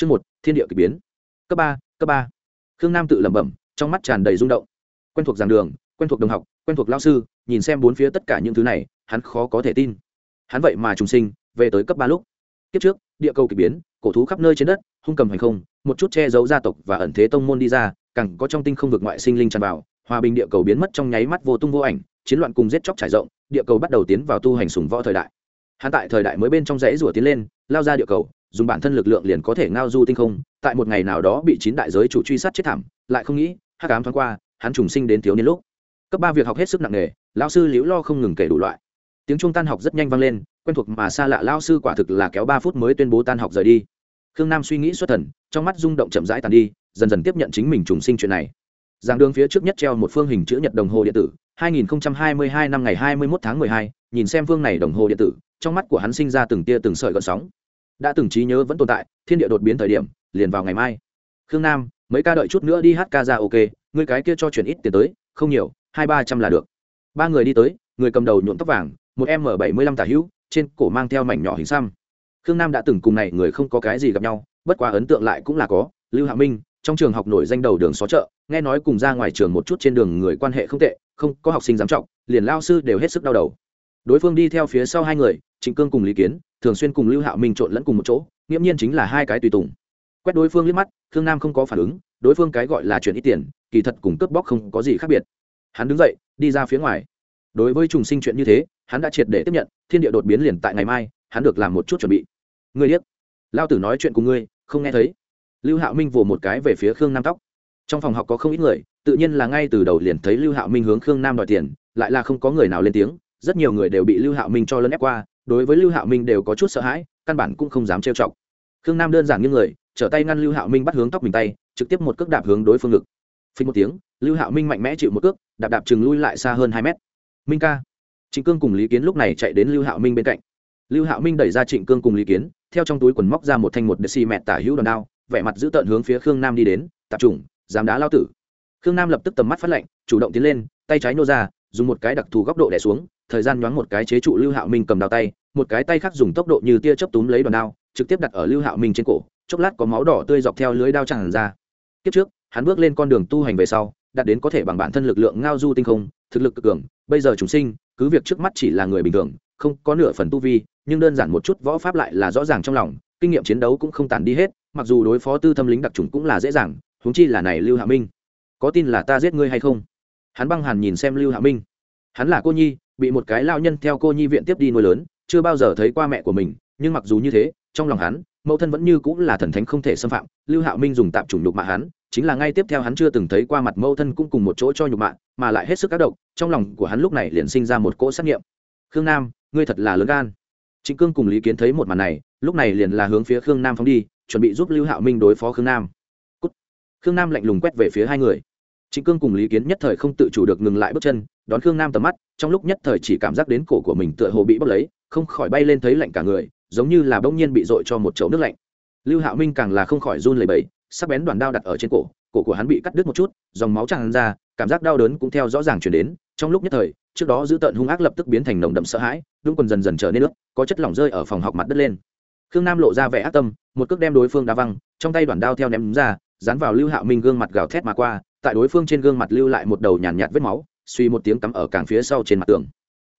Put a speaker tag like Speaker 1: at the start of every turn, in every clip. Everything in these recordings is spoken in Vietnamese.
Speaker 1: chương một, thiên địa k ỳ biến. Cấp ba cấp ba. Khương nam tự lẩm bẩm, trong mắt tràn đầy rung động. Quen thuộc giảng đường, quen thuộc đồng học, quen thuộc lao sư, nhìn xem bốn phía tất cả những thứ này, hắn khó có thể tin. Hắn vậy mà trùng sinh, về tới cấp ba lúc. Kiếp trước, địa cầu k ỳ biến, cổ thú khắp nơi trên đất, hung cầm hành không, một chút che giấu gia tộc và ẩn thế tông môn đi ra cẳng có trong tinh không vực ngoại sinh linh tràn vào, hòa bình địa cầu biến mất trong nháy mắt vô tung vô ảnh, chiến loạn cùng giết chóc trải rộng, địa cầu bắt đầu tiến vào tu hành sùng võ thời đại. Hắn tại thời đại mới bên trong rẽ rủa tiến lên, lao ra địa cầu dùng bản thân lực lượng liền có thể ngao du tinh không tại một ngày nào đó bị chín đại giới chủ truy sát chết thảm lại không nghĩ hắc ám thoáng qua hắn trùng sinh đến thiếu niên lúc. Cấp ba việc học hết sức nặng nề lao sư liễu lo không ngừng kể đủ loại. Tiếng trung tan học rất nhanh vang lên quen thuộc mà xa lạ lao sư quả thực là kéo ba phút mới tuyên bố tan học rời đi. Khương nam suy nghĩ xuất thần trong mắt rung động chậm rãi tàn đi dần dần tiếp nhận chính mình trùng sinh chuyện này. Giảng đường phía trước nhất treo một phương hình chữ nhật đồng hồ điện tử 2022 năm ngày 21 tháng 12, nhìn xem phương này đồng hồ điện tử trong mắt của hắn sinh ra từng tia từng sợi gợn sóng đã từng trí nhớ vẫn tồn tại, thiên địa đột biến thời điểm, liền vào ngày mai. Khương nam, mấy ca đợi chút nữa đi hát ca ra ok người cái kia cho chuyển ít tiền tới, không nhiều, hai ba trăm là được. Ba người đi tới, người cầm đầu nhuộm tóc vàng, một m bảy mươi lăm tả hữu, trên cổ mang theo mảnh nhỏ hình xăm. Khương nam đã từng cùng này người không có cái gì gặp nhau, bất quá ấn tượng lại cũng là có, lưu hạ minh, trong trường học nổi danh đầu đường xó chợ, nghe nói cùng ra ngoài trường một chút trên đường người quan hệ không tệ, không có học sinh dám trọng, liền lao sư đều hết sức đau đầu đối phương đi theo phía sau hai người, trịnh cương cùng lý kiến, thường xuyên cùng lưu hạo minh trộn lẫn cùng một chỗ, nghiễm nhiên chính là hai cái tùy tùng. Quét đối phương liếc mắt, khương nam không có phản ứng, đối phương cái gọi là chuyển ít tiền, kỳ thật cùng cướp bóc không có gì khác biệt. Hắn đứng dậy, đi ra phía ngoài. Đối với trùng sinh chuyện như thế, hắn đã triệt để tiếp nhận, thiên địa đột biến liền tại ngày mai, hắn được làm một chút chuẩn bị. Ngươi điếc lao tử nói chuyện cùng ngươi, không nghe thấy. Lưu hạo minh vồ một cái về phía khương nam tóc. Trong phòng học có không ít người, tự nhiên là ngay từ đầu liền thấy lưu hạo minh hướng khương nam đòi tiền, lại là không có người nào lên tiếng rất nhiều người đều bị lưu hạo minh cho lấn ép qua, đối với lưu hạo minh đều có chút sợ hãi, căn bản cũng không dám trêu chọc. Khương nam đơn giản như người, trở tay ngăn lưu hạo minh bắt hướng tóc mình tay, trực tiếp một cước đạp hướng đối phương ngực. Phình một tiếng, lưu hạo minh mạnh mẽ chịu một cước, đạp đạp chừng lui lại xa hơn hai mét. Minh ca. Trịnh cương cùng lý kiến lúc này chạy đến lưu hạo minh bên cạnh. Lưu hạo minh đẩy ra trịnh cương cùng lý kiến, theo trong túi quần móc ra một thanh một đ xi mẹt tả hữu đòn đao, vẻ mặt giữ tợn hướng phía khương nam đi đến, tạp trùng dám đá lao tử. Khương nam lập tức tầm mắt phát lạnh chủ động tiến lên, tay trái nô ra, dùng một cái đặc thù góc độ đẻ xuống thời gian nhoáng một cái chế trụ lưu hạo minh cầm đào tay, một cái tay khác dùng tốc độ như tia chớp túm lấy đòn đao, trực tiếp đặt ở lưu hạo minh trên cổ, chốc lát có máu đỏ tươi dọc theo lưới đao tràn ra. Kiếp trước, hắn bước lên con đường tu hành về sau, đạt đến có thể bằng bản thân lực lượng ngao du tinh không, thực lực cực cường, bây giờ chúng sinh, cứ việc trước mắt chỉ là người bình thường, không có nửa phần tu vi, nhưng đơn giản một chút võ pháp lại là rõ ràng trong lòng, kinh nghiệm chiến đấu cũng không tàn đi hết, mặc dù đối phó tư thâm lính đặc trùng cũng là dễ dàng, huống chi là này lưu hạ minh. Có tin là ta giết ngươi hay không? Hắn băng hàn nhìn xem lưu hạ minh. Hắn là cô nhi bị một cái lao nhân theo cô nhi viện tiếp đi nuôi lớn, chưa bao giờ thấy qua mẹ của mình, nhưng mặc dù như thế, trong lòng hắn, mẫu thân vẫn như cũng là thần thánh không thể xâm phạm, lưu hạo minh dùng tạm chủng nhục mạ hắn, chính là ngay tiếp theo hắn chưa từng thấy qua mặt mẫu thân cũng cùng một chỗ cho nhục mạ, mà lại hết sức các động trong lòng của hắn lúc này liền sinh ra một cỗ xét nghiệm. Khương nam, ngươi thật là lớn gan. Trịnh cương cùng lý kiến thấy một màn này, lúc này liền là hướng phía khương nam phóng đi, chuẩn bị giúp lưu hạo minh đối phó khương nam. Cút. khương nam lạnh lùng quét về phía hai người. Trịnh cương cùng lý kiến nhất thời không tự chủ được ngừng lại bước chân đón khương nam tầm mắt trong lúc nhất thời chỉ cảm giác đến cổ của mình tựa hồ bị bốc lấy không khỏi bay lên thấy lạnh cả người giống như là bỗng nhiên bị dội cho một chậu nước lạnh. Lưu hạo minh càng là không khỏi run lẩy bẩy sắc bén đoàn đao đặt ở trên cổ cổ của hắn bị cắt đứt một chút dòng máu tràn ra cảm giác đau đớn cũng theo rõ ràng chuyển đến trong lúc nhất thời trước đó giữ tợn hung ác lập tức biến thành nồng đậm sợ hãi đúng quần dần dần trở nên nước có chất lỏng rơi ở phòng học mặt đất lên. Khương nam lộ ra vẻ ác tâm một cước đem đối phương đá văng trong tay đoàn đao theo ném ra dán vào lưu hạo minh gương mặt gào thét mà qua tại đối phương trên gương mặt lưu lại một đầu nhàn nhạt, nhạt vết máu suy một tiếng cắm ở càng phía sau trên mặt tường.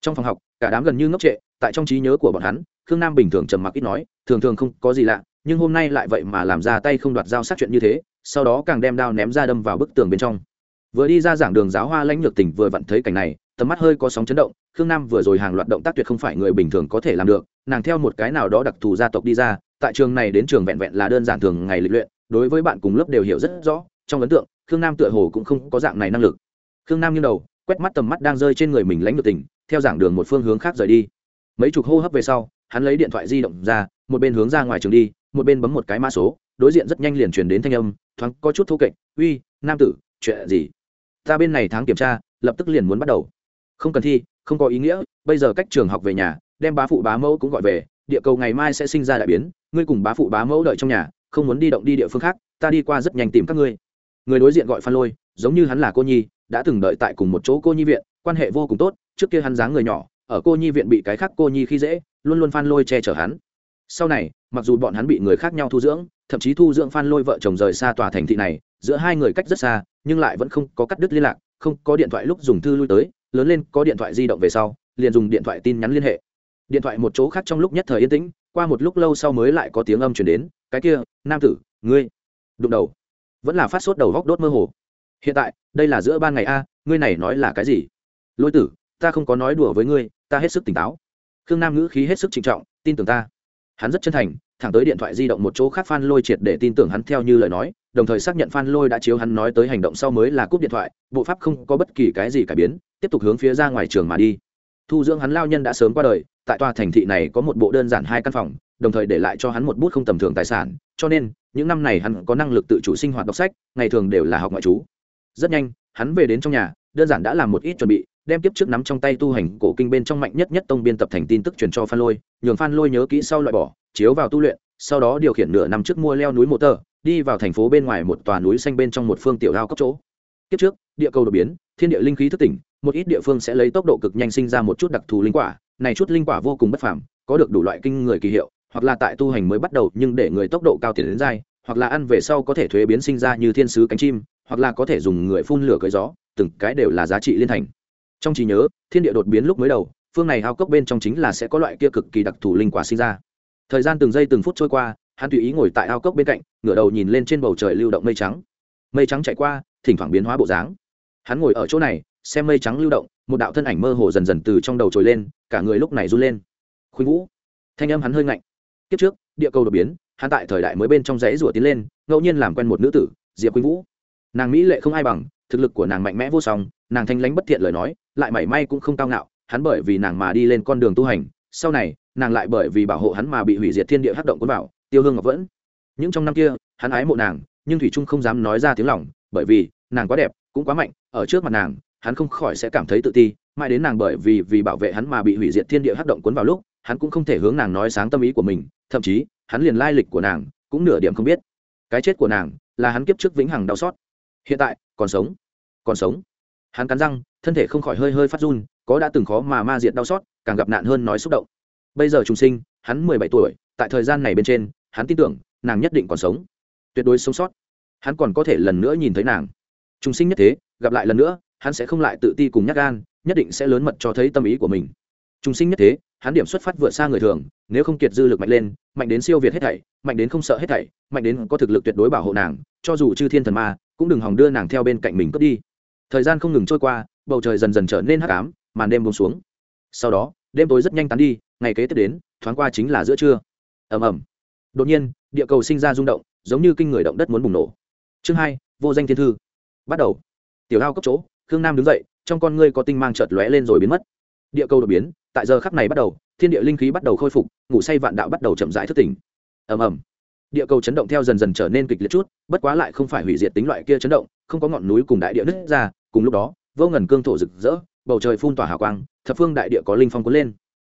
Speaker 1: Trong phòng học, cả đám gần như ngốc trệ, tại trong trí nhớ của bọn hắn, khương nam bình thường trầm mặc ít nói, thường thường không có gì lạ, nhưng hôm nay lại vậy mà làm ra tay không đoạt dao sát chuyện như thế, sau đó càng đem đao ném ra đâm vào bức tường bên trong. Vừa đi ra giảng đường giáo hoa lãnh lược tỉnh vừa vặn thấy cảnh này, tầm mắt hơi có sóng chấn động, khương nam vừa rồi hàng loạt động tác tuyệt không phải người bình thường có thể làm được, nàng theo một cái nào đó đặc thù gia tộc đi ra, tại trường này đến trường vẹn vẹn là đơn giản thường ngày lịch luyện, đối với bạn cùng lớp đều hiểu rất rõ, trong ấn tượng, khương nam tựa hồ cũng không có dạng này năng lực. Khương nam nghiêng đầu quét mắt tầm mắt đang rơi trên người mình lãnh được tỉnh theo giảng đường một phương hướng khác rời đi. Mấy chục hô hấp về sau, hắn lấy điện thoại di động ra, một bên hướng ra ngoài trường đi, một bên bấm một cái mã số, đối diện rất nhanh liền truyền đến thanh âm, thoáng có chút thô kệch, uy, nam tử, chuyện gì? Ta bên này tháng kiểm tra, lập tức liền muốn bắt đầu. Không cần thi, không có ý nghĩa, bây giờ cách trường học về nhà, đem bá phụ bá mẫu cũng gọi về, địa cầu ngày mai sẽ sinh ra đại biến, ngươi cùng bá phụ bá mẫu đợi trong nhà, không muốn đi động đi địa phương khác, ta đi qua rất nhanh tìm các ngươi. Người đối diện gọi phan lôi, giống như hắn là cô nhi đã từng đợi tại cùng một chỗ cô nhi viện, quan hệ vô cùng tốt, trước kia hắn dáng người nhỏ, ở cô nhi viện bị cái khác cô nhi khi dễ, luôn luôn phan lôi che chở hắn. Sau này, mặc dù bọn hắn bị người khác nhau thu dưỡng, thậm chí thu dưỡng phan lôi vợ chồng rời xa tòa thành thị này, giữa hai người cách rất xa, nhưng lại vẫn không có cắt đứt liên lạc, không có điện thoại lúc dùng thư lui tới, lớn lên có điện thoại di động về sau, liền dùng điện thoại tin nhắn liên hệ. Điện thoại một chỗ khác trong lúc nhất thời yên tĩnh, qua một lúc lâu sau mới lại có tiếng âm chuyển đến, cái kia, nam tử, ngươi. Đụng đầu, vẫn là phát sốt đầu góc đốt mơ hồ hiện tại, đây là giữa ban ngày a, ngươi này nói là cái gì? Lôi tử, ta không có nói đùa với ngươi, ta hết sức tỉnh táo. Khương nam ngữ khí hết sức trịnh trọng, tin tưởng ta. Hắn rất chân thành, thẳng tới điện thoại di động một chỗ khác phan lôi triệt để tin tưởng hắn theo như lời nói, đồng thời xác nhận phan lôi đã chiếu hắn nói tới hành động sau mới là cúp điện thoại, bộ pháp không có bất kỳ cái gì cải biến, tiếp tục hướng phía ra ngoài trường mà đi. Thu dưỡng hắn lao nhân đã sớm qua đời, tại tòa thành thị này có một bộ đơn giản hai căn phòng, đồng thời để lại cho hắn một bút không tầm thường tài sản, cho nên, những năm này hắn có năng lực tự chủ sinh hoạt đọc sách, ngày thường đều là học ngoại trú rất nhanh, hắn về đến trong nhà, đơn giản đã làm một ít chuẩn bị, đem tiếp trước nắm trong tay tu hành cổ kinh bên trong mạnh nhất nhất tông biên tập thành tin tức truyền cho phan lôi, nhường phan lôi nhớ kỹ sau loại bỏ, chiếu vào tu luyện, sau đó điều khiển nửa năm trước mua leo núi mô tờ, đi vào thành phố bên ngoài một tòa núi xanh bên trong một phương tiểu lao cấp chỗ. Kiếp trước, địa cầu đột biến, thiên địa linh khí thức tỉnh, một ít địa phương sẽ lấy tốc độ cực nhanh sinh ra một chút đặc thù linh quả, này chút linh quả vô cùng bất phàm, có được đủ loại kinh người kỳ hiệu, hoặc là tại tu hành mới bắt đầu nhưng để người tốc độ cao tiền đến dai, hoặc là ăn về sau có thể thuế biến sinh ra như thiên sứ cánh chim hoặc là có thể dùng người phun lửa cưới gió, từng cái đều là giá trị liên thành. Trong trí nhớ, thiên địa đột biến lúc mới đầu, phương này hao cốc bên trong chính là sẽ có loại kia cực kỳ đặc thù linh quả sinh ra. Thời gian từng giây từng phút trôi qua, hắn tùy ý ngồi tại ao cốc bên cạnh, ngửa đầu nhìn lên trên bầu trời lưu động mây trắng. Mây trắng chạy qua, thỉnh thoảng biến hóa bộ dáng. Hắn ngồi ở chỗ này, xem mây trắng lưu động, một đạo thân ảnh mơ hồ dần dần từ trong đầu trồi lên, cả người lúc này run lên. Khuynh vũ. Thanh âm hắn hơi ngạnh. Kiếp trước, địa cầu đột biến, hắn tại thời đại mới bên trong rẽ rủa tiến lên, ngẫu nhiên làm quen một nữ tử, diệp khuynh vũ nàng mỹ lệ không ai bằng, thực lực của nàng mạnh mẽ vô song, nàng thanh lãnh bất thiện lời nói, lại mảy may cũng không cao ngạo, hắn bởi vì nàng mà đi lên con đường tu hành, sau này, nàng lại bởi vì bảo hộ hắn mà bị hủy diệt thiên địa hắc động cuốn vào, tiêu hương ngọc vẫn. Những trong năm kia, hắn ái mộ nàng, nhưng thủy trung không dám nói ra tiếng lòng, bởi vì, nàng quá đẹp, cũng quá mạnh, ở trước mặt nàng, hắn không khỏi sẽ cảm thấy tự ti, mãi đến nàng bởi vì vì bảo vệ hắn mà bị hủy diệt thiên địa hắc động cuốn vào lúc, hắn cũng không thể hướng nàng nói sáng tâm ý của mình, thậm chí, hắn liền lai lịch của nàng, cũng nửa điểm không biết. Cái chết của nàng, là hắn kiếp trước vĩnh hằng đau xót hiện tại, còn sống còn sống. Hắn cắn răng, thân thể không khỏi hơi hơi phát run, có đã từng khó mà ma diệt đau xót, càng gặp nạn hơn nói xúc động. Bây giờ trùng sinh, hắn mười bảy tuổi, tại thời gian này bên trên, hắn tin tưởng, nàng nhất định còn sống. Tuyệt đối sống sót. Hắn còn có thể lần nữa nhìn thấy nàng. Trùng sinh nhất thế, gặp lại lần nữa, hắn sẽ không lại tự ti cùng nhắc gan, nhất định sẽ lớn mật cho thấy tâm ý của mình. Trùng sinh nhất thế, hắn điểm xuất phát vượt xa người thường, nếu không kiệt dư lực mạnh lên, mạnh đến siêu việt hết thảy, mạnh đến không sợ hết thảy, mạnh đến có thực lực tuyệt đối bảo hộ nàng, cho dù chư thiên thần ma cũng đừng hòng đưa nàng theo bên cạnh mình cướp đi. Thời gian không ngừng trôi qua, bầu trời dần dần trở nên hắc ám, màn đêm buông xuống. Sau đó, đêm tối rất nhanh tán đi, ngày kế tiếp đến, thoáng qua chính là giữa trưa. Ầm ầm. Đột nhiên, địa cầu sinh ra rung động, giống như kinh người động đất muốn bùng nổ. Chương hai, vô danh thiên thư. Bắt đầu. Tiểu lao cấp chỗ, khương nam đứng dậy, trong con ngươi có tinh mang chợt lóe lên rồi biến mất. Địa cầu đột biến, tại giờ khắc này bắt đầu, thiên địa linh khí bắt đầu khôi phục, ngủ say vạn đạo bắt đầu chậm rãi thức tỉnh. Ầm ầm địa cầu chấn động theo dần dần trở nên kịch liệt chút, bất quá lại không phải hủy diệt tính loại kia chấn động, không có ngọn núi cùng đại địa nứt ra, cùng lúc đó, vô ngần cương thổ rực rỡ, bầu trời phun tỏa hào quang, thập phương đại địa có linh phong cuốn lên.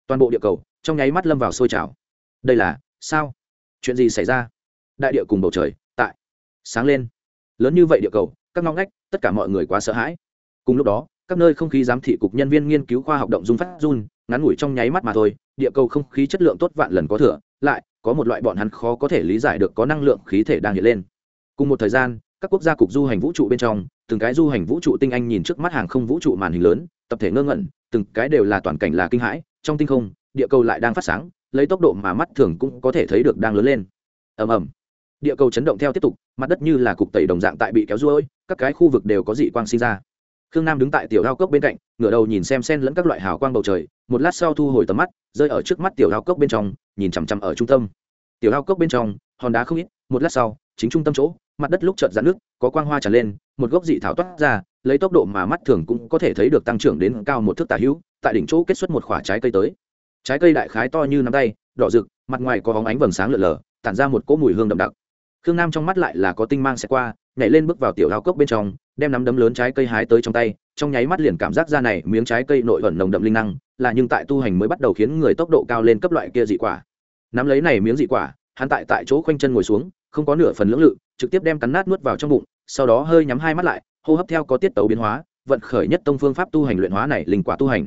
Speaker 1: Toàn bộ địa cầu trong nháy mắt lâm vào sôi trào. Đây là sao? Chuyện gì xảy ra? Đại địa cùng bầu trời, tại sáng lên. Lớn như vậy địa cầu, các ngõ ngách, tất cả mọi người quá sợ hãi. Cùng lúc đó, các nơi không khí giám thị cục nhân viên nghiên cứu khoa học động dung phát run, ngắn ngủi trong nháy mắt mà thôi, địa cầu không khí chất lượng tốt vạn lần có thừa lại, có một loại bọn hắn khó có thể lý giải được có năng lượng khí thể đang hiện lên. Cùng một thời gian, các quốc gia cục du hành vũ trụ bên trong, từng cái du hành vũ trụ tinh anh nhìn trước mắt hàng không vũ trụ màn hình lớn, tập thể ngơ ngẩn, từng cái đều là toàn cảnh là kinh hãi, trong tinh không, địa cầu lại đang phát sáng, lấy tốc độ mà mắt thường cũng có thể thấy được đang lớn lên. Ầm ầm. Địa cầu chấn động theo tiếp tục, mặt đất như là cục tẩy đồng dạng tại bị kéo ruôi, các cái khu vực đều có dị quang sinh ra. Khương nam đứng tại tiểu hao cốc bên cạnh ngửa đầu nhìn xem sen lẫn các loại hào quang bầu trời, một lát sau thu hồi tầm mắt, rơi ở trước mắt tiểu hao cốc bên trong, nhìn chằm chằm ở trung tâm. Tiểu hao cốc bên trong, hòn đá không ít, một lát sau, chính trung tâm chỗ, mặt đất lúc chợt giãn nước có quang hoa tràn lên, một gốc dị thảo toát ra, lấy tốc độ mà mắt thường cũng có thể thấy được tăng trưởng đến cao một thước tả hữu, tại đỉnh chỗ kết xuất một khoả trái cây tới. Trái cây đại khái to như nắm tay, đỏ rực, mặt ngoài có hóng ánh vầng sáng lượn lờ, tản ra một cỗ mùi hương đậm đặc. Khương nam trong mắt lại là có tinh mang sẽ qua, nhảy lên bước vào tiểu hao cốc bên trong đem nắm đấm lớn trái cây hái tới trong tay, trong nháy mắt liền cảm giác ra này miếng trái cây nội ẩn nồng đậm linh năng, là nhưng tại tu hành mới bắt đầu khiến người tốc độ cao lên cấp loại kia dị quả. Nắm lấy này miếng dị quả, hắn tại tại chỗ khoanh chân ngồi xuống, không có nửa phần lưỡng lự, trực tiếp đem cắn nát nuốt vào trong bụng, sau đó hơi nhắm hai mắt lại, hô hấp theo có tiết tấu biến hóa, vận khởi nhất tông phương pháp tu hành luyện hóa này linh quả tu hành.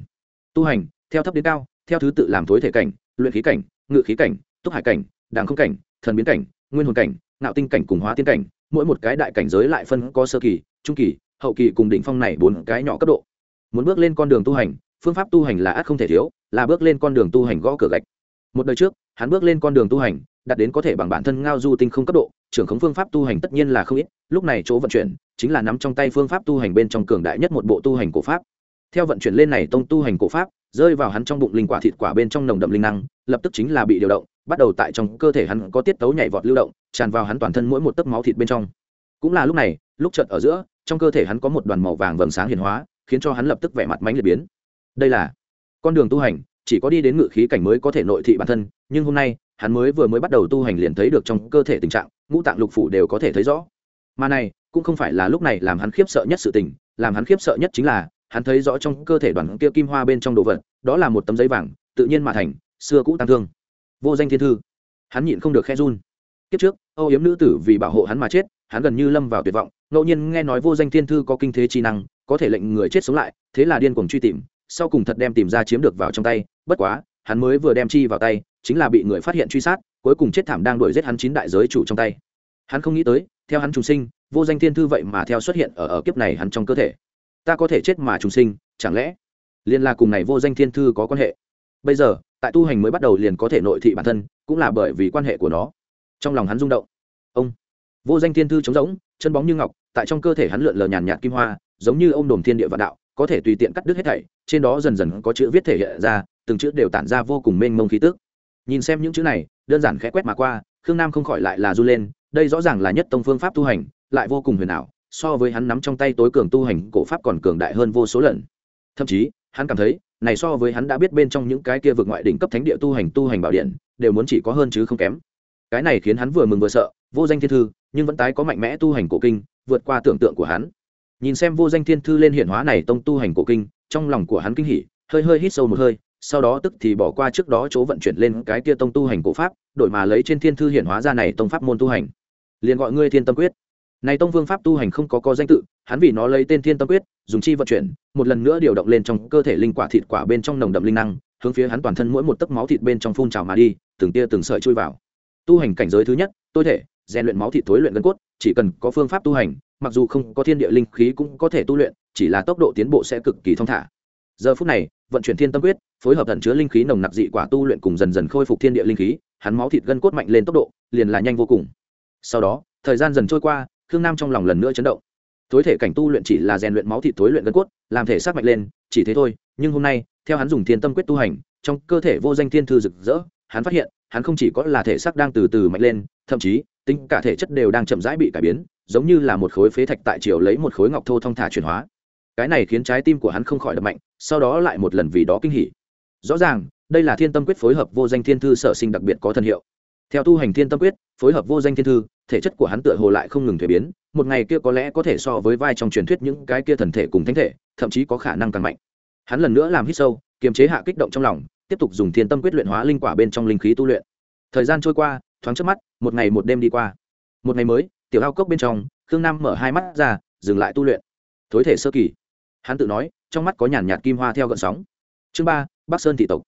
Speaker 1: Tu hành, theo thấp đến cao, theo thứ tự làm tối thể cảnh, luyện khí cảnh, ngự khí cảnh, túc hải cảnh đàng không cảnh, thần biến cảnh, nguyên hồn cảnh nạo tinh cảnh cùng hóa tiên cảnh mỗi một cái đại cảnh giới lại phân có sơ kỳ, trung kỳ, hậu kỳ cùng đỉnh phong này bốn cái nhỏ cấp độ. Muốn bước lên con đường tu hành, phương pháp tu hành là ắt không thể thiếu, là bước lên con đường tu hành gõ cửa gạch. Một đời trước, hắn bước lên con đường tu hành, đạt đến có thể bằng bản thân ngao du tinh không cấp độ, trưởng khống phương pháp tu hành tất nhiên là không ít, lúc này chỗ vận chuyển chính là nắm trong tay phương pháp tu hành bên trong cường đại nhất một bộ tu hành cổ pháp. Theo vận chuyển lên này tông tu hành cổ pháp, rơi vào hắn trong bụng linh quả thịt quả bên trong nồng đậm linh năng, lập tức chính là bị điều động bắt đầu tại trong cơ thể hắn có tiết tấu nhảy vọt lưu động, tràn vào hắn toàn thân mỗi một tấc máu thịt bên trong. Cũng là lúc này, lúc chợt ở giữa, trong cơ thể hắn có một đoàn màu vàng vầng sáng hiển hóa, khiến cho hắn lập tức vẻ mặt mánh liệt biến. Đây là con đường tu hành, chỉ có đi đến ngự khí cảnh mới có thể nội thị bản thân, nhưng hôm nay, hắn mới vừa mới bắt đầu tu hành liền thấy được trong cơ thể tình trạng, ngũ tạng lục phủ đều có thể thấy rõ. Mà này, cũng không phải là lúc này làm hắn khiếp sợ nhất sự tình, làm hắn khiếp sợ nhất chính là, hắn thấy rõ trong cơ thể đoàn kia kim hoa bên trong đồ vật, đó là một tấm giấy vàng, tự nhiên mà thành, xưa cũ tăng thương vô danh thiên thư. Hắn nhịn không được khe run. Kiếp trước, âu yếm nữ tử vì bảo hộ hắn mà chết, hắn gần như lâm vào tuyệt vọng, ngẫu nhiên nghe nói vô danh thiên thư có kinh thế chi năng, có thể lệnh người chết sống lại, thế là điên cuồng truy tìm, sau cùng thật đem tìm ra chiếm được vào trong tay, bất quá, hắn mới vừa đem chi vào tay, chính là bị người phát hiện truy sát, cuối cùng chết thảm đang đuổi giết hắn chín đại giới chủ trong tay. Hắn không nghĩ tới, theo hắn trùng sinh, vô danh thiên thư vậy mà theo xuất hiện ở ở kiếp này hắn trong cơ thể. Ta có thể chết mà trùng sinh, chẳng lẽ liên la cùng này vô danh thiên thư có quan hệ? Bây giờ tại tu hành mới bắt đầu liền có thể nội thị bản thân, cũng là bởi vì quan hệ của nó. Trong lòng hắn rung động. Ông. Vô danh thiên thư trống rỗng, chân bóng như ngọc, tại trong cơ thể hắn lượn lờ nhàn nhạt kim hoa, giống như ông đồn thiên địa vạn đạo, có thể tùy tiện cắt đứt hết thảy, trên đó dần dần có chữ viết thể hiện ra, từng chữ đều tản ra vô cùng mênh mông khí tức. Nhìn xem những chữ này, đơn giản khẽ quét mà qua, khương nam không khỏi lại là du lên, đây rõ ràng là nhất tông phương pháp tu hành, lại vô cùng huyền ảo, so với hắn nắm trong tay tối cường tu hành cổ pháp còn cường đại hơn vô số lần. Thậm chí, hắn cảm thấy này so với hắn đã biết bên trong những cái kia vượt ngoại đỉnh cấp thánh địa tu hành tu hành bảo điện, đều muốn chỉ có hơn chứ không kém. Cái này khiến hắn vừa mừng vừa sợ, vô danh thiên thư, nhưng vẫn tái có mạnh mẽ tu hành cổ kinh, vượt qua tưởng tượng của hắn. Nhìn xem vô danh thiên thư lên hiện hóa này tông tu hành cổ kinh, trong lòng của hắn kinh hỉ, hơi hơi hít sâu một hơi, sau đó tức thì bỏ qua trước đó chỗ vận chuyển lên cái kia tông tu hành cổ pháp, đổi mà lấy trên thiên thư hiện hóa ra này tông pháp môn tu hành. Liền gọi ngươi thiên tâm quyết này tông vương pháp tu hành không có có danh tự, hắn vì nó lấy tên thiên tâm quyết, dùng chi vận chuyển, một lần nữa điều động lên trong cơ thể linh quả thịt quả bên trong nồng đậm linh năng, hướng phía hắn toàn thân mỗi một tấc máu thịt bên trong phun trào mà đi, từng tia từng sợi chui vào. Tu hành cảnh giới thứ nhất, tôi thể, rèn luyện máu thịt thối luyện gân cốt, chỉ cần có phương pháp tu hành, mặc dù không có thiên địa linh khí cũng có thể tu luyện, chỉ là tốc độ tiến bộ sẽ cực kỳ thong thả. Giờ phút này, vận chuyển thiên tâm quyết, phối hợp thần chứa linh khí nồng nặc dị quả tu luyện cùng dần dần khôi phục thiên địa linh khí, hắn máu thịt gân cốt mạnh lên tốc độ, liền là nhanh vô cùng. Sau đó, thời gian dần trôi qua khương nam trong lòng lần nữa chấn động. Tối thể cảnh tu luyện chỉ là rèn luyện máu thịt tối luyện gân cốt, làm thể xác mạnh lên, chỉ thế thôi, nhưng hôm nay, theo hắn dùng thiên tâm quyết tu hành, trong cơ thể vô danh thiên thư rực rỡ, hắn phát hiện, hắn không chỉ có là thể xác đang từ từ mạnh lên, thậm chí, tính cả thể chất đều đang chậm rãi bị cải biến, giống như là một khối phế thạch tại chiều lấy một khối ngọc thô thong thả chuyển hóa. Cái này khiến trái tim của hắn không khỏi đập mạnh, sau đó lại một lần vì đó kinh hỉ. Rõ ràng, đây là thiên tâm quyết phối hợp vô danh thiên thư sở sinh đặc biệt có thân hiệu. Theo tu hành thiên tâm quyết, phối hợp vô danh thiên thư thể chất của hắn tựa hồ lại không ngừng thuế biến, một ngày kia có lẽ có thể so với vai trong truyền thuyết những cái kia thần thể cùng thánh thể, thậm chí có khả năng càng mạnh. Hắn lần nữa làm hít sâu, kiềm chế hạ kích động trong lòng, tiếp tục dùng thiên tâm quyết luyện hóa linh quả bên trong linh khí tu luyện. Thời gian trôi qua, thoáng trước mắt, một ngày một đêm đi qua. Một ngày mới, tiểu ao cốc bên trong, khương nam mở hai mắt ra, dừng lại tu luyện. Thối thể sơ kỳ. Hắn tự nói, trong mắt có nhàn nhạt kim hoa theo gợn sóng. Chương ba, bắc sơn thị tộc.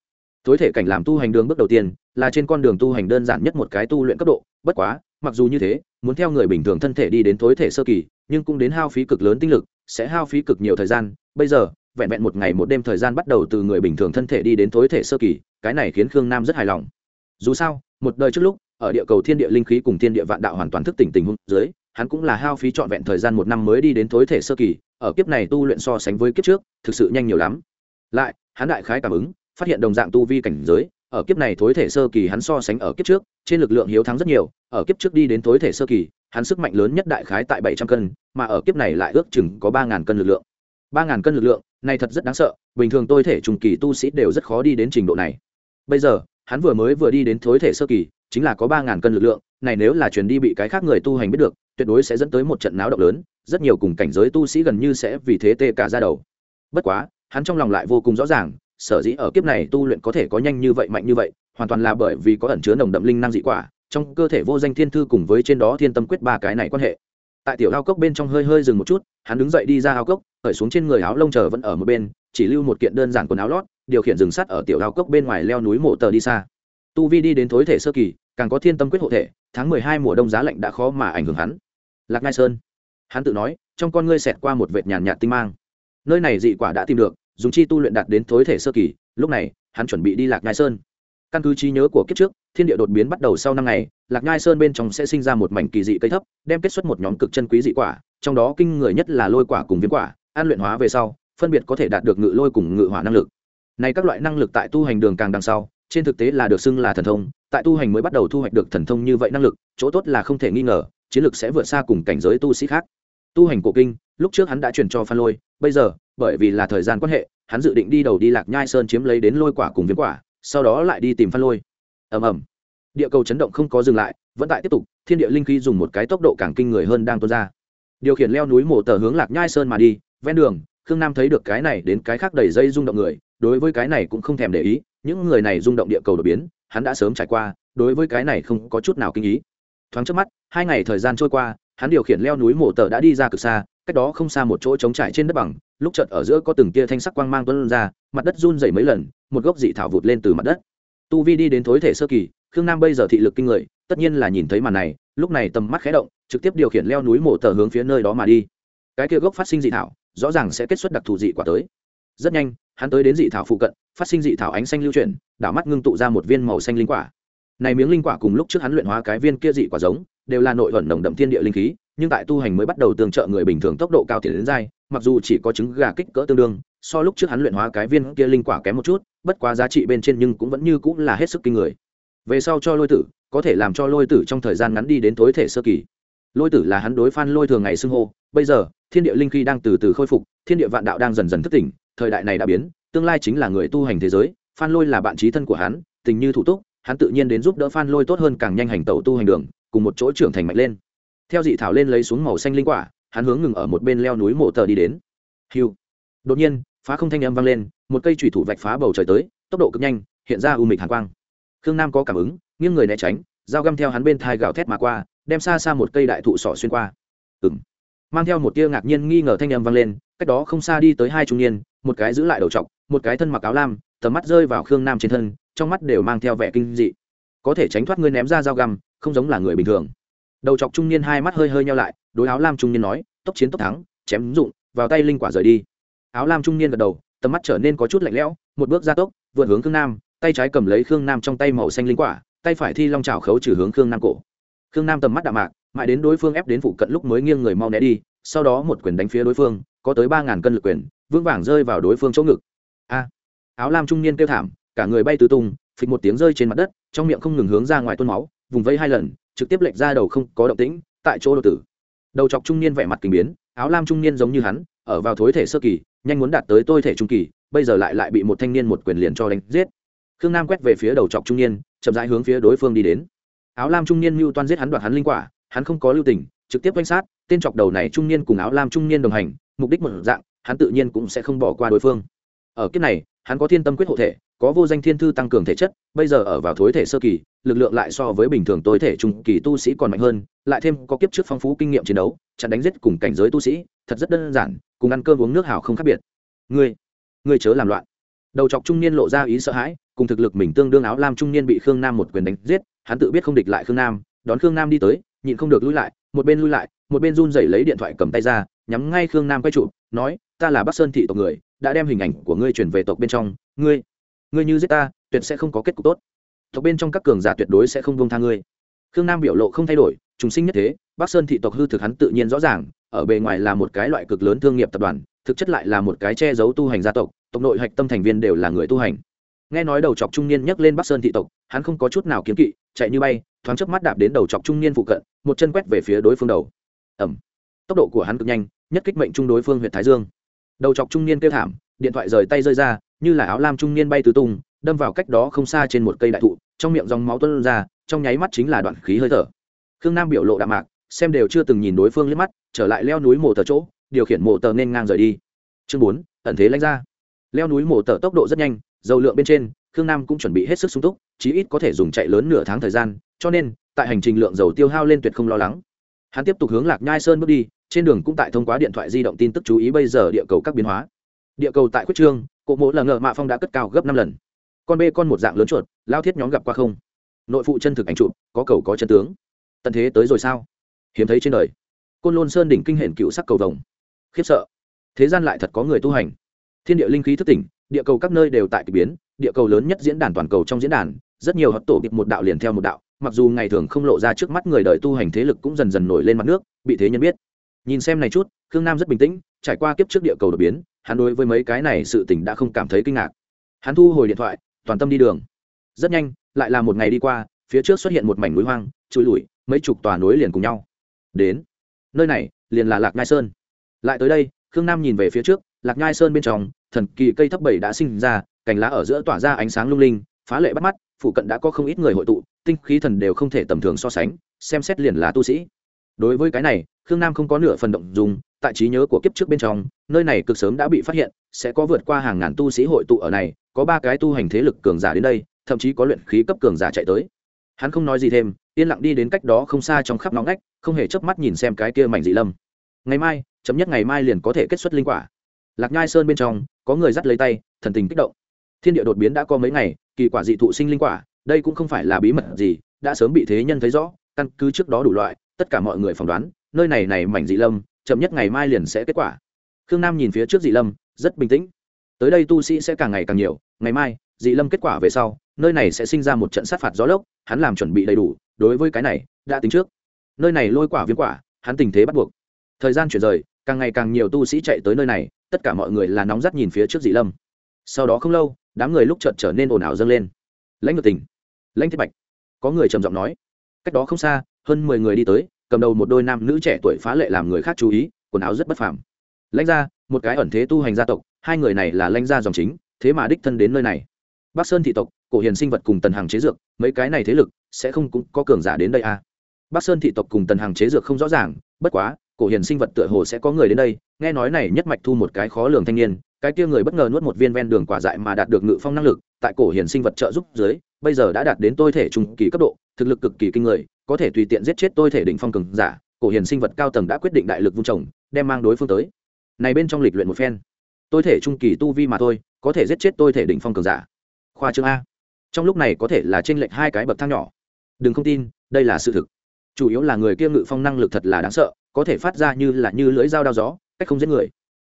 Speaker 1: Thối thể cảnh làm tu hành đường bước đầu tiên, là trên con đường tu hành đơn giản nhất một cái tu luyện cấp độ, bất quá mặc dù như thế, muốn theo người bình thường thân thể đi đến tối thể sơ kỳ, nhưng cũng đến hao phí cực lớn tinh lực, sẽ hao phí cực nhiều thời gian. Bây giờ, vẹn vẹn một ngày một đêm thời gian bắt đầu từ người bình thường thân thể đi đến tối thể sơ kỳ, cái này khiến khương nam rất hài lòng. Dù sao, một đời trước lúc, ở địa cầu thiên địa linh khí cùng thiên địa vạn đạo hoàn toàn thức tỉnh tình huống dưới, hắn cũng là hao phí trọn vẹn thời gian một năm mới đi đến tối thể sơ kỳ, ở kiếp này tu luyện so sánh với kiếp trước, thực sự nhanh nhiều lắm. Lại, hắn đại khái cảm ứng, phát hiện đồng dạng tu vi cảnh giới ở kiếp này thối thể sơ kỳ hắn so sánh ở kiếp trước, trên lực lượng hiếu thắng rất nhiều. Ở kiếp trước đi đến thối thể sơ kỳ, hắn sức mạnh lớn nhất đại khái tại bảy trăm cân, mà ở kiếp này lại ước chừng có ba ngàn cân lực lượng. ba ngàn cân lực lượng, này thật rất đáng sợ. Bình thường tôi thể trùng kỳ tu sĩ đều rất khó đi đến trình độ này. Bây giờ, hắn vừa mới vừa đi đến thối thể sơ kỳ, chính là có ba ngàn cân lực lượng. Này nếu là truyền đi bị cái khác người tu hành biết được, tuyệt đối sẽ dẫn tới một trận náo động lớn. Rất nhiều cùng cảnh giới tu sĩ gần như sẽ vì thế tê cả ra đầu. Bất quá, hắn trong lòng lại vô cùng rõ ràng sở dĩ ở kiếp này tu luyện có thể có nhanh như vậy, mạnh như vậy, hoàn toàn là bởi vì có ẩn chứa nồng đậm linh năng dị quả, trong cơ thể vô danh thiên thư cùng với trên đó thiên tâm quyết ba cái này quan hệ. Tại tiểu ao cốc bên trong hơi hơi dừng một chút, hắn đứng dậy đi ra ao cốc, khởi xuống trên người áo lông chờ vẫn ở một bên, chỉ lưu một kiện đơn giản quần áo lót, điều khiển rừng sắt ở tiểu ao cốc bên ngoài leo núi mộ tờ đi xa. Tu vi đi đến thối thể sơ kỳ, càng có thiên tâm quyết hộ thể, tháng mười hai mùa đông giá lạnh đã khó mà ảnh hưởng hắn. Lạc ngai sơn, hắn tự nói, trong con ngươi xẹt qua một vệt nhàn nhạt tinh mang. Nơi này dị quả đã tìm được dùng chi tu luyện đạt đến thối thể sơ kỳ, lúc này, hắn chuẩn bị đi lạc ngai sơn. Căn cứ trí nhớ của kiếp trước, thiên địa đột biến bắt đầu sau năm ngày, lạc ngai sơn bên trong sẽ sinh ra một mảnh kỳ dị cây thấp, đem kết xuất một nhóm cực chân quý dị quả, trong đó kinh người nhất là lôi quả cùng viêm quả, an luyện hóa về sau, phân biệt có thể đạt được ngự lôi cùng ngự hỏa năng lực. Này các loại năng lực tại tu hành đường càng đằng sau, trên thực tế là được xưng là thần thông, tại tu hành mới bắt đầu thu hoạch được thần thông như vậy năng lực, chỗ tốt là không thể nghi ngờ, chiến lực sẽ vượt xa cùng cảnh giới tu sĩ khác tu hành cổ kinh, lúc trước hắn đã truyền cho phan lôi, bây giờ, bởi vì là thời gian quan hệ, hắn dự định đi đầu đi lạc nhai sơn chiếm lấy đến lôi quả cùng viêm quả, sau đó lại đi tìm phan lôi. Ầm ầm. Địa cầu chấn động không có dừng lại, vẫn tại tiếp tục, thiên địa linh khí dùng một cái tốc độ càng kinh người hơn đang tuôn ra. Điều khiển leo núi mổ tờ hướng lạc nhai sơn mà đi, ven đường, khương nam thấy được cái này đến cái khác đầy dây rung động người, đối với cái này cũng không thèm để ý, những người này rung động địa cầu đột biến, hắn đã sớm trải qua, đối với cái này không có chút nào kinh ý. Thoáng trước mắt, hai ngày thời gian trôi qua hắn điều khiển leo núi mộ tờ đã đi ra cực xa, cách đó không xa một chỗ trống trải trên đất bằng, lúc chợt ở giữa có từng tia thanh sắc quang mang tuân ra, mặt đất run dày mấy lần, một gốc dị thảo vụt lên từ mặt đất. Tu vi đi đến thối thể sơ kỳ, khương nam bây giờ thị lực kinh người, tất nhiên là nhìn thấy màn này, lúc này tầm mắt khé động, trực tiếp điều khiển leo núi mộ tờ hướng phía nơi đó mà đi. Cái kia gốc phát sinh dị thảo, rõ ràng sẽ kết xuất đặc thù dị quả tới. Rất nhanh, hắn tới đến dị thảo phụ cận, phát sinh dị thảo ánh xanh lưu chuyển, đảo mắt ngưng tụ ra một viên màu xanh linh quả. Này miếng linh quả cùng lúc trước hắn luyện hóa cái viên kia dị quả giống đều là nội ẩn nồng đậm thiên địa linh khí, nhưng tại tu hành mới bắt đầu tương trợ người bình thường tốc độ cao tiền đến dai mặc dù chỉ có trứng gà kích cỡ tương đương, so lúc trước hắn luyện hóa cái viên kia linh quả kém một chút, bất quá giá trị bên trên nhưng cũng vẫn như cũng là hết sức kinh người. Về sau cho lôi tử, có thể làm cho lôi tử trong thời gian ngắn đi đến tối thể sơ kỳ. Lôi tử là hắn đối phan lôi thường ngày xưng hô, bây giờ, thiên địa linh khí đang từ từ khôi phục, thiên địa vạn đạo đang dần dần thức tỉnh, thời đại này đã biến, tương lai chính là người tu hành thế giới, phan lôi là bạn trí thân của hắn, tình như thủ túc, hắn tự nhiên đến giúp đỡ phan lôi tốt hơn càng nhanh hành tẩu tu hành đường cùng một chỗ trưởng thành mạnh lên. Theo dị thảo lên lấy xuống màu xanh linh quả, hắn hướng ngừng ở một bên leo núi mộ tờ đi đến. Hiu đột nhiên, phá không thanh âm vang lên, một cây thủy thủ vạch phá bầu trời tới, tốc độ cực nhanh, hiện ra u mịch hàn quang. Khương nam có cảm ứng, nghiêng người né tránh, dao găm theo hắn bên thai gào thét mà qua, đem xa xa một cây đại thụ sỏ xuyên qua. Ừng mang theo một tia ngạc nhiên nghi ngờ thanh âm vang lên, cách đó không xa đi tới hai trung niên, một cái giữ lại đầu trọc, một cái thân mặc áo lam, tầm mắt rơi vào khương nam trên thân, trong mắt đều mang theo vẻ kinh dị. Có thể tránh thoát ngươi ném ra dao găm không giống là người bình thường. Đầu chọc trung niên hai mắt hơi hơi nhau lại, đối áo lam trung niên nói, tốc chiến tốc thắng, chém dụng, vào tay linh quả rời đi. Áo lam trung niên gật đầu, tầm mắt trở nên có chút lạnh lẽo, một bước ra tốc, vượt hướng khương nam, tay trái cầm lấy khương nam trong tay màu xanh linh quả, tay phải thi long trào khấu trừ hướng khương nam cổ. Khương nam tầm mắt đạm mạc, mãi đến đối phương ép đến phụ cận lúc mới nghiêng người mau né đi, sau đó một quyền đánh phía đối phương, có tới ba ngàn cân lực quyền, vững vàng rơi vào đối phương chỗ ngực. A! Áo lam trung niên kêu thảm, cả người bay tứ tung, phịch một tiếng rơi trên mặt đất, trong miệng không ngừng hướng ra ngoài tuôn máu vùng vây hai lần, trực tiếp lệch ra đầu không có động tĩnh, tại chỗ đột tử. Đầu chọc trung niên vẻ mặt kinh biến, áo lam trung niên giống như hắn, ở vào thối thể sơ kỳ, nhanh muốn đạt tới tôi thể trung kỳ, bây giờ lại lại bị một thanh niên một quyền liền cho đánh giết. Khương nam quét về phía đầu chọc trung niên, chậm rãi hướng phía đối phương đi đến. Áo lam trung niên mưu toan giết hắn đoạt hắn linh quả, hắn không có lưu tình, trực tiếp quanh sát, tên chọc đầu này trung niên cùng áo lam trung niên đồng hành, mục đích một dạng, hắn tự nhiên cũng sẽ không bỏ qua đối phương. Ở kiếp này, hắn có thiên tâm quyết hộ thể có vô danh thiên thư tăng cường thể chất, bây giờ ở vào thối thể sơ kỳ, lực lượng lại so với bình thường tối thể trung kỳ tu sĩ còn mạnh hơn, lại thêm có kiếp trước phong phú kinh nghiệm chiến đấu, chặn đánh giết cùng cảnh giới tu sĩ, thật rất đơn giản, cùng ăn cơm uống nước hào không khác biệt. Ngươi ngươi chớ làm loạn. Đầu chọc trung niên lộ ra ý sợ hãi, cùng thực lực mình tương đương áo lam trung niên bị khương nam một quyền đánh giết, hắn tự biết không địch lại khương nam, đón khương nam đi tới, nhịn không được lui lại, một bên lui lại, một bên run rẩy lấy điện thoại cầm tay ra, nhắm ngay khương nam quay trụ, nói, ta là bắc sơn thị tộc người, đã đem hình ảnh của ngươi chuyển về tộc bên trong, ngươi ngươi như giết ta, tuyệt sẽ không có kết cục tốt. Tộc bên trong các cường giả tuyệt đối sẽ không vông tha ngươi. Khương nam biểu lộ không thay đổi, trùng sinh nhất thế, bắc sơn thị tộc hư thực hắn tự nhiên rõ ràng, ở bề ngoài là một cái loại cực lớn thương nghiệp tập đoàn, thực chất lại là một cái che giấu tu hành gia tộc tộc nội hạch tâm thành viên đều là người tu hành. Nghe nói đầu chọc trung niên nhắc lên bắc sơn thị tộc, hắn không có chút nào kiếm kỵ, chạy như bay, thoáng chớp mắt đạp đến đầu chọc trung niên phụ cận, một chân quét về phía đối phương đầu. Ẩm tốc độ của hắn cực nhanh, nhất kích mệnh trung đối phương huyện thái dương. Đầu chọc trung niên kêu thảm, điện thoại rời tay rơi ra như là áo lam trung niên bay tứ tung, đâm vào cách đó không xa trên một cây đại thụ, trong miệng dòng máu tuân ra, trong nháy mắt chính là đoạn khí hơi thở. Khương nam biểu lộ đạm mạc, xem đều chưa từng nhìn đối phương liếc mắt, trở lại leo núi mộ tờ chỗ, điều khiển mộ tờ nên ngang rời đi. Chương bốn, ẩn thế lãnh ra. Leo núi mộ tờ tốc độ rất nhanh, dầu lượng bên trên, khương nam cũng chuẩn bị hết sức sung túc, chí ít có thể dùng chạy lớn nửa tháng thời gian, cho nên, tại hành trình lượng dầu tiêu hao lên tuyệt không lo lắng. Hắn tiếp tục hướng lạc nhai sơn bước đi, trên đường cũng tại thông qua điện thoại di động tin tức chú ý bây giờ địa cầu các biến hóa. Địa cầu tại quyết trương cụ mộ là ngờ mạ phong đã cất cao gấp năm lần. Con bê con một dạng lớn chuột, lao thiết nhóm gặp qua không? Nội phụ chân thực ảnh chụp, có cầu có chân tướng. Tận thế tới rồi sao? Hiếm thấy trên đời. Côn lôn sơn đỉnh kinh hển cựu sắc cầu vồng. Khiếp sợ. Thế gian lại thật có người tu hành. Thiên địa linh khí thức tỉnh, địa cầu các nơi đều tại k biến, địa cầu lớn nhất diễn đàn toàn cầu trong diễn đàn, rất nhiều hợp tổ kịp một đạo liền theo một đạo, mặc dù ngày thường không lộ ra trước mắt người đời tu hành thế lực cũng dần dần nổi lên mặt nước, bị thế nhân biết. Nhìn xem này chút, khương nam rất bình tĩnh, trải qua kiếp trước địa cầu đột biến hắn đối với mấy cái này sự tình đã không cảm thấy kinh ngạc. Hắn thu hồi điện thoại, toàn tâm đi đường. Rất nhanh, lại là một ngày đi qua, phía trước xuất hiện một mảnh núi hoang, trôi lủi, mấy chục tòa núi liền cùng nhau. Đến, nơi này liền là lạc nhai sơn. Lại tới đây, khương nam nhìn về phía trước, lạc nhai sơn bên trong, thần kỳ cây thấp bảy đã sinh ra, cành lá ở giữa tỏa ra ánh sáng lung linh, phá lệ bắt mắt, phụ cận đã có không ít người hội tụ, tinh khí thần đều không thể tầm thường so sánh, xem xét liền là tu sĩ. Đối với cái này khương nam không có nửa phần động dùng tại trí nhớ của kiếp trước bên trong, nơi này cực sớm đã bị phát hiện, sẽ có vượt qua hàng ngàn tu sĩ hội tụ ở này, có ba cái tu hành thế lực cường giả đến đây, thậm chí có luyện khí cấp cường giả chạy tới. Hắn không nói gì thêm, yên lặng đi đến cách đó không xa trong khắp nóng ngách, không hề chớp mắt nhìn xem cái kia mảnh dị lâm. Ngày mai, chấm nhất ngày mai liền có thể kết xuất linh quả. Lạc nhai sơn bên trong, có người dắt lấy tay, thần tình kích động. Thiên địa đột biến đã có mấy ngày, kỳ quả dị thụ sinh linh quả, đây cũng không phải là bí mật gì, đã sớm bị thế nhân thấy rõ, căn cứ trước đó đủ loại, tất cả mọi người phỏng đoán nơi này này mảnh dị lâm, chậm nhất ngày mai liền sẽ kết quả. Khương nam nhìn phía trước dị lâm, rất bình tĩnh. Tới đây tu sĩ sẽ càng ngày càng nhiều, ngày mai, dị lâm kết quả về sau, nơi này sẽ sinh ra một trận sát phạt gió lốc, hắn làm chuẩn bị đầy đủ, đối với cái này, đã tính trước. Nơi này lôi quả viêm quả, hắn tình thế bắt buộc. Thời gian chuyển rời, càng ngày càng nhiều tu sĩ chạy tới nơi này, tất cả mọi người là nóng rắt nhìn phía trước dị lâm. Sau đó không lâu, đám người lúc chợt trở nên ồn ào dâng lên. Lãnh ngược tình, lãnh thiết bạch, có người trầm giọng nói. Cách đó không xa, hơn mười người đi tới cầm đầu một đôi nam nữ trẻ tuổi phá lệ làm người khác chú ý, quần áo rất bất phàm lãnh gia, một cái ẩn thế tu hành gia tộc, hai người này là lãnh gia dòng chính, thế mà đích thân đến nơi này bắc sơn thị tộc, cổ hiền sinh vật cùng tần hàng chế dược, mấy cái này thế lực, sẽ không cũng có cường giả đến đây à. bắc sơn thị tộc cùng tần hàng chế dược không rõ ràng, bất quá, cổ hiền sinh vật tựa hồ sẽ có người đến đây, nghe nói này nhất mạch thu một cái khó lường thanh niên, cái kia người bất ngờ nuốt một viên ven đường quả dại mà đạt được ngự phong năng lực, tại cổ hiền sinh vật trợ giúp dưới, bây giờ đã đạt đến tôi thể trung kỳ cấp độ, thực lực cực kỳ kinh người có thể tùy tiện giết chết tôi thể đỉnh phong cường giả, cổ hiền sinh vật cao tầng đã quyết định đại lực vung trồng, đem mang đối phương tới. Này bên trong lịch luyện một phen. Tôi thể trung kỳ tu vi mà thôi, có thể giết chết tôi thể đỉnh phong cường giả. Khoa chương a. Trong lúc này có thể là trên lệch hai cái bậc thang nhỏ. Đừng không tin, đây là sự thực. Chủ yếu là người kia ngự phong năng lực thật là đáng sợ, có thể phát ra như là như lưỡi dao đao gió, cách không giết người.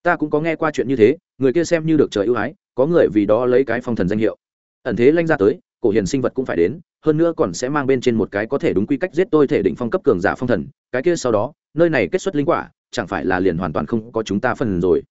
Speaker 1: Ta cũng có nghe qua chuyện như thế, người kia xem như được trời ưu ái, có người vì đó lấy cái phong thần danh hiệu. Ẩn thế lanh ra tới, cổ hiền sinh vật cũng phải đến hơn nữa còn sẽ mang bên trên một cái có thể đúng quy cách giết tôi thể định phong cấp cường giả phong thần, cái kia sau đó, nơi này kết xuất linh quả, chẳng phải là liền hoàn toàn không có chúng ta phần rồi.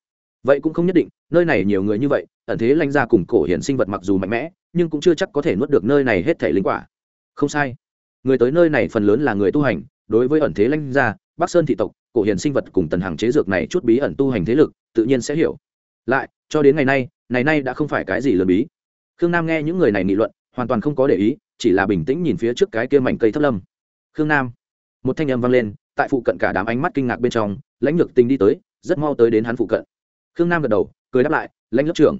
Speaker 1: Vậy cũng không nhất định, nơi này nhiều người như vậy, ẩn thế lanh ra cùng cổ hiền sinh vật mặc dù mạnh mẽ, nhưng cũng chưa chắc có thể nuốt được nơi này hết thể linh quả. Không sai. Người tới nơi này phần lớn là người tu hành, đối với ẩn thế lanh ra bắc sơn thị tộc, cổ hiền sinh vật cùng tần hàng chế dược này chút bí ẩn tu hành thế lực, tự nhiên sẽ hiểu. Lại, cho đến ngày nay ngày nay đã không phải cái gì lớn bí. Khương nam nghe những người này nghị luận hoàn toàn không có để ý, chỉ là bình tĩnh nhìn phía trước cái kia mảnh cây thấp lâm. Khương nam, một thanh âm vang lên, tại phụ cận cả đám ánh mắt kinh ngạc bên trong, lãnh lược tình đi tới, rất mau tới đến hắn phụ cận. Khương nam gật đầu, cười đáp lại, lãnh lớp trưởng.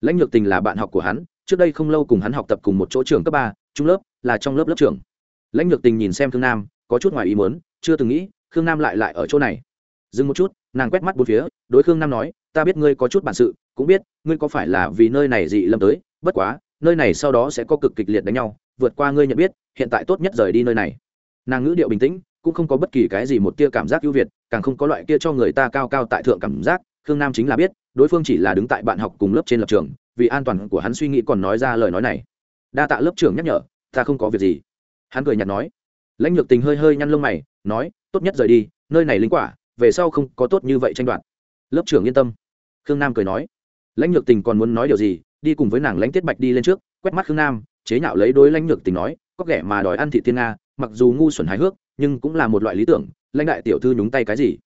Speaker 1: Lãnh lược tình là bạn học của hắn, trước đây không lâu cùng hắn học tập cùng một chỗ trường cấp ba, trung lớp, là trong lớp lớp trưởng. Lãnh lược tình nhìn xem khương nam, có chút ngoài ý muốn, chưa từng nghĩ, khương nam lại lại ở chỗ này. Dừng một chút, nàng quét mắt bốn phía, đối khương nam nói, ta biết ngươi có chút bản sự, cũng biết ngươi có phải là vì nơi này dị lâm tới, bất quá nơi này sau đó sẽ có cực kịch liệt đánh nhau, vượt qua ngươi nhận biết, hiện tại tốt nhất rời đi nơi này. Nàng ngữ điệu bình tĩnh, cũng không có bất kỳ cái gì một tia cảm giác ưu việt, càng không có loại kia cho người ta cao cao tại thượng cảm giác, khương nam chính là biết, đối phương chỉ là đứng tại bạn học cùng lớp trên lập trường, vì an toàn của hắn suy nghĩ còn nói ra lời nói này. Đa tạ lớp trưởng nhắc nhở, ta không có việc gì. Hắn cười nhạt nói. Lãnh lược tình hơi hơi nhăn lông mày, nói, tốt nhất rời đi, nơi này linh quả, về sau không có tốt như vậy tranh đoạt. Lớp trưởng yên tâm. Khương nam cười nói. Lãnh lược tình còn muốn nói điều gì đi cùng với nàng lãnh tiết bạch đi lên trước, quét mắt khương nam, chế nhạo lấy đối lãnh nhược tình nói, có kẻ mà đòi ăn thị tiên nga, mặc dù ngu xuẩn hài hước, nhưng cũng là một loại lý tưởng, lãnh đại tiểu thư nhúng tay cái gì?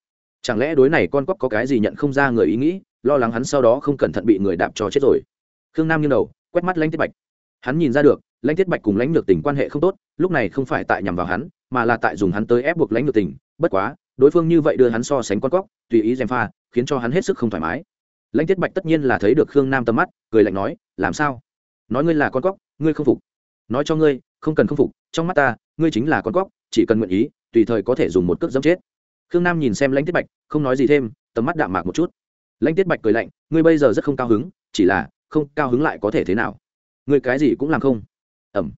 Speaker 1: Chẳng lẽ đối này con cóc có cái gì nhận không ra người ý nghĩ, lo lắng hắn sau đó không cẩn thận bị người đạp cho chết rồi. Khương nam nghiêng đầu, quét mắt lãnh tiết bạch. Hắn nhìn ra được, lãnh tiết bạch cùng lãnh lược tình quan hệ không tốt, lúc này không phải tại nhằm vào hắn, mà là tại dùng hắn tới ép buộc lãnh lược tình. Bất quá, đối phương như vậy đưa hắn so sánh con cóc tùy ý gièm pha, khiến cho hắn hết sức không thoải mái lãnh tiết bạch tất nhiên là thấy được khương nam tầm mắt, cười lạnh nói, làm sao? Nói ngươi là con cóc, ngươi không phục. Nói cho ngươi, không cần không phục, trong mắt ta, ngươi chính là con cóc, chỉ cần nguyện ý, tùy thời có thể dùng một cước dẫm chết. Khương nam nhìn xem lãnh tiết bạch, không nói gì thêm, tầm mắt đạm mạc một chút. Lãnh tiết bạch cười lạnh, ngươi bây giờ rất không cao hứng, chỉ là không cao hứng lại có thể thế nào? Ngươi cái gì cũng làm không? Ẩm.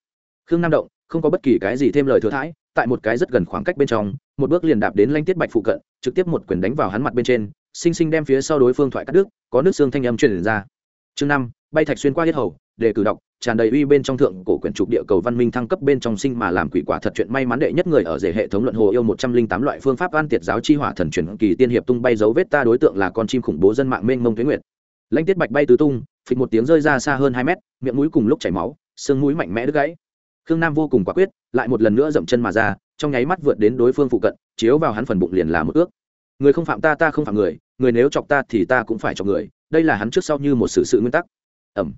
Speaker 1: Khương nam động, không có bất kỳ cái gì thêm lời thừa thãi, tại một cái rất gần khoảng cách bên trong, một bước liền đạp đến Lãnh tiết bạch phụ cận, trực tiếp một quyền đánh vào hắn mặt bên trên sinh sinh đem phía sau đối phương thoại cắt đứt có nước xương thanh âm truyền ra. Chương năm bay thạch xuyên qua huyết hầu để cử động, tràn đầy uy bên trong thượng cổ quyển trục địa cầu văn minh thăng cấp bên trong sinh mà làm quỷ quả thật chuyện may mắn đệ nhất người ở rể hệ thống luận hồ yêu một trăm linh tám loại phương pháp an tiệt giáo chi hỏa thần truyền kỳ tiên hiệp tung bay dấu vết ta đối tượng là con chim khủng bố dân mạng mênh mông tuyến nguyệt. Lãnh tiết bạch bay tứ tung phịch một tiếng rơi ra xa hơn hai mét miệng mũi cùng lúc chảy máu xương mũi mạnh mẽ đứt gãy. Khương nam vô cùng quả quyết lại một lần nữa dậm chân mà ra trong nháy mắt vượt đến đối phương phụ cận chiếu vào hắn phần bụng liền là một ước. Người không phạm ta ta không phạm người người nếu chọc ta thì ta cũng phải chọc người, đây là hắn trước sau như một sự sự nguyên tắc. Ẩm.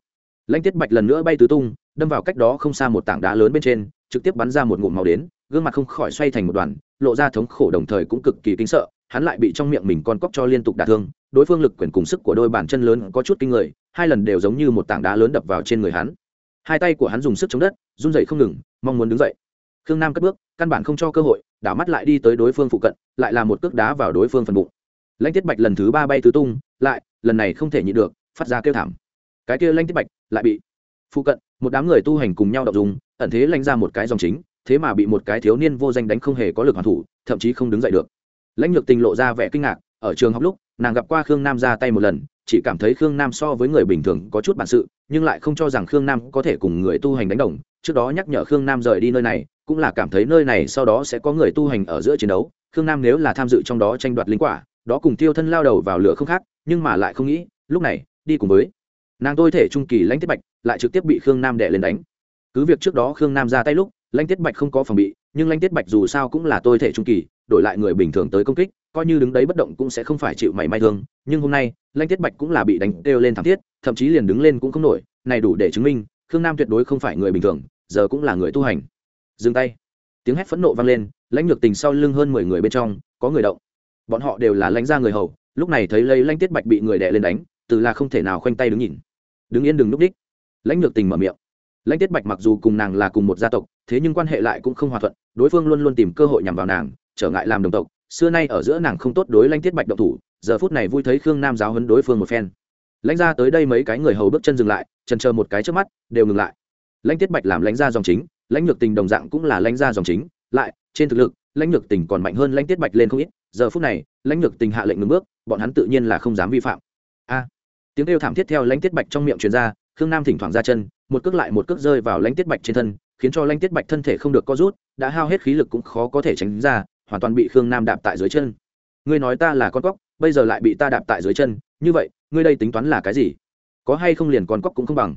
Speaker 1: Lãnh tiết bạch lần nữa bay tứ tung, đâm vào cách đó không xa một tảng đá lớn bên trên, trực tiếp bắn ra một ngụm màu đến, gương mặt không khỏi xoay thành một đoàn, lộ ra thống khổ đồng thời cũng cực kỳ kinh sợ, hắn lại bị trong miệng mình con cóc cho liên tục đả thương, đối phương lực quyền cùng sức của đôi bàn chân lớn có chút kinh người, hai lần đều giống như một tảng đá lớn đập vào trên người hắn. Hai tay của hắn dùng sức chống đất, run dậy không ngừng, mong muốn đứng dậy. Khương nam cất bước, căn bản không cho cơ hội, đảo mắt lại đi tới đối phương phụ cận, lại là một cước đá vào đối phương phần bụng lãnh tiết bạch lần thứ ba bay tứ tung, lại, lần này không thể nhịn được, phát ra kêu thảm. Cái kia lãnh tiết bạch lại bị phụ cận một đám người tu hành cùng nhau đọc dùng ẩn thế lãnh ra một cái dòng chính, thế mà bị một cái thiếu niên vô danh đánh không hề có lực hoàn thủ, thậm chí không đứng dậy được. Lãnh lược tình lộ ra vẻ kinh ngạc, ở trường học lúc, nàng gặp qua khương nam ra tay một lần, chỉ cảm thấy khương nam so với người bình thường có chút bản sự, nhưng lại không cho rằng khương nam có thể cùng người tu hành đánh đồng. Trước đó nhắc nhở khương nam rời đi nơi này, cũng là cảm thấy nơi này sau đó sẽ có người tu hành ở giữa chiến đấu. Khương nam nếu là tham dự trong đó tranh đoạt linh quả đó cùng tiêu thân lao đầu vào lửa không khác, nhưng mà lại không nghĩ, lúc này, đi cùng với. Nàng tôi thể trung kỳ lãnh tiết bạch, lại trực tiếp bị khương nam đệ lên đánh. Cứ việc trước đó khương nam ra tay lúc, lãnh tiết bạch không có phòng bị, nhưng lãnh tiết bạch dù sao cũng là tôi thể trung kỳ, đổi lại người bình thường tới công kích, coi như đứng đấy bất động cũng sẽ không phải chịu mảy may thương, nhưng hôm nay, lãnh tiết bạch cũng là bị đánh kêu lên thảm thiết, thậm chí liền đứng lên cũng không nổi, này đủ để chứng minh, khương nam tuyệt đối không phải người bình thường, giờ cũng là người tu hành. Dừng tay. Tiếng hét phẫn nộ vang lên, lãnh lược tình sau lưng hơn mười người bên trong, có người động bọn họ đều là lãnh gia người hầu, lúc này thấy lấy lãnh tiết bạch bị người đè lên đánh, từ là không thể nào khoanh tay đứng nhìn. Đứng yên đừng núp đích. Lãnh nhược tình mở miệng. Lãnh tiết bạch mặc dù cùng nàng là cùng một gia tộc, thế nhưng quan hệ lại cũng không hòa thuận, đối phương luôn luôn tìm cơ hội nhằm vào nàng, trở ngại làm đồng tộc, xưa nay ở giữa nàng không tốt đối lãnh tiết bạch động thủ, giờ phút này vui thấy khương nam giáo hấn đối phương một phen. Lãnh ra tới đây mấy cái người hầu bước chân dừng lại trần chờ một cái trước mắt, đều ngừng lại. Lãnh tiết bạch làm lãnh gia dòng chính, lãnh nhược tình đồng dạng cũng là lãnh gia dòng chính, lại, trên thực lực, lãnh nhược tình còn mạnh hơn lãnh tiết bạch lên không ít giờ phút này, lãnh lược tình hạ lệnh ngừng bước, bọn hắn tự nhiên là không dám vi phạm. A, tiếng kêu thảm thiết theo lãnh tiết bạch trong miệng truyền ra, khương nam thỉnh thoảng ra chân, một cước lại một cước rơi vào lãnh tiết bạch trên thân, khiến cho lãnh tiết bạch thân thể không được co rút, đã hao hết khí lực cũng khó có thể tránh ra, hoàn toàn bị khương nam đạp tại dưới chân. Ngươi nói ta là con cóc, bây giờ lại bị ta đạp tại dưới chân, như vậy, ngươi đây tính toán là cái gì? Có hay không liền con cóc cũng không bằng.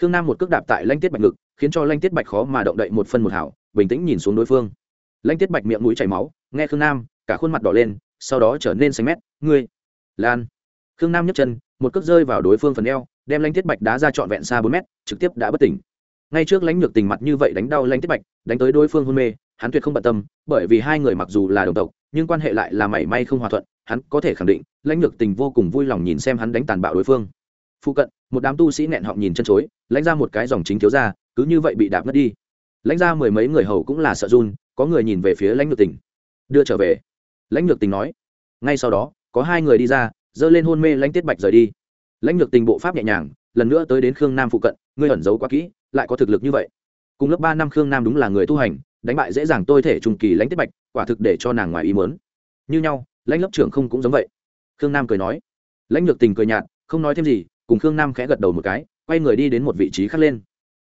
Speaker 1: Khương nam một cước đạp tại lãnh tiết bạch ngực, khiến cho lãnh tiết bạch khó mà động đậy một phân một hảo, bình tĩnh nhìn xuống đối phương. Lãnh tiết bạch miệng mũi chảy máu, nghe khương nam cả khuôn mặt đỏ lên, sau đó trở nên xanh mét. Ngươi, lan. Khương nam nhấc chân, một cước rơi vào đối phương phần eo, đem lãnh tiết bạch đá ra trọn vẹn xa bốn mét, trực tiếp đã bất tỉnh. Ngay trước lãnh lược tình mặt như vậy đánh đau lãnh tiết bạch, đánh tới đối phương hôn mê, hắn tuyệt không bận tâm, bởi vì hai người mặc dù là đồng tộc, nhưng quan hệ lại là mảy may không hòa thuận, hắn có thể khẳng định, lãnh lược tình vô cùng vui lòng nhìn xem hắn đánh tàn bạo đối phương. Phụ cận, một đám tu sĩ nẹn họng nhìn chân chối, lãnh ra một cái dòng chính thiếu ra, cứ như vậy bị đạp mất đi. Lãnh ra mười mấy người hầu cũng là sợ run, có người nhìn về phía lãnh lược tình. Đưa trở về lãnh lược tình nói, ngay sau đó, có hai người đi ra, dơ lên hôn mê lãnh tiết bạch rời đi. Lãnh lược tình bộ pháp nhẹ nhàng, lần nữa tới đến khương nam phụ cận, ngươi ẩn giấu quá kỹ, lại có thực lực như vậy. Cùng lớp ba năm khương nam đúng là người tu hành, đánh bại dễ dàng tôi thể trùng kỳ lãnh tiết bạch, quả thực để cho nàng ngoài ý mớn như nhau, lãnh lớp trưởng không cũng giống vậy. Khương nam cười nói, lãnh lược tình cười nhạt, không nói thêm gì, cùng khương nam khẽ gật đầu một cái, quay người đi đến một vị trí khác lên.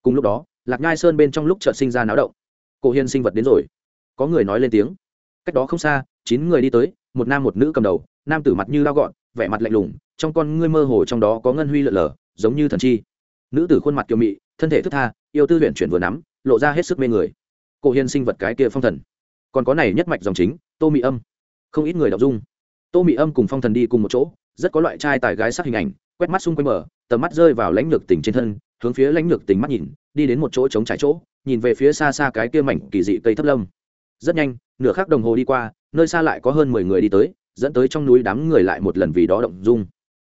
Speaker 1: Cùng lúc đó, lạc nhai sơn bên trong lúc chợt sinh ra náo động. Cổ hiên sinh vật đến rồi. Có người nói lên tiếng, cách đó không xa chín người đi tới, một nam một nữ cầm đầu, nam tử mặt như lao gọn, vẻ mặt lạnh lùng, trong con ngươi mơ hồ trong đó có ngân huy lợn lờ, giống như thần chi. Nữ tử khuôn mặt kiều mị, thân thể thức tha, yêu tư luyện chuyển vừa nắm, lộ ra hết sức mê người. Cổ hiên sinh vật cái kia phong thần. Còn có này nhất mạch dòng chính, tô mị âm. Không ít người đọc dung. Tô mị âm cùng phong thần đi cùng một chỗ, rất có loại trai tài gái sắc hình ảnh, quét mắt xung quanh mở tầm mắt rơi vào lãnh lược tỉnh trên thân, hướng phía lãnh lược tỉnh mắt nhìn, đi đến một chỗ trống trải chỗ, nhìn về phía xa xa cái kia mảnh kỳ dị cây thấp lâm rất nhanh, nửa khắc đồng hồ đi qua, nơi xa lại có hơn mười người đi tới, dẫn tới trong núi đám người lại một lần vì đó động dung.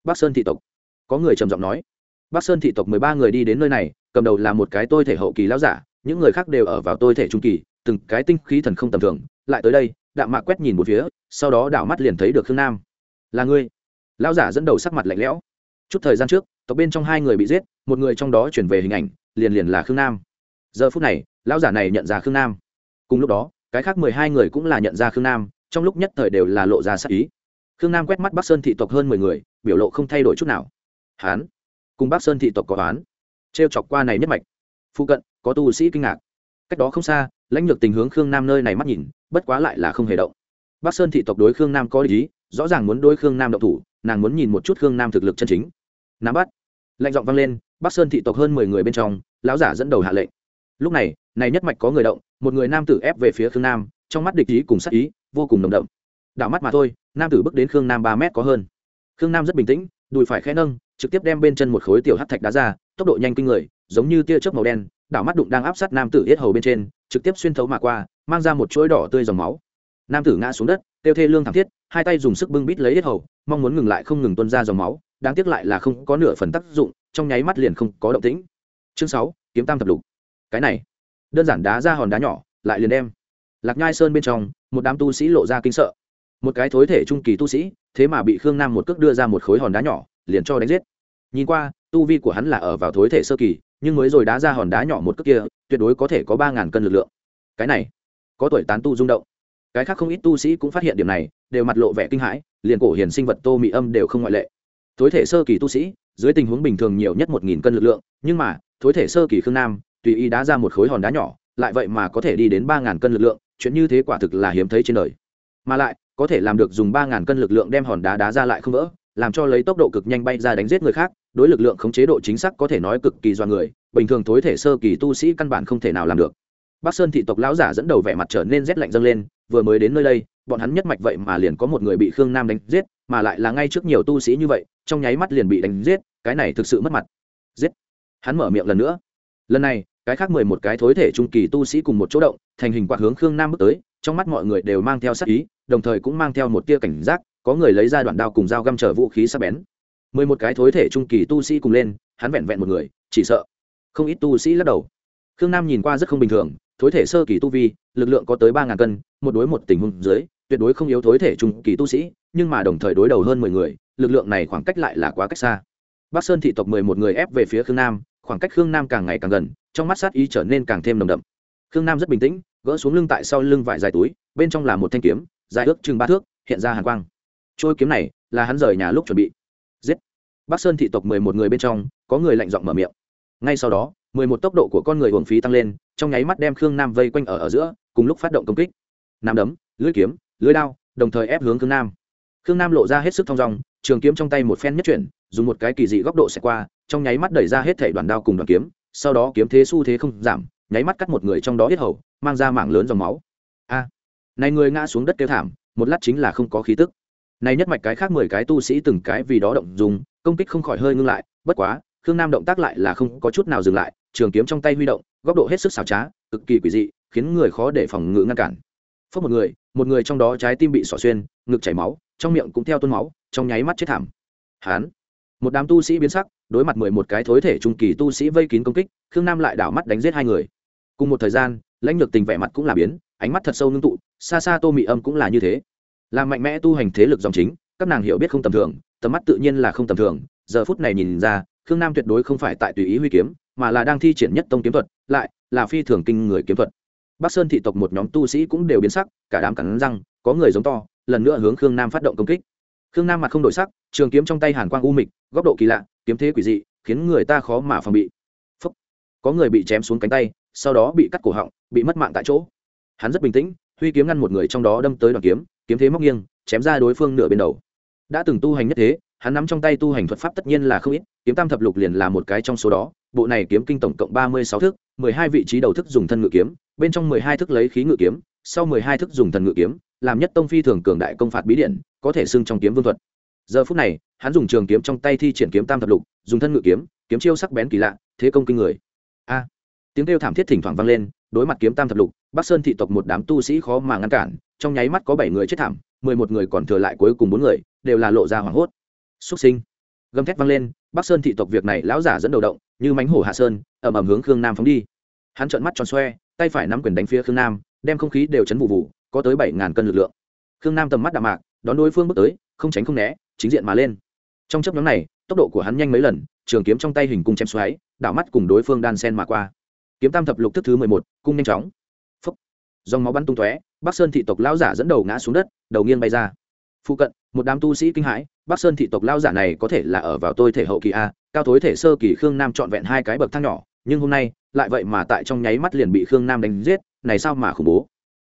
Speaker 1: Bắc sơn thị tộc. Có người trầm giọng nói. Bắc sơn thị tộc mười ba người đi đến nơi này, cầm đầu là một cái tôi thể hậu kỳ lão giả, những người khác đều ở vào tôi thể trung kỳ, từng cái tinh khí thần không tầm thường. Lại tới đây, đạm mạc quét nhìn một phía, sau đó đảo mắt liền thấy được khương nam. Là ngươi? Lão giả dẫn đầu sắc mặt lạnh lẽo. Chút thời gian trước, tộc bên trong hai người bị giết, một người trong đó chuyển về hình ảnh, liền liền là khương nam. Giờ phút này, lão giả này nhận ra khương nam. Cùng lúc đó cái khác mười hai người cũng là nhận ra khương nam, trong lúc nhất thời đều là lộ ra sắc ý. Khương nam quét mắt bắc sơn thị tộc hơn mười người, biểu lộ không thay đổi chút nào. Hán, cùng bắc sơn thị tộc có hán. t r e o chọc qua này nhất mạch. Phụ cận, có tu sĩ kinh ngạc. Cách đó không xa, lãnh lược tình hướng khương nam nơi này mắt nhìn, bất quá lại là không hề động. Bắc sơn thị tộc đối khương nam có lý, rõ ràng muốn đối khương nam động thủ, nàng muốn nhìn một chút khương nam thực lực chân chính. Nắm bắt. Lệnh giọng vang lên, bắc sơn thị tộc hơn mười người bên trong, lão giả dẫn đầu hạ lệnh. Lúc này này nhất mạch có người động một người nam tử ép về phía khương nam, trong mắt địch ý cùng sắc ý vô cùng nồng đậm. Đảo mắt mà thôi, nam tử bước đến khương nam ba mét có hơn. Khương nam rất bình tĩnh, đùi phải khẽ nâng, trực tiếp đem bên chân một khối tiểu hát thạch đá ra, tốc độ nhanh kinh người, giống như tia chớp màu đen, đảo mắt đụng đang áp sát nam tử yết hầu bên trên, trực tiếp xuyên thấu mà qua, mang ra một chuỗi đỏ tươi dòng máu. Nam tử ngã xuống đất, tiêu thê lương thảm thiết, hai tay dùng sức bưng bít lấy yết hầu, mong muốn ngừng lại không ngừng tuân ra dòng máu, đáng tiếc lại là không có nửa phần tác dụng, trong nháy mắt liền không có động tĩnh. Chương sáu, kiếm tam thập lục. Cái này đơn giản đá ra hòn đá nhỏ, lại liền đem. Lạc nhai sơn bên trong, một đám tu sĩ lộ ra kinh sợ. Một cái thối thể trung kỳ tu sĩ, thế mà bị khương nam một cước đưa ra một khối hòn đá nhỏ, liền cho đánh giết. Nhìn qua, tu vi của hắn là ở vào thối thể sơ kỳ, nhưng mới rồi đá ra hòn đá nhỏ một cước kia, tuyệt đối có thể có ba ngàn cân lực lượng. Cái này, có tuổi tán tu rung động. Cái khác không ít tu sĩ cũng phát hiện điểm này, đều mặt lộ vẻ kinh hãi, liền cổ hiền sinh vật tô mị âm đều không ngoại lệ. Thối thể sơ kỳ tu sĩ, dưới tình huống bình thường nhiều nhất một nghìn cân lực lượng, nhưng mà, thối thể sơ kỳ khương nam tùy ý đá ra một khối hòn đá nhỏ, lại vậy mà có thể đi đến ba ngàn cân lực lượng, chuyện như thế quả thực là hiếm thấy trên đời. Mà lại, có thể làm được dùng ba ngàn cân lực lượng đem hòn đá đá ra lại không vỡ, làm cho lấy tốc độ cực nhanh bay ra đánh giết người khác, đối lực lượng khống chế độ chính xác có thể nói cực kỳ do người, bình thường thối thể sơ kỳ tu sĩ căn bản không thể nào làm được. Bắc sơn thị tộc lão giả dẫn đầu vẻ mặt trở nên rét lạnh dâng lên, vừa mới đến nơi đây, bọn hắn nhất mạch vậy mà liền có một người bị khương nam đánh giết, mà lại là ngay trước nhiều tu sĩ như vậy, trong nháy mắt liền bị đánh giết, cái này thực sự mất mặt. Giết. Hắn mở miệng lần nữa. Lần này cái khác mười một cái thối thể trung kỳ tu sĩ cùng một chỗ động, thành hình quạt hướng khương nam bước tới, trong mắt mọi người đều mang theo sắc ý, đồng thời cũng mang theo một tia cảnh giác, có người lấy ra đoạn đao cùng dao găm trở vũ khí sắc bén. Mười một cái thối thể trung kỳ tu sĩ cùng lên, hắn vẹn vẹn một người, chỉ sợ không ít tu sĩ lắc đầu. Khương nam nhìn qua rất không bình thường, thối thể sơ kỳ tu vi, lực lượng có tới ba ngàn cân, một đối một tình huống dưới, tuyệt đối không yếu thối thể trung kỳ tu sĩ, nhưng mà đồng thời đối đầu hơn mười người, lực lượng này khoảng cách lại là quá cách xa. Bắc sơn thị tộc mười một người ép về phía khương nam khoảng cách khương nam càng ngày càng gần, trong mắt sát ý trở nên càng thêm nồng đậm. Khương nam rất bình tĩnh, gỡ xuống lưng tại sau lưng vải dài túi, bên trong là một thanh kiếm, dài ước chừng ba thước, hiện ra hàn quang. Trôi kiếm này là hắn rời nhà lúc chuẩn bị. Giết! Bắc sơn thị tộc mười một người bên trong, có người lạnh giọng mở miệng. Ngay sau đó, mười một tốc độ của con người hưởng phí tăng lên, trong nháy mắt đem khương nam vây quanh ở ở giữa, cùng lúc phát động công kích. Nam đấm, lưỡi kiếm, lưỡi đao, đồng thời ép hướng khương nam. Khương nam lộ ra hết sức thong dong, trường kiếm trong tay một phen nhất chuyển, dùng một cái kỳ dị góc độ xẹt qua trong nháy mắt đẩy ra hết thể đoàn đao cùng đoàn kiếm, sau đó kiếm thế xu thế không giảm, nháy mắt cắt một người trong đó hết hầu, mang ra mảng lớn dòng máu. A, này người ngã xuống đất kêu thảm, một lát chính là không có khí tức. Này nhất mạch cái khác mười cái tu sĩ từng cái vì đó động dùng, công kích không khỏi hơi ngưng lại, bất quá, khương nam động tác lại là không có chút nào dừng lại, trường kiếm trong tay huy động, góc độ hết sức xảo trá, cực kỳ quỷ dị, khiến người khó để phòng ngự ngăn cản. Phớt một người một người trong đó trái tim bị xỏ xuyên, ngực chảy máu, trong miệng cũng theo tuôn máu, trong nháy mắt chết thảm. Hán, một đám tu sĩ biến sắc đối mặt mười một cái thối thể trung kỳ tu sĩ vây kín công kích, khương nam lại đảo mắt đánh giết hai người. Cùng một thời gian, lãnh lược tình vẻ mặt cũng là biến, ánh mắt thật sâu ngưng tụ, xa xa tô mị âm cũng là như thế. Làm mạnh mẽ tu hành thế lực dòng chính, các nàng hiểu biết không tầm thường, tầm mắt tự nhiên là không tầm thường. Giờ phút này nhìn ra, khương nam tuyệt đối không phải tại tùy ý huy kiếm, mà là đang thi triển nhất tông kiếm thuật, lại là phi thường kinh người kiếm thuật. Bắc sơn thị tộc một nhóm tu sĩ cũng đều biến sắc, cả đám cắn răng, có người giống to, lần nữa hướng khương nam phát động công kích. Khương nam mặt không đổi sắc, trường kiếm trong tay hàn quang u mịch, góc độ kỳ lạ kiếm thế quỷ dị khiến người ta khó mà phòng bị. Phúc. có người bị chém xuống cánh tay sau đó bị cắt cổ họng bị mất mạng tại chỗ. Hắn rất bình tĩnh huy kiếm ngăn một người trong đó đâm tới đoàn kiếm kiếm thế móc nghiêng chém ra đối phương nửa bên đầu. Đã từng tu hành nhất thế hắn nắm trong tay tu hành thuật pháp tất nhiên là không ít kiếm tam thập lục liền là một cái trong số đó. Bộ này kiếm kinh tổng cộng ba mươi sáu thước, mười hai vị trí đầu thức dùng thân ngự kiếm bên trong mười hai thức lấy khí ngự kiếm sau mười hai thức dùng thần ngự kiếm làm nhất tông phi thường cường đại công phạt bí điện có thể xưng trong kiếm vương thuật giờ phút này, hắn dùng trường kiếm trong tay thi triển kiếm tam thập lục, dùng thân ngự kiếm kiếm chiêu sắc bén kỳ lạ, thế công kinh người. A! Tiếng kêu thảm thiết thỉnh thoảng vang lên, đối mặt kiếm tam thập lục, bắc sơn thị tộc một đám tu sĩ khó mà ngăn cản, trong nháy mắt có bảy người chết thảm, mười một người còn thừa lại cuối cùng bốn người, đều là lộ ra hoảng hốt. Xuất sinh! Gầm thét vang lên, bắc sơn thị tộc việc này lão giả dẫn đầu động, như mánh hổ hạ sơn ẩm ẩm hướng khương nam phóng đi. Hắn trợn mắt tròn xoe, tay phải nắm quyền đánh phía khương nam, đem không khí đều chấn vụ vụ có tới bảy ngàn cân lực lượng. Khương nam tầm mắt đạm mạc, đón đối phương bước tới, không tránh không né chính diện mà lên. Trong chấp nhóm này, tốc độ của hắn nhanh mấy lần, trường kiếm trong tay hình cung chém xoáy, đảo mắt cùng đối phương đan sen mà qua. Kiếm tam thập lục thức thứ mười một, cung nhanh chóng. Phấp dòng máu bắn tung tóe, bắc sơn thị tộc lão giả dẫn đầu ngã xuống đất, đầu nghiêng bay ra. Phụ cận, một đám tu sĩ kinh hãi, bắc sơn thị tộc lão giả này có thể là ở vào tôi thể hậu kỳ a, cao thối thể sơ kỳ khương nam trọn vẹn hai cái bậc thang nhỏ, nhưng hôm nay, lại vậy mà tại trong nháy mắt liền bị khương nam đánh giết, này sao mà khủng bố?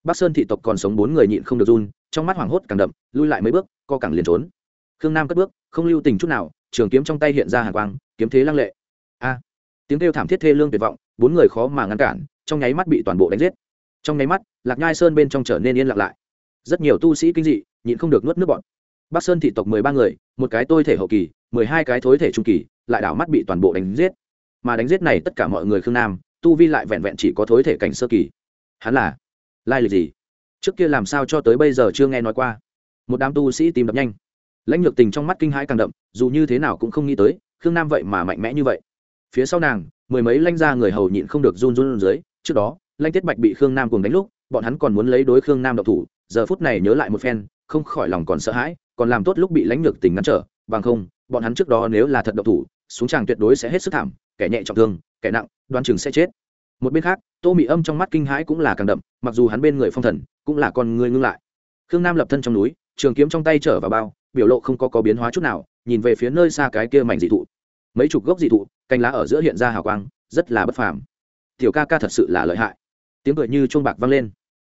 Speaker 1: Bắc sơn thị tộc còn sống bốn người nhịn không được run, trong mắt hoảng hốt càng đậm, lui lại mấy bước, co cẳng liền trốn khương nam cất bước, không lưu tình chút nào, trường kiếm trong tay hiện ra hàng quang, kiếm thế lăng lệ. A! Tiếng kêu thảm thiết thê lương tuyệt vọng, bốn người khó mà ngăn cản, trong nháy mắt bị toàn bộ đánh giết. Trong nháy mắt, lạc nhai sơn bên trong trở nên yên lặng lại. Rất nhiều tu sĩ kinh dị, nhịn không được nuốt nước bọn bắc sơn thị tộc mười ba người, một cái tôi thể hậu kỳ, mười hai cái thối thể trung kỳ, lại đảo mắt bị toàn bộ đánh giết. Mà đánh giết này tất cả mọi người khương nam, tu vi lại vẹn vẹn chỉ có thối thể cảnh sơ kỳ. Hắn là lai lịch gì? Trước kia làm sao cho tới bây giờ chưa nghe nói qua. Một đám tu sĩ tìm đập nhanh lãnh lược tình trong mắt kinh hãi càng đậm, dù như thế nào cũng không nghĩ tới, khương nam vậy mà mạnh mẽ như vậy. Phía sau nàng, mười mấy lanh ra người hầu nhịn không được run run dưới, trước đó lanh tiết bạch bị khương nam cùng đánh lúc, bọn hắn còn muốn lấy đối khương nam độc thủ, giờ phút này nhớ lại một phen, không khỏi lòng còn sợ hãi, còn làm tốt lúc bị lãnh lược tình ngăn trở, bằng không, bọn hắn trước đó nếu là thật độc thủ, xuống tràng tuyệt đối sẽ hết sức thảm, kẻ nhẹ trọng thương, kẻ nặng, đoan chừng sẽ chết. Một bên khác, tô mị âm trong mắt kinh hãi cũng là càng đậm, mặc dù hắn bên người phong thần, cũng là con người ngưng lại. Khương nam lập thân trong núi, trường kiếm trong tay trở vào bao biểu lộ không có có biến hóa chút nào, nhìn về phía nơi xa cái kia mảnh dị thụ. Mấy chục gốc dị thụ, cành lá ở giữa hiện ra hào quang, rất là bất phàm. Tiểu ca ca thật sự là lợi hại. Tiếng cười như chuông bạc vang lên.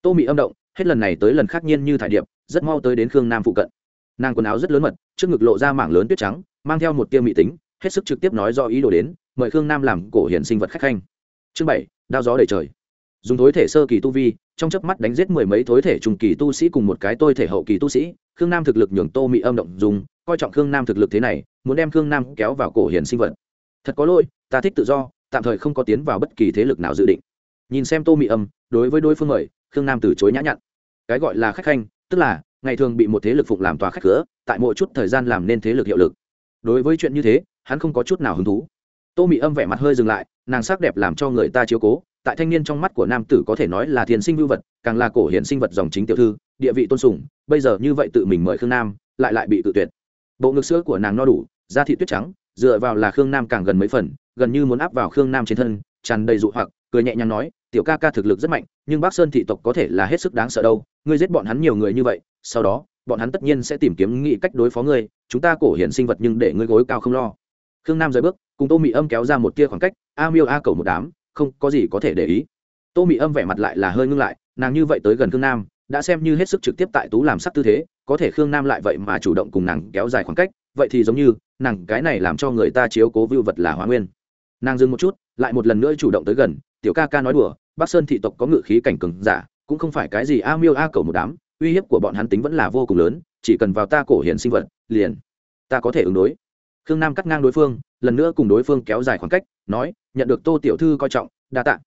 Speaker 1: Tô mị âm động, hết lần này tới lần khác nhiên như thải điệp, rất mau tới đến khương nam phụ cận. Nàng quần áo rất lớn mật, trước ngực lộ ra mảng lớn tuyết trắng, mang theo một tiêu mị tính, hết sức trực tiếp nói do ý đồ đến, mời khương nam làm cổ hiển sinh vật khách khanh. Chương bảy, đao gió đầy trời. Dùng thối thể sơ kỳ tu vi, trong chớp mắt đánh giết mười mấy thối thể trùng kỳ tu sĩ cùng một cái tôi thể hậu kỳ tu sĩ khương nam thực lực nhường tô mị âm động dùng coi trọng khương nam thực lực thế này, muốn đem khương nam kéo vào cổ hiển sinh vật. Thật có lỗi, ta thích tự do, tạm thời không có tiến vào bất kỳ thế lực nào dự định. Nhìn xem tô mị âm, đối với đối phương mời, khương nam từ chối nhã nhặn. Cái gọi là khách khanh, tức là, ngày thường bị một thế lực phụng làm tòa khách cửa, tại mỗi chút thời gian làm nên thế lực hiệu lực. Đối với chuyện như thế, hắn không có chút nào hứng thú. Tô mị âm vẻ mặt hơi dừng lại, nàng sắc đẹp làm cho người ta chiếu cố tại thanh niên trong mắt của nam tử có thể nói là thiền sinh vưu vật, càng là cổ hiển sinh vật dòng chính tiểu thư, địa vị tôn sùng, bây giờ như vậy tự mình mời khương nam, lại lại bị tự tuyệt. Bộ ngực sữa của nàng no đủ, da thị tuyết trắng, dựa vào là khương nam càng gần mấy phần, gần như muốn áp vào khương nam trên thân, tràn đầy dụ hoặc, cười nhẹ nhàng nói, tiểu ca ca thực lực rất mạnh, nhưng bắc sơn thị tộc có thể là hết sức đáng sợ đâu, ngươi giết bọn hắn nhiều người như vậy, sau đó, bọn hắn tất nhiên sẽ tìm kiếm nghị cách đối phó ngươi, chúng ta cổ hiển sinh vật nhưng để ngươi gối cao không lo. Khương nam rời bước, cùng tô mị âm kéo ra một tia khoảng cách, a miêu a cầu một đám không có gì có thể để ý. Tô mị âm vẻ mặt lại là hơi ngưng lại, nàng như vậy tới gần khương nam, đã xem như hết sức trực tiếp tại tú làm sắc tư thế, có thể khương nam lại vậy mà chủ động cùng nàng kéo dài khoảng cách, vậy thì giống như, nàng cái này làm cho người ta chiếu cố vưu vật là hóa nguyên. Nàng dừng một chút, lại một lần nữa chủ động tới gần, tiểu ca ca nói đùa, bắc sơn thị tộc có ngự khí cảnh cường giả, cũng không phải cái gì a miêu a cầu một đám, uy hiếp của bọn hắn tính vẫn là vô cùng lớn, chỉ cần vào ta cổ hiển sinh vật, liền, ta có thể ứng đối. Khương nam cắt ngang đối phương lần nữa cùng đối phương kéo dài khoảng cách, nói, nhận được tô tiểu thư coi trọng, đa t ạ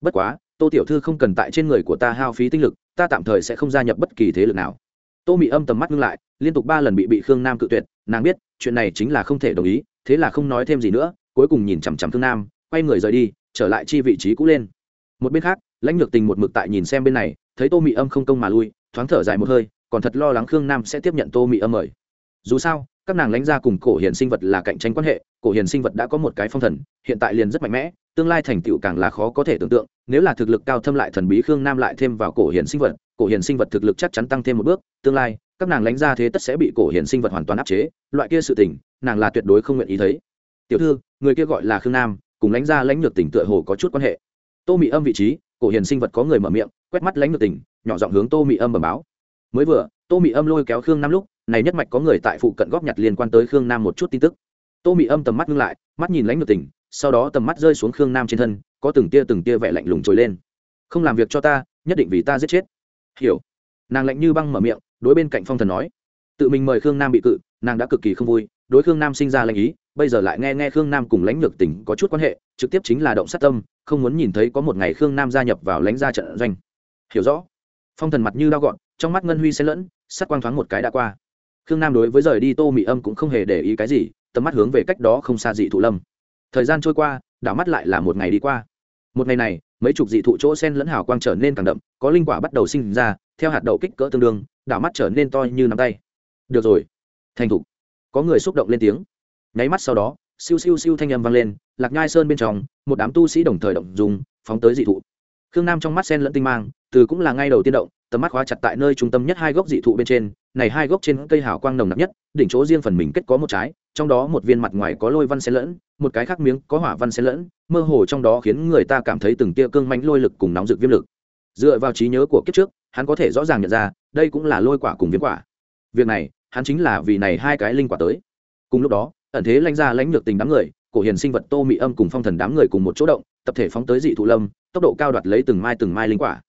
Speaker 1: bất quá, tô tiểu thư không cần tại trên người của ta hao phí tinh lực, ta tạm thời sẽ không gia nhập bất kỳ thế lực nào. Tô mị âm tầm mắt ngưng lại, liên tục ba lần bị bị khương nam cự tuyệt, nàng biết, chuyện này chính là không thể đồng ý, thế là không nói thêm gì nữa, cuối cùng nhìn chằm chằm khương nam, quay người rời đi, trở lại chi vị trí cũ lên. Một bên khác, lãnh lược tình một mực tại nhìn xem bên này, thấy tô mị âm không công mà lui, thoáng thở dài một hơi, còn thật lo lắng khương nam sẽ tiếp nhận tô mị âm mời. Dù sao các nàng lãnh ra cùng cổ hiền sinh vật là cạnh tranh quan hệ, cổ hiền sinh vật đã có một cái phong thần, hiện tại liền rất mạnh mẽ, tương lai thành tựu càng là khó có thể tưởng tượng, nếu là thực lực cao thâm lại thần bí khương nam lại thêm vào cổ hiền sinh vật, cổ hiền sinh vật thực lực chắc chắn tăng thêm một bước, tương lai, các nàng lãnh ra thế tất sẽ bị cổ hiền sinh vật hoàn toàn áp chế, loại kia sự tình, nàng là tuyệt đối không nguyện ý thấy. Tiểu thư, người kia gọi là khương nam, cùng lãnh ra lãnh lược tỉnh tựa hồ có chút quan hệ. Tô mị âm vị trí, cổ hiền sinh vật có người mở miệng, quét mắt lãnh lược tỉnh nhỏ giọng hướng tô mị âm bẩm báo. Mới vừa, tô mị âm lôi kéo khương nam lúc này nhất mạch có người tại phụ cận góp nhặt liên quan tới khương nam một chút tin tức. Tô mị âm tầm mắt ngưng lại, mắt nhìn lãnh được tỉnh sau đó tầm mắt rơi xuống khương nam trên thân, có từng tia từng tia vẻ lạnh lùng trồi lên. Không làm việc cho ta, nhất định vì ta giết chết. Hiểu. Nàng lạnh như băng mở miệng, đối bên cạnh phong thần nói. Tự mình mời khương nam bị cự, nàng đã cực kỳ không vui, đối khương nam sinh ra lãnh ý, bây giờ lại nghe nghe khương nam cùng lãnh lược tỉnh có chút quan hệ, trực tiếp chính là động sát tâm, không muốn nhìn thấy có một ngày khương nam gia nhập vào lãnh gia trận doanh. Hiểu rõ. Phong thần mặt như đau gọn trong mắt ngân huy xen lẫn sát quang thoáng một cái đã qua khương nam đối với rời đi tô mị âm cũng không hề để ý cái gì, tầm mắt hướng về cách đó không xa dị thụ lâm. Thời gian trôi qua, đảo mắt lại là một ngày đi qua. Một ngày này, mấy chục dị thụ chỗ sen lẫn hào quang trở nên càng đậm, có linh quả bắt đầu sinh ra, theo hạt đậu kích cỡ tương đương, đảo mắt trở nên to như nắm tay. Được rồi. Thành thục. Có người xúc động lên tiếng. Nháy mắt sau đó, siêu siêu siêu thanh âm vang lên, lạc nhai sơn bên trong, một đám tu sĩ đồng thời động dùng phóng tới dị thụ. Khương nam trong mắt sen lẫn tinh mang, từ cũng là ngay đầu tiên động, tầm mắt khóa chặt tại nơi trung tâm nhất hai gốc dị thụ bên trên này hai gốc trên cây hào quang nồng nặc nhất, đỉnh chỗ riêng phần mình kết có một trái, trong đó một viên mặt ngoài có lôi văn xen lẫn, một cái khác miếng có hỏa văn xen lẫn, mơ hồ trong đó khiến người ta cảm thấy từng tia cương mánh lôi lực cùng nóng rực viêm lực. Dựa vào trí nhớ của kiếp trước, hắn có thể rõ ràng nhận ra, đây cũng là lôi quả cùng viêm quả. Việc này, hắn chính là vì này hai cái linh quả tới. Cùng lúc đó, ẩn thế lãnh ra lãnh lược tình đám người, cổ hiền sinh vật tô mị âm cùng phong thần đám người cùng một chỗ động, tập thể phóng tới dị thụ lâm, tốc độ cao đoạt lấy từng mai từng mai linh quả.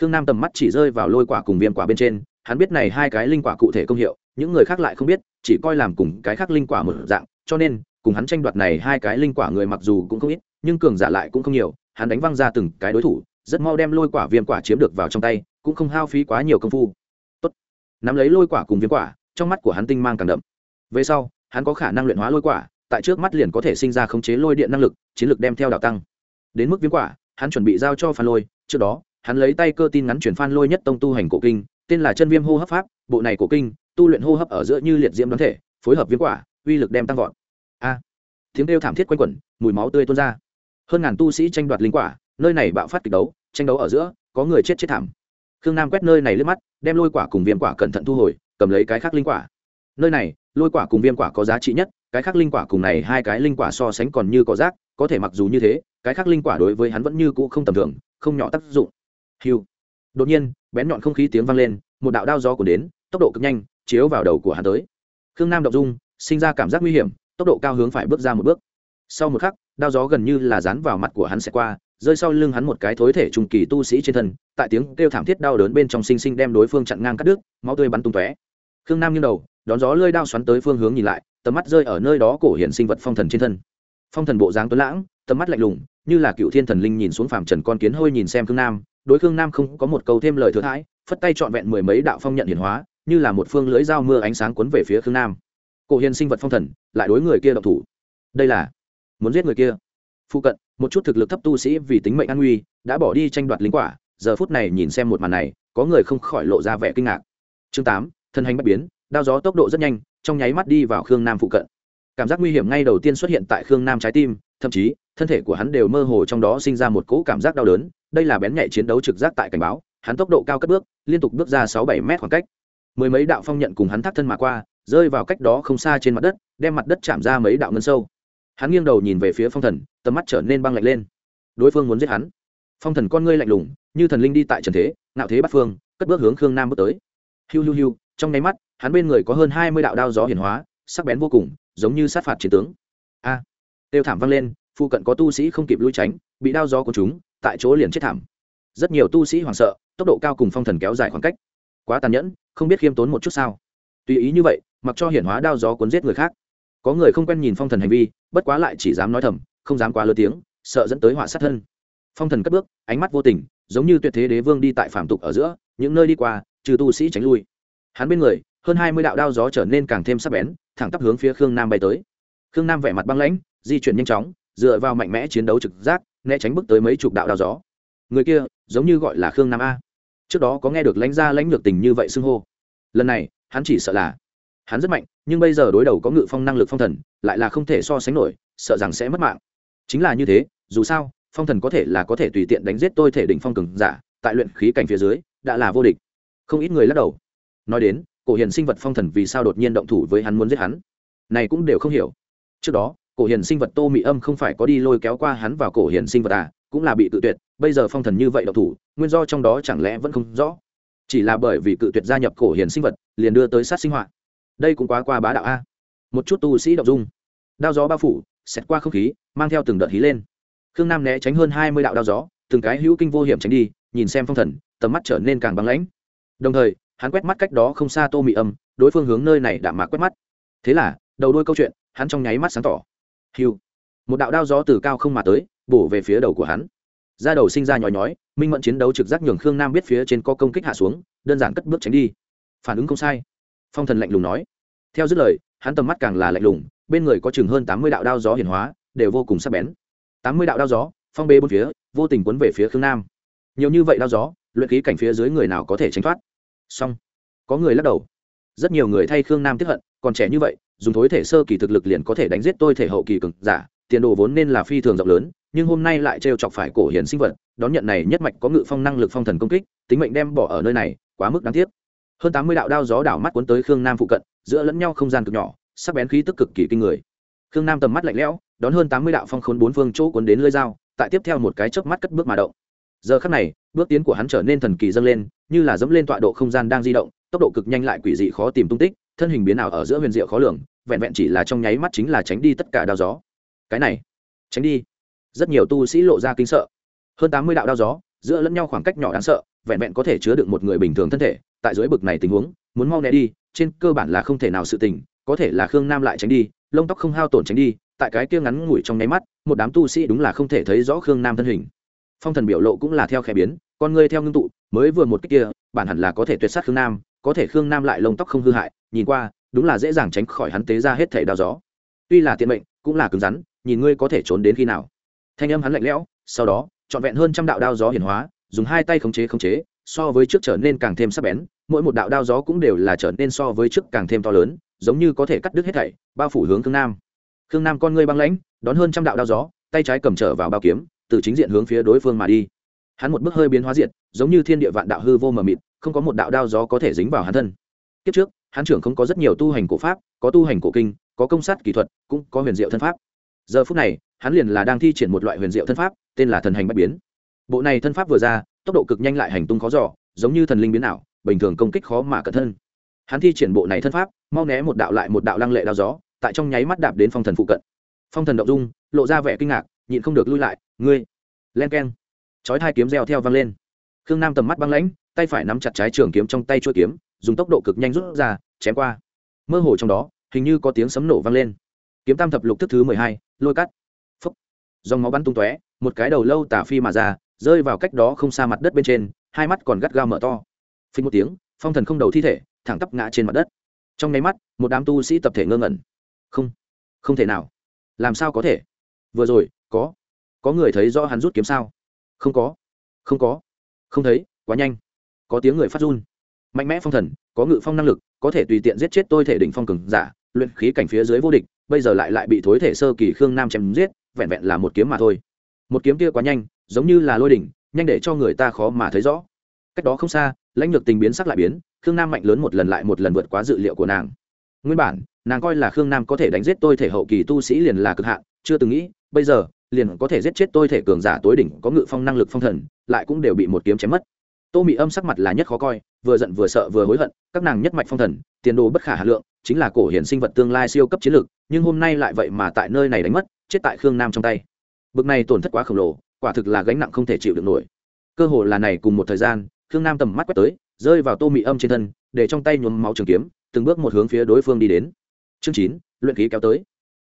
Speaker 1: Khương nam tầm mắt chỉ rơi vào lôi quả cùng viêm quả bên trên hắn biết này hai cái linh quả cụ thể công hiệu, những người khác lại không biết, chỉ coi làm cùng cái khác linh quả một dạng, cho nên, cùng hắn tranh đoạt này hai cái linh quả người mặc dù cũng không ít, nhưng cường giả lại cũng không nhiều, hắn đánh văng ra từng cái đối thủ, rất mau đem lôi quả viêm quả chiếm được vào trong tay, cũng không hao phí quá nhiều công phu. Tốt. Nắm lấy lôi quả cùng viêm quả, trong mắt của hắn tinh mang càng đậm. Về sau, hắn có khả năng luyện hóa lôi quả, tại trước mắt liền có thể sinh ra khống chế lôi điện năng lực, chiến lược đem theo đảo tăng. Đến mức viêm quả, hắn chuẩn bị giao cho phan lôi, trước đó, hắn lấy tay cơ tin ngắn chuyển phan lôi nhất tông tu hành cổ kinh tên là chân viêm hô hấp pháp, bộ này cổ kinh, tu luyện hô hấp ở giữa như liệt diễm đoán thể, phối hợp viêm quả, uy lực đem tăng vọt. A. Tiếng kêu thảm thiết quanh quẩn, mùi máu tươi tuôn ra. Hơn ngàn tu sĩ tranh đoạt linh quả, nơi này bạo phát kịch đấu, tranh đấu ở giữa, có người chết chết thảm. Khương nam quét nơi này lướt mắt, đem lôi quả cùng viêm quả cẩn thận thu hồi, cầm lấy cái khác linh quả. Nơi này, lôi quả cùng viêm quả có giá trị nhất, cái khác linh quả cùng này hai cái linh quả so sánh còn như có rác, có thể mặc dù như thế, cái khác linh quả đối với hắn vẫn như cũ không tầm thường, không nhỏ tác dụng. Hiu đột nhiên, bén nhọn không khí tiếng vang lên, một đạo đao gió của đến, tốc độ cực nhanh, chiếu vào đầu của hắn tới. Khương nam động dung, sinh ra cảm giác nguy hiểm, tốc độ cao hướng phải bước ra một bước. Sau một khắc, đao gió gần như là dán vào mặt của hắn sẽ qua, rơi sau lưng hắn một cái thối thể trùng kỳ tu sĩ trên thân, tại tiếng kêu thảm thiết đau đớn bên trong sinh sinh đem đối phương chặn ngang cắt đứt, máu tươi bắn tung tóe. Khương nam nghiêng đầu, đón gió lơi đao xoắn tới phương hướng nhìn lại, tầm mắt rơi ở nơi đó cổ hiện sinh vật phong thần trên thân. Phong thần bộ dáng tuấn lãng, tầm mắt lạnh lùng, như là cựu thiên thần linh nhìn xuống phàm trần con kiến hôi nhìn xem khương nam đối khương nam không có một câu thêm lời thừa thãi, phất tay trọn vẹn mười mấy đạo phong nhận hiển hóa, như là một phương lưới dao mưa ánh sáng cuốn về phía khương nam. Cổ hiền sinh vật phong thần, lại đối người kia độc thủ. Đây là, muốn giết người kia. Phụ cận, một chút thực lực thấp tu sĩ vì tính mệnh an nguy, đã bỏ đi tranh đoạt lính quả, giờ phút này nhìn xem một màn này, có người không khỏi lộ ra vẻ kinh ngạc. Chương tám, thân hành bất biến, đao gió tốc độ rất nhanh, trong nháy mắt đi vào khương nam phụ cận. Cảm giác nguy hiểm ngay đầu tiên xuất hiện tại khương nam trái tim, thậm chí, thân thể của hắn đều mơ hồ trong đó sinh ra một cỗ cảm giác đau đớn đây là bén nhạy chiến đấu trực giác tại cảnh báo hắn tốc độ cao cất bước liên tục bước ra sáu bảy mét khoảng cách. Mười mấy đạo phong nhận cùng hắn thắt thân mà qua rơi vào cách đó không xa trên mặt đất đem mặt đất chạm ra mấy đạo ngân sâu. Hắn nghiêng đầu nhìn về phía phong thần tầm mắt trở nên băng lạnh lên. Đối phương muốn giết hắn. Phong thần con ngươi lạnh lùng như thần linh đi tại trần thế ngạo thế bắt phương cất bước hướng khương nam bước tới. Hiu hiu hiu trong nháy mắt hắn bên người có hơn hai mươi đạo đao gió hiển hóa sắc bén vô cùng giống như sát phạt chiến tướng. A! À, tiêu thảm vang lên phụ cận có tu sĩ không kịp lui tránh bị đao gió của chúng tại chỗ liền chết thảm. Rất nhiều tu sĩ hoảng sợ, tốc độ cao cùng phong thần kéo dài khoảng cách. Quá tàn nhẫn, không biết khiêm tốn một chút sao. Tùy ý như vậy, mặc cho hiển hóa đao gió cuốn giết người khác. Có người không quen nhìn phong thần hành vi, bất quá lại chỉ dám nói thầm, không dám quá lớn tiếng, sợ dẫn tới họa sát thân. Phong thần cất bước, ánh mắt vô tình, giống như tuyệt thế đế vương đi tại phạm tục ở giữa, những nơi đi qua, trừ tu sĩ tránh lui. Hắn bên người, hơn hai mươi đạo đao gió trở nên càng thêm sắc bén, thẳng tắp hướng phía khương nam bay tới. Khương nam vẻ mặt băng lãnh, di chuyển nhanh chóng, dựa vào mạnh mẽ chiến đấu trực giác né tránh bước tới mấy chục đạo đao gió. Người kia, giống như gọi là khương nam a. Trước đó có nghe được lãnh gia lãnh lược tình như vậy xưng hô. Lần này, hắn chỉ sợ là hắn rất mạnh, nhưng bây giờ đối đầu có ngự phong năng lực phong thần, lại là không thể so sánh nổi, sợ rằng sẽ mất mạng. Chính là như thế, dù sao, phong thần có thể là có thể tùy tiện đánh giết tôi thể đỉnh phong cường giả, tại luyện khí cảnh phía dưới, đã là vô địch. Không ít người lắc đầu. Nói đến, cổ hiền sinh vật phong thần vì sao đột nhiên động thủ với hắn muốn giết hắn? Này cũng đều không hiểu. Trước đó cổ hiền sinh vật tô mị âm không phải có đi lôi kéo qua hắn vào cổ hiền sinh vật à cũng là bị tự tuyệt, bây giờ phong thần như vậy độc thủ, nguyên do trong đó chẳng lẽ vẫn không rõ? Chỉ là bởi vì cự tuyệt gia nhập cổ hiền sinh vật, liền đưa tới sát sinh hoạt đây cũng quá qua bá đạo a. Một chút tu sĩ đọc dung. Đao gió bao phủ, xẹt qua không khí, mang theo từng đợt hí lên. Khương nam né tránh hơn hai mươi đạo đao gió, từng cái hữu kinh vô hiểm tránh đi, nhìn xem phong thần, tầm mắt trở nên càng băng lãnh. Đồng thời, hắn quét mắt cách đó không xa tô mị âm, đối phương hướng nơi này đạm mạc quét mắt. Thế là, đầu đôi câu chuyện, hắn trong nháy mắt sáng tỏ hiu. Một đạo đao gió từ cao không mà tới, bổ về phía đầu của hắn. Ra đầu sinh ra nhói nhói, minh mẫn chiến đấu trực giác nhường khương nam biết phía trên có công kích hạ xuống, đơn giản cất bước tránh đi. Phản ứng không sai. Phong thần lạnh lùng nói. Theo dứt lời, hắn tầm mắt càng là lạnh lùng, bên người có chừng hơn tám mươi đạo đao gió hiển hóa, đều vô cùng sắc bén. Tám mươi đạo đao gió, phong bê bốn phía, vô tình quấn về phía khương nam. Nhiều như vậy đao gió, luyện khí cảnh phía dưới người nào có thể tránh thoát? Song có người lắc đầu rất nhiều người thay khương nam tiếp hận, còn trẻ như vậy, dùng thối thể sơ kỳ thực lực liền có thể đánh giết tôi thể hậu kỳ cực giả, tiền đồ vốn nên là phi thường rộng lớn, nhưng hôm nay lại trêu chọc phải cổ hiển sinh vật, đón nhận này nhất mạch có ngự phong năng lực phong thần công kích, tính mệnh đem bỏ ở nơi này, quá mức đáng tiếc. Hơn tám mươi đạo đao gió đảo mắt cuốn tới khương nam phụ cận, giữa lẫn nhau không gian cực nhỏ, sắc bén khí tức cực kỳ kinh người. Khương nam tầm mắt lạnh lẽo, đón hơn tám mươi đạo phong khốn bốn phương chỗ cuốn đến lưỡi dao, tại tiếp theo một cái chớp mắt cất bước mà động. Giờ khắc này, bước tiến của hắn trở nên thần kỳ dâng lên, như là dẫm lên tọa độ không gian đang di động tốc độ cực nhanh lại quỷ dị khó tìm tung tích, thân hình biến ảo ở giữa huyền diệu khó lường, vẹn vẹn chỉ là trong nháy mắt chính là tránh đi tất cả đao gió. Cái này, tránh đi. Rất nhiều tu sĩ lộ ra kinh sợ. Hơn tám mươi đạo đao gió, giữa lẫn nhau khoảng cách nhỏ đáng sợ, vẹn vẹn có thể chứa được một người bình thường thân thể, tại dưới bực này tình huống, muốn mau né đi, trên cơ bản là không thể nào sự tình, có thể là khương nam lại tránh đi, lông tóc không hao tổn tránh đi, tại cái kia ngắn ngủi trong nháy mắt, một đám tu sĩ đúng là không thể thấy rõ khương nam thân hình. Phong thần biểu lộ cũng là theo khẽ biến, con ngươi theo ngưng tụ, mới vừa một cách kia, bản hẳn là có thể tuyệt sát khương nam có thể khương nam lại lông tóc không hư hại, nhìn qua, đúng là dễ dàng tránh khỏi hắn tế ra hết thể đao gió. Tuy là tiện mệnh, cũng là cứng rắn, nhìn ngươi có thể trốn đến khi nào. Thanh âm hắn lạnh lẽo, sau đó, trọn vẹn hơn trăm đạo đao gió hiển hóa, dùng hai tay khống chế khống chế, so với trước trở nên càng thêm sắc bén, mỗi một đạo đao gió cũng đều là trở nên so với trước càng thêm to lớn, giống như có thể cắt đứt hết thảy, bao phủ hướng khương nam. Khương nam con ngươi băng lãnh, đón hơn trăm đạo đao gió, tay trái cầm trở vào bao kiếm, từ chính diện hướng phía đối phương mà đi hắn một bước hơi biến hóa diện giống như thiên địa vạn đạo hư vô mờ mịt, không có một đạo đao gió có thể dính vào hắn thân. Kiếp trước, hắn trưởng không có rất nhiều tu hành cổ pháp, có tu hành cổ kinh, có công sát kỹ thuật, cũng có huyền diệu thân pháp. Giờ phút này, hắn liền là đang thi triển một loại huyền diệu thân pháp, tên là thần hành bạch biến. Bộ này thân pháp vừa ra, tốc độ cực nhanh lại hành tung khó giỏ giống như thần linh biến ảo, bình thường công kích khó mà cẩn thân. Hắn thi triển bộ này thân pháp, mau né một đạo lại một đạo lăng lệ đao gió, tại trong nháy mắt đạp đến phong thần phụ cận. Phong thần động dung, lộ ra vẻ kinh ngạc, nhịn không được lui lại, ngươi, len keng chói hai kiếm reo theo văng lên. Khương nam tầm mắt băng lãnh tay phải nắm chặt trái trường kiếm trong tay chuôi kiếm dùng tốc độ cực nhanh rút ra chém qua. Mơ hồ trong đó hình như có tiếng sấm nổ vang lên. Kiếm tam thập lục thức thứ mười hai lôi cắt. Phấp, dòng máu bắn tung tóe một cái đầu lâu tả phi mà ra rơi vào cách đó không xa mặt đất bên trên hai mắt còn gắt gao mở to. Phình một tiếng phong thần không đầu thi thể thẳng tắp ngã trên mặt đất. Trong nháy mắt một đám tu sĩ tập thể ngơ ngẩn. Không không thể nào. Làm sao có thể? Vừa rồi có. Có người thấy rõ hắn rút kiếm sao? Không có. Không có. Không thấy. Quá nhanh. Có tiếng người phát run. Mạnh mẽ phong thần, có ngự phong năng lực, có thể tùy tiện giết chết tôi thể đỉnh phong cường giả, luyện khí cảnh phía dưới vô địch, bây giờ lại lại bị thối thể sơ kỳ khương nam chém giết, vẹn vẹn là một kiếm mà thôi. Một kiếm kia quá nhanh, giống như là lôi đỉnh, nhanh để cho người ta khó mà thấy rõ. Cách đó không xa, lãnh lược tình biến sắc lại biến, khương nam mạnh lớn một lần lại một lần vượt quá dự liệu của nàng. Nguyên bản, nàng coi là khương nam có thể đánh giết tôi thể hậu kỳ tu sĩ liền là cực hạn, chưa từng nghĩ, bây giờ liền có thể giết chết tôi thể cường giả tối đỉnh có ngự phong năng lực phong thần, lại cũng đều bị một kiếm chém mất. Tô mị âm sắc mặt là nhất khó coi, vừa giận vừa sợ vừa hối hận, các nàng nhất mạch phong thần, tiền đồ bất khả hà lượng, chính là cổ hiển sinh vật tương lai siêu cấp chiến lược, nhưng hôm nay lại vậy mà tại nơi này đánh mất, chết tại khương nam trong tay. Bực này tổn thất quá khổng lồ, quả thực là gánh nặng không thể chịu được nổi. Cơ hồ là này cùng một thời gian, khương nam tầm mắt quét tới, rơi vào tô mị âm trên thân, để trong tay nhuốm máu trường kiếm, từng bước một hướng phía đối phương đi đến. Chương chín, luyện khí kéo tới.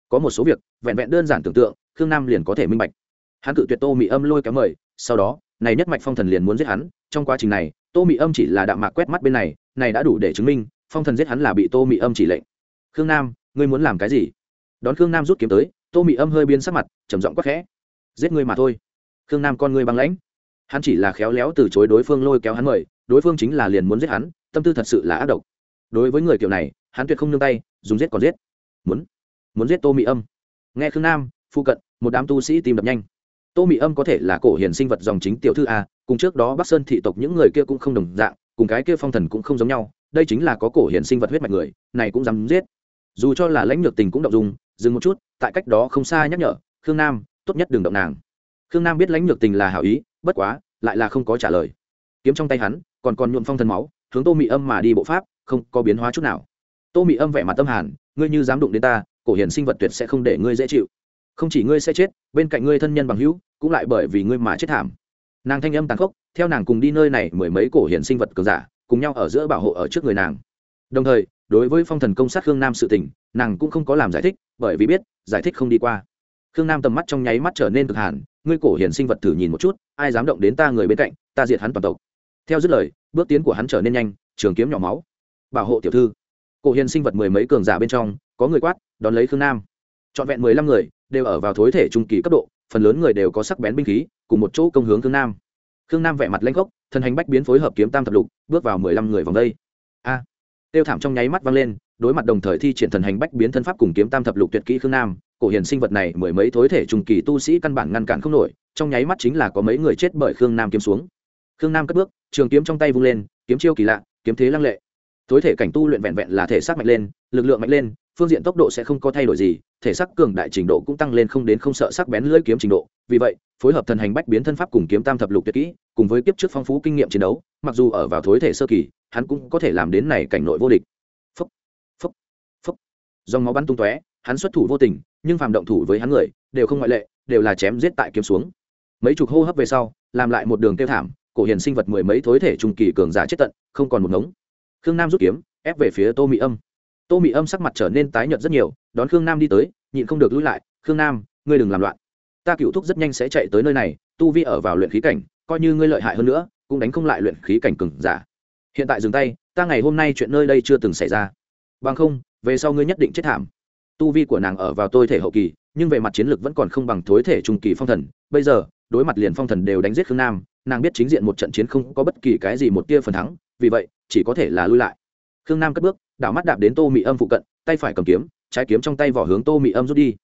Speaker 1: Có một số việc, vẹn vẹn đơn giản tưởng tượng khương nam liền có thể minh bạch. Hắn cự tuyệt tô mị âm lôi kéo mời, sau đó, này nhất mạch phong thần liền muốn giết hắn. Trong quá trình này, tô mị âm chỉ là đạo mạc quét mắt bên này này đã đủ để chứng minh, phong thần giết hắn là bị tô mị âm chỉ lệnh. Khương nam, ngươi muốn làm cái gì? Đón khương nam rút kiếm tới, tô mị âm hơi biến sắc mặt, trầm giọng quắc khẽ. Giết ngươi mà thôi. Khương nam con ngươi băng lãnh. Hắn chỉ là khéo léo từ chối đối phương lôi kéo hắn mời, đối phương chính là liền muốn giết hắn, tâm tư thật sự là ác độc. Đối với người kiểu này, hắn tuyệt không nương tay, dùng giết còn giết. Muốn muốn giết tô mị âm. Nghe khương nam phụ cận, một đám tu sĩ tìm đập nhanh. Tô mị âm có thể là cổ hiền sinh vật dòng chính tiểu thư a, cùng trước đó bắc sơn thị tộc những người kia cũng không đồng dạng, cùng cái kia phong thần cũng không giống nhau, đây chính là có cổ hiền sinh vật huyết mạch người, này cũng dám giết. Dù cho là lãnh lược tình cũng động dùng dừng một chút, tại cách đó không xa nhắc nhở, khương nam, tốt nhất đừng động nàng. Khương nam biết lãnh lược tình là hảo ý, bất quá, lại là không có trả lời. Kiếm trong tay hắn, còn còn nhuộm phong thần máu, hướng tô mị âm mà đi bộ pháp, không có biến hóa chút nào. Tô mị âm vẻ mặt tâm hàn, ngươi như dám đụng đến ta, cổ hiền sinh vật tuyệt sẽ không để ngươi dễ chịu không chỉ ngươi sẽ chết, bên cạnh ngươi thân nhân bằng hữu, cũng lại bởi vì ngươi mà chết thảm. Nàng thanh âm tàn khốc, theo nàng cùng đi nơi này mười mấy cổ hiền sinh vật cường giả, cùng nhau ở giữa bảo hộ ở trước người nàng. Đồng thời, đối với phong thần công sát khương nam sự tình, nàng cũng không có làm giải thích, bởi vì biết, giải thích không đi qua. Khương nam tầm mắt trong nháy mắt trở nên cực hàn, ngươi cổ hiền sinh vật thử nhìn một chút, ai dám động đến ta người bên cạnh, ta diệt hắn toàn tộc. Theo dứt lời, bước tiến của hắn trở nên nhanh, trường kiếm nhỏ máu. Bảo hộ tiểu thư. Cổ hiền sinh vật mười mấy cường giả bên trong, có người quát, đón lấy khương nam. Trọn vẹn mười lăm người đều ở vào thối thể trung kỳ cấp độ phần lớn người đều có sắc bén binh khí cùng một chỗ công hướng khương nam. Khương nam vẻ mặt lanh gốc thần hành bách biến phối hợp kiếm tam thập lục bước vào mười lăm người vòng đây. A! À, tiêu thảm trong nháy mắt vang lên đối mặt đồng thời thi triển thần hành bách biến thân pháp cùng kiếm tam thập lục tuyệt kỹ khương nam cổ hiền sinh vật này mười mấy thối thể trùng kỳ tu sĩ căn bản ngăn cản không nổi trong nháy mắt chính là có mấy người chết bởi khương nam kiếm xuống. Khương nam cất bước trường kiếm trong tay vung lên kiếm chiêu kỳ lạ kiếm thế lăng lệ. Thối thể cảnh tu luyện vẹn vẹn là thể xác mạnh lên lực lượng mạnh lên phương diện tốc độ sẽ không có thay đổi gì thể xác cường đại trình độ cũng tăng lên không đến không sợ sắc bén lưỡi kiếm trình độ. Vì vậy phối hợp thần hành bách biến thân pháp cùng kiếm tam thập lục tuyệt kỹ cùng với kiếp trước phong phú kinh nghiệm chiến đấu mặc dù ở vào thối thể sơ kỳ hắn cũng có thể làm đến này cảnh nội vô địch. Phấp phấp phấp, dòng máu bắn tung tóe hắn xuất thủ vô tình nhưng phàm động thủ với hắn người đều không ngoại lệ đều là chém giết tại kiếm xuống. Mấy chục hô hấp về sau làm lại một đường kêu thảm cổ hiền sinh vật mười mấy thối thể trung kỳ cường giả chết tận không còn một ngống. Khương nam rút kiếm ép về phía tô mỹ âm tô mị âm sắc mặt trở nên tái nhợt rất nhiều, đón khương nam đi tới, nhịn không được lui lại, khương nam, ngươi đừng làm loạn. Ta cựu thúc rất nhanh sẽ chạy tới nơi này, tu vi ở vào luyện khí cảnh, coi như ngươi lợi hại hơn nữa, cũng đánh không lại luyện khí cảnh cường giả. Hiện tại dừng tay, ta ngày hôm nay chuyện nơi đây chưa từng xảy ra. Bằng không, về sau ngươi nhất định chết thảm. Tu vi của nàng ở vào tôi thể hậu kỳ, nhưng về mặt chiến lược vẫn còn không bằng thối thể trung kỳ phong thần. Bây giờ, đối mặt liền phong thần đều đánh giết khương nam, nàng biết chính diện một trận chiến không có bất kỳ cái gì một tia phần thắng, vì vậy, chỉ có thể là lui lại. Khương nam cất bước đảo mắt đạp đến tô mị âm phụ cận, tay phải cầm kiếm, trái kiếm trong tay vỏ hướng tô mị âm rút đi.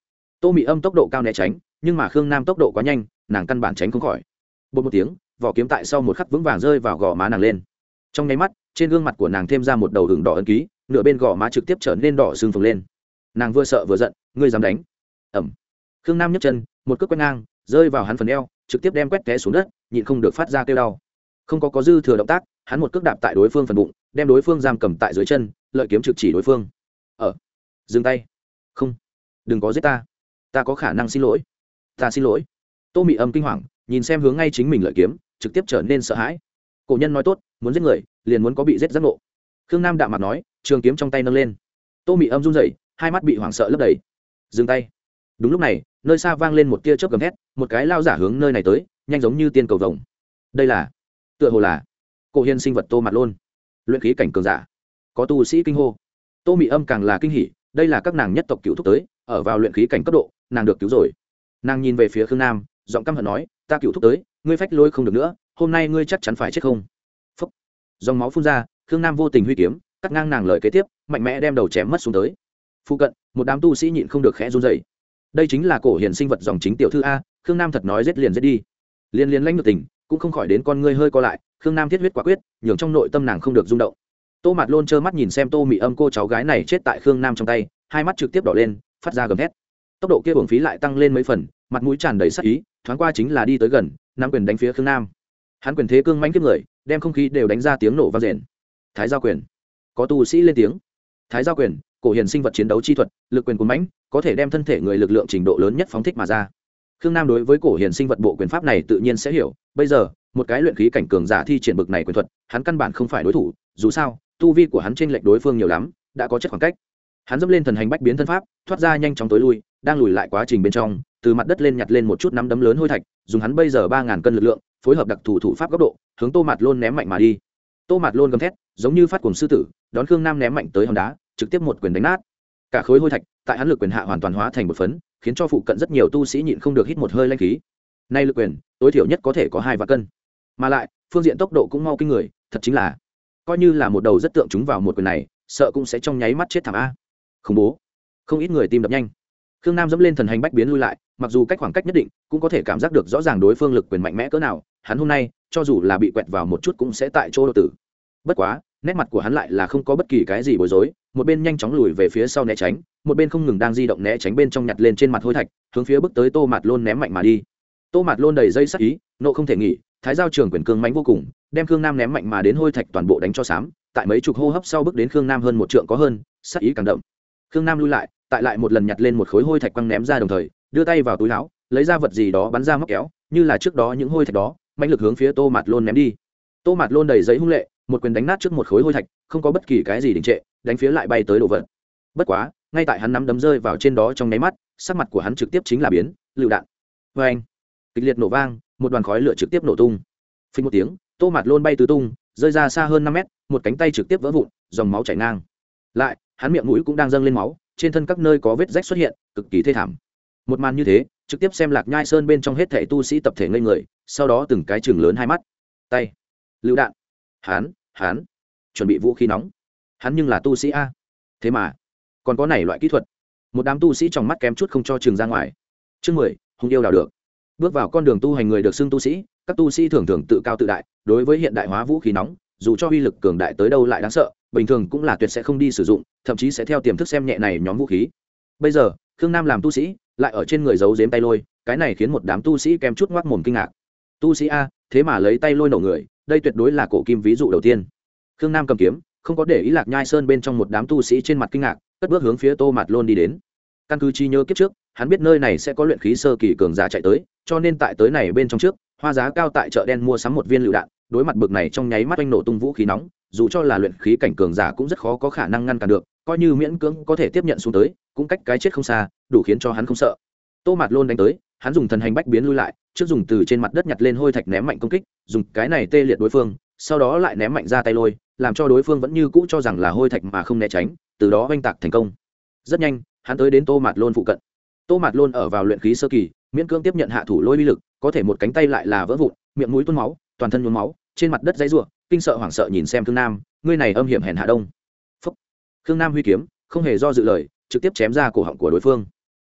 Speaker 1: Tô mị âm tốc độ cao né tránh, nhưng mà khương nam tốc độ quá nhanh, nàng căn bản tránh không khỏi. Bột một tiếng, vỏ kiếm tại sau một khắc vững vàng rơi vào gò má nàng lên. Trong nháy mắt, trên gương mặt của nàng thêm ra một đầu hừng đỏ ấn ký, nửa bên gò má trực tiếp trở nên đỏ sưng phồng lên. Nàng vừa sợ vừa giận, ngươi dám đánh? Ẩm khương nam nhấc chân, một cước quét ngang, rơi vào hắn phần eo, trực tiếp đem quét té xuống đất, nhịn không được phát ra kêu đau. Không có có dư thừa động tác, hắn một cước đạp tại đối phương phần bụng, đem đối phương giam cầm tại dưới chân lợi kiếm trực chỉ đối phương. Ở dừng tay. Không, đừng có giết ta. Ta có khả năng xin lỗi. Ta xin lỗi. Tô mị âm kinh hoàng, nhìn xem hướng ngay chính mình lợi kiếm, trực tiếp trở nên sợ hãi. Cổ nhân nói tốt, muốn giết người, liền muốn có bị giết giác ngộ. Khương nam đạm mặt nói, trường kiếm trong tay nâng lên. Tô mị âm run rẩy, hai mắt bị hoảng sợ lấp đầy. Dừng tay. Đúng lúc này, nơi xa vang lên một tia chớp gầm thét, một cái lao giả hướng nơi này tới, nhanh giống như tiên cầu vồng. Đây là, tựa hồ là cổ hiên sinh vật tô mặt luôn luyện khí cảnh cường giả có tu sĩ kinh hô. Tô mị âm càng là kinh hỉ, đây là các nàng nhất tộc cựu thúc tới, ở vào luyện khí cảnh cấp độ, nàng được cứu rồi. Nàng nhìn về phía khương nam, giọng căm hận nói, ta cựu thúc tới, ngươi phách lôi không được nữa, hôm nay ngươi chắc chắn phải chết không? Phúc. Dòng máu phun ra, khương nam vô tình huy kiếm, cắt ngang nàng lời kế tiếp, mạnh mẽ đem đầu chém mất xuống tới. Phụ cận, một đám tu sĩ nhịn không được khẽ run dày đây chính là cổ hiền sinh vật dòng chính tiểu thư a, khương nam thật nói giết liền giết đi. Liên liên lãnh được tình, cũng không khỏi đến con ngươi hơi co lại, khương nam thiết huyết quả quyết, nhường trong nội tâm nàng không được rung động tô mạt lôn trơ mắt nhìn xem tô mị âm cô cháu gái này chết tại khương nam trong tay, hai mắt trực tiếp đỏ lên, phát ra gầm hét tốc độ kia bổng phí lại tăng lên mấy phần, mặt mũi tràn đầy sắc ý, thoáng qua chính là đi tới gần, nắm quyền đánh phía khương nam. Hắn quyền thế cương mãnh kiếp người, đem không khí đều đánh ra tiếng nổ vang rền thái giao quyền. Có tu sĩ lên tiếng. Thái giao quyền, cổ hiền sinh vật chiến đấu chi thuật, lực quyền cuốn mãnh, có thể đem thân thể người lực lượng trình độ lớn nhất phóng thích mà ra. Khương nam đối với cổ hiền sinh vật bộ quyền pháp này tự nhiên sẽ hiểu, bây giờ, một cái luyện khí cảnh cường giả thi triển bực này quyền thuật, hắn căn bản không phải đối thủ, dù sao tu vi của hắn trên lệch đối phương nhiều lắm, đã có chất khoảng cách. Hắn dẫm lên thần hành bách biến thân pháp, thoát ra nhanh chóng tối lui, đang lùi lại quá trình bên trong, từ mặt đất lên nhặt lên một chút nắm đấm lớn hôi thạch, dùng hắn bây giờ ba ngàn cân lực lượng, phối hợp đặc thủ thủ pháp góc độ, hướng tô mặt lôn ném mạnh mà đi. Tô mặt lôn gầm thét, giống như phát cuồng sư tử, đón khương nam ném mạnh tới hòn đá, trực tiếp một quyền đánh nát. Cả khối hôi thạch tại hắn lực quyền hạ hoàn toàn hóa thành một phấn, khiến cho phụ cận rất nhiều tu sĩ nhịn không được hít một hơi lanh khí. Nay lực quyền, tối thiểu nhất có thể có hai vạn cân. Mà lại, phương diện tốc độ cũng mau kinh người, thật chính là coi như là một đầu rất tượng chúng vào một quyền này, sợ cũng sẽ trong nháy mắt chết thảm a. Khủng bố. Không ít người tim đập nhanh. Khương nam dẫm lên thần hành bách biến lui lại, mặc dù cách khoảng cách nhất định, cũng có thể cảm giác được rõ ràng đối phương lực quyền mạnh mẽ cỡ nào, hắn hôm nay, cho dù là bị quẹt vào một chút cũng sẽ tại chỗ đô tử. Bất quá, nét mặt của hắn lại là không có bất kỳ cái gì bối rối, một bên nhanh chóng lùi về phía sau né tránh, một bên không ngừng đang di động né tránh bên trong nhặt lên trên mặt hôi thạch, hướng phía bước tới tô Mạt lôn ném mạnh mà đi. Tô Mạt lôn đầy dây sắc ý, nộ không thể nghỉ thái giao trường quyền cương mánh vô cùng, đem khương nam ném mạnh mà đến hôi thạch toàn bộ đánh cho sám tại mấy chục hô hấp sau bước đến khương nam hơn một trượng có hơn, sắc ý càng đậm. Khương nam lui lại, tại lại một lần nhặt lên một khối hôi thạch quăng ném ra đồng thời, đưa tay vào túi áo, lấy ra vật gì đó bắn ra móc kéo, như là trước đó những hôi thạch đó mạnh lực hướng phía tô mạt lôn ném đi. Tô mạt lôn đầy giấy hung lệ, một quyền đánh nát trước một khối hôi thạch, không có bất kỳ cái gì đình trệ, đánh phía lại bay tới đồ vật. Bất quá, ngay tại hắn nắm đấm rơi vào trên đó trong nháy mắt, sắc mặt của hắn trực tiếp chính là biến, lựu đạn. Vê anh kịch liệt nổ vang một đoàn khói lửa trực tiếp nổ tung. Phình một tiếng, tô mặt lôn bay tứ tung, rơi ra xa hơn năm mét, một cánh tay trực tiếp vỡ vụn, dòng máu chảy ngang. Lại, hắn miệng mũi cũng đang dâng lên máu, trên thân các nơi có vết rách xuất hiện, cực kỳ thê thảm. Một màn như thế, trực tiếp xem lạc nhai sơn bên trong hết thẻ tu sĩ tập thể ngây người, sau đó từng cái chừng lớn hai mắt. Tay. Lựu đạn. Hán hán chuẩn bị vũ khí nóng. Hắn nhưng là tu sĩ a. Thế mà, còn có này loại kỹ thuật. Một đám tu sĩ trong mắt kém chút không cho trường ra ngoài. Chương mười hùng yêu đào được bước vào con đường tu hành người được xưng tu sĩ, các tu sĩ thường thường tự cao tự đại, đối với hiện đại hóa vũ khí nóng, dù cho uy lực cường đại tới đâu lại đáng sợ, bình thường cũng là tuyệt sẽ không đi sử dụng, thậm chí sẽ theo tiềm thức xem nhẹ này nhóm vũ khí. Bây giờ, khương nam làm tu sĩ, lại ở trên người giấu giếm tay lôi, cái này khiến một đám tu sĩ kém chút ngoác mồm kinh ngạc. Tu sĩ a, thế mà lấy tay lôi nổ người, đây tuyệt đối là cổ kim ví dụ đầu tiên. Khương nam cầm kiếm, không có để ý lạc nhai sơn bên trong một đám tu sĩ trên mặt kinh ngạc, cất bước hướng phía tô mạt lôn đi đến. Căn cứ chi nhớ kiếp trước, hắn biết nơi này sẽ có luyện khí sơ kỳ cường giả chạy tới cho nên tại tới này bên trong trước, hoa giá cao tại chợ đen mua sắm một viên lựu đạn, đối mặt bực này trong nháy mắt oanh nổ tung vũ khí nóng, dù cho là luyện khí cảnh cường giả cũng rất khó có khả năng ngăn cản được, coi như miễn cưỡng có thể tiếp nhận xuống tới, cũng cách cái chết không xa, đủ khiến cho hắn không sợ. Tô mạt lôn đánh tới, hắn dùng thần hành bách biến lui lại, trước dùng từ trên mặt đất nhặt lên hôi thạch ném mạnh công kích, dùng cái này tê liệt đối phương, sau đó lại ném mạnh ra tay lôi, làm cho đối phương vẫn như cũ cho rằng là hôi thạch mà không né tránh, từ đó oanh tạc thành công. Rất nhanh, hắn tới đến tô mạt lôn phụ cận. Tô mạt lôn ở vào luyện khí sơ kỳ miễn cưỡng tiếp nhận hạ thủ lôi uy lực, có thể một cánh tay lại là vỡ vụn, miệng mũi tuôn máu, toàn thân nhuốm máu, trên mặt đất dãy ruộng kinh sợ hoảng sợ nhìn xem thương nam, ngươi này âm hiểm hèn hạ đông. Phúc. Thương nam huy kiếm, không hề do dự lời, trực tiếp chém ra cổ họng của đối phương.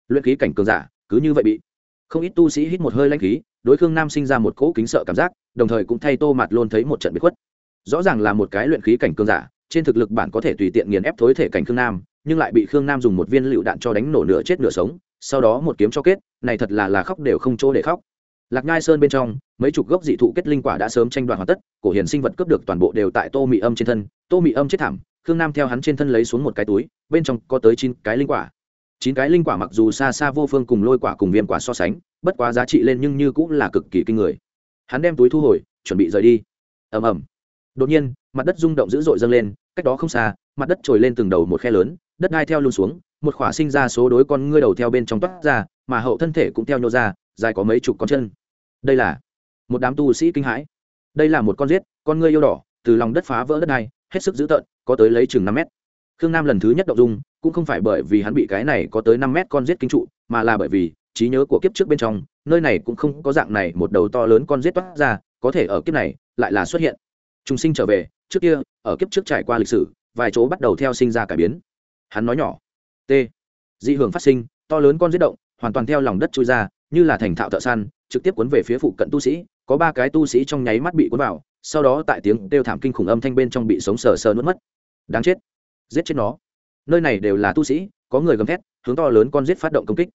Speaker 1: Luyện khí cảnh cường giả, cứ như vậy bị không ít tu sĩ hít một hơi lanh khí, đối khương nam sinh ra một cỗ kính sợ cảm giác, đồng thời cũng thay tô mặt luôn thấy một trận bị khuất. Rõ ràng là một cái luyện khí cảnh cường giả, trên thực lực bản có thể tùy tiện nghiền ép thối thể cảnh khương nam, nhưng lại bị khương nam dùng một viên lựu đạn cho đánh nổ nửa chết nửa sống sau đó một kiếm cho kết, này thật là là khóc đều không chỗ để khóc. Lạc nhai sơn bên trong, mấy chục gốc dị thụ kết linh quả đã sớm tranh đoạt hoàn tất, cổ hiền sinh vật cướp được toàn bộ đều tại tô mị âm trên thân, tô mị âm chết thảm, khương nam theo hắn trên thân lấy xuống một cái túi, bên trong có tới chín cái linh quả. Chín cái linh quả mặc dù xa xa vô phương cùng lôi quả cùng viêm quả so sánh, bất quá giá trị lên nhưng như cũng là cực kỳ kinh người. Hắn đem túi thu hồi, chuẩn bị rời đi. Ầm ầm. Đột nhiên, mặt đất rung động dữ dội dâng lên, cách đó không xa, mặt đất trồi lên từng đầu một khe lớn, đất đai theo luôn xuống một khỏa sinh ra số đối con ngươi đầu theo bên trong toát ra mà hậu thân thể cũng theo nhô ra dài có mấy chục con chân. Đây là một đám tu sĩ kinh hãi. Đây là một con giết con ngươi yêu đỏ từ lòng đất phá vỡ đất này, hết sức dữ tợn có tới lấy chừng năm mét. Khương nam lần thứ nhất động dung cũng không phải bởi vì hắn bị cái này có tới năm mét con giết kinh trụ mà là bởi vì trí nhớ của kiếp trước bên trong nơi này cũng không có dạng này một đầu to lớn con giết toát ra có thể ở kiếp này lại là xuất hiện. Trùng sinh trở về trước kia ở kiếp trước trải qua lịch sử vài chỗ bắt đầu theo sinh ra cải biến. Hắn nói nhỏ t. Dị hưởng phát sinh, to lớn con giết động, hoàn toàn theo lòng đất trôi ra, như là thành thạo thợ săn, trực tiếp cuốn về phía phụ cận tu sĩ, có ba cái tu sĩ trong nháy mắt bị cuốn vào, sau đó tại tiếng kêu thảm kinh khủng âm thanh bên trong bị sống sờ sờ nuốt mất. Đáng chết. Giết chết nó. Nơi này đều là tu sĩ, có người gầm thét, hướng to lớn con giết phát động công kích.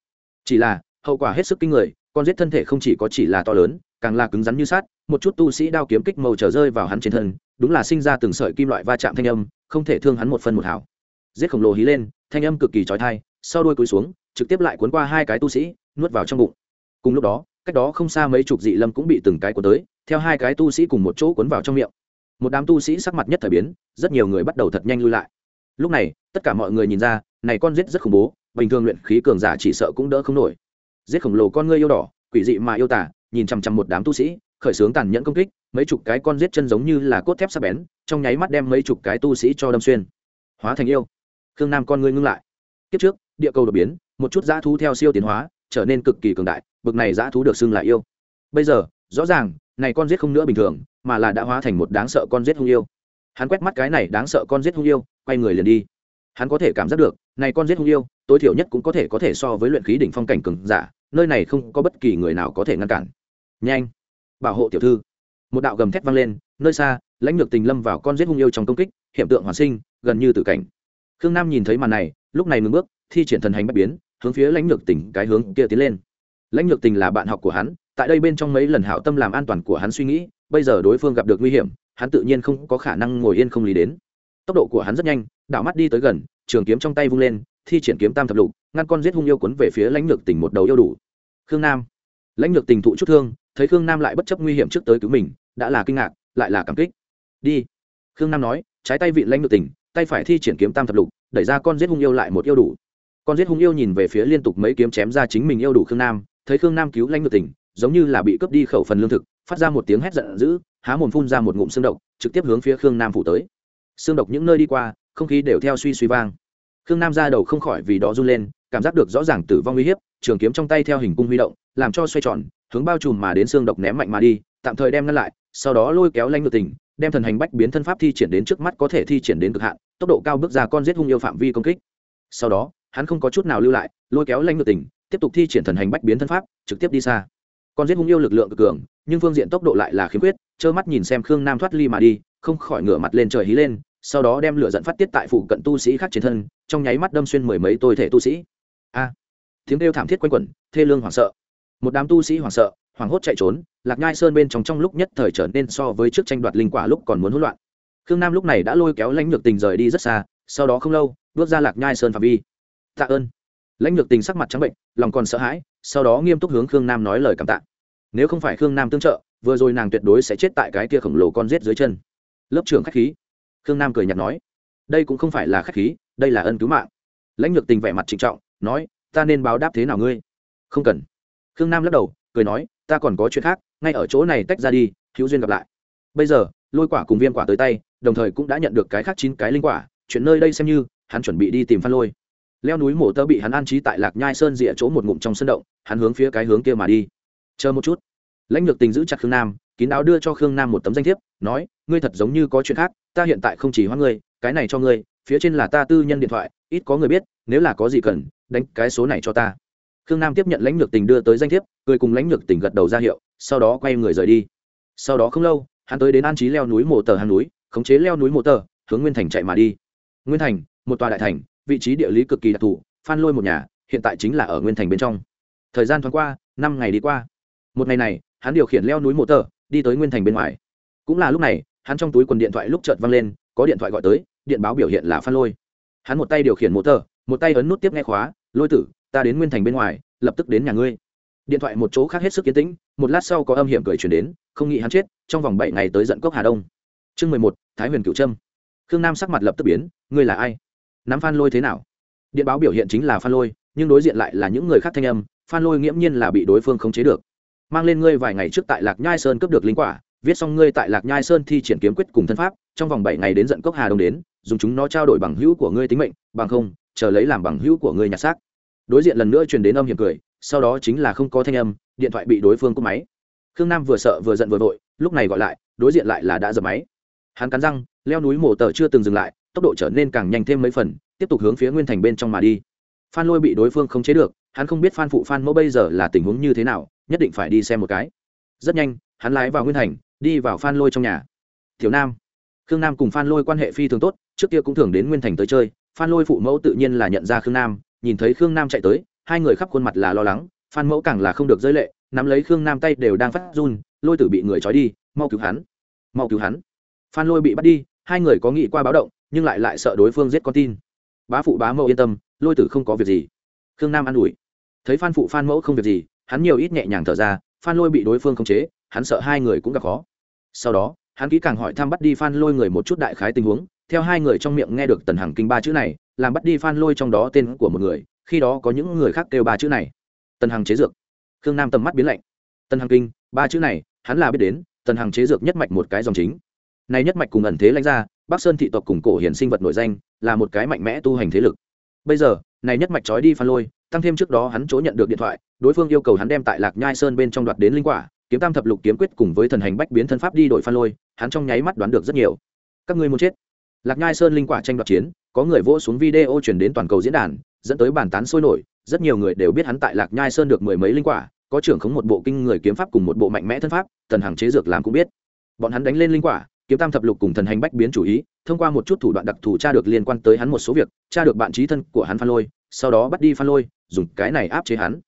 Speaker 1: Chỉ là, hậu quả hết sức kinh người, con giết thân thể không chỉ có chỉ là to lớn, càng là cứng rắn như sát một chút tu sĩ đao kiếm kích màu trở rơi vào hắn trên thân, đúng là sinh ra từng sợi kim loại va chạm thanh âm, không thể thương hắn một phân một hảo giết khổng lồ hí lên, thanh âm cực kỳ trói thai sau đôi cúi xuống, trực tiếp lại cuốn qua hai cái tu sĩ, nuốt vào trong bụng. Cùng lúc đó, cách đó không xa mấy chục dị lâm cũng bị từng cái cuốn tới, theo hai cái tu sĩ cùng một chỗ cuốn vào trong miệng. Một đám tu sĩ sắc mặt nhất thời biến, rất nhiều người bắt đầu thật nhanh lui lại. Lúc này, tất cả mọi người nhìn ra, này con giết rất khủng bố, bình thường luyện khí cường giả chỉ sợ cũng đỡ không nổi. Giết khổng lồ con ngươi yêu đỏ, quỷ dị mà yêu tả nhìn chằm chằm một đám tu sĩ, khởi xướng tàn nhẫn công kích, mấy chục cái con giết chân giống như là cốt thép sắp bén, trong nháy mắt đem mấy chục cái tu sĩ cho đâm xuyên. Hóa thành yêu khương nam con ngươi ngưng lại. Kiếp trước, địa cầu đột biến, một chút dã thú theo siêu tiến hóa, trở nên cực kỳ cường đại, bực này dã thú được xưng là yêu. Bây giờ, rõ ràng, này con giết không nữa bình thường, mà là đã hóa thành một đáng sợ con giết hung yêu. Hắn quét mắt cái này đáng sợ con giết hung yêu, quay người liền đi. Hắn có thể cảm giác được, này con giết hung yêu, tối thiểu nhất cũng có thể có thể so với luyện khí đỉnh phong cảnh cường giả, nơi này không có bất kỳ người nào có thể ngăn cản. Nhanh! Bảo hộ tiểu thư. Một đạo gầm thét vang lên, nơi xa, lãnh lược tình lâm vào con giết hung yêu trong công kích hiện tượng hoàn sinh, gần như tử cảnh khương nam nhìn thấy màn này, lúc này ngừng bước, thi triển thần hành bất biến, hướng phía lãnh lược tỉnh cái hướng kia tiến lên. Lãnh lược tình là bạn học của hắn, tại đây bên trong mấy lần hảo tâm làm an toàn của hắn suy nghĩ, bây giờ đối phương gặp được nguy hiểm, hắn tự nhiên không có khả năng ngồi yên không lý đến. Tốc độ của hắn rất nhanh, đảo mắt đi tới gần, trường kiếm trong tay vung lên, thi triển kiếm tam thập lục, ngăn con giết hung yêu quấn về phía lãnh lược tình một đầu yêu đủ. Khương nam. Lãnh lược tình thụ chút thương, thấy khương nam lại bất chấp nguy hiểm trước tới cứu mình, đã là kinh ngạc, lại là cảm kích. Đi. Khương nam nói, trái tay vị lãnh lược tình tay phải thi triển kiếm tam thập lục, đẩy ra con giết hung yêu lại một yêu đủ. Con giết hung yêu nhìn về phía liên tục mấy kiếm chém ra chính mình yêu đủ khương nam, thấy khương nam cứu lãnh ngược tình, giống như là bị cướp đi khẩu phần lương thực, phát ra một tiếng hét giận dữ, há mồm phun ra một ngụm xương độc, trực tiếp hướng phía khương nam phủ tới. Xương độc những nơi đi qua, không khí đều theo suy suy vang. Khương nam ra đầu không khỏi vì đó run lên, cảm giác được rõ ràng tử vong uy hiếp, trường kiếm trong tay theo hình cung huy động, làm cho xoay tròn, hướng bao trùm mà đến xương độc ném mạnh mà đi, tạm thời đem ngăn lại, sau đó lôi kéo lanh ngược tình đem thần hành bách biến thân pháp thi triển đến trước mắt có thể thi triển đến cực hạn, tốc độ cao bước ra con giết hung yêu phạm vi công kích. Sau đó, hắn không có chút nào lưu lại, lôi kéo lanh ngược tình, tiếp tục thi triển thần hành bách biến thân pháp, trực tiếp đi xa. Con giết hung yêu lực lượng cực cường, nhưng phương diện tốc độ lại là khiếm khuyết, trơ mắt nhìn xem khương nam thoát ly mà đi, không khỏi ngửa mặt lên trời hí lên, sau đó đem lửa dẫn phát tiết tại phụ cận tu sĩ khác trên thân, trong nháy mắt đâm xuyên mười mấy tôi thể tu sĩ. A! Tiếng kêu thảm thiết quanh quẩn, thê lương hoảng sợ. Một đám tu sĩ hoảng sợ hoảng hốt chạy trốn, lạc nhai sơn bên trong trong lúc nhất thời trở nên so với trước tranh đoạt linh quả lúc còn muốn hỗn loạn. Khương nam lúc này đã lôi kéo lãnh lược tình rời đi rất xa, sau đó không lâu, bước ra lạc nhai sơn phạm vi. Tạ ơn. Lãnh lược tình sắc mặt trắng bệnh, lòng còn sợ hãi, sau đó nghiêm túc hướng khương nam nói lời cảm tạ. Nếu không phải khương nam tương trợ, vừa rồi nàng tuyệt đối sẽ chết tại cái kia khổng lồ con rết dưới chân. Lớp trưởng khách khí. Khương nam cười nhạt nói, đây cũng không phải là khách khí, đây là ân cứu mạng. Lãnh lược tình vẻ mặt trịnh trọng, nói, ta nên báo đáp thế nào ngươi? Không cần. Khương nam lắc đầu, cười nói ta còn có chuyện khác, ngay ở chỗ này tách ra đi, hữu duyên gặp lại. Bây giờ, lôi quả cùng viêm quả tới tay, đồng thời cũng đã nhận được cái khác chín cái linh quả, chuyện nơi đây xem như, hắn chuẩn bị đi tìm phan lôi. Leo núi mổ tơ bị hắn an trí tại lạc nhai sơn rịa chỗ một ngụm trong sân động, hắn hướng phía cái hướng kia mà đi. Chờ một chút. Lãnh lược tình giữ chặt khương nam, kín đáo đưa cho khương nam một tấm danh thiếp, nói, ngươi thật giống như có chuyện khác, ta hiện tại không chỉ hoa ngươi, cái này cho ngươi, phía trên là ta tư nhân điện thoại, ít có người biết, nếu là có gì cần, đánh cái số này cho ta khương nam tiếp nhận lãnh lược tình đưa tới danh thiếp, cười cùng lãnh lược tình gật đầu ra hiệu, sau đó quay người rời đi. Sau đó không lâu, hắn tới đến an trí leo núi mộ tờ hàng núi, khống chế leo núi mộ tờ, hướng nguyên thành chạy mà đi. Nguyên thành, một tòa đại thành, vị trí địa lý cực kỳ đặc thù, phan lôi một nhà, hiện tại chính là ở nguyên thành bên trong. Thời gian thoáng qua, năm ngày đi qua. Một ngày này, hắn điều khiển leo núi mộ tờ, đi tới nguyên thành bên ngoài. Cũng là lúc này, hắn trong túi quần điện thoại lúc chợt văng lên, có điện thoại gọi tới, điện báo biểu hiện là phan lôi. Hắn một tay điều khiển mộ tờ, một tay ấn nút tiếp nghe khóa, lôi tử ta đến nguyên thành bên ngoài, lập tức đến nhà ngươi. Điện thoại một chỗ khác hết sức kiến tĩnh, một lát sau có âm hiểm cười chuyển đến, không nghĩ hắn chết, trong vòng bảy ngày tới dẫn cốc hà đông. Chương mười một, thái huyền cửu trâm. Khương nam sắc mặt lập tức biến, ngươi là ai? Nắm phan lôi thế nào? Điện báo biểu hiện chính là phan lôi, nhưng đối diện lại là những người khác thanh âm, phan lôi nghiễm nhiên là bị đối phương khống chế được. Mang lên ngươi vài ngày trước tại lạc nhai sơn cướp được linh quả, viết xong ngươi tại lạc nhai sơn thi triển kiếm quyết cùng thân pháp, trong vòng bảy ngày đến dẫn cốc hà đông đến, dùng chúng nó trao đổi bằng hữu của ngươi tính mệnh, bằng không, chờ lấy làm bằng hữu của ngươi nhặt xác đối diện lần nữa truyền đến âm hiểm cười, sau đó chính là không có thanh âm, điện thoại bị đối phương cúp máy. Khương nam vừa sợ vừa giận vừa vội, lúc này gọi lại, đối diện lại là đã dập máy. Hắn cắn răng, leo núi mổ tờ chưa từng dừng lại, tốc độ trở nên càng nhanh thêm mấy phần, tiếp tục hướng phía nguyên thành bên trong mà đi. Phan lôi bị đối phương không chế được, hắn không biết phan phụ phan mẫu bây giờ là tình huống như thế nào, nhất định phải đi xem một cái. Rất nhanh, hắn lái vào nguyên thành, đi vào phan lôi trong nhà. Tiểu nam. Khương nam cùng phan lôi quan hệ phi thường tốt, trước kia cũng thường đến nguyên thành tới chơi, phan lôi phụ mẫu tự nhiên là nhận ra khương nam nhìn thấy khương nam chạy tới, hai người khắp khuôn mặt là lo lắng, phan mẫu càng là không được rơi lệ, nắm lấy khương nam tay đều đang phát run, lôi tử bị người trói đi, mau cứu hắn, mau cứu hắn. Phan lôi bị bắt đi, hai người có nghĩ qua báo động, nhưng lại lại sợ đối phương giết con tin. Bá phụ bá mẫu yên tâm, lôi tử không có việc gì. Khương nam an ủi. Thấy phan phụ phan mẫu không việc gì, hắn nhiều ít nhẹ nhàng thở ra, phan lôi bị đối phương khống chế, hắn sợ hai người cũng gặp khó. Sau đó, hắn kỹ càng hỏi thăm bắt đi phan lôi người một chút đại khái tình huống, theo hai người trong miệng nghe được tần hằng kinh ba chữ này làm bắt đi phan lôi trong đó tên của một người, khi đó có những người khác kêu ba chữ này. Tần hằng chế dược. Khương nam tầm mắt biến lạnh. Tần hằng kinh, ba chữ này, hắn là biết đến, tần hằng chế dược nhất mạch một cái dòng chính. Này nhất mạch cùng ẩn thế lãnh ra, bắc sơn thị tộc cùng cổ hiển sinh vật nổi danh, là một cái mạnh mẽ tu hành thế lực. Bây giờ, này nhất mạch trói đi phan lôi, tăng thêm trước đó hắn chỗ nhận được điện thoại, đối phương yêu cầu hắn đem tại lạc nhai sơn bên trong đoạt đến linh quả, kiếm tam thập lục kiếm quyết cùng với thần hành bách biến thân pháp đi đội phan lôi, hắn trong nháy mắt đoán được rất nhiều. Các ngươi muốn chết lạc nhai sơn linh quả tranh đoạt chiến, có người vỗ xuống video chuyển đến toàn cầu diễn đàn, dẫn tới bàn tán sôi nổi, rất nhiều người đều biết hắn tại lạc nhai sơn được mười mấy linh quả, có trưởng khống một bộ kinh người kiếm pháp cùng một bộ mạnh mẽ thân pháp tần hàng chế dược làm cũng biết. Bọn hắn đánh lên linh quả, kiếm tam thập lục cùng thần hành bách biến chủ ý, thông qua một chút thủ đoạn đặc thù tra được liên quan tới hắn một số việc, tra được bạn trí thân của hắn phan lôi, sau đó bắt đi phan lôi, dùng cái này áp chế hắn.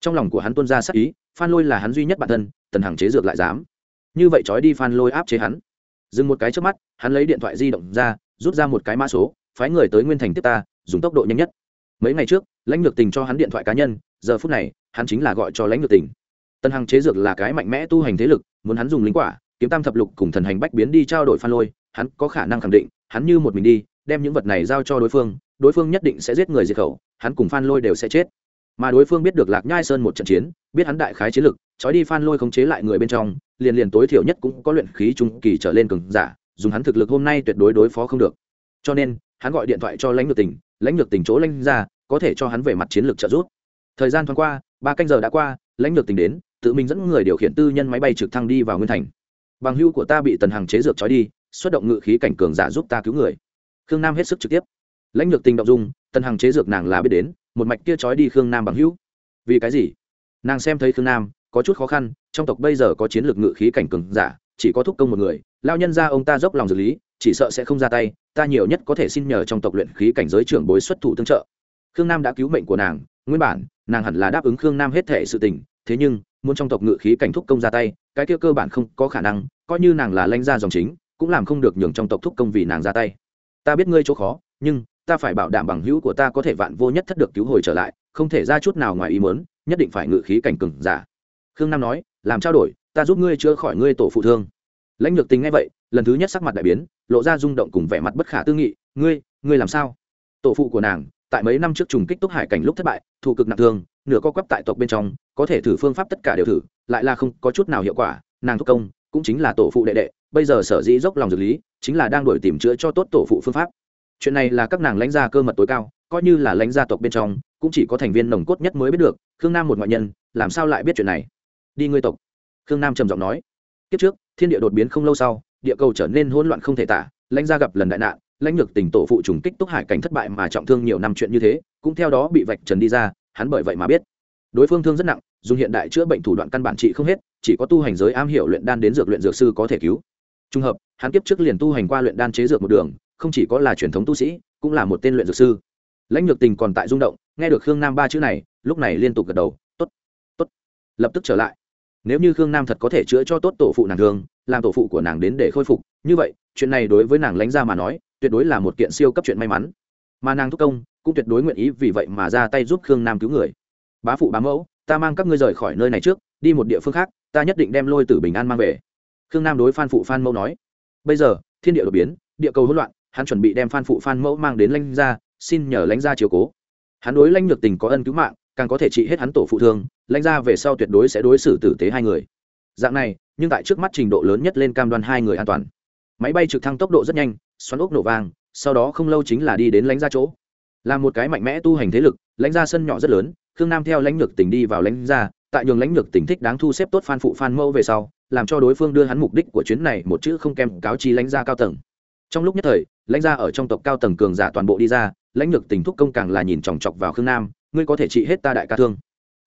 Speaker 1: Trong lòng của hắn tuân ra sắc ý, phan lôi là hắn duy nhất bản thân tần hàng chế dược lại dám. Như vậy trói đi phan lôi áp chế hắn dừng một cái trước mắt, hắn lấy điện thoại di động ra, rút ra một cái mã số, phái người tới nguyên thành tiếp ta, dùng tốc độ nhanh nhất. Mấy ngày trước, lãnh lược tình cho hắn điện thoại cá nhân, giờ phút này, hắn chính là gọi cho lãnh lược tình. Tần hằng chế dược là cái mạnh mẽ tu hành thế lực, muốn hắn dùng lính quả, kiếm tam thập lục cùng thần hành bách biến đi trao đổi phan lôi, hắn có khả năng khẳng định, hắn như một mình đi, đem những vật này giao cho đối phương đối phương nhất định sẽ giết người diệt khẩu, hắn cùng phan lôi đều sẽ chết. Mà đối phương biết được lạc nhai sơn một trận chiến, biết hắn đại khái chiến lực, trói đi phan lôi khống chế lại người bên trong liền liền tối thiểu nhất cũng có luyện khí trung kỳ trở lên cường giả, dùng hắn thực lực hôm nay tuyệt đối đối phó không được. Cho nên, hắn gọi điện thoại cho lãnh lược tỉnh lãnh lược tỉnh chỗ lãnh ra, có thể cho hắn về mặt chiến lược trợ giúp. Thời gian thoáng qua, ba canh giờ đã qua, lãnh lược tỉnh đến, tự mình dẫn người điều khiển tư nhân máy bay trực thăng đi vào nguyên thành. Bằng hưu của ta bị tần hàng chế dược trói đi, xuất động ngự khí cảnh cường giả giúp ta cứu người. Khương nam hết sức trực tiếp. Lãnh lược tình động dung, tần hằng chế dược nàng là biết đến, một mạch kia trói đi khương nam bằng hữu. Vì cái gì? Nàng xem thấy khương nam có chút khó khăn, trong tộc bây giờ có chiến lược ngự khí cảnh cường giả, chỉ có thúc công một người. Lao nhân ra ông ta dốc lòng dược lý, chỉ sợ sẽ không ra tay, ta nhiều nhất có thể xin nhờ trong tộc luyện khí cảnh giới trưởng bối xuất thủ tương trợ. Khương nam đã cứu mệnh của nàng, nguyên bản, nàng hẳn là đáp ứng khương nam hết thể sự tình, thế nhưng, muốn trong tộc ngự khí cảnh thúc công ra tay, cái kia cơ bản không có khả năng, coi như nàng là lãnh gia dòng chính, cũng làm không được nhường trong tộc thúc công vì nàng ra tay. Ta biết ngươi chỗ khó, nhưng, ta phải bảo đảm bằng hữu của ta có thể vạn vô nhất thất được cứu hồi trở lại, không thể ra chút nào ngoài ý muốn, nhất định phải ngự khí cảnh cừng giả khương nam nói, làm trao đổi, ta giúp ngươi chữa khỏi ngươi tổ phụ thương. Lãnh lược tình ngay vậy, lần thứ nhất sắc mặt đại biến, lộ ra rung động cùng vẻ mặt bất khả tư nghị, ngươi ngươi làm sao? Tổ phụ của nàng, tại mấy năm trước trùng kích túc hải cảnh lúc thất bại thủ cực nặng thương, nửa co quắp tại tộc bên trong, có thể thử phương pháp tất cả đều thử, lại là không có chút nào hiệu quả, nàng thúc công cũng chính là tổ phụ đệ đệ, bây giờ sở dĩ dốc lòng dược lý, chính là đang đổi tìm chữa cho tốt tổ phụ phương pháp. Chuyện này là các nàng lãnh gia cơ mật tối cao, coi như là lãnh gia tộc bên trong, cũng chỉ có thành viên nồng cốt nhất mới biết được, khương nam một ngoại nhân, làm sao lại biết chuyện này? Đi ngươi tộc. Khương nam trầm giọng nói. Kiếp trước, thiên địa đột biến không lâu sau, địa cầu trở nên hỗn loạn không thể tả, lãnh gia gặp lần đại nạn, lãnh lược tình tổ phụ trùng kích túc hải cảnh thất bại mà trọng thương nhiều năm chuyện như thế, cũng theo đó bị vạch trần đi ra, hắn bởi vậy mà biết. Đối phương thương rất nặng, dùng hiện đại chữa bệnh thủ đoạn căn bản trị không hết, chỉ có tu hành giới am hiểu luyện đan đến dược luyện dược sư có thể cứu. Trùng hợp, hắn kiếp trước liền tu hành qua luyện đan chế dược một đường, không chỉ có là truyền thống tu sĩ, cũng là một tên luyện dược sư. Lãnh lược tình còn tại rung động, nghe được khương nam ba chữ này, lúc này liên tục gật đầu, tốt tốt. Lập tức trở lại nếu như khương nam thật có thể chữa cho tốt tổ phụ nàng thương, làm tổ phụ của nàng đến để khôi phục, như vậy, chuyện này đối với nàng lãnh ra mà nói, tuyệt đối là một kiện siêu cấp chuyện may mắn. Mà nàng thúc công, cũng tuyệt đối nguyện ý vì vậy mà ra tay giúp khương nam cứu người. Bá phụ bá mẫu, ta mang các ngươi rời khỏi nơi này trước, đi một địa phương khác, ta nhất định đem lôi tử bình an mang về. Khương nam đối phan phụ phan mẫu nói. Bây giờ, thiên địa đột biến, địa cầu hỗn loạn, hắn chuẩn bị đem phan phụ phan mẫu mang đến lãnh gia xin nhờ lãnh gia chiều cố. Hắn đối lãnh nhược tình có ân cứu mạng, càng có thể trị hết hắn tổ phụ thương lãnh gia về sau tuyệt đối sẽ đối xử tử tế hai người. Dạng này, nhưng tại trước mắt trình độ lớn nhất lên cam đoan hai người an toàn. Máy bay trực thăng tốc độ rất nhanh, xoắn ốc nổ vang, sau đó không lâu chính là đi đến lãnh gia chỗ. Là một cái mạnh mẽ tu hành thế lực, lãnh gia sân nhỏ rất lớn, khương nam theo lãnh lược tỉnh đi vào lãnh gia tại nhường lãnh lược tỉnh thích đáng thu xếp tốt phan phụ phan mẫu về sau, làm cho đối phương đưa hắn mục đích của chuyến này một chữ không kèm cáo chi lãnh gia cao tầng. Trong lúc nhất thời, lãnh gia ở trong tộc cao tầng cường giả toàn bộ đi ra, lãnh lược tỉnh thúc công càng là nhìn chòng chọc vào khương nam, ngươi có thể trị hết ta đại ca thương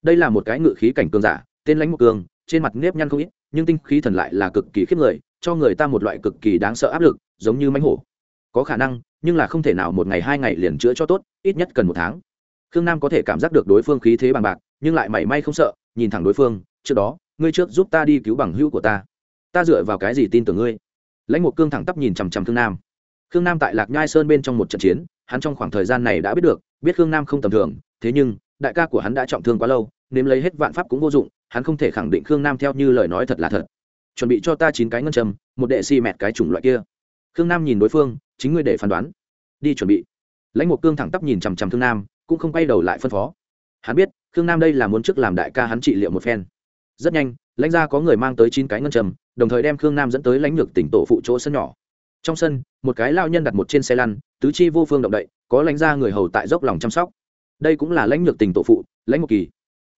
Speaker 1: đây là một cái ngự khí cảnh cường giả, tên lãnh mục cường, trên mặt nếp nhăn không ít, nhưng tinh khí thần lại là cực kỳ khiếp người, cho người ta một loại cực kỳ đáng sợ áp lực, giống như mánh hổ. Có khả năng, nhưng là không thể nào một ngày hai ngày liền chữa cho tốt, ít nhất cần một tháng. Khương nam có thể cảm giác được đối phương khí thế bằng bạc, nhưng lại mảy may không sợ, nhìn thẳng đối phương, trước đó, ngươi trước giúp ta đi cứu bằng hữu của ta. Ta dựa vào cái gì tin tưởng ngươi? Lãnh mục cương thẳng tắp nhìn chằm chằm khương nam. Khương nam tại lạc nhai sơn bên trong một trận chiến, hắn trong khoảng thời gian này đã biết được, biết khương nam không tầm thường, thế nhưng, đại ca của hắn đã trọng thương quá lâu nếm lấy hết vạn pháp cũng vô dụng, hắn không thể khẳng định khương nam theo như lời nói thật là thật. Chuẩn bị cho ta chín cái ngân châm, một đệ xi mẹt cái chủng loại kia. Khương nam nhìn đối phương, chính ngươi để phán đoán. Đi chuẩn bị. Lãnh mục cương thẳng tắp nhìn chằm chằm khương nam, cũng không quay đầu lại phân phó. Hắn biết, khương nam đây là muốn trước làm đại ca hắn trị liệu một phen. Rất nhanh, lãnh gia có người mang tới chín cái ngân châm, đồng thời đem khương nam dẫn tới lãnh lược tỉnh tổ phụ chỗ sân nhỏ. Trong sân, một cái lao nhân đặt một trên xe lăn, tứ chi vô phương động đậy, có lãnh gia người hầu tại dốc lòng chăm sóc. Đây cũng là lãnh lược tỉnh tổ phụ, lãnh một kỳ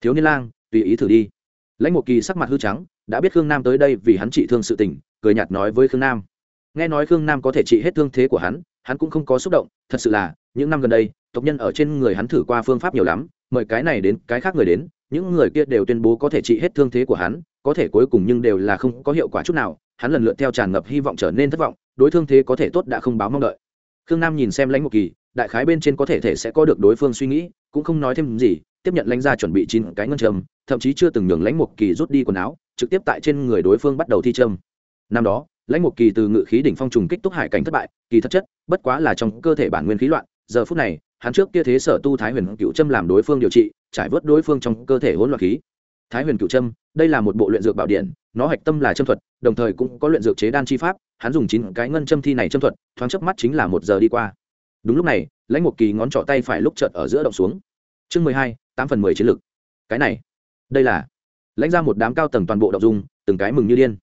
Speaker 1: thiếu niên lang, tùy ý thử đi. Lãnh một kỳ sắc mặt hư trắng, đã biết khương nam tới đây vì hắn trị thương sự tình, cười nhạt nói với khương nam. Nghe nói khương nam có thể trị hết thương thế của hắn hắn cũng không có xúc động, thật sự là, những năm gần đây, tộc nhân ở trên người hắn thử qua phương pháp nhiều lắm, mời cái này đến, cái khác người đến, những người kia đều tuyên bố có thể trị hết thương thế của hắn, có thể cuối cùng nhưng đều là không có hiệu quả chút nào, hắn lần lượt theo tràn ngập hy vọng trở nên thất vọng, đối thương thế có thể tốt đã không báo mong đợi. Khương nam nhìn xem lãnh một kỳ, đại khái bên trên có thể thể sẽ có được đối phương suy nghĩ, cũng không nói thêm gì tiếp nhận lãnh ra chuẩn bị chín cái ngân trầm thậm chí chưa từng nhường lãnh một kỳ rút đi quần áo, trực tiếp tại trên người đối phương bắt đầu thi trâm năm đó, lãnh một kỳ từ ngự khí đỉnh phong trùng kích túc hải cảnh thất bại, kỳ thất chất, bất quá là trong cơ thể bản nguyên khí loạn, giờ phút này, hắn trước kia thế sở tu thái huyền cựu trâm làm đối phương điều trị, trải vớt đối phương trong cơ thể hỗn loạn khí. Thái huyền cựu trâm đây là một bộ luyện dược bảo điện, nó hạch tâm là châm thuật, đồng thời cũng có luyện dược chế đan chi pháp, hắn dùng chín cái ngân châm thi này châm thuật, thoáng chớp mắt chính là một giờ đi qua. Đúng lúc này, lãnh một kỳ ngón trỏ tay phải lúc chợt ở giữa động xuống. Chương mười hai tám phần mười chiến lược. Cái này, đây là, lãnh ra một đám cao tầng toàn bộ động dung, từng cái mừng như điên.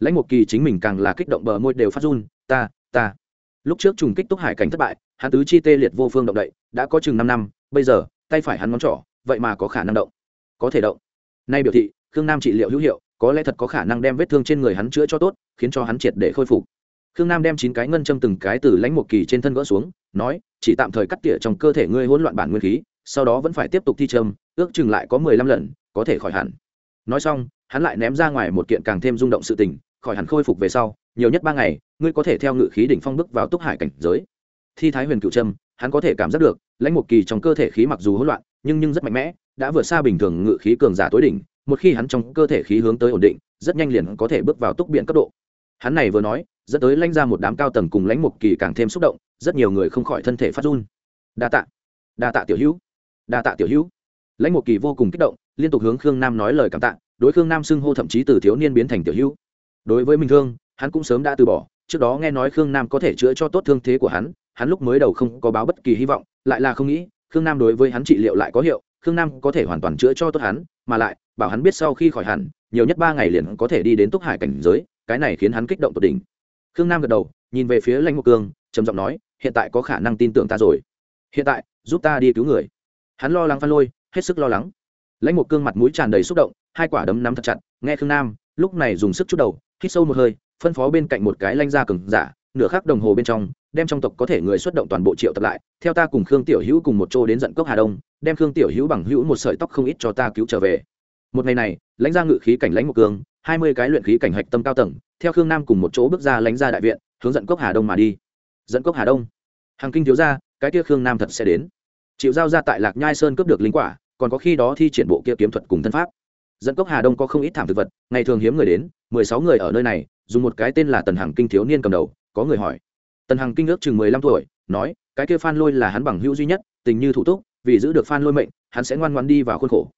Speaker 1: Lãnh một kỳ chính mình càng là kích động bờ môi đều phát run, ta ta. Lúc trước trùng kích túc hải cảnh thất bại, hắn tứ chi tê liệt vô phương động đậy, đã có chừng năm năm, bây giờ, tay phải hắn ngón trỏ, vậy mà có khả năng động. Có thể động. Nay biểu thị, khương nam trị liệu hữu hiệu, có lẽ thật có khả năng đem vết thương trên người hắn chữa cho tốt, khiến cho hắn triệt để khôi phục. Khương nam đem chín cái ngân châm từng cái từ lãnh một kỳ trên thân gỡ xuống, nói, chỉ tạm thời cắt tỉa trong cơ thể ngươi hỗn loạn bản nguyên khí sau đó vẫn phải tiếp tục thi trâm, ước chừng lại có mười lăm lần, có thể khỏi hẳn. Nói xong, hắn lại ném ra ngoài một kiện càng thêm rung động sự tình, khỏi hẳn khôi phục về sau, nhiều nhất ba ngày, ngươi có thể theo ngự khí đỉnh phong bước vào túc hải cảnh giới. Thi thái huyền cựu trâm, hắn có thể cảm giác được, lãnh một kỳ trong cơ thể khí mặc dù hỗn loạn, nhưng nhưng rất mạnh mẽ, đã vượt xa bình thường ngự khí cường giả tối đỉnh, một khi hắn trong cơ thể khí hướng tới ổn định, rất nhanh liền có thể bước vào túc biện cấp độ. Hắn này vừa nói, dẫn tới lãnh ra một đám cao tầng cùng lãnh một kỳ càng thêm xúc động, rất nhiều người không khỏi thân thể phát run. Đa tạ. Đa tạ tiểu hữu đa tạ tiểu hữu. Lãnh một kỳ vô cùng kích động, liên tục hướng khương nam nói lời cảm tạ, đối khương nam xưng hô thậm chí từ thiếu niên biến thành tiểu hữu. Đối với minh thương, hắn cũng sớm đã từ bỏ, trước đó nghe nói khương nam có thể chữa cho tốt thương thế của hắn hắn lúc mới đầu không có báo bất kỳ hy vọng, lại là không nghĩ, khương nam đối với hắn trị liệu lại có hiệu, khương nam có thể hoàn toàn chữa cho tốt hắn, mà lại, bảo hắn biết sau khi khỏi hẳn, nhiều nhất ba ngày liền có thể đi đến túc hải cảnh giới, cái này khiến hắn kích động tột đỉnh. Khương nam gật đầu, nhìn về phía lãnh ngọc cương trầm giọng nói, hiện tại có khả năng tin tưởng ta rồi. Hiện tại, giúp ta đi cứu người hắn lo lắng phan lôi, hết sức lo lắng. Lãnh một cương mặt mũi tràn đầy xúc động, hai quả đấm nắm thật chặt, nghe khương nam, lúc này dùng sức chút đầu, hít sâu một hơi, phân phó bên cạnh một cái lanh ra cừng giả, nửa khắc đồng hồ bên trong, đem trong tộc có thể người xuất động toàn bộ triệu tập lại, theo ta cùng khương tiểu hữu cùng một chỗ đến dẫn cốc hà đông, đem khương tiểu hữu bằng hữu một sợi tóc không ít cho ta cứu trở về. Một ngày này, lãnh ra ngự khí cảnh lãnh một cương, hai mươi cái luyện khí cảnh hạch tâm cao tầng, theo khương nam cùng một chỗ bước ra lãnh ra đại viện, hướng dẫn cốc hà đông mà đi. Dẫn cốc hà đông. Hàng kinh thiếu ra cái kia khương nam thật sẽ đến chịu giao ra tại lạc nhai sơn cướp được linh quả, còn có khi đó thi triển bộ kia kiếm thuật cùng thân pháp. Dẫn cốc hà đông có không ít thảm thực vật, ngày thường hiếm người đến, mười sáu người ở nơi này, dùng một cái tên là tần hằng kinh thiếu niên cầm đầu, có người hỏi. Tần hằng kinh ước chừng mười lăm tuổi, nói, cái kia phan lôi là hắn bằng hữu duy nhất, tình như thủ túc, vì giữ được phan lôi mệnh, hắn sẽ ngoan ngoan đi vào khuôn khổ.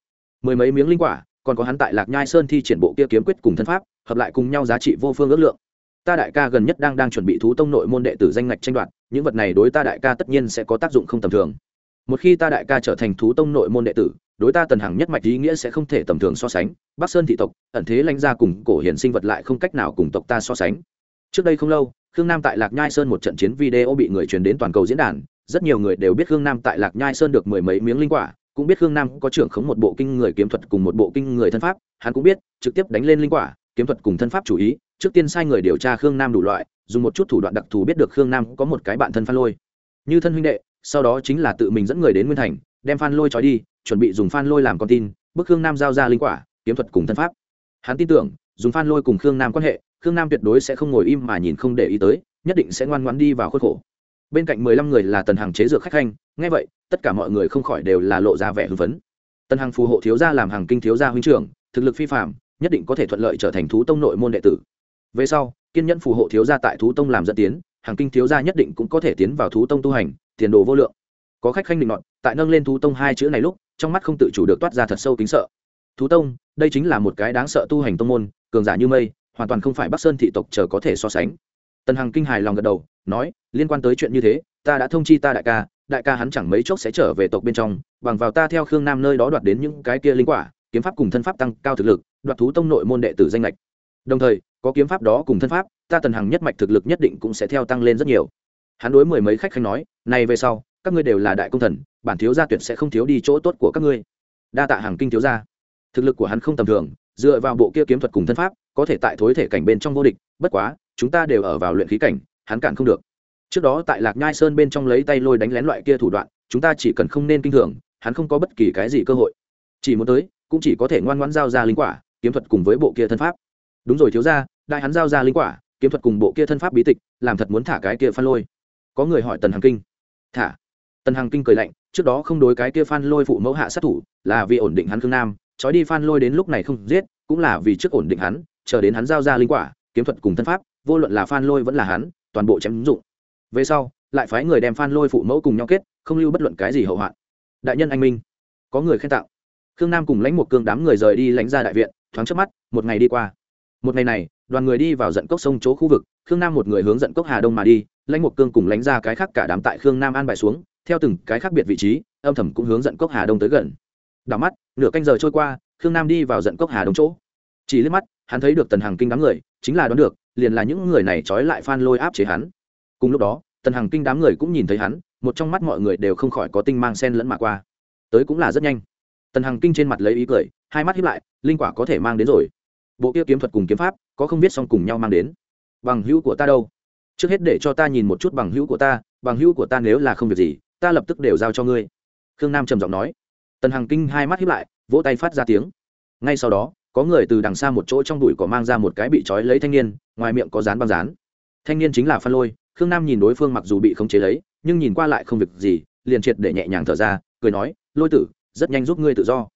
Speaker 1: Mười mấy miếng linh quả, còn có hắn tại lạc nhai sơn thi triển bộ kia kiếm quyết cùng thân pháp, hợp lại cùng nhau giá trị vô phương ước lượng. Ta đại ca gần nhất đang đang chuẩn bị thú tông nội môn đệ tử danh ngạch tranh đoạt, những vật này đối ta đại ca tất nhiên sẽ có tác dụng không tầm thường một khi ta đại ca trở thành thú tông nội môn đệ tử, đối ta tần hằng nhất mạch ý nghĩa sẽ không thể tầm thường so sánh. Bắc sơn thị tộc, ẩn thế lãnh gia cùng cổ hiển sinh vật lại không cách nào cùng tộc ta so sánh. Trước đây không lâu, khương nam tại lạc nhai sơn một trận chiến video bị người truyền đến toàn cầu diễn đàn. Rất nhiều người đều biết khương nam tại lạc nhai sơn được mười mấy miếng linh quả, cũng biết khương nam có trưởng khống một bộ kinh người kiếm thuật cùng một bộ kinh người thân pháp. Hắn cũng biết, trực tiếp đánh lên linh quả, kiếm thuật cùng thân pháp chủ ý. Trước tiên sai người điều tra khương nam đủ loại, dùng một chút thủ đoạn đặc thù biết được khương nam có một cái bạn thân phan lôi. Như thân huynh đệ sau đó chính là tự mình dẫn người đến nguyên thành, đem phan lôi trói đi, chuẩn bị dùng phan lôi làm con tin, bức khương nam giao ra linh quả, kiếm thuật cùng thân pháp. Hắn tin tưởng, dùng phan lôi cùng khương nam quan hệ, khương nam tuyệt đối sẽ không ngồi im mà nhìn không để ý tới, nhất định sẽ ngoan ngoãn đi vào khuất khổ. Bên cạnh mười lăm người là tần hàng chế dược khách khanh, nghe vậy, tất cả mọi người không khỏi đều là lộ ra vẻ hưng phấn. Tần hàng phù hộ thiếu gia làm hàng kinh thiếu gia huynh trưởng, thực lực phi phạm nhất định có thể thuận lợi trở thành thú tông nội môn đệ tử. Về sau, kiên nhẫn phù hộ thiếu gia tại thú tông làm dẫn tiến hàng kinh thiếu gia nhất định cũng có thể tiến vào thú tông tu hành tiền đồ vô lượng. Có khách khanh định nọt, tại nâng lên thú tông hai chữ này lúc, trong mắt không tự chủ được toát ra thật sâu kính sợ. Thú tông, đây chính là một cái đáng sợ tu hành tông môn, cường giả như mây, hoàn toàn không phải bắc sơn thị tộc chờ có thể so sánh. Tần hằng kinh hài lòng gật đầu, nói, liên quan tới chuyện như thế, ta đã thông chi ta đại ca đại ca hắn chẳng mấy chốc sẽ trở về tộc bên trong, bằng vào ta theo khương nam nơi đó đoạt đến những cái kia linh quả, kiếm pháp cùng thân pháp tăng cao thực lực, đoạt thú tông nội môn đệ tử danh lệch đồng thời, có kiếm pháp đó cùng thân pháp, ta tần hằng nhất mạch thực lực nhất định cũng sẽ theo tăng lên rất nhiều hắn đối mười mấy khách khanh nói, này về sau, các ngươi đều là đại công thần, bản thiếu gia tuyệt sẽ không thiếu đi chỗ tốt của các ngươi. Đa tạ hàng kinh thiếu gia. Thực lực của hắn không tầm thường, dựa vào bộ kia kiếm thuật cùng thân pháp, có thể tại thối thể cảnh bên trong vô địch, bất quá, chúng ta đều ở vào luyện khí cảnh, hắn cản không được. Trước đó tại lạc nhai sơn bên trong lấy tay lôi đánh lén loại kia thủ đoạn, chúng ta chỉ cần không nên kinh thường, hắn không có bất kỳ cái gì cơ hội. Chỉ muốn tới, cũng chỉ có thể ngoan ngoãn giao ra linh quả, kiếm thuật cùng với bộ kia thân pháp. Đúng rồi thiếu ra đại hắn giao ra linh quả, kiếm thuật cùng bộ kia thân pháp bí tịch, làm thật muốn thả cái kia phan lôi có người hỏi tần hằng kinh. Thả. Tần hằng kinh cười lạnh, trước đó không đối cái kia phan lôi phụ mẫu hạ sát thủ, là vì ổn định hắn khương nam, trói đi phan lôi đến lúc này không giết, cũng là vì trước ổn định hắn, chờ đến hắn giao ra linh quả, kiếm thuật cùng thân pháp, vô luận là phan lôi vẫn là hắn, toàn bộ chém ứng dụng. Về sau, lại phái người đem phan lôi phụ mẫu cùng nhau kết, không lưu bất luận cái gì hậu hoạn. Đại nhân anh minh. Có người khen tạo khương nam cùng lãnh một cương đám người rời đi lãnh ra đại viện, thoáng trước mắt, một ngày đi qua. Một ngày này, đoàn người đi vào dẫn cốc sông chỗ khu vực khương nam một người hướng dẫn cốc hà đông mà đi, lãnh một cương cùng lãnh ra cái khác cả đám tại khương nam an bài xuống, theo từng cái khác biệt vị trí, âm thầm cũng hướng dẫn cốc hà đông tới gần. Đảo mắt, nửa canh giờ trôi qua, khương nam đi vào dẫn cốc hà đông chỗ. Chỉ liếc mắt, hắn thấy được tần hàng kinh đám người, chính là đoán được, liền là những người này trói lại phan lôi áp chế hắn. Cùng lúc đó, tần hàng kinh đám người cũng nhìn thấy hắn, một trong mắt mọi người đều không khỏi có tinh mang sen lẫn mà qua. Tới cũng là rất nhanh. Tần Hằng kinh trên mặt lấy ý cười, hai mắt hiếp lại, linh quả có thể mang đến rồi. Bộ kia kiếm thuật cùng kiếm pháp, có không biết xong cùng nhau mang đến bằng hữu của ta đâu? Trước hết để cho ta nhìn một chút bằng hữu của ta, bằng hữu của ta nếu là không việc gì, ta lập tức đều giao cho ngươi. Khương nam trầm giọng nói. Tần hằng kinh hai mắt hiếp lại, vỗ tay phát ra tiếng. Ngay sau đó, có người từ đằng xa một chỗ trong đùi cỏ mang ra một cái bị trói lấy thanh niên, ngoài miệng có dán băng dán. Thanh niên chính là phan lôi, khương nam nhìn đối phương mặc dù bị khống chế lấy, nhưng nhìn qua lại không việc gì, liền triệt để nhẹ nhàng thở ra, cười nói, lôi tử, rất nhanh giúp ngươi tự do.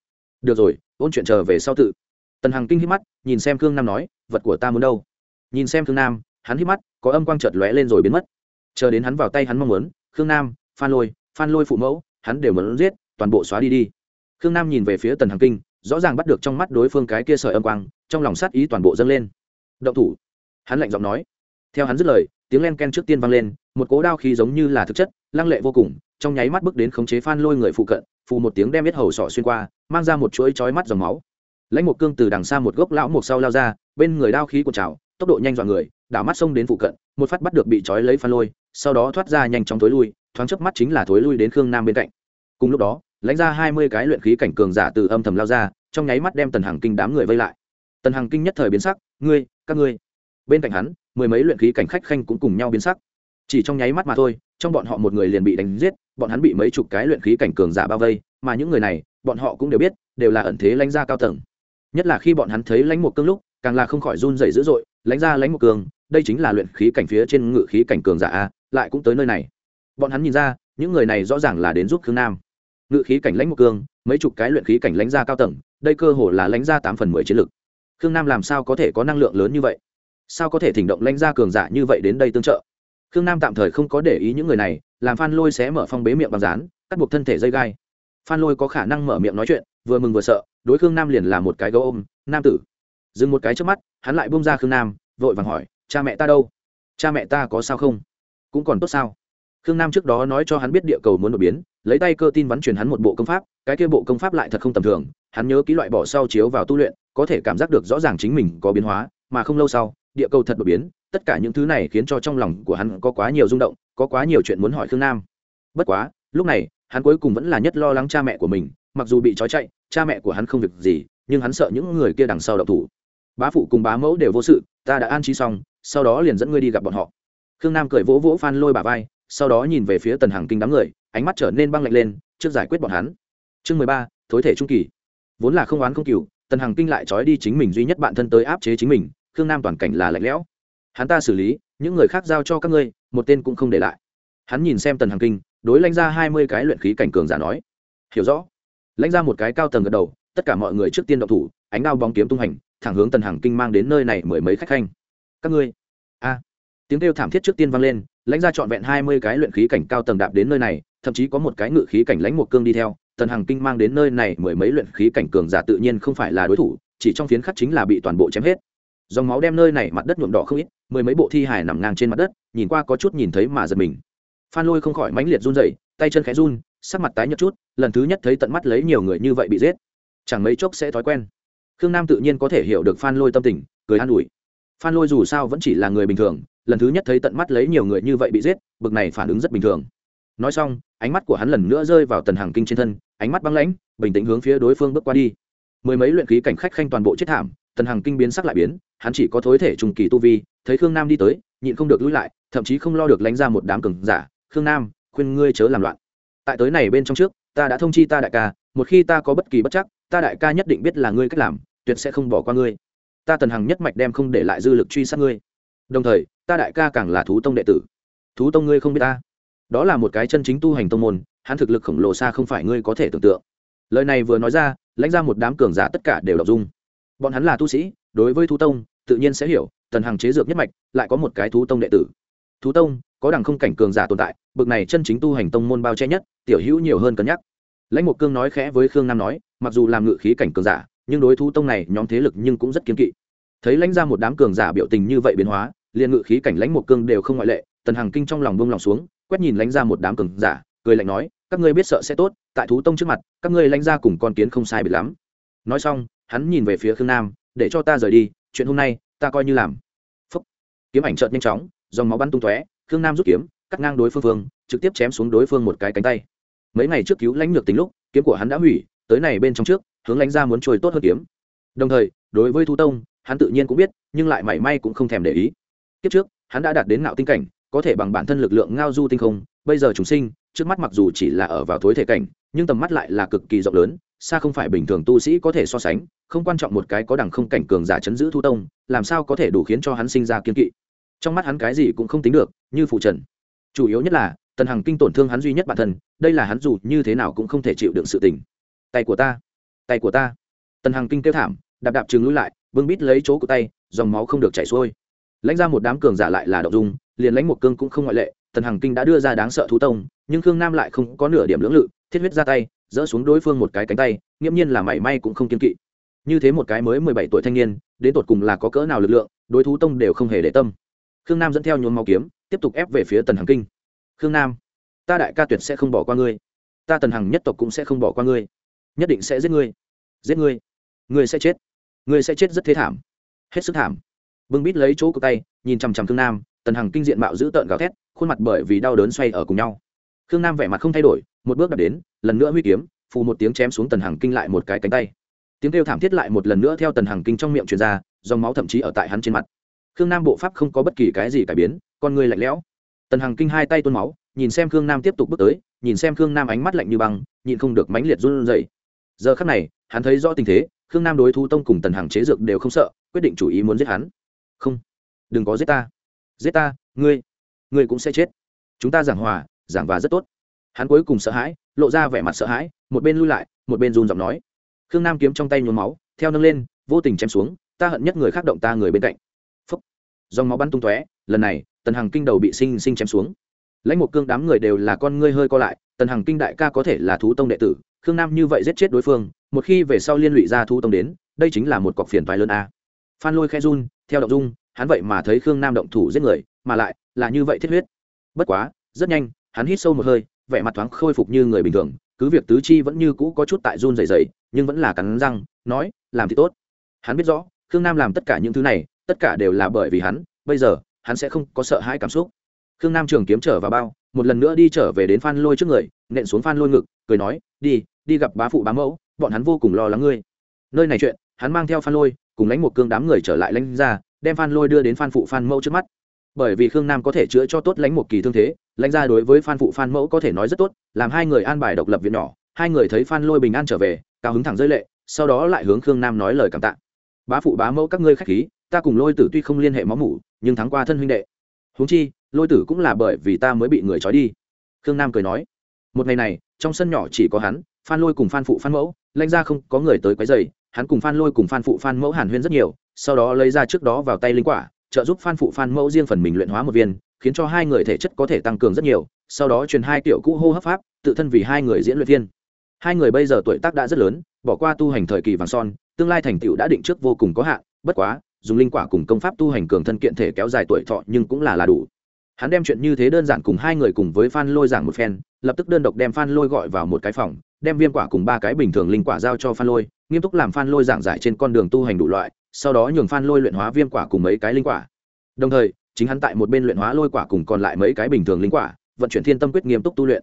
Speaker 1: Được rồi, ôn chuyện chờ về sau tự. Tần hằng kinh hít mắt, nhìn xem khương nam nói, vật của ta muốn đâu? Nhìn xem khương nam, hắn hít mắt, có âm quang chợt lóe lên rồi biến mất. Chờ đến hắn vào tay hắn mong muốn, khương nam, phan lôi phan lôi phụ mẫu, hắn đều muốn giết, toàn bộ xóa đi đi. Khương nam nhìn về phía tần hằng kinh, rõ ràng bắt được trong mắt đối phương cái kia sợi âm quang, trong lòng sát ý toàn bộ dâng lên. Động thủ. Hắn lạnh giọng nói. Theo hắn dứt lời, tiếng len ken trước tiên vang lên, một cố đao khí giống như là thực chất, lăng lệ vô cùng, trong nháy mắt bước đến khống chế phan lôi người phụ cận, phù một tiếng đem biết hầu sọ xuyên qua, mang ra một chuỗi chói mắt dòng máu. Lãnh một cương từ đằng xa một gốc lão một sau lao ra, bên người đao khí của trào tốc độ nhanh dọa người, đảo mắt xông đến phụ cận, một phát bắt được bị trói lấy phan lôi, sau đó thoát ra nhanh chóng thối lui, thoáng chớp mắt chính là thối lui đến khương nam bên cạnh. Cùng lúc đó, lãnh ra hai mươi cái luyện khí cảnh cường giả từ âm thầm lao ra, trong nháy mắt đem tần hằng kinh đám người vây lại. Tần hằng kinh nhất thời biến sắc, ngươi, các ngươi. Bên cạnh hắn, mười mấy luyện khí cảnh khách khanh cũng cùng nhau biến sắc. Chỉ trong nháy mắt mà thôi, trong bọn họ một người liền bị đánh giết, bọn hắn bị mấy chục cái luyện khí cảnh cường giả bao vây, mà những người này, bọn họ cũng đều biết, đều là ẩn thế lãnh gia cao tầng. Nhất là khi bọn hắn thấy lãnh một cương lúc càng là không khỏi run rẩy dữ dội lãnh ra lãnh một cường, đây chính là luyện khí cảnh phía trên ngự khí cảnh cường giả a lại cũng tới nơi này. Bọn hắn nhìn ra những người này rõ ràng là đến giúp khương nam. Ngự khí cảnh lãnh một cương mấy chục cái luyện khí cảnh lãnh gia cao tầng đây cơ hồ là lãnh gia tám phần mười chiến lực. Khương nam làm sao có thể có năng lượng lớn như vậy? Sao có thể thỉnh động lãnh gia cường giả như vậy đến đây tương trợ? Khương nam tạm thời không có để ý những người này làm phan lôi sẽ mở phong bế miệng bằng rán cắt buộc thân thể dây gai. Phan lôi có khả năng mở miệng nói chuyện vừa mừng vừa sợ đối khương nam liền là một cái gấu ôm nam tử dừng một cái trước mắt, hắn lại bông ra khương nam, vội vàng hỏi, cha mẹ ta đâu? Cha mẹ ta có sao không? Cũng còn tốt sao? Khương nam trước đó nói cho hắn biết địa cầu muốn đột biến, lấy tay cơ tin vắn truyền hắn một bộ công pháp, cái kia bộ công pháp lại thật không tầm thường. Hắn nhớ ký loại bỏ sau chiếu vào tu luyện, có thể cảm giác được rõ ràng chính mình có biến hóa, mà không lâu sau, địa cầu thật đột biến, tất cả những thứ này khiến cho trong lòng của hắn có quá nhiều rung động, có quá nhiều chuyện muốn hỏi khương nam. Bất quá, lúc này, hắn cuối cùng vẫn là nhất lo lắng cha mẹ của mình, mặc dù bị trói chạy, cha mẹ của hắn không việc gì, nhưng hắn sợ những người kia đằng sau đậu thủ bá phụ cùng bá mẫu đều vô sự, ta đã an trí xong, sau đó liền dẫn ngươi đi gặp bọn họ. Khương nam cười vỗ vỗ phan lôi bà vai, sau đó nhìn về phía tần Hằng kinh đám người, ánh mắt trở nên băng lạnh lên, trước giải quyết bọn hắn. Chương mười ba, thối thể trung kỳ. Vốn là không oán không cừu, tần Hằng kinh lại trói đi chính mình duy nhất bạn thân tới áp chế chính mình, khương nam toàn cảnh là lạnh lẽo. Hắn ta xử lý, những người khác giao cho các ngươi, một tên cũng không để lại. Hắn nhìn xem tần Hằng kinh, đối lãnh ra hai mươi cái luyện khí cảnh cường giả nói. Hiểu rõ. Lãnh ra một cái cao tầng gật đầu, tất cả mọi người trước tiên độc thủ, ánh đao bóng kiếm tung hành thẳng hướng tần hàng kinh mang đến nơi này mười mấy khách khanh. Các ngươi. A. Tiếng kêu thảm thiết trước tiên vang lên, lãnh ra trọn vẹn hai mươi cái luyện khí cảnh cao tầng đạp đến nơi này, thậm chí có một cái ngự khí cảnh lãnh một cương đi theo. Tần hàng kinh mang đến nơi này mười mấy luyện khí cảnh cường giả tự nhiên không phải là đối thủ, chỉ trong phiến khắc chính là bị toàn bộ chém hết. Dòng máu đem nơi này mặt đất nhuộm đỏ không ít, mười mấy bộ thi hài nằm ngang trên mặt đất, nhìn qua có chút nhìn thấy mà giật mình. Phan lôi không khỏi mãnh liệt run rẩy, tay chân khẽ run, sắc mặt tái nhợt chút, lần thứ nhất thấy tận mắt lấy nhiều người như vậy bị giết. Chẳng mấy chốc sẽ thói quen khương nam tự nhiên có thể hiểu được phan lôi tâm tình, cười an ủi. Phan lôi dù sao vẫn chỉ là người bình thường, lần thứ nhất thấy tận mắt lấy nhiều người như vậy bị giết, bực này phản ứng rất bình thường. Nói xong, ánh mắt của hắn lần nữa rơi vào tần hàng kinh trên thân, ánh mắt băng lãnh, bình tĩnh hướng phía đối phương bước qua đi. Mười mấy luyện khí cảnh khách khanh toàn bộ chết thảm, tần hàng kinh biến sắc lại biến, hắn chỉ có thối thể trùng kỳ tu vi, thấy khương nam đi tới, nhịn không được lũi lại, thậm chí không lo được lánh ra một đám cường giả. Khương nam, khuyên ngươi chớ làm loạn. Tại tới này bên trong trước, ta đã thông chi ta đại ca, một khi ta có bất kỳ bất chắc ta đại ca nhất định biết là ngươi cách làm, tuyệt sẽ không bỏ qua ngươi. Ta tần hằng nhất mạch đem không để lại dư lực truy sát ngươi. Đồng thời, ta đại ca càng là thú tông đệ tử. Thú tông ngươi không biết ta. Đó là một cái chân chính tu hành tông môn, hắn thực lực khổng lồ xa không phải ngươi có thể tưởng tượng. Lời này vừa nói ra, lãnh ra một đám cường giả tất cả đều đọc dung. Bọn hắn là tu sĩ, đối với thú tông, tự nhiên sẽ hiểu, tần hằng chế dược nhất mạch, lại có một cái thú tông đệ tử. Thú tông, có đẳng không cảnh cường giả tồn tại bực này chân chính tu hành tông môn bao che nhất, tiểu hữu nhiều hơn cân nhắc lãnh mục cương nói khẽ với khương nam nói, mặc dù làm ngự khí cảnh cường giả, nhưng đối thú tông này, nhóm thế lực nhưng cũng rất kiên kỵ. Thấy lãnh ra một đám cường giả biểu tình như vậy biến hóa, liền ngự khí cảnh lãnh mục cương đều không ngoại lệ, tần hằng kinh trong lòng bông lòng xuống, quét nhìn lãnh ra một đám cường giả, cười lạnh nói, các ngươi biết sợ sẽ tốt, tại thú tông trước mặt, các ngươi lãnh ra cùng con kiến không sai biệt lắm. Nói xong, hắn nhìn về phía khương nam, để cho ta rời đi, chuyện hôm nay, ta coi như làm. Phúc. Kiếm ảnh trợn nhanh chóng, dòng máu bắn tung tóe, khương nam rút kiếm, cắt ngang đối phương phương, trực tiếp chém xuống đối phương một cái cánh tay mấy ngày trước cứu lãnh lược tính lúc, kiếm của hắn đã hủy, tới này bên trong trước, hướng lãnh ra muốn trôi tốt hơn kiếm. Đồng thời, đối với thu tông, hắn tự nhiên cũng biết, nhưng lại mảy may cũng không thèm để ý. Kiếp trước, hắn đã đạt đến ngạo tinh cảnh, có thể bằng bản thân lực lượng ngao du tinh không, bây giờ chúng sinh, trước mắt mặc dù chỉ là ở vào thối thể cảnh, nhưng tầm mắt lại là cực kỳ rộng lớn, xa không phải bình thường tu sĩ có thể so sánh, không quan trọng một cái có đẳng không cảnh cường giả chấn giữ thu tông, làm sao có thể đủ khiến cho hắn sinh ra kiên kỵ. Trong mắt hắn cái gì cũng không tính được, như phụ trần. Chủ yếu nhất là tần hằng kinh tổn thương hắn duy nhất bản thân, đây là hắn dù như thế nào cũng không thể chịu đựng sự tình. Tay của ta, tay của ta. Tần hằng kinh kêu thảm, đạp đạp chừng lui lại bưng bít lấy chỗ của tay, dòng máu không được chảy xuôi. Lãnh ra một đám cường giả lại là đậu dung, liền lãnh một cương cũng không ngoại lệ, tần hằng kinh đã đưa ra đáng sợ thú tông, nhưng khương nam lại không có nửa điểm lưỡng lự, thiết huyết ra tay, dỡ xuống đối phương một cái cánh tay, nghiễm nhiên là mảy may cũng không kiên kỵ. Như thế một cái mới mười bảy tuổi thanh niên, đến tột cùng là có cỡ nào lực lượng, đối thú tông đều không hề để tâm. Khương nam dẫn theo nhuốm máu kiếm, tiếp tục ép về phía tần hằng kinh khương nam, ta đại ca tuyệt sẽ không bỏ qua ngươi. Ta tần hằng nhất tộc cũng sẽ không bỏ qua ngươi. Nhất định sẽ giết ngươi. Giết ngươi. Ngươi sẽ chết. Ngươi sẽ chết rất thế thảm. Hết sức thảm. Vương bít lấy chỗ của tay, nhìn chằm chằm khương nam, tần hằng kinh diện mạo giữ tợn gào thét, khuôn mặt bởi vì đau đớn xoay ở cùng nhau. Khương nam vẻ mặt không thay đổi, một bước đập đến, lần nữa huy kiếm, phù một tiếng chém xuống tần hằng kinh lại một cái cánh tay. Tiếng kêu thảm thiết lại một lần nữa theo tần hằng kinh trong miệng truyền ra, dòng máu thậm chí ở tại hắn trên mặt. Khương nam bộ pháp không có bất kỳ cái gì cải biến, con người lạnh lẽo tần hằng kinh hai tay tuôn máu, nhìn xem khương nam tiếp tục bước tới, nhìn xem khương nam ánh mắt lạnh như băng nhìn không được mãnh liệt run rẩy. Giờ khắc này, hắn thấy rõ tình thế, khương nam đối thu tông cùng tần hằng chế dược đều không sợ, quyết định chủ ý muốn giết hắn. Không, đừng có giết ta. Giết ta, ngươi ngươi cũng sẽ chết. Chúng ta giảng hòa, giảng và rất tốt. Hắn cuối cùng sợ hãi, lộ ra vẻ mặt sợ hãi, một bên lui lại, một bên run giọng nói. Khương nam kiếm trong tay nhuốm máu, theo nâng lên, vô tình chém xuống, ta hận nhất người khác động ta người bên cạnh dòng máu bắn tung tóe, lần này, tần hằng kinh đầu bị sinh sinh chém xuống. Lãnh một cương đám người đều là con ngươi hơi co lại, tần hằng kinh đại ca có thể là thú tông đệ tử, khương nam như vậy giết chết đối phương, một khi về sau liên lụy ra thú tông đến, đây chính là một cọc phiền phái lớn a. Phan lôi khe run, theo động dung, hắn vậy mà thấy khương nam động thủ giết người, mà lại là như vậy thiết huyết. Bất quá, rất nhanh, hắn hít sâu một hơi, vẻ mặt thoáng khôi phục như người bình thường, cứ việc tứ chi vẫn như cũ có chút tại run dày dày nhưng vẫn là cắn răng, nói, làm thì tốt. Hắn biết rõ, khương nam làm tất cả những thứ này tất cả đều là bởi vì hắn, bây giờ, hắn sẽ không có sợ hãi cảm xúc. Khương nam trường kiếm trở vào bao, một lần nữa đi trở về đến phan lôi trước người, nện xuống phan lôi ngực, cười nói, đi đi gặp bá phụ bá mẫu, bọn hắn vô cùng lo lắng ngươi. Nơi này chuyện, hắn mang theo phan lôi, cùng lãnh một cương đám người trở lại lãnh ra, đem phan lôi đưa đến phan phụ phan mẫu trước mắt. Bởi vì khương nam có thể chữa cho tốt lãnh một kỳ thương thế, lãnh ra đối với phan phụ phan mẫu có thể nói rất tốt, làm hai người an bài độc lập viện nhỏ, hai người thấy phan lôi bình an trở về, cao hứng thẳng rơi lệ, sau đó lại hướng khương nam nói lời cảm tạ. Bá phụ bá mẫu các ngươi k h á c h khí ta cùng lôi tử tuy không liên hệ máu mủ, nhưng thắng qua thân huynh đệ. Huống chi, lôi tử cũng là bởi vì ta mới bị người trói đi. Khương nam cười nói, một ngày này, trong sân nhỏ chỉ có hắn, phan lôi cùng phan phụ phan mẫu lãnh ra không có người tới quấy dày hắn cùng phan lôi cùng phan phụ phan mẫu hàn huyên rất nhiều, sau đó lấy ra trước đó vào tay linh quả, trợ giúp phan phụ phan mẫu riêng phần mình luyện hóa một viên, khiến cho hai người thể chất có thể tăng cường rất nhiều, sau đó truyền hai tiểu cũ hô hấp pháp, tự thân vì hai người diễn luyện viên. Hai người bây giờ tuổi tác đã rất lớn, bỏ qua tu hành thời kỳ vàng son, tương lai thành tựu đã định trước vô cùng có hạn, bất quá dùng linh quả cùng công pháp tu hành cường thân kiện thể kéo dài tuổi thọ nhưng cũng là là đủ. Hắn đem chuyện như thế đơn giản cùng hai người cùng với phan lôi giảng một phen, lập tức đơn độc đem phan lôi gọi vào một cái phòng, đem viêm quả cùng ba cái bình thường linh quả giao cho phan lôi, nghiêm túc làm phan lôi giảng giải trên con đường tu hành đủ loại, sau đó nhường phan lôi luyện hóa viêm quả cùng mấy cái linh quả. Đồng thời, chính hắn tại một bên luyện hóa lôi quả cùng còn lại mấy cái bình thường linh quả, vận chuyển thiên tâm quyết nghiêm túc tu luyện.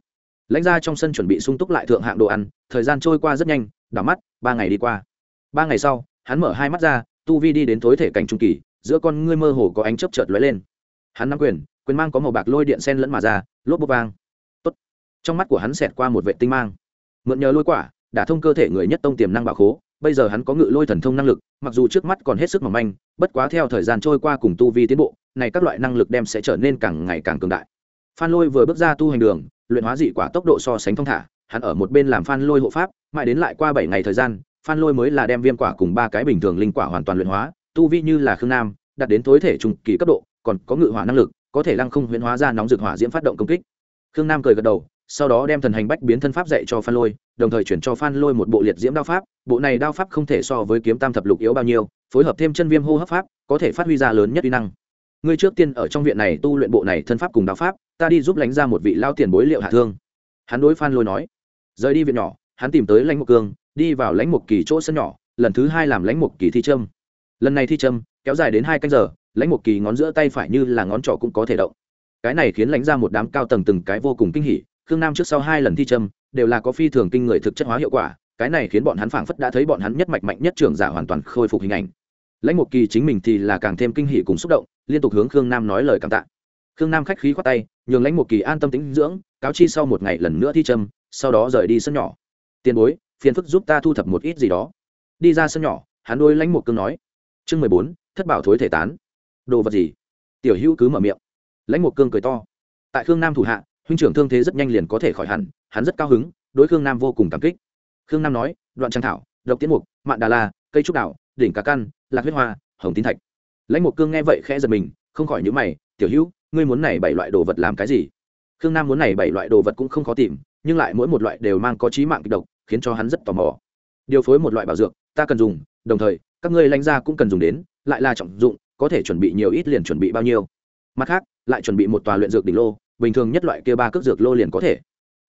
Speaker 1: Lãnh ra trong sân chuẩn bị sung túc lại thượng hạng đồ ăn, thời gian trôi qua rất nhanh, đảo mắt, ba ngày đi qua. Ba ngày sau, hắn mở hai mắt ra tu vi đi đến tối thể cảnh trung kỳ, giữa con ngươi mơ hồ có ánh chớp chợt lóe lên. Hắn nắm quyền quyền mang có màu bạc lôi điện sen lẫn mà ra, lốp bốc vang. Tốt. trong mắt của hắn xẹt qua một vệ tinh mang. Mượn nhờ lôi quả, đã thông cơ thể người nhất tông tiềm năng bảo khố, bây giờ hắn có ngự lôi thần thông năng lực, mặc dù trước mắt còn hết sức mỏng manh, bất quá theo thời gian trôi qua cùng tu vi tiến bộ, này các loại năng lực đem sẽ trở nên càng ngày càng cường đại. Phan lôi vừa bước ra tu hành đường, luyện hóa dị quả tốc độ so sánh thông thả, hắn ở một bên làm phan lôi hộ pháp, mãi đến lại qua bảy ngày thời gian phan lôi mới là đem viêm quả cùng ba cái bình thường linh quả hoàn toàn luyện hóa, tu vi như là khương nam, đạt đến tối thể trung kỳ cấp độ, còn có ngự hỏa năng lực, có thể lăng không huyễn hóa ra nóng rực hỏa diễm phát động công kích. Khương nam cười gật đầu, sau đó đem thần hành bách biến thân pháp dạy cho phan lôi, đồng thời chuyển cho phan lôi một bộ liệt diễm đao pháp. Bộ này đao pháp không thể so với kiếm tam thập lục yếu bao nhiêu, phối hợp thêm chân viêm hô hấp pháp, có thể phát huy ra lớn nhất uy năng. Ngươi trước tiên ở trong viện này tu luyện bộ này thân pháp cùng đao pháp, ta đi giúp lãnh ra một vị lao tiền bối liệu hạ thương. Hắn đối phan lôi nói, rời đi viện nhỏ, hắn tìm tới lãnh một cương đi vào lãnh một kỳ chỗ sân nhỏ, lần thứ hai làm lãnh một kỳ thi trâm lần này thi trâm kéo dài đến hai canh giờ, lãnh một kỳ ngón giữa tay phải như là ngón trỏ cũng có thể động. Cái này khiến lãnh ra một đám cao tầng từng cái vô cùng kinh hỉ, khương nam trước sau hai lần thi trâm đều là có phi thường kinh người thực chất hóa hiệu quả, cái này khiến bọn hắn phảng phất đã thấy bọn hắn nhất mạch mạnh nhất trưởng giả hoàn toàn khôi phục hình ảnh. Lãnh một kỳ chính mình thì là càng thêm kinh hỉ cùng xúc động, liên tục hướng khương nam nói lời cảm tạ. Khương nam khách khí khoát tay, nhường lãnh một kỳ an tâm tính dưỡng, cáo chi sau một ngày lần nữa thi trâm sau đó rời đi sân nhỏ. Tiền bối phiền phức giúp ta thu thập một ít gì đó. Đi ra sân nhỏ, hắn đôi lãnh một cương nói. Chương mười bốn, thất bảo thối thể tán. Đồ vật gì? Tiểu hữu cứ mở miệng. Lãnh một cương cười to. Tại khương nam thủ hạ, huynh trưởng thương thế rất nhanh liền có thể khỏi hẳn, hắn rất cao hứng, đối khương nam vô cùng cảm kích. Khương nam nói, đoạn trang thảo, độc tiến mục, mạn đà la, cây trúc đảo, đỉnh cá căn, lạc huyết hoa, hồng tín thạch. Lãnh một cương nghe vậy khẽ giật mình, không khỏi nhữ mày, tiểu hữu, ngươi muốn này bảy loại đồ vật làm cái gì? Khương nam muốn này bảy loại đồ vật cũng không khó tìm, nhưng lại mỗi một loại đều mang có trí mạng kịch độc khiến cho hắn rất tò mò. Điều phối một loại bảo dược, ta cần dùng, đồng thời, các ngươi lãnh gia cũng cần dùng đến, lại là trọng dụng, có thể chuẩn bị nhiều ít liền chuẩn bị bao nhiêu. Mặt khác, lại chuẩn bị một tòa luyện dược đỉnh lô, bình thường nhất loại kia ba cước dược lô liền có thể.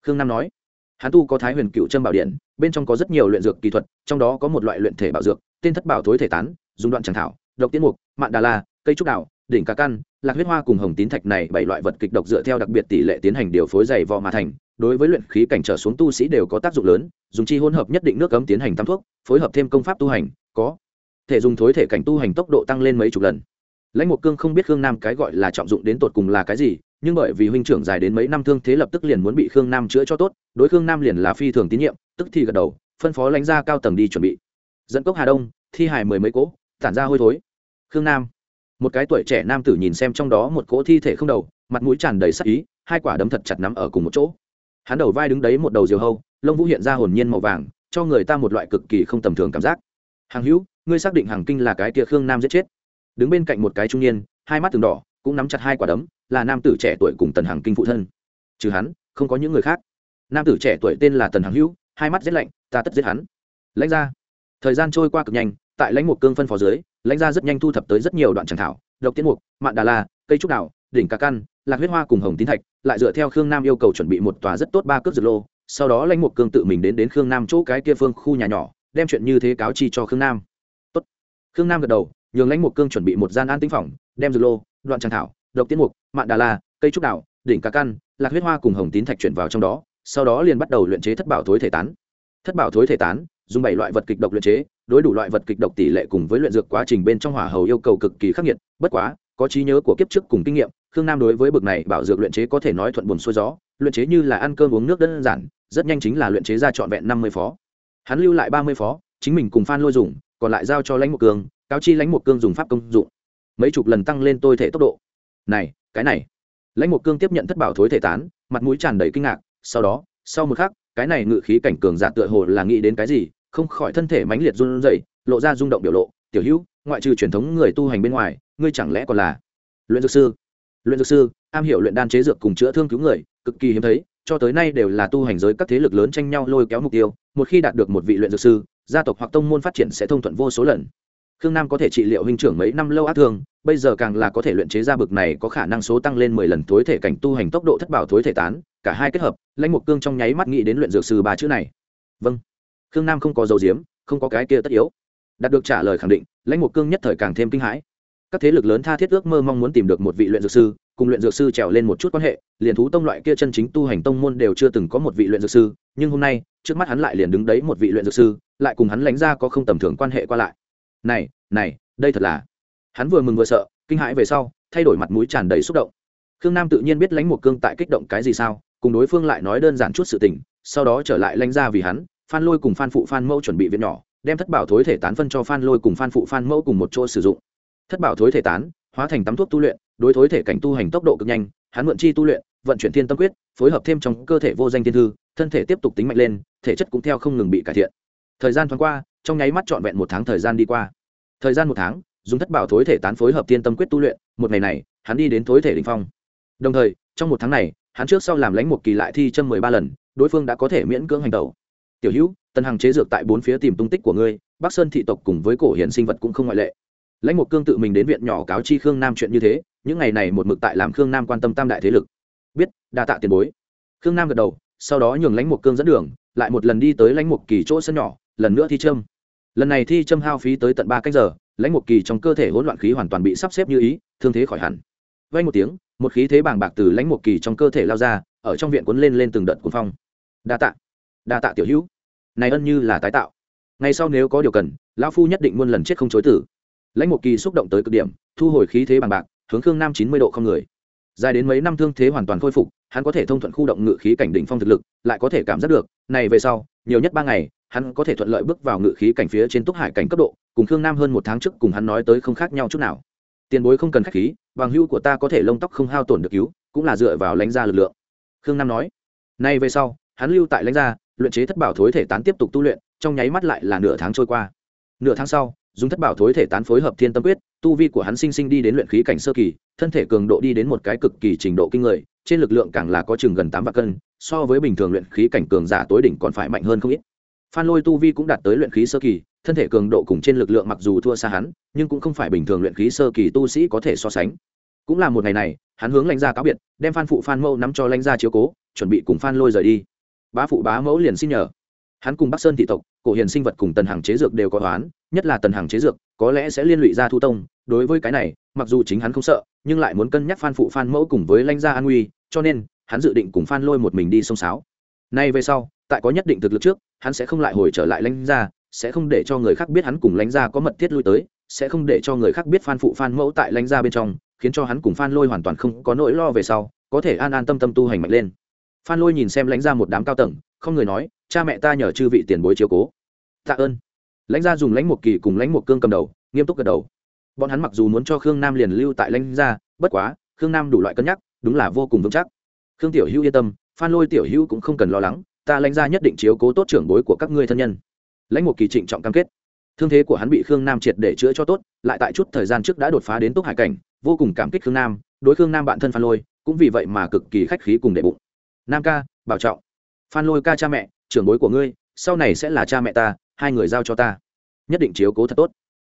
Speaker 1: Khương nam nói, hắn tu có thái huyền cựu trâm bảo điện, bên trong có rất nhiều luyện dược kỹ thuật, trong đó có một loại luyện thể bảo dược, tên thất bảo thối thể tán, dùng đoạn tràng thảo, độc tiên mục, mạn đà la, cây trúc đạo, đỉnh cá căn, lạc huyết hoa cùng hồng tín thạch này bảy loại vật kịch độc dựa theo đặc biệt tỷ lệ tiến hành điều phối dày vò mà thành đối với luyện khí cảnh trở xuống tu sĩ đều có tác dụng lớn, dùng chi hỗn hợp nhất định nước cấm tiến hành tắm thuốc, phối hợp thêm công pháp tu hành, có thể dùng thối thể cảnh tu hành tốc độ tăng lên mấy chục lần. Lãnh mục cương không biết khương nam cái gọi là trọng dụng đến tột cùng là cái gì, nhưng bởi vì huynh trưởng dài đến mấy năm thương thế lập tức liền muốn bị khương nam chữa cho tốt, đối khương nam liền là phi thường tín nhiệm, tức thì gật đầu, phân phó lãnh ra cao tầng đi chuẩn bị. Dẫn cốc hà đông, thi hài mười mấy cỗ, tản ra hôi thối. Khương nam, một cái tuổi trẻ nam tử nhìn xem trong đó một cỗ thi thể không đầu, mặt mũi tràn đầy sắc ý, hai quả đấm thật chặt nắm ở cùng một chỗ hắn đầu vai đứng đấy một đầu diều hâu, lông vũ hiện ra hồn nhiên màu vàng, cho người ta một loại cực kỳ không tầm thường cảm giác. Hàng hữu, ngươi xác định hàng kinh là cái kia khương nam giết chết. Đứng bên cạnh một cái trung niên, hai mắt từng đỏ, cũng nắm chặt hai quả đấm, là nam tử trẻ tuổi cùng tần hàng kinh phụ thân. Trừ hắn, không có những người khác. Nam tử trẻ tuổi tên là tần hàng hữu, hai mắt giết lạnh, ta tất giết hắn. Lãnh ra thời gian trôi qua cực nhanh, tại lãnh một cương phân phó dưới, lãnh ra rất nhanh thu thập tới rất nhiều đoạn tràng thảo, độc tiến mục, mạn đà la, cây trúc đào đỉnh cá căn lạc huyết hoa cùng hồng tín thạch lại dựa theo khương nam yêu cầu chuẩn bị một tòa rất tốt ba cước dược lô sau đó lãnh một cương tự mình đến đến khương nam chỗ cái kia phương khu nhà nhỏ đem chuyện như thế cáo chi cho khương nam Tốt. khương nam gật đầu nhường lãnh một cương chuẩn bị một gian an tinh phòng đem dược lô đoạn tràng thảo độc tiến mục mạn đà la cây trúc đạo, đỉnh cá căn lạc huyết hoa cùng hồng tín thạch chuyển vào trong đó sau đó liền bắt đầu luyện chế thất bảo thối thể tán thất bảo thối thể tán dùng bảy loại vật kịch độc luyện chế đối đủ loại vật kịch độc tỷ lệ cùng với luyện dược quá trình bên trong hỏa hầu yêu cầu cực kỳ khắc nghiệt bất quá có trí nhớ của kiếp trước cùng kinh nghiệm khương nam đối với bực này bảo dược luyện chế có thể nói thuận buồn xuôi gió, luyện chế như là ăn cơm uống nước đơn giản, rất nhanh chính là luyện chế ra trọn vẹn năm mươi phó. Hắn lưu lại ba mươi phó, chính mình cùng phan lôi dùng, còn lại giao cho lãnh một cương, cáo chi lãnh một cương dùng pháp công dụng. Mấy chục lần tăng lên tôi thể tốc độ. Này, cái này. Lãnh một cương tiếp nhận thất bảo thối thể tán, mặt mũi tràn đầy kinh ngạc, sau đó, sau một khắc, cái này ngự khí cảnh cường giả tựa hồ là nghĩ đến cái gì, không khỏi thân thể mãnh liệt run rẩy, lộ ra rung động biểu lộ. Tiểu hữu, ngoại trừ truyền thống người tu hành bên ngoài, ngươi chẳng lẽ còn là luyện dược sư? Luyện dược sư, am hiểu luyện đan chế dược cùng chữa thương cứu người, cực kỳ hiếm thấy, cho tới nay đều là tu hành giới các thế lực lớn tranh nhau lôi kéo mục tiêu, một khi đạt được một vị luyện dược sư, gia tộc hoặc tông môn phát triển sẽ thông thuận vô số lần. Khương nam có thể trị liệu huynh trưởng mấy năm lâu ác thương, bây giờ càng là có thể luyện chế ra bực này có khả năng số tăng lên mười lần thối thể cảnh tu hành tốc độ thất bảo thối thể tán, cả hai kết hợp, lãnh mục cương trong nháy mắt nghĩ đến luyện dược sư ba chữ này. Vâng. Khương nam không có dầu diếm, không có cái kia tất yếu. Đạt được trả lời khẳng định, lãnh mục cương nhất thời càng thêm kinh hãi các thế lực lớn tha thiết ước mơ mong muốn tìm được một vị luyện dược sư, cùng luyện dược sư trèo lên một chút quan hệ, liền thú tông loại kia chân chính tu hành tông môn đều chưa từng có một vị luyện dược sư, nhưng hôm nay, trước mắt hắn lại liền đứng đấy một vị luyện dược sư, lại cùng hắn lánh ra có không tầm thường quan hệ qua lại. Này này, đây thật là hắn vừa mừng vừa sợ, kinh hãi về sau, thay đổi mặt mũi tràn đầy xúc động. Khương nam tự nhiên biết lánh một cương tại kích động cái gì sao, cùng đối phương lại nói đơn giản chút sự tình, sau đó trở lại lánh ra vì hắn, phan lôi cùng phan phụ phan mẫu chuẩn bị viện nhỏ, đem thất bảo thối thể tán phân cho phan lôi cùng phan phụ phan mẫu cùng một chỗ sử dụng thất bảo thối thể tán, hóa thành tắm thuốc tu luyện, đối thối thể cảnh tu hành tốc độ cực nhanh, hắn mượn chi tu luyện, vận chuyển thiên tâm quyết, phối hợp thêm trong cơ thể vô danh thiên thư, thân thể tiếp tục tính mạnh lên, thể chất cũng theo không ngừng bị cải thiện. Thời gian thoáng qua, trong nháy mắt trọn vẹn một tháng thời gian đi qua. Thời gian một tháng, dùng thất bảo thối thể tán phối hợp thiên tâm quyết tu luyện, một ngày này, hắn đi đến thối thể đình phong. Đồng thời, trong một tháng này, hắn trước sau làm lãnh một kỳ lại thi châm mười ba lần, đối phương đã có thể miễn cưỡng hành tẩu. Tiểu hữu, tần hằng chế dược tại bốn phía tìm tung tích của ngươi, bắc sơn thị tộc cùng với cổ hiển sinh vật cũng không ngoại lệ lãnh một cương tự mình đến viện nhỏ cáo chi khương nam chuyện như thế, những ngày này một mực tại làm khương nam quan tâm tam đại thế lực. Biết, đa tạ tiền bối. Khương nam gật đầu, sau đó nhường lãnh một cương dẫn đường, lại một lần đi tới lãnh một kỳ chỗ sân nhỏ, lần nữa thi trâm. lần này thi trâm hao phí tới tận ba cách giờ, lãnh một kỳ trong cơ thể hỗn loạn khí hoàn toàn bị sắp xếp như ý, thương thế khỏi hẳn. Vay một tiếng, một khí thế bàng bạc từ lãnh một kỳ trong cơ thể lao ra, ở trong viện cuốn lên lên từng đợt cuốn phong. Đa tạ đa tạ tiểu hữu. Này ân như là tái tạo. Ngay sau nếu có điều cần, lão phu nhất định muôn lần chết không chối tử lãnh một kỳ xúc động tới cực điểm, thu hồi khí thế bằng bạc, hướng khương nam chín mươi độ không người. Dài đến mấy năm thương thế hoàn toàn khôi phục, hắn có thể thông thuận khu động ngự khí cảnh đỉnh phong thực lực, lại có thể cảm giác được, này về sau, nhiều nhất ba ngày, hắn có thể thuận lợi bước vào ngự khí cảnh phía trên túc hải cảnh cấp độ, cùng khương nam hơn một tháng trước cùng hắn nói tới không khác nhau chút nào. Tiền bối không cần khách khí, bằng hưu của ta có thể lông tóc không hao tổn được cứu, cũng là dựa vào lãnh gia lực lượng. Khương nam nói. Nay về sau, hắn lưu tại lãnh gia, luyện chế thất bảo thối thể tán tiếp tục tu luyện, trong nháy mắt lại là nửa tháng trôi qua. Nửa tháng sau dùng thất bảo thối thể tán phối hợp thiên tâm quyết, tu vi của hắn sinh sinh đi đến luyện khí cảnh sơ kỳ, thân thể cường độ đi đến một cái cực kỳ trình độ kinh người, trên lực lượng càng là có chừng gần tám vạn cân, so với bình thường luyện khí cảnh cường giả tối đỉnh còn phải mạnh hơn không ít. Phan lôi tu vi cũng đạt tới luyện khí sơ kỳ, thân thể cường độ cùng trên lực lượng mặc dù thua xa hắn, nhưng cũng không phải bình thường luyện khí sơ kỳ tu sĩ có thể so sánh. Cũng là một ngày này, hắn hướng lãnh gia cáo biệt, đem phan phụ phan mẫu nắm cho lãnh gia chiếu cố, chuẩn bị cùng phan lôi rời đi. Bá phụ bá mẫu liền xin nhờ. Hắn cùng bắc sơn thị tộc, cổ hiền sinh vật cùng tần hàng chế dược đều có toán nhất là tần hàng chế dược, có lẽ sẽ liên lụy ra thu tông. Đối với cái này, mặc dù chính hắn không sợ, nhưng lại muốn cân nhắc phan phụ phan mẫu cùng với lãnh gia an nguy cho nên, hắn dự định cùng phan lôi một mình đi sông sáo. Nay về sau, tại có nhất định thực lực trước, hắn sẽ không lại hồi trở lại lãnh gia, sẽ không để cho người khác biết hắn cùng lãnh gia có mật thiết lui tới, sẽ không để cho người khác biết phan phụ phan mẫu tại lãnh gia bên trong, khiến cho hắn cùng phan lôi hoàn toàn không có nỗi lo về sau, có thể an an tâm tâm tu hành mạnh lên. Phan lôi nhìn xem lãnh gia một đám cao tầng, không người nói, cha mẹ ta nhờ chư vị tiền bối chiếu cố. Tạ ơn lãnh gia dùng lãnh một kỳ cùng lãnh một cương cầm đầu, nghiêm túc gật đầu. Bọn hắn mặc dù muốn cho khương nam liền lưu tại lãnh gia, bất quá, khương nam đủ loại cân nhắc, đúng là vô cùng vững chắc. Khương tiểu hữu yên tâm, phan lôi tiểu hữu cũng không cần lo lắng, ta lãnh gia nhất định chiếu cố tốt trưởng bối của các ngươi thân nhân. Lãnh một kỳ trịnh trọng cam kết. Thương thế của hắn bị khương nam triệt để chữa cho tốt, lại tại chút thời gian trước đã đột phá đến túc hải cảnh, vô cùng cảm kích khương nam, đối khương nam bạn thân phan lôi, cũng vì vậy mà cực kỳ khách khí cùng đệ bụng. Nam ca, bảo trọng. Phan lôi ca cha mẹ, trưởng bối của ngươi, sau này sẽ là cha mẹ ta hai người giao cho ta. Nhất định chiếu cố thật tốt.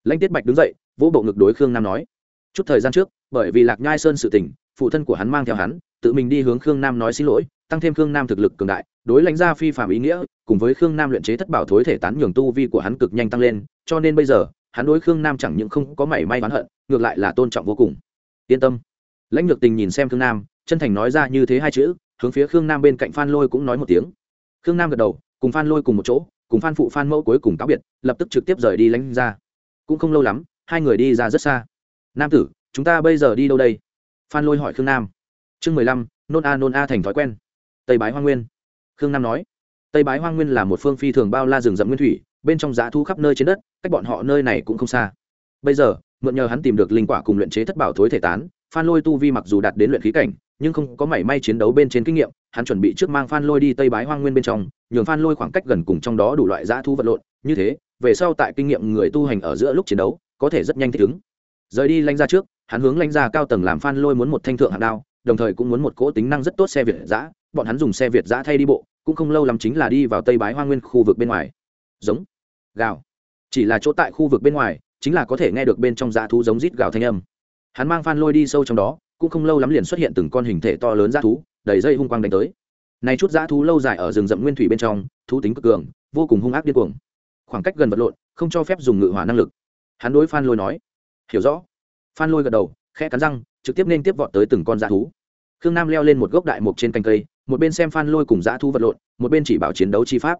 Speaker 1: Lãnh tiết bạch đứng dậy, vỗ bộ ngực đối khương nam nói. Chút thời gian trước, bởi vì lạc nhai sơn sự tình, phụ thân của hắn mang theo hắn, tự mình đi hướng khương nam nói xin lỗi, tăng thêm khương nam thực lực cường đại, đối lãnh gia phi phạm ý nghĩa, cùng với khương nam luyện chế thất bảo thối thể tán nhường tu vi của hắn cực nhanh tăng lên, cho nên bây giờ, hắn đối khương nam chẳng những không có mảy may oán hận, ngược lại là tôn trọng vô cùng. Yên tâm. Lãnh lược tình nhìn xem khương nam, chân thành nói ra như thế hai chữ, hướng phía khương nam bên cạnh phan lôi cũng nói một tiếng. Khương nam gật đầu, cùng phan lôi cùng một chỗ cùng phan phụ phan mẫu cuối cùng cáo biệt, lập tức trực tiếp rời đi lãnh ra cũng không lâu lắm, hai người đi ra rất xa. Nam tử, chúng ta bây giờ đi đâu đây? Phan lôi hỏi khương nam. Chương mười lăm, nôn a nôn a thành thói quen. Tây bái hoa nguyên. Khương nam nói. Tây bái hoa nguyên là một phương phi thường bao la rừng rậm nguyên thủy, bên trong giá thu khắp nơi trên đất, cách bọn họ nơi này cũng không xa. Bây giờ, mượn nhờ hắn tìm được linh quả cùng luyện chế thất bảo thối thể tán, phan lôi tu vi mặc dù đạt đến luyện khí cảnh, nhưng không có mảy may chiến đấu bên trên kinh nghiệm hắn chuẩn bị trước mang phan lôi đi tây bái hoang nguyên bên trong, nhường phan lôi khoảng cách gần cùng trong đó đủ loại dã thu vật lộn, như thế, về sau tại kinh nghiệm người tu hành ở giữa lúc chiến đấu, có thể rất nhanh thích ứng. Rời đi lanh ra trước, hắn hướng lanh ra cao tầng làm phan lôi muốn một thanh thượng hạng đao, đồng thời cũng muốn một cỗ tính năng rất tốt xe việt giã bọn hắn dùng xe việt giã thay đi bộ, cũng không lâu lắm chính là đi vào tây bái hoang nguyên khu vực bên ngoài. Giống, gào. Chỉ là chỗ tại khu vực bên ngoài, chính là có thể nghe được bên trong dã thú giống rít gào thanh âm. Hắn mang phan lôi đi sâu trong đó, cũng không lâu lắm liền xuất hiện từng con hình thể to lớn dã thú đầy dây hung quang đánh tới. Này chút dã thú lâu dài ở rừng rậm nguyên thủy bên trong, thú tính cực cường, vô cùng hung ác điên cuồng. Khoảng cách gần vật lộn, không cho phép dùng ngự hỏa năng lực. Hắn đối phan lôi nói, hiểu rõ. Phan lôi gật đầu, khẽ cắn răng, trực tiếp nên tiếp vọt tới từng con dã thú. Khương nam leo lên một gốc đại mục trên cành cây, một bên xem phan lôi cùng dã thú vật lộn, một bên chỉ bảo chiến đấu chi pháp.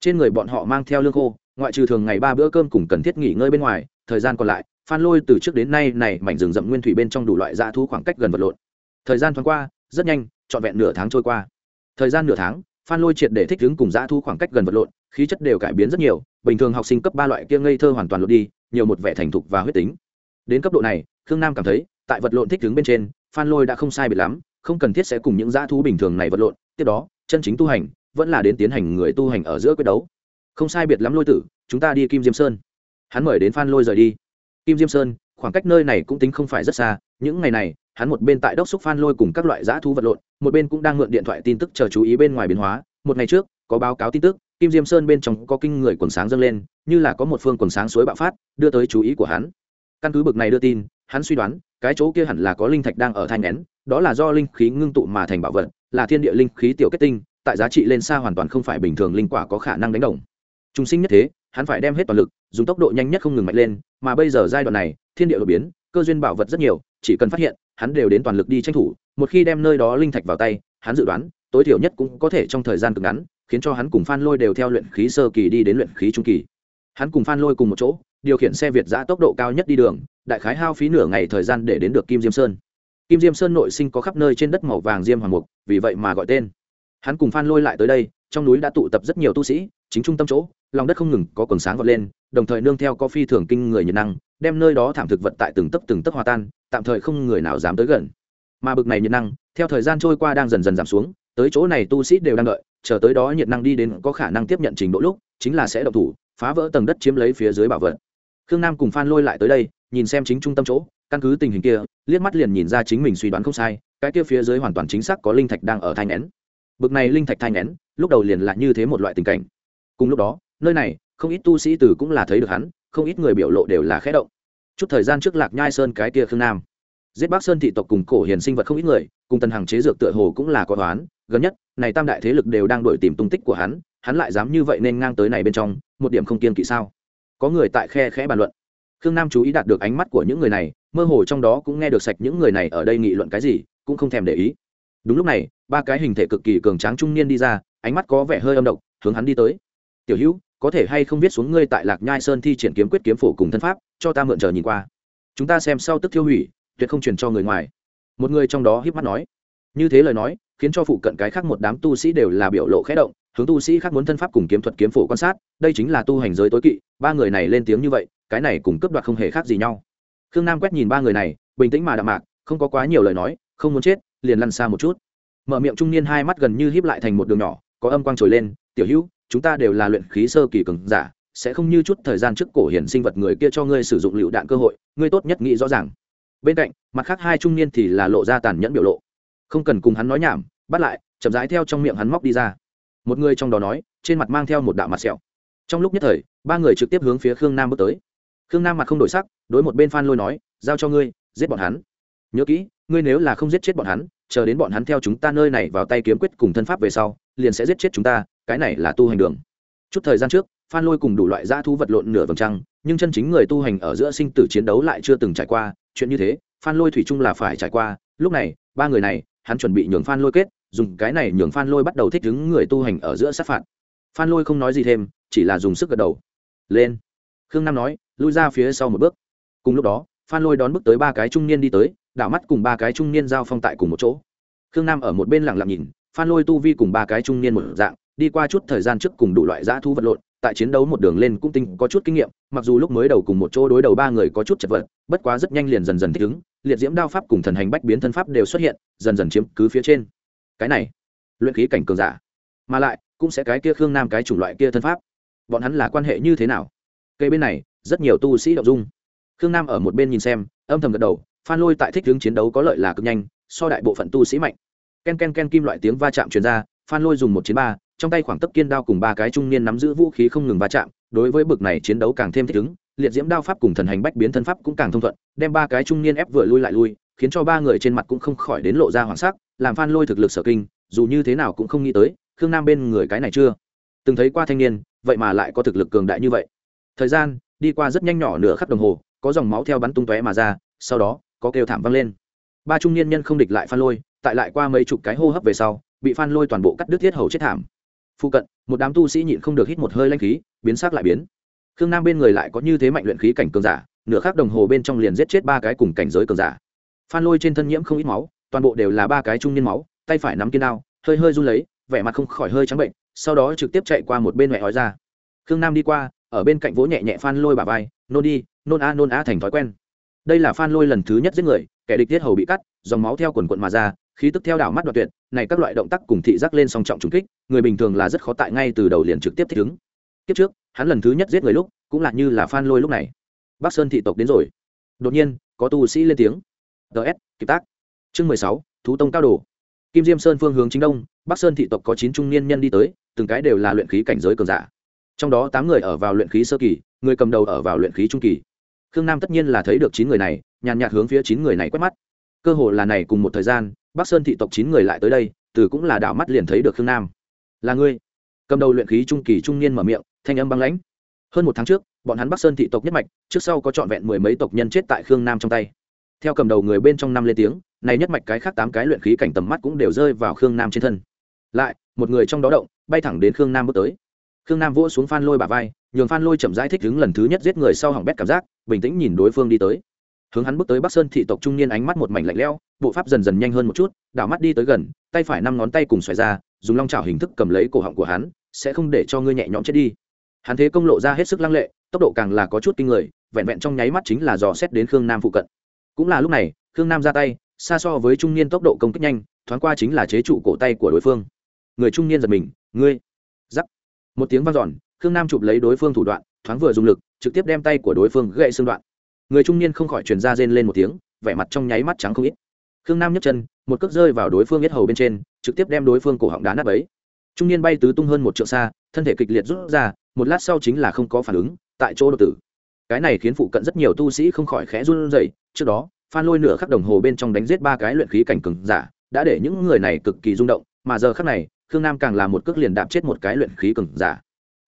Speaker 1: Trên người bọn họ mang theo lương khô, ngoại trừ thường ngày ba bữa cơm cùng cần thiết nghỉ ngơi bên ngoài, thời gian còn lại, phan lôi từ trước đến nay này mảnh rừng rậm nguyên thủy bên trong đủ loại dã thú khoảng cách gần vật lộn. Thời gian thoáng qua, rất nhanh trọn vẹn nửa tháng trôi qua. Thời gian nửa tháng, phan lôi triệt để thích ứng cùng dã thu khoảng cách gần vật lộn, khí chất đều cải biến rất nhiều, bình thường học sinh cấp ba loại kia ngây thơ hoàn toàn lột đi, nhiều một vẻ thành thục và huyết tính. Đến cấp độ này, khương nam cảm thấy, tại vật lộn thích ứng bên trên, phan lôi đã không sai biệt lắm, không cần thiết sẽ cùng những dã thú bình thường này vật lộn, tiếp đó, chân chính tu hành vẫn là đến tiến hành người tu hành ở giữa quyết đấu. Không sai biệt lắm lôi tử, chúng ta đi kim diêm sơn. Hắn mời đến phan lôi rời đi. Kim diêm sơn, khoảng cách nơi này cũng tính không phải rất xa, những ngày này hắn một bên tại đốc xúc phan lôi cùng các loại dã thú vật lộn, một bên cũng đang mượn điện thoại tin tức chờ chú ý bên ngoài biến hóa. Một ngày trước, có báo cáo tin tức, kim diêm sơn bên trong có kinh người quần sáng dâng lên, như là có một phương quần sáng suối bạo phát, đưa tới chú ý của hắn. Căn cứ bực này đưa tin, hắn suy đoán, cái chỗ kia hẳn là có linh thạch đang ở thanh nén đó là do linh khí ngưng tụ mà thành bảo vật, là thiên địa linh khí tiểu kết tinh, tại giá trị lên xa hoàn toàn không phải bình thường linh quả có khả năng đánh đồng. Trung sinh nhất thế, hắn phải đem hết toàn lực, dùng tốc độ nhanh nhất không ngừng mạnh lên, mà bây giờ giai đoạn này, thiên địa đột biến, cơ duyên bảo vật rất nhiều, chỉ cần phát hiện hắn đều đến toàn lực đi tranh thủ, một khi đem nơi đó linh thạch vào tay, hắn dự đoán, tối thiểu nhất cũng có thể trong thời gian cực ngắn, khiến cho hắn cùng phan lôi đều theo luyện khí sơ kỳ đi đến luyện khí trung kỳ. Hắn cùng phan lôi cùng một chỗ, điều khiển xe việt giã tốc độ cao nhất đi đường, đại khái hao phí nửa ngày thời gian để đến được kim diêm sơn. Kim diêm sơn nội sinh có khắp nơi trên đất màu vàng diêm hoàng mục, vì vậy mà gọi tên. Hắn cùng phan lôi lại tới đây, trong núi đã tụ tập rất nhiều tu sĩ, chính trung tâm chỗ, lòng đất không ngừng có quần sáng vọt lên, đồng thời nương theo có phi thường kinh người nhiệt năng đem nơi đó thảm thực vật tại từng tấc từng tấc hòa tan, tạm thời không người nào dám tới gần. Mà bực này nhiệt năng, theo thời gian trôi qua đang dần dần giảm xuống, tới chỗ này tu sĩ đều đang đợi, chờ tới đó nhiệt năng đi đến có khả năng tiếp nhận trình độ lúc, chính là sẽ động thủ, phá vỡ tầng đất chiếm lấy phía dưới bảo vật. Khương nam cùng phan lôi lại tới đây, nhìn xem chính trung tâm chỗ, căn cứ tình hình kia, liếc mắt liền nhìn ra chính mình suy đoán không sai, cái kia phía dưới hoàn toàn chính xác có linh thạch đang ở thanh nén bực này linh thạch thanh nén lúc đầu liền là như thế một loại tình cảnh. Cùng lúc đó, nơi này, không ít tu sĩ tử cũng là thấy được hắn không ít người biểu lộ đều là khẽ động. Chút thời gian trước lạc nhai sơn cái kia khương nam. Giết bắc sơn thị tộc cùng cổ hiền sinh vật không ít người, cùng tần hàng chế dược tựa hồ cũng là có toán gần nhất, này tam đại thế lực đều đang đổi tìm tung tích của hắn hắn lại dám như vậy nên ngang tới này bên trong, một điểm không kiên kỵ sao? Có người tại khe khẽ bàn luận. Khương nam chú ý đạt được ánh mắt của những người này, mơ hồ trong đó cũng nghe được sạch những người này ở đây nghị luận cái gì, cũng không thèm để ý. Đúng lúc này, ba cái hình thể cực kỳ cường tráng trung niên đi ra, ánh mắt có vẻ hơi âm độc, hướng hắn đi tới. Tiểu hữu có thể hay không viết xuống ngươi tại lạc nhai sơn thi triển kiếm quyết kiếm phổ cùng thân pháp, cho ta mượn chờ nhìn qua. Chúng ta xem sau tức thiêu hủy, tuyệt không truyền cho người ngoài. Một người trong đó híp mắt nói. Như thế lời nói, khiến cho phụ cận cái khác một đám tu sĩ đều là biểu lộ khẽ động, hướng tu sĩ khác muốn thân pháp cùng kiếm thuật kiếm phổ quan sát, đây chính là tu hành giới tối kỵ, ba người này lên tiếng như vậy, cái này cùng cấp đoạt không hề khác gì nhau. Khương nam quét nhìn ba người này, bình tĩnh mà đạm mạc, không có quá nhiều lời nói, không muốn chết, liền lăn xa một chút. Mở miệng trung niên hai mắt gần như híp lại thành một đường nhỏ, có âm quang trồi lên, tiểu hữu chúng ta đều là luyện khí sơ kỳ cường giả, sẽ không như chút thời gian trước cổ hiển sinh vật người kia cho ngươi sử dụng lựu đạn cơ hội, ngươi tốt nhất nghĩ rõ ràng. Bên cạnh, mặt khác hai trung niên thì là lộ ra tàn nhẫn biểu lộ. Không cần cùng hắn nói nhảm, bắt lại, chậm rãi theo trong miệng hắn móc đi ra. Một người trong đó nói, trên mặt mang theo một đạo mặt sẹo. Trong lúc nhất thời, ba người trực tiếp hướng phía khương nam bước tới. Khương nam mặt không đổi sắc, đối một bên phan lôi nói, giao cho ngươi, giết bọn hắn. Nhớ kỹ, ngươi nếu là không giết chết bọn hắn chờ đến bọn hắn theo chúng ta nơi này vào tay kiếm quyết cùng thân pháp về sau, liền sẽ giết chết chúng ta, cái này là tu hành đường. Chút thời gian trước, phan lôi cùng đủ loại dã thu vật lộn nửa vòng trăng, nhưng chân chính người tu hành ở giữa sinh tử chiến đấu lại chưa từng trải qua, chuyện như thế, phan lôi thủy chung là phải trải qua. Lúc này, ba người này, hắn chuẩn bị nhường phan lôi kết, dùng cái này nhường phan lôi bắt đầu thích ứng người tu hành ở giữa sát phạt. Phan lôi không nói gì thêm, chỉ là dùng sức gật đầu. Lên. Khương nam nói, lui ra phía sau một bước. Cùng lúc đó, phan lôi đón bước tới ba cái trung niên đi tới đảo mắt cùng ba cái trung niên giao phong tại cùng một chỗ. Khương nam ở một bên lặng lặng nhìn, phan lôi tu vi cùng ba cái trung niên một dạng, đi qua chút thời gian trước cùng đủ loại dã thu vật lộn, tại chiến đấu một đường lên cũng tinh có chút kinh nghiệm, mặc dù lúc mới đầu cùng một chỗ đối đầu ba người có chút chật vật, bất quá rất nhanh liền dần dần thích ứng, liệt diễm đao pháp cùng thần hành bách biến thân pháp đều xuất hiện, dần dần chiếm cứ phía trên. Cái này, luyện khí cảnh cường giả. Mà lại, cũng sẽ cái kia khương nam cái chủng loại kia thân pháp. Bọn hắn là quan hệ như thế nào? Cây bên này, rất nhiều tu sĩ đậu dung. Khương nam ở một bên nhìn xem, âm thầm gật đầu phan lôi tại thích hướng chiến đấu có lợi là cực nhanh, so đại bộ phận tu sĩ mạnh. Ken ken ken kim loại tiếng va chạm truyền ra, phan lôi dùng một chiến ba, trong tay khoảng tấc kiên đao cùng ba cái trung niên nắm giữ vũ khí không ngừng va chạm, đối với bực này chiến đấu càng thêm thích ứng, liệt diễm đao pháp cùng thần hành bách biến thân pháp cũng càng thông thuận, đem ba cái trung niên ép vừa lui lại lui, khiến cho ba người trên mặt cũng không khỏi đến lộ ra hoảng sắc, làm phan lôi thực lực sở kinh, dù như thế nào cũng không nghĩ tới, khương nam bên người cái này chưa từng thấy qua thanh niên, vậy mà lại có thực lực cường đại như vậy. Thời gian đi qua rất nhanh nhỏ nửa khắp đồng hồ, có dòng máu theo bắn tung tóe mà ra, sau đó có kêu thảm vang lên. Ba trung niên nhân không địch lại phan lôi, tại lại qua mấy chục cái hô hấp về sau, bị phan lôi toàn bộ cắt đứt thiết hầu chết thảm. Phụ cận, một đám tu sĩ nhịn không được hít một hơi lanh khí, biến sắc lại biến. Khương nam bên người lại có như thế mạnh luyện khí cảnh cường giả, nửa khắc đồng hồ bên trong liền giết chết ba cái cùng cảnh giới cường giả. Phan lôi trên thân nhiễm không ít máu, toàn bộ đều là ba cái trung niên máu, tay phải nắm kiên đao, hơi hơi run lấy, vẻ mặt không khỏi hơi trắng bệnh, sau đó trực tiếp chạy qua một bên mẹ hói ra. Khương nam đi qua, ở bên cạnh vỗ nhẹ nhẹ phan lôi bà vai, nôn đi, nôn a nôn a thành thói quen đây là phan lôi lần thứ nhất giết người, kẻ địch tiết hầu bị cắt, dòng máu theo quần quận mà ra, khí tức theo đảo mắt đoạt tuyệt, này các loại động tác cùng thị giác lên song trọng trùng kích, người bình thường là rất khó tại ngay từ đầu liền trực tiếp thích ứng. Kiếp trước, hắn lần thứ nhất giết người lúc, cũng là như là phan lôi lúc này. Bắc sơn thị tộc đến rồi. Đột nhiên, có tu sĩ lên tiếng. Ts kịp tác. Chương mười sáu, thú tông cao đồ. Kim diêm sơn phương hướng chính đông, bắc sơn thị tộc có chín trung niên nhân đi tới, từng cái đều là luyện khí cảnh giới cường giả. Trong đó tám người ở vào luyện khí sơ kỳ, người cầm đầu ở vào luyện khí trung kỳ khương nam tất nhiên là thấy được chín người này, nhàn nhạt hướng phía chín người này quét mắt. Cơ hội là này cùng một thời gian, bắc sơn thị tộc chín người lại tới đây, từ cũng là đảo mắt liền thấy được khương nam. Là ngươi? Cầm đầu luyện khí trung kỳ trung niên mở miệng, thanh âm băng lãnh. Hơn một tháng trước, bọn hắn bắc sơn thị tộc nhất mạch, trước sau có trọn vẹn mười mấy tộc nhân chết tại khương nam trong tay. Theo cầm đầu người bên trong năm lên tiếng, này nhất mạch cái khác tám cái luyện khí cảnh tầm mắt cũng đều rơi vào khương nam trên thân. Lại, một người trong đó động, bay thẳng đến khương nam bước tới khương nam vỗ xuống phan lôi bà vai, nhường phan lôi chậm rãi thích đứng lần thứ nhất giết người sau hỏng bét cảm giác, bình tĩnh nhìn đối phương đi tới. Hướng hắn bước tới bắc sơn thị tộc trung niên ánh mắt một mảnh lạnh lẽo, bộ pháp dần dần nhanh hơn một chút, đảo mắt đi tới gần, tay phải năm ngón tay cùng xoài ra, dùng long trào hình thức cầm lấy cổ họng của hắn, sẽ không để cho ngươi nhẹ nhõm chết đi. Hắn thế công lộ ra hết sức lăng lệ, tốc độ càng là có chút kinh người, vẹn vẹn trong nháy mắt chính là dò xét đến khương nam phụ cận. Cũng là lúc này, khương nam ra tay, xa so với trung niên tốc độ công kích nhanh, thoáng qua chính là chế trụ cổ tay của đối phương. Người trung niên giật mình, ngươi một tiếng vang dọn, khương nam chụp lấy đối phương thủ đoạn, thoáng vừa dùng lực, trực tiếp đem tay của đối phương gậy xương đoạn. Người trung niên không khỏi truyền ra rên lên một tiếng, vẻ mặt trong nháy mắt trắng không ít. Khương nam nhấc chân, một cước rơi vào đối phương yết hầu bên trên, trực tiếp đem đối phương cổ họng đá nát ấy trung niên bay tứ tung hơn một trượng xa, thân thể kịch liệt rút ra, một lát sau chính là không có phản ứng, tại chỗ đột tử. Cái này khiến phụ cận rất nhiều tu sĩ không khỏi khẽ run rẩy, trước đó, phan lôi nửa khắc đồng hồ bên trong đánh giết ba cái luyện khí cảnh cường giả, đã để những người này cực kỳ rung động, mà giờ khắc này khương nam càng là một cước liền đạp chết một cái luyện khí cường giả.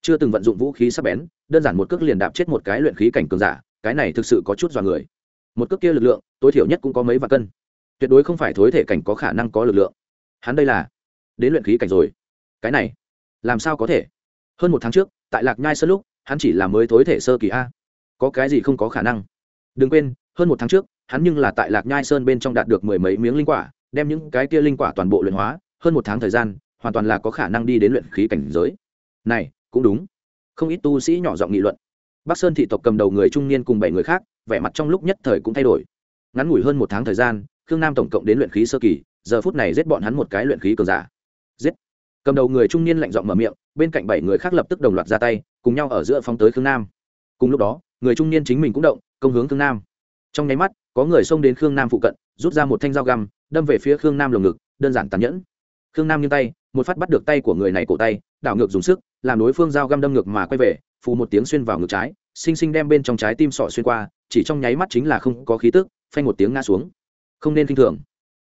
Speaker 1: Chưa từng vận dụng vũ khí sắc bén, đơn giản một cước liền đạp chết một cái luyện khí cảnh cường giả, cái này thực sự có chút dọa người. Một cước kia lực lượng, tối thiểu nhất cũng có mấy vạn cân. Tuyệt đối không phải thối thể cảnh có khả năng có lực lượng. Hắn đây là đến luyện khí cảnh rồi. Cái này, làm sao có thể? Hơn một tháng trước, tại lạc nhai sơ lúc, hắn chỉ là mới thối thể sơ kỳ a. Có cái gì không có khả năng? Đừng quên, hơn một tháng trước, hắn nhưng là tại lạc nhai sơn bên trong đạt được mười mấy miếng linh quả, đem những cái kia linh quả toàn bộ luyện hóa. Hơn một tháng thời gian hoàn toàn là có khả năng đi đến luyện khí cảnh giới. Này, cũng đúng. Không ít tu sĩ nhỏ giọng nghị luận. Bắc sơn thị tộc cầm đầu người trung niên cùng bảy người khác, vẻ mặt trong lúc nhất thời cũng thay đổi. Ngắn ngủi hơn một tháng thời gian, khương nam tổng cộng đến luyện khí sơ kỳ, giờ phút này giết bọn hắn một cái luyện khí cường giả. Giết. Cầm đầu người trung niên lạnh giọng mở miệng, bên cạnh bảy người khác lập tức đồng loạt ra tay, cùng nhau ở giữa phóng tới khương nam. Cùng lúc đó, người trung niên chính mình cũng động, công hướng khương nam. Trong nháy mắt, có người xông đến khương nam phụ cận, rút ra một thanh dao găm, đâm về phía khương nam lồng ngực, đơn giản tàn nhẫn khương nam nghiêng tay, một phát bắt được tay của người này cổ tay, đảo ngược dùng sức, làm đối phương dao găm đâm ngược mà quay về, phù một tiếng xuyên vào ngực trái, xinh xinh đem bên trong trái tim sọ xuyên qua, chỉ trong nháy mắt chính là không có khí tức, phanh một tiếng ngã xuống. Không nên k i n h thường.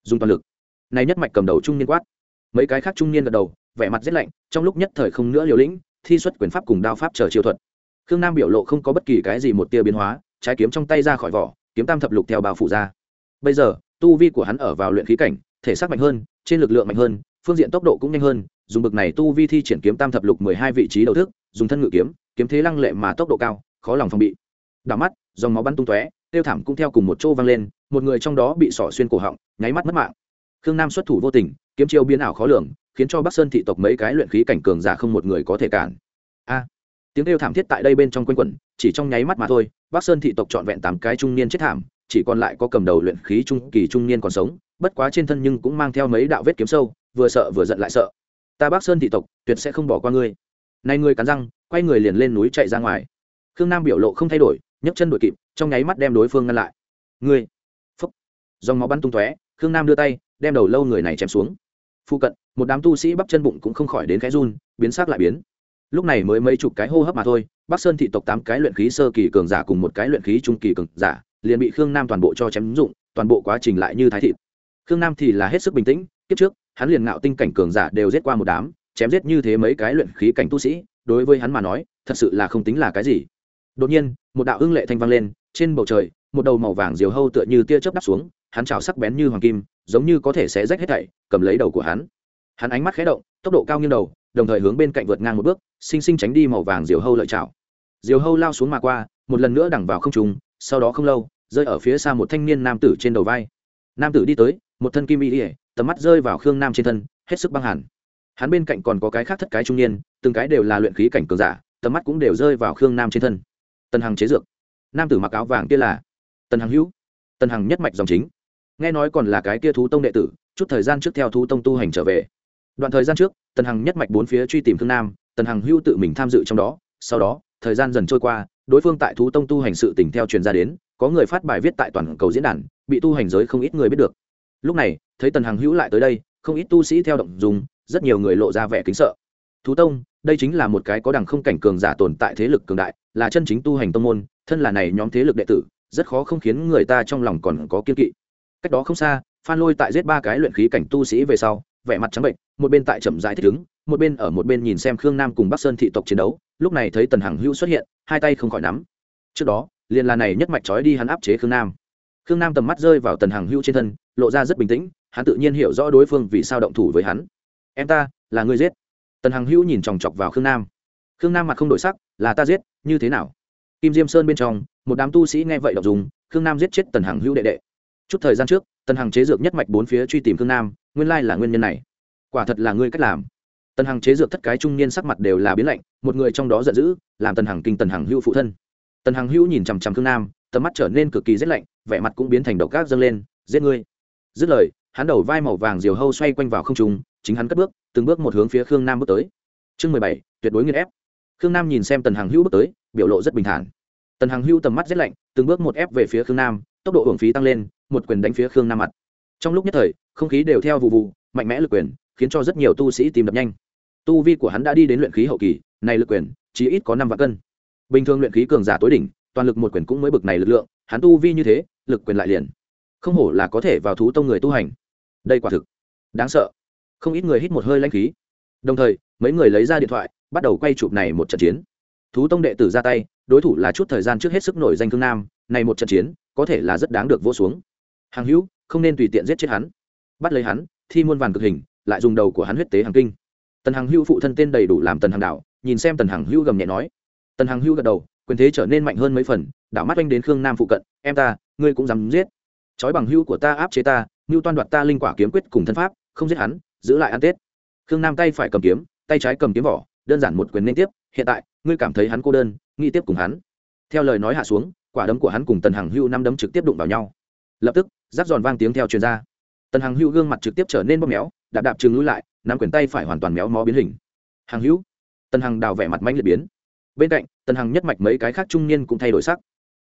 Speaker 1: Dùng toàn lực. Này nhất mạch cầm đầu trung niên quát. Mấy cái khác trung niên gật đầu, vẻ mặt rét lạnh, trong lúc nhất thời không nữa liều lĩnh, thi xuất quyền pháp cùng đao pháp chờ chiêu thuật. Khương nam biểu lộ không có bất kỳ cái gì một tia biến hóa, trái kiếm trong tay ra khỏi vỏ, kiếm tam thập lục theo bào phủ ra. Bây giờ, tu vi của hắn ở vào luyện khí cảnh, thể xác mạnh hơn, trên lực lượng mạnh hơn phương diện tốc độ cũng nhanh hơn, dùng bực này tu vi thi triển kiếm tam thập lục mười hai vị trí đầu thức, dùng thân ngự kiếm kiếm thế lăng lệ mà tốc độ cao, khó lòng phòng bị. Đảo mắt, dòng máu bắn tung tóe, tiêu thảm cũng theo cùng một chỗ vang lên, một người trong đó bị sỏ xuyên cổ họng, nháy mắt mất mạng. Khương nam xuất thủ vô tình, kiếm chiêu biến ảo khó lường, khiến cho bắc sơn thị tộc mấy cái luyện khí cảnh cường giả không một người có thể cản. A! Tiếng kêu thảm thiết tại đây bên trong quanh quẩn, chỉ trong nháy mắt mà thôi, bắc sơn thị tộc trọn vẹn tám cái trung niên chết thảm, chỉ còn lại có cầm đầu luyện khí trung kỳ trung niên còn sống, bất quá trên thân nhưng cũng mang theo mấy đạo vết kiếm sâu vừa sợ vừa giận lại sợ. Ta bắc sơn thị tộc, tuyệt sẽ không bỏ qua ngươi. Nay ngươi cắn răng, quay người liền lên núi chạy ra ngoài. Khương nam biểu lộ không thay đổi, nhấc chân đuổi kịp, trong nháy mắt đem đối phương ngăn lại. Ngươi! Phúc! Dòng máu bắn tung tóe, khương nam đưa tay, đem đầu lâu người này chém xuống. Phụ cận, một đám tu sĩ bắp chân bụng cũng không khỏi đến cái run, biến sắc lại biến. Lúc này mới mấy chục cái hô hấp mà thôi, bắc sơn thị tộc tám cái luyện khí sơ kỳ cường giả cùng một cái luyện khí trung kỳ cường giả, liền bị khương nam toàn bộ cho chém dụng, toàn bộ quá trình lại như thái thịt. Khương nam thì là hết sức bình tĩnh, kiếp trước hắn liền ngạo tinh cảnh cường giả đều giết qua một đám, chém giết như thế mấy cái luyện khí cảnh tu sĩ, đối với hắn mà nói, thật sự là không tính là cái gì. Đột nhiên, một đạo ưng lệ thanh vang lên, trên bầu trời, một đầu màu vàng diều hâu tựa như tia chớp đắp xuống, hắn chảo sắc bén như hoàng kim, giống như có thể xé rách hết thảy, cầm lấy đầu của hắn. Hắn ánh mắt khẽ động, tốc độ cao như đầu, đồng thời hướng bên cạnh vượt ngang một bước, xinh xinh tránh đi màu vàng diều hâu lợi chảo. Diều hâu lao xuống mà qua, một lần nữa đằng vào không trùng sau đó không lâu, rơi ở phía xa một thanh niên nam tử trên đầu vai. Nam tử đi tới, một thân kim y ỉa tầm mắt rơi vào khương nam trên thân, hết sức băng hẳn hắn bên cạnh còn có cái khác thất cái trung niên, từng cái đều là luyện khí cảnh cường giả, tầm mắt cũng đều rơi vào khương nam trên thân. Tần hằng chế dược. Nam tử mặc áo vàng kia là tần hằng hữu, tần hằng nhất mạch dòng chính. Nghe nói còn là cái kia thú tông đệ tử, chút thời gian trước theo thú tông tu hành trở về. Đoạn thời gian trước, tần hằng nhất mạch bốn phía truy tìm khương nam, tần hằng hữu tự mình tham dự trong đó, sau đó, thời gian dần trôi qua, đối phương tại thú tông tu hành sự tình theo truyền ra đến, có người phát bài viết tại toàn cầu diễn đàn, bị tu hành giới không ít người biết được lúc này, thấy tần hằng hữu lại tới đây, không ít tu sĩ theo động dùng, rất nhiều người lộ ra vẻ kính sợ. Thú tông, đây chính là một cái có đẳng không cảnh cường giả tồn tại thế lực cường đại, là chân chính tu hành tông môn, thân là này nhóm thế lực đệ tử, rất khó không khiến người ta trong lòng còn có kiên kỵ. Cách đó không xa, phan lôi tại giết ba cái luyện khí cảnh tu sĩ về sau, vẻ mặt trắng bệnh, một bên tại chậm rãi thích ứng, một bên ở một bên nhìn xem khương nam cùng bắc sơn thị tộc chiến đấu, lúc này thấy tần hằng hữu xuất hiện, hai tay không khỏi nắm. Trước đó, liền là này nhất mạch trói đi hắn áp chế khương nam. Khương nam tầm mắt rơi vào tần hằng hữu trên thân lộ ra rất bình tĩnh, hắn tự nhiên hiểu rõ đối phương vì sao động thủ với hắn. Em ta, là người giết. Tần hằng hữu nhìn chòng chọc vào khương nam. Khương nam mặt không đổi sắc, là ta giết, như thế nào? Kim diêm sơn bên trong, một đám tu sĩ nghe vậy đọc dùng, khương nam giết chết tần hằng hữu đệ đệ. Chút thời gian trước, tần hằng chế dược nhất mạch bốn phía truy tìm khương nam, nguyên lai là nguyên nhân này. Quả thật là ngươi cách làm. Tần hằng chế dược thất cái trung niên sắc mặt đều là biến lạnh, một người trong đó giận dữ, làm tần hằng kinh tần hằng hữu phụ thân. Tần hằng hữu nhìn chằm chằm khương nam, tầm mắt trở nên cực kỳ rét lạnh, vẻ mặt cũng biến thành độc gác dâng lên, giết ngươi! Dứt lời, hắn đầu vai màu vàng diều hâu xoay quanh vào không trung, chính hắn cất bước, từng bước một hướng phía khương nam bước tới. Chương mười bảy, tuyệt đối nghiên ép. Khương nam nhìn xem tần hằng hữu bước tới, biểu lộ rất bình thản. Tần hằng hữu tầm mắt rét lạnh, từng bước một ép về phía khương nam, tốc độ hưởng phí tăng lên, một quyền đánh phía khương nam mặt. Trong lúc nhất thời, không khí đều theo vụ vụ, mạnh mẽ lực quyền, khiến cho rất nhiều tu sĩ tìm đập nhanh. Tu vi của hắn đã đi đến luyện khí hậu kỳ, này lực quyền chỉ ít có năm vạn cân. Bình thường luyện khí cường giả tối đỉnh, toàn lực một quyền cũng mới bực này lực lượng, hắn tu vi như thế, lực quyền lại liền không hổ là có thể vào thú tông người tu hành. Đây quả thực đáng sợ. Không ít người hít một hơi lanh khí. Đồng thời, mấy người lấy ra điện thoại, bắt đầu quay chụp này một trận chiến. Thú tông đệ tử ra tay, đối thủ là chút thời gian trước hết sức nổi danh thương nam, này một trận chiến, có thể là rất đáng được vô xuống. Hàng hữu, không nên tùy tiện giết chết hắn. Bắt lấy hắn, thi muôn vàn cực hình, lại dùng đầu của hắn huyết tế hàng kinh. Tần hằng hữu phụ thân tên đầy đủ làm tần hằng đạo, nhìn xem tần hằng hữu gầm nhẹ nói. Tần hằng hữu gật đầu, quyền thế trở nên mạnh hơn mấy phần đảo mắt oanh đến khương nam phụ cận, em ta, ngươi cũng dám giết trói bằng hưu của ta áp chế ta, ngưu toan đoạt ta linh quả kiếm quyết cùng thân pháp, không giết hắn, giữ lại ăn tết. Khương nam tay phải cầm kiếm, tay trái cầm kiếm vỏ, đơn giản một quyền liên tiếp, hiện tại, ngươi cảm thấy hắn cô đơn nghi tiếp cùng hắn. Theo lời nói hạ xuống, quả đấm của hắn cùng tần hằng hưu năm đấm trực tiếp đụng vào nhau. Lập tức, giáp giòn vang tiếng theo truyền ra. Tần hằng hưu gương mặt trực tiếp trở nên bóp méo, đạp đạp chừng lui lại, nắm quyền tay phải hoàn toàn méo mó biến hình. Hằng hữu tần hằng đào vẻ mặt manh liệt biến. Bên cạnh, tần hằng nhất mạch mấy cái khác trung niên cũng thay đổi sắc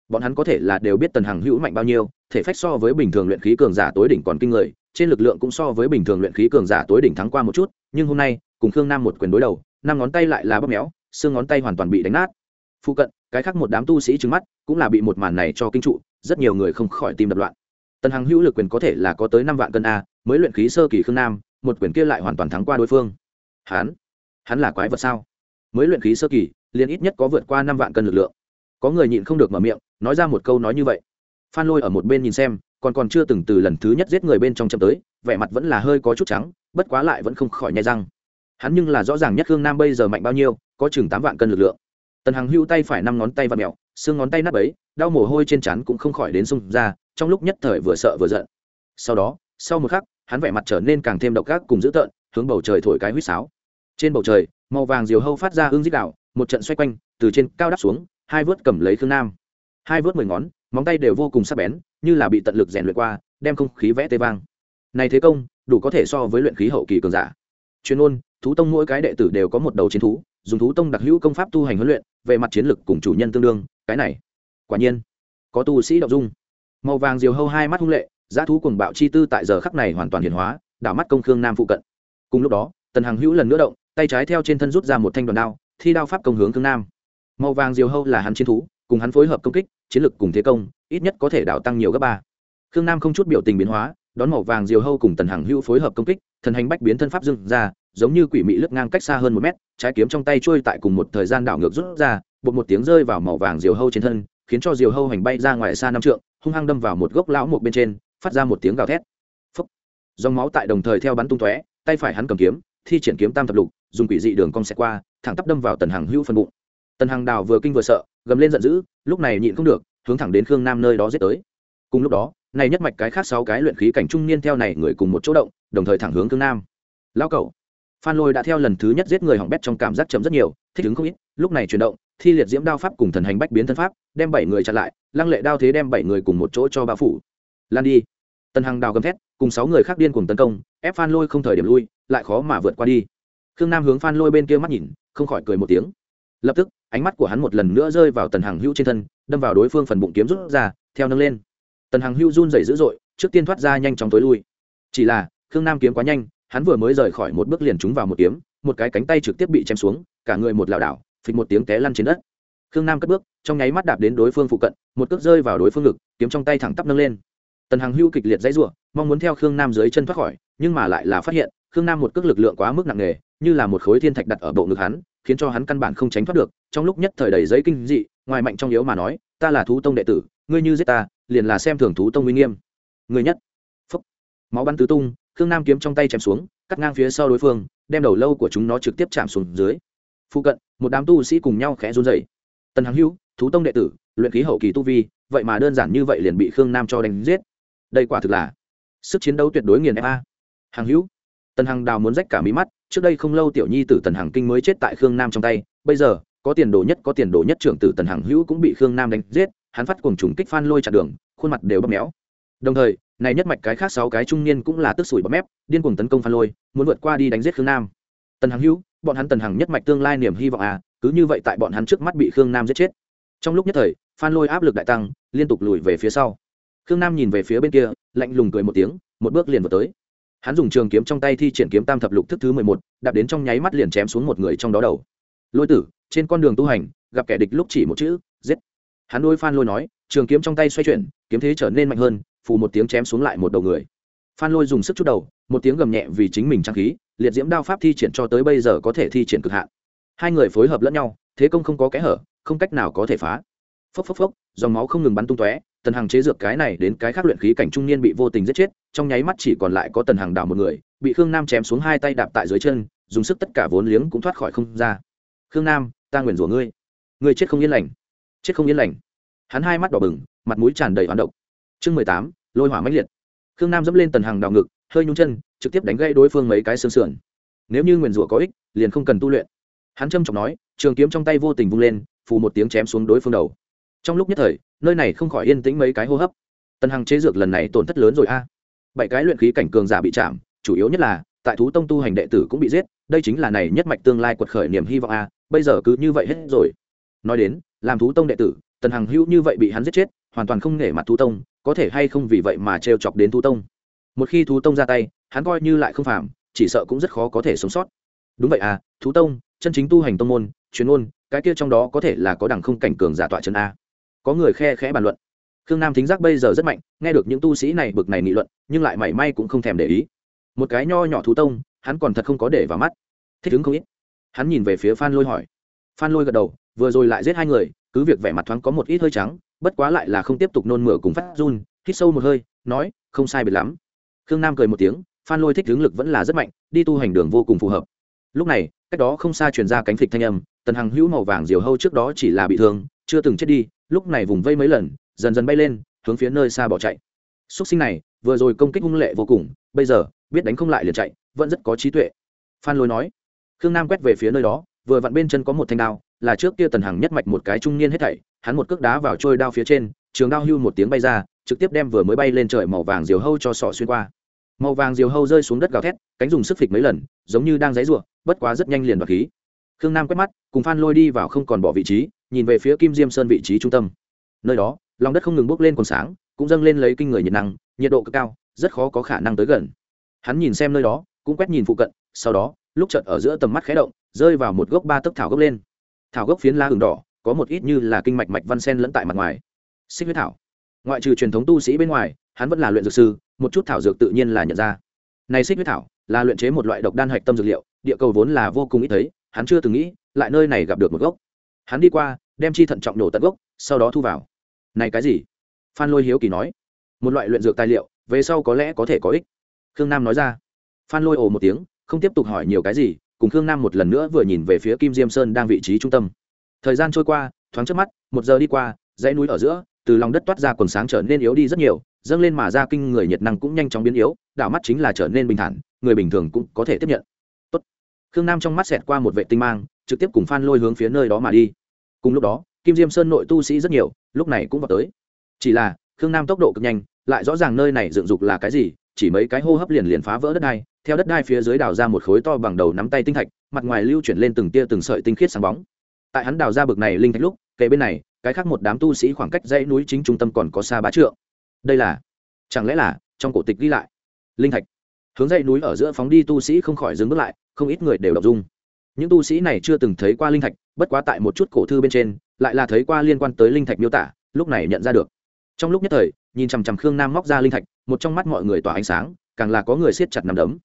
Speaker 1: bọn hắn có thể là đều biết tần hằng hữu mạnh bao nhiêu, thể phách so với bình thường luyện khí cường giả tối đỉnh còn kinh người, trên lực lượng cũng so với bình thường luyện khí cường giả tối đỉnh thắng qua một chút, nhưng hôm nay, cùng khương nam một quyền đối đầu, năm ngón tay lại là bóp méo, xương ngón tay hoàn toàn bị đánh nát. Phụ cận, cái khác một đám tu sĩ trứng mắt, cũng là bị một màn này cho kinh trụ, rất nhiều người không khỏi tim đập loạn. Tần hằng hữu lực quyền có thể là có tới năm vạn cân a, mới luyện khí sơ kỳ khương nam, một quyền kia lại hoàn toàn thắng qua đối phương. Hắn? Hắn là quái vật sao? Mới luyện khí sơ kỳ, liền ít nhất có vượt qua năm vạn cân lực lượng có người nhịn không được mở miệng, nói ra một câu nói như vậy. Phan lôi ở một bên nhìn xem, còn còn chưa từng từ lần thứ nhất giết người bên trong chậm tới, vẻ mặt vẫn là hơi có chút trắng, bất quá lại vẫn không khỏi nhai răng. Hắn nhưng là rõ ràng nhất hương nam bây giờ mạnh bao nhiêu, có chừng tám vạn cân lực lượng. Tần hằng hưu tay phải năm ngón tay và mẹo xương ngón tay nắp ấy đau mồ hôi trên trán cũng không khỏi đến sung ra, trong lúc nhất thời vừa sợ vừa giận. Sau đó, sau một khắc, hắn vẻ mặt trở nên càng thêm độc ác cùng dữ tợn, hướng bầu trời thổi cái huýt sáo. Trên bầu trời, màu vàng diều hâu phát ra hương dích đạo, một trận xoay quanh, từ trên cao đắp xuống hai vớt cầm lấy khương nam. Hai vớt mười ngón, móng tay đều vô cùng sắc bén, như là bị tận lực rèn luyện qua, đem không khí vẽ tê vang. Này thế công, đủ có thể so với luyện khí hậu kỳ cường giả. Chuyên ôn thú tông mỗi cái đệ tử đều có một đầu chiến thú, dùng thú tông đặc hữu công pháp tu hành huấn luyện, về mặt chiến lực cùng chủ nhân tương đương, cái này, quả nhiên, có tu sĩ đậu dung. Màu vàng diều hâu hai mắt hung lệ, giá thú cùng bạo chi tư tại giờ khắc này hoàn toàn hiển hóa, đảo mắt công khương nam phụ cận. Cùng lúc đó, tần hằng hữu lần nữa động, tay trái theo trên thân rút ra một thanh đoàn đao, thi đao pháp công hướng khương nam màu vàng diều hâu là hắn chiến thú, cùng hắn phối hợp công kích, chiến lực cùng thế công, ít nhất có thể đảo tăng nhiều gấp ba. Khương nam không chút biểu tình biến hóa, đón màu vàng diều hâu cùng tần hằng Hưu phối hợp công kích, thần hành bách biến thân pháp dưng ra, giống như quỷ mị lướt ngang cách xa hơn một mét, trái kiếm trong tay trôi tại cùng một thời gian đảo ngược rút ra, bột một tiếng rơi vào màu vàng diều hâu trên thân, khiến cho diều hâu hành bay ra ngoài xa năm trượng, hung hăng đâm vào một gốc lão một bên trên, phát ra một tiếng gào thét. Phấp dòng máu tại đồng thời theo bắn tung tóe, tay phải hắn cầm kiếm, thi triển kiếm tam thập lục, dùng quỷ dị đường cong xẹt qua, thẳng tắp đâm vào tần hằng Hưu phần bụng tần hằng đào vừa kinh vừa sợ, gầm lên giận dữ, lúc này nhịn không được, hướng thẳng đến khương nam nơi đó giết tới. Cùng lúc đó, này nhất mạch cái khác sáu cái luyện khí cảnh trung niên theo này người cùng một chỗ động, đồng thời thẳng hướng khương nam. Lao cẩu. Phan lôi đã theo lần thứ nhất giết người hỏng bét trong cảm giác chấm rất nhiều, thích ứng không ít, lúc này chuyển động, thi liệt diễm đao pháp cùng thần hành bách biến thân pháp, đem bảy người chặn lại, lăng lệ đao thế đem bảy người cùng một chỗ cho bao phủ. Lan đi. Tần hằng đào gầm thét, cùng sáu người khác điên cùng tấn công, ép phan lôi không thời điểm lui, lại khó mà vượt qua đi. Khương nam hướng phan lôi bên kia mắt nhìn, không khỏi cười một tiếng. Lập tức ánh mắt của hắn một lần nữa rơi vào tần hằng hữu trên thân, đâm vào đối phương phần bụng kiếm rút ra, theo nâng lên. Tần hằng hữu run rẩy dữ dội, trước tiên thoát ra nhanh chóng tối lui. Chỉ là, khương nam kiếm quá nhanh, hắn vừa mới rời khỏi một bước liền trúng vào một kiếm, một cái cánh tay trực tiếp bị chém xuống, cả người một lảo đảo, phịch một tiếng té lăn trên đất. Khương nam cất bước, trong nháy mắt đạp đến đối phương phụ cận, một cước rơi vào đối phương ngực, kiếm trong tay thẳng tắp nâng lên. Tần hằng hưu kịch liệt dãy rủa, mong muốn theo khương nam dưới chân thoát khỏi, nhưng mà lại là phát hiện, khương nam một cước lực lượng quá mức nặng nề, như là một khối thiên thạch đặt ở bộ ngực hắn, khiến cho hắn căn bản không tránh thoát được trong lúc nhất thời đầy giấy kinh dị, ngoài mạnh trong yếu mà nói, ta là thú tông đệ tử, ngươi như giết ta, liền là xem thường thú tông uy nghiêm. Người nhất. Phúc. Máu bắn tứ tung, khương nam kiếm trong tay chém xuống, cắt ngang phía sau đối phương, đem đầu lâu của chúng nó trực tiếp chạm xuống dưới. Phụ cận, một đám tu sĩ cùng nhau khẽ run dậy tần hằng hữu, thú tông đệ tử, luyện khí hậu kỳ tu vi, vậy mà đơn giản như vậy liền bị khương nam cho đánh giết. Đây quả thực là sức chiến đấu tuyệt đối nghiền ép a. Hữu. Tần hằng đào muốn rách cả mí mắt, trước đây không lâu tiểu nhi tử tần hằng kinh mới chết tại khương nam trong tay, bây giờ có tiền đồ nhất, có tiền đồ nhất trưởng tử tần hằng hữu cũng bị khương nam đánh giết, hắn phát cuồng trùng kích phan lôi chặt đường, khuôn mặt đều bóp méo. Đồng thời, này nhất mạch cái khác sáu cái trung niên cũng là tức sủi bóp mép, điên cuồng tấn công phan lôi, muốn vượt qua đi đánh giết khương nam. Tần hằng hữu, bọn hắn tần hằng nhất mạch tương lai niềm hy vọng à cứ như vậy tại bọn hắn trước mắt bị khương nam giết chết. Trong lúc nhất thời, phan lôi áp lực đại tăng, liên tục lùi về phía sau. Khương nam nhìn về phía bên kia, lạnh lùng cười một tiếng, một bước liền vào tới. Hắn dùng trường kiếm trong tay thi triển kiếm tam thập lục thức thứ mười một, đạp đến trong nháy mắt liền chém xuống một người trong đó đầu. Lôi tử trên con đường tu hành, gặp kẻ địch lúc chỉ một chữ, giết. Hắn đôi phan lôi nói, trường kiếm trong tay xoay chuyển, kiếm thế trở nên mạnh hơn, phù một tiếng chém xuống lại một đầu người. Phan lôi dùng sức chút đầu, một tiếng gầm nhẹ vì chính mình trang khí, liệt diễm đao pháp thi triển cho tới bây giờ có thể thi triển cực hạn. Hai người phối hợp lẫn nhau, thế công không có kẽ hở, không cách nào có thể phá. Phốc phốc phốc, dòng máu không ngừng bắn tung tóe, tần hàng chế dược cái này đến cái khác luyện khí cảnh trung niên bị vô tình giết chết, trong nháy mắt chỉ còn lại có tần hàng đảo một người, bị khương nam chém xuống hai tay đạp tại dưới chân, dùng sức tất cả vốn liếng cũng thoát khỏi không ra. Khương nam ta nguyền rủa ngươi. Ngươi chết không yên lành. Chết không yên lành. Hắn hai mắt đỏ bừng, mặt mũi tràn đầy hoán độc. Chương mười tám, lôi hỏa mãnh liệt. Khương nam dẫm lên tần hàng đào ngực hơi nhung chân, trực tiếp đánh gây đối phương mấy cái xương sườn. Nếu như nguyền rủa có ích, liền không cần tu luyện. Hắn trâm trọng nói, trường kiếm trong tay vô tình vung lên, phù một tiếng chém xuống đối phương đầu. Trong lúc nhất thời, nơi này không khỏi yên tĩnh mấy cái hô hấp. Tần hằng chế dược lần này tổn thất lớn rồi a. Bảy cái luyện khí cảnh cường giả bị chạm, chủ yếu nhất là, tại thú tông tu hành đệ tử cũng bị giết, đây chính là này nhất mạch tương lai quật khởi niềm hy vọng a bây giờ cứ như vậy hết rồi. Nói đến, làm thú tông đệ tử, tần hằng hữu như vậy bị hắn giết chết, hoàn toàn không nể mặt thú tông, có thể hay không vì vậy mà trêu chọc đến thú tông. Một khi thú tông ra tay, hắn coi như lại không phạm chỉ sợ cũng rất khó có thể sống sót. Đúng vậy à thú tông, chân chính tu hành tông môn, chuyên môn, cái kia trong đó có thể là có đẳng không cảnh cường giả tọa chân a. Có người khe khẽ bàn luận. Khương nam thính giác bây giờ rất mạnh, nghe được những tu sĩ này bực này nghị luận, nhưng lại mảy may cũng không thèm để ý. Một cái nho nhỏ thú tông, hắn còn thật không có để vào mắt. Thích ứng không ít hắn nhìn về phía phan lôi hỏi. Phan lôi gật đầu, vừa rồi lại giết hai người, cứ việc vẻ mặt thoáng có một ít hơi trắng, bất quá lại là không tiếp tục nôn mửa cùng phát run, hít sâu một hơi, nói, không sai biệt lắm. Khương nam cười một tiếng, phan lôi thích hướng lực vẫn là rất mạnh, đi tu hành đường vô cùng phù hợp. Lúc này, cách đó không xa truyền ra cánh phịch thanh âm, tần hằng hữu màu vàng diều hâu trước đó chỉ là bị thương, chưa từng chết đi, lúc này vùng vây mấy lần, dần dần bay lên, hướng phía nơi xa bỏ chạy. Xúc sinh này, vừa rồi công kích hung lệ vô cùng, bây giờ, biết đánh không lại liền chạy, vẫn rất có trí tuệ. Phan lôi nói khương nam quét về phía nơi đó, vừa vặn bên chân có một thanh đao, là trước kia tần hằng nhất mạch một cái trung niên hết thảy, hắn một cước đá vào trôi đao phía trên, trường đao hưu một tiếng bay ra, trực tiếp đem vừa mới bay lên trời màu vàng diều hâu cho sọ xuyên qua. Màu vàng diều hâu rơi xuống đất gào thét, cánh dùng sức phịch mấy lần, giống như đang dãy ruộng bất quá rất nhanh liền đoạt khí. Khương nam quét mắt, cùng phan lôi đi vào không còn bỏ vị trí, nhìn về phía kim diêm sơn vị trí trung tâm. Nơi đó, lòng đất không ngừng bốc lên còn sáng, cũng dâng lên lấy kinh người nhiệt năng, nhiệt độ cực cao, rất khó có khả năng tới gần. Hắn nhìn xem nơi đó, cũng quét nhìn phụ cận, sau đó lúc chợt ở giữa tầm mắt khé động, rơi vào một gốc ba tấc thảo gốc lên. Thảo gốc phiến lá hừng đỏ, có một ít như là kinh mạch mạch văn sen lẫn tại mặt ngoài. Xích huyết thảo. Ngoại trừ truyền thống tu sĩ bên ngoài, hắn vẫn là luyện dược sư, một chút thảo dược tự nhiên là nhận ra. Này xích huyết thảo, là luyện chế một loại độc đan hạch tâm dược liệu, địa cầu vốn là vô cùng ít thấy, hắn chưa từng nghĩ, lại nơi này gặp được một gốc. Hắn đi qua, đem chi thận trọng nổ tận gốc, sau đó thu vào. Này cái gì? Phan lôi hiếu kỳ nói. Một loại luyện dược tài liệu, về sau có lẽ có thể có ích. Khương nam nói ra. Phan lôi ồ một tiếng không tiếp tục hỏi nhiều cái gì, cùng khương nam một lần nữa vừa nhìn về phía kim diêm sơn đang vị trí trung tâm. Thời gian trôi qua, thoáng trước mắt, một giờ đi qua, dãy núi ở giữa, từ lòng đất toát ra quần sáng trở nên yếu đi rất nhiều, dâng lên mà ra kinh người nhiệt năng cũng nhanh chóng biến yếu, đảo mắt chính là trở nên bình thản, người bình thường cũng có thể tiếp nhận. Tốt. khương nam trong mắt xẹt qua một vệ tinh mang, trực tiếp cùng phan lôi hướng phía nơi đó mà đi. Cùng lúc đó, kim diêm sơn nội tu sĩ rất nhiều, lúc này cũng vào tới. Chỉ là, khương nam tốc độ cực nhanh, lại rõ ràng nơi này dựng dục là cái gì chỉ mấy cái hô hấp liền liền phá vỡ đất đai, theo đất đai phía dưới đào ra một khối to bằng đầu nắm tay tinh thạch, mặt ngoài lưu chuyển lên từng tia từng sợi tinh khiết sáng bóng. Tại hắn đào ra bực này linh thạch lúc, kề bên này, cái khác một đám tu sĩ khoảng cách dãy núi chính trung tâm còn có xa bá trượng. Đây là, chẳng lẽ là, trong cổ tịch ghi lại? Linh thạch. Hướng dãy núi ở giữa phóng đi tu sĩ không khỏi dừng bước lại, không ít người đều đọc dung. Những tu sĩ này chưa từng thấy qua linh thạch, bất quá tại một chút cổ thư bên trên, lại là thấy qua liên quan tới linh thạch miêu tả, lúc này nhận ra được. Trong lúc nhất thời, nhìn chằm chằm khương nam móc ra linh thạch một trong mắt mọi người tỏa ánh sáng, càng là có người siết chặt nằm đấm.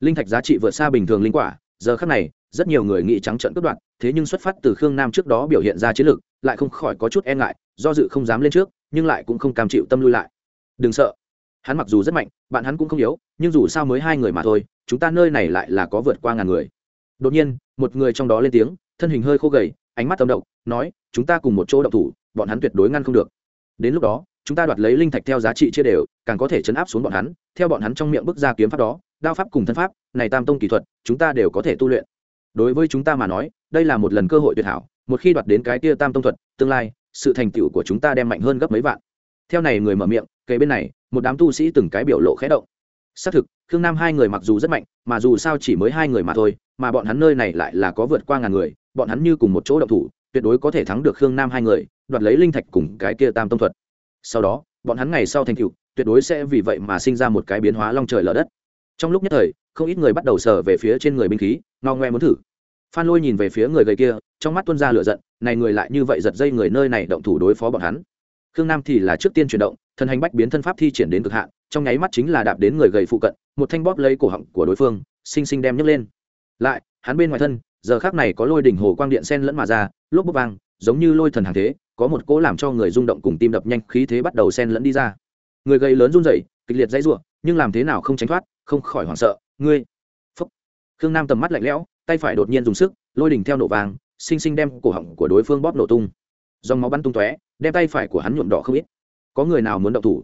Speaker 1: Linh thạch giá trị vượt xa bình thường linh quả, giờ khác này, rất nhiều người nghĩ trắng trợn cướp đoạt, thế nhưng xuất phát từ khương nam trước đó biểu hiện ra chiến lược lại không khỏi có chút e ngại, do dự không dám lên trước, nhưng lại cũng không cam chịu tâm lui lại. Đừng sợ. Hắn mặc dù rất mạnh, bạn hắn cũng không yếu, nhưng dù sao mới hai người mà thôi, chúng ta nơi này lại là có vượt qua ngàn người. Đột nhiên, một người trong đó lên tiếng, thân hình hơi khô gầy, ánh mắt tâm động, nói, chúng ta cùng một chỗ động thủ, bọn hắn tuyệt đối ngăn không được. Đến lúc đó chúng ta đoạt lấy linh thạch theo giá trị chia đều, càng có thể chấn áp xuống bọn hắn, theo bọn hắn trong miệng bức ra kiếm pháp đó, đao pháp cùng thân pháp, này tam tông kỹ thuật, chúng ta đều có thể tu luyện. Đối với chúng ta mà nói, đây là một lần cơ hội tuyệt hảo, một khi đoạt đến cái kia tam tông thuật, tương lai, sự thành tựu của chúng ta đem mạnh hơn gấp mấy vạn. Theo này người mở miệng, kề bên này, một đám tu sĩ từng cái biểu lộ khẽ động. Xác thực, khương nam hai người mặc dù rất mạnh, mà dù sao chỉ mới hai người mà thôi, mà bọn hắn nơi này lại là có vượt qua ngàn người, bọn hắn như cùng một chỗ động thủ, tuyệt đối có thể thắng được khương nam hai người, đoạt lấy linh thạch cùng cái kia tam tông thuật sau đó, bọn hắn ngày sau thành cựu tuyệt đối sẽ vì vậy mà sinh ra một cái biến hóa long trời lở đất. Trong lúc nhất thời, không ít người bắt đầu sờ về phía trên người binh khí, ngao ngoe muốn thử. Phan lôi nhìn về phía người gầy kia, trong mắt tuân ra lửa giận, này người lại như vậy giật dây người nơi này động thủ đối phó bọn hắn. Khương nam thì là trước tiên chuyển động, thân hành bách biến thân pháp thi triển đến cực hạn, trong nháy mắt chính là đạp đến người gầy phụ cận, một thanh bóp lấy cổ họng của đối phương, xinh xinh đem nhấc lên. Lại, hắn bên ngoài thân, giờ khác này có lôi đỉnh hồ quang điện sen lẫn mà ra lốp bốc vang, giống như lôi thần hàng thế có một cỗ làm cho người rung động cùng tim đập nhanh khí thế bắt đầu sen lẫn đi ra. Người gầy lớn run rẩy, kịch liệt dãy rủa, nhưng làm thế nào không tránh thoát, không khỏi hoảng sợ. Ngươi! Phúc! Khương nam tầm mắt lạnh lẽo, tay phải đột nhiên dùng sức, lôi đỉnh theo nổ vàng xinh xinh đem cổ họng của đối phương bóp nổ tung. Dòng máu bắn tung tóe, đem tay phải của hắn nhuộm đỏ không ít. Có người nào muốn động thủ?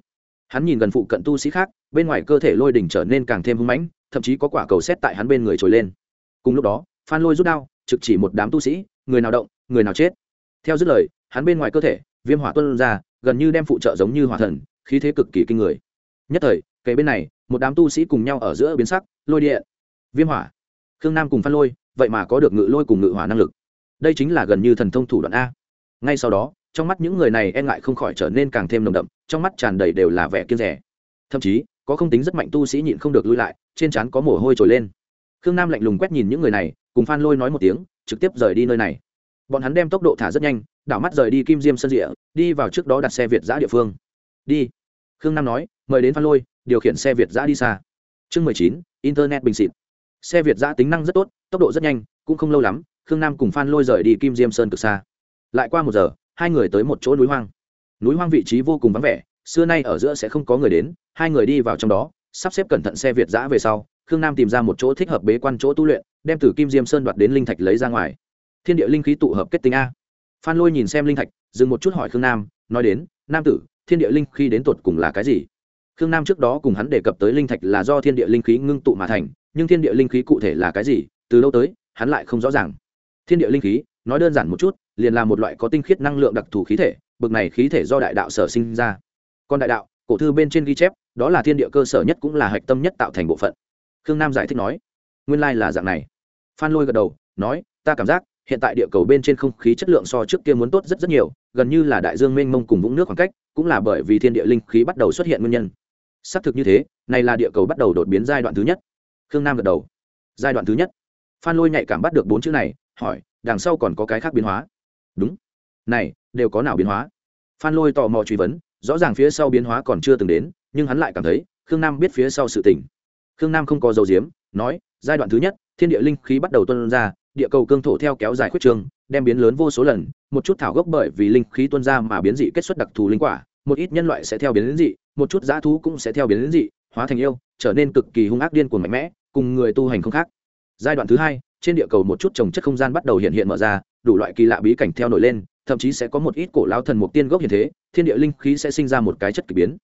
Speaker 1: Hắn nhìn gần phụ cận tu sĩ khác, bên ngoài cơ thể lôi đỉnh trở nên càng thêm hưng mãnh, thậm chí có quả cầu xét tại hắn bên người trồi lên. Cùng lúc đó, phan lôi rút đao, trực chỉ một đám tu sĩ, người nào động, người nào chết. Theo dứt lời hắn bên ngoài cơ thể, viêm hỏa tuân ra, gần như đem phụ trợ giống như hỏa thần, khí thế cực kỳ kinh người. Nhất thời kể bên này, một đám tu sĩ cùng nhau ở giữa biến sắc, lôi điện, viêm hỏa. Khương nam cùng phan lôi, vậy mà có được ngự lôi cùng ngự hỏa năng lực. Đây chính là gần như thần thông thủ đoạn a. Ngay sau đó, trong mắt những người này e ngại không khỏi trở nên càng thêm nồng đậm, trong mắt tràn đầy đều là vẻ kiên rẻ thậm chí, có không tính rất mạnh tu sĩ nhịn không được lui lại, trên trán có mồ hôi trồi lên. Khương nam lạnh lùng quét nhìn những người này, cùng phan lôi nói một tiếng, trực tiếp rời đi nơi này bọn hắn đem tốc độ thả rất nhanh, đảo mắt rời đi kim diêm sân rịa, đi vào trước đó đặt xe việt giã địa phương. Đi. Khương nam nói, mời đến phan lôi, điều khiển xe việt giã đi xa. Chương mười chín, internet bình xịt. Xe việt giã tính năng rất tốt, tốc độ rất nhanh, cũng không lâu lắm, khương nam cùng phan lôi rời đi kim diêm sơn cực xa. Lại qua một giờ, hai người tới một chỗ núi hoang. Núi hoang vị trí vô cùng vắng vẻ, xưa nay ở giữa sẽ không có người đến, hai người đi vào trong đó, sắp xếp cẩn thận xe việt giã về sau, khương nam tìm ra một chỗ thích hợp bế quan chỗ tu luyện, đem từ kim diêm sơn đoạt đến linh thạch lấy ra ngoài thiên địa linh khí tụ hợp kết tinh a. Phan lôi nhìn xem linh thạch, dừng một chút hỏi khương nam, nói đến, nam tử, thiên địa linh khí đến tột cùng là cái gì? Khương nam trước đó cùng hắn đề cập tới linh thạch là do thiên địa linh khí ngưng tụ mà thành, nhưng thiên địa linh khí cụ thể là cái gì, từ lâu tới, hắn lại không rõ ràng. Thiên địa linh khí, nói đơn giản một chút, liền là một loại có tinh khiết năng lượng đặc thù khí thể, bực này khí thể do đại đạo sở sinh ra. Còn đại đạo, cổ thư bên trên ghi chép, đó là thiên địa cơ sở nhất cũng là hạch tâm nhất tạo thành bộ phận. Khương nam giải thích nói, nguyên lai là dạng này. Phan lôi gật đầu, nói, ta cảm giác hiện tại địa cầu bên trên không khí chất lượng so trước kia muốn tốt rất rất nhiều, gần như là đại dương mênh mông cùng vũng nước khoảng cách, cũng là bởi vì thiên địa linh khí bắt đầu xuất hiện nguyên nhân. Xác thực như thế, này là địa cầu bắt đầu đột biến giai đoạn thứ nhất. Khương nam gật đầu. Giai đoạn thứ nhất. Phan lôi nhạy cảm bắt được bốn chữ này, hỏi, đằng sau còn có cái khác biến hóa? Đúng. Này, đều có nào biến hóa? Phan lôi tò mò truy vấn, rõ ràng phía sau biến hóa còn chưa từng đến, nhưng hắn lại cảm thấy, khương nam biết phía sau sự tình. Khương nam không có dầu diếm, nói, giai đoạn thứ nhất, thiên địa linh khí bắt đầu tuân ra địa cầu cương thổ theo kéo dài khuyết trường, đem biến lớn vô số lần, một chút thảo gốc bởi vì linh khí tuân ra mà biến dị kết xuất đặc thù linh quả, một ít nhân loại sẽ theo biến dị, một chút dã thú cũng sẽ theo biến dị, hóa thành yêu, trở nên cực kỳ hung ác điên cuồng mạnh mẽ, cùng người tu hành không khác. Giai đoạn thứ hai, trên địa cầu một chút trồng chất không gian bắt đầu hiện hiện mở ra, đủ loại kỳ lạ bí cảnh theo nổi lên, thậm chí sẽ có một ít cổ lão thần mục tiên gốc hiện thế, thiên địa linh khí sẽ sinh ra một cái chất kỳ biến.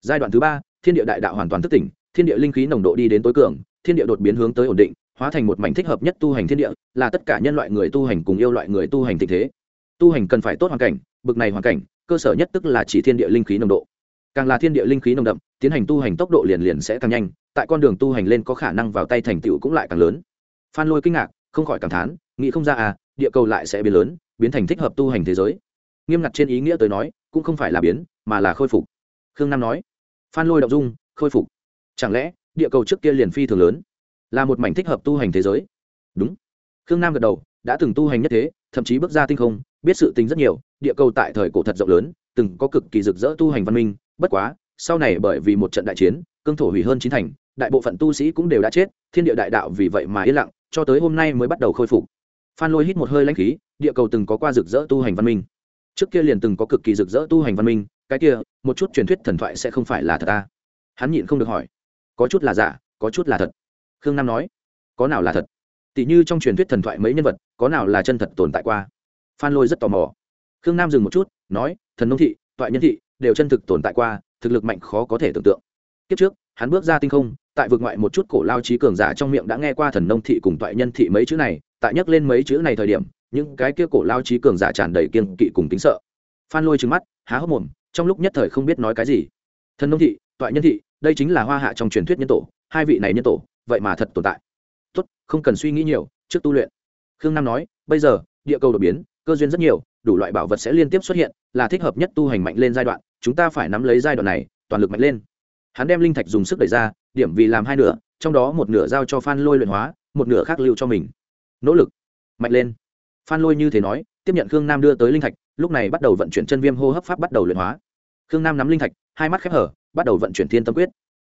Speaker 1: Giai đoạn thứ ba, thiên địa đại đạo hoàn toàn thức tỉnh, thiên địa linh khí nồng độ đi đến tối cường, thiên địa đột biến hướng tới ổn định hóa thành một mảnh thích hợp nhất tu hành thiên địa, là tất cả nhân loại người tu hành cùng yêu loại người tu hành tình thế. Tu hành cần phải tốt hoàn cảnh, bực này hoàn cảnh, cơ sở nhất tức là chỉ thiên địa linh khí nồng độ. Càng là thiên địa linh khí nồng đậm, tiến hành tu hành tốc độ liền liền sẽ càng nhanh, tại con đường tu hành lên có khả năng vào tay thành tựu cũng lại càng lớn. Phan lôi kinh ngạc, không khỏi cảm thán, nghĩ không ra à địa cầu lại sẽ biến lớn, biến thành thích hợp tu hành thế giới. Nghiêm ngặt trên ý nghĩa tới nói, cũng không phải là biến, mà là khôi phục. Khương nam nói. Phan lôi đ dung, khôi phục. Chẳng lẽ, địa cầu trước kia liền phi thường lớn? Là một mảnh thích hợp tu hành thế giới. Đúng. Khương nam gật đầu, đã từng tu hành nhất thế, thậm chí bước ra tinh không, biết sự tình rất nhiều, địa cầu tại thời cổ thật rộng lớn, từng có cực kỳ rực rỡ tu hành văn minh. Bất quá, sau này bởi vì một trận đại chiến, cương thổ hủy hơn chín thành, đại bộ phận tu sĩ cũng đều đã chết, thiên địa đại đạo vì vậy mà yên lặng, cho tới hôm nay mới bắt đầu khôi phục. Phan lôi hít một hơi lãnh khí, địa cầu từng có qua rực rỡ tu hành văn minh. Trước kia liền từng có cực kỳ rực rỡ tu hành văn minh, cái kia, một chút truyền thuyết thần thoại sẽ không phải là thật ta hắn nhịn không được hỏi. Có chút là giả, có chút là thật khương nam nói, có nào là thật? Tỷ như trong truyền thuyết thần thoại mấy nhân vật, có nào là chân thật tồn tại qua? Phan lôi rất tò mò. Khương nam dừng một chút, nói, thần nông thị, toại nhân thị đều chân thực tồn tại qua, thực lực mạnh khó có thể tưởng tượng. Kiếp trước, hắn bước ra tinh không, tại vực ngoại một chút cổ lao trí cường giả trong miệng đã nghe qua thần nông thị cùng toại nhân thị mấy chữ này, tại nhắc lên mấy chữ này thời điểm, những cái kia cổ lao trí cường giả tràn đầy kiên kỵ cùng tính sợ. Phan lôi trừng mắt, há hốc mồm, trong lúc nhất thời không biết nói cái gì. Thần nông thị, toại nhân thị, đây chính là hoa hạ trong truyền thuyết nhân tổ, hai vị này nhân tổ vậy mà thật tồn tại. Tốt, không cần suy nghĩ nhiều, trước tu luyện. Khương nam nói, bây giờ, địa cầu đột biến, cơ duyên rất nhiều, đủ loại bảo vật sẽ liên tiếp xuất hiện, là thích hợp nhất tu hành mạnh lên giai đoạn, chúng ta phải nắm lấy giai đoạn này, toàn lực mạnh lên. Hắn đem linh thạch dùng sức đẩy ra, điểm vì làm hai nửa, trong đó một nửa giao cho phan lôi luyện hóa, một nửa khác lưu cho mình. Nỗ lực, mạnh lên. Phan lôi như thế nói, tiếp nhận khương nam đưa tới linh thạch, lúc này bắt đầu vận chuyển chân viêm hô hấp pháp bắt đầu luyện hóa. Khương nam nắm linh thạch, hai mắt khép hở, bắt đầu vận chuyển thiên tâm quyết.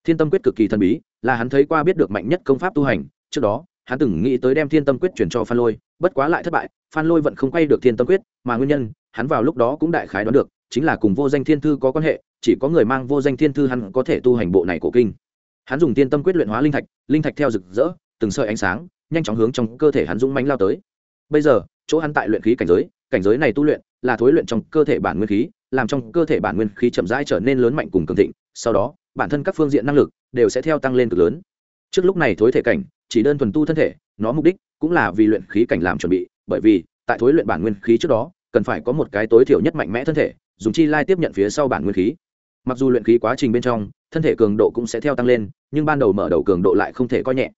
Speaker 1: Thiên tâm quyết cực kỳ thần bí là hắn thấy qua biết được mạnh nhất công pháp tu hành. Trước đó, hắn từng nghĩ tới đem thiên tâm quyết chuyển cho phan lôi, bất quá lại thất bại, phan lôi vẫn không quay được thiên tâm quyết, mà nguyên nhân, hắn vào lúc đó cũng đại khái đoán được, chính là cùng vô danh thiên thư có quan hệ, chỉ có người mang vô danh thiên thư hắn có thể tu hành bộ này cổ kinh. Hắn dùng thiên tâm quyết luyện hóa linh thạch linh thạch theo rực rỡ, từng sợi ánh sáng, nhanh chóng hướng trong cơ thể hắn dũng mánh lao tới. Bây giờ, chỗ hắn tại luyện khí cảnh giới cảnh giới này tu luyện, là thối luyện trong cơ thể bản nguyên khí, làm trong cơ thể bản nguyên khí chậm rãi trở nên lớn mạnh cùng cường thịnh, sau đó bản thân các phương diện năng lực đều sẽ theo tăng lên cực lớn. Trước lúc này thối thể cảnh chỉ đơn thuần tu thân thể, nó mục đích cũng là vì luyện khí cảnh làm chuẩn bị, bởi vì tại thối luyện bản nguyên khí trước đó, cần phải có một cái tối thiểu nhất mạnh mẽ thân thể, dùng chi lai tiếp nhận phía sau bản nguyên khí. Mặc dù luyện khí quá trình bên trong, thân thể cường độ cũng sẽ theo tăng lên, nhưng ban đầu mở đầu cường độ lại không thể coi nhẹ.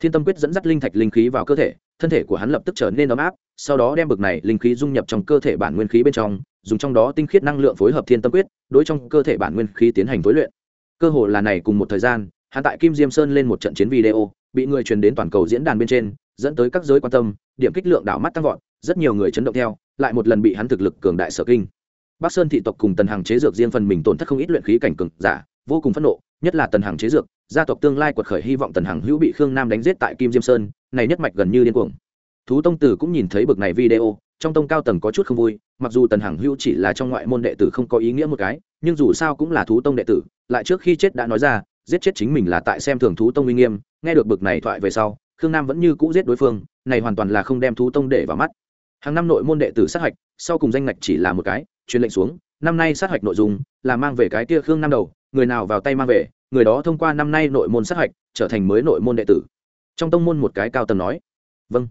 Speaker 1: Thiên tâm quyết dẫn dắt linh thạch linh khí vào cơ thể, thân thể của hắn lập tức trở nên ấm áp, sau đó đem bực này linh khí dung nhập trong cơ thể bản nguyên khí bên trong, dùng trong đó tinh khiết năng lượng phối hợp thiên tâm quyết, đối trong cơ thể bản nguyên khí tiến hành tối luyện cơ hội là này cùng một thời gian, hắn tại kim diêm sơn lên một trận chiến video, bị người truyền đến toàn cầu diễn đàn bên trên, dẫn tới các giới quan tâm, điểm kích lượng đảo mắt tăng vọt, rất nhiều người chấn động theo, lại một lần bị hắn thực lực cường đại sở kinh. Bắc sơn thị tộc cùng tần hàng chế dược riêng phần mình tổn thất không ít luyện khí cảnh cường giả, vô cùng phẫn nộ, nhất là tần hàng chế dược, gia tộc tương lai quật khởi hy vọng tần hàng hữu bị khương nam đánh giết tại kim diêm sơn, này nhất mạch gần như điên cuồng. Thú tông tử cũng nhìn thấy bực này video, trong tông cao tầng có chút không vui mặc dù tần hằng hữu chỉ là trong ngoại môn đệ tử không có ý nghĩa một cái, nhưng dù sao cũng là thú tông đệ tử, lại trước khi chết đã nói ra, giết chết chính mình là tại xem thường thú tông uy nghiêm, nghe được bực này thoại về sau, khương nam vẫn như cũ giết đối phương, này hoàn toàn là không đem thú tông để vào mắt. Hàng năm nội môn đệ tử sát hạch, sau cùng danh ngạch chỉ là một cái, truyền lệnh xuống, năm nay sát hạch nội dung là mang về cái tia khương nam đầu, người nào vào tay mang về, người đó thông qua năm nay nội môn sát hạch trở thành mới nội môn đệ tử. Trong tông môn một cái cao tầng nói vâng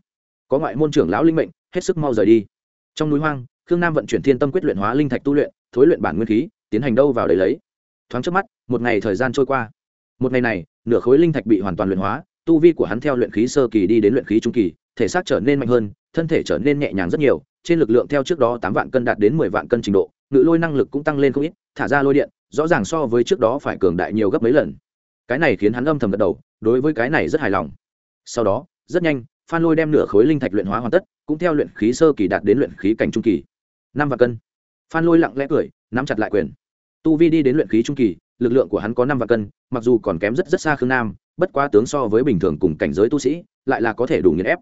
Speaker 1: có ngoại môn trưởng lão linh mệnh, hết sức mau rời đi. Trong núi hoang khương nam vận chuyển thiên tâm quyết luyện hóa linh thạch tu luyện, thối luyện bản nguyên khí, tiến hành đâu vào đấy lấy. Thoáng trước mắt, một ngày thời gian trôi qua. Một ngày này, nửa khối linh thạch bị hoàn toàn luyện hóa, tu vi của hắn theo luyện khí sơ kỳ đi đến luyện khí trung kỳ, thể xác trở nên mạnh hơn, thân thể trở nên nhẹ nhàng rất nhiều, trên lực lượng theo trước đó tám vạn cân đạt đến mười vạn cân trình độ, ngự lôi năng lực cũng tăng lên không ít, thả ra lôi điện, rõ ràng so với trước đó phải cường đại nhiều gấp mấy lần. Cái này khiến hắn âm thầm gật đầu, đối với cái này rất hài lòng. Sau đó, rất nhanh, phan lôi đem nửa khối linh thạch luyện hóa hoàn tất, cũng theo luyện khí sơ kỳ đạt đến luyện khí cảnh trung kỳ năm vạn cân. Phan lôi lặng lẽ cười, nắm chặt lại quyền. Tu vi đi đến luyện khí trung kỳ, lực lượng của hắn có năm vạn cân, mặc dù còn kém rất rất xa khương nam, bất quá tướng so với bình thường cùng cảnh giới tu sĩ, lại là có thể đủ nghiền ép.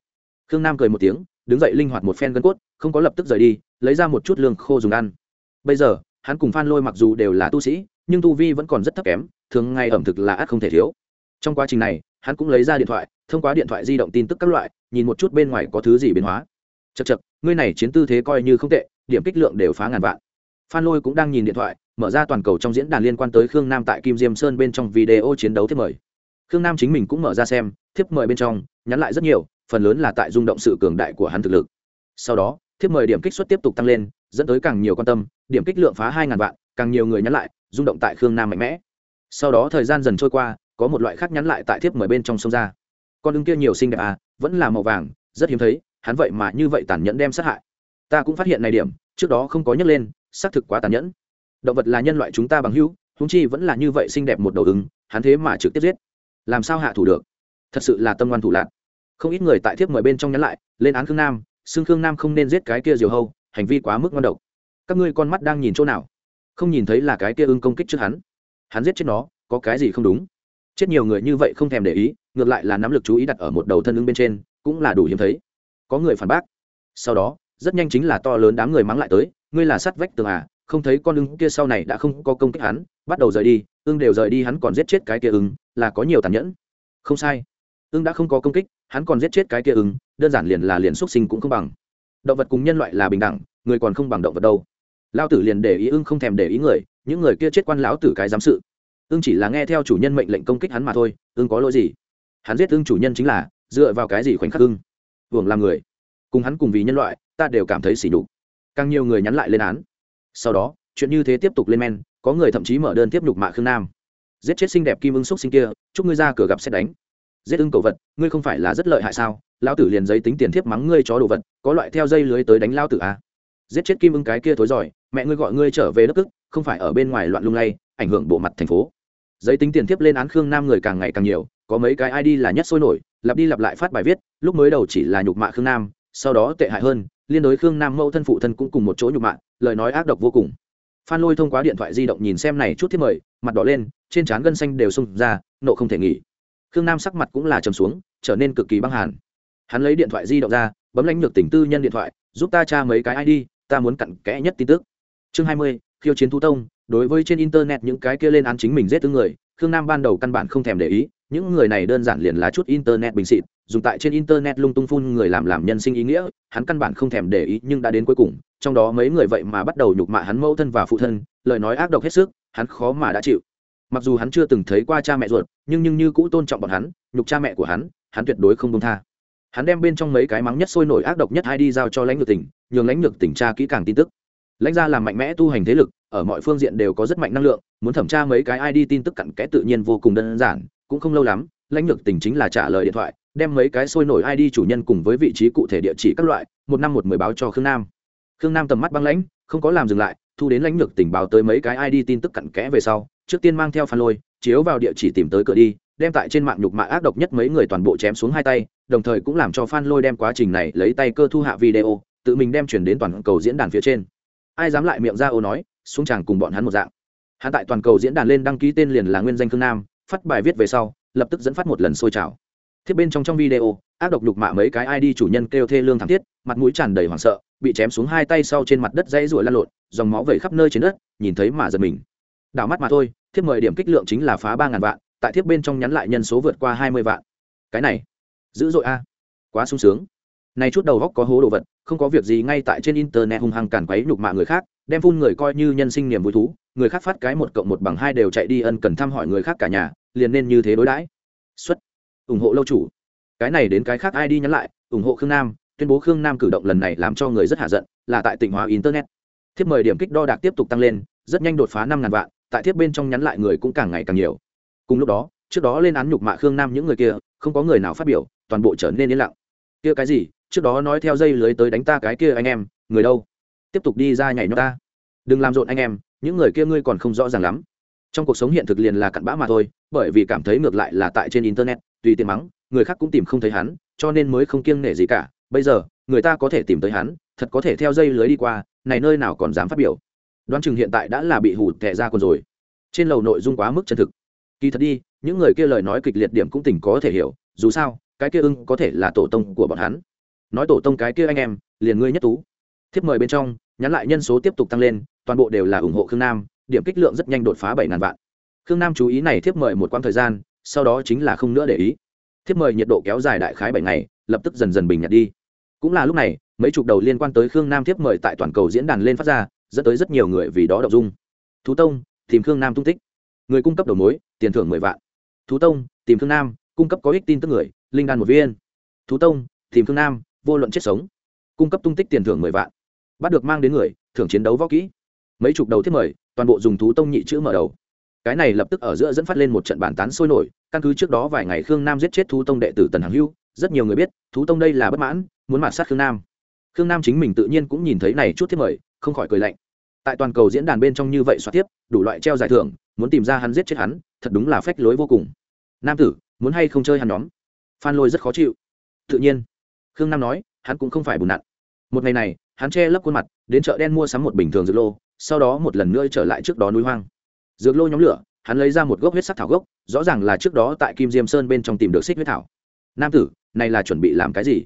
Speaker 1: Khương nam cười một tiếng, đứng dậy linh hoạt một phen gân cốt, không có lập tức rời đi, lấy ra một chút lương khô dùng ăn. Bây giờ, hắn cùng phan lôi mặc dù đều là tu sĩ, nhưng tu vi vẫn còn rất thấp kém, thường ngày ẩm thực là ắt không thể thiếu. Trong quá trình này, hắn cũng lấy ra điện thoại, thông qua điện thoại di động tin tức các loại, nhìn một chút bên ngoài có thứ gì biến hóa. Chật chật ngươi này chiến tư thế coi như không tệ điểm kích lượng đều phá ngàn vạn. Phan lôi cũng đang nhìn điện thoại, mở ra toàn cầu trong diễn đàn liên quan tới khương nam tại kim diêm sơn bên trong video chiến đấu thiếp mời. Khương nam chính mình cũng mở ra xem, thiếp mời bên trong, nhắn lại rất nhiều, phần lớn là tại rung động sự cường đại của hắn thực lực. Sau đó, thiếp mời điểm kích suất tiếp tục tăng lên, dẫn tới càng nhiều quan tâm, điểm kích lượng phá hai ngàn vạn, càng nhiều người nhắn lại, rung động tại khương nam mạnh mẽ. Sau đó thời gian dần trôi qua, có một loại khác nhắn lại tại thiếp mời bên trong sông ra. Con ưng kia nhiều xinh đẹp à vẫn là màu vàng, rất hiếm thấy, hắn vậy mà như vậy tàn nhẫn đem sát hại. Ta cũng phát hiện này điểm trước đó không có nhắc lên, xác thực quá tàn nhẫn. Động vật là nhân loại chúng ta bằng hữu húng chi vẫn là như vậy xinh đẹp một đầu ứng hắn thế mà trực tiếp giết. Làm sao hạ thủ được? Thật sự là tâm ngoan thủ lạc. Không ít người tại thiếp mời bên trong nhắn lại, lên án khương nam, xưng khương nam không nên giết cái kia diều hâu, hành vi quá mức ngon độc. Các ngươi con mắt đang nhìn chỗ nào? Không nhìn thấy là cái kia ưng công kích trước hắn. Hắn giết chết nó, có cái gì không đúng? Chết nhiều người như vậy không thèm để ý, ngược lại là nắm lực chú ý đặt ở một đầu thân ưng bên trên, cũng là đủ hiếm thấy. Có người phản bác. Sau đó rất nhanh chính là to lớn đám người mắng lại tới, ngươi là sắt vách tường à không thấy con ưng kia sau này đã không có công kích hắn, bắt đầu rời đi, ưng đều rời đi hắn còn giết chết cái kia ưng, là có nhiều tàn nhẫn. Không sai, ưng đã không có công kích, hắn còn giết chết cái kia ưng, đơn giản liền là liền xuất sinh cũng không bằng. Động vật cùng nhân loại là bình đẳng, người còn không bằng động vật đâu. Lao tử liền để ý ưng không thèm để ý người, những người kia chết quan lão tử cái giám sự. Ưng chỉ là nghe theo chủ nhân mệnh lệnh công kích hắn mà thôi, ưng có lỗi gì? Hắn giết ưng chủ nhân chính là dựa vào cái gì khoảnh khắc ưng? Hưởng làm người. Cùng hắn cùng vì nhân loại ta đều cảm thấy sỉ nhục. Càng nhiều người nhắn lại lên án. Sau đó, chuyện như thế tiếp tục lên men, có người thậm chí mở đơn tiếp nhục mạ khương nam. Giết chết xinh đẹp kim ưng xúc sinh kia, chúc ngươi ra cửa gặp xét đánh. Giết ưng cầu vật, ngươi không phải là rất lợi hại sao? Lão tử liền giấy tính tiền thiếp mắng ngươi chó đồ vật, có loại theo dây lưới tới đánh lao tử à. giết chết kim ưng cái kia thối giỏi, mẹ ngươi gọi ngươi trở về đất ức không phải ở bên ngoài loạn lung lay, ảnh hưởng bộ mặt thành phố. Giấy tính tiền thiếp lên án khương nam người càng ngày càng nhiều, có mấy cái id là nhất sôi nổi, lặp đi lặp lại phát bài viết, lúc mới đầu chỉ là nhục mạ khương nam, sau đó tệ hại hơn liên đối khương nam mẫu thân phụ thân cũng cùng một chỗ nhục mạ, lời nói ác độc vô cùng. Phan lôi thông qua điện thoại di động nhìn xem này chút thiết mời, mặt đỏ lên, trên trán gân xanh đều xông ra, nộ không thể nghỉ. Khương nam sắc mặt cũng là trầm xuống, trở nên cực kỳ băng hàn. Hắn lấy điện thoại di động ra, bấm lãnh lược tỉnh tư nhân điện thoại, giúp ta tra mấy cái id ta muốn cặn kẽ nhất tin tức. Chương hai mươi, khiêu chiến thu tông, đối với trên internet những cái kia lên án chính mình giết tư người, khương nam ban đầu căn bản không thèm để ý những người này đơn giản liền là chút internet bình xịt dùng tại trên internet lung tung phun người làm làm nhân sinh ý nghĩa, hắn căn bản không thèm để ý nhưng đã đến cuối cùng, trong đó mấy người vậy mà bắt đầu nhục mạ hắn mẫu thân và phụ thân, lời nói ác độc hết sức, hắn khó mà đã chịu. Mặc dù hắn chưa từng thấy qua cha mẹ ruột, nhưng nhưng như cũ tôn trọng bọn hắn, nhục cha mẹ của hắn hắn tuyệt đối không công tha. Hắn đem bên trong mấy cái mắng nhất sôi nổi ác độc nhất hai đi giao cho lãnh lược tỉnh, nhường lãnh lược tỉnh tra kỹ càng tin tức. Lãnh gia làm mạnh mẽ tu hành thế lực, ở mọi phương diện đều có rất mạnh năng lượng, muốn thẩm tra mấy cái id tin tức cặn kẽ tự nhiên vô cùng đơn giản cũng không lâu lắm, lãnh lược tỉnh chính là trả lời điện thoại, đem mấy cái sôi nổi id chủ nhân cùng với vị trí cụ thể địa chỉ các loại, một năm một mười báo cho khương nam. Khương nam tầm mắt băng lãnh, không có làm dừng lại, thu đến lãnh lược tỉnh báo tới mấy cái id tin tức cặn kẽ về sau, trước tiên mang theo phan lôi, chiếu vào địa chỉ tìm tới cửa đi, đem tại trên mạng nhục mạ ác độc nhất mấy người toàn bộ chém xuống hai tay, đồng thời cũng làm cho phan lôi đem quá trình này lấy tay cơ thu hạ video, tự mình đem chuyển đến toàn cầu diễn đàn phía trên. Ai dám lại miệng ra ô nói, xuống chàng cùng bọn hắn một dạng. Hắn tại toàn cầu diễn đàn lên đăng ký tên liền là nguyên danh khương nam phát bài viết về sau, lập tức dẫn phát một lần sôi trào. Thiết bên trong trong video, ác độc nhục mạ mấy cái id chủ nhân kêu thê lương thảm thiết, mặt mũi tràn đầy hoảng sợ, bị chém xuống hai tay sau trên mặt đất dãy ruổi lan lộn, dòng máu vẩy khắp nơi trên đất, nhìn thấy mà giật mình. Đảo mắt mà thôi thiếp mời điểm kích lượng chính là phá ba ngàn vạn, tại thiếp bên trong nhắn lại nhân số vượt qua hai mươi vạn. Cái này, dữ dội a. Quá sung sướng. Này chút đầu góc có hố đồ vật, không có việc gì ngay tại trên internet hung hăng cản quấy nhục mạ người khác, đem phun người coi như nhân sinh niềm vui thú, người khác phát cái một cộng một bằng hai đều chạy đi ân cần thăm hỏi người khác cả nhà liền nên như thế đối đãi. Xuất. Ủng hộ lâu chủ. Cái này đến cái khác ai đi nhắn lại, ủng hộ khương nam, tuyên bố khương nam cử động lần này làm cho người rất hạ giận, là tại tỉnh hóa internet. Thiếp mời điểm kích đo đạc tiếp tục tăng lên, rất nhanh đột phá năm ngàn vạn, tại thiếp bên trong nhắn lại người cũng càng ngày càng nhiều. Cùng lúc đó, trước đó lên án nhục mạ khương nam những người kia, không có người nào phát biểu, toàn bộ trở nên yên lặng. Kia cái gì? Trước đó nói theo dây lưới tới đánh ta cái kia anh em, người đâu? Tiếp tục đi ra nhảy nhót ta. Đừng làm rộn anh em, những người kia ngươi còn không rõ ràng lắm trong cuộc sống hiện thực liền là cặn bã mà thôi, bởi vì cảm thấy ngược lại là tại trên internet, tùy tiền mắng, người khác cũng tìm không thấy hắn, cho nên mới không kiêng nể gì cả. Bây giờ, người ta có thể tìm tới hắn, thật có thể theo dây lưới đi qua, này nơi nào còn dám phát biểu. Đoán chừng hiện tại đã là bị hụt thẻ ra còn rồi. Trên lầu nội dung quá mức chân thực. Kỳ thật đi, những người kia lời nói kịch liệt điểm cũng tỉnh có thể hiểu, dù sao, cái kia ưng có thể là tổ tông của bọn hắn. Nói tổ tông cái kia anh em, liền ngươi nhất tú. Thiếp mời bên trong, nhắn lại nhân số tiếp tục tăng lên, toàn bộ đều là ủng hộ khương nam điểm kích lượng rất nhanh đột phá bảy ngàn vạn. Khương nam chú ý này thiếp mời một quãng thời gian, sau đó chính là không nữa để ý. Thiếp mời nhiệt độ kéo dài đại khái bảy ngày, lập tức dần dần bình nhạt đi. Cũng là lúc này, mấy chục đầu liên quan tới khương nam thiếp mời tại toàn cầu diễn đàn lên phát ra, dẫn tới rất nhiều người vì đó đọc dung. Thú tông, tìm khương nam tung tích. Người cung cấp đầu mối, tiền thưởng mười vạn. Thú tông, tìm khương nam, cung cấp có ích tin tức người, linh đan một viên. Thú tông, tìm khương nam, vô luận chết sống. Cung cấp tung tích tiền thưởng mười vạn. Bắt được mang đến người, thưởng chiến đấu võ kỹ. Mấy chục đầu thiết mời toàn bộ dùng thú tông nhị chữ mở đầu. Cái này lập tức ở giữa dẫn phát lên một trận bàn tán sôi nổi, căn cứ trước đó vài ngày khương nam giết chết thú tông đệ tử tần hằng hưu, rất nhiều người biết, thú tông đây là bất mãn, muốn mạt sát khương nam. Khương nam chính mình tự nhiên cũng nhìn thấy này chút thiết mời, không khỏi cười lạnh. Tại toàn cầu diễn đàn bên trong như vậy xoát tiếp, đủ loại treo giải thưởng, muốn tìm ra hắn giết chết hắn, thật đúng là phách lối vô cùng. Nam tử, muốn hay không chơi hắn nhóm? Phan lôi rất khó chịu. Tự nhiên. Khương nam nói, hắn cũng không phải bùn nặn. Một ngày này, hắn che lấp khuôn mặt, đến chợ đen mua sắm một bình thường dược lô sau đó một lần nữa trở lại trước đó núi hoang. Dược lô nhóm lửa, hắn lấy ra một gốc huyết sắc thảo gốc, rõ ràng là trước đó tại kim diêm sơn bên trong tìm được xích huyết thảo. Nam tử, này là chuẩn bị làm cái gì?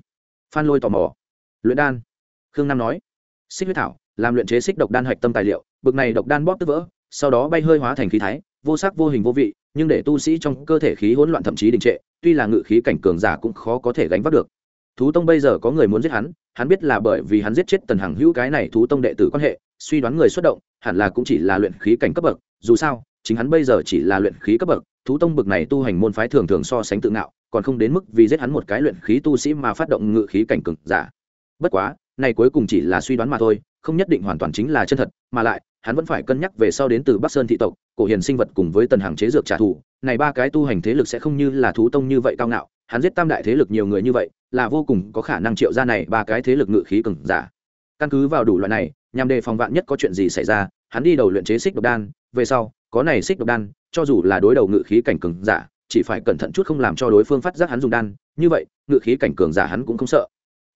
Speaker 1: Phan lôi tò mò. Luyện đan. Khương nam nói. Xích huyết thảo, làm luyện chế xích độc đan hạch tâm tài liệu, bực này độc đan bóp tức vỡ, sau đó bay hơi hóa thành khí thái, vô sắc vô hình vô vị, nhưng để tu sĩ trong cơ thể khí hỗn loạn thậm chí đình trệ, tuy là ngự khí cảnh cường giả cũng khó có thể gánh vác được. Thú tông bây giờ có người muốn giết hắn hắn biết là bởi vì hắn giết chết tần hằng hữu cái này thú tông đệ tử quan hệ, suy đoán người xuất động, hẳn là cũng chỉ là luyện khí cảnh cấp bậc, dù sao, chính hắn bây giờ chỉ là luyện khí cấp bậc, thú tông bậc này tu hành môn phái thường thường so sánh tự ngạo, còn không đến mức vì giết hắn một cái luyện khí tu sĩ mà phát động ngự khí cảnh cực giả. Bất quá, này cuối cùng chỉ là suy đoán mà thôi, không nhất định hoàn toàn chính là chân thật, mà lại, hắn vẫn phải cân nhắc về sau đến từ bắc sơn thị tộc, cổ hiền sinh vật cùng với tần hàng chế dược trả thù, này ba cái tu hành thế lực sẽ không như là thú tông như vậy cao ngạo, hắn giết tam đại thế lực nhiều người như vậy là vô cùng có khả năng triệu ra này ba cái thế lực ngự khí cường giả. Căn cứ vào đủ loại này, nhằm đề phòng vạn nhất có chuyện gì xảy ra, hắn đi đầu luyện chế xích độc đan, về sau, có này xích độc đan, cho dù là đối đầu ngự khí cảnh cường giả, chỉ phải cẩn thận chút không làm cho đối phương phát giác hắn dùng đan, như vậy, ngự khí cảnh cường giả hắn cũng không sợ.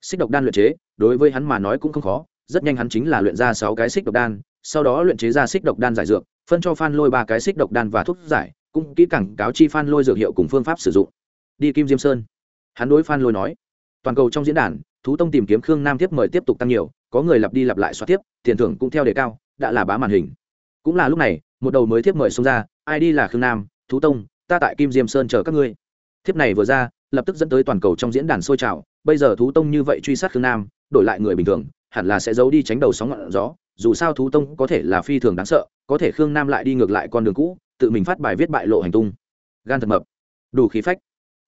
Speaker 1: Xích độc đan luyện chế, đối với hắn mà nói cũng không khó, rất nhanh hắn chính là luyện ra sáu cái xích độc đan, sau đó luyện chế ra xích độc đan giải dược, phân cho phan lôi ba cái xích độc đan và thuốc giải, cũng kỹ càng cáo chi phan lôi dược hiệu cùng phương pháp sử dụng. Đi kim diêm sơn. Hắn đối phan lôi nói toàn cầu trong diễn đàn, thú tông tìm kiếm khương nam tiếp mời tiếp tục tăng nhiều, có người lặp đi lặp lại xoát tiếp, tiền thưởng cũng theo đề cao, đã là bá màn hình. Cũng là lúc này, một đầu mới tiếp mời xông ra ID là khương nam, thú tông, ta tại kim diêm sơn chờ các ngươi. Thiếp này vừa ra, lập tức dẫn tới toàn cầu trong diễn đàn sôi trào, bây giờ thú tông như vậy truy sát khương nam, đổi lại người bình thường, hẳn là sẽ giấu đi tránh đầu sóng ngọn gió, dù sao thú tông có thể là phi thường đáng sợ, có thể khương nam lại đi ngược lại con đường cũ, tự mình phát bài viết bại lộ hành tung. Gan thật mập, đủ khí phách,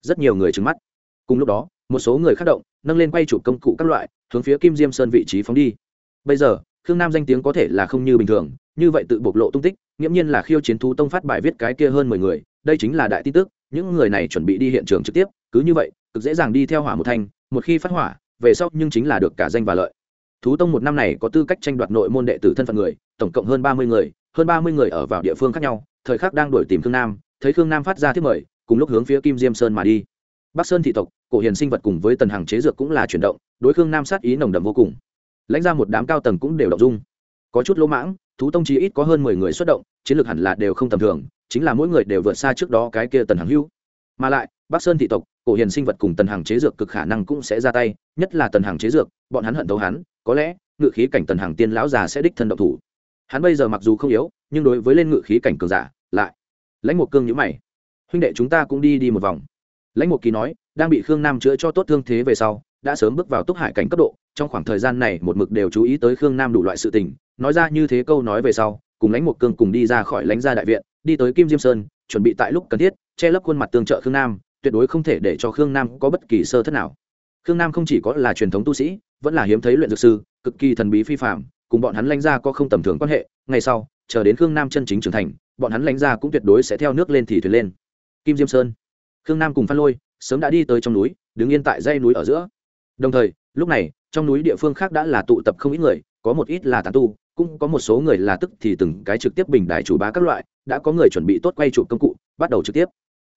Speaker 1: rất nhiều người trứng mắt. Cùng lúc đó một số người khắc động, nâng lên quay chụp công cụ các loại, hướng phía kim diêm sơn vị trí phóng đi. Bây giờ, khương nam danh tiếng có thể là không như bình thường, như vậy tự bộc lộ tung tích, nghiễm nhiên là khiêu chiến thú tông phát bài viết cái kia hơn mười người, đây chính là đại tin tức, những người này chuẩn bị đi hiện trường trực tiếp, cứ như vậy, cực dễ dàng đi theo hỏa một thanh, một khi phát hỏa, về sau nhưng chính là được cả danh và lợi. Thú tông một năm này có tư cách tranh đoạt nội môn đệ tử thân phận người, tổng cộng hơn ba mươi người, hơn ba mươi người ở vào địa phương khác nhau, thời khắc đang đuổi tìm khương nam, thấy khương nam phát ra thiết mời, cùng lúc hướng phía kim diêm sơn mà đi bắc sơn thị tộc, cổ hiền sinh vật cùng với tần hàng chế dược cũng là chuyển động, đối khương nam sát ý nồng đậm vô cùng. Lãnh ra một đám cao tầng cũng đều đọc dung. Có chút lỗ mãng, thú tông chí ít có hơn mười người xuất động, chiến lược hẳn là đều không tầm thường, chính là mỗi người đều vượt xa trước đó cái kia tần hàng hưu. Mà lại, bắc sơn thị tộc, cổ hiền sinh vật cùng tần hàng chế dược cực khả năng cũng sẽ ra tay, nhất là tần hàng chế dược, bọn hắn hận thấu hắn, có lẽ, ngự khí cảnh tần hàng tiên lão già sẽ đích thân động thủ. Hắn bây giờ mặc dù không yếu, nhưng đối với lên ngự khí cảnh cường giả, lại, lãnh một cương nhữ mày. Huynh đệ chúng ta cũng đi đi một vòng lãnh mục kỳ nói, đang bị khương nam chữa cho tốt thương thế về sau, đã sớm bước vào túc hải cảnh cấp độ, trong khoảng thời gian này một mực đều chú ý tới khương nam đủ loại sự tình, nói ra như thế câu nói về sau, cùng lãnh mục cương cùng đi ra khỏi lãnh gia đại viện, đi tới kim diêm sơn, chuẩn bị tại lúc cần thiết, che lấp khuôn mặt tương trợ khương nam, tuyệt đối không thể để cho khương nam có bất kỳ sơ thất nào. Khương nam không chỉ có là truyền thống tu sĩ, vẫn là hiếm thấy luyện dược sư, cực kỳ thần bí phi phạm cùng bọn hắn lãnh gia có không tầm thường quan hệ ngay sau, chờ đến khương nam chân chính trưởng thành, bọn hắn lãnh gia cũng tuyệt đối sẽ theo nước lên thì thuyền lên. Kim diêm sơn khương nam cùng phan lôi sớm đã đi tới trong núi, đứng yên tại dây núi ở giữa. Đồng thời, lúc này, trong núi địa phương khác đã là tụ tập không ít người, có một ít là tàn tu, cũng có một số người là tức thì từng cái trực tiếp bình đại chủ bá các loại, đã có người chuẩn bị tốt quay chụp công cụ, bắt đầu trực tiếp.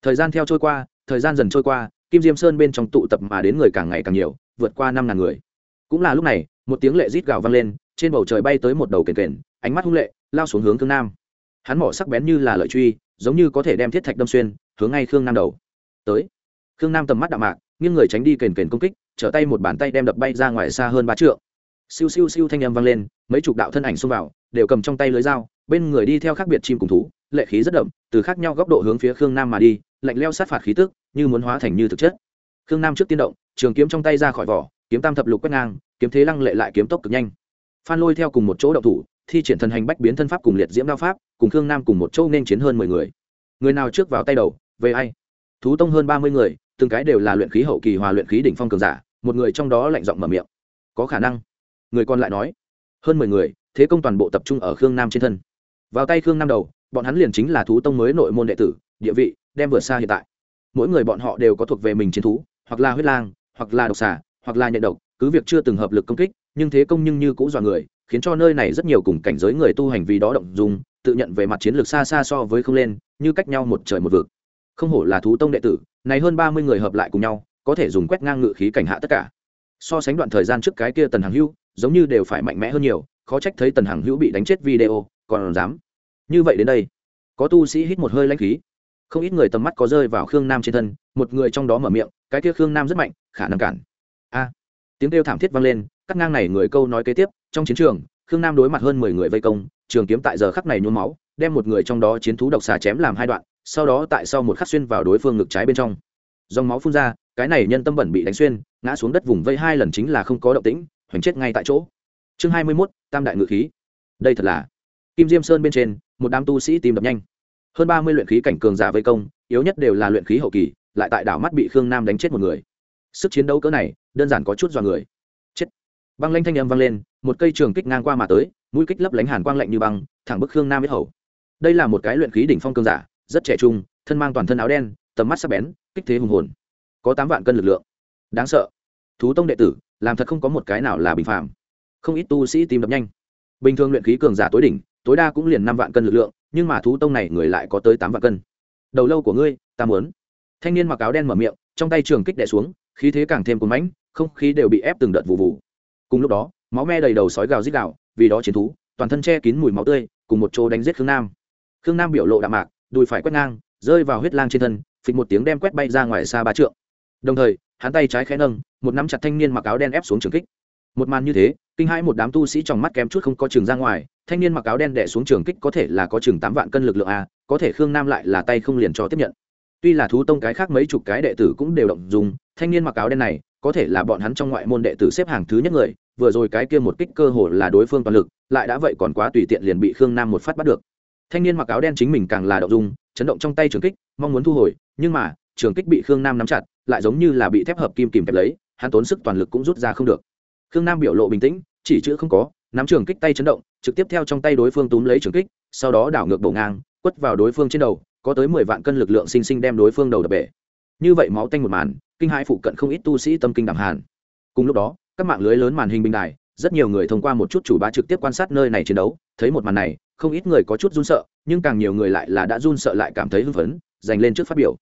Speaker 1: Thời gian theo trôi qua, thời gian dần trôi qua, kim diêm sơn bên trong tụ tập mà đến người càng ngày càng nhiều, vượt qua năm ngàn người. Cũng là lúc này, một tiếng lệ rít gào vang lên, trên bầu trời bay tới một đầu kền kền, ánh mắt hung lệ, lao xuống hướng thương nam. Hắn mỏ sắc bén như là lợi truy, giống như có thể đem thiết thạch đâm xuyên, hướng ngay khương nam đầu tới. Khương nam tầm mắt đạm mạc, nghiêng người tránh đi kền kền công kích, trở tay một bàn tay đem đập bay ra ngoài xa hơn ba trượng. Siêu siêu siêu thanh âm vang lên, mấy chục đạo thân ảnh xông vào, đều cầm trong tay lưới dao, bên người đi theo khác biệt chim cùng thú, lệ khí rất đậm, từ khác nhau góc độ hướng phía khương nam mà đi, lạnh leo sát phạt khí tức, như muốn hóa thành như thực chất. Khương nam trước tiên động, trường kiếm trong tay ra khỏi vỏ, kiếm tam thập lục quét ngang, kiếm thế lăng lệ lại kiếm tốc cực nhanh. Phan lôi theo cùng một chỗ động thủ, thi triển thần hành bách biến thân pháp cùng liệt diễm đao pháp, cùng khương nam cùng một chỗ nên chiến hơn mười người. Người nào trước vào tay đầu, về ai? Thú tông hơn ba mươi người, từng cái đều là luyện khí hậu kỳ hòa luyện khí đỉnh phong cường giả, một người trong đó lạnh giọng mở miệng. Có khả năng. Người còn lại nói. Hơn mười người, thế công toàn bộ tập trung ở khương nam trên thân. Vào tay khương nam đầu, bọn hắn liền chính là thú tông mới nội môn đệ tử, địa vị, đem vượt xa hiện tại. Mỗi người bọn họ đều có thuộc về mình chiến thú, hoặc là huyết lang, hoặc là độc xả hoặc là nhện độc, cứ việc chưa từng hợp lực công kích, nhưng thế công nhưng như cũng dọa người, khiến cho nơi này rất nhiều cùng cảnh giới người tu hành vì đó động dùng tự nhận về mặt chiến lược xa xa so với không lên, như cách nhau một trời một vực không hổ là thú tông đệ tử, này hơn ba mươi người hợp lại cùng nhau, có thể dùng quét ngang ngự khí cảnh hạ tất cả. So sánh đoạn thời gian trước cái kia tần hằng hữu giống như đều phải mạnh mẽ hơn nhiều, khó trách thấy tần hằng hữu bị đánh chết video, còn dám. Như vậy đến đây, có tu sĩ hít một hơi lãnh khí. Không ít người tầm mắt có rơi vào khương nam trên thân, một người trong đó mở miệng, cái kia khương nam rất mạnh, khả năng cản. A! Tiếng kêu thảm thiết vang lên cắt ngang này người câu nói kế tiếp, trong chiến trường, khương nam đối mặt hơn mười người vây công, trường kiếm tại giờ khắc này nhuốm máu, đem một người trong đó chiến thú độc xà chém làm hai đoạn sau đó tại sau một khắc xuyên vào đối phương ngực trái bên trong. Dòng máu phun ra, cái này nhân tâm bẩn bị đánh xuyên, ngã xuống đất vùng vây hai lần chính là không có động tĩnh, hoành chết ngay tại chỗ. Chương hai mươi mốt, tam đại ngự khí. Đây thật là kim diêm sơn bên trên, một đám tu sĩ tìm đập nhanh. Hơn ba mươi luyện khí cảnh cường giả vây công, yếu nhất đều là luyện khí hậu kỳ, lại tại đảo mắt bị khương nam đánh chết một người. Sức chiến đấu cỡ này, đơn giản có chút dọa người. Chết. Băng lanh thanh âm vang lên, một cây trường kích ngang qua mà tới, mũi kích lấp lánh hàn quang lạnh như băng, thẳng bức khương nam biết hầu. Đây là một cái luyện khí đỉnh phong cường giả rất trẻ trung, thân mang toàn thân áo đen, tầm mắt sắc bén, kích thế hùng hồn. Có tám vạn cân lực lượng. Đáng sợ. Thú tông đệ tử, làm thật không có một cái nào là bình phàm. Không ít tu sĩ tìm đập nhanh. Bình thường luyện khí cường giả tối đỉnh, tối đa cũng liền năm vạn cân lực lượng, nhưng mà thú tông này người lại có tới tám vạn cân. Đầu lâu của ngươi, ta muốn. Thanh niên mặc áo đen mở miệng, trong tay trường kích đẻ xuống, khí thế càng thêm cuốn mãnh, không khí đều bị ép từng đợt vụ vụ cùng lúc đó, máu me đầy đầu sói gào rít gào, vì đó chiến thú, toàn thân che kín mùi máu tươi, cùng một chỗ đánh giết khương nam. Khương nam biểu lộ đạm mạc đùi phải quét ngang, rơi vào huyết lang trên thân, phịch một tiếng đem quét bay ra ngoài xa ba trượng. Đồng thời, hắn tay trái khẽ nâng, một nắm chặt thanh niên mặc áo đen ép xuống trường kích. Một màn như thế, kinh hãi một đám tu sĩ trong mắt kém chút không có trường ra ngoài, thanh niên mặc áo đen đẻ xuống trường kích có thể là có chừng tám vạn cân lực lượng a, có thể khương nam lại là tay không liền cho tiếp nhận. Tuy là thú tông cái khác mấy chục cái đệ tử cũng đều động dùng, thanh niên mặc áo đen này, có thể là bọn hắn trong ngoại môn đệ tử xếp hàng thứ nhất người, vừa rồi cái kia một kích cơ hồ là đối phương toàn lực, lại đã vậy còn quá tùy tiện liền bị khương nam một phát bắt được thanh niên mặc áo đen chính mình càng là động dung, chấn động trong tay trường kích, mong muốn thu hồi, nhưng mà, trường kích bị khương nam nắm chặt, lại giống như là bị thép hợp kim kìm kẹp lấy, hắn tốn sức toàn lực cũng rút ra không được. Khương nam biểu lộ bình tĩnh, chỉ chữ không có, nắm trường kích tay chấn động, trực tiếp theo trong tay đối phương túm lấy trường kích, sau đó đảo ngược bổ ngang, quất vào đối phương trên đầu, có tới mười vạn cân lực lượng sinh sinh đem đối phương đầu đập bể. Như vậy máu tanh một màn, kinh hãi phụ cận không ít tu sĩ tâm kinh đẳng hàn. Cùng lúc đó, các mạng lưới lớn màn hình bình đài, rất nhiều người thông qua một chút chủ bá trực tiếp quan sát nơi này chiến đấu, thấy một màn này không ít người có chút run sợ, nhưng càng nhiều người lại là đã run sợ lại cảm thấy hưng phấn dành lên trước phát biểu.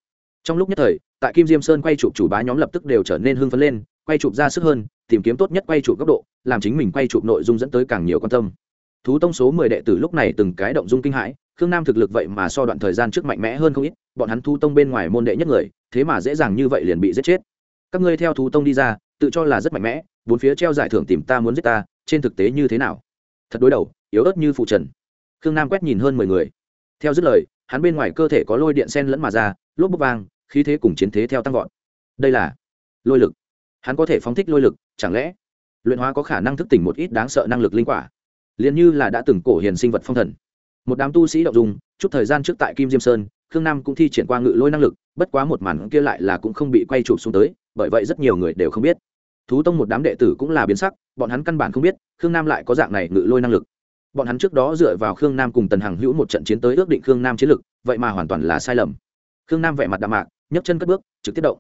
Speaker 1: Trong lúc nhất thời, tại kim diêm sơn quay chụp chủ bá nhóm lập tức đều trở nên hưng phấn lên, quay chụp ra sức hơn, tìm kiếm tốt nhất quay chụp góc độ, làm chính mình quay chụp nội dung dẫn tới càng nhiều quan tâm. Thú tông số mười đệ tử lúc này từng cái động dung kinh hãi, khương nam thực lực vậy mà so đoạn thời gian trước mạnh mẽ hơn không ít, bọn hắn thú tông bên ngoài môn đệ nhất người, thế mà dễ dàng như vậy liền bị giết chết. Các ngươi theo thú tông đi ra, tự cho là rất mạnh mẽ, bốn phía treo giải thưởng tìm ta muốn giết ta, trên thực tế như thế nào? Thật đối đầu, yếu ớt như phụ trần khương nam quét nhìn hơn mười người. Theo dứt lời, hắn bên ngoài cơ thể có lôi điện sen lẫn mà ra lốp bốc vang, khí thế cùng chiến thế theo tăng vọt. Đây là lôi lực. Hắn có thể phóng thích lôi lực, chẳng lẽ luyện hóa có khả năng thức tỉnh một ít đáng sợ năng lực linh quả? Liền như là đã từng cổ hiền sinh vật phong thần. Một đám tu sĩ đậu dùng chút thời gian trước tại kim diêm sơn, khương nam cũng thi triển qua ngự lôi năng lực, bất quá một màn kia lại là cũng không bị quay chụp xuống tới, bởi vậy rất nhiều người đều không biết. Thú tông một đám đệ tử cũng là biến sắc, bọn hắn căn bản không biết, khương nam lại có dạng này ngự lôi năng lực bọn hắn trước đó dựa vào khương nam cùng tần hằng hữu một trận chiến tới ước định khương nam chiến lực, vậy mà hoàn toàn là sai lầm. Khương nam vẻ mặt đạm mạc, nhấc chân cất bước, trực tiếp động.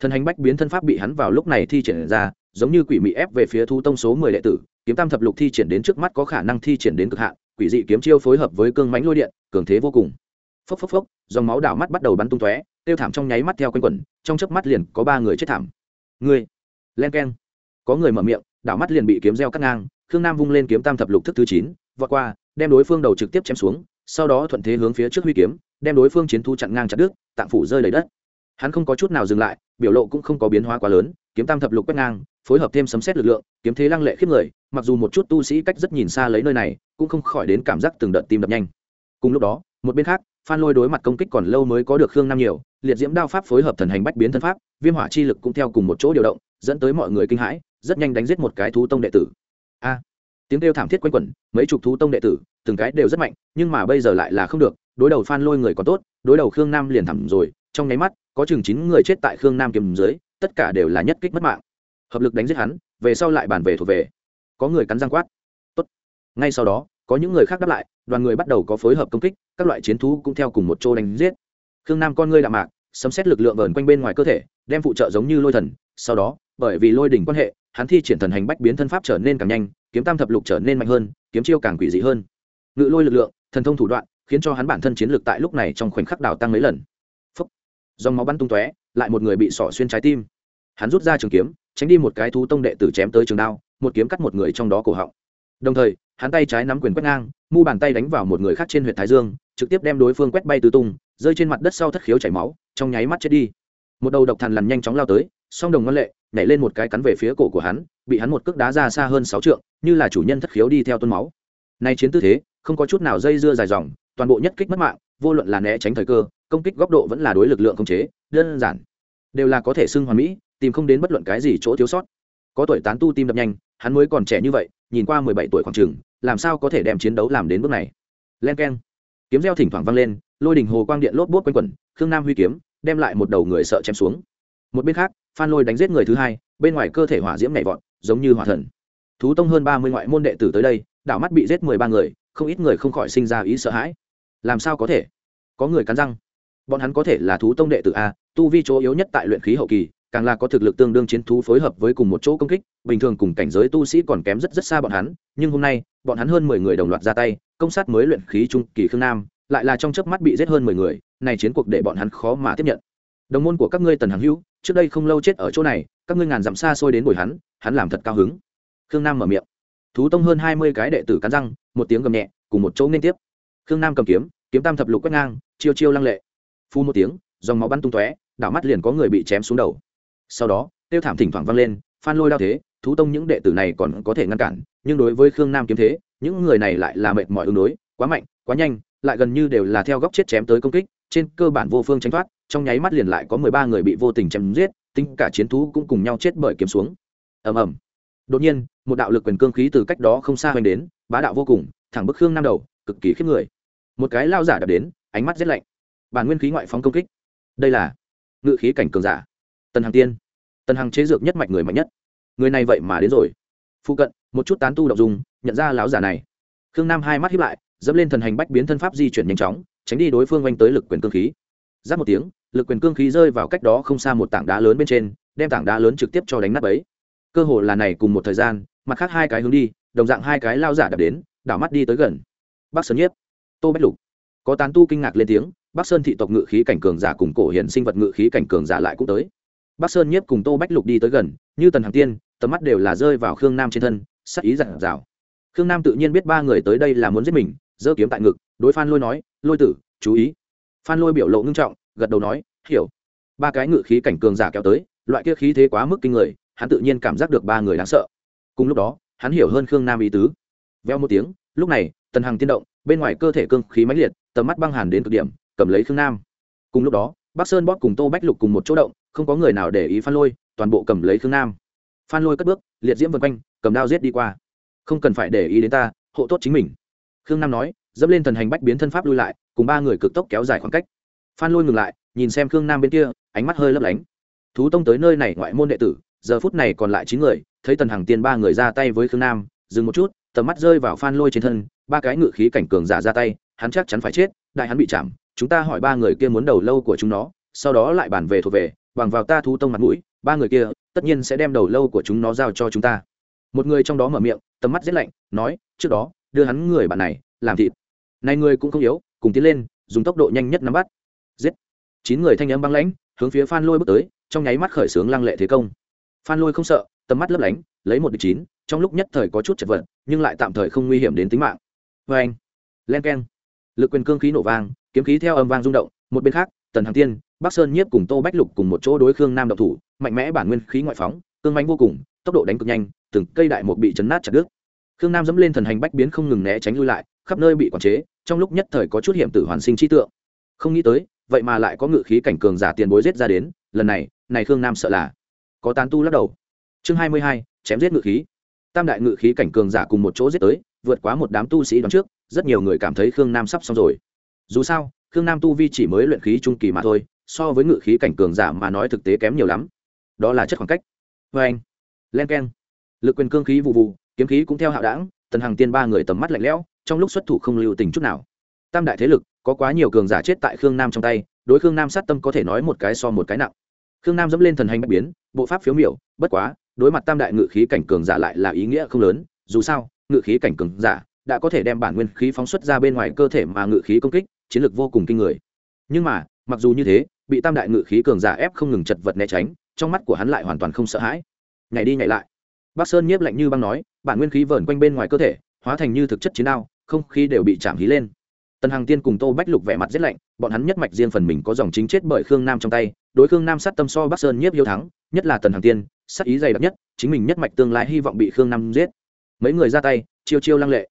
Speaker 1: Thần hành bách biến thân pháp bị hắn vào lúc này thi triển ra, giống như quỷ mị ép về phía thu tông số mười đệ tử, kiếm tam thập lục thi triển đến trước mắt có khả năng thi triển đến cực hạn, quỷ dị kiếm chiêu phối hợp với cương mánh lôi điện, cường thế vô cùng. Phốc phốc phốc, dòng máu đảo mắt bắt đầu bắn tung tóe, tiêu thảm trong nháy mắt theo quanh quẩn, trong chớp mắt liền có ba người chết thảm. Người, len keng. Có người mở miệng, đảo mắt liền bị kiếm reo cắt ngang, khương nam vung lên kiếm tam thập lục thức thứ chín vọt qua, đem đối phương đầu trực tiếp chém xuống, sau đó thuận thế hướng phía trước huy kiếm, đem đối phương chiến thu chặn ngang chặt đứt, tạng phủ rơi đầy đất. Hắn không có chút nào dừng lại, biểu lộ cũng không có biến hóa quá lớn, kiếm tam thập lục quét ngang, phối hợp thêm sấm xét lực lượng, kiếm thế lăng lệ khiếp người, mặc dù một chút tu sĩ cách rất nhìn xa lấy nơi này, cũng không khỏi đến cảm giác từng đợt tim đập nhanh. Cùng lúc đó, một bên khác, phan lôi đối mặt công kích còn lâu mới có được khương nam nhiều, liệt diễm đao pháp phối hợp thần hành bách biến thân pháp, viêm hỏa chi lực cũng theo cùng một chỗ điều động, dẫn tới mọi người kinh hãi, rất nhanh đánh giết một cái thú tông đệ tử. A! Tiếng kêu thảm thiết quanh quẩn, mấy chục thú tông đệ tử, từng cái đều rất mạnh, nhưng mà bây giờ lại là không được, đối đầu phan lôi người còn tốt, đối đầu khương nam liền thẳng rồi, trong nháy mắt, có chừng chín người chết tại khương nam kiếm dưới, tất cả đều là nhất kích mất mạng. Hợp lực đánh giết hắn, về sau lại bàn về thuộc về. Có người cắn răng quát. Tốt. ngay sau đó, có những người khác đáp lại, đoàn người bắt đầu có phối hợp công kích, các loại chiến thú cũng theo cùng một chỗ đánh giết. Khương nam con ngươi đạm mạc, sấm xét lực lượng vờn quanh bên ngoài cơ thể, đem phụ trợ giống như lôi thần, sau đó, bởi vì lôi đỉnh quan hệ hắn thi triển thần hành bách biến thân pháp trở nên càng nhanh, kiếm tam thập lục trở nên mạnh hơn, kiếm chiêu càng quỷ dị hơn. Ngự lôi lực lượng, thần thông thủ đoạn, khiến cho hắn bản thân chiến lược tại lúc này trong khoảnh khắc đào tăng mấy lần. Phấp dòng máu bắn tung tóe, lại một người bị sỏ xuyên trái tim. Hắn rút ra trường kiếm, tránh đi một cái thú tông đệ tử chém tới trường đao, một kiếm cắt một người trong đó cổ họng. Đồng thời, hắn tay trái nắm quyền quét ngang, mu bàn tay đánh vào một người khác trên huyện thái dương, trực tiếp đem đối phương quét bay tứ tung, rơi trên mặt đất sau thất khiếu chảy máu, trong nháy mắt chết đi. Một đầu độc thần lằn nhanh chóng lao tới song đồng ngân lệ nhảy lên một cái cắn về phía cổ của hắn, bị hắn một cước đá ra xa hơn sáu trượng, như là chủ nhân thất khiếu đi theo tuôn máu. Nay chiến tư thế, không có chút nào dây dưa dài dòng, toàn bộ nhất kích mất mạng, vô luận là né tránh thời cơ, công kích góc độ vẫn là đối lực lượng không chế, đơn giản, đều là có thể xưng hoàn mỹ, tìm không đến bất luận cái gì chỗ thiếu sót. Có tuổi tán tu tim đập nhanh, hắn mới còn trẻ như vậy, nhìn qua mười bảy tuổi khoảng trường, làm sao có thể đem chiến đấu làm đến bước này? Len k e n kiếm reo thỉnh thoảng vang lên, lôi đình hồ quang điện lốp bốt quanh quẩn, khương nam huy kiếm, đem lại một đầu người sợ chém xuống một bên khác, phan lôi đánh giết người thứ hai, bên ngoài cơ thể hỏa diễm nhảy vọt, giống như hỏa thần. Thú tông hơn ba mươi ngoại môn đệ tử tới đây, đảo mắt bị giết mười ba người, không ít người không khỏi sinh ra ý sợ hãi. Làm sao có thể? Có người cắn răng. Bọn hắn có thể là thú tông đệ tử a, tu vi chỗ yếu nhất tại luyện khí hậu kỳ, càng là có thực lực tương đương chiến thú phối hợp với cùng một chỗ công kích, bình thường cùng cảnh giới tu sĩ còn kém rất rất xa bọn hắn, nhưng hôm nay, bọn hắn hơn mười người đồng loạt ra tay, công sát mới luyện khí trung kỳ khương nam, lại là trong chớp mắt bị giết hơn mười người, này chiến cuộc để bọn hắn khó mà tiếp nhận đồng môn của các ngươi tần hằng hữu, trước đây không lâu chết ở chỗ này, các ngươi ngàn dặm xa xôi đến bồi hắn hắn làm thật cao hứng. Khương nam mở miệng. Thú tông hơn hai mươi cái đệ tử cắn răng, một tiếng gầm nhẹ, cùng một chỗ liên tiếp. Khương nam cầm kiếm kiếm tam thập lục quét ngang, chiêu chiêu lăng lệ. Phu một tiếng, dòng máu bắn tung tóe, đảo mắt liền có người bị chém xuống đầu. Sau đó, tiêu thảm thỉnh thoảng vang lên, phan lôi đao thế, thú tông những đệ tử này còn có thể ngăn cản, nhưng đối với khương nam kiếm thế, những người này lại là mệt mỏi ứng đối, quá mạnh, quá nhanh, lại gần như đều là theo góc chết chém tới công kích, trên cơ bản vô phương tránh thoát trong nháy mắt liền lại có mười ba người bị vô tình chém giết, tính cả chiến thú cũng cùng nhau chết bởi kiếm xuống. Ầm ầm. Đột nhiên, một đạo lực quyền cương khí từ cách đó không xa hoành đến, bá đạo vô cùng, thẳng bức khương nam đầu, cực kỳ khiếp người. Một cái lao giả đập đến, ánh mắt rét lạnh. Bản nguyên khí ngoại phóng công kích. Đây là ngự khí cảnh cường giả. Tần hằng tiên. Tần hằng chế dược nhất mạch người mạnh nhất. Người này vậy mà đến rồi. Phụ cận, một chút tán tu đọc dùng nhận ra láo giả này. Khương nam hai mắt hiếp lại, dẫm lên thần hành bách biến thân pháp di chuyển nhanh chóng, tránh đi đối phương oanh tới lực quyền cương khí giáp một tiếng, lực quyền cương khí rơi vào cách đó không xa một tảng đá lớn bên trên, đem tảng đá lớn trực tiếp cho đánh nắp ấy cơ hội là này cùng một thời gian, mặt khác hai cái hướng đi, đồng dạng hai cái lao giả đập đến, đảo mắt đi tới gần. Bắc sơn nhiếp, tô bách lục. Có tán tu kinh ngạc lên tiếng, bắc sơn thị tộc ngự khí cảnh cường giả cùng cổ hiện sinh vật ngự khí cảnh cường giả lại cũng tới. Bắc sơn nhiếp cùng tô bách lục đi tới gần, như tần hằng tiên, tầm mắt đều là rơi vào khương nam trên thân, sắc ý giản rào khương nam tự nhiên biết ba người tới đây là muốn giết mình, giơ kiếm tại ngực, đối phan lôi nói, lôi tử, chú ý phan lôi biểu lộ ngưng trọng, gật đầu nói, hiểu. Ba cái ngự khí cảnh cường giả kéo tới, loại kia khí thế quá mức kinh người, hắn tự nhiên cảm giác được ba người đáng sợ. Cùng lúc đó, hắn hiểu hơn khương nam ý tứ. Veo một tiếng, lúc này, tần hằng tiên động, bên ngoài cơ thể cương khí mãnh liệt, tầm mắt băng hàn đến cực điểm, cầm lấy khương nam. Cùng lúc đó, bắc sơn bóp cùng tô bách lục cùng một chỗ động, không có người nào để ý phan lôi, toàn bộ cầm lấy khương nam. Phan lôi cất bước, liệt diễm vân quanh, cầm đao giết đi qua. Không cần phải để ý đến ta, hộ tốt chính mình. Khương nam nói, dẫm lên thần hành bách biến thân pháp lui lại cùng ba người cực tốc kéo dài khoảng cách. Phan lôi ngừng lại, nhìn xem khương nam bên kia, ánh mắt hơi lấp lánh. Thú tông tới nơi này ngoại môn đệ tử, giờ phút này còn lại chín người, thấy tần hằng tiên ba người ra tay với khương nam, dừng một chút, tầm mắt rơi vào phan lôi trên thân, ba cái ngự khí cảnh cường giả ra tay, hắn chắc chắn phải chết, đại hắn bị chạm, chúng ta hỏi ba người kia muốn đầu lâu của chúng nó, sau đó lại bàn về thuộc về, bằng vào ta thú tông mặt mũi, ba người kia, tất nhiên sẽ đem đầu lâu của chúng nó giao cho chúng ta. Một người trong đó mở miệng, tầm mắt rét lạnh, nói, trước đó, đưa hắn người bạn này, làm thịt. Này người cũng không yếu cùng tiến lên, dùng tốc độ nhanh nhất nắm bắt. Giết! Chín người thanh âm băng lãnh, hướng phía phan lôi bước tới, trong nháy mắt khởi xướng lăng lệ thế công. Phan lôi không sợ, tầm mắt lấp lánh, lấy một địch chín, trong lúc nhất thời có chút chật vật, nhưng lại tạm thời không nguy hiểm đến tính mạng. Vê anh, len k e n lực quyền cương khí nổ vang, kiếm khí theo âm vang rung động, một bên khác, tần hằng tiên, bắc sơn nhiếp cùng tô bách lục cùng một chỗ đối khương nam độc thủ, mạnh mẽ bản nguyên khí ngoại phóng, cương mánh vô cùng, tốc độ đánh cực nhanh, từng cây đại một bị chấn nát chặt đứt. Khương nam dẫm lên thần hành bách biến không ngừng né tránh lui lại khắp nơi bị quản chế, trong lúc nhất thời có chút hiểm tử hoàn sinh chi tượng. Không nghĩ tới, vậy mà lại có ngự khí cảnh cường giả tiền bối giết ra đến, lần này này khương nam sợ là có tán tu lắc đầu. Chương hai mươi hai, chém giết ngự khí. Tam đại ngự khí cảnh cường giả cùng một chỗ giết tới, vượt quá một đám tu sĩ đón trước, rất nhiều người cảm thấy khương nam sắp xong rồi. Dù sao, khương nam tu vi chỉ mới luyện khí trung kỳ mà thôi, so với ngự khí cảnh cường giả mà nói thực tế kém nhiều lắm. Đó là chất khoảng cách. Vê anh, len k e n lực quyền cương khí vụ vụ kiếm khí cũng theo hạo đảng, tần hàng tiên ba người tầm mắt lạnh lẽo trong lúc xuất thủ không lưu tình chút nào. Tam đại thế lực, có quá nhiều cường giả chết tại khương nam trong tay, đối khương nam sát tâm có thể nói một cái so một cái nặng. Khương nam dẫm lên thần hành bạch biến, bộ pháp phiếu miểu, bất quá, đối mặt tam đại ngự khí cảnh cường giả lại là ý nghĩa không lớn, dù sao, ngự khí cảnh cường giả đã có thể đem bản nguyên khí phóng xuất ra bên ngoài cơ thể mà ngự khí công kích, chiến lược vô cùng kinh người. Nhưng mà, mặc dù như thế, bị tam đại ngự khí cường giả ép không ngừng chật vật né tránh, trong mắt của hắn lại hoàn toàn không sợ hãi. Nhảy đi nhảy lại. Bắc sơn nhiếp lạnh như băng nói, bản nguyên khí vờn quanh bên ngoài cơ thể, hóa thành như thực chất chiến đao không khí đều bị chạm hí lên. Tần hằng tiên cùng tô bách lục vẻ mặt rét lạnh, bọn hắn nhất mạch riêng phần mình có dòng chính chết bởi khương nam trong tay, đối khương nam sát tâm so bắc sơn nhiếp yêu thắng, nhất là tần hằng tiên, sát ý dày đặc nhất, chính mình nhất mạch tương lai hy vọng bị khương nam giết. Mấy người ra tay, chiêu chiêu lăng lệ.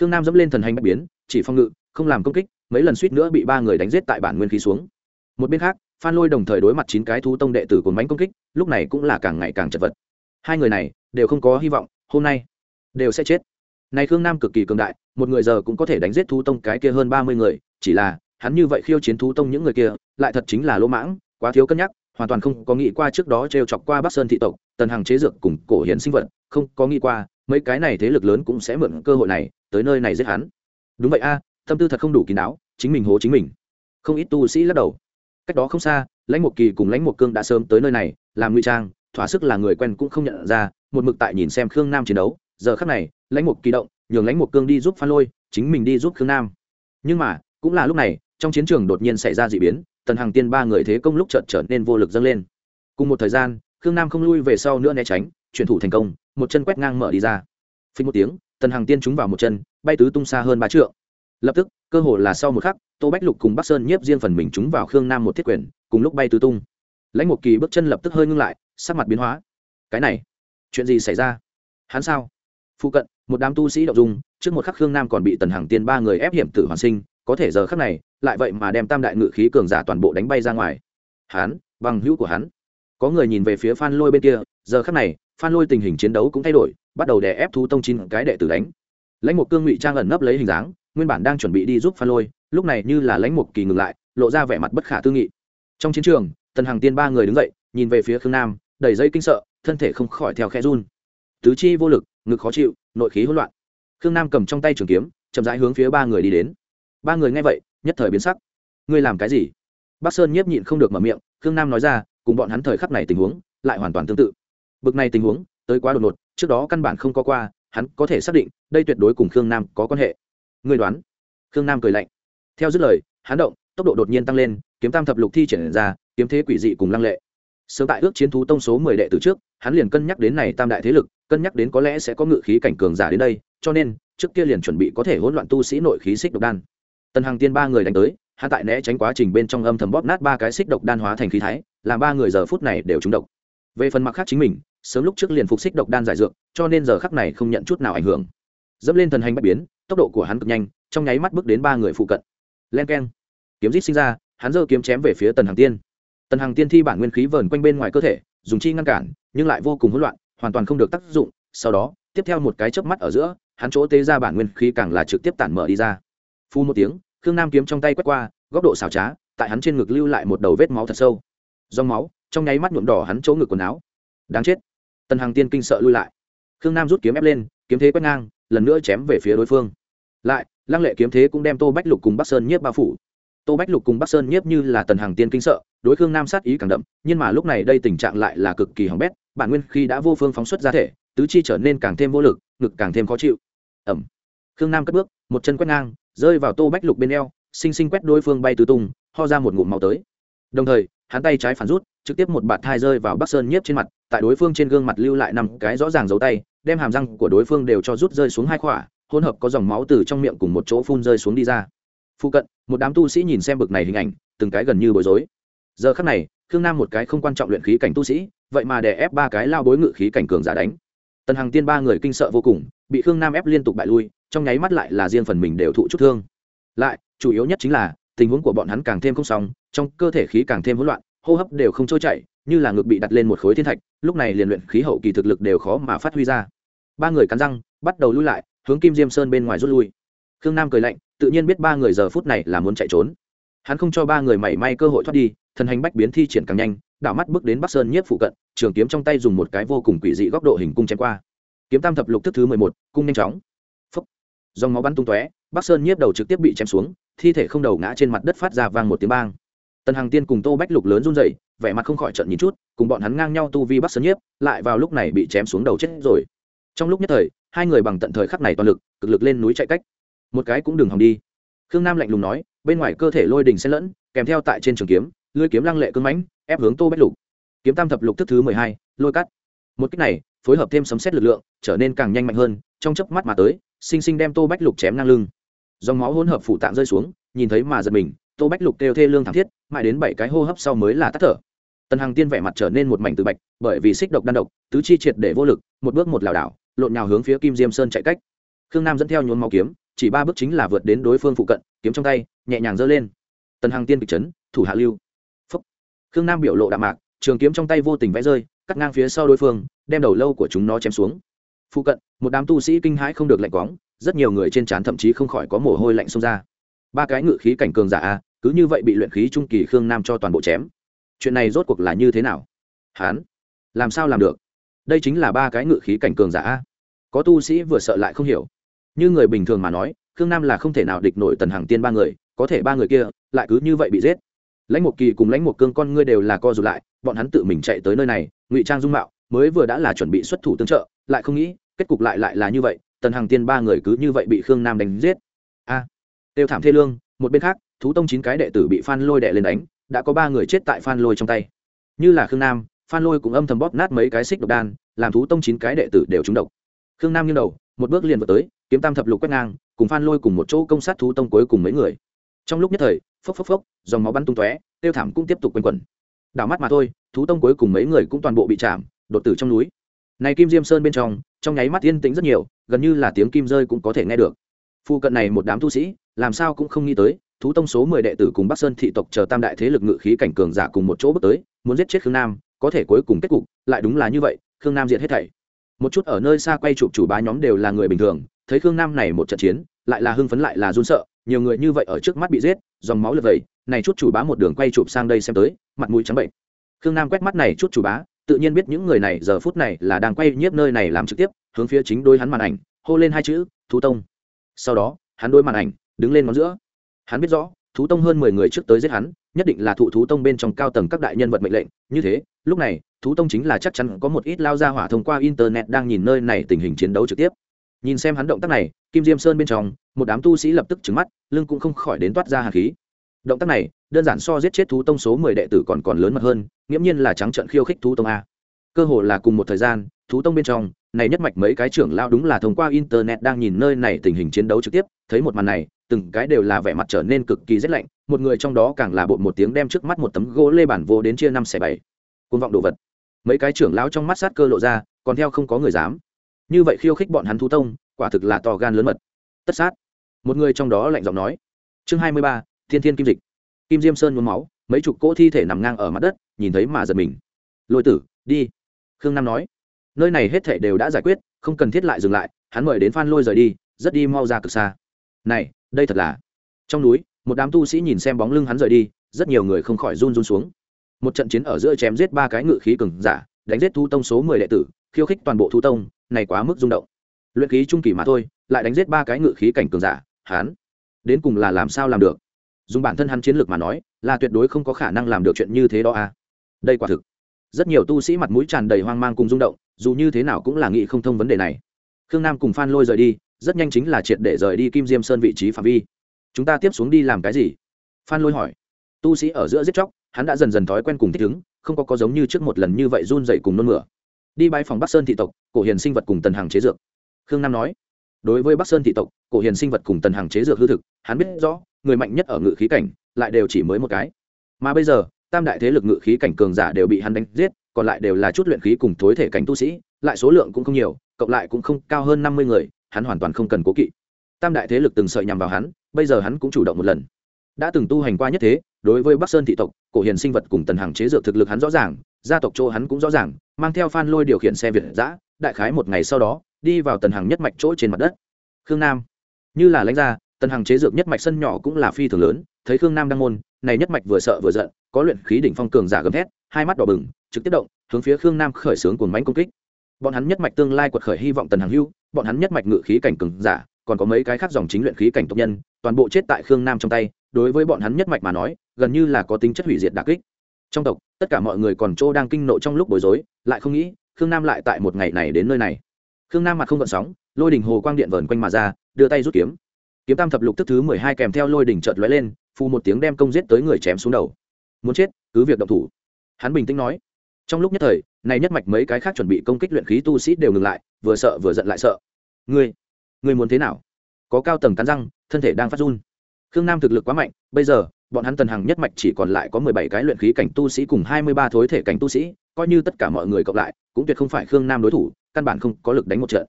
Speaker 1: Khương nam dẫm lên thần hành bạch biến, chỉ phong ngự, không làm công kích, mấy lần suýt nữa bị ba người đánh giết tại bản nguyên khí xuống. Một bên khác, phan lôi đồng thời đối mặt chín cái thú tông đệ tử cồn bánh công kích, lúc này cũng là càng ngày càng chật vật. Hai người này đều không có hy vọng, hôm nay đều sẽ chết này khương nam cực kỳ cường đại, một người giờ cũng có thể đánh giết thú tông cái kia hơn ba mươi người, chỉ là, hắn như vậy khiêu chiến thú tông những người kia, lại thật chính là lỗ mãng, quá thiếu cân nhắc, hoàn toàn không có nghĩ qua trước đó t r e o chọc qua bắc sơn thị tộc, tần Hằng chế dược cùng cổ hiến sinh vật, không có nghĩ qua, mấy cái này thế lực lớn cũng sẽ mượn cơ hội này, tới nơi này giết hắn. Đúng vậy a, tâm tư thật không đủ kín đáo, chính mình hố chính mình. Không ít tu sĩ lắc đầu. Cách đó không xa, lãnh một kỳ cùng lãnh một cương đã sớm tới nơi này, làm nguy trang, thỏa sức là người quen cũng không nhận ra, một mực tại nhìn xem khương nam chiến đấu giờ khắc này, lãnh mục kỳ động, nhường lãnh mục cương đi giúp phan lôi, chính mình đi giúp khương nam. Nhưng mà, cũng là lúc này, trong chiến trường đột nhiên xảy ra d ị biến, tần hàng tiên ba người thế công lúc chợt trở nên vô lực dâng lên. Cùng một thời gian, khương nam không lui về sau nữa né tránh, chuyển thủ thành công, một chân quét ngang mở đi ra. Phí một tiếng, tần hàng tiên trúng vào một chân, bay tứ tung xa hơn ba trượng. Lập tức, cơ hồ là sau một khắc, tô bách lục cùng bắc sơn nhiếp riêng phần mình trúng vào khương nam một thiết quyền, cùng lúc bay tứ tung. Lãnh một kỳ bước chân lập tức hơi ngưng lại, sắc mặt biến hóa. Cái này, chuyện gì xảy ra? Hắn sao? Phụ cận, một đám tu sĩ đậu dung, trước một khắc khương nam còn bị tần hàng tiên ba người ép hiểm tử hoàn sinh, có thể giờ khắc này, lại vậy mà đem tam đại ngự khí cường giả toàn bộ đánh bay ra ngoài. Hắn bằng hữu của hắn. Có người nhìn về phía phan lôi bên kia, giờ khắc này, phan lôi tình hình chiến đấu cũng thay đổi, bắt đầu đè ép thu tông chín cái đệ tử đánh. Lãnh mục cương ngụy trang ẩn nấp lấy hình dáng, nguyên bản đang chuẩn bị đi giúp phan lôi, lúc này như là lãnh mục kỳ ngừng lại, lộ ra vẻ mặt bất khả tư nghị. Trong chiến trường, tần hàng tiên ba người đứng dậy, nhìn về phía khương nam, đầy dây kinh sợ, thân thể không khỏi theo khe run. Tứ chi vô lực ngực khó chịu, nội khí hỗn loạn. Khương nam cầm trong tay trường kiếm, chậm rãi hướng phía ba người đi đến. Ba người nghe vậy, nhất thời biến sắc. Ngươi làm cái gì? Bắc sơn nhiếp nhịn không được mở miệng, khương nam nói ra, cùng bọn hắn thời khắc này tình huống, lại hoàn toàn tương tự. Bực này tình huống, tới quá đột ngột, trước đó căn bản không có qua, hắn có thể xác định, đây tuyệt đối cùng khương nam có quan hệ. Ngươi đoán? Khương nam cười lạnh. Theo dứt lời, hắn động, tốc độ đột nhiên tăng lên, kiếm tam thập lục thi triển ra, kiếm thế quỷ dị cùng lăng lệ sớm tại ước chiến thú tông số mười đệ từ trước, hắn liền cân nhắc đến này tam đại thế lực, cân nhắc đến có lẽ sẽ có ngự khí cảnh cường giả đến đây, cho nên, trước kia liền chuẩn bị có thể hỗn loạn tu sĩ nội khí xích độc đan. Tần hằng tiên ba người đánh tới, hắn tại né tránh quá trình bên trong âm thầm bóp nát ba cái xích độc đan hóa thành khí thái, làm ba người giờ phút này đều trúng độc. Về phần mặt khác chính mình, sớm lúc trước liền phục xích độc đan giải dược, cho nên giờ khắc này không nhận chút nào ảnh hưởng. Dẫm lên thần hành bất biến, tốc độ của hắn cực nhanh, trong nháy mắt bước đến ba người phụ cận. Len keng. Kiếm rít sinh ra, hắn giơ kiếm chém về phía tần hàng tiên tần Hằng tiên thi bản nguyên khí vờn quanh bên ngoài cơ thể, dùng chi ngăn cản, nhưng lại vô cùng hỗn loạn, hoàn toàn không được tác dụng. Sau đó, tiếp theo một cái chớp mắt ở giữa, hắn chỗ tế ra bản nguyên khí càng là trực tiếp tản mở đi ra. Phu một tiếng, khương nam kiếm trong tay quét qua, góc độ xảo trá, tại hắn trên ngực lưu lại một đầu vết máu thật sâu. Dòng máu, trong nháy mắt nhuộm đỏ hắn chỗ ngực quần áo. Đáng chết. Tần Hằng tiên kinh sợ lui lại. Khương nam rút kiếm ép lên, kiếm thế quét ngang, lần nữa chém về phía đối phương. Lại, lăng lệ kiếm thế cũng đem tô bách lục cùng bắc sơn nhiếp bao phủ. Tô bách lục cùng bắc sơn nhiếp như là tần Hằng tiên kinh sợ đối khương nam sát ý càng đậm, nhưng mà lúc này đây tình trạng lại là cực kỳ hỏng bét, bản nguyên khi đã vô phương phóng xuất ra thể, tứ chi trở nên càng thêm vô lực, ngực càng thêm khó chịu. Ẩm. Khương nam cất bước, một chân quét ngang, rơi vào tô bách lục bên eo, xinh xinh quét đối phương bay tứ tung, ho ra một ngụm màu tới. Đồng thời, hắn tay trái phản rút, trực tiếp một bạt thai rơi vào bắc sơn nhiếp trên mặt, tại đối phương trên gương mặt lưu lại năm cái rõ ràng dấu tay, đem hàm răng của đối phương đều cho rút rơi xuống hai khỏa, hỗn hợp có dòng máu từ trong miệng cùng một chỗ phun rơi xuống đi ra. Phụ cận, một đám tu sĩ nhìn xem bực này hình ảnh, từng cái gần như bối rối giờ khắc này, khương nam một cái không quan trọng luyện khí cảnh tu sĩ, vậy mà đè ép ba cái lao bối ngự khí cảnh cường giả đánh. Tần hằng tiên ba người kinh sợ vô cùng, bị khương nam ép liên tục bại lui, trong nháy mắt lại là riêng phần mình đều thụ chút thương. Lại, chủ yếu nhất chính là, tình huống của bọn hắn càng thêm không xong, trong cơ thể khí càng thêm hỗn loạn, hô hấp đều không trôi chảy, như là ngực bị đặt lên một khối thiên thạch, lúc này liền luyện khí hậu kỳ thực lực đều khó mà phát huy ra. Ba người cắn răng, bắt đầu lui lại, hướng kim diêm sơn bên ngoài rút lui. Khương nam cười lạnh, tự nhiên biết ba người giờ phút này là muốn chạy trốn hắn không cho ba người mảy may cơ hội thoát đi thần hành bách biến thi triển càng nhanh, đảo mắt bước đến bắc sơn nhiếp phụ cận, trường kiếm trong tay dùng một cái vô cùng quỷ dị góc độ hình cung chém qua. Kiếm tam thập lục thức thứ mười một, cung nhanh chóng. Phấp dòng máu bắn tung tóe, bắc sơn nhiếp đầu trực tiếp bị chém xuống, thi thể không đầu ngã trên mặt đất phát ra vang một tiếng bang. Tần hằng tiên cùng tô bách lục lớn run rẩy, vẻ mặt không khỏi trận nhìn chút, cùng bọn hắn ngang nhau tu vi bắc sơn nhiếp, lại vào lúc này bị chém xuống đầu chết rồi. Trong lúc nhất thời, hai người bằng tận thời khắc này toàn lực, cực lực lên núi chạy cách. Một cái cũng đừng hòng đi. Khương nam lạnh lùng nói bên ngoài cơ thể lôi đình xen lẫn, kèm theo tại trên trường kiếm, lưới kiếm lăng lệ cưng mãnh, ép hướng tô bách lục. Kiếm tam thập lục thức thứ mười hai, lôi cắt. Một cách này, phối hợp thêm sấm xét lực lượng, trở nên càng nhanh mạnh hơn, trong chớp mắt mà tới sinh sinh đem tô bách lục chém ngang lưng. Dòng máu hỗn hợp phủ tạng rơi xuống, nhìn thấy mà giật mình, tô bách lục kêu thê lương thảm thiết, mãi đến bảy cái hô hấp sau mới là tắt thở. Tần hằng tiên vẻ mặt trở nên một mảnh từ bạch, bởi vì xích độc đan độc, tứ chi triệt để vô lực, một bước một lảo đảo, lộn nhào hướng phía kim diêm sơn chạy cách. Khương nam dẫn theo nhốn máu kiếm, chỉ ba bước chính là vượt đến đối phương phụ cận, kiếm trong tay nhẹ nhàng giơ lên. Tần hằng tiên kịch chấn, thủ hạ lưu. Phúc. Khương nam biểu lộ đạm mạc, trường kiếm trong tay vô tình vẽ rơi, cắt ngang phía sau đối phương, đem đầu lâu của chúng nó chém xuống. Phụ cận, một đám tu sĩ kinh hãi không được lạnh quóng rất nhiều người trên trán thậm chí không khỏi có mồ hôi lạnh xông ra. Ba cái ngự khí cảnh cường giả a, cứ như vậy bị luyện khí trung kỳ khương nam cho toàn bộ chém. Chuyện này rốt cuộc là như thế nào? Hán. Làm sao làm được? Đây chính là ba cái ngự khí cảnh cường giả a. Có tu sĩ vừa sợ lại không hiểu. Như người bình thường mà nói, khương nam là không thể nào địch nổi tần hàng tiên ba người có thể ba người kia lại cứ như vậy bị giết. Lãnh một kỳ cùng lãnh một cương con ngươi đều là co rụt lại bọn hắn tự mình chạy tới nơi này ngụy trang dung mạo mới vừa đã là chuẩn bị xuất thủ tương trợ lại không nghĩ kết cục lại lại là như vậy tần hằng tiên ba người cứ như vậy bị khương nam đánh giết. A à, tiêu thảm thê lương một bên khác thú tông chín cái đệ tử bị phan lôi đệ lên đánh đã có ba người chết tại phan lôi trong tay. Như là khương nam phan lôi cũng âm thầm bóp nát mấy cái xích độc đan làm thú tông chín cái đệ tử đều trúng độc. Khương nam như đầu một bước liền vượt tới kiếm tam thập lục quét ngang cùng phan lôi cùng một chỗ công sát thú tông cuối cùng mấy người trong lúc nhất thời, phốc phốc phốc, dòng máu bắn tung tóe, tiêu thảm cũng tiếp tục quanh quẩn. Đảo mắt mà thôi, thú tông cuối cùng mấy người cũng toàn bộ bị chạm, đột tử trong núi. Này kim diêm sơn bên trong trong nháy mắt yên tĩnh rất nhiều, gần như là tiếng kim rơi cũng có thể nghe được. Phu cận này một đám tu sĩ, làm sao cũng không nghĩ tới, thú tông số mười đệ tử cùng bắc sơn thị tộc chờ tam đại thế lực ngự khí cảnh cường giả cùng một chỗ bước tới, muốn giết chết khương nam, có thể cuối cùng kết cục, lại đúng là như vậy, khương nam diệt hết thảy. Một chút ở nơi xa quay chụp chủ bá nhóm đều là người bình thường, thấy khương nam này một trận chiến, lại là hưng phấn lại là run sợ nhiều người như vậy ở trước mắt bị giết, dòng máu lật vẩy, này chút chủ bá một đường quay chụp sang đây xem tới, mặt mũi trắng bệnh. Khương nam quét mắt này chút chủ bá, tự nhiên biết những người này giờ phút này là đang quay nhiếp nơi này làm trực tiếp, hướng phía chính đôi hắn màn ảnh, hô lên hai chữ, thú tông. Sau đó, hắn đôi màn ảnh, đứng lên ngón giữa. Hắn biết rõ, thú tông hơn mười người trước tới giết hắn, nhất định là thụ thú tông bên trong cao tầng các đại nhân vật mệnh lệnh, như thế, lúc này, thú tông chính là chắc chắn có một ít lao ra hỏa thông qua internet đang nhìn nơi này tình hình chiến đấu trực tiếp nhìn xem hắn động tác này, kim diêm sơn bên trong, một đám tu sĩ lập tức trứng mắt, lưng cũng không khỏi đến toát ra hà khí. Động tác này, đơn giản so giết chết thú tông số mười đệ tử còn còn lớn mật hơn, nghiễm nhiên là trắng trận khiêu khích thú tông a. Cơ hồ là cùng một thời gian, thú tông bên trong, này nhất mạch mấy cái trưởng lao đúng là thông qua internet đang nhìn nơi này tình hình chiến đấu trực tiếp, thấy một màn này, từng cái đều là vẻ mặt trở nên cực kỳ rét lạnh, một người trong đó càng là bột một tiếng đem trước mắt một tấm gỗ lê bản vô đến chia năm xẻ bảy. Côn vọng đồ vật. Mấy cái trưởng lão trong mắt sát cơ lộ ra, còn theo không có người dám như vậy khiêu khích bọn hắn thú tông, quả thực là to gan lớn mật. Tất sát. Một người trong đó lạnh giọng nói. Chương hai mươi ba, thiên thiên kim dịch. Kim diêm sơn nhuốm máu, mấy chục cỗ thi thể nằm ngang ở mặt đất, nhìn thấy mà giật mình. Lôi tử, đi. Khương nam nói. Nơi này hết thể đều đã giải quyết, không cần thiết lại dừng lại, hắn mời đến phan lôi rời đi, rất đi mau ra cực xa. Này, đây thật là. Trong núi, một đám tu sĩ nhìn xem bóng lưng hắn rời đi, rất nhiều người không khỏi run run xuống. Một trận chiến ở giữa chém giết ba cái ngự khí cường giả, đánh giết thu tông số mười đệ tử, khiêu khích toàn bộ thu tông này quá mức rung động. Luyện khí trung kỳ mà thôi, lại đánh giết ba cái ngự khí cảnh cường giả, hắn đến cùng là làm sao làm được? Dùng bản thân hắn chiến lược mà nói, là tuyệt đối không có khả năng làm được chuyện như thế đó à. Đây quả thực, rất nhiều tu sĩ mặt mũi tràn đầy hoang mang cùng rung động, dù như thế nào cũng là nghĩ không thông vấn đề này. Khương nam cùng phan lôi rời đi, rất nhanh chính là triệt để rời đi kim diêm sơn vị trí phạm vi. Chúng ta tiếp xuống đi làm cái gì? Phan lôi hỏi. Tu sĩ ở giữa giết chóc, hắn đã dần dần thói quen cùng thích ứng, không có có giống như trước một lần như vậy run dậy cùng nôn mửa đi bãi phòng bắc sơn thị tộc, cổ hiền sinh vật cùng tần hàng chế dược. Khương nam nói, đối với bắc sơn thị tộc, cổ hiền sinh vật cùng tần hàng chế dược hư thực, hắn biết rõ, người mạnh nhất ở ngự khí cảnh, lại đều chỉ mới một cái. Mà bây giờ, tam đại thế lực ngự khí cảnh cường giả đều bị hắn đánh giết, còn lại đều là chút luyện khí cùng thối thể cảnh tu sĩ, lại số lượng cũng không nhiều, cộng lại cũng không cao hơn năm mươi người, hắn hoàn toàn không cần cố kỵ. Tam đại thế lực từng sợi nhằm vào hắn, bây giờ hắn cũng chủ động một lần. Đã từng tu hành qua nhất thế, đối với bắc sơn thị tộc, cổ hiền sinh vật cùng tần hàng chế dược thực lực hắn rõ ràng gia tộc chỗ hắn cũng rõ ràng, mang theo phan lôi điều khiển xe việt giã đại khái một ngày sau đó, đi vào tần hàng nhất mạch chỗ trên mặt đất. Khương nam. Như là lãnh gia, tần hàng chế dược nhất mạch sân nhỏ cũng là phi thường lớn, thấy khương nam đang môn, này nhất mạch vừa sợ vừa giận, có luyện khí đỉnh phong cường giả gầm thét, hai mắt đỏ bừng, trực tiếp động, hướng phía khương nam khởi xướng cuồng mánh công kích. Bọn hắn nhất mạch tương lai quật khởi hy vọng tần hàng hưu, bọn hắn nhất mạch ngự khí cảnh cường giả, còn có mấy cái khác dòng chính luyện khí cảnh tộc nhân, toàn bộ chết tại khương nam trong tay, đối với bọn hắn nhất mạch mà nói, gần như là có tính chất hủy diệt đặc kích trong tộc, tất cả mọi người còn chỗ đang kinh nộ trong lúc bối rối, lại không nghĩ, khương nam lại tại một ngày này đến nơi này. Khương nam mặt không gợn sóng, lôi đỉnh hồ quang điện vờn quanh mà ra, đưa tay rút kiếm. Kiếm tam thập lục tức thứ mười hai kèm theo lôi đỉnh trợt lóe lên, phù một tiếng đem công giết tới người chém xuống đầu. Muốn chết, cứ việc động thủ. Hắn bình tĩnh nói. Trong lúc nhất thời, này nhất mạch mấy cái khác chuẩn bị công kích luyện khí tu sĩ đều ngừng lại, vừa sợ vừa giận lại sợ. Ngươi ngươi muốn thế nào? Có cao tầng cắn răng, thân thể đang phát run. Khương nam thực lực quá mạnh, bây giờ bọn hắn tần hằng nhất mạch chỉ còn lại có mười bảy cái luyện khí cảnh tu sĩ cùng hai mươi ba thối thể cảnh tu sĩ, coi như tất cả mọi người cộng lại, cũng tuyệt không phải khương nam đối thủ, căn bản không có lực đánh một trận.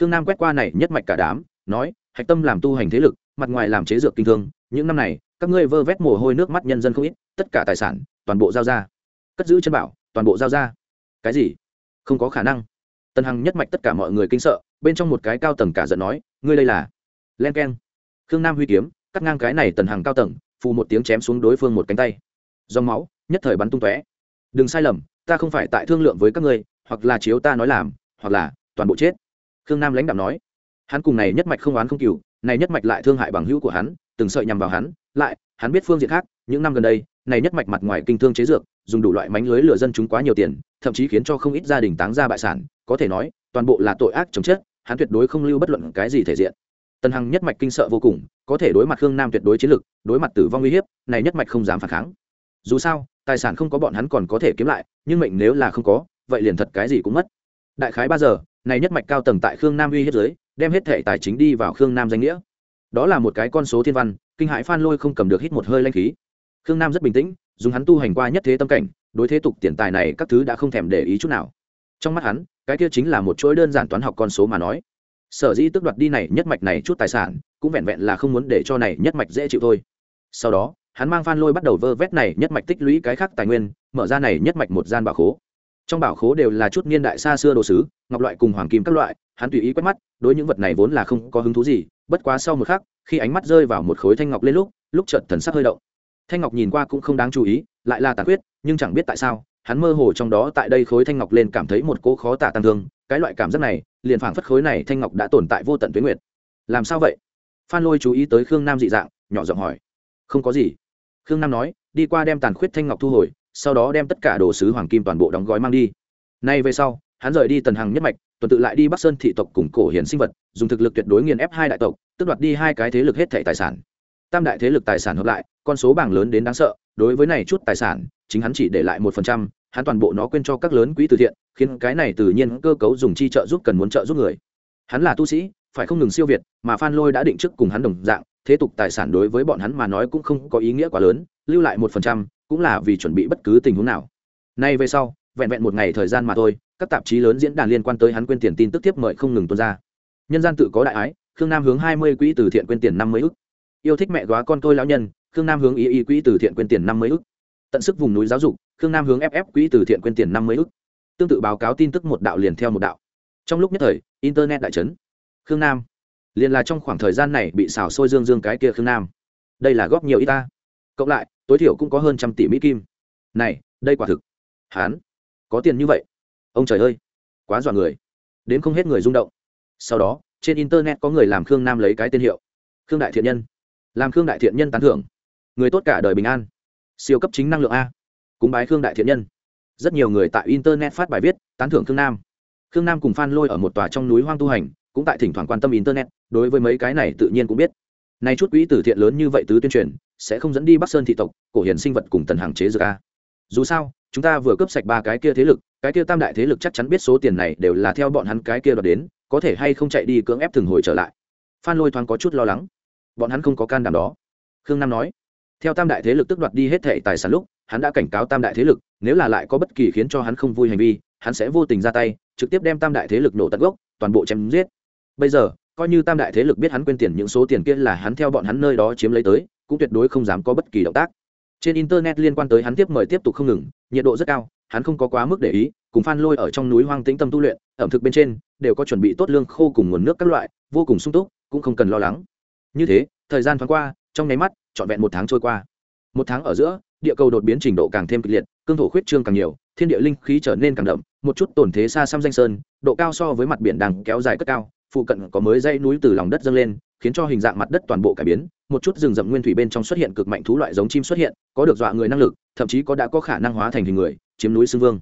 Speaker 1: Khương nam quét qua này nhất mạch cả đám, nói, hạch tâm làm tu hành thế lực, mặt ngoài làm chế dược kinh thương, những năm này, các ngươi vơ vét mồ hôi nước mắt nhân dân không ít, tất cả tài sản, toàn bộ giao ra. Cất giữ chân bảo, toàn bộ giao ra. Cái gì? Không có khả năng. Tần hằng nhất mạch tất cả mọi người kinh sợ, bên trong một cái cao tầng cả giận nói, ngươi đây là? Len k e n khương nam huy kiếm, cắt ngang cái này tần hằng cao tầng phù một tiếng chém xuống đối phương một cánh tay. Dòng máu, nhất thời bắn tung tóe. Đừng sai lầm, ta không phải tại thương lượng với các ngươi, hoặc là chiếu ta nói làm, hoặc là toàn bộ chết. Khương nam lãnh đạo nói. Hắn cùng này nhất mạch không oán không cừu, này nhất mạch lại thương hại bằng hữu của hắn, từng sợi nhằm vào hắn, lại, hắn biết phương diện khác, những năm gần đây, này nhất mạch mặt ngoài kinh thương chế dược, dùng đủ loại mánh lưới lừa dân chúng quá nhiều tiền, thậm chí khiến cho không ít gia đình táng ra bại sản, có thể nói, toàn bộ là tội ác chống chết, hắn tuyệt đối không lưu bất luận cái gì thể diện tần hằng nhất mạch kinh sợ vô cùng, có thể đối mặt khương nam tuyệt đối chiến lực, đối mặt tử vong uy hiếp, này nhất mạch không dám phản kháng. Dù sao, tài sản không có bọn hắn còn có thể kiếm lại, nhưng mệnh nếu là không có, vậy liền thật cái gì cũng mất. Đại khái ba giờ, này nhất mạch cao tầng tại khương nam uy hiếp giới đem hết thẻ tài chính đi vào khương nam danh nghĩa. Đó là một cái con số thiên văn, kinh hãi phan lôi không cầm được hít một hơi lanh khí. Khương nam rất bình tĩnh, dùng hắn tu hành qua nhất thế tâm cảnh, đối thế tục tiền tài này các thứ đã không thèm để ý chút nào. Trong mắt hắn, cái kia chính là một chuỗi đơn giản toán học con số mà nói sở dĩ tước đoạt đi này nhất mạch này chút tài sản, cũng vẹn vẹn là không muốn để cho này nhất mạch dễ chịu thôi. Sau đó, hắn mang phan lôi bắt đầu vơ vét này nhất mạch tích lũy cái khác tài nguyên, mở ra này nhất mạch một gian bảo khố. Trong bảo khố đều là chút niên đại xa xưa đồ sứ, ngọc loại cùng hoàng kim các loại, hắn tùy ý quét mắt, đối những vật này vốn là không có hứng thú gì, bất quá sau một khắc, khi ánh mắt rơi vào một khối thanh ngọc lên lúc lúc chợt thần sắc hơi động. Thanh ngọc nhìn qua cũng không đáng chú ý, lại là tàn huyết nhưng chẳng biết tại sao, hắn mơ hồ trong đó tại đây khối thanh ngọc lên cảm thấy một cỗ khó tả tăng thương cái loại cảm giác này, liền phảng phất khối này thanh ngọc đã tồn tại vô tận tuyến nguyệt. Làm sao vậy? Phan lôi chú ý tới khương nam dị dạng, nhỏ giọng hỏi. Không có gì. Khương nam nói, đi qua đem tàn khuyết thanh ngọc thu hồi, sau đó đem tất cả đồ sứ hoàng kim toàn bộ đóng gói mang đi. Nay về sau, hắn rời đi tần hằng nhất mạch, tuần tự lại đi bắc sơn thị tộc cùng cổ hiền sinh vật, dùng thực lực tuyệt đối nghiền ép hai đại tộc tức đoạt đi hai cái thế lực hết thẻ tài sản. Tam đại thế lực tài sản hợp lại, con số bảng lớn đến đáng sợ, đối với này chút tài sản, chính hắn chỉ để lại một phần trăm hắn toàn bộ nó quên cho các lớn quỹ từ thiện, khiến cái này tự nhiên cơ cấu dùng chi trợ giúp cần muốn trợ giúp người. Hắn là tu sĩ, phải không ngừng siêu việt, mà phan lôi đã định trước cùng hắn đồng dạng, thế tục tài sản đối với bọn hắn mà nói cũng không có ý nghĩa quá lớn, lưu lại một phần trăm, cũng là vì chuẩn bị bất cứ tình huống nào. Nay về sau, vẹn vẹn một ngày thời gian mà thôi, các tạp chí lớn diễn đàn liên quan tới hắn quên tiền tin tức tiếp mời không ngừng tuôn ra. Nhân gian tự có đại ái, khương nam hướng hai mươi quỹ từ thiện quên tiền năm mươi ức. Yêu thích mẹ góa con tôi lão nhân, khương nam hướng y y quỹ từ thiện quên tiền năm mươi ức. Tận sức vùng núi giáo dục khương nam hướng ff quỹ từ thiện quên tiền năm mươi ức. Tương tự báo cáo tin tức một đạo liền theo một đạo. Trong lúc nhất thời, internet đại trấn khương nam. Liền là trong khoảng thời gian này bị xào sôi dương dương cái kia khương nam. Đây là góp nhiều y ta. Cộng lại, tối thiểu cũng có hơn trăm tỷ mỹ kim. Này, đây quả thực. Hán. Có tiền như vậy. Ông trời ơi. Quá dọa người. Đến không hết người rung động. Sau đó, trên internet có người làm khương nam lấy cái tên hiệu. Khương đại thiện nhân. Làm khương đại thiện nhân tán thưởng. Người tốt cả đời bình an. Siêu cấp chính năng lượng a cúng bái khương đại thiện nhân. Rất nhiều người tại internet phát bài viết, tán thưởng khương nam. Khương nam cùng phan lôi ở một tòa trong núi hoang tu hành, cũng tại thỉnh thoảng quan tâm internet, đối với mấy cái này tự nhiên cũng biết. Nay chút quỹ từ thiện lớn như vậy tứ tuyên truyền, sẽ không dẫn đi bắc sơn thị tộc, cổ hiền sinh vật cùng tần hàng chế dược a. Dù sao, chúng ta vừa cướp sạch ba cái kia thế lực, cái kia tam đại thế lực chắc chắn biết số tiền này đều là theo bọn hắn cái kia đoạt đến, có thể hay không chạy đi cưỡng ép thường hồi trở lại. Phan lôi thoáng có chút lo lắng. Bọn hắn không có can đảm đó. Khương nam nói, theo tam đại thế lực tức đoạt đi hết thệ tài sản lúc hắn đã cảnh cáo tam đại thế lực, nếu là lại có bất kỳ khiến cho hắn không vui hành vi, hắn sẽ vô tình ra tay, trực tiếp đem tam đại thế lực nổ tận gốc, toàn bộ chém giết. Bây giờ, coi như tam đại thế lực biết hắn quên tiền những số tiền kia là hắn theo bọn hắn nơi đó chiếm lấy tới, cũng tuyệt đối không dám có bất kỳ động tác. Trên internet liên quan tới hắn tiếp mời tiếp tục không ngừng, nhiệt độ rất cao, hắn không có quá mức để ý, cùng phan lôi ở trong núi hoang tĩnh tâm tu luyện, ẩm thực bên trên, đều có chuẩn bị tốt lương khô cùng nguồn nước các loại, vô cùng sung túc, cũng không cần lo lắng. Như thế, thời gian thoáng qua, trong nháy mắt, trọn vẹn một tháng trôi qua. Một tháng ở giữa địa cầu đột biến trình độ càng thêm kịch liệt, cương thổ khuyết trương càng nhiều, thiên địa linh khí trở nên càng đậm, một chút tổn thế xa xăm danh sơn, độ cao so với mặt biển đang kéo dài cất cao, phụ cận có mới dãy núi từ lòng đất dâng lên, khiến cho hình dạng mặt đất toàn bộ cải biến, một chút rừng rậm nguyên thủy bên trong xuất hiện cực mạnh thú loại giống chim xuất hiện, có được dọa người năng lực, thậm chí có đã có khả năng hóa thành hình người, chiếm núi xương vương.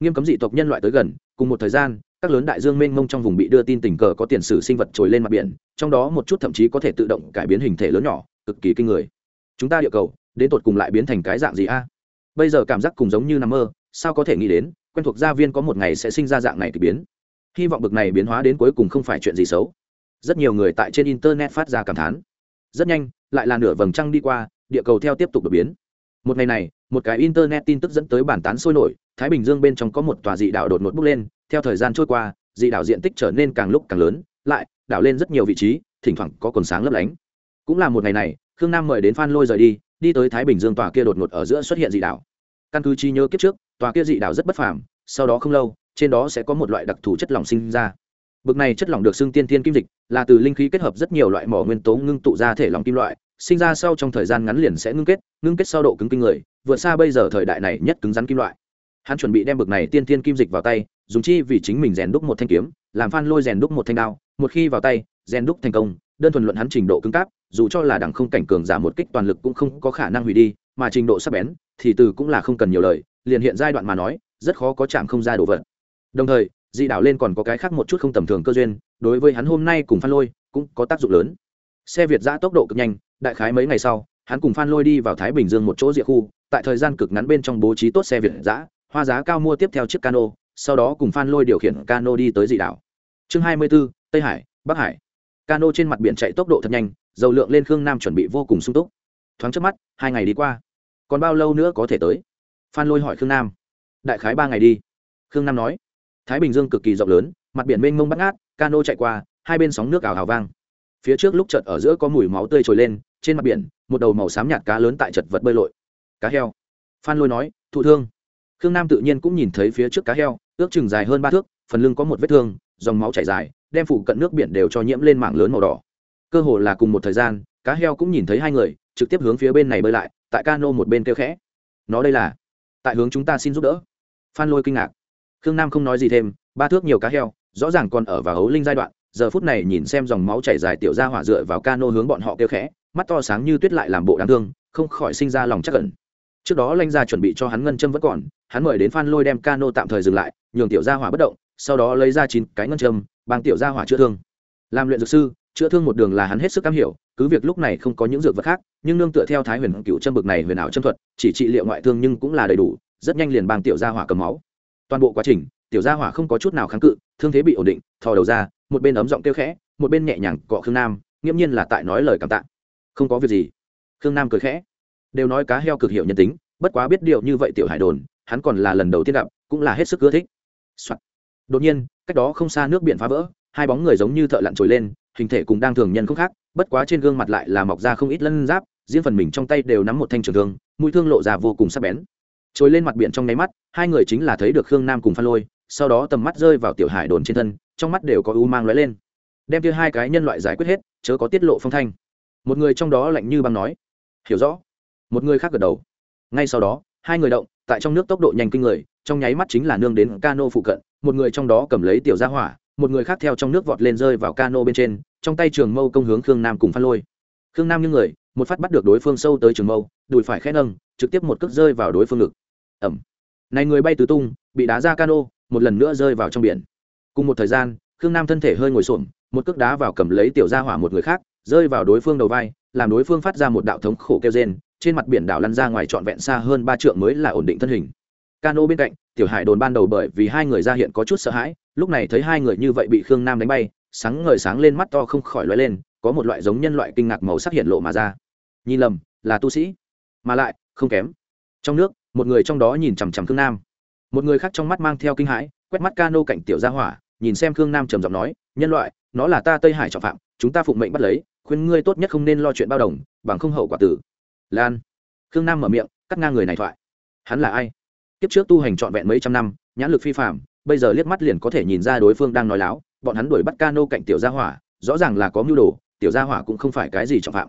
Speaker 1: Nghiêm cấm dị tộc nhân loại tới gần, cùng một thời gian, các lớn đại dương mênh mông trong vùng bị đưa tin tình cờ có tiền sử sinh vật trồi lên mặt biển, trong đó một chút thậm chí có thể tự động cải biến hình thể lớn nhỏ, cực kỳ kinh người. Chúng ta địa cầu đến tột cùng lại biến thành cái dạng gì a? Bây giờ cảm giác cùng giống như nằm mơ, sao có thể nghĩ đến, quen thuộc gia viên có một ngày sẽ sinh ra dạng này thì biến. Hy vọng bực này biến hóa đến cuối cùng không phải chuyện gì xấu. Rất nhiều người tại trên internet phát ra cảm thán. Rất nhanh, lại là nửa vầng trăng đi qua, địa cầu theo tiếp tục đột biến. Một ngày này, một cái internet tin tức dẫn tới bản tán sôi nổi, thái bình dương bên trong có một tòa dị đảo đột ngột bốc lên, theo thời gian trôi qua, dị đảo diện tích trở nên càng lúc càng lớn, lại đảo lên rất nhiều vị trí, thỉnh thoảng có quần sáng lấp lánh. Cũng là một ngày này, khương nam mời đến phan lôi rời đi đi tới thái bình dương tòa kia đột ngột ở giữa xuất hiện dị đảo. Căn cứ chi nhớ kiếp trước, tòa kia dị đảo rất bất phàm, sau đó không lâu, trên đó sẽ có một loại đặc thù chất lỏng sinh ra. Bực này chất lỏng được xưng tiên thiên kim dịch, là từ linh khí kết hợp rất nhiều loại mỏ nguyên tố ngưng tụ ra thể lỏng kim loại, sinh ra sau trong thời gian ngắn liền sẽ ngưng kết ngưng kết sau độ cứng kinh người, vượt xa bây giờ thời đại này nhất cứng rắn kim loại. Hắn chuẩn bị đem bực này tiên thiên kim dịch vào tay, dùng chi vì chính mình rèn đúc một thanh kiếm, làm phan lôi rèn đúc một thanh đao, một khi vào tay, rèn đúc thành công đơn thuần luận hắn trình độ cứng cáp dù cho là đẳng không cảnh cường giả một kích toàn lực cũng không có khả năng hủy đi mà trình độ sắc bén thì từ cũng là không cần nhiều lời liền hiện giai đoạn mà nói rất khó có chạm không ra đồ vật. Đồng thời dị đảo lên còn có cái khác một chút không tầm thường cơ duyên đối với hắn hôm nay cùng phan lôi cũng có tác dụng lớn. Xe việt giã tốc độ cực nhanh đại khái mấy ngày sau hắn cùng phan lôi đi vào thái bình dương một chỗ địa khu tại thời gian cực ngắn bên trong bố trí tốt xe việt giã hoa giá cao mua tiếp theo chiếc cano sau đó cùng phan lôi điều khiển cano đi tới dị đảo. Chương hai mươi 24, tây hải bắc hải cano trên mặt biển chạy tốc độ thật nhanh, dầu lượng lên khương nam chuẩn bị vô cùng sung túc. Thoáng trước mắt, hai ngày đi qua. Còn bao lâu nữa có thể tới? Phan lôi hỏi khương nam. Đại khái ba ngày đi. Khương nam nói. Thái bình dương cực kỳ rộng lớn, mặt biển mênh mông bắt ngát, cano chạy qua, hai bên sóng nước ảo hào vang. Phía trước lúc chợt ở giữa có mùi máu tươi trồi lên, trên mặt biển, một đầu màu xám nhạt cá lớn tại chật vật bơi lội. Cá heo. Phan lôi nói, thụ thương. Khương nam tự nhiên cũng nhìn thấy phía trước cá heo, ước chừng dài hơn ba thước, phần lưng có một vết thương, dòng máu chảy dài đem phụ cận nước biển đều cho nhiễm lên mảng lớn màu đỏ. Cơ hồ là cùng một thời gian, cá heo cũng nhìn thấy hai người, trực tiếp hướng phía bên này bơi lại, tại cano một bên kêu khẽ. Nó đây là, tại hướng chúng ta xin giúp đỡ. Phan lôi kinh ngạc. Khương nam không nói gì thêm, ba thước nhiều cá heo, rõ ràng còn ở vào hấu linh giai đoạn, giờ phút này nhìn xem dòng máu chảy dài tiểu ra hỏa dựa vào cano hướng bọn họ kêu khẽ, mắt to sáng như tuyết lại làm bộ đáng thương, không khỏi sinh ra lòng chắc cẩn trước đó lanh gia chuẩn bị cho hắn ngân châm vẫn còn, hắn mời đến phan lôi đem cano tạm thời dừng lại, nhường tiểu gia hỏa bất động, sau đó lấy ra chín cái ngân châm bằng tiểu gia hỏa chữa thương. Làm luyện dược sư, chữa thương một đường là hắn hết sức cam hiểu, cứ việc lúc này không có những dược vật khác, nhưng nương tựa theo thái huyền cựu châm bực này huyền ảo châm thuật, chỉ trị liệu ngoại thương nhưng cũng là đầy đủ, rất nhanh liền bằng tiểu gia hỏa cầm máu. Toàn bộ quá trình, tiểu gia hỏa không có chút nào kháng cự, thương thế bị ổn định, thò đầu ra, một bên ấm giọng kêu khẽ, một bên nhẹ nhàng cọ khương nam, nghiễm nhiên là tại nói lời cảm tạ. Không có việc gì. Khương nam cười khẽ. Đều nói cá heo cực hiệu nhân tính, bất quá biết điều như vậy tiểu hải đồn, hắn còn là lần đầu tiên gặp, cũng là hết sức ưa thích、Soạn đột nhiên, cách đó không xa nước biển phá vỡ, hai bóng người giống như thợ lặn trồi lên, hình thể cùng đang thường nhân không khác, bất quá trên gương mặt lại là mọc ra không ít lân giáp, riêng phần mình trong tay đều nắm một thanh trường thương, mũi thương lộ ra vô cùng sắc bén. Trồi lên mặt biển trong nháy mắt, hai người chính là thấy được khương nam cùng phan lôi, sau đó tầm mắt rơi vào tiểu hải đồn trên thân, trong mắt đều có u mang lóe lên. Đem kia hai cái nhân loại giải quyết hết, chớ có tiết lộ phong thanh. Một người trong đó lạnh như băng nói, hiểu rõ. Một người khác gật đầu. Ngay sau đó, hai người động, tại trong nước tốc độ nhanh kinh người, trong nháy mắt chính là nương đến cano phụ cận một người trong đó cầm lấy tiểu gia hỏa, một người khác theo trong nước vọt lên rơi vào cano bên trên, trong tay trường mâu công hướng khương nam cùng phan lôi. Khương nam như người, một phát bắt được đối phương sâu tới trường mâu, đùi phải khẽ nâng, trực tiếp một cước rơi vào đối phương ngực. Ẩm. Này người bay tứ tung, bị đá ra cano, một lần nữa rơi vào trong biển. Cùng một thời gian, khương nam thân thể hơi ngồi xổm, một cước đá vào cầm lấy tiểu gia hỏa một người khác, rơi vào đối phương đầu vai, làm đối phương phát ra một đạo thống khổ kêu rên, trên mặt biển đảo lăn ra ngoài trọn vẹn xa hơn ba trượng mới là ổn định thân hình cano bên cạnh, tiểu hải đồn ban đầu bởi vì hai người ra hiện có chút sợ hãi, lúc này thấy hai người như vậy bị khương nam đánh bay, sáng ngời sáng lên mắt to không khỏi loay lên, có một loại giống nhân loại kinh ngạc màu sắc hiện lộ mà ra. Nhìn lầm, là tu sĩ. Mà lại, không kém. Trong nước, một người trong đó nhìn chằm chằm khương nam. Một người khác trong mắt mang theo kinh hãi, quét mắt cano cạnh tiểu gia hỏa, nhìn xem khương nam trầm giọng nói, nhân loại, nó là ta tây hải trọng phạm, chúng ta phụng mệnh bắt lấy, khuyên ngươi tốt nhất không nên lo chuyện bao đồng, bằng không hậu quả tử. Lan. Khương nam mở miệng, cắt ngang người này thoại. Hắn là ai? Kiếp trước tu hành trọn vẹn mấy trăm năm, nhãn lực phi phạm bây giờ liếc mắt liền có thể nhìn ra đối phương đang nói láo, bọn hắn đuổi bắt cano cạnh tiểu gia hỏa, rõ ràng là có mưu đồ, tiểu gia hỏa cũng không phải cái gì trọng phạm.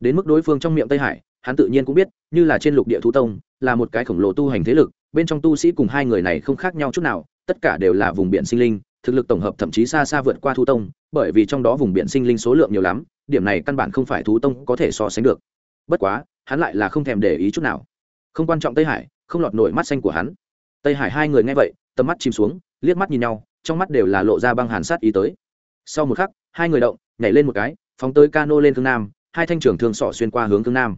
Speaker 1: Đến mức đối phương trong miệng tây hải, hắn tự nhiên cũng biết, như là trên lục địa thu tông, là một cái khổng lồ tu hành thế lực, bên trong tu sĩ cùng hai người này không khác nhau chút nào, tất cả đều là vùng biển sinh linh, thực lực tổng hợp thậm chí xa xa vượt qua thu tông, bởi vì trong đó vùng biển sinh linh số lượng nhiều lắm, điểm này căn bản không phải thú tông có thể so sánh được. Bất quá, hắn lại là không thèm để ý chút nào. Không quan trọng tây hải không lọt nổi mắt xanh của hắn. Tây hải hai người nghe vậy, tầm mắt chìm xuống, liếc mắt nhìn nhau, trong mắt đều là lộ ra băng hàn sát ý tới. Sau một khắc, hai người động, nhảy lên một cái, phóng tới cano lên thương nam, hai thanh trưởng thường sọ xuyên qua hướng thương nam.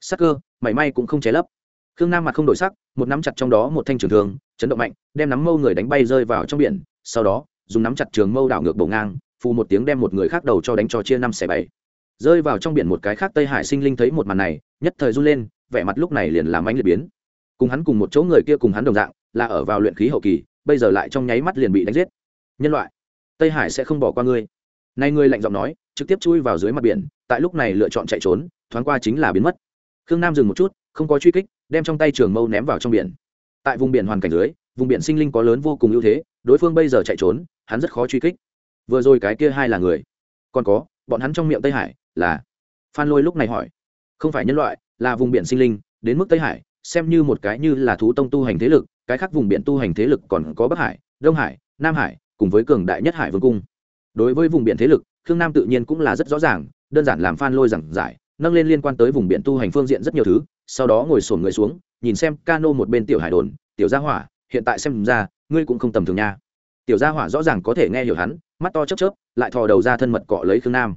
Speaker 1: Sắc cơ, mảy may cũng không cháy lấp. Khương nam mặt không đổi sắc, một nắm chặt trong đó một thanh trường thường chấn động mạnh, đem nắm mâu người đánh bay rơi vào trong biển, sau đó, dùng nắm chặt trường mâu đảo ngược bổ ngang, phù một tiếng đem một người khác đầu cho đánh cho chia năm xẻ bảy. Rơi vào trong biển một cái khác tây hải sinh linh thấy một màn này, nhất thời run lên, vẻ mặt lúc này liền làm ánh liệt biến cùng hắn cùng một chỗ người kia cùng hắn đồng dạng, là ở vào luyện khí hậu kỳ, bây giờ lại trong nháy mắt liền bị đánh giết. Nhân loại, tây hải sẽ không bỏ qua ngươi. Nay ngươi lạnh giọng nói, trực tiếp chui vào dưới mặt biển, tại lúc này lựa chọn chạy trốn, thoáng qua chính là biến mất. Khương nam dừng một chút, không có truy kích, đem trong tay trường mâu ném vào trong biển. Tại vùng biển hoàn cảnh dưới, vùng biển sinh linh có lớn vô cùng ưu thế, đối phương bây giờ chạy trốn, hắn rất khó truy kích. Vừa rồi cái kia hai là người. Còn có, bọn hắn trong miệng tây hải là phan lôi lúc này hỏi, không phải nhân loại, là vùng biển sinh linh, đến mức tây hải xem như một cái như là thú tông tu hành thế lực, cái khác vùng biển tu hành thế lực còn có bắc hải, đông hải, nam hải, cùng với cường đại nhất hải vương cung. Đối với vùng biển thế lực, khương nam tự nhiên cũng là rất rõ ràng, đơn giản làm phan lôi giảng giải, nâng lên liên quan tới vùng biển tu hành phương diện rất nhiều thứ, sau đó ngồi sổn người xuống, nhìn xem cano một bên tiểu hải đồn, tiểu gia hỏa, hiện tại xem ra, ngươi cũng không tầm thường nha. Tiểu gia hỏa rõ ràng có thể nghe hiểu hắn, mắt to chớp chớp, lại thò đầu ra thân mật cọ lấy khương nam.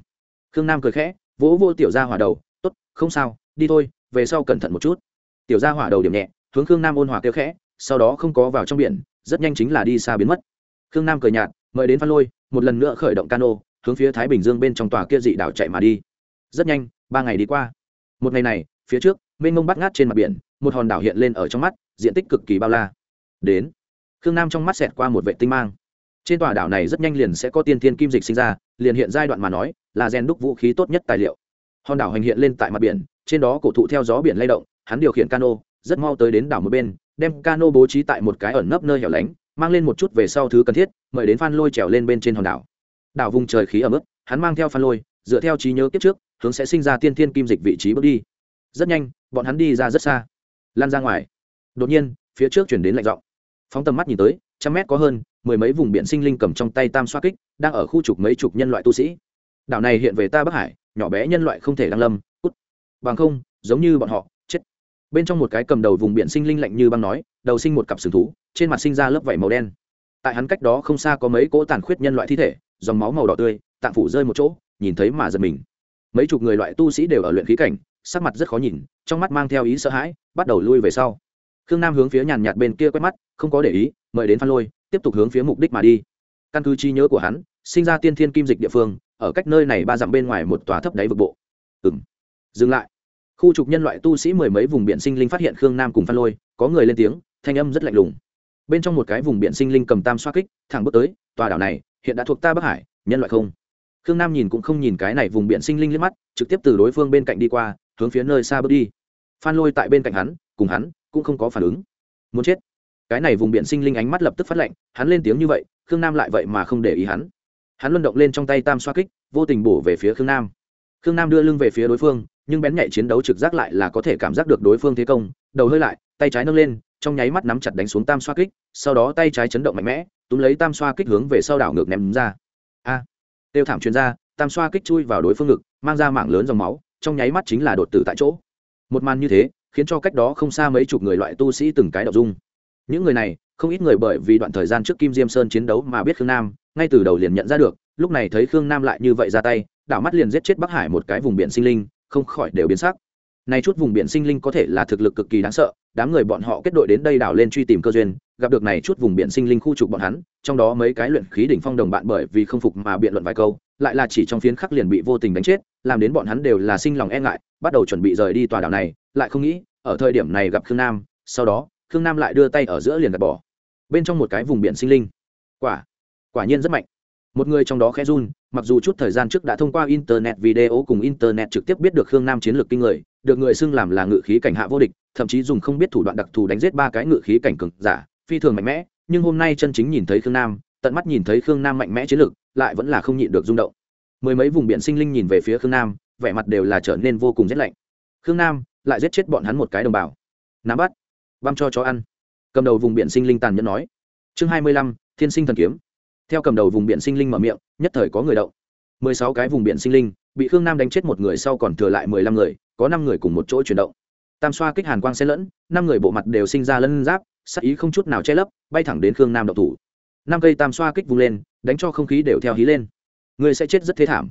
Speaker 1: Khương nam cười khẽ, vỗ vô tiểu gia hỏa đầu, tốt, không sao, đi thôi, về sau cẩn thận một chút tiểu gia hỏa đầu điểm nhẹ, hướng khương nam ôn hòa kêu khẽ, sau đó không có vào trong biển, rất nhanh chính là đi xa biến mất. Khương nam cười nhạt, mời đến phan lôi, một lần nữa khởi động cano, hướng phía thái bình dương bên trong tòa kia dị đảo chạy mà đi. Rất nhanh, ba ngày đi qua. Một ngày này, phía trước, mênh mông bắt ngát trên mặt biển, một hòn đảo hiện lên ở trong mắt, diện tích cực kỳ bao la. Đến, khương nam trong mắt xẹt qua một vệ tinh mang. Trên tòa đảo này rất nhanh liền sẽ có tiên thiên kim dịch sinh ra, liền hiện giai đoạn mà nói, là rèn đúc vũ khí tốt nhất tài liệu. Hòn đảo hành hiện lên tại mặt biển, trên đó cổ thụ theo gió biển lay động hắn điều khiển cano, rất mau tới đến đảo một bên, đem cano bố trí tại một cái ẩn nấp nơi hẻo lánh, mang lên một chút về sau thứ cần thiết, mời đến phan lôi trèo lên bên trên hòn đảo. Đảo vùng trời khí ở mức hắn mang theo phan lôi, dựa theo trí nhớ kiếp trước, hướng sẽ sinh ra tiên thiên kim dịch vị trí bước đi. Rất nhanh, bọn hắn đi ra rất xa lan ra ngoài. Đột nhiên, phía trước chuyển đến lạnh giọng. Phóng tầm mắt nhìn tới, trăm mét có hơn, mười mấy vùng biển sinh linh cầm trong tay tam xoa kích, đang ở khu trục mấy chục nhân loại tu sĩ. Đảo này hiện về ta bắc hải, nhỏ bé nhân loại không thể đăng lâm, cút. Bằng không, giống như bọn họ bên trong một cái cầm đầu vùng biển sinh linh lạnh như băng nói, đầu sinh một cặp sừng thú, trên mặt sinh ra lớp vảy màu đen. Tại hắn cách đó không xa có mấy cỗ tàn khuyết nhân loại thi thể, dòng máu màu đỏ tươi, tạng phủ rơi một chỗ, nhìn thấy mà giật mình. Mấy chục người loại tu sĩ đều ở luyện khí cảnh, sắc mặt rất khó nhìn, trong mắt mang theo ý sợ hãi, bắt đầu lui về sau. Khương nam hướng phía nhàn nhạt bên kia quét mắt, không có để ý, mời đến phan lôi, tiếp tục hướng phía mục đích mà đi. Căn cứ trí nhớ của hắn, sinh ra tiên thiên kim dịch địa phương, ở cách nơi này ba dặm bên ngoài một tòa thấp đáy vực bộ. Ừ m dừng lại khu trục nhân loại tu sĩ mười mấy vùng biển sinh linh phát hiện khương nam cùng phan lôi, có người lên tiếng, thanh âm rất lạnh lùng. Bên trong một cái vùng biển sinh linh cầm tam xoa kích, thẳng bước tới, tòa đảo này, hiện đã thuộc ta bắc hải, nhân loại không? Khương nam nhìn cũng không nhìn cái này vùng biển sinh linh liếc mắt, trực tiếp từ đối phương bên cạnh đi qua, hướng phía nơi xa bước đi. Phan lôi tại bên cạnh hắn, cùng hắn cũng không có phản ứng. Muốn chết? Cái này vùng biển sinh linh ánh mắt lập tức phát lạnh, hắn lên tiếng như vậy, khương nam lại vậy mà không để ý hắn. Hắn luân động lên trong tay tam xoa kích, vô tình bổ về phía khương nam. Khương nam đưa lưng về phía đối phương nhưng bén nhạy chiến đấu trực giác lại là có thể cảm giác được đối phương thế công, đầu hơi lại, tay trái nâng lên, trong nháy mắt nắm chặt đánh xuống tam xoa kích, sau đó tay trái chấn động mạnh mẽ, túm lấy tam xoa kích hướng về sau đảo ngược ném ra. A! Tiêu thảm chuyên gia tam xoa kích chui vào đối phương ngực, mang ra mạng lớn dòng máu, trong nháy mắt chính là đột tử tại chỗ. Một màn như thế, khiến cho cách đó không xa mấy chục người loại tu sĩ từng cái đậu dung. Những người này, không ít người bởi vì đoạn thời gian trước kim diêm sơn chiến đấu mà biết khương nam, ngay từ đầu liền nhận ra được, lúc này thấy khương nam lại như vậy ra tay, đảo mắt liền giết chết bắc hải một cái vùng biển sinh linh không khỏi đều biến sắc. Nay chút vùng biển sinh linh có thể là thực lực cực kỳ đáng sợ, đám người bọn họ kết đội đến đây đảo lên truy tìm cơ duyên, gặp được này chút vùng biển sinh linh khu trục bọn hắn, trong đó mấy cái luyện khí đỉnh phong đồng bạn bởi vì không phục mà biện luận vài câu, lại là chỉ trong phiến khắc liền bị vô tình đánh chết, làm đến bọn hắn đều là sinh lòng e ngại, bắt đầu chuẩn bị rời đi tòa đảo này, lại không nghĩ, ở thời điểm này gặp khương nam, sau đó, khương nam lại đưa tay ở giữa liền gạt bỏ. Bên trong một cái vùng biển sinh linh. Quả quả nhiên rất mạnh một người trong đó khẽ run, mặc dù chút thời gian trước đã thông qua internet video cùng internet trực tiếp biết được khương nam chiến lược kinh người, được người xưng làm là ngự khí cảnh hạ vô địch, thậm chí dùng không biết thủ đoạn đặc thù đánh giết ba cái ngự khí cảnh cực giả, phi thường mạnh mẽ, nhưng hôm nay chân chính nhìn thấy khương nam, tận mắt nhìn thấy khương nam mạnh mẽ chiến lược, lại vẫn là không nhịn được rung động. Mười mấy vùng biển sinh linh nhìn về phía khương nam, vẻ mặt đều là trở nên vô cùng rét lạnh. Khương nam, lại giết chết bọn hắn một cái đồng bào. Nắm bắt, băm cho chó ăn. Cầm đầu vùng biển sinh linh tàn nhẫn nói. Chương hai mươi lăm, thiên sinh thần kiếm theo cầm đầu vùng biển sinh linh mở miệng, nhất thời có người động. Mười sáu cái vùng biển sinh linh, bị khương nam đánh chết một người sau còn thừa lại mười lăm người, có năm người cùng một chỗ chuyển động. Tam xoa kích hàn quang xen lẫn, năm người bộ mặt đều sinh ra lân giáp, sắc ý không chút nào che lấp, bay thẳng đến khương nam đậu thủ. Năm cây tam xoa kích vung lên, đánh cho không khí đều theo hí lên. Người sẽ chết rất thế thảm.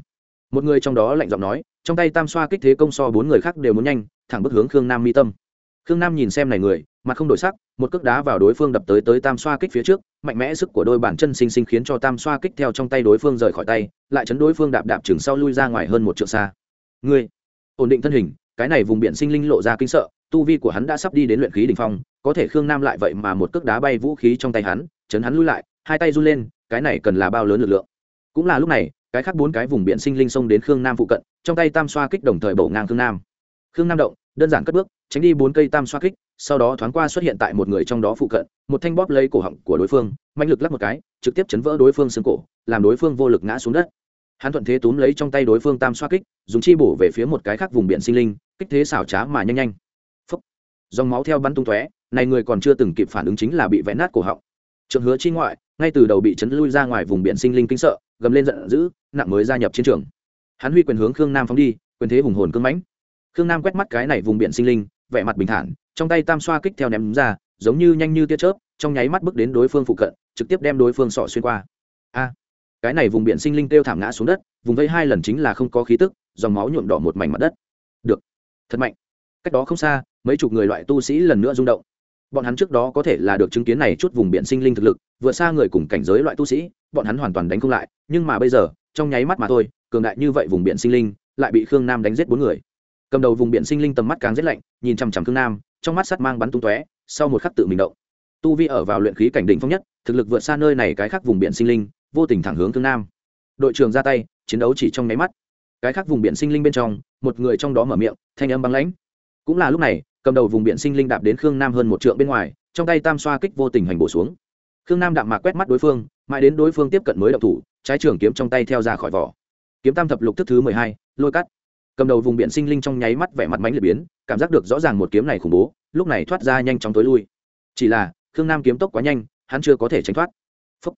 Speaker 1: Một người trong đó lạnh giọng nói, trong tay tam xoa kích thế công so bốn người khác đều muốn nhanh, thẳng bức hướng khương nam mi tâm khương nam nhìn xem này người, mặt không đổi sắc, một cước đá vào đối phương đập tới tới tam xoa kích phía trước, mạnh mẽ sức của đôi bàn chân sinh sinh khiến cho tam xoa kích theo trong tay đối phương rời khỏi tay, lại chấn đối phương đạp đạp chừng sau lui ra ngoài hơn một trượng xa. Ngươi, ổn định thân hình, cái này vùng biển sinh linh lộ ra kinh sợ, tu vi của hắn đã sắp đi đến luyện khí đ ỉ n h phong, có thể khương nam lại vậy mà một cước đá bay vũ khí trong tay hắn, chấn hắn lui lại, hai tay run lên, cái này cần là bao lớn lực lượng. Cũng là lúc này, cái khác bốn cái vùng biển sinh linh xông đến khương nam phụ cận, trong tay tam xoa kích đồng thời bổ ngang khương nam. Khương nam động, đơn giản cất bước tránh đi bốn cây tam xoa kích, sau đó thoáng qua xuất hiện tại một người trong đó phụ cận, một thanh bóp lấy cổ họng của đối phương, mạnh lực lắc một cái, trực tiếp chấn vỡ đối phương xương cổ, làm đối phương vô lực ngã xuống đất. Hắn thuận thế túm lấy trong tay đối phương tam xoa kích, dùng chi bổ về phía một cái khác vùng biển sinh linh, kích thế xảo trá mà nhanh nhanh. Phốc. dòng máu theo bắn tung tóe, này người còn chưa từng kịp phản ứng chính là bị vẽ nát cổ họng. Trường hứa chi ngoại, ngay từ đầu bị chấn lui ra ngoài vùng biển sinh linh kinh sợ, gầm lên giận dữ, nặng mới gia nhập chiến trường. Hắn huy quyền hướng khương nam phóng đi, quyền thế hùng hồn cương mãnh. Khương nam quét mắt cái này vùng biển sinh linh vẻ mặt bình thản, trong tay tam xoa kích theo ném ra, giống như nhanh như tia chớp, trong nháy mắt bước đến đối phương phụ cận, trực tiếp đem đối phương sọ xuyên qua. A, cái này vùng biển sinh linh kêu thảm ngã xuống đất, vùng vây hai lần chính là không có khí tức, dòng máu nhuộm đỏ một mảnh mặt đất. Được, thật mạnh. Cách đó không xa, mấy chục người loại tu sĩ lần nữa rung động. Bọn hắn trước đó có thể là được chứng kiến này chút vùng biển sinh linh thực lực vượt xa người cùng cảnh giới loại tu sĩ, bọn hắn hoàn toàn đánh không lại, nhưng mà bây giờ, trong nháy mắt mà thôi, cường đại như vậy vùng biển sinh linh, lại bị khương nam đánh giết bốn người cầm đầu vùng biển sinh linh tầm mắt càng rét lạnh, nhìn chằm chằm cương nam, trong mắt sắt mang bắn tung tóe, sau một khắc tự mình động. Tu vi ở vào luyện khí cảnh đỉnh phong nhất, thực lực vượt xa nơi này cái khác vùng biển sinh linh, vô tình thẳng hướng cương nam. Đội trưởng ra tay, chiến đấu chỉ trong nháy mắt. Cái khác vùng biển sinh linh bên trong, một người trong đó mở miệng, thanh âm băng lãnh. Cũng là lúc này, cầm đầu vùng biển sinh linh đạp đến khương nam hơn một trượng bên ngoài, trong tay tam xoa kích vô tình hành bổ xuống. Khương nam đạm mạc quét mắt đối phương, mãi đến đối phương tiếp cận mới động thủ, trái trường kiếm trong tay theo ra khỏi vỏ. Kiếm tam thập lục thức thứ mười hai, lôi cắt cầm đầu vùng biển sinh linh trong nháy mắt vẻ mặt mánh liệt biến, cảm giác được rõ ràng một kiếm này khủng bố, lúc này thoát ra nhanh chóng tối lui. Chỉ là, khương nam kiếm tốc quá nhanh, hắn chưa có thể tránh thoát. Phúc.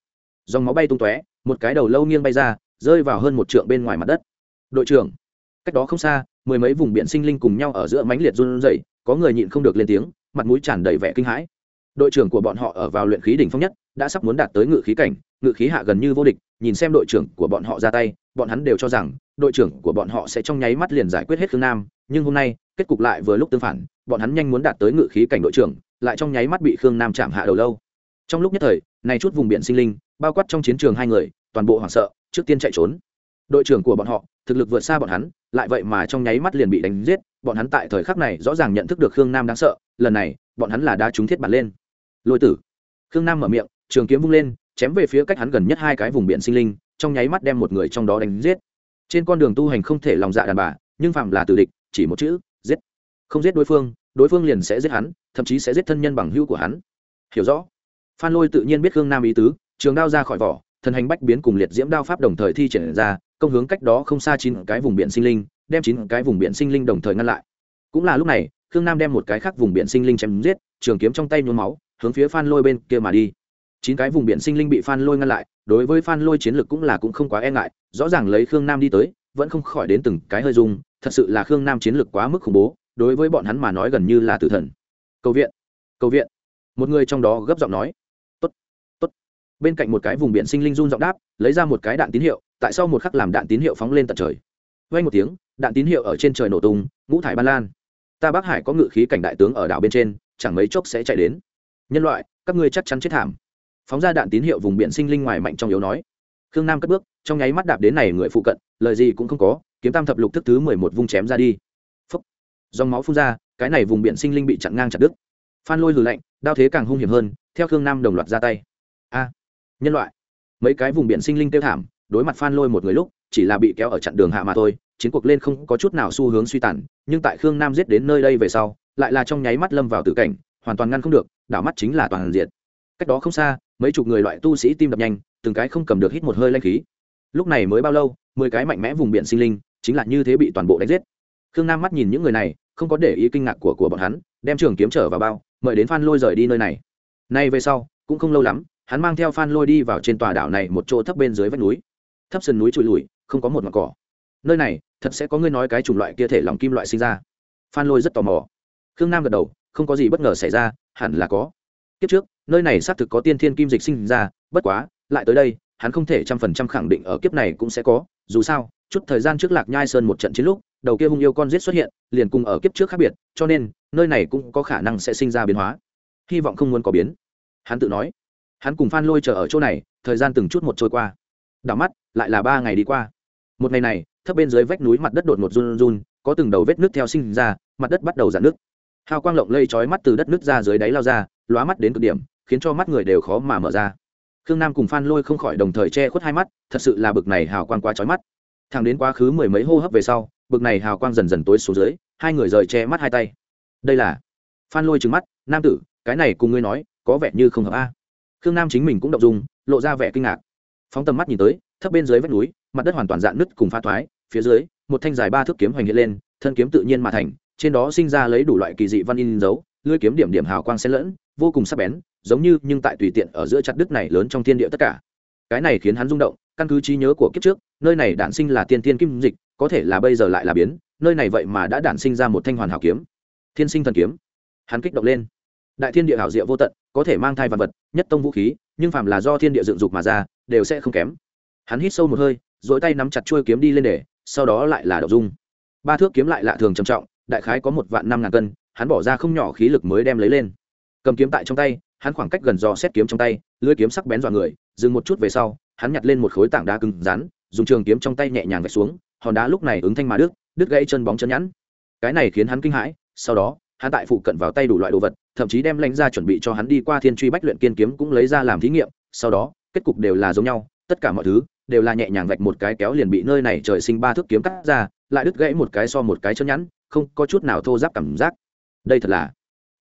Speaker 1: dòng máu bay tung tóe, một cái đầu lâu nghiêng bay ra, rơi vào hơn một trượng bên ngoài mặt đất. Đội trưởng. Cách đó không xa, mười mấy vùng biển sinh linh cùng nhau ở giữa mánh liệt run rẩy, có người nhịn không được lên tiếng, mặt mũi tràn đầy vẻ kinh hãi. Đội trưởng của bọn họ ở vào luyện khí đỉnh phong nhất đã sắp muốn đạt tới ngự khí cảnh, ngự khí hạ gần như vô địch, nhìn xem đội trưởng của bọn họ ra tay, bọn hắn đều cho rằng, đội trưởng của bọn họ sẽ trong nháy mắt liền giải quyết hết khương nam, nhưng hôm nay, kết cục lại vừa lúc tương phản, bọn hắn nhanh muốn đạt tới ngự khí cảnh đội trưởng, lại trong nháy mắt bị khương nam chạm hạ đầu lâu. Trong lúc nhất thời, này chút vùng biển sinh linh, bao quát trong chiến trường hai người, toàn bộ hoảng sợ, trước tiên chạy trốn. Đội trưởng của bọn họ, thực lực vượt xa bọn hắn, lại vậy mà trong nháy mắt liền bị đánh giết, bọn hắn tại thời khắc này rõ ràng nhận thức được khương nam đáng sợ, lần này, bọn hắn là đá trúng thiết bản lên. Lôi tử. Khương nam mở miệng trường kiếm vung lên, chém về phía cách hắn gần nhất hai cái vùng biển sinh linh, trong nháy mắt đem một người trong đó đánh giết. Trên con đường tu hành không thể lòng dạ đàn bà, nhưng phạm là tử địch, chỉ một chữ, giết. Không giết đối phương đối phương liền sẽ giết hắn, thậm chí sẽ giết thân nhân bằng hữu của hắn. Hiểu rõ? Phan lôi tự nhiên biết khương nam ý tứ, trường đao ra khỏi vỏ, thần hành bách biến cùng liệt diễm đao pháp đồng thời thi triển ra, công hướng cách đó không xa chín cái vùng biển sinh linh, đem chín cái vùng biển sinh linh đồng thời ngăn lại. Cũng là lúc này, khương nam đem một cái khác vùng biển sinh linh chém giết, trường kiếm trong tay nhuốm máu, hướng phía phan lôi bên kia mà đi chín cái vùng biển sinh linh bị phan lôi ngăn lại, đối với phan lôi chiến lược cũng là cũng không quá e ngại, rõ ràng lấy khương nam đi tới, vẫn không khỏi đến từng cái hơi dung thật sự là khương nam chiến lược quá mức khủng bố, đối với bọn hắn mà nói gần như là tử thần. Cầu viện cầu viện. Một người trong đó gấp giọng nói. Tốt tốt. Bên cạnh một cái vùng biển sinh linh run giọng đáp, lấy ra một cái đạn tín hiệu, tại sau một khắc làm đạn tín hiệu phóng lên tận trời. Vay một tiếng, đạn tín hiệu ở trên trời nổ tung, ngũ thải ban lan. Ta bắc hải có ngự khí cảnh đại tướng ở đảo bên trên, chẳng mấy chốc sẽ chạy đến. Nhân loại, các ngươi chắc chắn chết thảm phóng ra đạn tín hiệu vùng biển sinh linh ngoài mạnh trong yếu nói. Khương nam cất bước, trong nháy mắt đạp đến này người phụ cận, lời gì cũng không có, kiếm tam thập lục thức thứ mười một vung chém ra đi. Phấp dòng máu phun ra, cái này vùng biển sinh linh bị chặn ngang chặt đứt. Phan lôi hừ lạnh, đao thế càng hung hiểm hơn, theo khương nam đồng loạt ra tay. A. Nhân loại. Mấy cái vùng biển sinh linh tiêu thảm, đối mặt phan lôi một người lúc, chỉ là bị kéo ở chặn đường hạ mà thôi, chiến cuộc lên không có chút nào xu hướng suy tàn, nhưng tại khương nam giết đến nơi đây về sau, lại là trong nháy mắt lâm vào tử cảnh, hoàn toàn ngăn không được, đảo mắt chính là toàn diện cách đó không xa, mấy chục người loại tu sĩ tim đập nhanh, từng cái không cầm được hít một hơi lanh khí. Lúc này mới bao lâu, mười cái mạnh mẽ vùng biển sinh linh, chính là như thế bị toàn bộ đánh giết. Khương nam mắt nhìn những người này, không có để ý kinh ngạc của của bọn hắn, đem trường kiếm trở vào bao, mời đến phan lôi rời đi nơi này. Nay về sau, cũng không lâu lắm, hắn mang theo phan lôi đi vào trên tòa đảo này một chỗ thấp bên dưới vách núi. Thấp sườn núi trụi lùi, không có một mặt cỏ. Nơi này, thật sẽ có người nói cái chủng loại kia thể lòng kim loại sinh ra. Phan lôi rất tò mò. Khương nam gật đầu, không có gì bất ngờ xảy ra, hẳn là có. Kiếp trước nơi này xác thực có tiên thiên kim dịch sinh ra, bất quá, lại tới đây, hắn không thể trăm phần trăm khẳng định ở kiếp này cũng sẽ có, dù sao, chút thời gian trước lạc nhai sơn một trận chiến lúc, đầu kia hung yêu con giết xuất hiện, liền cùng ở kiếp trước khác biệt, cho nên, nơi này cũng có khả năng sẽ sinh ra biến hóa. Hy vọng không muốn có biến. Hắn tự nói. Hắn cùng phan lôi chờ ở chỗ này, thời gian từng chút một trôi qua. Đảo mắt, lại là ba ngày đi qua. Một ngày này, thấp bên dưới vách núi mặt đất đột một run run, có từng đầu vết nước theo sinh ra, mặt đất bắt đầu giãn nước hào quang lộng lây chói mắt từ đất nước ra dưới đáy lao ra, lóa mắt đến cực điểm khiến cho mắt người đều khó mà mở ra. Khương nam cùng phan lôi không khỏi đồng thời che khuất hai mắt, thật sự là bực này hào quang quá chói mắt. Thẳng đến quá khứ mười mấy hô hấp về sau, bực này hào quang dần dần tối xuống dưới, hai người rời che mắt hai tay. Đây là phan lôi trừng mắt, nam tử, cái này cùng ngươi nói, có vẻ như không hợp a. Khương nam chính mình cũng động dung, lộ ra vẻ kinh ngạc. Phóng tầm mắt nhìn tới, thấp bên dưới vách núi, mặt đất hoàn toàn dạn nứt cùng pha thoái, phía dưới, một thanh dài ba thước kiếm hoành hiện lên, thân kiếm tự nhiên mà thành, trên đó sinh ra lấy đủ loại kỳ dị văn in dấu lưỡi kiếm điểm điểm hào quang xen lẫn, vô cùng sắc bén, giống như nhưng tại tùy tiện ở giữa chặt đứt này lớn trong thiên địa tất cả. Cái này khiến hắn rung động, căn cứ trí nhớ của kiếp trước, nơi này đản sinh là tiên tiên kim dịch, có thể là bây giờ lại là biến, nơi này vậy mà đã đản sinh ra một thanh hoàn hảo kiếm. Thiên sinh thần kiếm. Hắn kích động lên. Đại thiên địa hảo diệu vô tận, có thể mang thai vật vật, nhất tông vũ khí, nhưng phàm là do thiên địa dựng dục mà ra, đều sẽ không kém. Hắn hít sâu một hơi dỗi tay nắm chặt chuôi kiếm đi lên để, sau đó lại là đậu dung. Ba thước kiếm lại lạ thường trầm trọng, đại khái có một vạn năm ngàn cân hắn bỏ ra không nhỏ khí lực mới đem lấy lên. Cầm kiếm tại trong tay, hắn khoảng cách gần dò xét kiếm trong tay, lưỡi kiếm sắc bén dọa người, dừng một chút về sau, hắn nhặt lên một khối tảng đá cứng rắn, dùng trường kiếm trong tay nhẹ nhàng vạch xuống, hòn đá lúc này ứng thanh mà đứt đứt gãy chân bóng chân nhẵn. Cái này khiến hắn kinh hãi, sau đó, hắn tại phụ cận vào tay đủ loại đồ vật, thậm chí đem lãnh ra chuẩn bị cho hắn đi qua thiên truy bách luyện kiên kiếm cũng lấy ra làm thí nghiệm, sau đó, kết cục đều là giống nhau, tất cả mọi thứ đều là nhẹ nhàng vạch một cái kéo liền bị nơi này trời sinh ba thước kiếm cắt ra, lại đứt gãy một cái so một cái chân nhẵn, không có chút nào thô giáp cảm giác đây thật là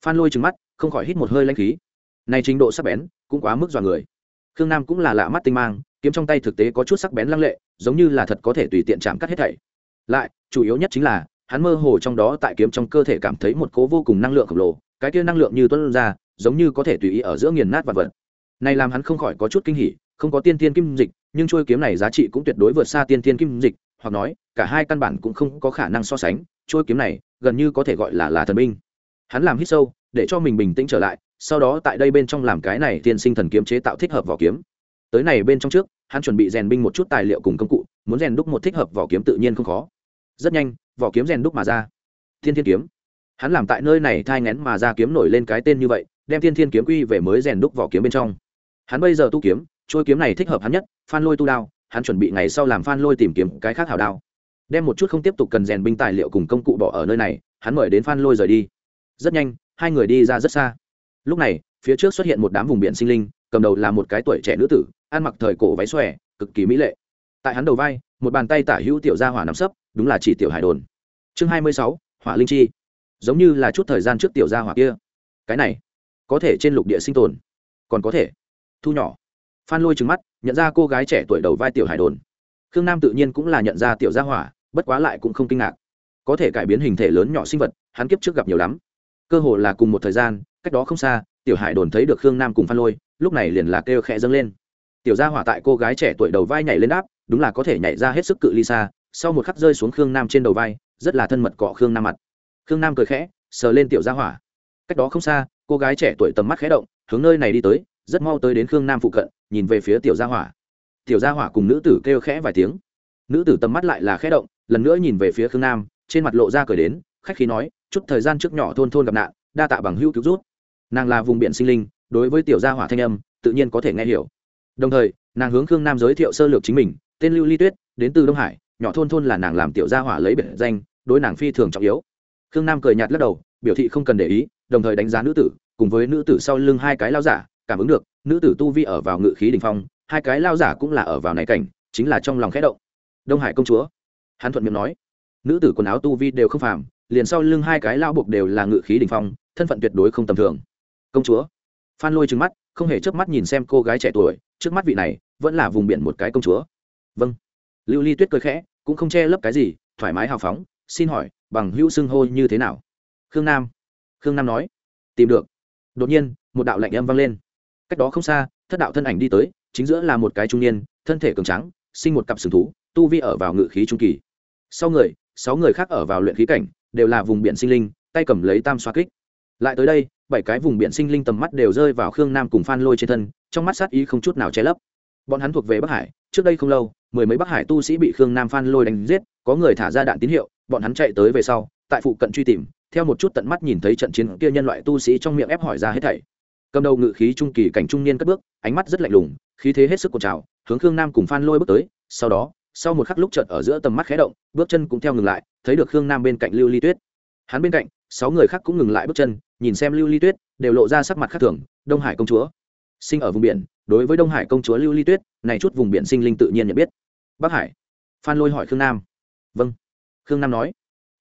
Speaker 1: phan lôi trừng mắt, không khỏi hít một hơi lanh khí. Này trình độ sắc bén, cũng quá mức dọa người. Khương nam cũng là lạ mắt tinh mang, kiếm trong tay thực tế có chút sắc bén lăng lệ, giống như là thật có thể tùy tiện chạm cắt hết thảy. Lại, chủ yếu nhất chính là, hắn mơ hồ trong đó tại kiếm trong cơ thể cảm thấy một cố vô cùng năng lượng khổng lồ, cái kia năng lượng như tuân ra, giống như có thể tùy ý ở giữa nghiền nát vật vật. Này làm hắn không khỏi có chút kinh hỉ, không có tiên tiên kim dịch, nhưng trôi kiếm này giá trị cũng tuyệt đối vượt xa tiên tiên kim dịch, hoặc nói, cả hai căn bản cũng không có khả năng so sánh trôi kiếm này gần như có thể gọi là là thần binh hắn làm hít sâu, để cho mình bình tĩnh trở lại, sau đó tại đây bên trong làm cái này tiên sinh thần kiếm chế tạo thích hợp vỏ kiếm. Tới này bên trong trước, hắn chuẩn bị rèn binh một chút tài liệu cùng công cụ, muốn rèn đúc một thích hợp vỏ kiếm tự nhiên không khó. Rất nhanh, vỏ kiếm rèn đúc mà ra. Thiên thiên kiếm. Hắn làm tại nơi này thai ngén mà ra kiếm nổi lên cái tên như vậy, đem thiên thiên kiếm quy về mới rèn đúc vỏ kiếm bên trong. Hắn bây giờ tu kiếm trôi kiếm này thích hợp hắn nhất, phan lôi tu đao, hắn chuẩn bị ngày sau làm phan lôi tìm kiếm cái khác hảo đao. Đem một chút không tiếp tục cần rèn binh tài liệu cùng công cụ bỏ ở nơi này, hắn mời đến phan lôi rời đi rất nhanh, hai người đi ra rất xa. Lúc này, phía trước xuất hiện một đám vùng biển sinh linh, cầm đầu là một cái tuổi trẻ nữ tử, ăn mặc thời cổ váy xòe, cực kỳ mỹ lệ. Tại hắn đầu vai, một bàn tay tả hữu tiểu gia hỏa nắm sấp, đúng là chỉ tiểu hải đồn. Chương hai mươi sáu, hỏa linh chi. Giống như là chút thời gian trước tiểu gia hỏa kia. Cái này, có thể trên lục địa sinh tồn. Còn có thể. Thu nhỏ. Phan lôi trừng mắt, nhận ra cô gái trẻ tuổi đầu vai tiểu hải đồn. Khương nam tự nhiên cũng là nhận ra tiểu gia hỏa, bất quá lại cũng không kinh ngạc. Có thể cải biến hình thể lớn nhỏ sinh vật, hắn kiếp trước gặp nhiều lắm cơ hồ là cùng một thời gian, cách đó không xa, tiểu hải đồn thấy được khương nam cùng phan lôi, lúc này liền là kêu khẽ dâng lên. Tiểu gia hỏa tại cô gái trẻ tuổi đầu vai nhảy lên đáp, đúng là có thể nhảy ra hết sức cự ly xa, sau một khắc rơi xuống khương nam trên đầu vai, rất là thân mật cọ khương nam mặt. Khương nam cười khẽ, sờ lên tiểu gia hỏa. Cách đó không xa, cô gái trẻ tuổi tầm mắt khẽ động, hướng nơi này đi tới, rất mau tới đến khương nam phụ cận, nhìn về phía tiểu gia hỏa. Tiểu gia hỏa cùng nữ tử kêu khẽ vài tiếng. Nữ tử tầm mắt lại là khẽ động, lần nữa nhìn về phía khương nam, trên mặt lộ ra cười đến, khách khí nói chút thời gian trước nhỏ thôn thôn gặp nạn, đa tạ bằng hữu cứu rút nàng là vùng biển sinh linh, đối với tiểu gia hỏa thanh âm, tự nhiên có thể nghe hiểu. Đồng thời, nàng hướng khương nam giới thiệu sơ lược chính mình, tên lưu ly tuyết, đến từ đông hải, nhỏ thôn thôn là nàng làm tiểu gia hỏa lấy biệt danh, đối nàng phi thường trọng yếu. Khương nam cười nhạt lắc đầu, biểu thị không cần để ý, đồng thời đánh giá nữ tử, cùng với nữ tử sau lưng hai cái lao giả, cảm ứng được, nữ tử tu vi ở vào ngự khí đình phong, hai cái lao giả cũng là ở vào này cảnh, chính là trong lòng khẽ động. Đông hải công chúa. Hắn thuận miệng nói, nữ tử quần áo tu vi đều không phàm liền sau lưng hai cái lao buộc đều là ngự khí đình phong, thân phận tuyệt đối không tầm thường. Công chúa, phan lôi trừng mắt, không hề chớp mắt nhìn xem cô gái trẻ tuổi, trước mắt vị này vẫn là vùng biển một cái công chúa. Vâng. Lưu ly tuyết cười khẽ, cũng không che lấp cái gì, thoải mái hào phóng, xin hỏi, bằng hữu xưng hô như thế nào? Khương nam. Khương nam nói. Tìm được. Đột nhiên, một đạo lạnh âm vang lên. Cách đó không xa, thất đạo thân ảnh đi tới, chính giữa là một cái trung niên, thân thể cường trắng sinh một cặp sừng thú, tu vi ở vào ngự khí trung kỳ. Sau người, sáu người khác ở vào luyện khí cảnh đều là vùng biển sinh linh, tay cầm lấy tam xoa kích. Lại tới đây, bảy cái vùng biển sinh linh tầm mắt đều rơi vào khương nam cùng phan lôi trên thân, trong mắt sát ý không chút nào che lấp. Bọn hắn thuộc về bắc hải, trước đây không lâu, mười mấy bắc hải tu sĩ bị khương nam phan lôi đánh giết, có người thả ra đạn tín hiệu, bọn hắn chạy tới về sau, tại phụ cận truy tìm, theo một chút tận mắt nhìn thấy trận chiến kia nhân loại tu sĩ trong miệng ép hỏi ra hết thảy. Cầm đầu ngự khí trung kỳ cảnh trung niên cất bước, ánh mắt rất lạnh lùng, khí thế hết sức cột trào, hướng khương nam cùng phan lôi bước tới, sau đó, sau một khắc lúc chợt ở giữa tầm mắt khé động, bước chân cũng theo ngừng lại thấy được khương nam bên cạnh lưu ly tuyết. Hắn bên cạnh, sáu người khác cũng ngừng lại bước chân, nhìn xem lưu ly tuyết, đều lộ ra sắc mặt khác thường, đông hải công chúa. Sinh ở vùng biển, đối với đông hải công chúa lưu ly tuyết, này chút vùng biển sinh linh tự nhiên nhận biết. Bắc hải. Phan lôi hỏi khương nam. Vâng. Khương nam nói.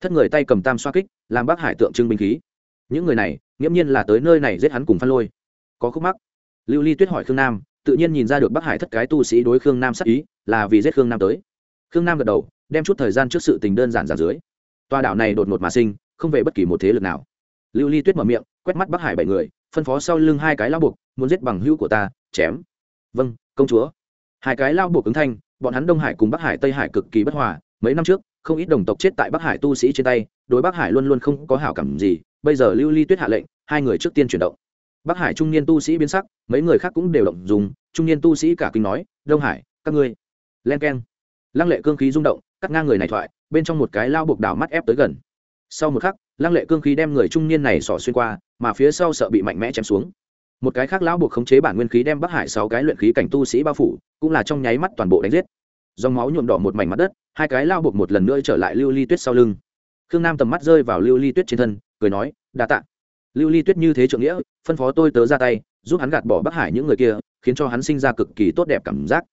Speaker 1: Thất người tay cầm tam xoa kích, làm bắc hải tượng trưng binh khí. Những người này, nghiễm nhiên là tới nơi này giết hắn cùng phan lôi. Có khúc mắc. Lưu ly tuyết hỏi khương nam, tự nhiên nhìn ra được bắc hải thất cái tu sĩ đối khương nam sắc ý, là vì giết khương nam tới. Khương nam gật đầu đem chút thời gian trước sự tình đơn giản giản dưới. Tòa đảo này đột ngột mà sinh, không về bất kỳ một thế lực nào. Lưu ly tuyết mở miệng, quét mắt bắc hải bảy người, phân phó sau lưng hai cái lao buộc, muốn giết bằng hữu của ta, chém. Vâng công chúa. Hai cái lao buộc ứng thanh, bọn hắn đông hải cùng bắc hải tây hải cực kỳ bất hòa. Mấy năm trước, không ít đồng tộc chết tại bắc hải tu sĩ trên tay, đối bắc hải luôn luôn không có hảo cảm gì. Bây giờ lưu ly tuyết hạ lệnh, hai người trước tiên chuyển động. Bắc hải trung niên tu sĩ biến sắc, mấy người khác cũng đều động dùng, trung niên tu sĩ cả kinh nói, đông hải, các ngươi. Len k e n lăng lệ cương khí rung động cắt ngang người này thoại, bên trong một cái lao buộc đảo mắt ép tới gần. Sau một khắc, lăng lệ cương khí đem người trung niên này xỏ xuyên qua, mà phía sau sợ bị mạnh mẽ chém xuống. Một cái khác lão buộc khống chế bản nguyên khí đem bắc hải sáu cái luyện khí cảnh tu sĩ bao phủ, cũng là trong nháy mắt toàn bộ đánh giết. Dòng máu nhuộm đỏ một mảnh mặt đất, hai cái lao buộc một lần nữa trở lại lưu ly tuyết sau lưng. Khương nam tầm mắt rơi vào lưu ly tuyết trên thân, cười nói, đa t ạ lưu ly tuyết như thế trượng nghĩa, phân phó tôi tớ ra tay, giúp hắn gạt bỏ bắc hải những người kia, khiến cho hắn sinh ra cực kỳ tốt đẹp cảm giác.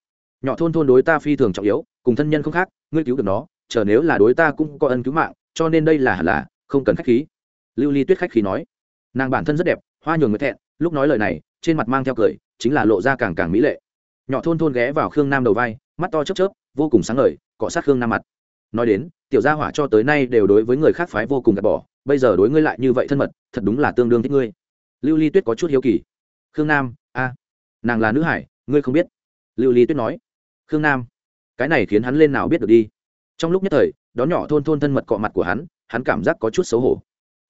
Speaker 1: Nhỏ thôn thôn đối ta phi thường trọng yếu cùng thân nhân không khác, ngươi cứu được nó, chờ nếu là đối ta cũng có ân cứu mạng, cho nên đây là hẳn là, không cần khách khí. Lưu ly tuyết khách khí nói. Nàng bản thân rất đẹp, hoa nhường người thẹn, lúc nói lời này, trên mặt mang theo cười, chính là lộ ra càng càng mỹ lệ. Nhỏ thôn thôn ghé vào khương nam đầu vai, mắt to chớp chớp, vô cùng sáng ngời, cọ sát khương nam mặt. Nói đến, tiểu gia hỏa cho tới nay đều đối với người khác phái vô cùng gạt bỏ, bây giờ đối ngươi lại như vậy thân mật, thật đúng là tương đương thích ngươi. Lưu ly tuyết có chút hiếu kỳ. Khương nam, a, nàng là nữ hải, ngươi không biết. Lưu ly tuyết nói. Khương nam cái này khiến hắn lên nào biết được đi. Trong lúc nhất thời, đón nhỏ thôn thôn thân mật cọ mặt của hắn hắn cảm giác có chút xấu hổ.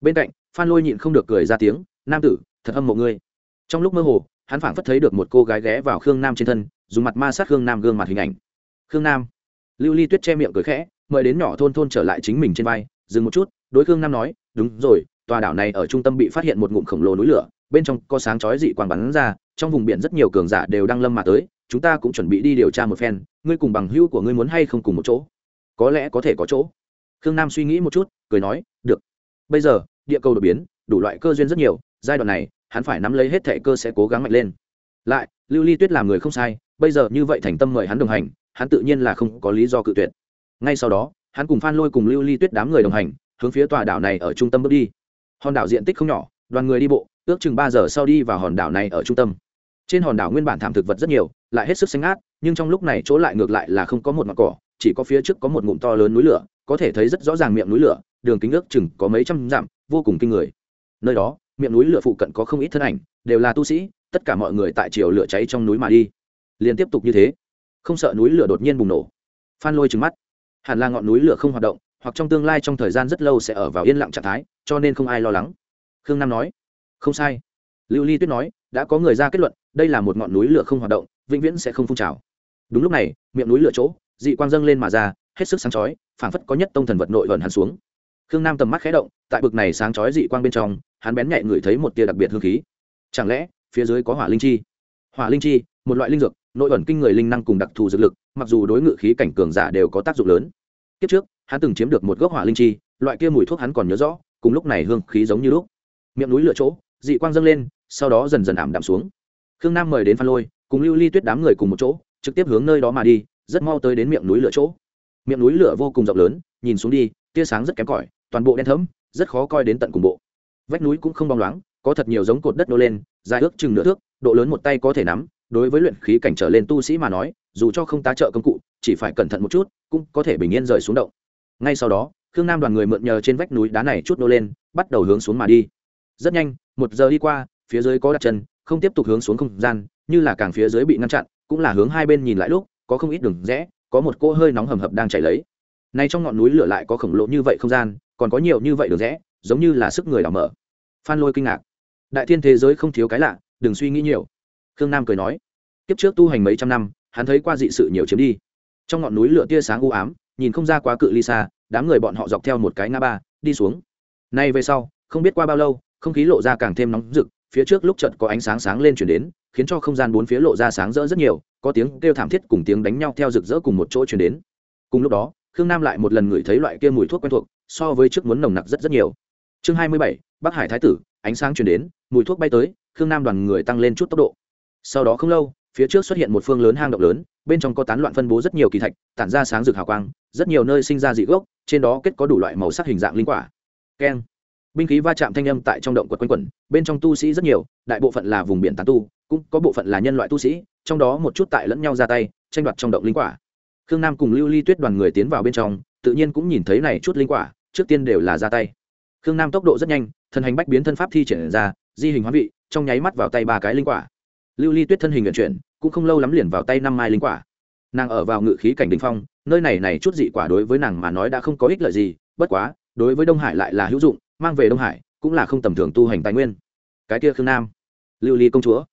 Speaker 1: Bên cạnh, phan lôi nhịn không được cười ra tiếng, nam tử, thật âm mộ ngươi. Trong lúc mơ hồ, hắn phảng phất thấy được một cô gái ghé vào khương nam trên thân, dùng mặt ma sát khương nam gương mặt hình ảnh. Khương nam. Lưu ly tuyết che miệng cười khẽ, mời đến nhỏ thôn thôn trở lại chính mình trên vai, dừng một chút, đối khương nam nói, đúng rồi, tòa đảo này ở trung tâm bị phát hiện một ngụm khổng lồ núi lửa, bên trong có sáng chói dị quang bắn ra, trong vùng biển rất nhiều cường giả đều đang lâm mà tới chúng ta cũng chuẩn bị đi điều tra một phen, ngươi cùng bằng hữu của ngươi muốn hay không cùng một chỗ? Có lẽ có thể có chỗ. Khương nam suy nghĩ một chút, cười nói, được. Bây giờ, địa cầu đột biến, đủ loại cơ duyên rất nhiều, giai đoạn này, hắn phải nắm lấy hết thệ cơ sẽ cố gắng mạnh lên. Lại, lưu ly tuyết làm người không sai, bây giờ như vậy thành tâm mời hắn đồng hành, hắn tự nhiên là không có lý do cự tuyệt. Ngay sau đó, hắn cùng phan lôi cùng lưu ly tuyết đám người đồng hành, hướng phía tòa đảo này ở trung tâm bước đi. Hòn đảo diện tích không nhỏ, đoàn người đi bộ, ước chừng ba giờ sau đi vào hòn đảo này ở trung tâm trên hòn đảo nguyên bản thảm thực vật rất nhiều, lại hết sức xanh ngát, nhưng trong lúc này chỗ lại ngược lại là không có một mặt cỏ, chỉ có phía trước có một ngụm to lớn núi lửa, có thể thấy rất rõ ràng miệng núi lửa, đường kính ước chừng có mấy trăm dặm, vô cùng kinh người. Nơi đó, miệng núi lửa phụ cận có không ít thân ảnh, đều là tu sĩ, tất cả mọi người tại chiều lửa cháy trong núi mà đi. Liền tiếp tục như thế, không sợ núi lửa đột nhiên bùng nổ. Phan lôi trừng mắt. Hẳn là ngọn núi lửa không hoạt động, hoặc trong tương lai trong thời gian rất lâu sẽ ở vào yên lặng trạng thái, cho nên không ai lo lắng. Khương nam nói. Không sai. Lưu ly tuyết nói, đã có người ra kết luận đây là một ngọn núi lửa không hoạt động, vĩnh viễn sẽ không phun trào. Đúng lúc này, miệng núi lửa chỗ, dị quang dâng lên mà ra, hết sức sáng chói, phảng phất có nhất tông thần vật nội vẩn hắn xuống. Khương nam tầm mắt khẽ động, tại bực này sáng chói dị quang bên trong, hắn bén nhạy ngửi thấy một tia đặc biệt hương khí. Chẳng lẽ, phía dưới có hỏa linh chi? Hỏa linh chi, một loại linh dược, nội ẩn kinh người linh năng cùng đặc thù dược lực, mặc dù đối ngự khí cảnh cường giả đều có tác dụng lớn. Kiếp trước, hắn từng chiếm được một gốc hỏa linh chi, loại kia mùi thuốc hắn còn nhớ rõ, cùng lúc này hương khí giống như lúc. Miệng núi lửa chỗ, dị quang dâng lên, sau đó dần dần ảm đạm xuống khương nam mời đến phan lôi, cùng lưu ly tuyết đám người cùng một chỗ, trực tiếp hướng nơi đó mà đi, rất mau tới đến miệng núi lửa chỗ. Miệng núi lửa vô cùng rộng lớn, nhìn xuống đi, tia sáng rất kém cỏi, toàn bộ đen thẫm, rất khó coi đến tận cùng bộ. Vách núi cũng không bong loáng, có thật nhiều giống cột đất nô lên, dài ước chừng nửa thước, độ lớn một tay có thể nắm, đối với luyện khí cảnh trở lên tu sĩ mà nói, dù cho không tá trợ công cụ, chỉ phải cẩn thận một chút, cũng có thể bình yên rời xuống động. Ngay sau đó, khương nam đoàn người mượn nhờ trên vách núi đá này chút nô lên, bắt đầu hướng xuống mà đi. Rất nhanh, một giờ đi qua, phía dưới có đặt chân không tiếp tục hướng xuống không gian, như là càng phía dưới bị ngăn chặn, cũng là hướng hai bên nhìn lại lúc, có không ít đường rẽ, có một cỗ hơi nóng hầm hập đang chảy lấy. Nay trong ngọn núi lửa lại có khổng lồ như vậy không gian, còn có nhiều như vậy đường rẽ, giống như là sức người đảo mở. Phan lôi kinh ngạc. Đại thiên thế giới không thiếu cái lạ, đừng suy nghĩ nhiều. Khương nam cười nói. Kiếp trước tu hành mấy trăm năm, hắn thấy qua dị sự nhiều chiếm đi. Trong ngọn núi lửa tia sáng u ám, nhìn không ra quá cự ly xa, đám người bọn họ dọc theo một cái ngã ba, đi xuống. Nay về sau, không biết qua bao lâu, không khí lộ ra càng thêm nóng rực phía trước lúc trận có ánh sáng sáng lên chuyển đến, khiến cho không gian bốn phía lộ ra sáng rỡ rất nhiều, có tiếng kêu thảm thiết cùng tiếng đánh nhau theo rực rỡ cùng một chỗ chuyển đến. Cùng lúc đó, khương nam lại một lần ngửi thấy loại kia mùi thuốc quen thuộc, so với trước muốn nồng nặc rất rất nhiều. Chương hai mươi bảy, bắc hải thái tử, ánh sáng chuyển đến, mùi thuốc bay tới, khương nam đoàn người tăng lên chút tốc độ. Sau đó không lâu, phía trước xuất hiện một phương lớn hang động lớn, bên trong có tán loạn phân bố rất nhiều kỳ thạch, tản ra sáng rực hào quang, rất nhiều nơi sinh ra dị gốc, trên đó kết có đủ loại màu sắc hình dạng linh quả. Keng binh khí va chạm thanh âm tại trong động quật quanh quẩn, bên trong tu sĩ rất nhiều, đại bộ phận là vùng biển tán tu, cũng có bộ phận là nhân loại tu sĩ, trong đó một chút tại lẫn nhau ra tay, tranh đoạt trong động linh quả. Khương nam cùng lưu ly tuyết đoàn người tiến vào bên trong, tự nhiên cũng nhìn thấy này chút linh quả, trước tiên đều là ra tay. Khương nam tốc độ rất nhanh thần hành bách biến thân pháp thi triển ra, di hình hóa vị, trong nháy mắt vào tay ba cái linh quả. Lưu ly tuyết thân hình vận chuyển, cũng không lâu lắm liền vào tay năm mai linh quả. Nàng ở vào ngự khí cảnh đình phong, nơi này này chút dị quả đối với nàng mà nói đã không có ích lợi gì, bất quá, đối với đông hải lại là hữu dụng mang về đông hải, cũng là không tầm thường tu hành tài nguyên. Cái kia khương nam, lưu ly công chúa.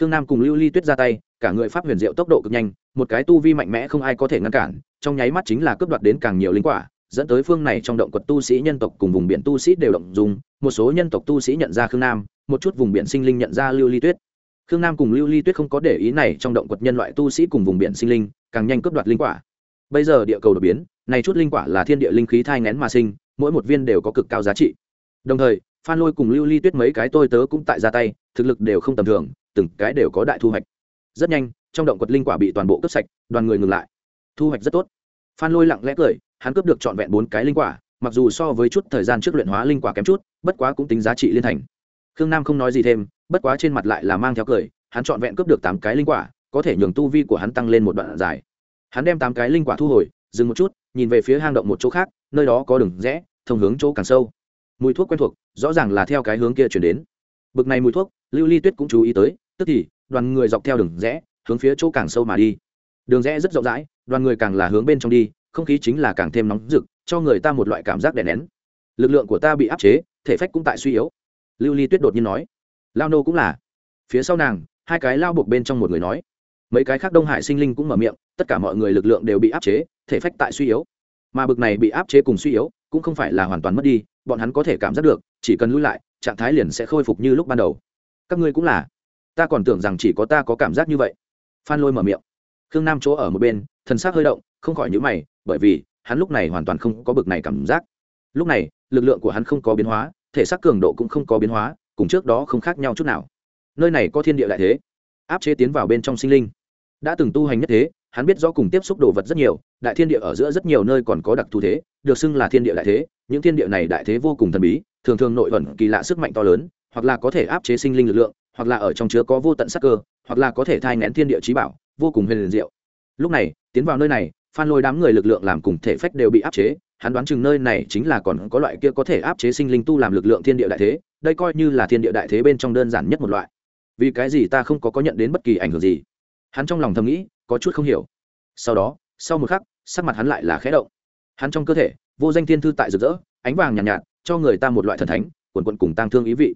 Speaker 1: Khương nam cùng lưu ly tuyết ra tay, cả người pháp huyền diệu tốc độ cực nhanh, một cái tu vi mạnh mẽ không ai có thể ngăn cản, trong nháy mắt chính là cướp đoạt đến càng nhiều linh quả, dẫn tới phương này trong động quật tu sĩ nhân tộc cùng vùng biển tu sĩ đều động dùng một số nhân tộc tu sĩ nhận ra khương nam, một chút vùng biển sinh linh nhận ra lưu ly tuyết. Khương nam cùng lưu ly tuyết không có để ý này trong động quật nhân loại tu sĩ cùng vùng biển sinh linh, càng nhanh cướp đoạt linh quả. Bây giờ địa cầu đột biến, này chút linh quả là thiên địa linh khí thai ngén mà sinh, mỗi một viên đều có cực cao giá trị đồng thời, phan lôi cùng lưu ly tuyết mấy cái tôi tớ cũng tại ra tay, thực lực đều không tầm thường, từng cái đều có đại thu hoạch. Rất nhanh, trong động quật linh quả bị toàn bộ cướp sạch, đoàn người ngừng lại. Thu hoạch rất tốt. Phan lôi lặng lẽ cười, hắn cướp được trọn vẹn bốn cái linh quả, mặc dù so với chút thời gian trước luyện hóa linh quả kém chút, bất quá cũng tính giá trị liên thành. Khương nam không nói gì thêm, bất quá trên mặt lại là mang theo cười, hắn trọn vẹn cướp được tám cái linh quả, có thể nhường tu vi của hắn tăng lên một đoạn dài. Hắn đem tám cái linh quả thu hồi, dừng một chút, nhìn về phía hang động một chỗ khác, nơi đó có đường rẽ, thông hướng chỗ càng sâu mùi thuốc quen thuộc, rõ ràng là theo cái hướng kia chuyển đến. Bực này mùi thuốc, lưu ly tuyết cũng chú ý tới, tức thì, đoàn người dọc theo đường rẽ, hướng phía chỗ càng sâu mà đi. Đường rẽ rất rộng rãi, đoàn người càng là hướng bên trong đi, không khí chính là càng thêm nóng rực, cho người ta một loại cảm giác đè nén. Lực lượng của ta bị áp chế, thể phách cũng tại suy yếu. Lưu ly tuyết đột nhiên nói. Lao nô cũng là. Phía sau nàng, hai cái lao buộc bên trong một người nói. Mấy cái khác đông hải sinh linh cũng mở miệng, tất cả mọi người lực lượng đều bị áp chế, thể phách tại suy yếu. Mà bực này bị áp chế cùng suy yếu, cũng không phải là hoàn toàn mất đi bọn hắn có thể cảm giác được, chỉ cần lui lại, trạng thái liền sẽ khôi phục như lúc ban đầu. Các ngươi cũng là. Ta còn tưởng rằng chỉ có ta có cảm giác như vậy. Phan lôi mở miệng. Khương nam chỗ ở một bên, thần s ắ c hơi động, không khỏi nhữ mày, bởi vì, hắn lúc này hoàn toàn không có bực này cảm giác. Lúc này, lực lượng của hắn không có biến hóa, thể xác cường độ cũng không có biến hóa, cùng trước đó không khác nhau chút nào. Nơi này có thiên địa đại thế. Áp chế tiến vào bên trong sinh linh. Đã từng tu hành nhất thế, hắn biết rõ cùng tiếp xúc đồ vật rất nhiều đại thiên địa ở giữa rất nhiều nơi còn có đặc thù thế, được xưng là thiên địa đại thế. Những thiên địa này đại thế vô cùng thần bí, thường thường nội ẩn kỳ lạ sức mạnh to lớn, hoặc là có thể áp chế sinh linh lực lượng, hoặc là ở trong chứa có vô tận sắc cơ, hoặc là có thể thai ngén thiên địa trí bảo, vô cùng huyền diệu. Lúc này, tiến vào nơi này, phan lôi đám người lực lượng làm cùng thể phách đều bị áp chế, hắn đoán chừng nơi này chính là còn có loại kia có thể áp chế sinh linh tu làm lực lượng thiên địa đại thế, đây coi như là thiên địa đại thế bên trong đơn giản nhất một loại. Vì cái gì ta không có có nhận đến bất kỳ ảnh hưởng gì? Hắn trong lòng thầm nghĩ, có chút không hiểu. Sau đó, sau một khắc sắc mặt hắn lại là khẽ động. Hắn trong cơ thể vô danh thiên thư tại rực rỡ ánh vàng nhàn nhạt, nhạt cho người ta một loại thần thánh quần quận cùng tăng thương ý vị.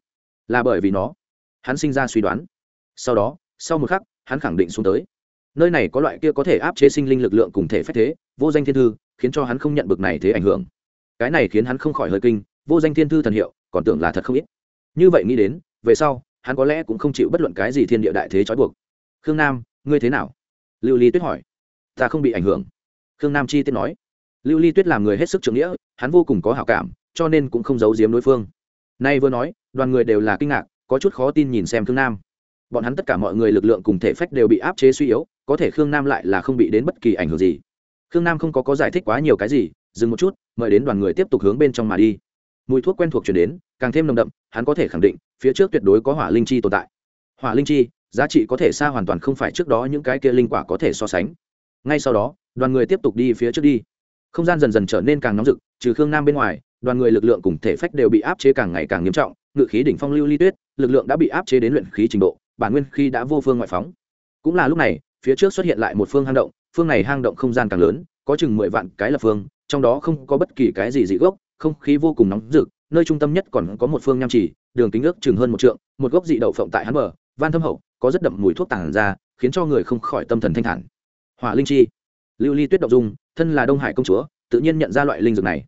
Speaker 1: Là bởi vì nó hắn sinh ra suy đoán. Sau đó sau một khắc hắn khẳng định xuống tới. Nơi này có loại kia có thể áp chế sinh linh lực lượng cùng thể phép thế vô danh thiên thư khiến cho hắn không nhận bực này thế ảnh hưởng. Cái này khiến hắn không khỏi hơi kinh vô danh thiên thư thần hiệu còn tưởng là thật không ít. Như vậy nghĩ đến về sau hắn có lẽ cũng không chịu bất luận cái gì thiên địa đại thế trói buộc. Khương nam ngươi thế nào? Lưu ly tuyết hỏi. Ta không bị ảnh hưởng khương nam chi tiết nói, lưu ly tuyết làm người hết sức trưởng nghĩa, hắn vô cùng có hảo cảm, cho nên cũng không giấu giếm đối phương. Nay vừa nói, đoàn người đều là kinh ngạc, có chút khó tin nhìn xem khương nam. Bọn hắn tất cả mọi người lực lượng cùng thể phách đều bị áp chế suy yếu, có thể khương nam lại là không bị đến bất kỳ ảnh hưởng gì. Khương nam không có có giải thích quá nhiều cái gì, dừng một chút, mời đến đoàn người tiếp tục hướng bên trong mà đi. Mùi thuốc quen thuộc chuyển đến, càng thêm nồng đậm, hắn có thể khẳng định, phía trước tuyệt đối có hỏa linh chi tồn tại. Hỏa linh chi, giá trị có thể xa hoàn toàn không phải trước đó những cái kia linh quả có thể so sánh ngay sau đó, đoàn người tiếp tục đi phía trước đi. Không gian dần dần trở nên càng nóng rực, trừ khương nam bên ngoài, đoàn người lực lượng cùng thể phách đều bị áp chế càng ngày càng nghiêm trọng, ngự khí đỉnh phong lưu ly tuyết, lực lượng đã bị áp chế đến luyện khí trình độ, bản nguyên khi đã vô phương ngoại phóng. Cũng là lúc này, phía trước xuất hiện lại một phương hang động, phương này hang động không gian càng lớn, có chừng mười vạn cái là phương, trong đó không có bất kỳ cái gì dị gốc, không khí vô cùng nóng rực, nơi trung tâm nhất còn có một phương nham chỉ đường kính ước chừng hơn một trượng, một gốc dị đậu phộng tại hắn bờ, van thâm hậu, có rất đậm mùi thuốc tàn ra, khiến cho người không khỏi tâm thần thanh thản hỏa linh chi. Lưu ly tuyết động dung, thân là đông hải công chúa, tự nhiên nhận ra loại linh dược này.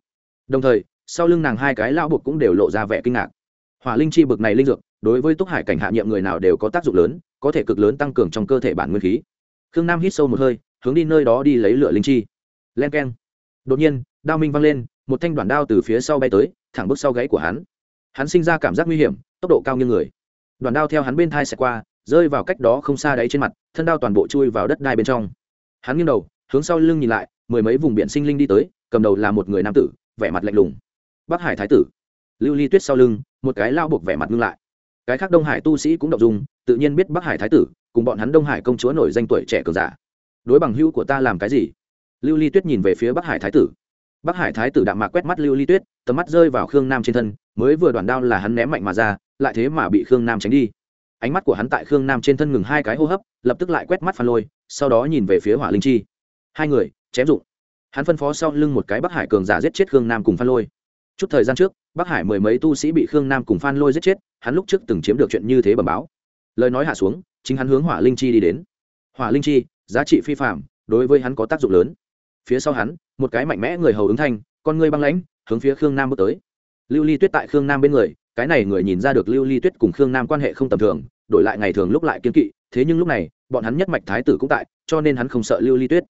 Speaker 1: Đồng thời, sau lưng nàng hai cái lão buộc cũng đều lộ ra vẻ kinh ngạc. Hỏa linh chi bực này linh dược, đối với túc hải cảnh hạ nhiệm người nào đều có tác dụng lớn, có thể cực lớn tăng cường trong cơ thể bản nguyên khí. Khương nam hít sâu một hơi, hướng đi nơi đó đi lấy lửa linh chi. Len k e n đột nhiên, đao minh văng lên, một thanh đoạn đao từ phía sau bay tới, thẳng bước sau gáy của hắn. Hắn sinh ra cảm giác nguy hiểm, tốc độ cao như người. Đoàn đao theo hắn bên thai xẹt qua, rơi vào cách đó không xa đáy trên mặt, thân đao toàn bộ chui vào đất đai bên trong hắn nghiêng đầu, hướng sau lưng nhìn lại, mười mấy vùng biển sinh linh đi tới, cầm đầu là một người nam tử, vẻ mặt lạnh lùng. Bắc hải thái tử. Lưu ly tuyết sau lưng, một cái lao buộc vẻ mặt ngưng lại. Cái khác đông hải tu sĩ cũng động dung, tự nhiên biết bắc hải thái tử, cùng bọn hắn đông hải công chúa nổi danh tuổi trẻ cường giả. Đối bằng hữu của ta làm cái gì? Lưu ly tuyết nhìn về phía bắc hải thái tử. Bắc hải thái tử đạm mạc quét mắt lưu ly tuyết, tầm mắt rơi vào khương nam trên thân, mới vừa đoàn đao là hắn ném mạnh mà ra, lại thế mà bị khương nam tránh đi ánh mắt của hắn tại khương nam trên thân ngừng hai cái hô hấp, lập tức lại quét mắt phan lôi, sau đó nhìn về phía hỏa linh chi. Hai người, chém dụng. Hắn phân phó sau lưng một cái bắc hải cường giả giết chết khương nam cùng phan lôi. Chút thời gian trước, bắc hải mười mấy tu sĩ bị khương nam cùng phan lôi giết chết, hắn lúc trước từng chiếm được chuyện như thế bẩm báo. Lời nói hạ xuống, chính hắn hướng hỏa linh chi đi đến. Hỏa linh chi, giá trị phi phạm đối với hắn có tác dụng lớn. Phía sau hắn, một cái mạnh mẽ người hầu ứng thanh, con ngươi băng lãnh, hướng phía khương nam bước tới. Lưu ly tuyết tại khương nam bên người cái này người nhìn ra được lưu ly tuyết cùng khương nam quan hệ không tầm thường, đổi lại ngày thường lúc lại kiên kỵ, thế nhưng lúc này, bọn hắn nhất mạch thái tử cũng tại, cho nên hắn không sợ lưu ly tuyết.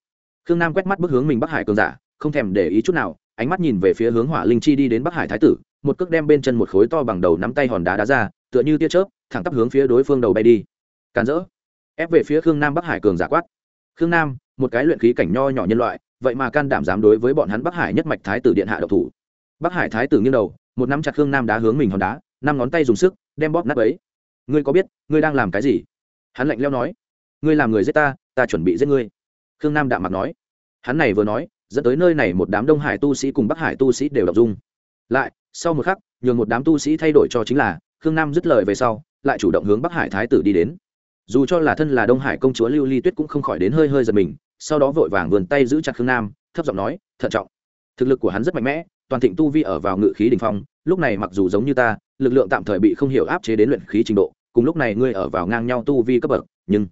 Speaker 1: Khương nam quét mắt bước hướng mình bắc hải cường giả, không thèm để ý chút nào, ánh mắt nhìn về phía hướng hỏa linh chi đi đến bắc hải thái tử, một cước đem bên chân một khối to bằng đầu nắm tay hòn đá đá ra, tựa như tia chớp, thẳng tắp hướng phía đối phương đầu bay đi. Càn rỡ, ép về phía khương nam bắc hải cường giả quát. Khương nam, một cái luyện khí cảnh nho nhỏ nhân loại, vậy mà can đảm dám đối với bọn hắn bắc hải nhất mạch thái tử điện hạ độc thủ. Bắc hải thái tử nghiêng đầu một nắm chặt khương nam đá hướng mình hòn đá, năm ngón tay dùng sức, đem bóp nát ấy. Ngươi có biết, ngươi đang làm cái gì? Hắn lạnh leo nói. Ngươi làm người giết ta ta chuẩn bị giết ngươi. Khương nam đạm mặt nói. Hắn này vừa nói, dẫn tới nơi này một đám đông hải tu sĩ cùng bắc hải tu sĩ đều đọc dung lại, sau một khắc, nhường một đám tu sĩ thay đổi cho chính là, khương nam dứt lời về sau, lại chủ động hướng bắc hải thái tử đi đến. Dù cho là thân là đông hải công chúa lưu ly tuyết cũng không khỏi đến hơi hơi giật mình, sau đó vội vàng vườn tay giữ chặt khương nam, thấp giọng nói, thận trọng. Thực lực của hắn rất mạnh mẽ toàn thịnh tu vi ở vào ngự khí đỉnh phong, lúc này mặc dù giống như ta, lực lượng tạm thời bị không hiểu áp chế đến luyện khí trình độ, cùng lúc này ngươi ở vào ngang nhau tu vi cấp bậc, nhưng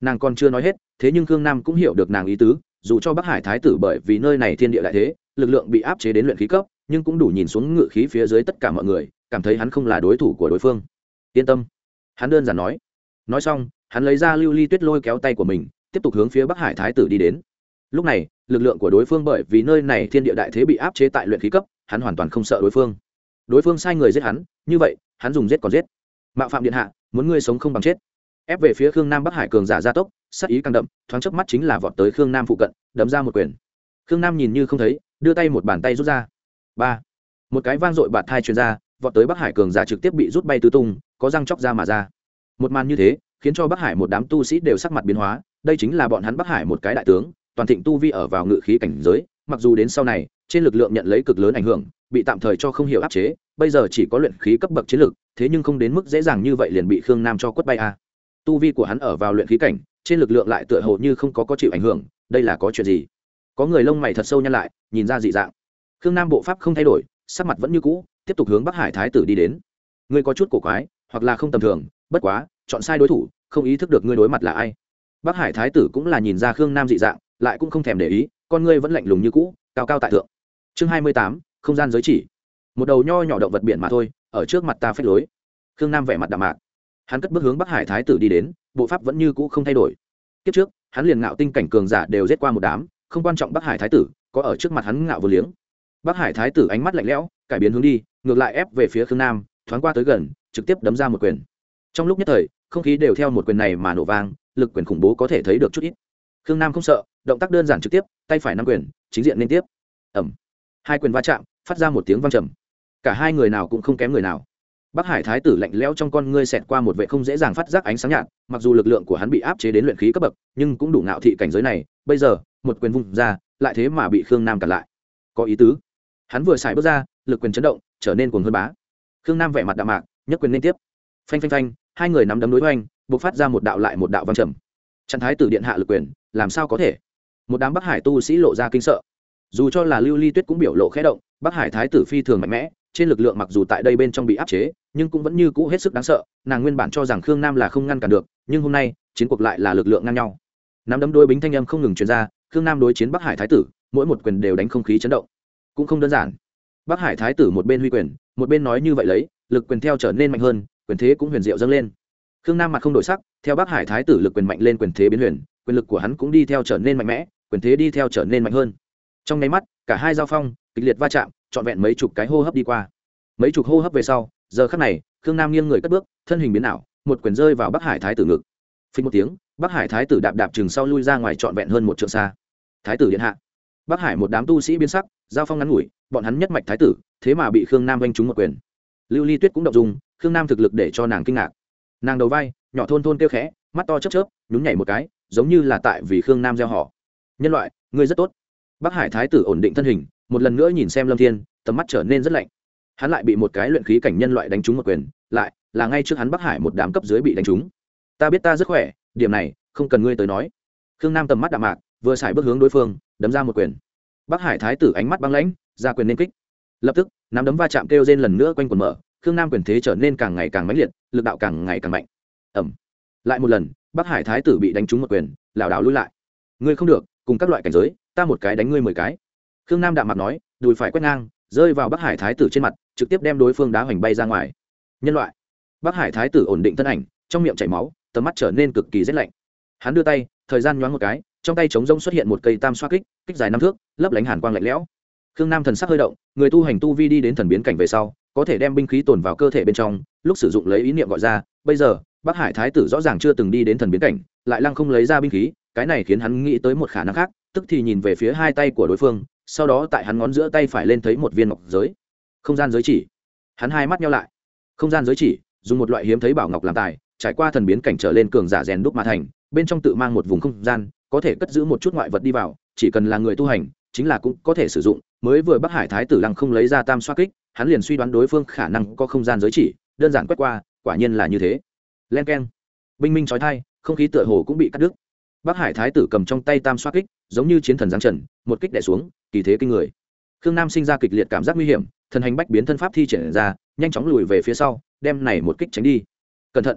Speaker 1: nàng còn chưa nói hết, thế nhưng khương nam cũng hiểu được nàng ý tứ, dù cho bắc hải thái tử bởi vì nơi này thiên địa đại thế, lực lượng bị áp chế đến luyện khí cấp, nhưng cũng đủ nhìn xuống ngự khí phía dưới tất cả mọi người, cảm thấy hắn không là đối thủ của đối phương. Yên tâm. Hắn đơn giản nói. Nói xong, hắn lấy ra lưu ly tuyết lôi kéo tay của mình, tiếp tục hướng phía bắc hải thái tử đi đến. Lúc này lực lượng của đối phương bởi vì nơi này thiên địa đại thế bị áp chế tại luyện khí cấp, hắn hoàn toàn không sợ đối phương. Đối phương sai người giết hắn, như vậy, hắn dùng giết còn giết. Mạo phạm điện hạ, muốn ngươi sống không bằng chết. Ép về phía khương nam bắc hải cường giả gia tốc sắc ý càng đậm, thoáng chớp mắt chính là vọt tới khương nam phụ cận, đấm ra một quyền. Khương nam nhìn như không thấy, đưa tay một bàn tay rút ra. Ba. Một cái vang dội bạt thai truyền ra, vọt tới bắc hải cường giả trực tiếp bị rút bay tứ tung, có răng chóc ra mà ra. Một màn như thế, khiến cho bắc hải một đám tu sĩ đều sắc mặt biến hóa, đây chính là bọn hắn bắc hải một cái đại tướng toàn thịnh tu vi ở vào ngự khí cảnh giới, mặc dù đến sau này, trên lực lượng nhận lấy cực lớn ảnh hưởng, bị tạm thời cho không hiểu áp chế, bây giờ chỉ có luyện khí cấp bậc chiến lực, thế nhưng không đến mức dễ dàng như vậy liền bị khương nam cho quất bay a. Tu vi của hắn ở vào luyện khí cảnh, trên lực lượng lại tựa hồ như không có có chịu ảnh hưởng, đây là có chuyện gì? Có người lông mày thật sâu nhăn lại, nhìn ra dị dạng. Khương nam bộ pháp không thay đổi, sắc mặt vẫn như cũ, tiếp tục hướng bắc hải thái tử đi đến. Ngươi có chút cổ quái, hoặc là không tầm thường, bất quá, chọn sai đối thủ, không ý thức được ngươi đối mặt là ai. Bắc hải thái tử cũng là nhìn ra khương nam dị dạng lại cũng không thèm để ý, con ngươi vẫn lạnh lùng như cũ, cao cao tại thượng. Chương hai mươi tám, không gian giới chỉ. Một đầu nho nhỏ động vật biển mà thôi, ở trước mặt ta phách lối. Khương nam vẻ mặt đạm mạc. Hắn cất bước hướng bắc hải thái tử đi đến, bộ pháp vẫn như cũ không thay đổi. Kiếp trước, hắn liền ngạo tinh cảnh cường giả đều giết qua một đám, không quan trọng bắc hải thái tử, có ở trước mặt hắn ngạo vừa liếng. Bắc hải thái tử ánh mắt lạnh lẽo, cải biến hướng đi, ngược lại ép về phía khương nam, thoáng qua tới gần, trực tiếp đấm ra một quyền. Trong lúc nhất thời, không khí đều theo một quyền này mà nổ vang, lực quyền khủng bố có thể thấy được chút ít. Khương nam không sợ động tác đơn giản trực tiếp, tay phải năm quyền, chính diện liên tiếp. Ẩm hai quyền va chạm, phát ra một tiếng vang trầm. Cả hai người nào cũng không kém người nào. Bắc hải thái tử lạnh lẽo trong con ngươi xẹt qua một vệ không dễ dàng phát giác ánh sáng nhạt, mặc dù lực lượng của hắn bị áp chế đến luyện khí cấp bậc, nhưng cũng đủ ngạo thị cảnh giới này, bây giờ, một quyền vung ra, lại thế mà bị khương nam cản lại. Có ý tứ. Hắn vừa xài bước ra, lực quyền chấn động, trở nên cuồng hơn bá. Khương nam vẻ mặt đạm mạc, nhấc quyền liên tiếp. Phanh phanh phanh, hai người nắm đấm đối hoành, bộc phát ra một đạo lại một đạo vang trầm. Trạng thái tử điện hạ lực quyền, làm sao có thể? Một đám bắc hải tu sĩ lộ ra kinh sợ. Dù cho là lưu ly tuyết cũng biểu lộ khẽ động, bắc hải thái tử phi thường mạnh mẽ, trên lực lượng mặc dù tại đây bên trong bị áp chế, nhưng cũng vẫn như cũ hết sức đáng sợ, nàng nguyên bản cho rằng khương nam là không ngăn cản được, nhưng hôm nay, chiến cuộc lại là lực lượng ngang nhau. Nắm đấm đôi bính thanh âm không ngừng chuyển ra, khương nam đối chiến bắc hải thái tử, mỗi một quyền đều đánh không khí chấn động. Cũng không đơn giản. Bắc hải thái tử một bên huy quyền, một bên nói như vậy lấy, lực quyền theo trở nên mạnh hơn, quyền thế cũng huyền diệu dâng lên. Khương nam mặt không đổi sắc, theo bắc hải thái tử lực quyền mạnh lên quyền thế biến huyền, quyền lực của hắn cũng đi theo trở nên mạnh mẽ quyền thế đi theo trở nên mạnh hơn. Trong nháy mắt, cả hai giao phong, kịch liệt va chạm, trọn vẹn mấy chục cái hô hấp đi qua. Mấy chục hô hấp về sau, giờ khắc này, khương nam nghiêng người cất bước, thân hình biến ảo, một quyền rơi vào bắc hải thái tử ngực. Phình một tiếng, bắc hải thái tử đạp đạp chừng sau lui ra ngoài trọn vẹn hơn một trượng xa. Thái tử điện hạ. Bắc hải một đám tu sĩ biến sắc, giao phong ngắn ngủi, bọn hắn nhất mạch thái tử, thế mà bị khương nam oanh trúng một quyền. Lưu ly tuyết cũng động dùng khương nam thực lực để cho nàng kinh ngạc. Nàng đầu vai, nhỏ thôn thôn kêu khẽ, mắt to chớp chớp, nhún nhảy một cái, giống như là tại vì khương nam gieo họ nhân loại, ngươi rất tốt. Bắc hải thái tử ổn định thân hình, một lần nữa nhìn xem lâm thiên, tầm mắt trở nên rất lạnh. Hắn lại bị một cái luyện khí cảnh nhân loại đánh trúng một quyền, lại là ngay trước hắn bắc hải một đám cấp dưới bị đánh trúng. Ta biết ta rất khỏe, điểm này không cần ngươi tới nói. Khương nam tầm mắt đạm mạc, vừa xài bước hướng đối phương, đấm ra một quyền. Bắc hải thái tử ánh mắt băng lãnh, ra quyền nên kích. Lập tức, nắm đấm va chạm kêu trên lần nữa quanh quần mở, khương nam quyền thế trở nên càng ngày càng mãnh liệt, lực đạo càng ngày càng mạnh. Ẩm lại một lần bắc hải thái tử bị đánh trúng một quyền, lảo đảo lui lại. Ngươi không được cùng các loại cảnh giới, ta một cái đánh ngươi mười cái. Khương nam đạm mặt nói, đùi phải quét ngang, rơi vào bắc hải thái tử trên mặt, trực tiếp đem đối phương đá hoành bay ra ngoài. Nhân loại. Bắc hải thái tử ổn định thân ảnh, trong miệng chảy máu, tầm mắt trở nên cực kỳ rét lạnh. Hắn đưa tay, thời gian nhoáng một cái, trong tay trống rông xuất hiện một cây tam xoa kích kích dài năm thước, lấp lánh hàn quang lạnh lẽo. Khương nam thần sắc hơi động, người tu hành tu vi đi đến thần biến cảnh về sau, có thể đem binh khí tồn vào cơ thể bên trong, lúc sử dụng lấy ý niệm gọi ra, bây giờ, bắc hải thái tử rõ ràng chưa từng đi đến thần biến cảnh, lại lăng không lấy ra binh khí cái này khiến hắn nghĩ tới một khả năng khác, tức thì nhìn về phía hai tay của đối phương, sau đó tại hắn ngón giữa tay phải lên thấy một viên ngọc giới. Không gian giới chỉ. Hắn hai mắt nhau lại. Không gian giới chỉ, dùng một loại hiếm thấy bảo ngọc làm tài, trải qua thần biến cảnh trở lên cường giả rèn đúc mà thành, bên trong tự mang một vùng không gian, có thể cất giữ một chút ngoại vật đi vào, chỉ cần là người tu hành, chính là cũng có thể sử dụng. Mới vừa bắc hải thái tử lăng không lấy ra tam xoa kích, hắn liền suy đoán đối phương khả năng có không gian giới chỉ, đơn giản quét qua, quả nhiên là như thế. Len k e n binh minh trói thai không khí tựa hồ cũng bị cắt đứt bắc hải thái tử cầm trong tay tam xoa kích, giống như chiến thần giáng trần, một kích đẻ xuống, kỳ thế kinh người. Khương nam sinh ra kịch liệt cảm giác nguy hiểm, thần hành bách biến thân pháp thi triển ra, nhanh chóng lùi về phía sau, đem này một kích tránh đi. Cẩn thận.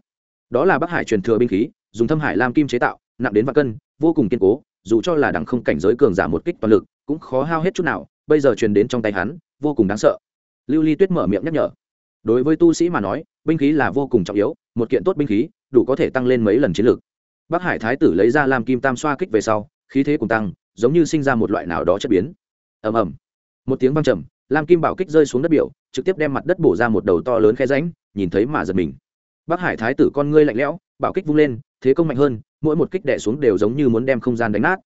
Speaker 1: Đó là bắc hải truyền thừa binh khí, dùng thâm hải lam kim chế tạo, nặng đến vạn cân, vô cùng kiên cố, dù cho là đẳng không cảnh giới cường giả một kích toàn lực, cũng khó hao hết chút nào, bây giờ truyền đến trong tay hắn, vô cùng đáng sợ. Lưu ly tuyết mở miệng nhắc nhở. Đối với tu sĩ mà nói, binh khí là vô cùng trọng yếu, một kiện tốt binh khí, đủ có thể tăng lên mấy lần chiến lược bắc hải thái tử lấy ra làm kim tam xoa kích về sau, khí thế cùng tăng, giống như sinh ra một loại nào đó chất biến. Ầm ầm. Một tiếng vang trầm, lam kim bảo kích rơi xuống đất biểu, trực tiếp đem mặt đất bổ ra một đầu to lớn khe ránh nhìn thấy mà giật mình. Bắc hải thái tử con ngươi lạnh lẽo, bảo kích vung lên, thế công mạnh hơn, mỗi một kích đẻ xuống đều giống như muốn đem không gian đánh nát.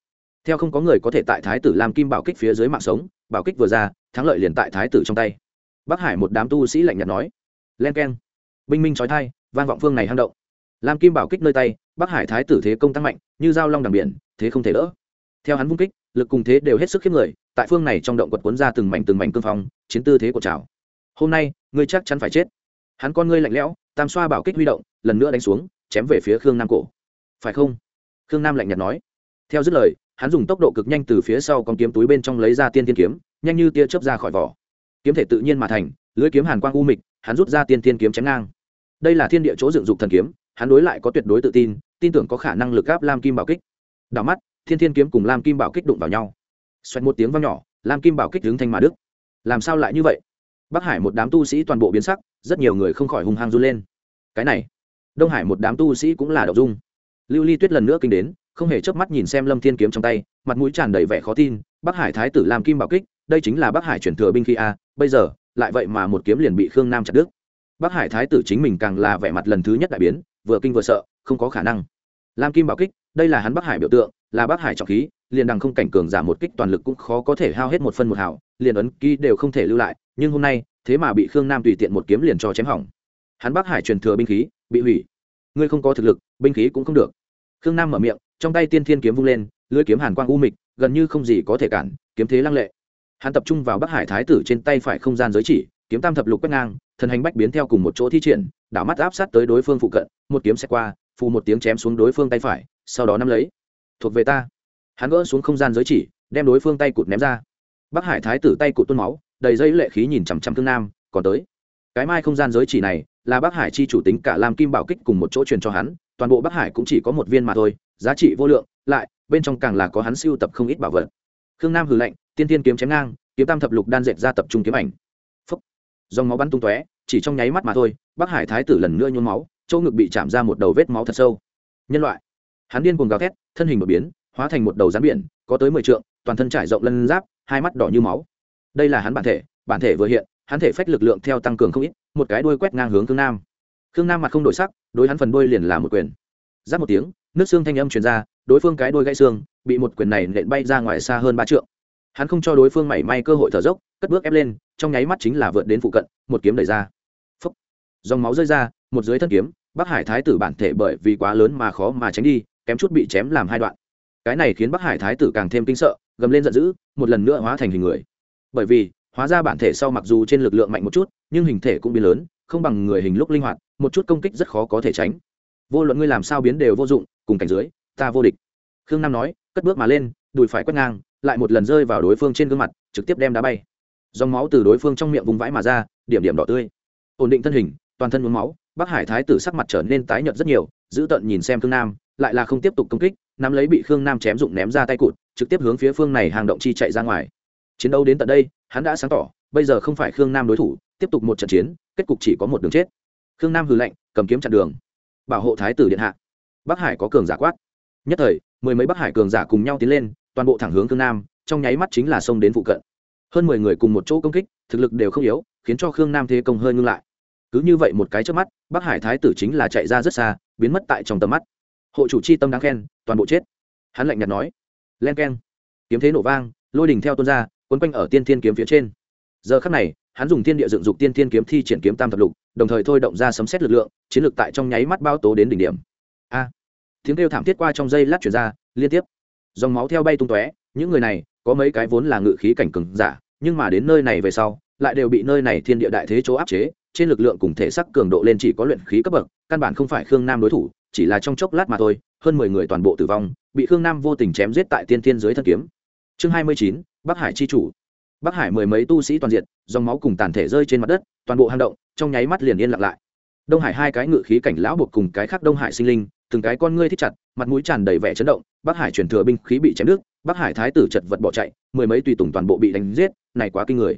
Speaker 1: Theo không có người có thể tại thái tử làm kim bảo kích phía dưới mạng sống, bảo kích vừa ra, thắng lợi liền tại thái tử trong tay. Bắc hải một đám tu sĩ lạnh nhạt nói. Len k e n binh minh trói thai vang vọng phương này hang động. Làm kim bảo kích nơi tay bắc hải thái tử thế công tăng mạnh, như dao long đằng biển, thế không thể đỡ. Theo hắn vung kích, lực cùng thế đều hết sức khiếp người, tại phương này trong động quật cuốn ra từng mảnh từng mảnh cương phong, chiến tư thế của trào hôm nay, ngươi chắc chắn phải chết. Hắn con ngươi lạnh lẽo, tam xoa bảo kích huy động, lần nữa đánh xuống, chém về phía khương nam cổ. Phải không? Khương nam lạnh nhạt nói. Theo dứt lời, hắn dùng tốc độ cực nhanh từ phía sau con kiếm túi bên trong lấy ra tiên tiên kiếm, nhanh như tia chớp ra khỏi vỏ. Kiếm thể tự nhiên mà thành, lưới kiếm hàn quang u mịch, hắn rút ra tiên tiên kiếm chém ngang. Đây là thiên địa chỗ dựng dục thần kiếm, hắn đối lại có tuyệt đối tự tin tin tưởng có khả năng lực gáp lam kim bảo kích. Đảo mắt, thiên thiên kiếm cùng lam kim bảo kích đụng vào nhau. Xoẹt một tiếng vang nhỏ, lam kim bảo kích đứng thanh mà đức làm sao lại như vậy? Bắc hải một đám tu sĩ toàn bộ biến sắc, rất nhiều người không khỏi hung hăng run lên. Cái này, đông hải một đám tu sĩ cũng là đậu dung. Lưu ly tuyết lần nữa kinh đến, không hề chớp mắt nhìn xem lâm thiên kiếm trong tay, mặt mũi tràn đầy vẻ khó tin, bắc hải thái tử làm kim bảo kích, đây chính là bắc hải chuyển thừa binh khí a, bây giờ, lại vậy mà một kiếm liền bị khương nam chặt đứt. Bắc hải thái tử chính mình càng là vẻ mặt lần thứ nhất đại biến, vừa kinh vừa sợ không có khả năng. Lam kim bảo kích, đây là hắn bắc hải biểu tượng, là bắc hải trọng khí, liền đằng không cảnh cường giảm một kích toàn lực cũng khó có thể hao hết một phân một hảo liền ấn ký đều không thể lưu lại, nhưng hôm nay, thế mà bị khương nam tùy tiện một kiếm liền cho chém hỏng. Hắn bắc hải truyền thừa binh khí, bị hủy. Ngươi không có thực lực, binh khí cũng không được. Khương nam mở miệng, trong tay tiên thiên kiếm vung lên lưỡi kiếm hàn quang u mịch, gần như không gì có thể cản, kiếm thế lăng lệ. Hắn tập trung vào bắc hải thái tử trên tay phải không gian giới chỉ, kiếm tam thập lục quét ngang, thần hành bách biến theo cùng một chỗ thi triển, đảo mắt áp sát tới đối phương phụ cận, một kiếm xe qua phù một tiếng chém xuống đối phương tay phải, sau đó nắm lấy. Thuộc về ta. Hắn gỡ xuống không gian giới chỉ, đem đối phương tay cụt ném ra. Bắc hải thái tử tay cụt tuôn máu, đầy dây lệ khí nhìn chằm chằm thương nam, còn tới. Cái mai không gian giới chỉ này, là bắc hải chi chủ tính cả làm kim bảo kích cùng một chỗ truyền cho hắn, toàn bộ bắc hải cũng chỉ có một viên mà thôi, giá trị vô lượng, lại, bên trong càng là có hắn siêu tập không ít bảo vật. Khương nam hừ lạnh, tiên tiên kiếm chém ngang, kiếm tam thập lục đan dệt ra tập trung kiếm ảnh. Phúc. Dòng máu bắn tung tóe, chỉ trong nháy mắt mà thôi, bắc hải thái tử lần nữa nhôn máu châu ngực bị chạm ra một đầu vết máu thật sâu. Nhân loại. Hắn điên cuồng gào thét, thân hình đột biến, hóa thành một đầu rắn biển, có tới mười trượng, toàn thân trải rộng lân giáp, hai mắt đỏ như máu. Đây là hắn bản thể bản thể vừa hiện, hắn thể phách lực lượng theo tăng cường không ít, một cái đuôi quét ngang hướng khương nam. Khương nam mặt không đổi sắc, đối hắn phần đuôi liền là một quyền. Giáp một tiếng, nước xương thanh âm truyền ra, đối phương cái đuôi gãy xương, bị một quyền này nện bay ra ngoài xa hơn ba trượng. Hắn không cho đối phương mảy may cơ hội thở dốc, cất bước ép lên, trong nháy mắt chính là vượt đến phụ cận, một kiếm đẩy ra. Dòng máu rơi ra, một dưới thân kiếm bắc hải thái tử bản thể bởi vì quá lớn mà khó mà tránh đi, kém chút bị chém làm hai đoạn. Cái này khiến bắc hải thái tử càng thêm kinh sợ, gầm lên giận dữ, một lần nữa hóa thành hình người. Bởi vì, hóa ra bản thể sau mặc dù trên lực lượng mạnh một chút, nhưng hình thể cũng biến lớn, không bằng người hình lúc linh hoạt, một chút công kích rất khó có thể tránh. Vô luận ngươi làm sao biến đều vô dụng, cùng cảnh dưới, ta vô địch. Khương nam nói, cất bước mà lên, đùi phải quét ngang, lại một lần rơi vào đối phương trên gương mặt, trực tiếp đem đá bay. Dòng máu từ đối phương trong miệng vùng vãi mà ra, điểm điểm đỏ tươi. Ổn định thân hình, toàn thân uống máu bắc hải thái tử sắc mặt trở nên tái nhợt rất nhiều, giữ tận nhìn xem khương nam, lại là không tiếp tục công kích, nắm lấy bị khương nam chém dụng ném ra tay cụt, trực tiếp hướng phía phương này hàng động chi chạy ra ngoài. Chiến đấu đến tận đây, hắn đã sáng tỏ, bây giờ không phải khương nam đối thủ, tiếp tục một trận chiến, kết cục chỉ có một đường chết. Khương nam hừ lạnh, cầm kiếm chặn đường. Bảo hộ thái tử điện hạ. Bắc hải có cường giả quát. Nhất thời, mười mấy bắc hải cường giả cùng nhau tiến lên, toàn bộ thẳng hướng khương nam, trong nháy mắt chính là xông đến phụ cận. Hơn mười người cùng một chỗ công kích, thực lực đều không yếu, khiến cho khương nam thế công hơi ngưng lại cứ như vậy một cái trước mắt, bắc hải thái tử chính là chạy ra rất xa, biến mất tại trong tầm mắt. Hộ chủ chi tâm đáng khen, toàn bộ chết. Hắn lạnh nhạt nói. Len k e n kiếm thế nổ vang, lôi đình theo tuôn ra, quấn quanh ở tiên thiên kiếm phía trên. Giờ khắc này, hắn dùng thiên địa dựng dục tiên thiên kiếm thi triển kiếm tam thập lục, đồng thời thôi động ra sấm xét lực lượng, chiến lược tại trong nháy mắt bao tố đến đỉnh điểm. A. Tiếng kêu thảm thiết qua trong dây lát chuyển ra, liên tiếp. Dòng máu theo bay tung tóe, những người này, có mấy cái vốn là ngự khí cảnh cừng giả, nhưng mà đến nơi này về sau, lại đều bị nơi này thiên địa đại thế chỗ áp chế trên lực lượng cùng thể sắc cường độ lên chỉ có luyện khí cấp bậc, căn bản không phải khương nam đối thủ, chỉ là trong chốc lát mà thôi, hơn mười người toàn bộ tử vong, bị khương nam vô tình chém giết tại tiên thiên dưới thân kiếm. Chương hai mươi chín, bắc hải chi chủ. Bắc hải mười mấy tu sĩ toàn diện, dòng máu cùng tàn thể rơi trên mặt đất, toàn bộ hang động, trong nháy mắt liền yên lặng lại. Đông hải hai cái ngự khí cảnh lão buộc cùng cái khác đông hải sinh linh, từng cái con ngươi thích chặt, mặt mũi tràn đầy vẻ chấn động, bắc hải truyền thừa binh khí bị chém nước bắc hải thái tử chật vật bỏ chạy, mười mấy tùy tùng toàn bộ bị đánh giết, này quá kinh người.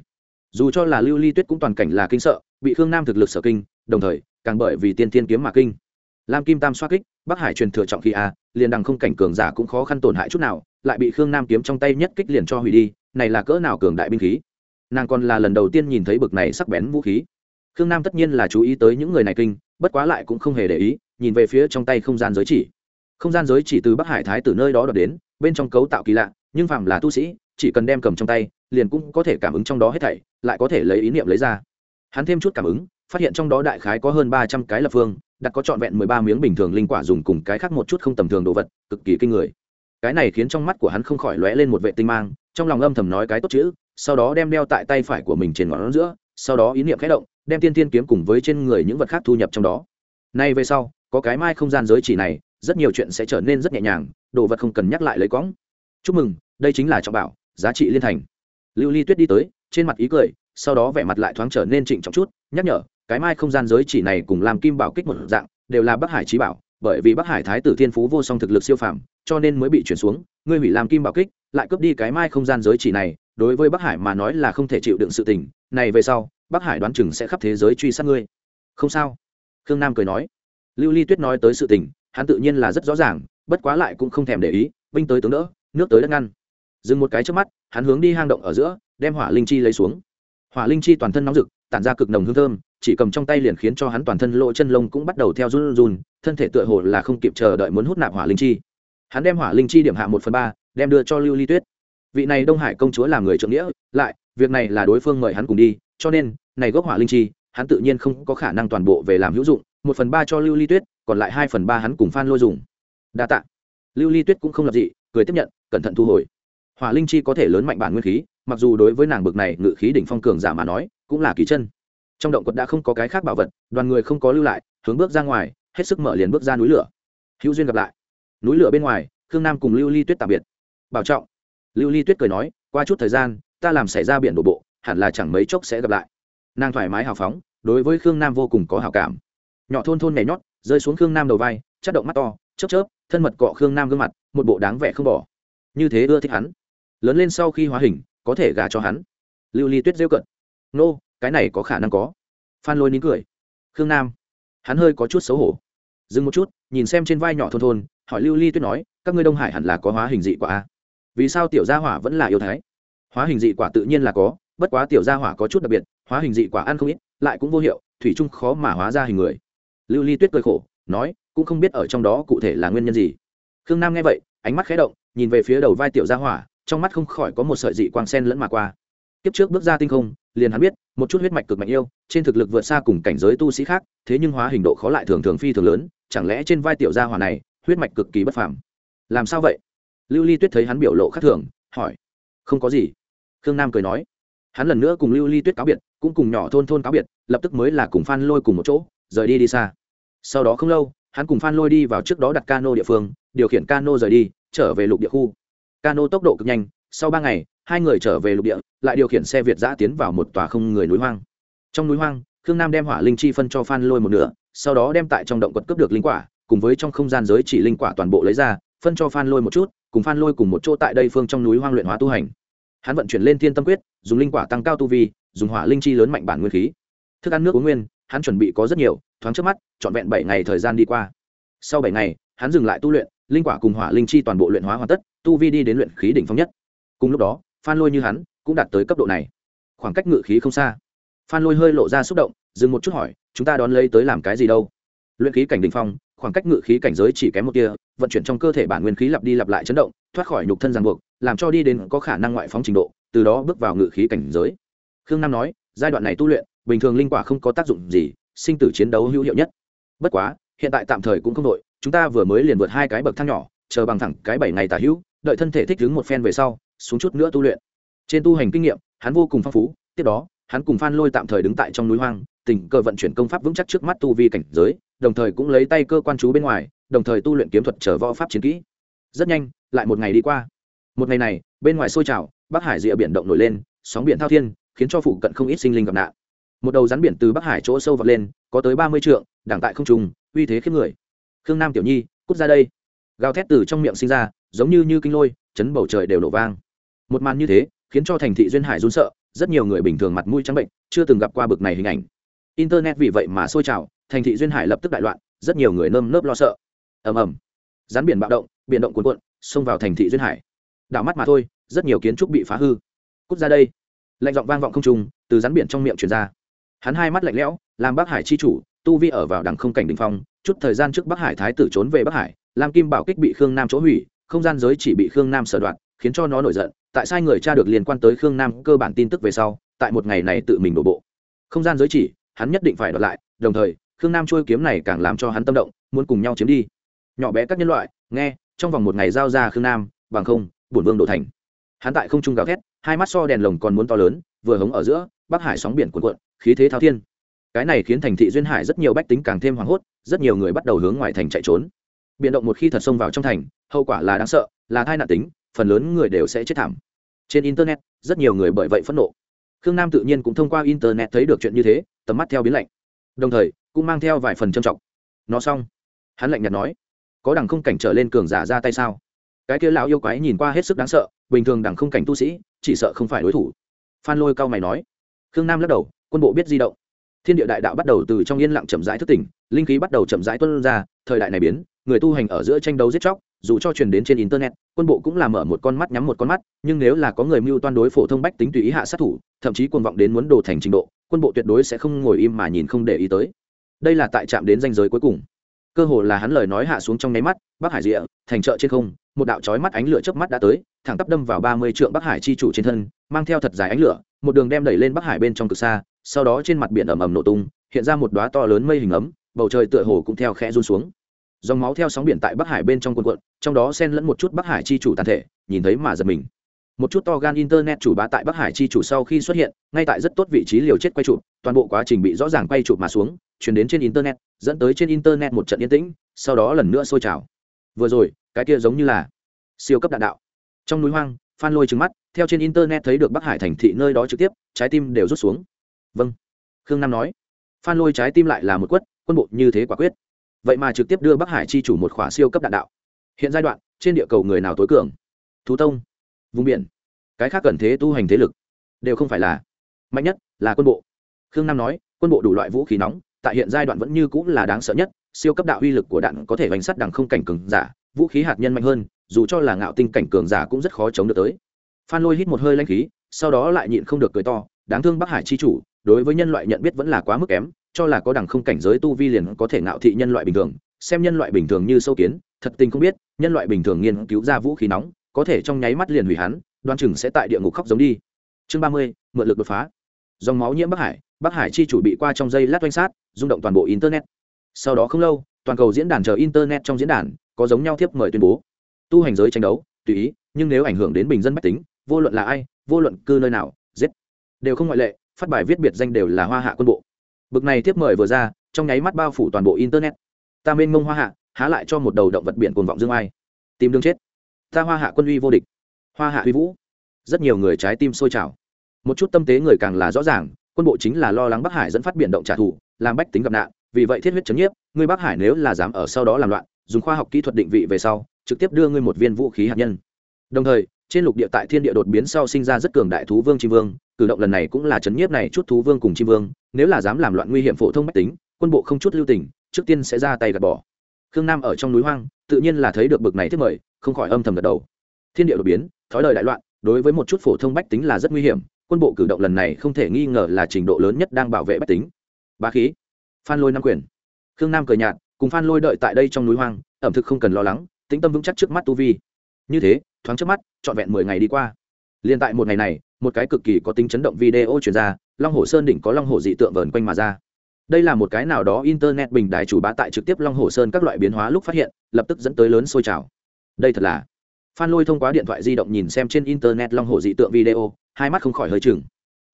Speaker 1: Dù cho là lưu ly tuyết cũng toàn cảnh là kinh sợ bị khương nam thực lực sở kinh, đồng thời, càng bởi vì tiên thiên kiếm mà kinh. Lam kim tam xoa kích, bắc hải truyền thừa trọng khi a, liền đằng không cảnh cường giả cũng khó khăn tổn hại chút nào, lại bị khương nam kiếm trong tay nhất kích liền cho hủy đi, này là cỡ nào cường đại binh khí. Nàng còn là lần đầu tiên nhìn thấy bực này sắc bén vũ khí. Khương nam tất nhiên là chú ý tới những người này kinh, bất quá lại cũng không hề để ý, nhìn về phía trong tay không gian giới chỉ. Không gian giới chỉ từ bắc hải thái từ nơi đó đọc đến, bên trong cấu tạo kỳ lạ, nhưng phạm là tu sĩ, chỉ cần đem cầm trong tay, liền cũng có thể cảm ứng trong đó hết thảy, lại có thể lấy ý niệm lấy ra hắn thêm chút cảm ứng, phát hiện trong đó đại khái có hơn ba trăm cái lập phương, đặt có trọn vẹn mười ba miếng bình thường linh quả dùng cùng cái khác một chút không tầm thường đồ vật, cực kỳ kinh người. Cái này khiến trong mắt của hắn không khỏi lóe lên một vệ tinh mang, trong lòng âm thầm nói cái tốt chữ, sau đó đem đeo tại tay phải của mình trên ngón giữa, sau đó ý niệm khẽ động, đem tiên tiên kiếm cùng với trên người những vật khác thu nhập trong đó. Nay về sau, có cái mai không gian giới chỉ này, rất nhiều chuyện sẽ trở nên rất nhẹ nhàng, đồ vật không cần nhắc lại lấy cõng. Chúc mừng, đây chính là trọng bảo, giá trị liên thành. Lưu ly tuyết đi tới, trên mặt ý cười sau đó vẻ mặt lại thoáng trở nên trịnh trọng chút, nhắc nhở, cái mai không gian giới chỉ này cùng làm kim bảo kích một dạng, đều là bắc hải trí bảo, bởi vì bắc hải thái tử thiên phú vô song thực lực siêu phàm, cho nên mới bị chuyển xuống, ngươi hủy làm kim bảo kích, lại cướp đi cái mai không gian giới chỉ này, đối với bắc hải mà nói là không thể chịu đựng sự tình, này về sau, bắc hải đoán chừng sẽ khắp thế giới truy sát ngươi. Không sao. Khương nam cười nói. Lưu ly tuyết nói tới sự tình, hắn tự nhiên là rất rõ ràng, bất quá lại cũng không thèm để ý, binh tới tướng đỡ, nước tới đất ngăn. Dừng một cái trước mắt, hắn hướng đi hang động ở giữa, đem hỏa linh chi lấy xuống hỏa linh chi toàn thân nóng rực, tản ra cực nồng hương thơm, chỉ cầm trong tay liền khiến cho hắn toàn thân lỗ chân lông cũng bắt đầu theo run run, thân thể tựa hồ là không kịp chờ đợi muốn hút nạp hỏa linh chi. Hắn đem hỏa linh chi điểm hạ một phần ba, đem đưa cho lưu ly tuyết. Vị này đông hải công chúa làm người trưởng nghĩa, lại, việc này là đối phương mời hắn cùng đi, cho nên, này gốc hỏa linh chi, hắn tự nhiên không có khả năng toàn bộ về làm hữu dụng, một phần ba cho lưu ly tuyết, còn lại hai phần ba hắn cùng phan lôi dùng. Đa tạ. Lưu ly tuyết cũng không lập dị, cười tiếp nhận, cẩn thận thu hồi hỏa linh chi có thể lớn mạnh bản nguyên khí, mặc dù đối với nàng bực này ngự khí đỉnh phong cường giả mà nói, cũng là kỳ chân. Trong động quật đã không có cái khác bảo vật, đoàn người không có lưu lại, hướng bước ra ngoài, hết sức mở liền bước ra núi lửa. Hữu duyên gặp lại. Núi lửa bên ngoài, khương nam cùng lưu ly tuyết tạm biệt. Bảo trọng. Lưu ly tuyết cười nói, qua chút thời gian, ta làm xảy ra biển đổ bộ, hẳn là chẳng mấy chốc sẽ gặp lại. Nàng thoải mái hào phóng, đối với khương nam vô cùng có hào cảm. Nhỏ thôn thôn nhảy nhót, rơi xuống khương nam đầu vai chất động mắt to, chớp chớp, thân mật cọ khương nam gương mặt, một bộ đáng vẻ không bỏ. Như thế ưa thích hắn lớn lên sau khi hóa hình, có thể gả cho hắn. Lưu ly tuyết rêu cận nô, cái này có khả năng có. Phan lôi nín cười. Khương nam. Hắn hơi có chút xấu hổ. Dừng một chút, nhìn xem trên vai nhỏ thôn thôn, hỏi lưu ly tuyết nói, các ngươi đông hải hẳn là có hóa hình dị quả a vì sao tiểu gia hỏa vẫn là yêu thái? Hóa hình dị quả tự nhiên là có, bất quá tiểu gia hỏa có chút đặc biệt, hóa hình dị quả ăn không ít, lại cũng vô hiệu, thủy chung khó mà hóa ra hình người. Lưu ly tuyết cười khổ, nói, cũng không biết ở trong đó cụ thể là nguyên nhân gì. Khương nam nghe vậy, ánh mắt khé động, nhìn về phía đầu vai tiểu gia hỏa trong mắt không khỏi có một sợi dị quang sen lẫn mà qua. Kiếp trước bước ra tinh không, liền hắn biết, một chút huyết mạch cực mạnh yêu, trên thực lực vượt xa cùng cảnh giới tu sĩ khác, thế nhưng hóa hình độ khó lại thường thường phi thường lớn, chẳng lẽ trên vai tiểu gia hỏa này, huyết mạch cực kỳ bất phàm? Làm sao vậy? Lưu ly tuyết thấy hắn biểu lộ khác thường, hỏi. Không có gì. Khương nam cười nói. Hắn lần nữa cùng lưu ly tuyết cáo biệt, cũng cùng nhỏ thôn thôn cáo biệt, lập tức mới là cùng phan lôi cùng một chỗ, rời đi đi xa. Sau đó không lâu, hắn cùng phan lôi đi vào trước đó đặt cano địa phương, điều khiển cano rời đi, trở về lục địa khu cano tốc độ cực nhanh, sau ba ngày, hai người trở về lục địa, lại điều khiển xe việt giã tiến vào một tòa không người núi hoang. Trong núi hoang, khương nam đem hỏa linh chi phân cho phan lôi một nửa, sau đó đem tại trong động quật cướp được linh quả, cùng với trong không gian giới chỉ linh quả toàn bộ lấy ra, phân cho phan lôi một chút, cùng phan lôi cùng một chỗ tại đây phương trong núi hoang luyện hóa tu hành. Hắn vận chuyển lên thiên tâm quyết, dùng linh quả tăng cao tu vi, dùng hỏa linh chi lớn mạnh bản nguyên khí. Thức ăn nước uống nguyên, hắn chuẩn bị có rất nhiều, thoáng trước mắt, trọn vẹn bảy ngày thời gian đi qua. Sau bảy ngày, hắn dừng lại tu luyện, linh quả cùng hỏa linh chi toàn bộ luyện hóa hoàn tất tu vi đi đến luyện khí đỉnh phong nhất. Cùng lúc đó, phan lôi như hắn cũng đạt tới cấp độ này. Khoảng cách ngự khí không xa. Phan lôi hơi lộ ra xúc động, dừng một chút hỏi, chúng ta đón lấy tới làm cái gì đâu? Luyện khí cảnh đỉnh phong, khoảng cách ngự khí cảnh giới chỉ kém một tia, vận chuyển trong cơ thể bản nguyên khí lặp đi lặp lại chấn động, thoát khỏi nhục thân ràng buộc, làm cho đi đến có khả năng ngoại phóng trình độ, từ đó bước vào ngự khí cảnh giới. Khương nam nói, giai đoạn này tu luyện, bình thường linh quả không có tác dụng gì, sinh tử chiến đấu hữu hiệu nhất. Bất quá, hiện tại tạm thời cũng không đội, chúng ta vừa mới liền vượt hai cái bậc thang nhỏ, chờ bằng thẳng cái bảy ngày tả hữu đợi thân thể thích đứng một phen về sau, xuống chút nữa tu luyện. Trên tu hành kinh nghiệm, hắn vô cùng phong phú, tiếp đó, hắn cùng phan lôi tạm thời đứng tại trong núi hoang, tình cờ vận chuyển công pháp vững chắc trước mắt tu vi cảnh giới, đồng thời cũng lấy tay cơ quan chú bên ngoài, đồng thời tu luyện kiếm thuật trở võ pháp chiến kỹ. Rất nhanh, lại một ngày đi qua. Một ngày này, bên ngoài sôi trào, bắc hải rìa biển động nổi lên, sóng biển thao thiên, khiến cho phụ cận không ít sinh linh gặp nạn. Một đầu rắn biển từ bắc hải chỗ sâu vọt lên, có tới ba mươi trượng đảng tại không trùng uy thế khiếp người. Khương nam tiểu nhi, cút ra đây. Gào thét từ trong miệng sinh ra giống như như kinh lôi, chấn bầu trời đều nổ vang. Một màn như thế, khiến cho thành thị duyên hải run sợ, rất nhiều người bình thường mặt mũi trắng bệnh, chưa từng gặp qua bực này hình ảnh. Internet vì vậy mà sôi trào, thành thị duyên hải lập tức đại loạn, rất nhiều người nơm nớp lo sợ. Ầm ầm. Rắn biển bạo động, biển động cuồn cuộn, xông vào thành thị duyên hải. Đảo mắt mà thôi, rất nhiều kiến trúc bị phá hư. Cút ra đây. Lạnh giọng vang vọng không trùng từ rắn biển trong miệng truyền ra. Hắn hai mắt lạnh lẽo, làm bắc hải chi chủ, tu vi ở vào đẳng không cảnh đình phong, chút thời gian trước bắc hải thái tử trốn về bắc hải, lam kim bảo kích bị khương nam chỗ hủy không gian giới chỉ bị khương nam sở đoạn khiến cho nó nổi giận, tại sai người cha được liên quan tới khương nam cơ bản tin tức về sau, tại một ngày này tự mình đổ bộ. Không gian giới chỉ, hắn nhất định phải đoạt lại, đồng thời, khương nam trôi kiếm này càng làm cho hắn tâm động, muốn cùng nhau chiếm đi. Nhỏ bé các nhân loại, nghe, trong vòng một ngày giao ra khương nam, bằng không, bổn vương đổ thành. Hắn tại không trung gào thét, hai mắt so đèn lồng còn muốn to lớn, vừa hống ở giữa, bắc hải sóng biển cuộn cuộn, khí thế thao thiên. Cái này khiến thành thị duyên hải rất nhiều bách tính càng thêm hoảng hốt, rất nhiều người bắt đầu hướng ngoài thành chạy trốn biện động một khi thật xông vào trong thành, hậu quả là đáng sợ, là thai nạn tính, phần lớn người đều sẽ chết thảm. Trên internet, rất nhiều người bởi vậy phẫn nộ. Khương nam tự nhiên cũng thông qua internet thấy được chuyện như thế, tầm mắt theo biến lạnh. Đồng thời, cũng mang theo vài phần trầm trọng. Nó xong, hắn lạnh nhạt nói, có đằng không cảnh trở lên cường giả ra tay sao? Cái kia lão yêu quái nhìn qua hết sức đáng sợ, bình thường đằng không cảnh tu sĩ, chỉ sợ không phải đối thủ. Phan lôi cao mày nói. Khương nam lắc đầu, quân bộ biết di động thiên địa đại đạo bắt đầu từ trong yên lặng chậm rãi thức tỉnh, linh khí bắt đầu chậm rãi tuân ra, thời đại này biến, người tu hành ở giữa tranh đấu giết chóc, dù cho truyền đến trên internet, quân bộ cũng làm mở một con mắt nhắm một con mắt, nhưng nếu là có người mưu toan đối phổ thông bách tính tùy ý hạ sát thủ, thậm chí cuồng vọng đến muốn đồ thành trình độ, quân bộ tuyệt đối sẽ không ngồi im mà nhìn không để ý tới. Đây là tại trạm đến danh giới cuối cùng cơ hồ là hắn lời nói hạ xuống trong nháy mắt, bắc hải rịa, thành chợ trên không, một đạo chói mắt ánh lửa chớp mắt đã tới, thẳng tắp đâm vào ba mươi trượng bắc hải chi chủ trên thân, mang theo thật dài ánh lửa, một đường đem đẩy lên bắc hải bên trong cực xa, sau đó trên mặt biển ầm ầm nổ tung, hiện ra một đóa to lớn mây hình ấm, bầu trời tựa hồ cũng theo khẽ run xuống. Dòng máu theo sóng biển tại bắc hải bên trong quần quận trong đó xen lẫn một chút bắc hải chi chủ tàn thể, nhìn thấy mà giật mình. Một chút to gan internet chủ bá tại bắc hải chi chủ sau khi xuất hiện, ngay tại rất tốt vị trí liều chết quay chụp, toàn bộ quá trình bị rõ ràng quay chụp mà xuống chuyển đến trên internet, dẫn tới trên internet một trận yên tĩnh, sau đó lần nữa sôi trào. Vừa rồi, cái kia giống như là siêu cấp đạn đạo. Trong núi hoang, phan lôi trừng mắt, theo trên internet thấy được bắc hải thành thị nơi đó trực tiếp, trái tim đều rút xuống. Vâng. Khương nam nói, phan lôi trái tim lại là một quất, quân bộ như thế quả quyết. Vậy mà trực tiếp đưa bắc hải chi chủ một khỏa siêu cấp đạn đạo. Hiện giai đoạn, trên địa cầu người nào tối cường? Thú tông, vùng biển. Cái khác cần thế tu hành thế lực. Đều không phải là mạnh nhất, là quân bộ. Khương nam nói, quân bộ đủ loại vũ khí nóng tại hiện giai đoạn vẫn như cũng là đáng sợ nhất, siêu cấp đạo uy lực của đạn có thể bánh sắt đằng không cảnh cường giả, vũ khí hạt nhân mạnh hơn, dù cho là ngạo tinh cảnh cường giả cũng rất khó chống được tới. Phan lôi hít một hơi lanh khí, sau đó lại nhịn không được cười to, đáng thương bắc hải chi chủ, đối với nhân loại nhận biết vẫn là quá mức kém, cho là có đằng không cảnh giới tu vi liền có thể ngạo thị nhân loại bình thường, xem nhân loại bình thường như sâu kiến, thật tình không biết, nhân loại bình thường nghiên cứu ra vũ khí nóng, có thể trong nháy mắt liền hủy hắn, đoan chừng sẽ tại địa ngục khóc giống đi. Chương ba mươi, mượn lực đột phá. Dòng máu nhiễm bắc hải bắc hải chi chủ bị qua trong dây lát oanh sát rung động toàn bộ internet. Sau đó không lâu, toàn cầu diễn đàn chờ internet trong diễn đàn, có giống nhau thiếp mời tuyên bố. Tu hành giới tranh đấu, tùy ý, nhưng nếu ảnh hưởng đến bình dân bách tính, vô luận là ai, vô luận cư nơi nào, giết, đều không ngoại lệ, phát bài viết biệt danh đều là hoa hạ quân bộ. Bực này tiếp mời vừa ra, trong nháy mắt bao phủ toàn bộ internet. Ta mênh mông hoa hạ, há lại cho một đầu động vật biển cuồng vọng dương ai. Tìm đường chết. Ta hoa hạ quân uy vô địch. Hoa hạ uy vũ. Rất nhiều người trái tim sôi trào. Một chút tâm tế người càng là rõ ràng, quân bộ chính là lo lắng bắc hải dẫn phát biển động trả thù làm bách tính gặp nạn, vì vậy thiết huyết chấn nhiếp, Ngươi bắc hải nếu là dám ở sau đó làm loạn, dùng khoa học kỹ thuật định vị về sau, trực tiếp đưa ngươi một viên vũ khí hạt nhân. Đồng thời, trên lục địa tại thiên địa đột biến sau sinh ra rất cường đại thú vương chim vương, cử động lần này cũng là chấn nhiếp này chút thú vương cùng chim vương, nếu là dám làm loạn nguy hiểm phổ thông bách tính, quân bộ không chút lưu tình, trước tiên sẽ ra tay gạt bỏ. Khương nam ở trong núi hoang, tự nhiên là thấy được bực này thiết mời, không khỏi âm thầm gật đầu. Thiên địa đột biến, thói đời đại loạn, đối với một chút phổ thông bách tính là rất nguy hiểm, quân bộ cử động lần này không thể nghi ngờ là trình độ lớn nhất đang bảo vệ bách tính bá khí. Phan lôi năm quyền. Khương nam cười nhạt, cùng phan lôi đợi tại đây trong núi hoang, ẩm thực không cần lo lắng, tĩnh tâm vững chắc trước mắt tu vi. Như thế, thoáng trước mắt, trọn vẹn mười ngày đi qua. Liền tại một ngày này, một cái cực kỳ có tính chấn động video truyền ra, long hồ sơn đỉnh có long hồ dị tượng vờn quanh mà ra. Đây là một cái nào đó internet bình đại chủ bá tại trực tiếp long hồ sơn các loại biến hóa lúc phát hiện, lập tức dẫn tới lớn sôi trào. Đây thật là phan lôi thông qua điện thoại di động nhìn xem trên internet long hồ dị tượng video, hai mắt không khỏi hơi chừng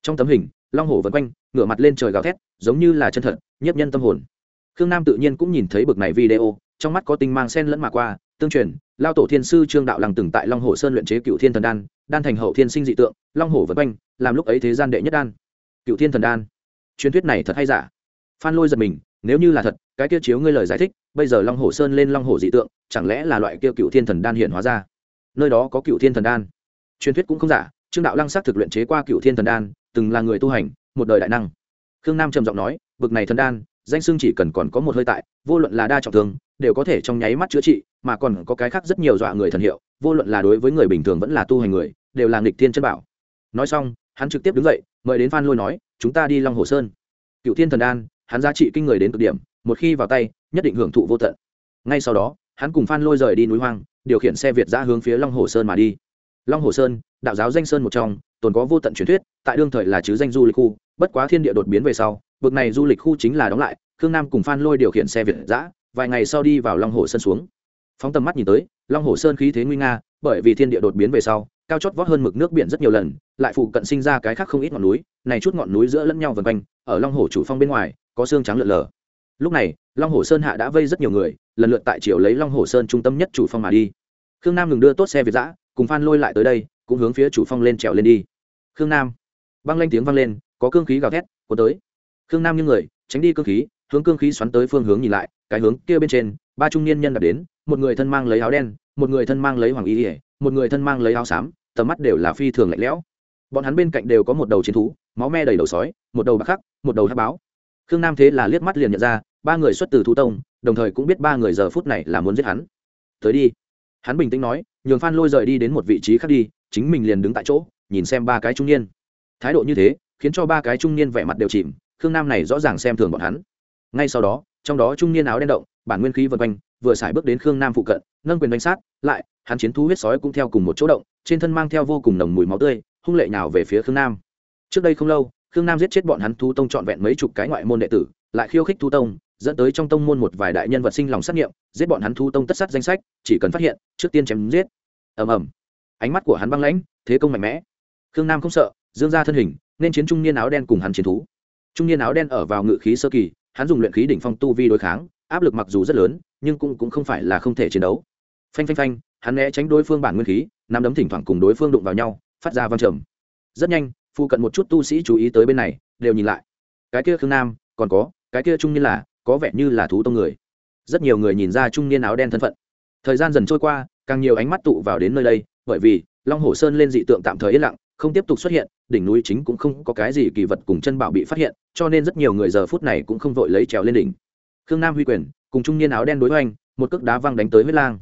Speaker 1: trong tấm hình long Hổ vân quanh, ngửa mặt lên trời gào thét, giống như là chân thật, nhiếp nhân tâm hồn. Khương nam tự nhiên cũng nhìn thấy bực này video, trong mắt có tinh mang sen lẫn mà qua, tương truyền, lao tổ thiên sư trương đạo lăng từng tại long hồ sơn luyện chế cựu thiên thần đan đan thành hậu thiên sinh dị tượng, long hồ vân quanh, làm lúc ấy thế gian đệ nhất đan. Cựu thiên thần đan. Truyền thuyết này thật hay giả? Phan lôi giật mình, nếu như là thật, cái kia chiếu ngươi lời giải thích, bây giờ long hồ sơn lên long hồ dị tượng, chẳng lẽ là loại kia cựu thiên thần đan hiện hóa ra? Nơi đó có cựu thiên thần đan. Truyền thuyết cũng không giả, trương đạo lăng xác thực luyện chế qua cựu thiên thần đan từng là người tu hành, một đời đại năng. Khương nam trầm giọng nói, bực này thần đan, danh xưng chỉ cần còn có một hơi tại, vô luận là đa trọng thương, đều có thể trong nháy mắt chữa trị, mà còn có cái khác rất nhiều dọa người thần hiệu, vô luận là đối với người bình thường vẫn là tu hành người, đều là nghịch thiên chân bảo. Nói xong, hắn trực tiếp đứng dậy, mời đến phan lôi nói, chúng ta đi long hồ sơn. Cựu thiên thần đan, hắn giá trị kinh người đến cực điểm, một khi vào tay, nhất định hưởng thụ vô tận. Ngay sau đó, hắn cùng phan lôi rời đi núi hoang, điều khiển xe việt ra hướng phía long hồ sơn mà đi. Long hồ sơn, đạo giáo danh sơn một trong tồn có vô tận truyền thuyết, tại đương thời là chứ danh du lịch khu, bất quá thiên địa đột biến về sau bực này du lịch khu chính là đóng lại, khương nam cùng phan lôi điều khiển xe việt giã vài ngày sau đi vào long hồ sơn xuống. Phóng tầm mắt nhìn tới, long hồ sơn khí thế nguy nga, bởi vì thiên địa đột biến về sau, cao chót vót hơn mực nước biển rất nhiều lần, lại phụ cận sinh ra cái khác không ít ngọn núi, này chút ngọn núi giữa lẫn nhau vần quanh, ở long hồ chủ phong bên ngoài, có xương trắng lượn lờ. Lúc này, long hồ sơn hạ đã vây rất nhiều người, lần lượt tại triều lấy long hồ sơn trung tâm nhất chủ phong mà đi. Khương nam ngừng đưa tốt xe việt giã cùng phan lôi lại tới đây cũng hướng phía chủ phong lên trèo lên đi. Khương nam. Băng lanh tiếng vang lên, có cương khí gào thét, cuốn tới. Khương nam như người, tránh đi cương khí, hướng cương khí xoắn tới phương hướng nhìn lại, cái hướng kia bên trên, ba trung niên nhân đạp đến, một người thân mang lấy áo đen, một người thân mang lấy hoàng y ỉa một người thân mang lấy áo xám, tầm mắt đều là phi thường lạnh lẽo. Bọn hắn bên cạnh đều có một đầu chiến thú, máu me đầy đầu sói, một đầu bạc khắc, một đầu hát báo. Khương nam thế là liếc mắt liền nhận ra, ba người xuất từ thú tông, đồng thời cũng biết ba người giờ phút này là muốn giết hắn. Tới đi hắn bình tĩnh nói, nhường phan lôi rời đi đến một vị trí khác đi, chính mình liền đứng tại chỗ, nhìn xem ba cái trung niên. Thái độ như thế, khiến cho ba cái trung niên vẻ mặt đều chìm, khương nam này rõ ràng xem thường bọn hắn. Ngay sau đó, trong đó trung niên áo đen động, bản nguyên khí vân quanh, vừa xài bước đến khương nam phụ cận, nâng quyền đánh sát, lại, hắn chiến thú huyết sói cũng theo cùng một chỗ động, trên thân mang theo vô cùng nồng mùi máu tươi, hung lệ nhào về phía khương nam. Trước đây không lâu, khương nam giết chết bọn hắn thu tông trọn vẹn mấy chục cái ngoại môn đệ tử, lại khiêu khích thu tông dẫn tới trong tông môn một vài đại nhân vật sinh lòng sát nghiệm giết bọn hắn thu tông tất sát danh sách chỉ cần phát hiện trước tiên chém giết. Ầm ầm. Ánh mắt của hắn băng lãnh thế công mạnh mẽ. Khương nam không sợ dương ra thân hình nên chiến trung niên áo đen cùng hắn chiến thú. Trung niên áo đen ở vào ngự khí sơ kỳ hắn dùng luyện khí đỉnh phong tu vi đối kháng áp lực mặc dù rất lớn nhưng cũng, cũng không phải là không thể chiến đấu. Phanh phanh phanh hắn né tránh đối phương bản nguyên khí nắm đấm thỉnh thoảng cùng đối phương đụng vào nhau phát ra văng trầm. Rất nhanh phụ cận một chút tu sĩ chú ý tới bên này đều nhìn lại. Cái kia khương nam còn có cái kia trung niên là có vẻ như là thú tông người. Rất nhiều người nhìn ra trung niên áo đen thân phận. Thời gian dần trôi qua, càng nhiều ánh mắt tụ vào đến nơi đây, bởi vì long hồ sơn lên dị tượng tạm thời yên lặng, không tiếp tục xuất hiện, đỉnh núi chính cũng không có cái gì kỳ vật cùng chân bảo bị phát hiện, cho nên rất nhiều người giờ phút này cũng không vội lấy trèo lên đỉnh. Khương nam huy quyền, cùng trung niên áo đen đối hoành, một cước đá văng đánh tới huyết lang.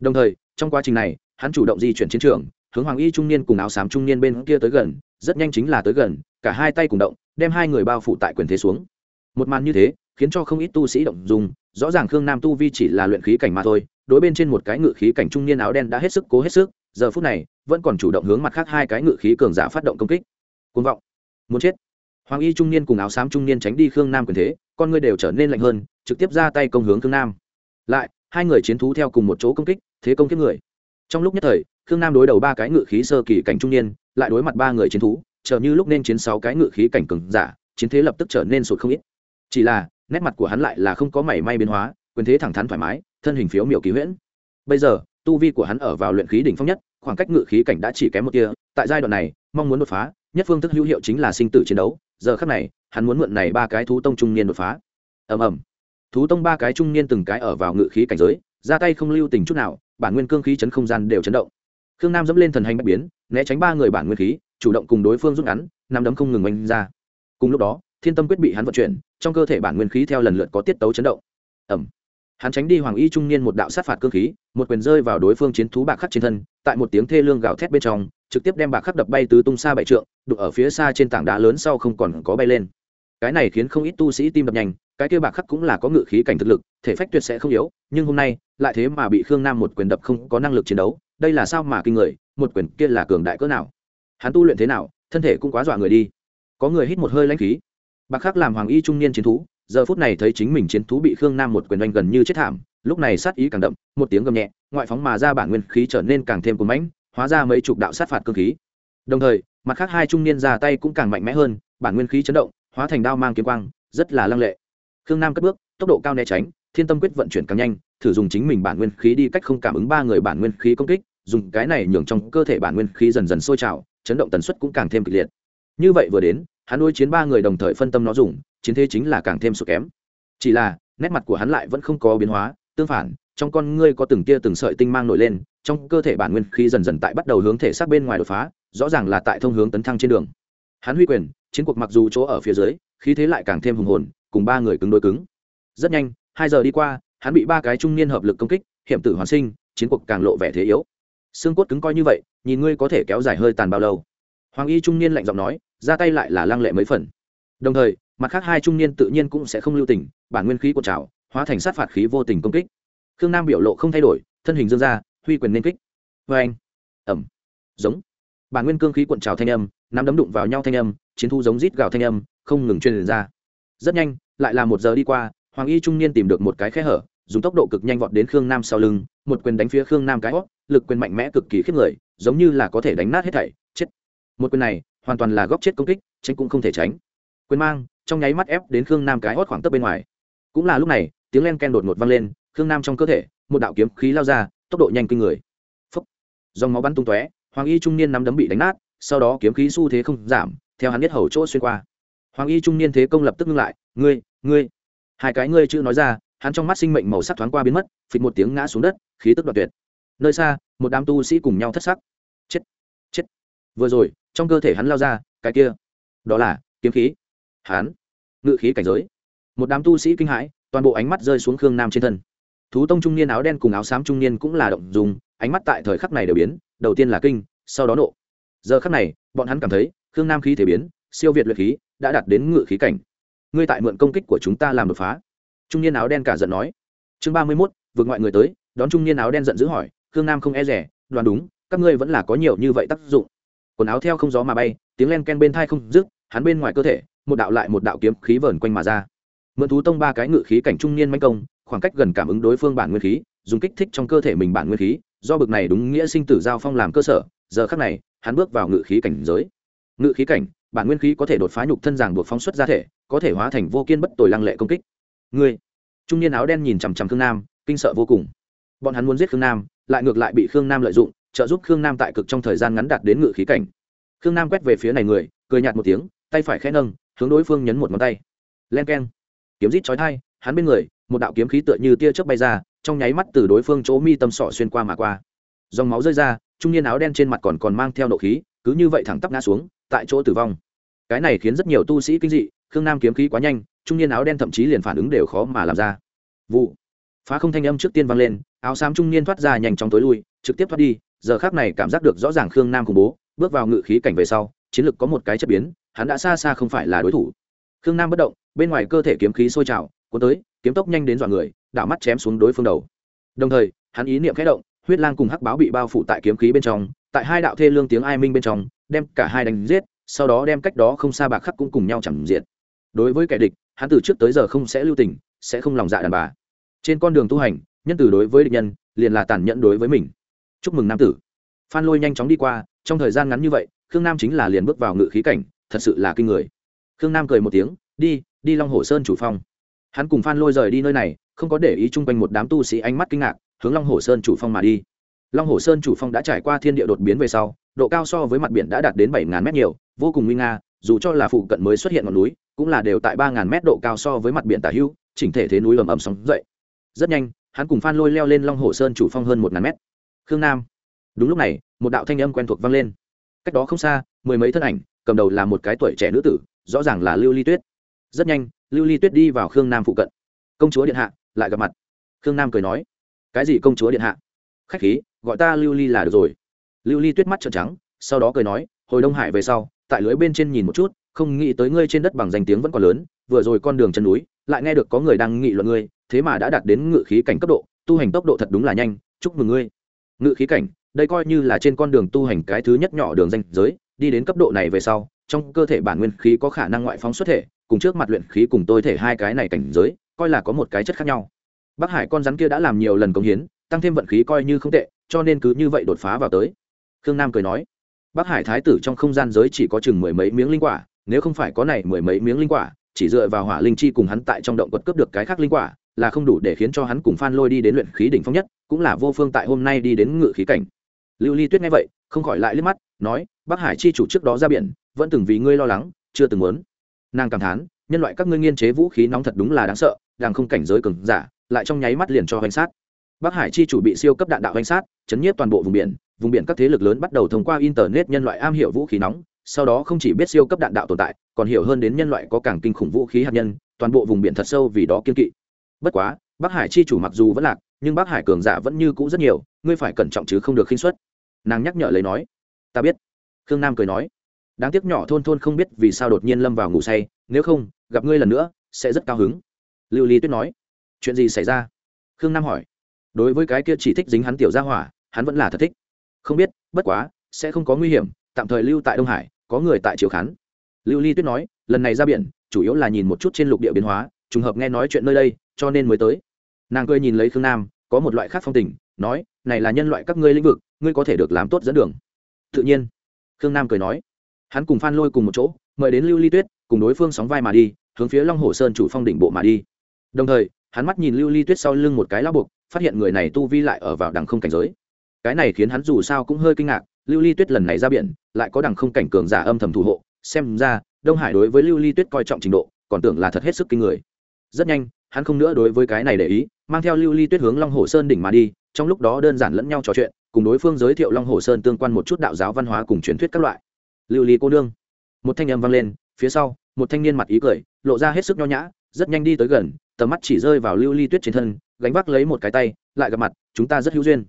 Speaker 1: Đồng thời, trong quá trình này, hắn chủ động di chuyển chiến trường, hướng hoàng y trung niên cùng áo xám trung niên bên kia tới gần, rất nhanh chính là tới gần, cả hai tay cùng động, đem hai người bao phủ tại quyền thế xuống. Một màn như thế khiến cho không ít tu sĩ động dùng rõ ràng khương nam tu vi chỉ là luyện khí cảnh mà thôi, đối bên trên một cái ngự khí cảnh trung niên áo đen đã hết sức cố hết sức, giờ phút này, vẫn còn chủ động hướng mặt khác hai cái ngự khí cường giả phát động công kích. Côn vọng, muốn chết. Hoàng y trung niên cùng áo xám trung niên tránh đi khương nam quyền thế, con người đều trở nên lạnh hơn, trực tiếp ra tay công hướng khương nam. Lại, hai người chiến thú theo cùng một chỗ công kích, thế công kiếp người. Trong lúc nhất thời, khương nam đối đầu ba cái ngự khí sơ kỳ cảnh trung niên, lại đối mặt ba người chiến thú, chờ như lúc nên chiến sáu cái ngự khí cảnh cường giả, chiến thế lập tức trở nên sụt không ít. Chỉ là nét mặt của hắn lại là không có mảy may biến hóa, quyền thế thẳng thắn thoải mái, thân hình phiếu miểu kỳ huyễn. Bây giờ, tu vi của hắn ở vào luyện khí đỉnh phong nhất, khoảng cách ngự khí cảnh đã chỉ kém một tia, tại giai đoạn này, mong muốn đột phá, nhất phương thức hữu hiệu chính là sinh tử chiến đấu, giờ khắc này, hắn muốn mượn này ba cái thú tông trung niên đột phá. Ầm ầm. Thú tông ba cái trung niên từng cái ở vào ngự khí cảnh giới, ra tay không lưu tình chút nào, bản nguyên cương khí chấn không gian đều chấn động. Khương nam dẫm lên thần hành bạch biến, né tránh ba người bản nguyên khí, chủ động cùng đối phương rút ngắn nắm đấm không ngừng oanh ra. Cùng lúc đó thiên tâm quyết bị hắn vận chuyển, trong cơ thể bản nguyên khí theo lần lượt có tiết tấu chấn động. Ẩm hắn tránh đi hoàng y trung niên một đạo sát phạt cương khí, một quyền rơi vào đối phương chiến thú bạc khắc trên thân, tại một tiếng thê lương gào thét bên trong, trực tiếp đem bạc khắc đập bay tứ tung xa bảy trượng đục ở phía xa trên tảng đá lớn sau không còn có bay lên. Cái này khiến không ít tu sĩ tim đập nhanh, cái kia bạc khắc cũng là có ngự khí cảnh thực lực, thể phách tuyệt sẽ không yếu, nhưng hôm nay, lại thế mà bị khương nam một quyền đập không có năng lực chiến đấu, đây là sao mà kinh người, một quyền kia là cường đại cỡ nào? Hắn tu luyện thế nào, thân thể cũng quá dọa người đi. Có người hít một hơi lãnh khí bạc khắc làm hoàng y trung niên chiến thú, giờ phút này thấy chính mình chiến thú bị khương nam một quyền đánh gần như chết thảm, lúc này sát ý càng đậm, một tiếng gầm nhẹ, ngoại phóng mà ra bản nguyên khí trở nên càng thêm cuồng mãnh, hóa ra mấy chục đạo sát phạt cơ khí. Đồng thời, mặt khác hai trung niên ra tay cũng càng mạnh mẽ hơn, bản nguyên khí chấn động, hóa thành đao mang kiếm quang, rất là lăng lệ. Khương nam cất bước, tốc độ cao né tránh, thiên tâm quyết vận chuyển càng nhanh, thử dùng chính mình bản nguyên khí đi cách không cảm ứng ba người bản nguyên khí công kích, dùng cái này nhường trong cơ thể bản nguyên khí dần dần sôi trào, chấn động tần suất cũng càng thêm kịch liệt. Như vậy vừa đến hắn nuôi chiến ba người đồng thời phân tâm nó dùng, chiến thế chính là càng thêm sụt kém. Chỉ là, nét mặt của hắn lại vẫn không có biến hóa, tương phản, trong con ngươi có từng tia từng sợi tinh mang nổi lên, trong cơ thể bản nguyên khí dần dần tại bắt đầu hướng thể xác bên ngoài đột phá, rõ ràng là tại thông hướng tấn thăng trên đường. Hắn huy quyền, chiến cuộc mặc dù chỗ ở phía dưới, khí thế lại càng thêm hùng hồn, cùng ba người cứng đối cứng. Rất nhanh, hai giờ đi qua, hắn bị ba cái trung niên hợp lực công kích, hiểm tử hoàn sinh, chiến cuộc càng lộ vẻ thế yếu. Xương cốt cứng coi như vậy, nhìn ngươi có thể kéo dài hơi tàn bao lâu. Hoàng y trung niên lạnh giọng nói ra tay lại là lăng lệ mấy phần. Đồng thời, mặt khác hai trung niên tự nhiên cũng sẽ không lưu tình, bản nguyên khí của trào, hóa thành sát phạt khí vô tình công kích. Khương nam biểu lộ không thay đổi, thân hình dương ra, huy quyền nên kích. Vê anh, ẩm, giống. Bản nguyên cương khí cuộn trào thanh âm, nắm đấm đụng vào nhau thanh âm, chiến thu giống rít gào thanh âm, không ngừng truyền ra. Rất nhanh, lại là một giờ đi qua, hoàng y trung niên tìm được một cái khe hở, dùng tốc độ cực nhanh vọt đến khương nam sau lưng, một quyền đánh phía khương nam cái hót lực quyền mạnh mẽ cực kỳ khiếp người, giống như là có thể đánh nát hết thảy, chết. Một quyền này hoàn toàn là góc chết công kích, tránh cũng không thể tránh. Quyền mang, trong nháy mắt ép đến khương nam cái hót khoảng tấp bên ngoài. Cũng là lúc này, tiếng len ken đột ngột vang lên, khương nam trong cơ thể, một đạo kiếm khí lao ra, tốc độ nhanh kinh người. Phấp dòng máu bắn tung tóe, hoàng y trung niên nắm đấm bị đánh nát, sau đó kiếm khí xu thế không giảm, theo hắn biết hầu chỗ xuyên qua. Hoàng y trung niên thế công lập tức ngưng lại, ngươi ngươi. Hai cái ngươi chữ nói ra, hắn trong mắt sinh mệnh màu sắc thoáng qua biến mất, phịch một tiếng ngã xuống đất, khí tức đoạt tuyệt. Nơi xa, một đám tu sĩ cùng nhau thất sắc. Chết chết. Vừa rồi trong cơ thể hắn lao ra, cái kia, đó là kiếm khí. Hắn, ngự khí cảnh giới. Một đám tu sĩ kinh hãi, toàn bộ ánh mắt rơi xuống khương nam trên thân. Thú tông trung niên áo đen cùng áo xám trung niên cũng là động dùng, ánh mắt tại thời khắc này đều biến, đầu tiên là kinh, sau đó nộ. Giờ khắc này, bọn hắn cảm thấy, khương nam khí thể biến, siêu việt luyện khí, đã đạt đến ngự khí cảnh. Ngươi tại mượn công kích của chúng ta làm đột phá. Trung niên áo đen cả giận nói. Chương ba mươi mốt, vượt ngoại người tới, đón trung niên áo đen giận dữ hỏi, khương nam không e rẻ, đoán đúng, các ngươi vẫn là có nhiều như vậy tác dụng quần áo theo không gió mà bay, tiếng len ken bên thai không dứt, hắn bên ngoài cơ thể, một đạo lại một đạo kiếm khí vờn quanh mà ra. Mượn thú tông ba cái ngự khí cảnh trung niên manh công, khoảng cách gần cảm ứng đối phương bản nguyên khí, dùng kích thích trong cơ thể mình bản nguyên khí, do bực này đúng nghĩa sinh tử giao phong làm cơ sở, giờ khắc này, hắn bước vào ngự khí cảnh giới. Ngự khí cảnh, bản nguyên khí có thể đột phá nhục thân giảng buộc phóng xuất ra thể, có thể hóa thành vô kiên bất tồi lăng lệ công kích. Người trung niên áo đen nhìn chằm chằm khương nam, kinh sợ vô cùng. Bọn hắn muốn giết khương nam, lại ngược lại bị khương nam lợi dụng trợ giúp khương nam tại cực trong thời gian ngắn đạt đến ngự khí cảnh. Khương nam quét về phía này người, cười nhạt một tiếng, tay phải khẽ nâng, hướng đối phương nhấn một ngón tay. Len k e n kiếm rít chói thai hắn bên người, một đạo kiếm khí tựa như tia chớp bay ra, trong nháy mắt từ đối phương chỗ mi tâm sọ xuyên qua mà qua. Dòng máu rơi ra, trung niên áo đen trên mặt còn còn mang theo nộ khí, cứ như vậy thẳng tắp ngã xuống, tại chỗ tử vong. Cái này khiến rất nhiều tu sĩ kinh dị, khương nam kiếm khí quá nhanh, trung niên áo đen thậm chí liền phản ứng đều khó mà làm ra. Vụ. Phá không thanh âm trước tiên vang lên, áo xám trung niên thoát ra nhanh chóng tối lui, trực tiếp thoát đi giờ khác này cảm giác được rõ ràng khương nam khủng bố, bước vào ngự khí cảnh về sau, chiến lực có một cái chất biến, hắn đã xa xa không phải là đối thủ. Khương nam bất động, bên ngoài cơ thể kiếm khí sôi trào, cuốn tới, kiếm tốc nhanh đến dọa người, đảo mắt chém xuống đối phương đầu. Đồng thời, hắn ý niệm khẽ động, huyết lang cùng hắc báo bị bao phủ tại kiếm khí bên trong, tại hai đạo thê lương tiếng ai minh bên trong, đem cả hai đánh giết, sau đó đem cách đó không xa bạc khắc cũng cùng nhau chẳng diện đối với kẻ địch, hắn từ trước tới giờ không sẽ lưu tình, sẽ không lòng dạ đàn bà. Trên con đường tu hành, nhân từ đối với địch nhân, liền là tàn nhẫn đối với mình chúc mừng nam tử. Phan lôi nhanh chóng đi qua, trong thời gian ngắn như vậy, khương nam chính là liền bước vào ngự khí cảnh, thật sự là kinh người. Khương nam cười một tiếng, đi đi long hồ sơn chủ phong. Hắn cùng phan lôi rời đi nơi này, không có để ý chung quanh một đám tu sĩ ánh mắt kinh ngạc, hướng long hồ sơn chủ phong mà đi. Long hồ sơn chủ phong đã trải qua thiên địa đột biến về sau, độ cao so với mặt biển đã đạt đến bảy ngàn mét nhiều, vô cùng nguy nga, dù cho là phụ cận mới xuất hiện ngọn núi, cũng là đều tại ba ngàn mét độ cao so với mặt biển tả hữu chỉnh thể thế núi ầm ầm sóng dậy. Rất nhanh, hắn cùng phan lôi leo lên long hồ sơn chủ phong hơn một ngàn mét khương nam. Đúng lúc này, một đạo thanh âm quen thuộc vang lên. Cách đó không xa, mười mấy thân ảnh, cầm đầu là một cái tuổi trẻ nữ tử, rõ ràng là lưu ly tuyết. Rất nhanh, lưu ly tuyết đi vào khương nam phụ cận. Công chúa điện hạ, lại gặp mặt. Khương nam cười nói, cái gì công chúa điện hạ? Khách khí, gọi ta lưu ly là được rồi. Lưu ly tuyết mắt trợn trắng, sau đó cười nói, hồi đông hải về sau, tại lưới bên trên nhìn một chút, không nghĩ tới ngươi trên đất bằng danh tiếng vẫn còn lớn, vừa rồi con đường chân núi, lại nghe được có người đang nghị luận ngươi, thế mà đã đạt đến ngự khí cảnh cấp độ, tu hành tốc độ thật đúng là nhanh, chúc mừng ngươi ngự khí cảnh, đây coi như là trên con đường tu hành cái thứ nhất nhỏ đường danh giới, đi đến cấp độ này về sau, trong cơ thể bản nguyên khí có khả năng ngoại phóng xuất thể, cùng trước mặt luyện khí cùng tôi thể hai cái này cảnh giới, coi là có một cái chất khác nhau. Bắc hải con rắn kia đã làm nhiều lần công hiến, tăng thêm vận khí coi như không tệ, cho nên cứ như vậy đột phá vào tới. Khương nam cười nói, bắc hải thái tử trong không gian giới chỉ có chừng mười mấy miếng linh quả, nếu không phải có này mười mấy miếng linh quả, chỉ dựa vào hỏa linh chi cùng hắn tại trong động quật cướp được cái khác linh quả là không đủ để khiến cho hắn cùng phan lôi đi đến luyện khí đỉnh phong nhất, cũng là vô phương tại hôm nay đi đến ngự khí cảnh. Lưu ly tuyết nghe vậy, không khỏi lại liếc mắt, nói, bắc hải chi chủ trước đó ra biển, vẫn từng vì ngươi lo lắng, chưa từng muốn. Nàng cảm thán, nhân loại các ngươi nghiên chế vũ khí nóng thật đúng là đáng sợ đang không cảnh giới cường giả, lại trong nháy mắt liền cho hoành sát. Bắc hải chi chủ bị siêu cấp đạn đạo hoành sát, chấn nhiếp toàn bộ vùng biển vùng biển các thế lực lớn bắt đầu thông qua internet nhân loại am hiểu vũ khí nóng, sau đó không chỉ biết siêu cấp đạn đạo tồn tại, còn hiểu hơn đến nhân loại có càng kinh khủng vũ khí hạt nhân, toàn bộ vùng biển thật sâu vì đó kiên kỵ bất quá, bắc hải chi chủ mặc dù vẫn lạc, nhưng bắc hải cường giả vẫn như cũ rất nhiều, ngươi phải cẩn trọng chứ không được khinh suất. Nàng nhắc nhở lấy nói. Ta biết. Khương nam cười nói. Đáng tiếc nhỏ thôn thôn không biết vì sao đột nhiên lâm vào ngủ say, nếu không, gặp ngươi lần nữa, sẽ rất cao hứng. Lưu ly tuyết nói. Chuyện gì xảy ra? Khương nam hỏi. Đối với cái kia chỉ thích dính hắn tiểu ra hỏa, hắn vẫn là thật thích. Không biết, bất quá, sẽ không có nguy hiểm, tạm thời lưu tại đông hải, có người tại triều khán. Lưu ly tuyết nói. Lần này ra biển, chủ yếu là nhìn một chút trên lục địa biến hóa trùng hợp nghe nói chuyện nơi đây, cho nên mới tới. Nàng cười nhìn lấy khương nam, có một loại khác phong tình, nói, này là nhân loại các ngươi lĩnh vực, ngươi có thể được làm tốt dẫn đường. Tự nhiên, khương nam cười nói. Hắn cùng phan lôi cùng một chỗ, mời đến lưu ly tuyết, cùng đối phương sóng vai mà đi, hướng phía long hồ sơn chủ phong đỉnh bộ mà đi. Đồng thời, hắn mắt nhìn lưu ly tuyết sau lưng một cái lao buộc phát hiện người này tu vi lại ở vào đằng không cảnh giới. Cái này khiến hắn dù sao cũng hơi kinh ngạc, lưu ly tuyết lần này ra biển, lại có đằng không cảnh cường giả âm thầm thủ hộ, xem ra, đông hải đối với lưu ly tuyết coi trọng trình độ, còn tưởng là thật hết sức kinh người rất nhanh, hắn không nữa đối với cái này để ý, mang theo lưu ly tuyết hướng long hồ sơn đỉnh mà đi, trong lúc đó đơn giản lẫn nhau trò chuyện, cùng đối phương giới thiệu long hồ sơn tương quan một chút đạo giáo văn hóa cùng truyền thuyết các loại. Lưu ly cô nương, một thanh âm vang lên, phía sau, một thanh niên mặt ý cười, lộ ra hết sức nho nhã, rất nhanh đi tới gần, tầm mắt chỉ rơi vào lưu ly tuyết trên thân, gánh vác lấy một cái tay, lại gặp mặt, chúng ta rất hữu duyên.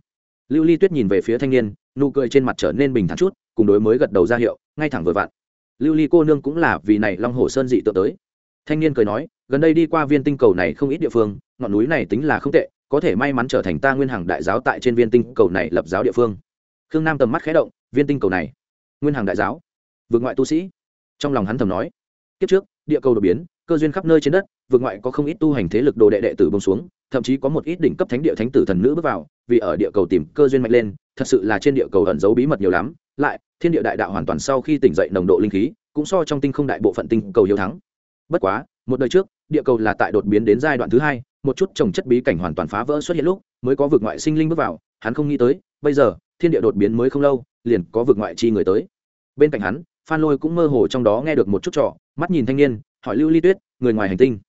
Speaker 1: Lưu ly tuyết nhìn về phía thanh niên, nụ cười trên mặt trở nên bình thản chút, cùng đối mới gật đầu ra hiệu, ngay thẳng vừa vặn. Lưu ly cô nương cũng là vì này long hồ sơn dị tự tới thanh niên cười nói, gần đây đi qua viên tinh cầu này không ít địa phương, ngọn núi này tính là không tệ, có thể may mắn trở thành ta nguyên hàng đại giáo tại trên viên tinh cầu này lập giáo địa phương. Khương nam tầm mắt khé động, viên tinh cầu này, nguyên hàng đại giáo? Vượt ngoại tu sĩ, trong lòng hắn thầm nói, kiếp trước, địa cầu đột biến, cơ duyên khắp nơi trên đất vượt ngoại có không ít tu hành thế lực đồ đệ đệ tử bông xuống, thậm chí có một ít đỉnh cấp thánh địa thánh tử thần nữ bước vào, vì ở địa cầu tìm cơ duyên mạnh lên, thật sự là trên địa cầu ẩn giấu bí mật nhiều lắm, lại, thiên địa đại đạo hoàn toàn sau khi tỉnh dậy nồng độ linh khí, cũng so trong tinh không đại bộ phận tinh cầu hiếu thắng bất quá một đời trước địa cầu là tại đột biến đến giai đoạn thứ hai một chút trồng chất bí cảnh hoàn toàn phá vỡ xuất hiện lúc mới có vực ngoại sinh linh bước vào hắn không nghĩ tới bây giờ thiên địa đột biến mới không lâu liền có vực ngoại chi người tới. Bên cạnh hắn phan lôi cũng mơ hồ trong đó nghe được một chút trọ mắt nhìn thanh niên hỏi lưu ly tuyết người ngoài hành tinh.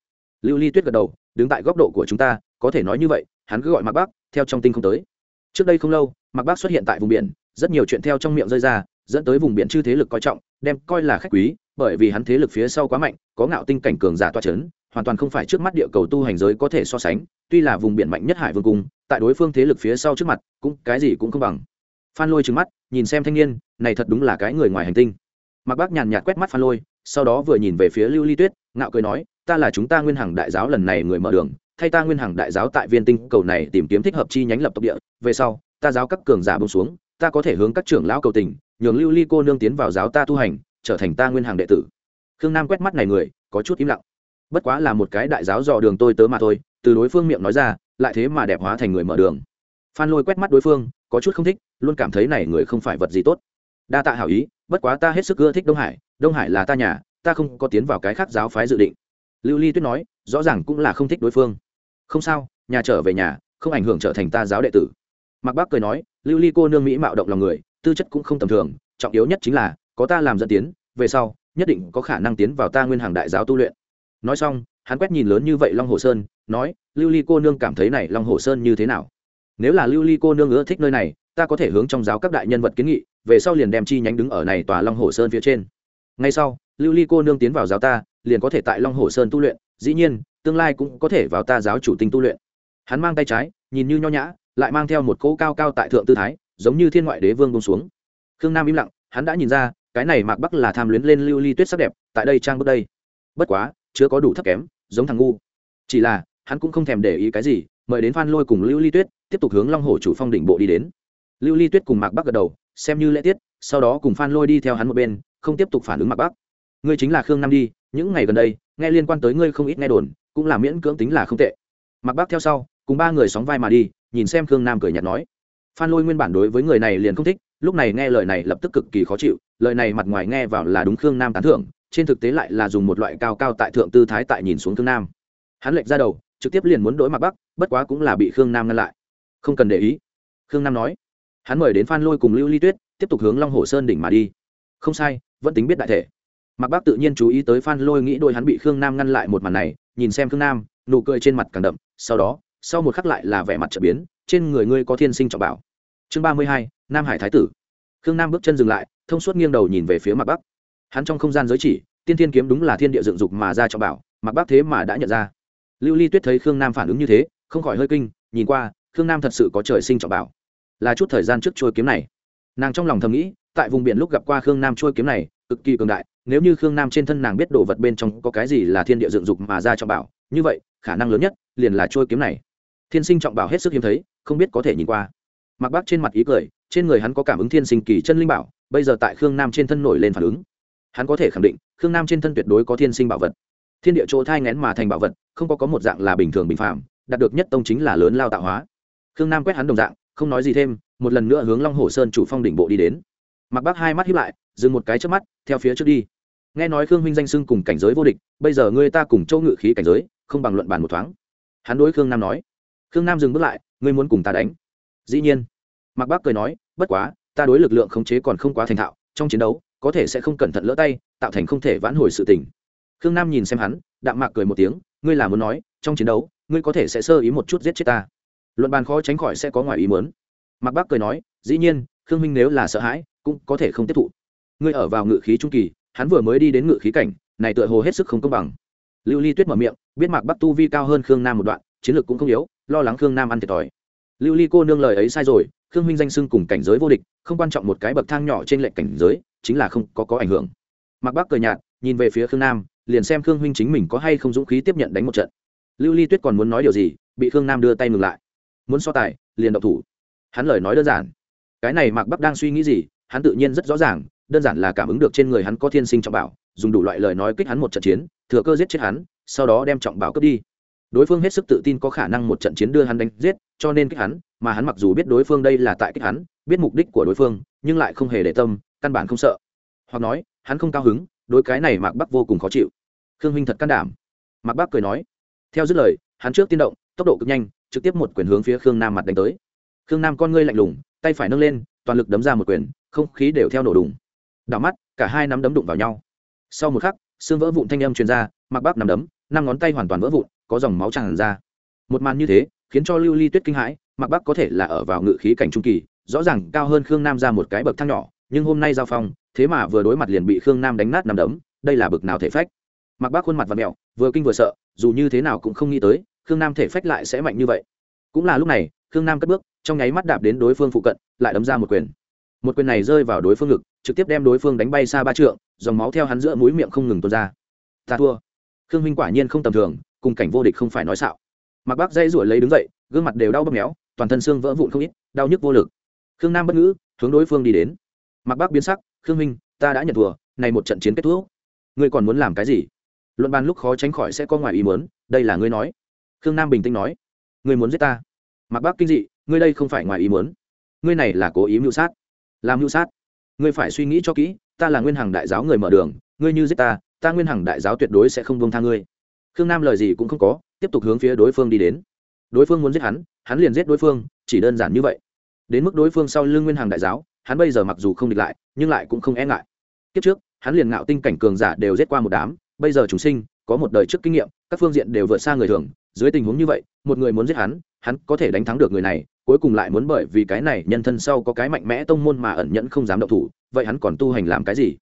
Speaker 1: Lưu ly tuyết gật đầu đứng tại góc độ của chúng ta có thể nói như vậy hắn cứ gọi mạc Bác, theo trong tinh không tới. Trước đây không lâu mạc Bác xuất hiện tại vùng biển rất nhiều chuyện theo trong miệng rơi ra dẫn tới vùng biển chư thế lực coi trọng đem coi là khách quý bởi vì hắn thế lực phía sau quá mạnh, có ngạo tinh cảnh cường giả toa c h ấ n hoàn toàn không phải trước mắt địa cầu tu hành giới có thể so sánh, tuy là vùng biển mạnh nhất hải vương cung, tại đối phương thế lực phía sau trước mặt, cũng cái gì cũng không bằng. Phan lôi trừng mắt, nhìn xem thanh niên, này thật đúng là cái người ngoài hành tinh. Mặc bác nhàn nhạt quét mắt phan lôi, sau đó vừa nhìn về phía lưu ly tuyết, ngạo cười nói, ta là chúng ta nguyên hằng đại giáo lần này người mở đường, thay ta nguyên hằng đại giáo tại viên tinh cầu này tìm kiếm thích hợp chi nhánh lập tộc địa, về sau, ta giáo các cường giả bông xuống, ta có thể hướng các trưởng lão cầu tình, nhường lưu ly cô nương tiến vào giáo ta tu hành trở thành ta nguyên hàng đệ tử. Khương nam quét mắt này người, có chút im lặng. Bất quá là một cái đại giáo dò đường tôi tớ mà thôi, từ đối phương miệng nói ra, lại thế mà đẹp hóa thành người mở đường. Phan lôi quét mắt đối phương, có chút không thích, luôn cảm thấy này người không phải vật gì tốt. Đa tạ hảo ý, bất quá ta hết sức ưa thích đông hải đông hải là ta nhà, ta không có tiến vào cái khác giáo phái dự định. Lưu ly tuyết nói, rõ ràng cũng là không thích đối phương. Không sao, nhà trở về nhà, không ảnh hưởng trở thành ta giáo đệ tử. Mạc bác cười nói, lưu ly cô nương mỹ mạo động lòng người, tư chất cũng không tầm thường, trọng yếu nhất chính là, có ta làm dẫn tiến về sau, nhất định có khả năng tiến vào ta nguyên hàng đại giáo tu luyện. Nói xong, hắn quét nhìn lớn như vậy long hồ sơn, nói, lưu ly cô nương cảm thấy này long hồ sơn như thế nào? Nếu là lưu ly cô nương ưa thích nơi này, ta có thể hướng trong giáo các đại nhân vật kiến nghị, về sau liền đem chi nhánh đứng ở này tòa long hồ sơn phía trên. Ngay sau, lưu ly cô nương tiến vào giáo ta, liền có thể tại long hồ sơn tu luyện, dĩ nhiên, tương lai cũng có thể vào ta giáo chủ tinh tu luyện. Hắn mang tay trái, nhìn như nho nhã, lại mang theo một cỗ cao cao tại thượng tư thái, giống như thiên ngoại đế vương bông xuống. Khương nam im lặng, hắn đã nhìn ra cái này mạc bắc là tham luyến lên lưu ly tuyết sắc đẹp, tại đây trang bước đây. Bất quá chưa có đủ thấp kém, giống thằng ngu. Chỉ là, hắn cũng không thèm để ý cái gì, mời đến phan lôi cùng lưu ly tuyết, tiếp tục hướng long hồ chủ phong đỉnh bộ đi đến. Lưu ly tuyết cùng mạc bắc gật đầu, xem như lễ tiết, sau đó cùng phan lôi đi theo hắn một bên, không tiếp tục phản ứng mạc bắc. Ngươi chính là khương nam đi, những ngày gần đây, nghe liên quan tới ngươi không ít nghe đồn, cũng là miễn cưỡng tính là không tệ. Mạc bắc theo sau, cùng ba người sóng vai mà đi, nhìn xem khương nam cười nhạt nói. Phan lôi nguyên bản đối với người này liền không thích lúc này nghe lời này lập tức cực kỳ khó chịu, lời này mặt ngoài nghe vào là đúng khương nam tán thưởng, trên thực tế lại là dùng một loại cao cao tại thượng tư thái tại nhìn xuống khương nam. Hắn lệch ra đầu, trực tiếp liền muốn đối mặt bắc, bất quá cũng là bị khương nam ngăn lại. Không cần để ý. Khương nam nói. Hắn mời đến phan lôi cùng lưu ly tuyết, tiếp tục hướng long hồ sơn đỉnh mà đi. Không sai, vẫn tính biết đại thể. Mặc bác tự nhiên chú ý tới phan lôi nghĩ đôi hắn bị khương nam ngăn lại một màn này, nhìn xem khương nam, nụ cười trên mặt càng đậm, sau đó, sau một khắc lại là vẻ mặt trở biến, trên người ngươi có thiên sinh trọng bảo chương ba mươi hai, nam hải thái tử. Khương nam bước chân dừng lại, thông suốt nghiêng đầu nhìn về phía mặt bắc. Hắn trong không gian giới chỉ, tiên thiên kiếm đúng là thiên địa dựng dục mà ra cho bảo mặc bắc thế mà đã nhận ra. Lưu ly tuyết thấy khương nam phản ứng như thế, không khỏi hơi kinh, nhìn qua, khương nam thật sự có trời sinh trọng bảo. Là chút thời gian trước trôi kiếm này. Nàng trong lòng thầm nghĩ, tại vùng biển lúc gặp qua khương nam trôi kiếm này, cực kỳ cường đại, nếu như khương nam trên thân nàng biết đồ vật bên trong có cái gì là thiên địa dựng dục mà ra trọng bảo, như vậy, khả năng lớn nhất liền là trôi kiếm này. Thiên sinh trọng bảo hết sức hiếm thấy, không biết có thể nhìn qua mặc bác trên mặt ý cười, trên người hắn có cảm ứng thiên sinh kỳ chân linh bảo, bây giờ tại khương nam trên thân nổi lên phản ứng. Hắn có thể khẳng định, khương nam trên thân tuyệt đối có thiên sinh bảo vật. Thiên địa chỗ thai ngén mà thành bảo vật, không có có một dạng là bình thường bình phạm đạt được nhất tông chính là lớn lao tạo hóa. Khương nam quét hắn đồng dạng, không nói gì thêm, một lần nữa hướng long hồ sơn chủ phong đỉnh bộ đi đến. Mặc bác hai mắt hiếp lại, dừng một cái trước mắt, theo phía trước đi. Nghe nói khương minh danh sưng cùng cảnh giới vô địch, bây giờ ngươi ta cùng châu ngự khí cảnh giới, không bằng luận bàn một thoáng. Hắn đối khương nam nói. Khương nam dừng bước lại, ngươi muốn cùng ta đánh dĩ nhiên. Mạc bác cười nói, bất quá, ta đối lực lượng khống chế còn không quá thành thạo, trong chiến đấu, có thể sẽ không cẩn thận lỡ tay, tạo thành không thể vãn hồi sự tình. Khương nam nhìn xem hắn, đạm mạc cười một tiếng, ngươi là muốn nói, trong chiến đấu, ngươi có thể sẽ sơ ý một chút giết chết ta. Luận bàn khó tránh khỏi sẽ có ngoài ý muốn. Mạc bác cười nói, dĩ nhiên, khương minh nếu là sợ hãi, cũng có thể không tiếp thụ. Ngươi ở vào ngự khí trung kỳ, hắn vừa mới đi đến ngự khí cảnh, này tựa hồ hết sức không công bằng. Lưu ly tuyết mở miệng, biết mạc bắc tu vi cao hơn khương nam một đoạn, chiến lược cũng không yếu, lo lắng khương nam ăn thiệt thòi lưu ly cô nương lời ấy sai rồi, khương huynh danh sưng cùng cảnh giới vô địch, không quan trọng một cái bậc thang nhỏ trên lệnh cảnh giới, chính là không, có có ảnh hưởng. Mặc bác cười nhạt, nhìn về phía khương nam, liền xem khương huynh chính mình có hay không dũng khí tiếp nhận đánh một trận. Lưu ly tuyết còn muốn nói điều gì, bị khương nam đưa tay ngừng lại. Muốn so tài, liền độc thủ. Hắn lời nói đơn giản. Cái này mạc bắc đang suy nghĩ gì, hắn tự nhiên rất rõ ràng, đơn giản là cảm ứng được trên người hắn có thiên sinh trọng bảo, dùng đủ loại lời nói kích hắn một trận chiến, thừa cơ giết chết hắn, sau đó đem trọng bảo cướp đi. Đối phương hết sức tự tin có khả năng một trận chiến đưa hắn đánh giết cho nên kích hắn, mà hắn mặc dù biết đối phương đây là tại kích hắn, biết mục đích của đối phương, nhưng lại không hề để tâm, căn bản không sợ. Hoặc nói, hắn không cao hứng, đối cái này mạc bắc vô cùng khó chịu. Khương huynh thật can đảm. Mạc bắc cười nói, theo dứt lời, hắn trước tiên động, tốc độ cực nhanh, trực tiếp một quyền hướng phía khương nam mặt đánh tới. Khương nam con ngươi lạnh lùng, tay phải nâng lên, toàn lực đấm ra một quyền, không khí đều theo nổ đùng. Đảo mắt, cả hai nắm đấm đụng vào nhau. Sau một khắc, xương vỡ vụn thanh âm truyền ra mặc bác nằm đấm, năm ngón tay hoàn toàn vỡ vụn, có dòng máu tràn ra. Một màn như thế khiến cho lưu ly tuyết kinh hãi mặc bác có thể là ở vào ngự khí cảnh trung kỳ, rõ ràng cao hơn khương nam ra một cái bậc thang nhỏ, nhưng hôm nay giao phong, thế mà vừa đối mặt liền bị khương nam đánh nát nằm đấm, đây là bực nào thể phách. Mặc bác khuôn mặt và mẹo vừa kinh vừa sợ, dù như thế nào cũng không nghĩ tới, khương nam thể phách lại sẽ mạnh như vậy. Cũng là lúc này, khương nam cất bước, trong nháy mắt đạp đến đối phương phụ cận, lại đấm ra một quyền. Một quyền này rơi vào đối phương ngực, trực tiếp đem đối phương đánh bay xa ba trượng, dòng máu theo hắn giữa mũi miệng không ngừng tuôn ra. Ta thua. Khương minh quả nhiên không tầm thường, cùng cảnh vô địch không phải nói xạo mặc bác dây ruổi lấy đứng dậy, gương mặt đều đau bóp méo, toàn thân xương vỡ vụn không ít, đau nhức vô lực. Khương nam bất ngữ, hướng đối phương đi đến. Mặc bác biến sắc, khương minh ta đã nhận thua, này một trận chiến kết thúc. Ngươi còn muốn làm cái gì? Luận bàn lúc khó tránh khỏi sẽ có ngoài ý muốn, đây là ngươi nói. Khương nam bình tĩnh nói, ngươi muốn giết ta? Mặc bác kinh dị, ngươi đây không phải ngoài ý muốn. Ngươi này là cố ý mưu sát. Làm mưu sát? Ngươi phải suy nghĩ cho kỹ, ta là nguyên hằng đại giáo người mở đường, ngươi như giết ta ta nguyên hằng đại giáo tuyệt đối sẽ không buông tha ngươi khương nam lời gì cũng không có, tiếp tục hướng phía đối phương đi đến. Đối phương muốn giết hắn hắn liền giết đối phương, chỉ đơn giản như vậy. Đến mức đối phương sau lưng nguyên hàng đại giáo, hắn bây giờ mặc dù không địch lại, nhưng lại cũng không e ngại. Kiếp trước, hắn liền ngạo tinh cảnh cường giả đều giết qua một đám, bây giờ chúng sinh, có một đời trước kinh nghiệm, các phương diện đều vượt xa người thường. Dưới tình huống như vậy, một người muốn giết hắn hắn có thể đánh thắng được người này, cuối cùng lại muốn bởi vì cái này nhân thân sau có cái mạnh mẽ tông môn mà ẩn nhẫn không dám động thủ, vậy hắn còn tu hành làm cái gì?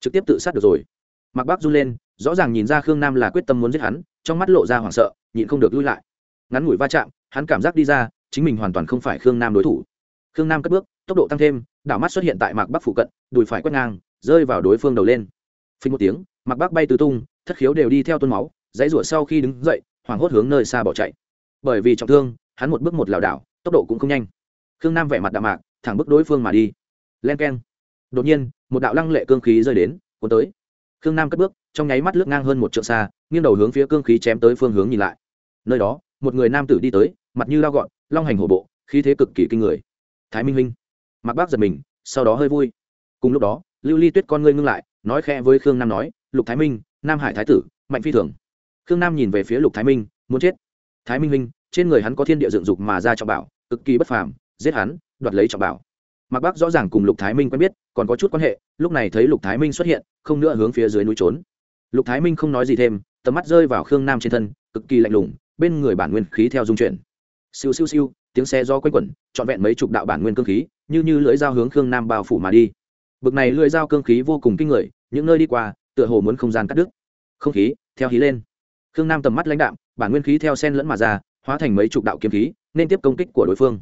Speaker 1: Trực tiếp tự sát được rồi. Mặc bác run lên rõ ràng nhìn ra khương nam là quyết tâm muốn giết hắn, trong mắt lộ ra hoảng sợ, nhịn không được lui lại. Ngắn ngủi va chạm, hắn cảm giác đi ra, chính mình hoàn toàn không phải khương nam đối thủ. Khương nam cất bước, tốc độ tăng thêm, đảo mắt xuất hiện tại mạc bắc phụ cận, đùi phải quét ngang, rơi vào đối phương đầu lên. Phình một tiếng, mạc bắc bay tứ tung, thất khiếu đều đi theo tuôn máu, dãy rủa sau khi đứng dậy, hoảng hốt hướng nơi xa bỏ chạy. Bởi vì trọng thương, hắn một bước một lảo đảo, tốc độ cũng không nhanh. Khương nam vẻ mặt đạm mạc, thẳng bước đối phương mà đi. Len k e n đột nhiên, một đạo lăng lệ cương khí rơi đến, cuốn tới. Khương nam cất bước trong nháy mắt lướt ngang hơn một trượng xa nghiêng đầu hướng phía cương khí chém tới phương hướng nhìn lại. Nơi đó một người nam tử đi tới mặt như lao gọn long hành hổ bộ khí thế cực kỳ kinh người. Thái minh Minh, mặc bác giật mình sau đó hơi vui. Cùng lúc đó lưu ly tuyết con ngươi ngưng lại nói khẽ với khương nam nói lục thái minh nam hải thái tử mạnh phi thường. Khương nam nhìn về phía lục thái minh muốn chết. Thái minh Minh, trên người hắn có thiên địa dựng dục mà ra trọng bảo cực kỳ bất phàm giết hắn đoạt lấy trọng bảo. Mạc bác rõ ràng cùng lục thái minh quen biết còn có chút quan hệ lúc này thấy lục thái minh xuất hiện không nữa hướng phía dưới núi trốn lục thái minh không nói gì thêm, tầm mắt rơi vào khương nam trên thân, cực kỳ lạnh lùng, bên người bản nguyên khí theo dung chuyển. Siêu siêu siêu, tiếng xe do quanh quẩn, trọn vẹn mấy chục đạo bản nguyên cương khí, như như lưỡi dao hướng khương nam bao phủ mà đi. Bực này lưỡi dao cương khí vô cùng kinh người, những nơi đi qua, tựa hồ muốn không gian cắt đứt. Không khí, theo hí lên. Khương nam tầm mắt lãnh đạm, bản nguyên khí theo sen lẫn mà ra, hóa thành mấy chục đạo kiếm khí, nên tiếp công kích của đối phương.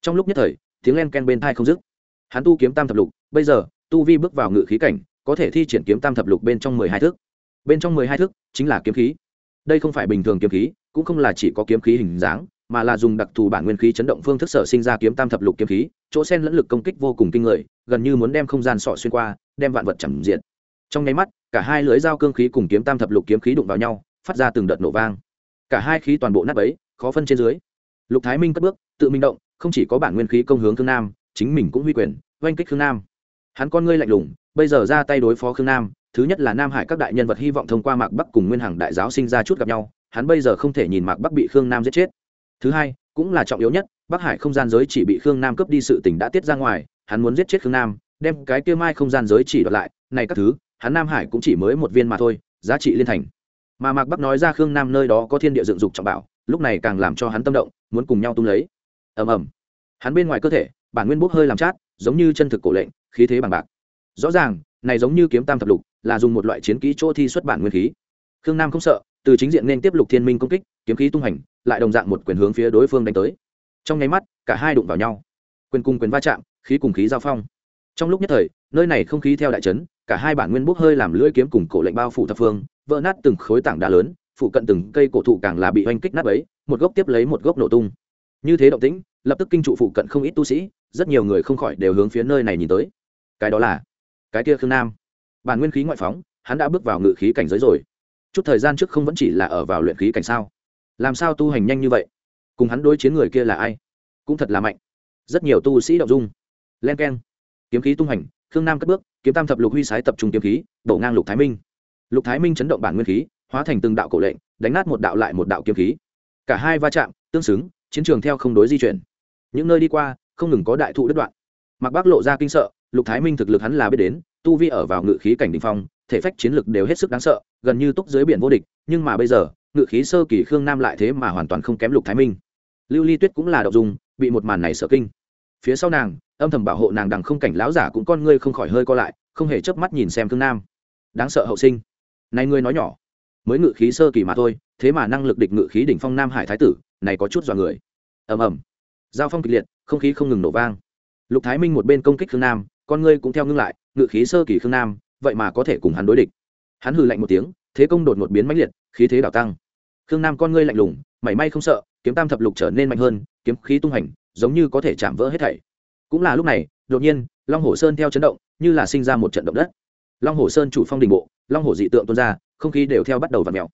Speaker 1: Trong lúc nhất thời, tiếng len ken bên thai không dứt. Hắn tu kiếm tam thập lục, bây giờ, tu vi bước vào ngự khí cảnh, có thể thi triển kiếm tam thập lục bên trong mười hai thước bên trong mười hai thước chính là kiếm khí. Đây không phải bình thường kiếm khí, cũng không là chỉ có kiếm khí hình dáng, mà là dùng đặc thù bản nguyên khí chấn động phương thức sở sinh ra kiếm tam thập lục kiếm khí, chỗ sen lẫn lực công kích vô cùng kinh người, gần như muốn đem không gian sọ xuyên qua, đem vạn vật chẳng diện trong nháy mắt, cả hai lưới dao cương khí cùng kiếm tam thập lục kiếm khí đụng vào nhau, phát ra từng đợt nổ vang. Cả hai khí toàn bộ nát ấy khó phân trên dưới. Lục thái minh cất bước, tự minh động, không chỉ có bản nguyên khí công hướng thương nam, chính mình cũng huy quyền, oanh kích thương nam. Hắn con ngươi lạnh lùng bây giờ ra tay đối phó khương nam, thứ nhất là nam hải các đại nhân vật hy vọng thông qua mạc bắc cùng nguyên hằng đại giáo sinh ra chút gặp nhau, hắn bây giờ không thể nhìn mạc bắc bị khương nam giết chết. Thứ hai, cũng là trọng yếu nhất, bắc hải không gian giới chỉ bị khương nam cướp đi sự tình đã tiết ra ngoài, hắn muốn giết chết khương nam, đem cái kia mai không gian giới chỉ đoạt lại, này các thứ, hắn nam hải cũng chỉ mới một viên mà thôi, giá trị liên thành. Mà mạc bắc nói ra khương nam nơi đó có thiên địa dựng dục trọng bảo, lúc này càng làm cho hắn tâm động, muốn cùng nhau tung lấy. Ầm ầm. Hắn bên ngoài cơ thể, bản nguyên bốc hơi làm chát, giống như chân thực cổ lệnh, khí thế bằng bạc rõ ràng, này giống như kiếm tam thập lục, là dùng một loại chiến kỹ chỗ thi xuất bản nguyên khí. Khương nam không sợ, từ chính diện nên tiếp lục thiên minh công kích, kiếm khí tung hành, lại đồng dạng một quyền hướng phía đối phương đánh tới. Trong nháy mắt, cả hai đụng vào nhau. Quyền cùng quyền va chạm, khí cùng khí giao phong. Trong lúc nhất thời, nơi này không khí theo đại trấn cả hai bản nguyên bốc hơi làm lưỡi kiếm cùng cổ lệnh bao phủ thập phương, vỡ nát từng khối tảng đá lớn, phụ cận từng cây cổ thụ càng là bị oanh kích nát ấy một gốc tiếp lấy một gốc nổ tung. Như thế động tĩnh, lập tức kinh trụ phụ cận không ít tu sĩ, rất nhiều người không khỏi đều hướng phía nơi này nhìn tới. Cái đó là cái kia khương nam. Bản nguyên khí ngoại phóng, hắn đã bước vào ngự khí cảnh giới rồi. Chút thời gian trước không vẫn chỉ là ở vào luyện khí cảnh sao? Làm sao tu hành nhanh như vậy? Cùng hắn đối chiến người kia là ai? Cũng thật là mạnh. Rất nhiều tu sĩ đ dung. Len k e n kiếm khí tung hành, khương nam cất bước, kiếm tam thập lục huy sái tập trung kiếm khí, đổ ngang lục thái minh. Lục thái minh chấn động bản nguyên khí, hóa thành từng đạo cổ lệnh, đánh nát một đạo lại một đạo kiếm khí. Cả hai va chạm, tương xứng, chiến trường theo không đối di chuyển. Những nơi đi qua, không ngừng có đại thụ đứt đoạn. Mặc bác lộ ra kinh sợ lục thái minh thực lực hắn là biết đến, tu vi ở vào ngự khí cảnh đình phong, thể phách chiến lực đều hết sức đáng sợ, gần như túc dưới biển vô địch, nhưng mà bây giờ, ngự khí sơ kỳ khương nam lại thế mà hoàn toàn không kém lục thái minh. Lưu ly tuyết cũng là đậu dung, bị một màn này sợ kinh. Phía sau nàng, âm thầm bảo hộ nàng đằng không cảnh láo giả cũng con ngươi không khỏi hơi co lại, không hề chớp mắt nhìn xem khương nam. Đáng sợ hậu sinh. Này ngươi nói nhỏ. Mới ngự khí sơ kỳ mà thôi, thế mà năng lực địch ngự khí đỉnh phong nam hải thái tử, này có chút dọa người. Ầm ầm. Giao phong kịch liệt, không khí không ngừng nổ vang. Lục thái minh một bên công kích khương nam con ngươi cũng theo ngưng lại, ngự khí sơ kỳ khương nam, vậy mà có thể cùng hắn đối địch. Hắn hừ lạnh một tiếng, thế công đột một biến mãnh liệt, khí thế đảo tăng. Khương nam con ngươi lạnh lùng, mảy may không sợ, kiếm tam thập lục trở nên mạnh hơn, kiếm khí tung hành, giống như có thể chạm vỡ hết thảy. Cũng là lúc này, đột nhiên, long hồ sơn theo chấn động, như là sinh ra một trận động đất. Long hồ sơn chủ phong đình bộ, long hồ dị tượng tuôn ra, không khí đều theo bắt đầu v ặ mèo.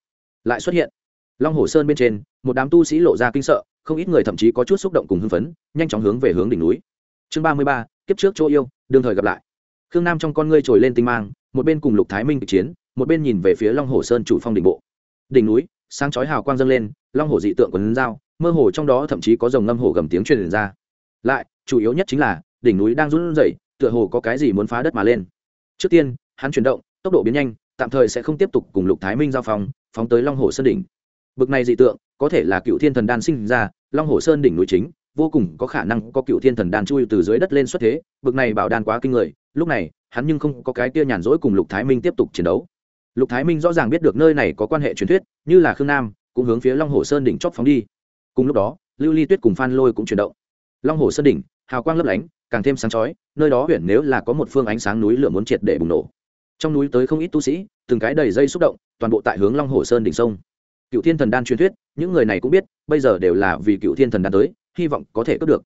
Speaker 1: Lại xuất hiện. Long hồ sơn bên trên, một đám tu sĩ lộ ra kinh sợ, không ít người thậm chí có chút xúc động cùng hưng phấn, nhanh chóng hướng về hướng đỉnh núi. Chương ba mươi ba kiếp trước chỗ yêu, đương thời gặp lại. Khương nam trong con ngươi trồi lên tinh mang, một bên cùng lục thái minh kịch chiến, một bên nhìn về phía long hồ sơn chủ phong đỉnh bộ. Đỉnh núi, sáng chói hào quang dâng lên, long hồ dị tượng quần dao, mơ hồ trong đó thậm chí có dòng ngâm hồ gầm tiếng truyền ra. Lại, chủ yếu nhất chính là, đỉnh núi đang run rẩy, tựa hồ có cái gì muốn phá đất mà lên. Trước tiên, hắn chuyển động, tốc độ biến nhanh, tạm thời sẽ không tiếp tục cùng lục thái minh giao phong, phóng tới long hồ sơn đỉnh. Bực này dị tượng, có thể là cựu thiên thần đan sinh ra, long hồ sơn đỉnh núi chính vô cùng có khả năng có cựu thiên thần đan chui từ dưới đất lên xuất thế, bực này bảo đan quá kinh người, lúc này, hắn nhưng không có cái kia nhàn rỗi cùng lục thái minh tiếp tục chiến đấu. Lục thái minh rõ ràng biết được nơi này có quan hệ truyền thuyết, như là khương nam, cũng hướng phía long hồ sơn đỉnh chóp phóng đi. Cùng lúc đó, lưu ly tuyết cùng phan lôi cũng chuyển động. Long hồ sơn đỉnh, hào quang lấp lánh, càng thêm sáng chói, nơi đó huyện nếu là có một phương ánh sáng núi lửa muốn triệt để bùng nổ. Trong núi tới không ít tu sĩ, từng cái đầy dây xúc động, toàn bộ tại hướng long hồ sơn đỉnh sông. Cựu thiên thần đan truyền thuyết, những người này cũng biết, bây giờ đều là vì cựu thiên thần đan tới hy vọng có thể cướp được.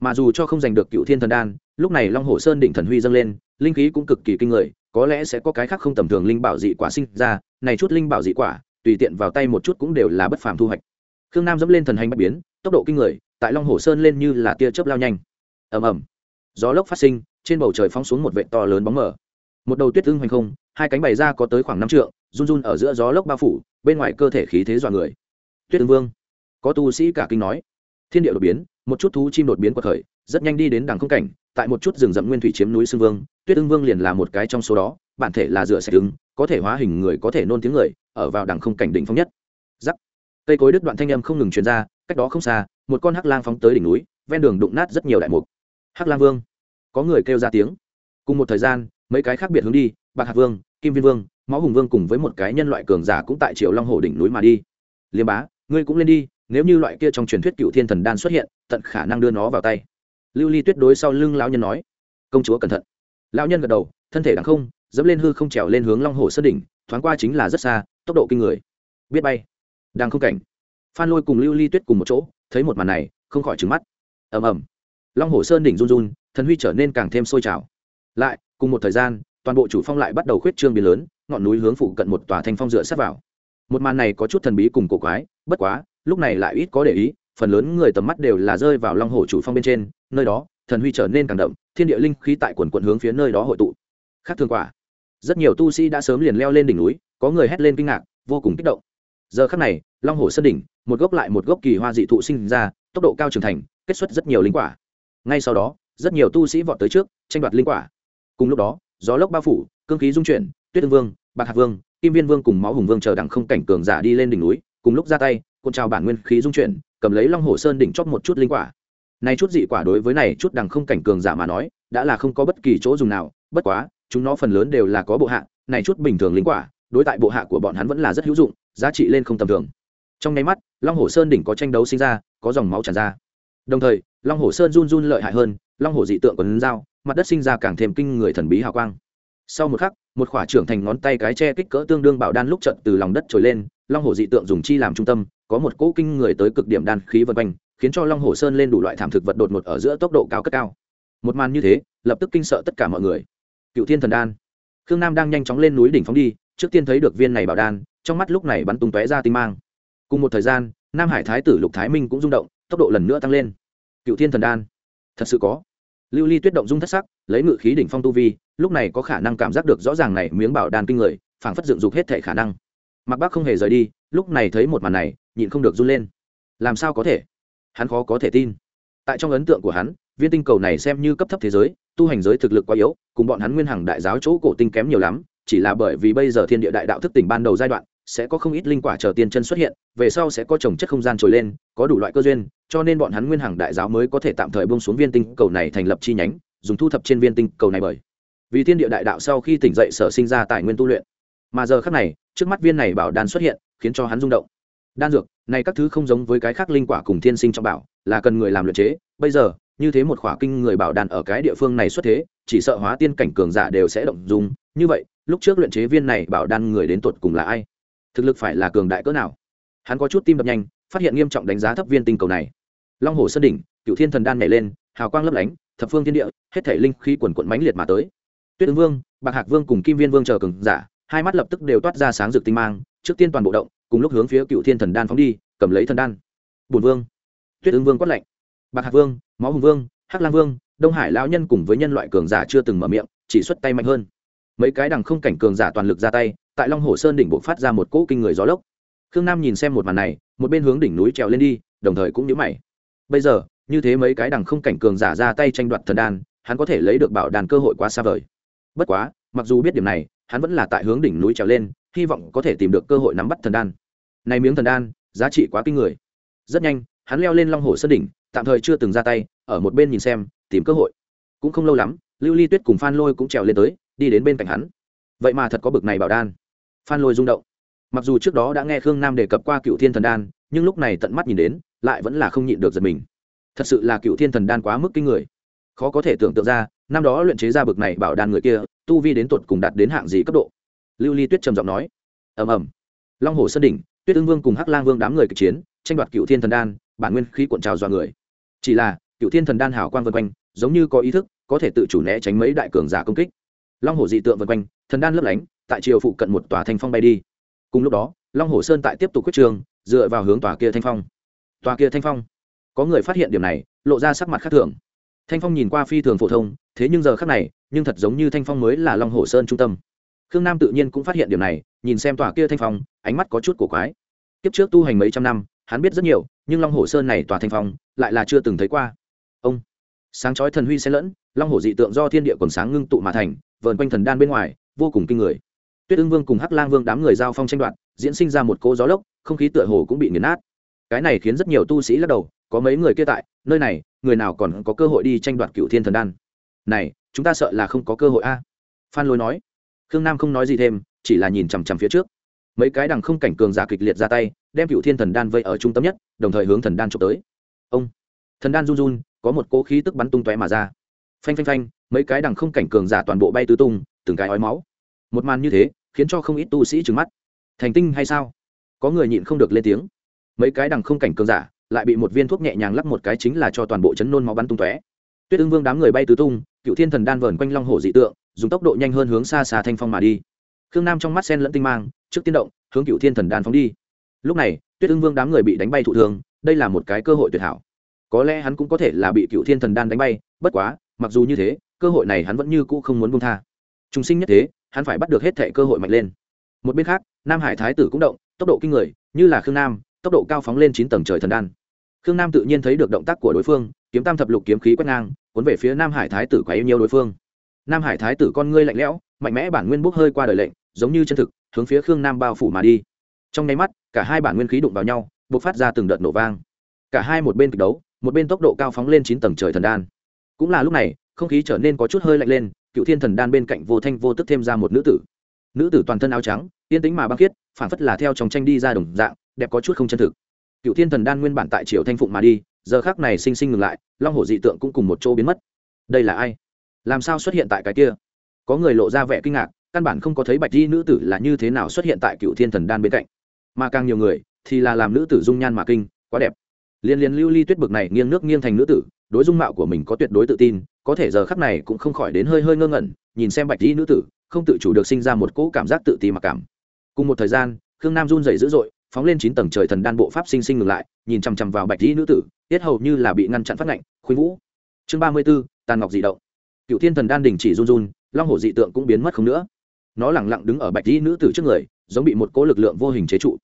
Speaker 1: Mà dù cho không giành được cựu thiên thần đan, lúc này long hồ sơn đỉnh thần huy dâng lên, linh khí cũng cực kỳ kinh người, có lẽ sẽ có cái khác không tầm thường linh bảo dị quả sinh ra, này chút linh bảo dị quả, tùy tiện vào tay một chút cũng đều là bất phàm thu hoạch. Khương nam dẫm lên thần hành bạch biến, tốc độ kinh người, tại long hồ sơn lên như là tia chớp lao nhanh. Ầm ầm. Gió lốc phát sinh, trên bầu trời phóng xuống một vệ to lớn bóng mờ. Một đầu tuyết ưng hoành không, hai cánh bày ra có tới khoảng năm trượng, run run ở giữa gió lốc bao phủ, bên ngoài cơ thể khí thế dọa người. Tuyết ưng vương. Có tu sĩ cả kinh nói thiên địa đột biến, một chút thú chim đột biến qua khởi rất nhanh đi đến đằng không cảnh, tại một chút rừng rậm nguyên thủy chiếm núi xương vương, tuyết ưng vương liền là một cái trong số đó, bản thể là rửa sạch ứng có thể hóa hình người, có thể nôn tiếng người, ở vào đằng không cảnh đỉnh phong nhất. Giắc. Cây cối đứt đoạn thanh âm không ngừng truyền ra, cách đó không xa, một con hắc lang phóng tới đỉnh núi, ven đường đụng nát rất nhiều đại mục. Hắc lang vương. Có người kêu ra tiếng. Cùng một thời gian, mấy cái khác biệt hướng đi, bạc hạc vương, kim viên vương máu hùng vương cùng với một cái nhân loại cường giả cũng tại triều long hồ đỉnh núi mà đi. Liêm bá, ngươi cũng lên đi nếu như loại kia trong truyền thuyết cựu thiên thần đan xuất hiện, tận khả năng đưa nó vào tay. Lưu ly tuyết đối sau lưng lão nhân nói. Công chúa cẩn thận. Lão nhân gật đầu, thân thể đằng không, dẫm lên hư không trèo lên hướng long hồ sơn đỉnh, thoáng qua chính là rất xa, tốc độ kinh người. Biết bay. Đang không cảnh. Phan lôi cùng lưu ly tuyết cùng một chỗ, thấy một màn này, không khỏi trứng mắt. Ầm ầm. Long hồ sơn đỉnh run run, thần huy trở nên càng thêm sôi trào. Lại, cùng một thời gian, toàn bộ chủ phong lại bắt đầu khuyết trương biến lớn, ngọn núi hướng phụ cận một tòa thanh phong dựa sát vào. Một màn này có chút thần bí cùng cổ quái, bất quá lúc này lại ít có để ý, phần lớn người tầm mắt đều là rơi vào long hồ chủ phong bên trên, nơi đó, thần huy trở nên càng đậm, thiên địa linh khí tại quần quận hướng phía nơi đó hội tụ. Khác thường quả, rất nhiều tu sĩ đã sớm liền leo lên đỉnh núi, có người hét lên kinh ngạc, vô cùng kích động. Giờ khắc này, long hồ sơn đỉnh, một gốc lại một gốc kỳ hoa dị thụ sinh ra, tốc độ cao trưởng thành, kết xuất rất nhiều linh quả. Ngay sau đó, rất nhiều tu sĩ vọt tới trước, tranh đoạt linh quả. Cùng lúc đó, gió lốc bao phủ, cương khí dung chuyển, tuyết ương vương, bạc hạc vương, kim viên vương cùng máu hùng vương chờ đẳng không cảnh cường giả đi lên đỉnh núi, cùng lúc ra tay cuộn trào bản nguyên khí dung chuyển, cầm lấy long hồ sơn đỉnh chót một chút linh quả. Này chút dị quả đối với này chút đằng không cảnh cường giả mà nói, đã là không có bất kỳ chỗ dùng nào, bất quá, chúng nó phần lớn đều là có bộ hạ, này chút bình thường linh quả, đối tại bộ hạ của bọn hắn vẫn là rất hữu dụng, giá trị lên không tầm thường. Trong nháy mắt, long hồ sơn đỉnh có tranh đấu sinh ra, có dòng máu tràn ra. Đồng thời, long hồ sơn run run lợi hại hơn, long hồ dị tượng quấn dao, mặt đất sinh ra càng thêm kinh người thần bí hào quang. Sau một khắc, một khỏa trưởng thành ngón tay cái che kích cỡ tương đương bảo đan lúc trận từ lòng đất trồi lên long hồ dị tượng dùng chi làm trung tâm, có một cỗ kinh người tới cực điểm đan khí vân quanh, khiến cho long hồ sơn lên đủ loại thảm thực vật đột ngột ở giữa tốc độ cao cất cao. Một màn như thế, lập tức kinh sợ tất cả mọi người. Cựu thiên thần đan. Khương nam đang nhanh chóng lên núi đỉnh phóng đi, trước tiên thấy được viên này bảo đan, trong mắt lúc này bắn tung tóe ra tinh mang. Cùng một thời gian, nam hải thái tử lục thái minh cũng rung động, tốc độ lần nữa tăng lên. Cựu thiên thần đan. Thật sự có. Lưu ly tuyết động dung thất sắc, lấy ngự khí đỉnh phong tu vi, lúc này có khả năng cảm giác được rõ ràng này miếng bảo đan kinh người, phảng phất dựng dục hết thể khả năng mặc bác không hề rời đi, lúc này thấy một màn này, nhịn không được run lên. Làm sao có thể? Hắn khó có thể tin. Tại trong ấn tượng của hắn, viên tinh cầu này xem như cấp thấp thế giới, tu hành giới thực lực quá yếu, cùng bọn hắn nguyên hằng đại giáo chỗ cổ tinh kém nhiều lắm, chỉ là bởi vì bây giờ thiên địa đại đạo thức tỉnh ban đầu giai đoạn, sẽ có không ít linh quả chờ tiên chân xuất hiện, về sau sẽ có trồng chất không gian trồi lên, có đủ loại cơ duyên, cho nên bọn hắn nguyên hằng đại giáo mới có thể tạm thời bông xuống viên tinh cầu này thành lập chi nhánh, dùng thu thập trên viên tinh cầu này bởi vì thiên địa đại đạo sau khi tỉnh dậy sở sinh ra tài nguyên tu luyện mà giờ khác này, trước mắt viên này bảo đan xuất hiện, khiến cho hắn rung động. Đan dược, này các thứ không giống với cái khác linh quả cùng thiên sinh trong bảo, là cần người làm luyện chế. Bây giờ, như thế một khỏa kinh người bảo đan ở cái địa phương này xuất thế, chỉ sợ hóa tiên cảnh cường giả đều sẽ động dung. Như vậy, lúc trước luyện chế viên này bảo đan người đến tuột cùng là ai? Thực lực phải là cường đại cỡ nào? Hắn có chút tim đập nhanh, phát hiện nghiêm trọng đánh giá thấp viên tinh cầu này. Long hồ sơn đỉnh cựu thiên thần đan nhảy lên, hào quang lấp lánh, thập phương thiên địa, hết thể linh khí quần quận mãnh liệt mà tới. Tuyết ứng vương, bạc hạc vương cùng kim viên vương chờ cường giả hai mắt lập tức đều toát ra sáng rực tinh mang, trước tiên toàn bộ động, cùng lúc hướng phía cựu thiên thần đan phóng đi, cầm lấy thần đan. Bùn vương, tuyết ứng vương quát lạnh. Bạc hạc vương, máu hùng vương, hắc lang vương, đông hải lão nhân cùng với nhân loại cường giả chưa từng mở miệng, chỉ xuất tay mạnh hơn. Mấy cái đằng không cảnh cường giả toàn lực ra tay, tại long hồ sơn đỉnh bộ phát ra một cỗ kinh người gió lốc. Khương nam nhìn xem một màn này, một bên hướng đỉnh núi trèo lên đi, đồng thời cũng nhớ mày. Bây giờ, như thế mấy cái đằng không cảnh cường giả ra tay tranh đoạt thần đan, hắn có thể lấy được bảo đàn cơ hội quá xa vời. Bất quá, mặc dù biết điểm này hắn vẫn là tại hướng đỉnh núi trèo lên, hy vọng có thể tìm được cơ hội nắm bắt thần đan. Này miếng thần đan, giá trị quá kinh người. Rất nhanh, hắn leo lên long hồ sơn đỉnh, tạm thời chưa từng ra tay, ở một bên nhìn xem, tìm cơ hội. Cũng không lâu lắm, lưu ly tuyết cùng phan lôi cũng trèo lên tới, đi đến bên cạnh hắn. Vậy mà thật có bực này bảo đan. Phan lôi rung động. Mặc dù trước đó đã nghe khương nam đề cập qua cựu thiên thần đan, nhưng lúc này tận mắt nhìn đến, lại vẫn là không nhịn được giật mình. Thật sự là cựu thiên thần đan quá mức kinh người khó có thể tưởng tượng ra, năm đó luyện chế ra bực này bảo đan người kia, tu vi đến tột cùng đạt đến hạng gì cấp độ. Lưu ly tuyết trầm giọng nói. Ầm ầm. Long hồ sơn đỉnh, tuyết ương vương cùng hắc lang vương đám người kịch chiến, tranh đoạt cựu thiên thần đan, bản nguyên khí cuộn trào dọa người. Chỉ là cựu thiên thần đan hảo quang vân quanh, giống như có ý thức, có thể tự chủ né tránh mấy đại cường giả công kích. Long hồ dị tượng vân quanh, thần đan lấp lánh, tại chiều phụ cận một tòa thanh phong bay đi. Cùng lúc đó, long hồ sơn tại tiếp tục quyết trường, dựa vào hướng tòa kia thanh phong. Tòa kia thanh phong. Có người phát hiện điểm này, lộ ra sắc mặt khác thường thanh phong nhìn qua phi thường phổ thông, thế nhưng giờ khác này, nhưng thật giống như thanh phong mới là long hồ sơn trung tâm. Khương nam tự nhiên cũng phát hiện điều này, nhìn xem tòa kia thanh phong, ánh mắt có chút cổ quái. Kiếp trước tu hành mấy trăm năm, hắn biết rất nhiều, nhưng long hồ sơn này tòa thanh phong, lại là chưa từng thấy qua. Ông, sáng chói thần huy xen lẫn, long hồ dị tượng do thiên địa còn sáng ngưng tụ mà thành, vờn quanh thần đan bên ngoài, vô cùng kinh người. Tuyết ưng vương cùng hắc lang vương đám người giao phong tranh đoạt, diễn sinh ra một cỗ gió lốc, không khí tựa hồ cũng bị nghiền nát. Cái này khiến rất nhiều tu sĩ lắc đầu, có mấy người kia tại, nơi này người nào còn có cơ hội đi tranh đoạt cựu thiên thần đan? Này, chúng ta sợ là không có cơ hội a. Phan lôi nói. Khương nam không nói gì thêm, chỉ là nhìn chằm chằm phía trước. Mấy cái đằng không cảnh cường giả kịch liệt ra tay, đem cựu thiên thần đan vây ở trung tâm nhất, đồng thời hướng thần đan trộm tới. Ông, thần đan run run, có một cỗ khí tức bắn tung tóe mà ra. Phanh phanh phanh, mấy cái đằng không cảnh cường giả toàn bộ bay tứ tung, từng cái ói máu. Một màn như thế, khiến cho không ít tu sĩ trừng mắt. Thành tinh hay sao? Có người nhịn không được lên tiếng. Mấy cái đằng không cảnh cường giả lại bị một viên thuốc nhẹ nhàng lắp một cái chính là cho toàn bộ chấn nôn máu bắn tung tóe. Tuyết Ưng vương đám người bay tứ tung, cựu thiên thần đan vờn quanh long hồ dị tượng, dùng tốc độ nhanh hơn hướng xa xa thanh phong mà đi. Khương nam trong mắt sen lẫn tinh mang, trước tiên động, hướng cựu thiên thần đan phóng đi. Lúc này, tuyết Ưng vương đám người bị đánh bay thụ thường đây là một cái cơ hội tuyệt hảo. Có lẽ hắn cũng có thể là bị cựu thiên thần đan đánh bay, bất quá, mặc dù như thế, cơ hội này hắn vẫn như cũ không muốn buông tha. Trung sinh nhất thế, hắn phải bắt được hết thệ cơ hội mạnh lên. Một bên khác, nam hải thái tử cũng động, tốc độ kinh người, như là khương nam tốc độ cao phóng lên chín tầng trời thần đan. Khương nam tự nhiên thấy được động tác của đối phương, kiếm tam thập lục kiếm khí quét ngang, cuốn về phía nam hải thái tử quá yêu nhiều đối phương. Nam hải thái tử con ngươi lạnh lẽo, mạnh mẽ bản nguyên bốc hơi qua đời lệnh, giống như chân thực, hướng phía khương nam bao phủ mà đi. Trong nháy mắt, cả hai bản nguyên khí đụng vào nhau, bộc phát ra từng đợt nổ vang. Cả hai một bên kịch đấu, một bên tốc độ cao phóng lên chín tầng trời thần đan. Cũng là lúc này, không khí trở nên có chút hơi lạnh lên, cựu thiên thần đan bên cạnh vô thanh vô tức thêm ra một nữ tử. Nữ tử toàn thân áo trắng, yên tĩnh mà băng khiết, phản phất là theo trong tranh đi ra đồng dạng đẹp có chút không chân thực. Cựu thiên thần đan nguyên bản tại triều thanh phụng mà đi, giờ khác này sinh sinh ngừng lại, long hồ dị tượng cũng cùng một chỗ biến mất. Đây là ai? Làm sao xuất hiện tại cái kia? Có người lộ ra vẻ kinh ngạc, căn bản không có thấy bạch di nữ tử là như thế nào xuất hiện tại cựu thiên thần đan bên cạnh. Mà càng nhiều người, thì là làm nữ tử dung nhan mà kinh, quá đẹp. Liên liên lưu ly tuyết bực này nghiêng nước nghiêng thành nữ tử, đối dung mạo của mình có tuyệt đối tự tin, có thể giờ khắc này cũng không khỏi đến hơi hơi ngơ ngẩn, nhìn xem bạch di nữ tử, không tự chủ được sinh ra một cỗ cảm giác tự ti mặc cảm. Cùng một thời gian, khương nam run rẩy dữ dội phóng lên chín tầng trời thần đan bộ pháp sinh sinh ngừng lại, nhìn chằm chằm vào bạch di nữ tử, tiết hầu như là bị ngăn chặn phát ngạnh, khuynh vũ. Chương ba mươi b ố tàn ngọc dị động. Cựu thiên thần đan đình chỉ run run, long hổ dị tượng cũng biến mất không nữa. Nó lẳng lặng đứng ở bạch di nữ tử trước người, giống bị một cỗ lực lượng vô hình chế trụ.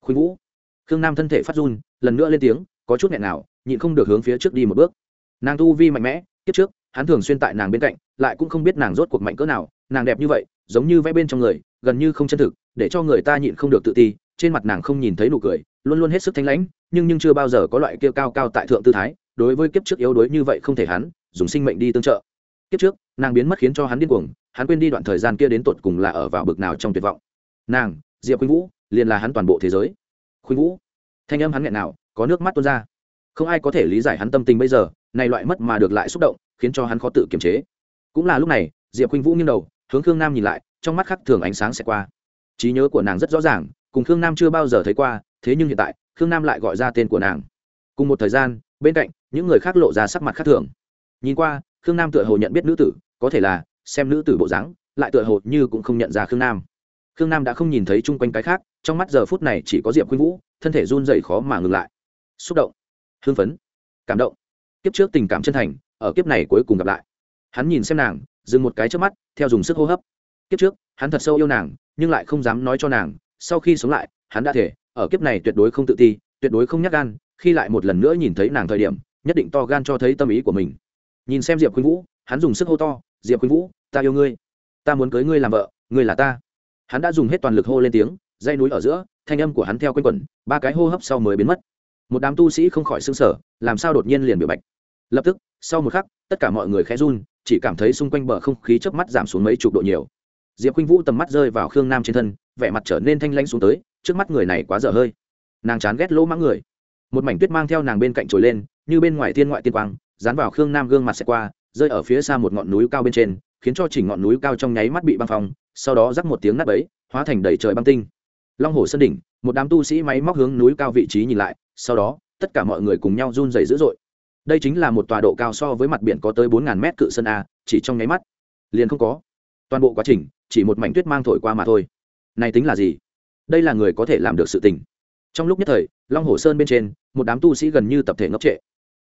Speaker 1: Khuynh vũ. Khương nam thân thể phát run, lần nữa lên tiếng, có chút nghẹn nào, nhịn không được hướng phía trước đi một bước. Nàng tu vi mạnh mẽ, kiếp trước, hắn thường xuyên tại nàng bên cạnh, lại cũng không biết nàng rốt cuộc mạnh cỡ nào, nàng đẹp như vậy, giống như vẽ bên trong người, gần như không chân thực, để cho người ta nhịn không được tự ti trên mặt nàng không nhìn thấy nụ cười, luôn luôn hết sức thanh lãnh, nhưng nhưng chưa bao giờ có loại kia cao cao tại thượng tư thái, đối với kiếp trước yếu đuối như vậy không thể hắn, dùng sinh mệnh đi tương trợ. Kiếp trước, nàng biến mất khiến cho hắn điên cuồng, hắn quên đi đoạn thời gian kia đến tột cùng là ở vào bực nào trong tuyệt vọng. Nàng, diệp khuynh vũ, liền là hắn toàn bộ thế giới. Khuynh vũ, thanh âm hắn nghẹn nào có nước mắt tuôn ra. Không ai có thể lý giải hắn tâm tình bây giờ, này loại mất mà được lại xúc động, khiến cho hắn khó tự kiềm chế. Cũng là lúc này, diệp khuynh vũ nghiêng đầu, hướng khương nam nhìn lại, trong mắt khắc thường ánh sáng sẽ qua. Trí nhớ của nàng rất rõ ràng cùng khương nam chưa bao giờ thấy qua, thế nhưng hiện tại, khương nam lại gọi ra tên của nàng. Cùng một thời gian, bên cạnh, những người khác lộ ra sắc mặt khác thường. Nhìn qua, khương nam tựa hồ nhận biết nữ tử, có thể là, xem nữ tử bộ dáng, lại tựa hồ như cũng không nhận ra khương nam. Khương nam đã không nhìn thấy chung quanh cái khác, trong mắt giờ phút này chỉ có diệp khuynh vũ, thân thể run dậy khó mà ngừng lại. Xúc động. Hưng phấn. Cảm động. Kiếp trước tình cảm chân thành, ở kiếp này cuối cùng gặp lại. Hắn nhìn xem nàng, dừng một cái trước mắt, theo dùng sức hô hấp. Kiếp trước, hắn thật sâu yêu nàng, nhưng lại không dám nói cho nàng sau khi sống lại, hắn đã thể, ở kiếp này tuyệt đối không tự ti, tuyệt đối không nhắc gan, khi lại một lần nữa nhìn thấy nàng thời điểm, nhất định to gan cho thấy tâm ý của mình. Nhìn xem diệp khuynh vũ, hắn dùng sức hô to, diệp khuynh vũ, ta yêu ngươi. Ta muốn cưới ngươi làm vợ, ngươi là ta. Hắn đã dùng hết toàn lực hô lên tiếng dây núi ở giữa, thanh âm của hắn theo quanh quẩn, ba cái hô hấp sau mới biến mất. Một đám tu sĩ không khỏi s ư n g sở làm sao đột nhiên liền bị bạch. Lập tức, sau một khắc, tất cả mọi người khẽ run, chỉ cảm thấy xung quanh bờ không khí chớp mắt giảm xuống mấy chục độ nhiều diệp khinh vũ tầm mắt rơi vào khương nam trên thân, vẻ mặt trở nên thanh lanh xuống tới, trước mắt người này quá dở hơi. Nàng chán ghét lỗ mãng người. Một mảnh tuyết mang theo nàng bên cạnh trồi lên, như bên ngoài thiên ngoại tiên quang, dán vào khương nam gương mặt xẹt qua, rơi ở phía xa một ngọn núi cao bên trên, khiến cho chỉnh ngọn núi cao trong nháy mắt bị băng phong, sau đó rắc một tiếng nát ấy hóa thành đầy trời băng tinh. Long hồ sơn đỉnh, một đám tu sĩ máy móc hướng núi cao vị trí nhìn lại, sau đó, tất cả mọi người cùng nhau run rẩy dữ dội. Đây chính là một tọa độ cao so với mặt biển có tới bốn ngàn mét cự sơn a, chỉ trong nháy mắt, liền không có toàn bộ quá trình chỉ một mảnh tuyết mang thổi qua mà thôi. Này tính là gì? Đây là người có thể làm được sự tình. Trong lúc nhất thời, long hồ sơn bên trên, một đám tu sĩ gần như tập thể ngốc trệ.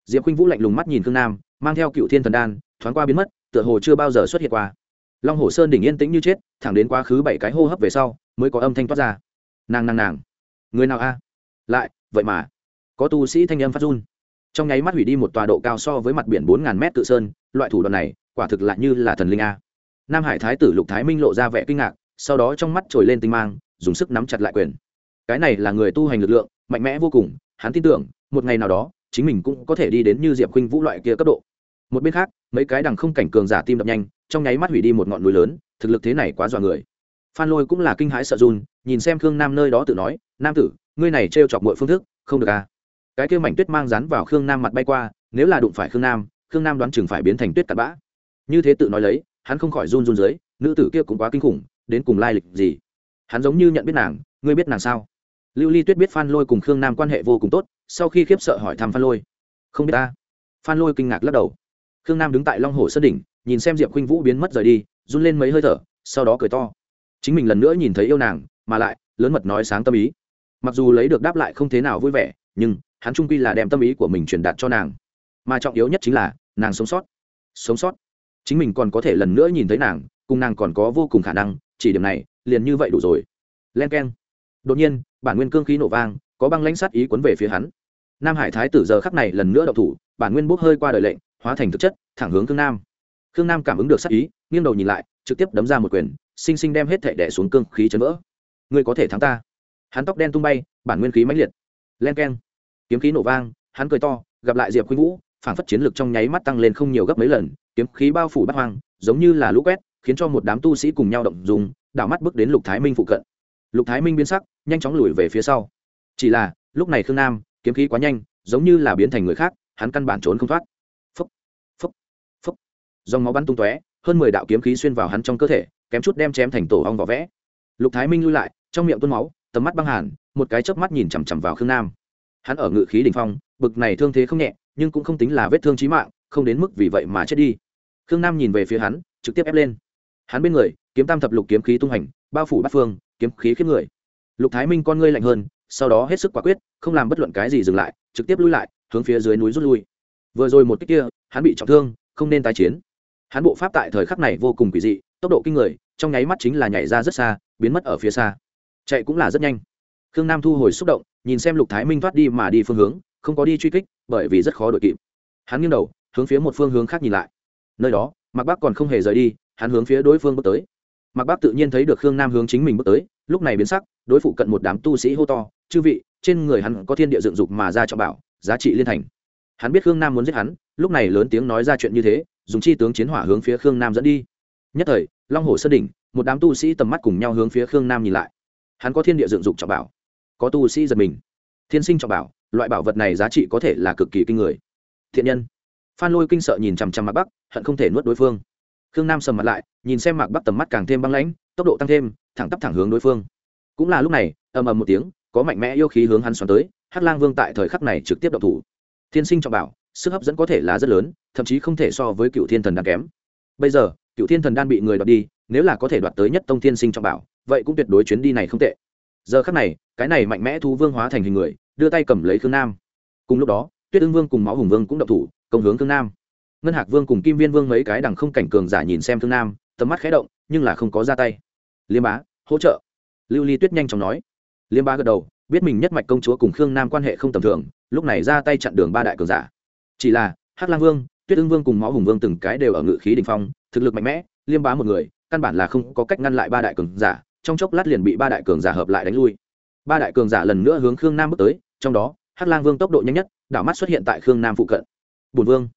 Speaker 1: Diệp khuynh vũ lạnh lùng mắt nhìn khương nam, mang theo cựu thiên thần đan, thoáng qua biến mất, tựa hồ chưa bao giờ xuất hiện qua. Long hồ sơn đỉnh yên tĩnh như chết, thẳng đến quá khứ bảy cái hô hấp về sau, mới có âm thanh toát ra. Nàng nàng nàng. Người nào a? Lại, vậy mà. Có tu sĩ thanh âm phát run. Trong nháy mắt hủy đi một tòa độ cao so với mặt biển bốn ngàn mét tự sơn, loại thủ đoạn này, quả thực lại như là thần linh a nam hải thái tử lục thái minh lộ ra vẻ kinh ngạc, sau đó trong mắt trồi lên tinh mang, dùng sức nắm chặt lại quyền. Cái này là người tu hành lực lượng, mạnh mẽ vô cùng, hắn tin tưởng, một ngày nào đó, chính mình cũng có thể đi đến như diệp khuynh vũ loại kia cấp độ. Một bên khác, mấy cái đằng không cảnh cường giả tim đập nhanh, trong nháy mắt hủy đi một ngọn núi lớn, thực lực thế này quá dọa người. Phan lôi cũng là kinh hãi sợ run, nhìn xem khương nam nơi đó tự nói, nam tử, ngươi này trêu chọc mọi phương thức, không được à? Cái kia mảnh tuyết mang rán vào khương nam mặt bay qua, nếu là đụng phải khương nam khương nam đoán chừng phải biến thành tuyết cặn bã. Như thế tự nói lấy hắn không khỏi run run dưới, nữ tử kia cũng quá kinh khủng, đến cùng lai lịch gì? Hắn giống như nhận biết nàng, ngươi biết nàng sao? Lưu ly tuyết biết phan lôi cùng khương nam quan hệ vô cùng tốt, sau khi khiếp sợ hỏi thăm phan lôi. Không biết ta. Phan lôi kinh ngạc lắc đầu. Khương nam đứng tại long hồ sơn đỉnh, nhìn xem diệp khuynh vũ biến mất rời đi, run lên mấy hơi thở, sau đó cười to. Chính mình lần nữa nhìn thấy yêu nàng, mà lại, lớn mật nói sáng tâm ý. Mặc dù lấy được đáp lại không thế nào vui vẻ, nhưng, hắn trung quy là đem tâm ý của mình truyền đạt cho nàng. Mà trọng yếu nhất chính là, nàng sống sót. Sống sót chính mình còn có thể lần nữa nhìn thấy nàng, cùng nàng còn có vô cùng khả năng, chỉ điểm này, liền như vậy đủ rồi. Len k e n đột nhiên, bản nguyên cương khí nổ vang, có băng lãnh sát ý cuốn về phía hắn. Nam hải thái tử giờ khắc này lần nữa đậu thủ, bản nguyên bốc hơi qua đời lệnh, hóa thành thực chất, thẳng hướng khương nam. Khương nam cảm ứng được sát ý, nghiêng đầu nhìn lại, trực tiếp đấm ra một quyền, sinh sinh đem hết thệ đẻ xuống cương khí chấn vỡ. Ngươi có thể thắng ta. Hắn tóc đen tung bay, bản nguyên khí mãnh liệt. Len k e n kiếm khí nổ vang, hắn cười to, gặp lại diệp khuynh vũ phản phất chiến lực trong nháy mắt tăng lên không nhiều gấp mấy lần kiếm khí bao phủ bắt hoang, giống như là lũ quét, khiến cho một đám tu sĩ cùng nhau động dùng đảo mắt bước đến lục thái minh phụ cận. Lục thái minh biến sắc, nhanh chóng lùi về phía sau. Chỉ là, lúc này khương nam, kiếm khí quá nhanh, giống như là biến thành người khác, hắn căn bản trốn không thoát. Phúc phúc phúc. Dòng máu bắn tung tóe, hơn mười đạo kiếm khí xuyên vào hắn trong cơ thể, kém chút đem chém thành tổ ong vỏ vẽ. Lục thái minh lui lại, trong miệng tuôn máu, tầm mắt băng hàn, một cái chớp mắt nhìn chằm chằm vào khương nam. Hắn ở ngự khí đ ỉ n h phong, bực này thương thế không nhẹ, nhưng cũng không tính là vết thương trí mạng, không đến mức vì vậy mà chết đi khương nam nhìn về phía hắn, trực tiếp ép lên. Hắn bên người, kiếm tam thập lục kiếm khí tung hành, bao phủ bát phương, kiếm khí khiếp người. Lục thái minh con ngươi lạnh hơn, sau đó hết sức quả quyết, không làm bất luận cái gì dừng lại, trực tiếp lui lại, hướng phía dưới núi rút lui. Vừa rồi một cách kia, hắn bị trọng thương, không nên tái chiến. Hắn bộ pháp tại thời khắc này vô cùng quỷ dị, tốc độ kinh người, trong nháy mắt chính là nhảy ra rất xa, biến mất ở phía xa. Chạy cũng là rất nhanh. Khương nam thu hồi xúc động, nhìn xem lục thái minh thoát đi mà đi phương hướng, không có đi truy kích, bởi vì rất khó đội kịp. Hắn nghiêng đầu, hướng phía một phương hướng khác nhìn lại nơi đó, mạc bắc còn không hề rời đi, hắn hướng phía đối phương bước tới. Mạc bắc tự nhiên thấy được khương nam hướng chính mình bước tới, lúc này biến sắc, đối phụ cận một đám tu sĩ hô to, chư vị, trên người hắn có thiên địa dựng dục mà ra cho bảo, giá trị liên thành. Hắn biết khương nam muốn giết hắn, lúc này lớn tiếng nói ra chuyện như thế, dùng chi tướng chiến hỏa hướng phía khương nam dẫn đi. Nhất thời, long hồ sơn đỉnh, một đám tu sĩ tầm mắt cùng nhau hướng phía khương nam nhìn lại. Hắn có thiên địa dựng dục trọng bảo, có tu sĩ giật mình. Thiên sinh trọng bảo, loại bảo vật này giá trị có thể là cực kỳ kinh người. Thiện nhân phan lôi kinh sợ nhìn chằm chằm mạc bắc, hận không thể nuốt đối phương. Khương nam sầm mặt lại, nhìn xem mạc bắc tầm mắt càng thêm băng lãnh, tốc độ tăng thêm, thẳng tắp thẳng hướng đối phương. Cũng là lúc này, ầm ầm một tiếng, có mạnh mẽ yêu khí hướng hắn xoắn tới, hắc lang vương tại thời khắc này trực tiếp độc thủ. Thiên sinh trọng bảo, sức hấp dẫn có thể là rất lớn, thậm chí không thể so với cựu thiên thần đan kém. Bây giờ, cựu thiên thần đan bị người đoạt đi, nếu là có thể đoạt tới nhất tông Thiên sinh trọng bảo, vậy cũng tuyệt đối chuyến đi này không tệ. Giờ khắc này, cái này mạnh mẽ thu vương hóa thành hình người, đưa tay cầm lấy khương nam. Cùng lúc đó, tuyết ưng vương cùng máu hùng vương cũng động thủ công hướng thương nam. Ngân hạc vương cùng kim viên vương mấy cái đằng không cảnh cường giả nhìn xem thương nam, tầm mắt khé động, nhưng là không có ra tay. Liêm bá, hỗ trợ. Lưu ly tuyết nhanh chóng nói. Liêm bá gật đầu, biết mình nhất mạch công chúa cùng khương nam quan hệ không tầm thường, lúc này ra tay chặn đường ba đại cường giả. Chỉ là, hắc lang vương, tuyết ưng vương cùng máu hùng vương từng cái đều ở ngự khí đình phong, thực lực mạnh mẽ, liêm bá một người, căn bản là không có cách ngăn lại ba đại cường giả, trong chốc lát liền bị ba đại cường giả hợp lại đánh lui. Ba đại cường giả lần nữa hướng khương nam bước tới, trong đó, hắc lang vương tốc độ nhanh nhất, đảo mắt xuất hiện tại khương nam phụ cận bùn vương.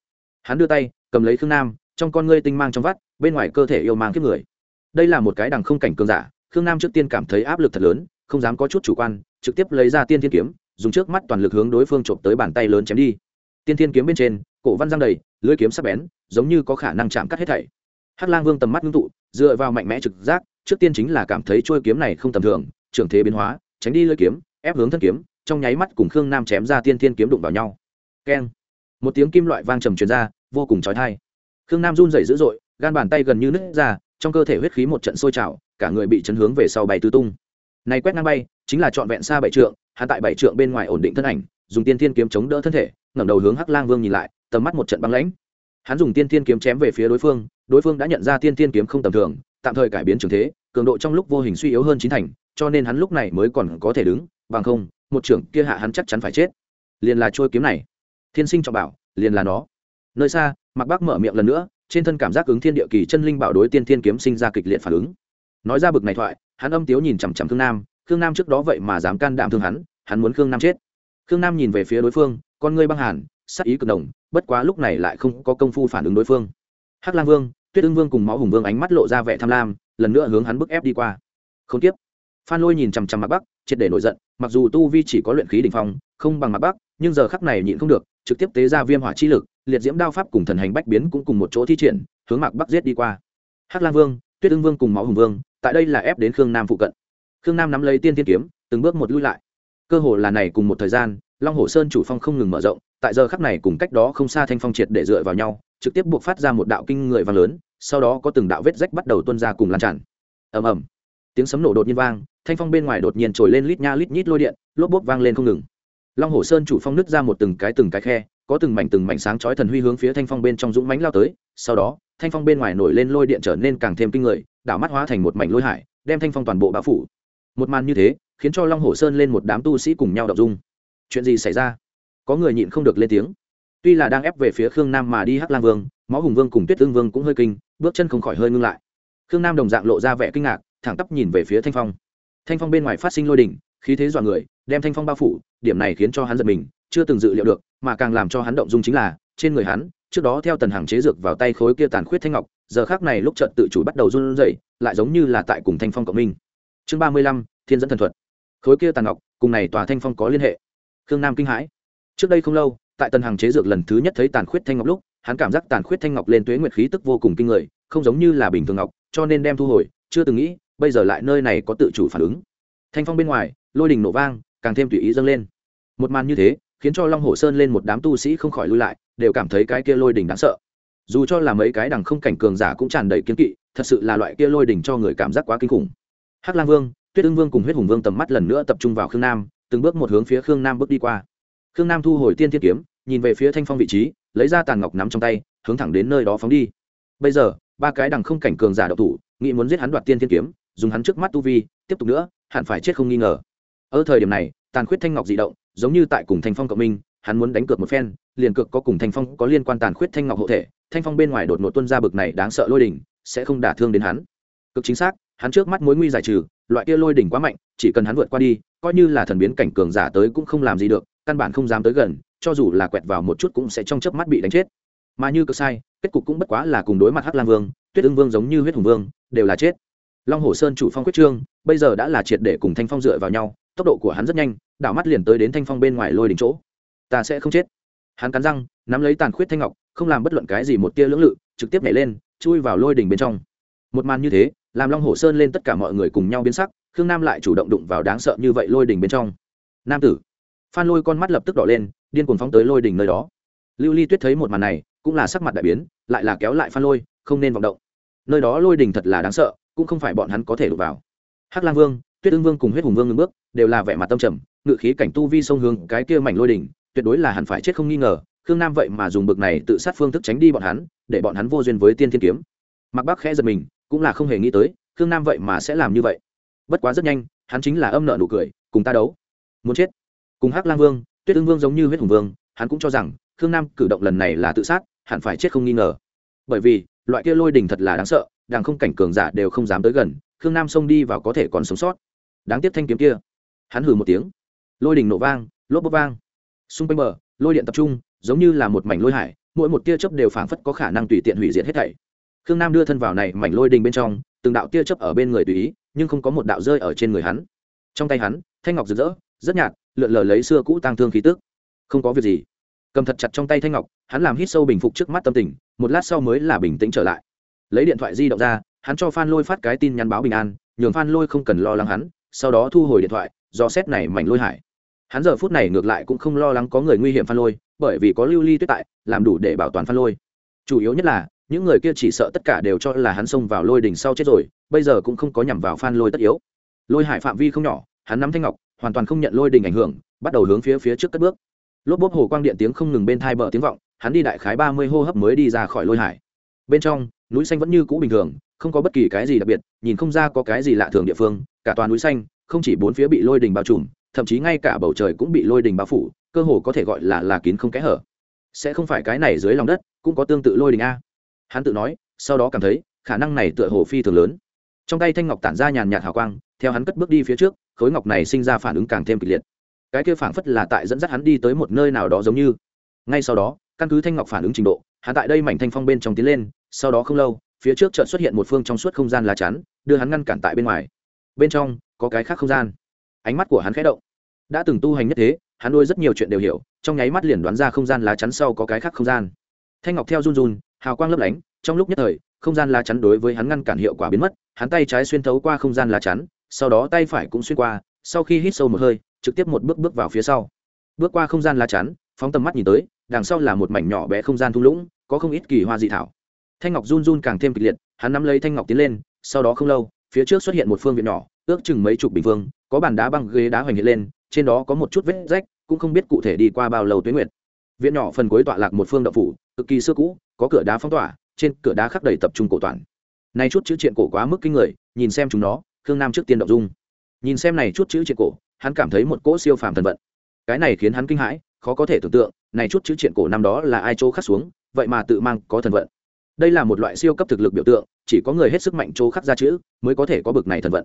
Speaker 1: Hắn đưa tay, cầm lấy khương nam, trong con ngươi tinh mang trong vắt, bên ngoài cơ thể yêu mang kiếp người. Đây là một cái đằng không cảnh cường giả, khương nam trước tiên cảm thấy áp lực thật lớn, không dám có chút chủ quan, trực tiếp lấy ra tiên thiên kiếm, dùng trước mắt toàn lực hướng đối phương trộm tới bàn tay lớn chém đi. Tiên thiên kiếm bên trên, cổ văn giang đầy, lưỡi kiếm sắc bén, giống như có khả năng chạm cắt hết thảy. Hắc lang vương tầm mắt ngưng tụ, dựa vào mạnh mẽ trực giác, trước tiên chính là cảm thấy trôi kiếm này không tầm thường, trưởng thế biến hóa, tránh đi lưỡi kiếm, ép hướng thân kiếm, trong nháy mắt cùng khương nam chém ra tiên thiên kiếm đụng vào nhau. Keng một tiếng kim loại vang trầm truyền ra, vô cùng trói thai khương nam run rẩy dữ dội, gan bàn tay gần như nứt ra, trong cơ thể huyết khí một trận sôi trào, cả người bị chấn hướng về sau bay tứ tung. Này quét ngang bay, chính là trọn vẹn xa bảy trượng hạ tại bảy trượng bên ngoài ổn định thân ảnh, dùng tiên thiên kiếm chống đỡ thân thể, ngẩng đầu hướng hắc lang vương nhìn lại, tầm mắt một trận băng lãnh. Hắn dùng tiên thiên kiếm chém về phía đối phương đối phương đã nhận ra tiên thiên kiếm không tầm thường, tạm thời cải biến trường thế, cường độ trong lúc vô hình suy yếu hơn chín thành, cho nên hắn lúc này mới còn có thể đứng, bằng không, một trưởng kia hạ hắn chắc chắn phải chết. Liền là trôi kiếm này thiên sinh trọng bảo, liền là nó. Nơi xa mặc bác mở miệng lần nữa, trên thân cảm giác ứng thiên địa kỳ chân linh bảo đối tiên thiên kiếm sinh ra kịch liệt phản ứng. Nói ra bực này thoại, hắn âm tiếu nhìn chằm chằm thương nam, khương nam trước đó vậy mà dám can đảm thương hắn hắn muốn khương nam chết. Khương nam nhìn về phía đối phương, con ngươi băng hàn, sắc ý cực đồng bất quá lúc này lại không có công phu phản ứng đối phương. Hắc lang vương, tuyết ưng vương cùng máu hùng vương ánh mắt lộ ra vẻ tham lam, lần nữa hướng hắn bức ép đi qua. Không tiếp. Phan lôi nhìn chằm chằm mặt bắc triệt để nổi giận, mặc dù tu vi chỉ có luyện khí đ ỉ n h phong, không bằng mặt bắc nhưng giờ khắc này nhịn không được trực tiếp tế ra viêm hỏa chi lực, liệt diễm đao pháp cùng thần hành bách biến cũng cùng một chỗ thi triển, hướng mạc bắc giết đi qua. Hắc lang vương, tuyết ưng vương cùng máu hùng vương, tại đây là ép đến khương nam phụ cận. Khương nam nắm lấy tiên tiên kiếm, từng bước một lui lại. Cơ hồ là này cùng một thời gian, long hồ sơn chủ phong không ngừng mở rộng, tại giờ khắc này cùng cách đó không xa thanh phong triệt để dựa vào nhau, trực tiếp buộc phát ra một đạo kinh người vang lớn, sau đó có từng đạo vết rách bắt đầu tuôn ra cùng lan tràn. Ầm ầm. Tiếng sấm nổ đột nhiên vang, thanh phong bên ngoài đột nhiên trồi lên lít nha lít nhít lôi điện, lốp bốp vang lên không ngừng long hồ sơn chủ phong nứt ra một từng cái từng cái khe, có từng mảnh từng mảnh sáng chói thần huy hướng phía thanh phong bên trong dũng mãnh lao tới, sau đó, thanh phong bên ngoài nổi lên lôi điện trở nên càng thêm kinh người, đảo mắt hóa thành một mảnh lôi hải, đem thanh phong toàn bộ bão phủ. Một màn như thế, khiến cho long hồ sơn lên một đám tu sĩ cùng nhau đọc dung. Chuyện gì xảy ra? Có người nhịn không được lên tiếng. Tuy là đang ép về phía khương nam mà đi hắc lang vương mó hùng vương cùng tuyết tương vương cũng hơi kinh, bước chân không khỏi hơi ngưng lại. Khương nam đồng dạng lộ ra vẻ kinh ngạc, thẳng tắp nhìn về phía thanh phong. Thanh phong bên ngoài phát sinh lôi đỉnh khí thế dọa người, đem thanh phong bao phủ, điểm này khiến cho hắn giật mình, chưa từng dự liệu được, mà càng làm cho hắn động dung chính là, trên người hắn, trước đó theo tần hàng chế dược vào tay khối kia tàn khuyết thanh ngọc, giờ khác này lúc trận tự chủ bắt đầu run rẩy, lại giống như là tại cùng thanh phong cộng minh. Chương ba mươi lăm, thiên dẫn thần thuật. Khối kia tàn ngọc, cùng này tòa thanh phong có liên hệ. Khương nam kinh hãi. Trước đây không lâu, tại tần hàng chế dược lần thứ nhất thấy tàn khuyết thanh ngọc lúc, hắn cảm giác tàn khuyết thanh ngọc lên tuế nguyệt khí tức vô cùng kinh người, không giống như là bình thường ngọc, cho nên đem thu hồi, chưa từng nghĩ, bây giờ lại nơi này có tự chủ phản ứng. Thanh phong bên ngoài lôi đình nổ vang, càng thêm tùy ý dâng lên. Một màn như thế, khiến cho long hồ sơn lên một đám tu sĩ không khỏi lui lại, đều cảm thấy cái kia lôi đình đáng sợ. Dù cho là mấy cái đằng không cảnh cường giả cũng tràn đầy kiên kỵ, thật sự là loại kia lôi đình cho người cảm giác quá kinh khủng. Hắc lang vương, tuyết ưng vương cùng huyết hùng vương tầm mắt lần nữa tập trung vào khương nam, từng bước một hướng phía khương nam bước đi qua. Khương nam thu hồi tiên thiết kiếm, nhìn về phía thanh phong vị trí, lấy ra tàn ngọc nắm trong tay, hướng thẳng đến nơi đó phóng đi. Bây giờ, ba cái đằng không cảnh cường giả đậu thủ, nghĩ muốn giết hắn đoạt tiên thiên kiếm, dùng hắn trước mắt tu vi, tiếp tục nữa, hẳn phải chết không nghi ngờ ở thời điểm này, tàn khuyết thanh ngọc dị động, giống như tại cùng thanh phong cộng minh, hắn muốn đánh cược một phen, liền cược có cùng thanh phong có liên quan tàn khuyết thanh ngọc hộ thể, thanh phong bên ngoài đột ngột tuân ra bực này đáng sợ lôi đỉnh, sẽ không đả thương đến hắn. Cực chính xác, hắn trước mắt mối nguy giải trừ, loại kia lôi đỉnh quá mạnh, chỉ cần hắn vượt qua đi, coi như là thần biến cảnh cường giả tới cũng không làm gì được, căn bản không dám tới gần, cho dù là quẹt vào một chút cũng sẽ trong chớp mắt bị đánh chết. Mà như cực sai, kết cục cũng bất quá là cùng đối mặt hắc lang vương, tuyết ưng vương giống như huyết hùng vương, đều là chết. Long hồ sơn chủ phong quyết trương, bây giờ đã là triệt để cùng thanh phong dựa vào nhau tốc độ của hắn rất nhanh, đảo mắt liền tới đến thanh phong bên ngoài lôi đỉnh chỗ. Ta sẽ không chết. Hắn cắn răng, nắm lấy tàn khuyết thanh ngọc, không làm bất luận cái gì một tia lưỡng lự, trực tiếp nhảy lên, chui vào lôi đỉnh bên trong. Một màn như thế, làm long hồ sơn lên tất cả mọi người cùng nhau biến sắc, khương nam lại chủ động đụng vào đáng sợ như vậy lôi đỉnh bên trong. Nam tử, phan lôi con mắt lập tức đỏ lên, điên cuồng phóng tới lôi đỉnh nơi đó. Lưu ly tuyết thấy một màn này, cũng là sắc mặt đại biến, lại là kéo lại phan lôi, không nên vọng động. Nơi đó lôi đỉnh thật là đáng sợ, cũng không phải bọn hắn có thể đụng vào. Hắc lang vương, tuyết ưng vương cùng huyết hùng vương ngưng bước đều là vẻ mặt tâm trầm, ngự khí cảnh tu vi sông hướng cái kia mảnh lôi đỉnh, tuyệt đối là hẳn phải chết không nghi ngờ, khương nam vậy mà dùng bực này tự sát phương thức tránh đi bọn hắn, để bọn hắn vô duyên với tiên thiên kiếm. Mặc bắc khẽ giật mình, cũng là không hề nghĩ tới, khương nam vậy mà sẽ làm như vậy. Bất quá rất nhanh, hắn chính là âm nợ nụ cười, cùng ta đấu. Muốn chết. Cùng hắc lang vương, tuyết ương vương giống như huyết hùng vương, hắn cũng cho rằng, khương nam cử động lần này là tự sát, hẳn phải chết không nghi ngờ. Bởi vì, loại kia lôi đình thật là đáng sợ đàng không cảnh cường giả đều không dám tới gần, khương nam xông đi vào có thể còn sống sót. Đáng tiếc thanh kiếm kia hắn hừ một tiếng. Lôi đình nổ vang, lốp bốc vang. Xung quanh bờ, lôi điện tập trung, giống như là một mảnh lôi hải, mỗi một tia chớp đều phảng phất có khả năng tùy tiện hủy diệt hết thảy. Khương nam đưa thân vào này mảnh lôi đình bên trong, từng đạo tia chớp ở bên người tùy ý, nhưng không có một đạo rơi ở trên người hắn. Trong tay hắn, thanh ngọc rực rỡ, rất nhạt, lượn lờ lấy xưa cũ tăng thương khí tức. Không có việc gì. Cầm thật chặt trong tay thanh ngọc, hắn làm hít sâu bình phục trước mắt tâm tình, một lát sau mới là bình tĩnh trở lại. Lấy điện thoại di động ra, hắn cho phan lôi phát cái tin nhắn báo bình an, nhường phan lôi không cần lo lắng hắn, sau đó thu hồi điện thoại do xét này mảnh lôi hải. Hắn giờ phút này ngược lại cũng không lo lắng có người nguy hiểm phan lôi, bởi vì có lưu ly tuyết tại, làm đủ để bảo toàn phan lôi. Chủ yếu nhất là, những người kia chỉ sợ tất cả đều cho là hắn xông vào lôi đỉnh sau chết rồi, bây giờ cũng không có nhằm vào phan lôi tất yếu. Lôi hải phạm vi không nhỏ, hắn nắm thanh ngọc, hoàn toàn không nhận lôi đỉnh ảnh hưởng, bắt đầu hướng phía phía trước cất bước. Lốp bốp hồ quang điện tiếng không ngừng bên thai bờ tiếng vọng, hắn đi đại khái ba mươi hô hấp mới đi ra khỏi lôi hải. Bên trong, núi xanh vẫn như cũ bình thường, không có bất kỳ cái gì đặc biệt, nhìn không ra có cái gì lạ thường địa phương, cả toàn núi xanh không chỉ bốn phía bị lôi đình bao trùm, thậm chí ngay cả bầu trời cũng bị lôi đình bao phủ, cơ hồ có thể gọi là là kín không kẽ hở. Sẽ không phải cái này dưới lòng đất, cũng có tương tự lôi đình a. Hắn tự nói, sau đó cảm thấy, khả năng này tựa hồ phi thường lớn. Trong tay thanh ngọc tản ra nhàn nhạt hào quang, theo hắn cất bước đi phía trước, khối ngọc này sinh ra phản ứng càng thêm kịch liệt. Cái kia phảng phất là tại dẫn dắt hắn đi tới một nơi nào đó giống như. Ngay sau đó, căn cứ thanh ngọc phản ứng trình độ, hắn tại đây mảnh thanh phong bên trong tiến lên, sau đó không lâu, phía trước chợt xuất hiện một phương trong suốt không gian lá chắn, đưa hắn ngăn cản tại bên ngoài. Bên trong có cái khác không gian. Ánh mắt của hắn khẽ động. Đã từng tu hành nhất thế, hắn nuôi rất nhiều chuyện đều hiểu, trong nháy mắt liền đoán ra không gian lá chắn sau có cái khác không gian. Thanh ngọc theo run run, hào quang lấp lánh, trong lúc nhất thời, không gian lá chắn đối với hắn ngăn cản hiệu quả biến mất, hắn tay trái xuyên thấu qua không gian lá chắn, sau đó tay phải cũng xuyên qua, sau khi hít sâu một hơi, trực tiếp một bước bước vào phía sau. Bước qua không gian lá chắn, phóng tầm mắt nhìn tới, đằng sau là một mảnh nhỏ bé không gian thung lũng, có không ít kỳ hoa dị thảo. Thanh ngọc run run càng thêm kịch liệt, hắn nắm lấy thanh ngọc tiến lên, sau đó không lâu, phía trước xuất hiện một phương viện nhỏ ước chừng mấy chục bình phương, có bàn đá băng ghế đá hoành hiện lên, trên đó có một chút vết rách, cũng không biết cụ thể đi qua bao lâu tuyến nguyệt. Viện nhỏ phần cuối tọa lạc một phương đậu phủ, cực kỳ xưa cũ, có cửa đá phong tỏa, trên cửa đá khắc đầy tập trung cổ toàn. Này chút chữ truyện cổ quá mức kinh người, nhìn xem chúng nó, khương nam trước tiên động dung. Nhìn xem này chút chữ truyện cổ, hắn cảm thấy một cỗ siêu phàm thần vận. Cái này khiến hắn kinh hãi, khó có thể tưởng tượng, này chút chữ truyện cổ năm đó là ai chỗ khắc xuống, vậy mà tự mang có thần vận. Đây là một loại siêu cấp thực lực biểu tượng, chỉ có người hết sức mạnh chỗ khắc ra chữ, mới có thể có bực này thần vận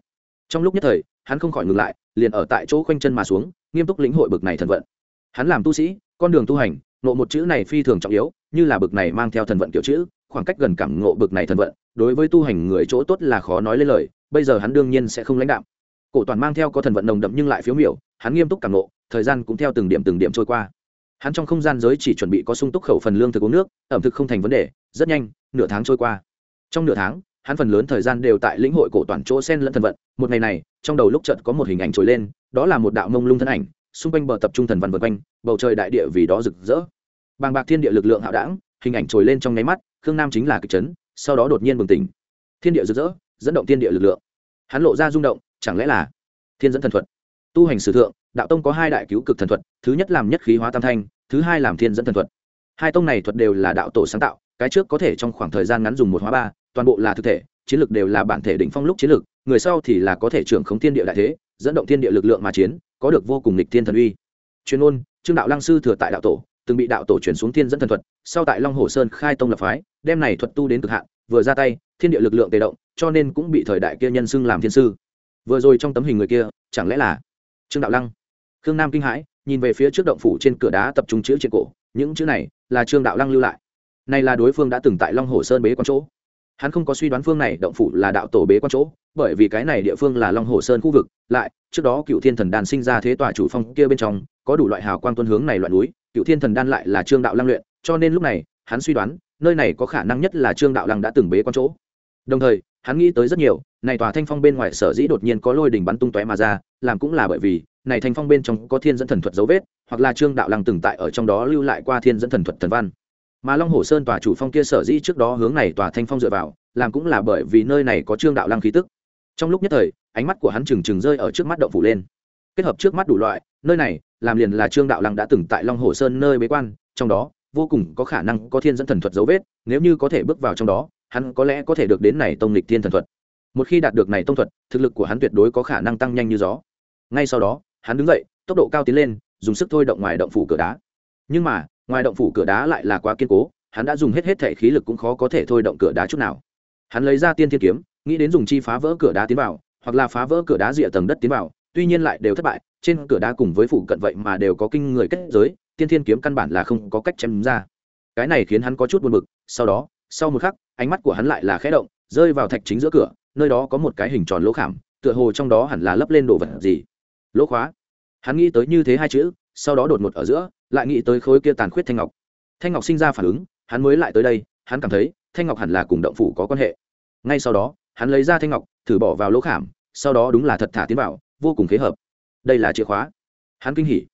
Speaker 1: trong lúc nhất thời, hắn không khỏi ngừng lại, liền ở tại chỗ khoanh chân mà xuống, nghiêm túc lĩnh hội bực này thần vận. Hắn làm tu sĩ, con đường tu hành nộ một chữ này phi thường trọng yếu, như là bực này mang theo thần vận kiểu chữ, khoảng cách gần cảm ngộ bực này thần vận, đối với tu hành người chỗ tốt là khó nói lên lời, bây giờ hắn đương nhiên sẽ không lãnh đạm. Cổ toàn mang theo có thần vận nồng đậm nhưng lại phiếu miểu, hắn nghiêm túc cảm ngộ, thời gian cũng theo từng điểm từng điểm trôi qua. Hắn trong không gian giới chỉ chuẩn bị có sung túc khẩu phần lương thực uống nước, ẩm thực không thành vấn đề, rất nhanh, nửa tháng trôi qua. Trong nửa tháng hắn phần lớn thời gian đều tại lĩnh hội cổ toàn chỗ sen lẫn thần vận. Một ngày này, trong đầu lúc trận có một hình ảnh trồi lên, đó là một đạo mông lung thân ảnh, xung quanh bờ tập trung thần văn vượt quanh, bầu trời đại địa vì đó rực rỡ. Bàng bạc thiên địa lực lượng hạo đảng, hình ảnh trồi lên trong nháy mắt, khương nam chính là kịch chấn, sau đó đột nhiên bừng tỉnh. Thiên địa rực rỡ, dẫn động thiên địa lực lượng. Hắn lộ ra rung động, chẳng lẽ là thiên dẫn thần thuật? Tu hành sử thượng, đạo tông có hai đại cứu cực thần thuật, thứ nhất làm nhất khí hóa tam thanh, thứ hai làm thiên dẫn thần thuật. Hai tông này thuật đều là đạo tổ sáng tạo, cái trước có thể trong khoảng thời gian ngắn dùng một hóa ba toàn bộ là thực thể, chiến lược đều là bản thể đỉnh phong lúc chiến lược, người sau thì là có thể trưởng khống thiên địa đại thế, dẫn động thiên địa lực lượng mà chiến, có được vô cùng lịch thiên thần uy. Chuyên ôn trương đạo lăng sư thừa tại đạo tổ, từng bị đạo tổ chuyển xuống thiên dẫn thần thuật, sau tại long hồ sơn khai tông lập phái, đem này thuật tu đến cực hạn, vừa ra tay, thiên địa lực lượng tề động, cho nên cũng bị thời đại kia nhân xưng làm thiên sư. Vừa rồi trong tấm hình người kia, chẳng lẽ là trương đạo lăng? Khương nam kinh hãi, nhìn về phía trước động phủ trên cửa đá tập trung chữ trên cổ, những chữ này là trương đạo lăng lưu lại. Này là đối phương đã từng tại long hồ sơn bế quan chỗ hắn không có suy đoán phương này động phủ là đạo tổ bế quan chỗ, bởi vì cái này địa phương là long hồ sơn khu vực, lại, trước đó cựu thiên thần Đan sinh ra thế tòa chủ phong kia bên trong, có đủ loại hào quang tuân hướng này loại núi, cựu thiên thần đan lại là trương đạo lang luyện, cho nên lúc này, hắn suy đoán, nơi này có khả năng nhất là trương đạo lăng đã từng bế quan chỗ. Đồng thời, hắn nghĩ tới rất nhiều, này tòa thanh phong bên ngoài sở dĩ đột nhiên có lôi đỉnh bắn tung tóe mà ra, làm cũng là bởi vì, này thanh phong bên trong có thiên dẫn thần thuật dấu vết, hoặc là trương đạo lăng từng tại ở trong đó lưu lại qua thiên dẫn thần thuật thần văn mà long hồ sơn tòa chủ phong kia sở dĩ trước đó hướng này tòa thanh phong dựa vào, làm cũng là bởi vì nơi này có trương đạo lăng khí tức. Trong lúc nhất thời, ánh mắt của hắn trừng trừng rơi ở trước mắt động phủ lên. Kết hợp trước mắt đủ loại, nơi này, làm liền là trương đạo lăng đã từng tại long hồ sơn nơi bế quan, trong đó, vô cùng có khả năng có thiên dẫn thần thuật dấu vết, nếu như có thể bước vào trong đó, hắn có lẽ có thể được đến này tông lịch thiên thần thuật. Một khi đạt được này tông thuật, thực lực của hắn tuyệt đối có khả năng tăng nhanh như gió. Ngay sau đó, hắn đứng dậy, tốc độ cao tiến lên, dùng sức thôi động ngoài động phủ cửa đá. Nhưng mà ngoài động phủ cửa đá lại là quá kiên cố, hắn đã dùng hết hết thể khí lực cũng khó có thể thôi động cửa đá chút nào. Hắn lấy ra tiên thiên kiếm, nghĩ đến dùng chi phá vỡ cửa đá tiến vào, hoặc là phá vỡ cửa đá rìa tầng đất tiến vào, tuy nhiên lại đều thất bại, trên cửa đá cùng với phủ cận vậy mà đều có kinh người kết giới, tiên thiên kiếm căn bản là không có cách chém ra. Cái này khiến hắn có chút buồn bực, sau đó, sau một khắc, ánh mắt của hắn lại là khẽ động, rơi vào thạch chính giữa cửa, nơi đó có một cái hình tròn lỗ khảm, tựa hồ trong đó hẳn là lấp lên đồ vật gì. Lỗ khóa. Hắn nghĩ tới như thế hai chữ, sau đó đột ngột ở giữa lại nghĩ tới khối kia tàn khuyết thanh ngọc. Thanh ngọc sinh ra phản ứng, hắn mới lại tới đây, hắn cảm thấy, thanh ngọc hẳn là cùng động phủ có quan hệ. Ngay sau đó, hắn lấy ra thanh ngọc, thử bỏ vào lỗ khảm, sau đó đúng là thật thả tiến vào, vô cùng kế hợp. Đây là chìa khóa. Hắn kinh hỉ.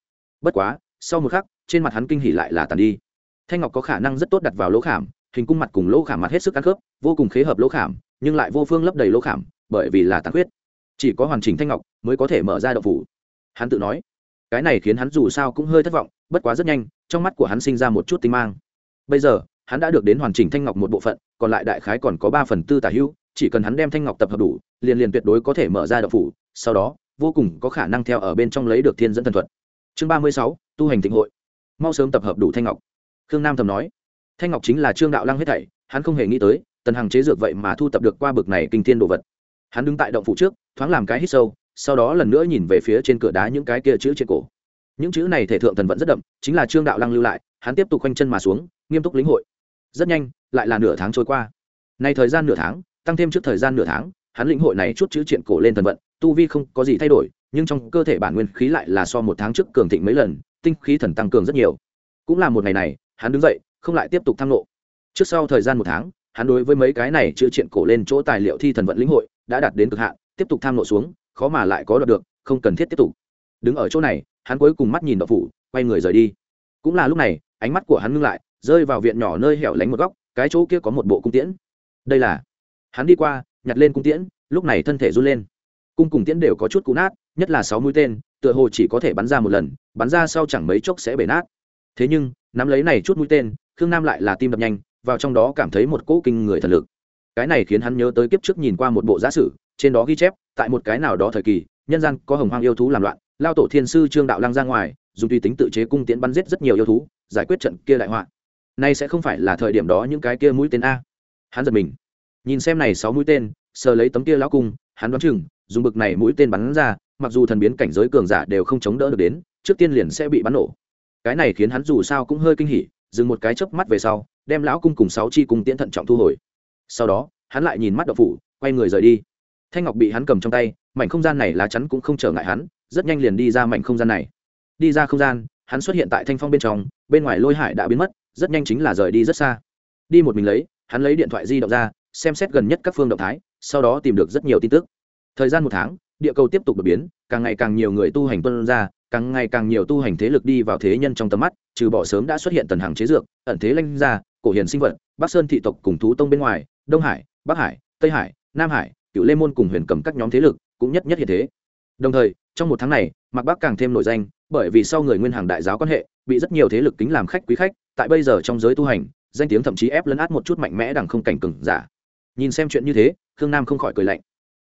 Speaker 1: Bất quá, sau một khắc, trên mặt hắn kinh hỉ lại là tàn đi. Thanh ngọc có khả năng rất tốt đặt vào lỗ khảm, hình cung mặt cùng lỗ khảm mặt hết sức ăn khớp, vô cùng khế hợp lỗ khảm, nhưng lại vô phương lấp đầy lỗ khảm, bởi vì là tàn khuyết. Chỉ có hoàn chỉnh thanh ngọc mới có thể mở ra động phủ. Hắn tự nói, cái này khiến hắn dù sao cũng hơi thất vọng bất quá rất nhanh, trong mắt của hắn sinh ra một chút tinh mang. Bây giờ, hắn đã được đến hoàn chỉnh thanh ngọc một bộ phận, còn lại đại khái còn có ba phần tư tả hữu, chỉ cần hắn đem thanh ngọc tập hợp đủ, liền liền tuyệt đối có thể mở ra động phủ, sau đó, vô cùng có khả năng theo ở bên trong lấy được thiên dẫn thần thuật. Chương ba mươi sáu, tu hành tịnh hội. Mau sớm tập hợp đủ thanh ngọc. Khương nam thầm nói. Thanh ngọc chính là trương đạo lăng hết thảy, hắn không hề nghĩ tới, tần hằng chế dược vậy mà thu tập được qua bực này kinh thiên đồ vật. Hắn đứng tại động phủ trước, thoáng làm cái hít sâu, sau đó lần nữa nhìn về phía trên cửa đá những cái kia chữ trên cổ những chữ này thể thượng thần vẫn rất đậm, chính là trương đạo lăng lưu lại, hắn tiếp tục khoanh chân mà xuống, nghiêm túc lĩnh hội. Rất nhanh, lại là nửa tháng trôi qua. Nay thời gian nửa tháng, tăng thêm trước thời gian nửa tháng, hắn lĩnh hội này chút chữ triện cổ lên thần vận, tu vi không có gì thay đổi, nhưng trong cơ thể bản nguyên khí lại là so một tháng trước cường thịnh mấy lần, tinh khí thần tăng cường rất nhiều. Cũng là một ngày này, hắn đứng dậy, không lại tiếp tục tham nộ trước sau thời gian một tháng, hắn đối với mấy cái này chữ triện cổ lên chỗ tài liệu thi thần vận lĩnh hội, đã đạt đến cực hạn, tiếp tục tham nộ xuống, khó mà lại có đoạt được, không cần thiết tiếp tục. Đứng ở chỗ này hắn cuối cùng mắt nhìn đậu phủ, quay người rời đi. Cũng là lúc này, ánh mắt của hắn ngưng lại, rơi vào viện nhỏ nơi hẻo lánh một góc, cái chỗ kia có một bộ cung tiễn. Đây là, hắn đi qua, nhặt lên cung tiễn, lúc này thân thể run lên. Cung cùng tiễn đều có chút cũ nát, nhất là sáu mũi tên, tựa hồ chỉ có thể bắn ra một lần, bắn ra sau chẳng mấy chốc sẽ bể nát. Thế nhưng, nắm lấy này chút mũi tên, khương nam lại là tim đập nhanh, vào trong đó cảm thấy một cỗ kinh người thần lực. Cái này khiến hắn nhớ tới kiếp trước nhìn qua một bộ giả sử, trên đó ghi chép, tại một cái nào đó thời kỳ, nhân gian có hồng hoang yêu thú làm loạn lao tổ thiên sư trương đạo lăng ra ngoài, dùng tùy tính tự chế cung tiễn bắn giết rất nhiều yêu thú, giải quyết trận kia đại họa. Nay sẽ không phải là thời điểm đó những cái kia mũi tên a. Hắn giật mình. Nhìn xem này sáu mũi tên, sờ lấy tấm kia lão cung, hắn đoán chừng, dùng bực này mũi tên bắn ra, mặc dù thần biến cảnh giới cường giả đều không chống đỡ được đến, trước tiên liền sẽ bị bắn nổ. Cái này khiến hắn dù sao cũng hơi kinh hỉ, dừng một cái chớp mắt về sau, đem lão cung cùng sáu chi cung tiễn thận trọng thu hồi. Sau đó, hắn lại nhìn mắt đậu phủ, quay người rời đi. Thanh ngọc bị hắn cầm trong tay, mảnh không gian này lá chắn cũng không trở ngại hắn rất nhanh liền đi ra mảnh không gian này. Đi ra không gian, hắn xuất hiện tại thanh phong bên trong, bên ngoài lôi hải đã biến mất, rất nhanh chính là rời đi rất xa. Đi một mình lấy, hắn lấy điện thoại di động ra, xem xét gần nhất các phương động thái, sau đó tìm được rất nhiều tin tức. Thời gian một tháng, địa cầu tiếp tục đột biến, càng ngày càng nhiều người tu hành tuân ra, càng ngày càng nhiều tu hành thế lực đi vào thế nhân trong tầm mắt, trừ bỏ sớm đã xuất hiện tần hàng chế dược, ẩn thế lanh gia cổ hiền sinh vật, bắc sơn thị tộc cùng thú tông bên ngoài, đông hải, bắc hải, tây hải, nam hải cựu lê môn cùng huyền cầm các nhóm thế lực, cũng nhất nhất hiện thế đồng thời, trong một tháng này, mạc bắc càng thêm nổi danh, bởi vì sau người nguyên hàng đại giáo quan hệ, bị rất nhiều thế lực kính làm khách quý khách, tại bây giờ trong giới tu hành, danh tiếng thậm chí ép lấn át một chút mạnh mẽ đằng không cảnh cừng giả. Nhìn xem chuyện như thế, khương nam không khỏi cười lạnh.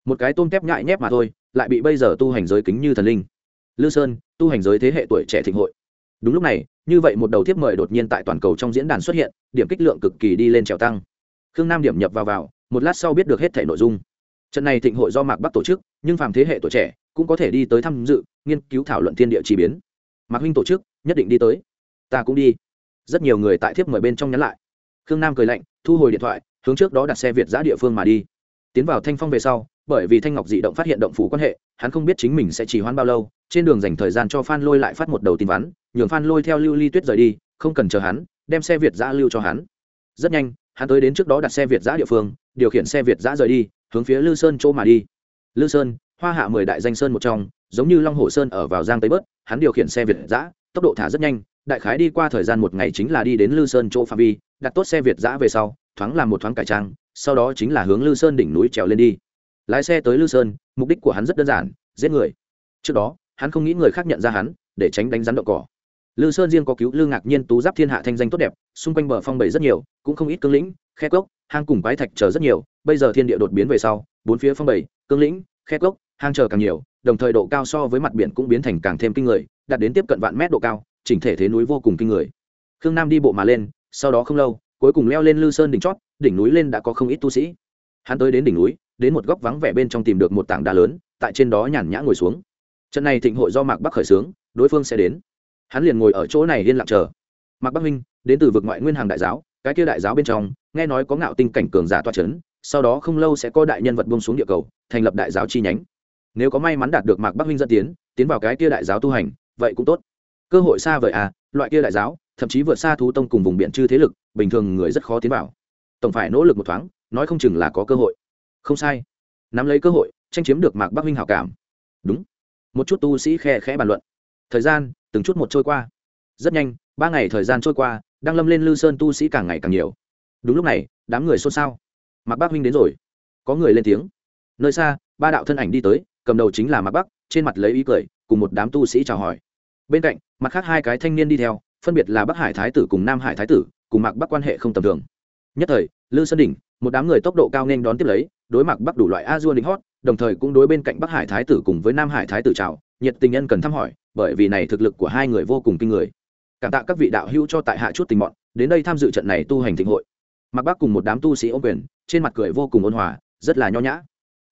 Speaker 1: Một cái tôm tép nhại nhép mà thôi, lại bị bây giờ tu hành giới kính như thần linh. Lư sơn, tu hành giới thế hệ tuổi trẻ thịnh hội. Đúng lúc này, như vậy một đầu tiếp mời đột nhiên tại toàn cầu trong diễn đàn xuất hiện, điểm kích lượng cực kỳ đi lên trèo tăng. Khương nam điểm nhập vào vào, một lát sau biết được hết thể nội dung. Trận này thịnh hội do mạc bắc tổ chức, nhưng phàm thế hệ tuổi trẻ cũng có thể đi tới tham dự, nghiên cứu thảo luận thiên địa chỉ biến. Mạc huynh tổ chức, nhất định đi tới. Ta cũng đi. Rất nhiều người tại thiếp mời bên trong nhắn lại. Khương nam cười lạnh, thu hồi điện thoại, hướng trước đó đặt xe việt giã địa phương mà đi. Tiến vào thanh phong về sau, bởi vì thanh ngọc dị động phát hiện động phủ quan hệ, hắn không biết chính mình sẽ chỉ hoãn bao lâu, trên đường dành thời gian cho phan lôi lại phát một đầu tin vắn, nhường phan lôi theo lưu ly tuyết rời đi, không cần chờ hắn, đem xe việt giã lưu cho hắn. Rất nhanh, hắn tới đến trước đó đặt xe việt giã địa phương, điều khiển xe việt giã rời đi, hướng phía lư sơn chỗ mà đi. Lư sơn hoa hạ mười đại danh sơn một trong, giống như long hồ sơn ở vào giang tây bớt, hắn điều khiển xe việt giã tốc độ thả rất nhanh, đại khái đi qua thời gian một ngày chính là đi đến lư sơn chỗ phạm vi, đặt tốt xe việt giã về sau, thoáng làm một thoáng cải trang, sau đó chính là hướng lư sơn đỉnh núi trèo lên đi. Lái xe tới lư sơn, mục đích của hắn rất đơn giản, giết người. Trước đó, hắn không nghĩ người khác nhận ra hắn, để tránh đánh rắn đậu cỏ. Lư sơn riêng có cứu lư ngạc nhiên tú giáp thiên hạ thanh danh tốt đẹp, xung quanh bờ phong bầy rất nhiều, cũng không ít cương lĩnh, khe cốc, hang cùng quái thạch chờ rất nhiều, bây giờ thiên địa đột biến về sau, bốn phía phong bầy, cương lĩnh, khe cốc hang chờ càng nhiều, đồng thời độ cao so với mặt biển cũng biến thành càng thêm kinh người, đạt đến tiếp cận vạn mét độ cao, chỉnh thể thế núi vô cùng kinh người. Khương nam đi bộ mà lên, sau đó không lâu, cuối cùng leo lên lư sơn đỉnh chót, đỉnh núi lên đã có không ít tu sĩ. Hắn tới đến đỉnh núi, đến một góc vắng vẻ bên trong tìm được một tảng đá lớn, tại trên đó nhàn nhã ngồi xuống. Trận này thịnh hội do mạc bắc khởi xướng, đối phương sẽ đến. Hắn liền ngồi ở chỗ này liên lạc chờ. Mạc bắc minh đến từ vực ngoại nguyên hàng đại giáo, cái kia đại giáo bên trong, nghe nói có ngạo tinh cảnh cường giả toa c h ấ n sau đó không lâu sẽ có đại nhân vật bông xuống địa cầu, thành lập đại giáo chi nhánh nếu có may mắn đạt được mạc bắc minh dẫn tiến tiến vào cái kia đại giáo tu hành, vậy cũng tốt. Cơ hội xa vời à loại kia đại giáo, thậm chí vượt xa thú tông cùng vùng biển chư thế lực, bình thường người rất khó tiến vào. Tổng phải nỗ lực một thoáng, nói không chừng là có cơ hội. Không sai. Nắm lấy cơ hội, tranh chiếm được mạc bắc minh hảo cảm. Đúng. Một chút tu sĩ khe khẽ bàn luận. Thời gian, từng chút một trôi qua. Rất nhanh, ba ngày thời gian trôi qua, đang lâm lên lư sơn tu sĩ càng ngày càng nhiều. Đúng lúc này, đám người xôn xao. Mạc bắc huynh đến rồi. Có người lên tiếng. Nơi xa, ba đạo thân ảnh đi tới cầm đầu chính là mạc bắc, trên mặt lấy ý cười, cùng một đám tu sĩ chào hỏi. Bên cạnh, mặt khác hai cái thanh niên đi theo, phân biệt là bắc hải thái tử cùng nam hải thái tử, cùng mạc bắc quan hệ không tầm thường. Nhất thời, lư sơn đỉnh, một đám người tốc độ cao nên đón tiếp lấy, đối mặt bắc đủ loại a dua đỉnh hót, đồng thời cũng đối bên cạnh bắc hải thái tử cùng với nam hải thái tử chào, nhiệt tình nhân cần thăm hỏi, bởi vì này thực lực của hai người vô cùng kinh người. Cảm tạ các vị đạo hữu cho tại hạ chút tình bọn, đến đây tham dự trận này tu hành thịnh hội. Mặc bắc cùng một đám tu sĩ ôm quyền, trên mặt cười vô cùng ôn hòa, rất là nho nhã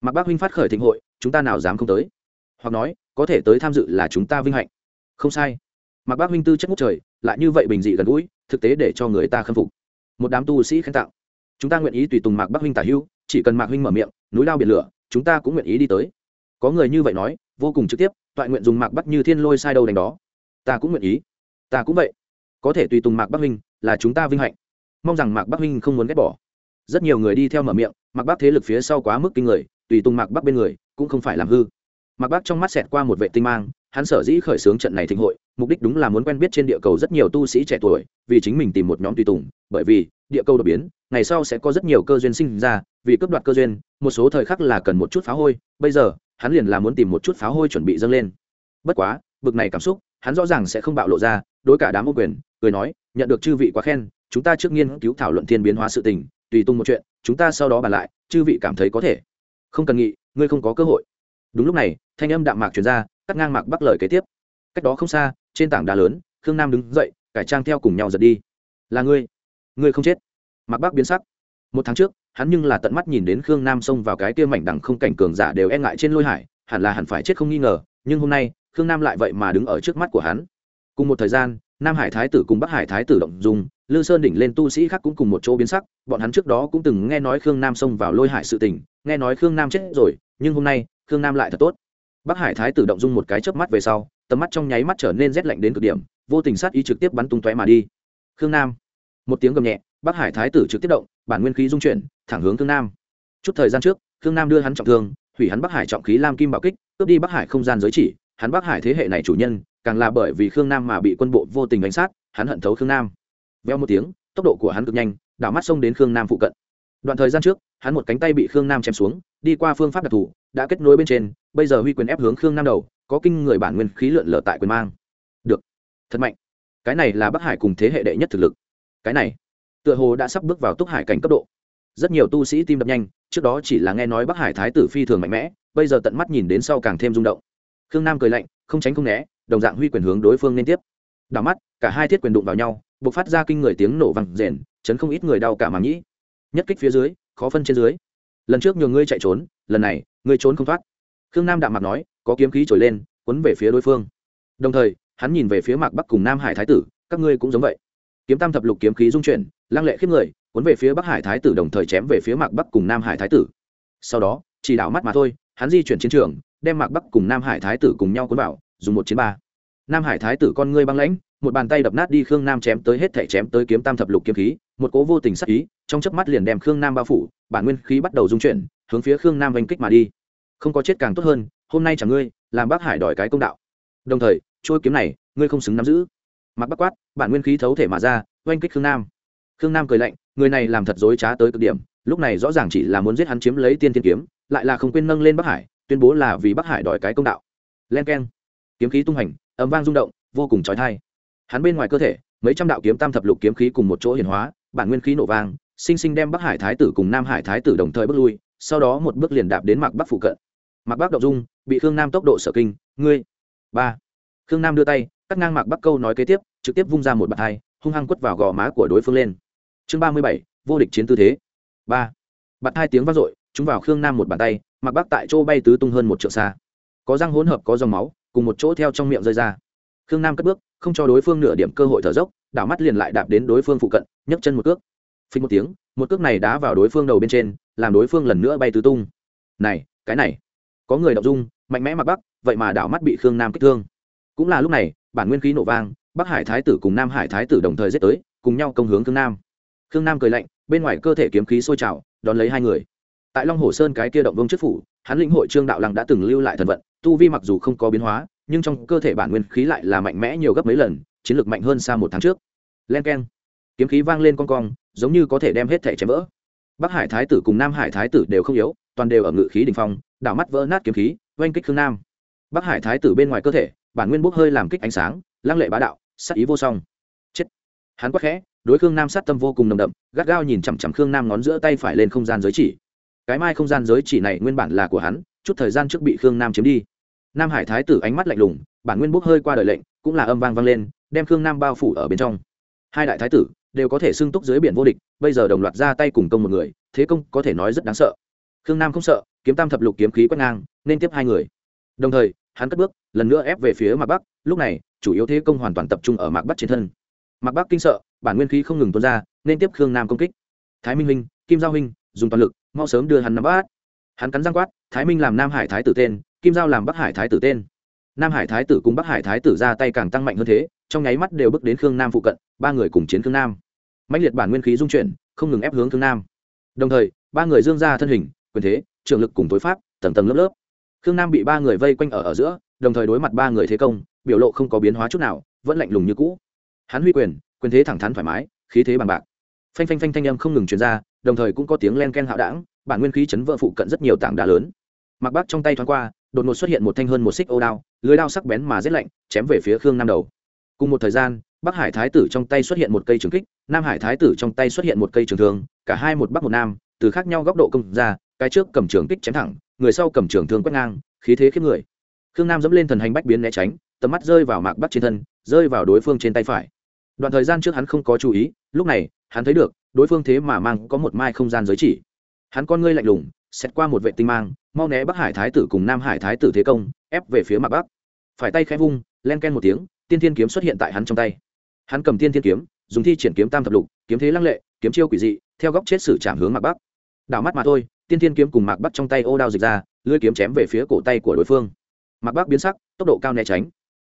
Speaker 1: mạc bắc huynh phát khởi thịnh hội chúng ta nào dám không tới? Hoặc nói có thể tới tham dự là chúng ta vinh hạnh. Không sai. Mạc bắc huynh tư chất ngút trời lại như vậy bình dị gần gũi thực tế để cho người ta khâm phục. Một đám tu sĩ khen tặng. Chúng ta nguyện ý tùy tùng mạc bắc huynh tả hưu, chỉ cần mạc huynh mở miệng núi lao biển lửa chúng ta cũng nguyện ý đi tới. Có người như vậy nói vô cùng trực tiếp toại nguyện dùng mạc bắc như thiên lôi sai đầu đánh đó. Ta cũng nguyện ý. Ta cũng vậy. Có thể tùy tùng mạc bắc huynh là chúng ta vinh hạnh. Mong rằng mạc bắc huynh không muốn ghét bỏ. Rất nhiều người đi theo mở miệng mạc bắc thế lực phía sau quá mức kinh người tùy tùng mạc bắc bên người, cũng không phải làm hư. Mạc bắc trong mắt xẹt qua một vệ tinh mang, hắn sở dĩ khởi xướng trận này thịnh hội, mục đích đúng là muốn quen biết trên địa cầu rất nhiều tu sĩ trẻ tuổi, vì chính mình tìm một nhóm tùy tùng, bởi vì, địa cầu đột biến, ngày sau sẽ có rất nhiều cơ duyên sinh ra, vì cướp đoạt cơ duyên, một số thời khắc là cần một chút pháo hôi, bây giờ, hắn liền là muốn tìm một chút pháo hôi chuẩn bị dâng lên. Bất quá, bực này cảm xúc, hắn rõ ràng sẽ không bạo lộ ra, đối cả đám ô quyền, cười nói, nhận được chư vị quá khen, chúng ta trước nghiên cứu thảo luận thiên biến hóa sự tình, tùy tung một chuyện, chúng ta sau đó bàn lại, chư vị cảm thấy có thể không cần nghĩ ngươi không có cơ hội. Đúng lúc này, thanh âm đạm mạc truyền ra, cắt ngang mạc bắc lời kế tiếp. Cách đó không xa, trên tảng đá lớn, khương nam đứng dậy, cải trang theo cùng nhau giật đi. Là ngươi. Ngươi không chết. Mạc bắc biến sắc. Một tháng trước, hắn nhưng là tận mắt nhìn đến khương nam xông vào cái kia mảnh đằng không cảnh cường giả đều e ngại trên lôi hải, hẳn là hẳn phải chết không nghi ngờ, nhưng hôm nay, khương nam lại vậy mà đứng ở trước mắt của hắn. Cùng một thời gian, nam hải thái tử cùng bắc hải thái tử động dùng lư sơn đỉnh lên tu sĩ khác cũng cùng một chỗ biến sắc, bọn hắn trước đó cũng từng nghe nói khương nam xông vào lôi hải sự tình, nghe nói khương nam chết rồi, nhưng hôm nay, khương nam lại thật tốt. Bắc hải thái tử động dung một cái chớp mắt về sau, tầm mắt trong nháy mắt trở nên rét lạnh đến cực điểm, vô tình sát ý trực tiếp bắn tung tóe mà đi. Khương nam. Một tiếng gầm nhẹ, bắc hải thái tử trực tiếp động, bản nguyên khí dung chuyển, thẳng hướng khương nam. Chút thời gian trước, khương nam đưa hắn trọng thương, hủy hắn bắc hải trọng khí lam kim bảo kích, cướp đi bắc hải không gian giới chỉ, hắn bắc hải thế hệ này chủ nhân, càng là bởi vì khương nam mà bị quân bộ vô tình đánh sát, hắn hận thấu khương nam veo một tiếng, tốc độ của hắn cực nhanh, đảo mắt xông đến khương nam phụ cận. Đoạn thời gian trước, hắn một cánh tay bị khương nam chém xuống, đi qua phương pháp đặc thù, đã kết nối bên trên, bây giờ huy quyền ép hướng khương nam đầu, có kinh người bản nguyên khí lượn lở tại quyền mang. Được. Thật mạnh. Cái này là bắc hải cùng thế hệ đệ nhất thực lực. Cái này, tựa hồ đã sắp bước vào túc hải cảnh cấp độ. Rất nhiều tu sĩ tim đập nhanh, trước đó chỉ là nghe nói bắc hải thái tử phi thường mạnh mẽ, bây giờ tận mắt nhìn đến sau càng thêm rung động. Khương nam cười lạnh, không tránh không né, đồng dạng huy quyền hướng đối phương liên tiếp đảo mắt, cả hai thiết quyền đụng vào nhau b ộ c phát ra kinh người tiếng nổ vằn rền, chấn không ít người đau cả màng nhĩ. Nhất kích phía dưới, khó phân trên dưới. Lần trước nhường ngươi chạy trốn, lần này, ngươi trốn không thoát. Khương nam đạm mặt nói, có kiếm khí trồi lên quấn về phía đối phương. Đồng thời, hắn nhìn về phía mạc bắc cùng nam hải thái tử, các ngươi cũng giống vậy. Kiếm tam thập lục kiếm khí dung chuyển, lăng lệ khiếp người, cuốn về phía bắc hải thái tử đồng thời chém về phía mạc bắc cùng nam hải thái tử. Sau đó, chỉ đảo mắt mà thôi, hắn di chuyển chiến trường, đem mạc bắc cùng nam hải thái tử cùng nhau cuốn vào, dùng một chiến ba nam hải thái tử con ngươi băng lãnh, một bàn tay đập nát đi khương nam chém tới hết thể chém tới kiếm tam thập lục kiếm khí, một cố vô tình sắc ý, trong chớp mắt liền đem khương nam bao phủ, bản nguyên khí bắt đầu dung chuyển, hướng phía khương nam oanh kích mà đi. Không có chết càng tốt hơn, hôm nay chẳng ngươi, làm bác hải đòi cái công đạo. Đồng thời trôi kiếm này, ngươi không xứng nắm giữ. Mặc bắc quát, bản nguyên khí thấu thể mà ra oanh kích khương nam. Khương nam cười lạnh, người này làm thật dối trá tới cực điểm, lúc này rõ ràng chỉ là muốn giết hắn chiếm lấy tiên thiên kiếm, lại là không quên nâng lên bắc hải, tuyên bố là vì bắc hải đòi cái công đạo. Len k e n kiếm khí tung hành ấm vang rung động, vô cùng trói thai hắn bên ngoài cơ thể, mấy trăm đạo kiếm tam thập lục kiếm khí cùng một chỗ hiển hóa, bản nguyên khí nổ vang, sinh sinh đem bắc hải thái tử cùng nam hải thái tử đồng thời bước lui, sau đó một bước liền đạp đến mạc bắc phụ cận. Mạc bắc đậu dung, bị khương nam tốc độ sở kinh, ngươi, ba. Khương nam đưa tay, cắt ngang mạc bắc câu nói kế tiếp, trực tiếp vung ra một bàn hai hung hăng quất vào gò má của đối phương lên. Chương ba mươi bảy, vô địch chiến tư thế. Ba. Bạt hai tiếng vang dội chúng vào khương nam một bàn tay, mạc bắc tại chỗ bay tứ tung hơn một trượng xa. Có răng hỗn hợp, có dòng máu cùng một chỗ theo trong miệng rơi ra. Khương nam cất bước, không cho đối phương nửa điểm cơ hội thở dốc, đảo mắt liền lại đạp đến đối phương phụ cận, nhấc chân một cước. Phình một tiếng, một cước này đá vào đối phương đầu bên trên, làm đối phương lần nữa bay tứ tung. Này, cái này. Có người đọc dung, mạnh mẽ mặc bắc vậy mà đảo mắt bị khương nam kích thương. Cũng là lúc này, bản nguyên khí nổ vang, bắc hải thái tử cùng nam hải thái tử đồng thời giết tới, cùng nhau công hướng khương nam. Khương nam cười lạnh, bên ngoài cơ thể kiếm khí sôi trào, đón lấy hai người. Tại long hồ sơn cái kia động vương chức phủ hắn lĩnh hội trương đạo lăng đã từng lưu lại thần vận, tu vi mặc dù không có biến hóa, nhưng trong cơ thể bản nguyên khí lại là mạnh mẽ nhiều gấp mấy lần, chiến lược mạnh hơn xa một tháng trước. Len k e n kiếm khí vang lên con cong, giống như có thể đem hết thẻ chém vỡ. Bắc hải thái tử cùng nam hải thái tử đều không yếu, toàn đều ở ngự khí đình phong, đảo mắt vỡ nát kiếm khí, oanh kích khương nam. Bắc hải thái tử bên ngoài cơ thể, bản nguyên bốc hơi làm kích ánh sáng, lăng lệ bá đạo sắc ý vô song. Chết. Hắn quắc khẽ, đối khương nam sát tâm vô cùng nồng đậm, gắt gao nhìn chằm chằm khương nam ngón giữa tay phải lên không gian giới chỉ cái mai không gian giới chỉ này nguyên bản là của hắn, chút thời gian trước bị khương nam chiếm đi. Nam hải thái tử ánh mắt lạnh lùng, bản nguyên bốc hơi qua đời lệnh, cũng là âm vang vang lên, đem khương nam bao phủ ở bên trong. Hai đại thái tử đều có thể xưng túc dưới biển vô địch, bây giờ đồng loạt ra tay cùng công một người, thế công có thể nói rất đáng sợ. Khương nam không sợ, kiếm tam thập lục kiếm khí quét ngang, nên tiếp hai người. Đồng thời, hắn cất bước, lần nữa ép về phía mặt bắc, lúc này, chủ yếu thế công hoàn toàn tập trung ở mạc bắc trên thân. Mạc bắc kinh sợ, bản nguyên khí không ngừng tuôn ra, nên tiếp khương nam công kích. Thái minh huynh, kim giao huynh, dùng toàn lực mau sớm đưa hắn nắm bắt. Hắn cắn răng quát, thái minh làm nam hải thái tử tên, kim giao làm bắc hải thái tử tên. Nam hải thái tử cùng bắc hải thái tử ra tay càng tăng mạnh hơn thế, trong nháy mắt đều bước đến khương nam phụ cận, ba người cùng chiến khương nam. Mạnh liệt bản nguyên khí dung chuyển, không ngừng ép hướng khương nam. Đồng thời, ba người dương ra thân hình, quyền thế, trường lực cùng tối pháp, tầng tầng lớp lớp. Khương nam bị ba người vây quanh ở ở giữa, đồng thời đối mặt ba người thế công, biểu lộ không có biến hóa chút nào, vẫn lạnh lùng như cũ. Hắn huy quyền quyền thế thẳng thắn thoải mái, khí thế bằng bạc. Phanh phanh phanh thanh âm không ngừng truyền ra đồng thời cũng có tiếng len ken hạo đảng, bản nguyên khí chấn vỡ phụ cận rất nhiều tảng đá lớn. Mặc bác trong tay thoáng qua, đột ngột xuất hiện một thanh hơn một xích ô đao, lưới đao sắc bén mà rét lạnh, chém về phía khương nam đầu. Cùng một thời gian, bắc hải thái tử trong tay xuất hiện một cây trường kích, nam hải thái tử trong tay xuất hiện một cây trường thương, cả hai một bắc một nam, từ khác nhau góc độ công ra, cái trước cầm trường kích chém thẳng, người sau cầm trường thương quét ngang, khí thế khiếp người. Khương nam dẫm lên thần hành bách biến né tránh, tầm mắt rơi vào mạc bắc trên thân, rơi vào đối phương trên tay phải. Đoạn thời gian trước hắn không có chú ý, lúc này, hắn thấy được đối phương thế mà mang có một mai không gian giới chỉ. Hắn con ngươi lạnh lùng xét qua một vệ tinh mang, mau né bắc hải thái tử cùng nam hải thái tử thế công, ép về phía mặt bắc. Phải tay khẽ vung, len ken một tiếng, tiên thiên kiếm xuất hiện tại hắn trong tay. Hắn cầm tiên thiên kiếm, dùng thi triển kiếm tam thập lục, kiếm thế lăng lệ, kiếm chiêu quỷ dị, theo góc chết sử chạm hướng mặt bắc. Đảo mắt mà thôi, tiên thiên kiếm cùng mạc bắc trong tay ô đao dịch ra, lưỡi kiếm chém về phía cổ tay của đối phương. Mạc bắc biến sắc, tốc độ cao né tránh.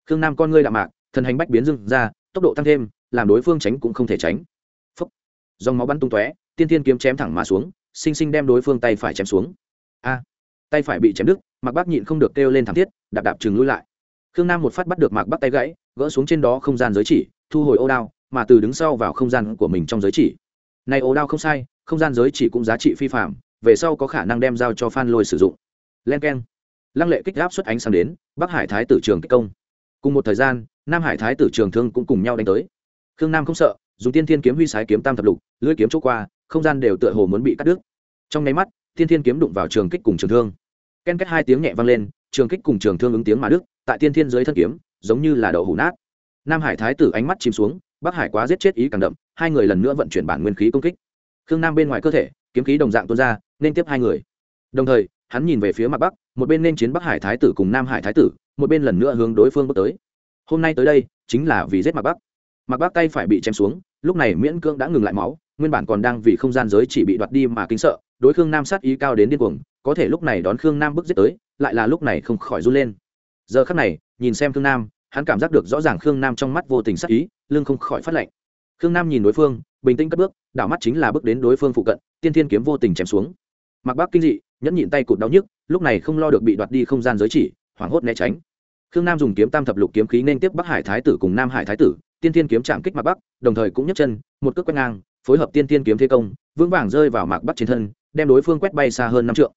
Speaker 1: Khương nam con ngươi đạm mạc thần hành bách biến dưng ra, tốc độ tăng thêm, làm đối phương tránh cũng không thể tránh dòng máu bắn tung tóe, tiên thiên kiếm chém thẳng mà xuống, sinh sinh đem đối phương tay phải chém xuống. A, tay phải bị chém đứt, mạc bắc nhịn không được kêu lên thảm thiết, đạp đạp chừng lui lại. Khương nam một phát bắt được mạc bắc tay gãy, gỡ xuống trên đó không gian giới chỉ, thu hồi ô đao, mà từ đứng sau vào không gian của mình trong giới chỉ. Này ô đao không sai, không gian giới chỉ cũng giá trị phi phạm về sau có khả năng đem giao cho phan lôi sử dụng. Len k e n lăng lệ kích áp xuất ánh sáng đến, bắc hải thái tử trường kích công. Cùng một thời gian, nam hải thái tử trường thương cũng cùng nhau đánh tới. Khương nam không sợ dùng tiên thiên kiếm huy sái kiếm tam thập lục, lưỡi kiếm chỗ qua, không gian đều tựa hồ muốn bị cắt đứt. Trong nháy mắt, tiên thiên kiếm đụng vào trường kích cùng trường thương. Ken kết hai tiếng nhẹ vang lên, trường kích cùng trường thương ứng tiếng mà đức tại tiên thiên dưới thân kiếm, giống như là đậu hủ nát. Nam hải thái tử ánh mắt chìm xuống, bắc hải quá giết chết ý càng đậm, hai người lần nữa vận chuyển bản nguyên khí công kích. Khương nam bên ngoài cơ thể, kiếm khí đồng dạng tuôn ra, nên tiếp hai người. Đồng thời, hắn nhìn về phía mặt bắc, một bên nên chiến bắc hải thái tử cùng nam hải thái tử, một bên lần nữa hướng đối phương bước tới. Hôm nay tới đây, chính là vì giết mặt bắc mặc bắc tay phải bị chém xuống, lúc này miễn cưỡng đã ngừng lại máu, nguyên bản còn đang vì không gian giới chỉ bị đoạt đi mà kính sợ, đối khương nam sát ý cao đến điên cuồng, có thể lúc này đón khương nam bước giết tới, lại là lúc này không khỏi run lên. Giờ khắc này, nhìn xem khương nam, hắn cảm giác được rõ ràng khương nam trong mắt vô tình sát ý, lưng không khỏi phát lệnh. khương nam nhìn đối phương, bình tĩnh cất bước, đảo mắt chính là bước đến đối phương phụ cận, tiên thiên kiếm vô tình chém xuống. Mặc bác kinh dị, nhẫn nhịn tay cụt đau nhức, lúc này không lo được bị đoạt đi không gian giới chỉ, hoảng hốt né tránh. Khương nam dùng kiếm tam thập lục kiếm khí nên tiếp bắc hải thái tử cùng nam hải thái tử tiên tiên kiếm chạm kích mạc bắc, đồng thời cũng nhấc chân, một cước quét ngang, phối hợp tiên tiên kiếm thế công, vững vàng rơi vào mạc bắc trên thân, đem đối phương quét bay xa hơn năm trượng.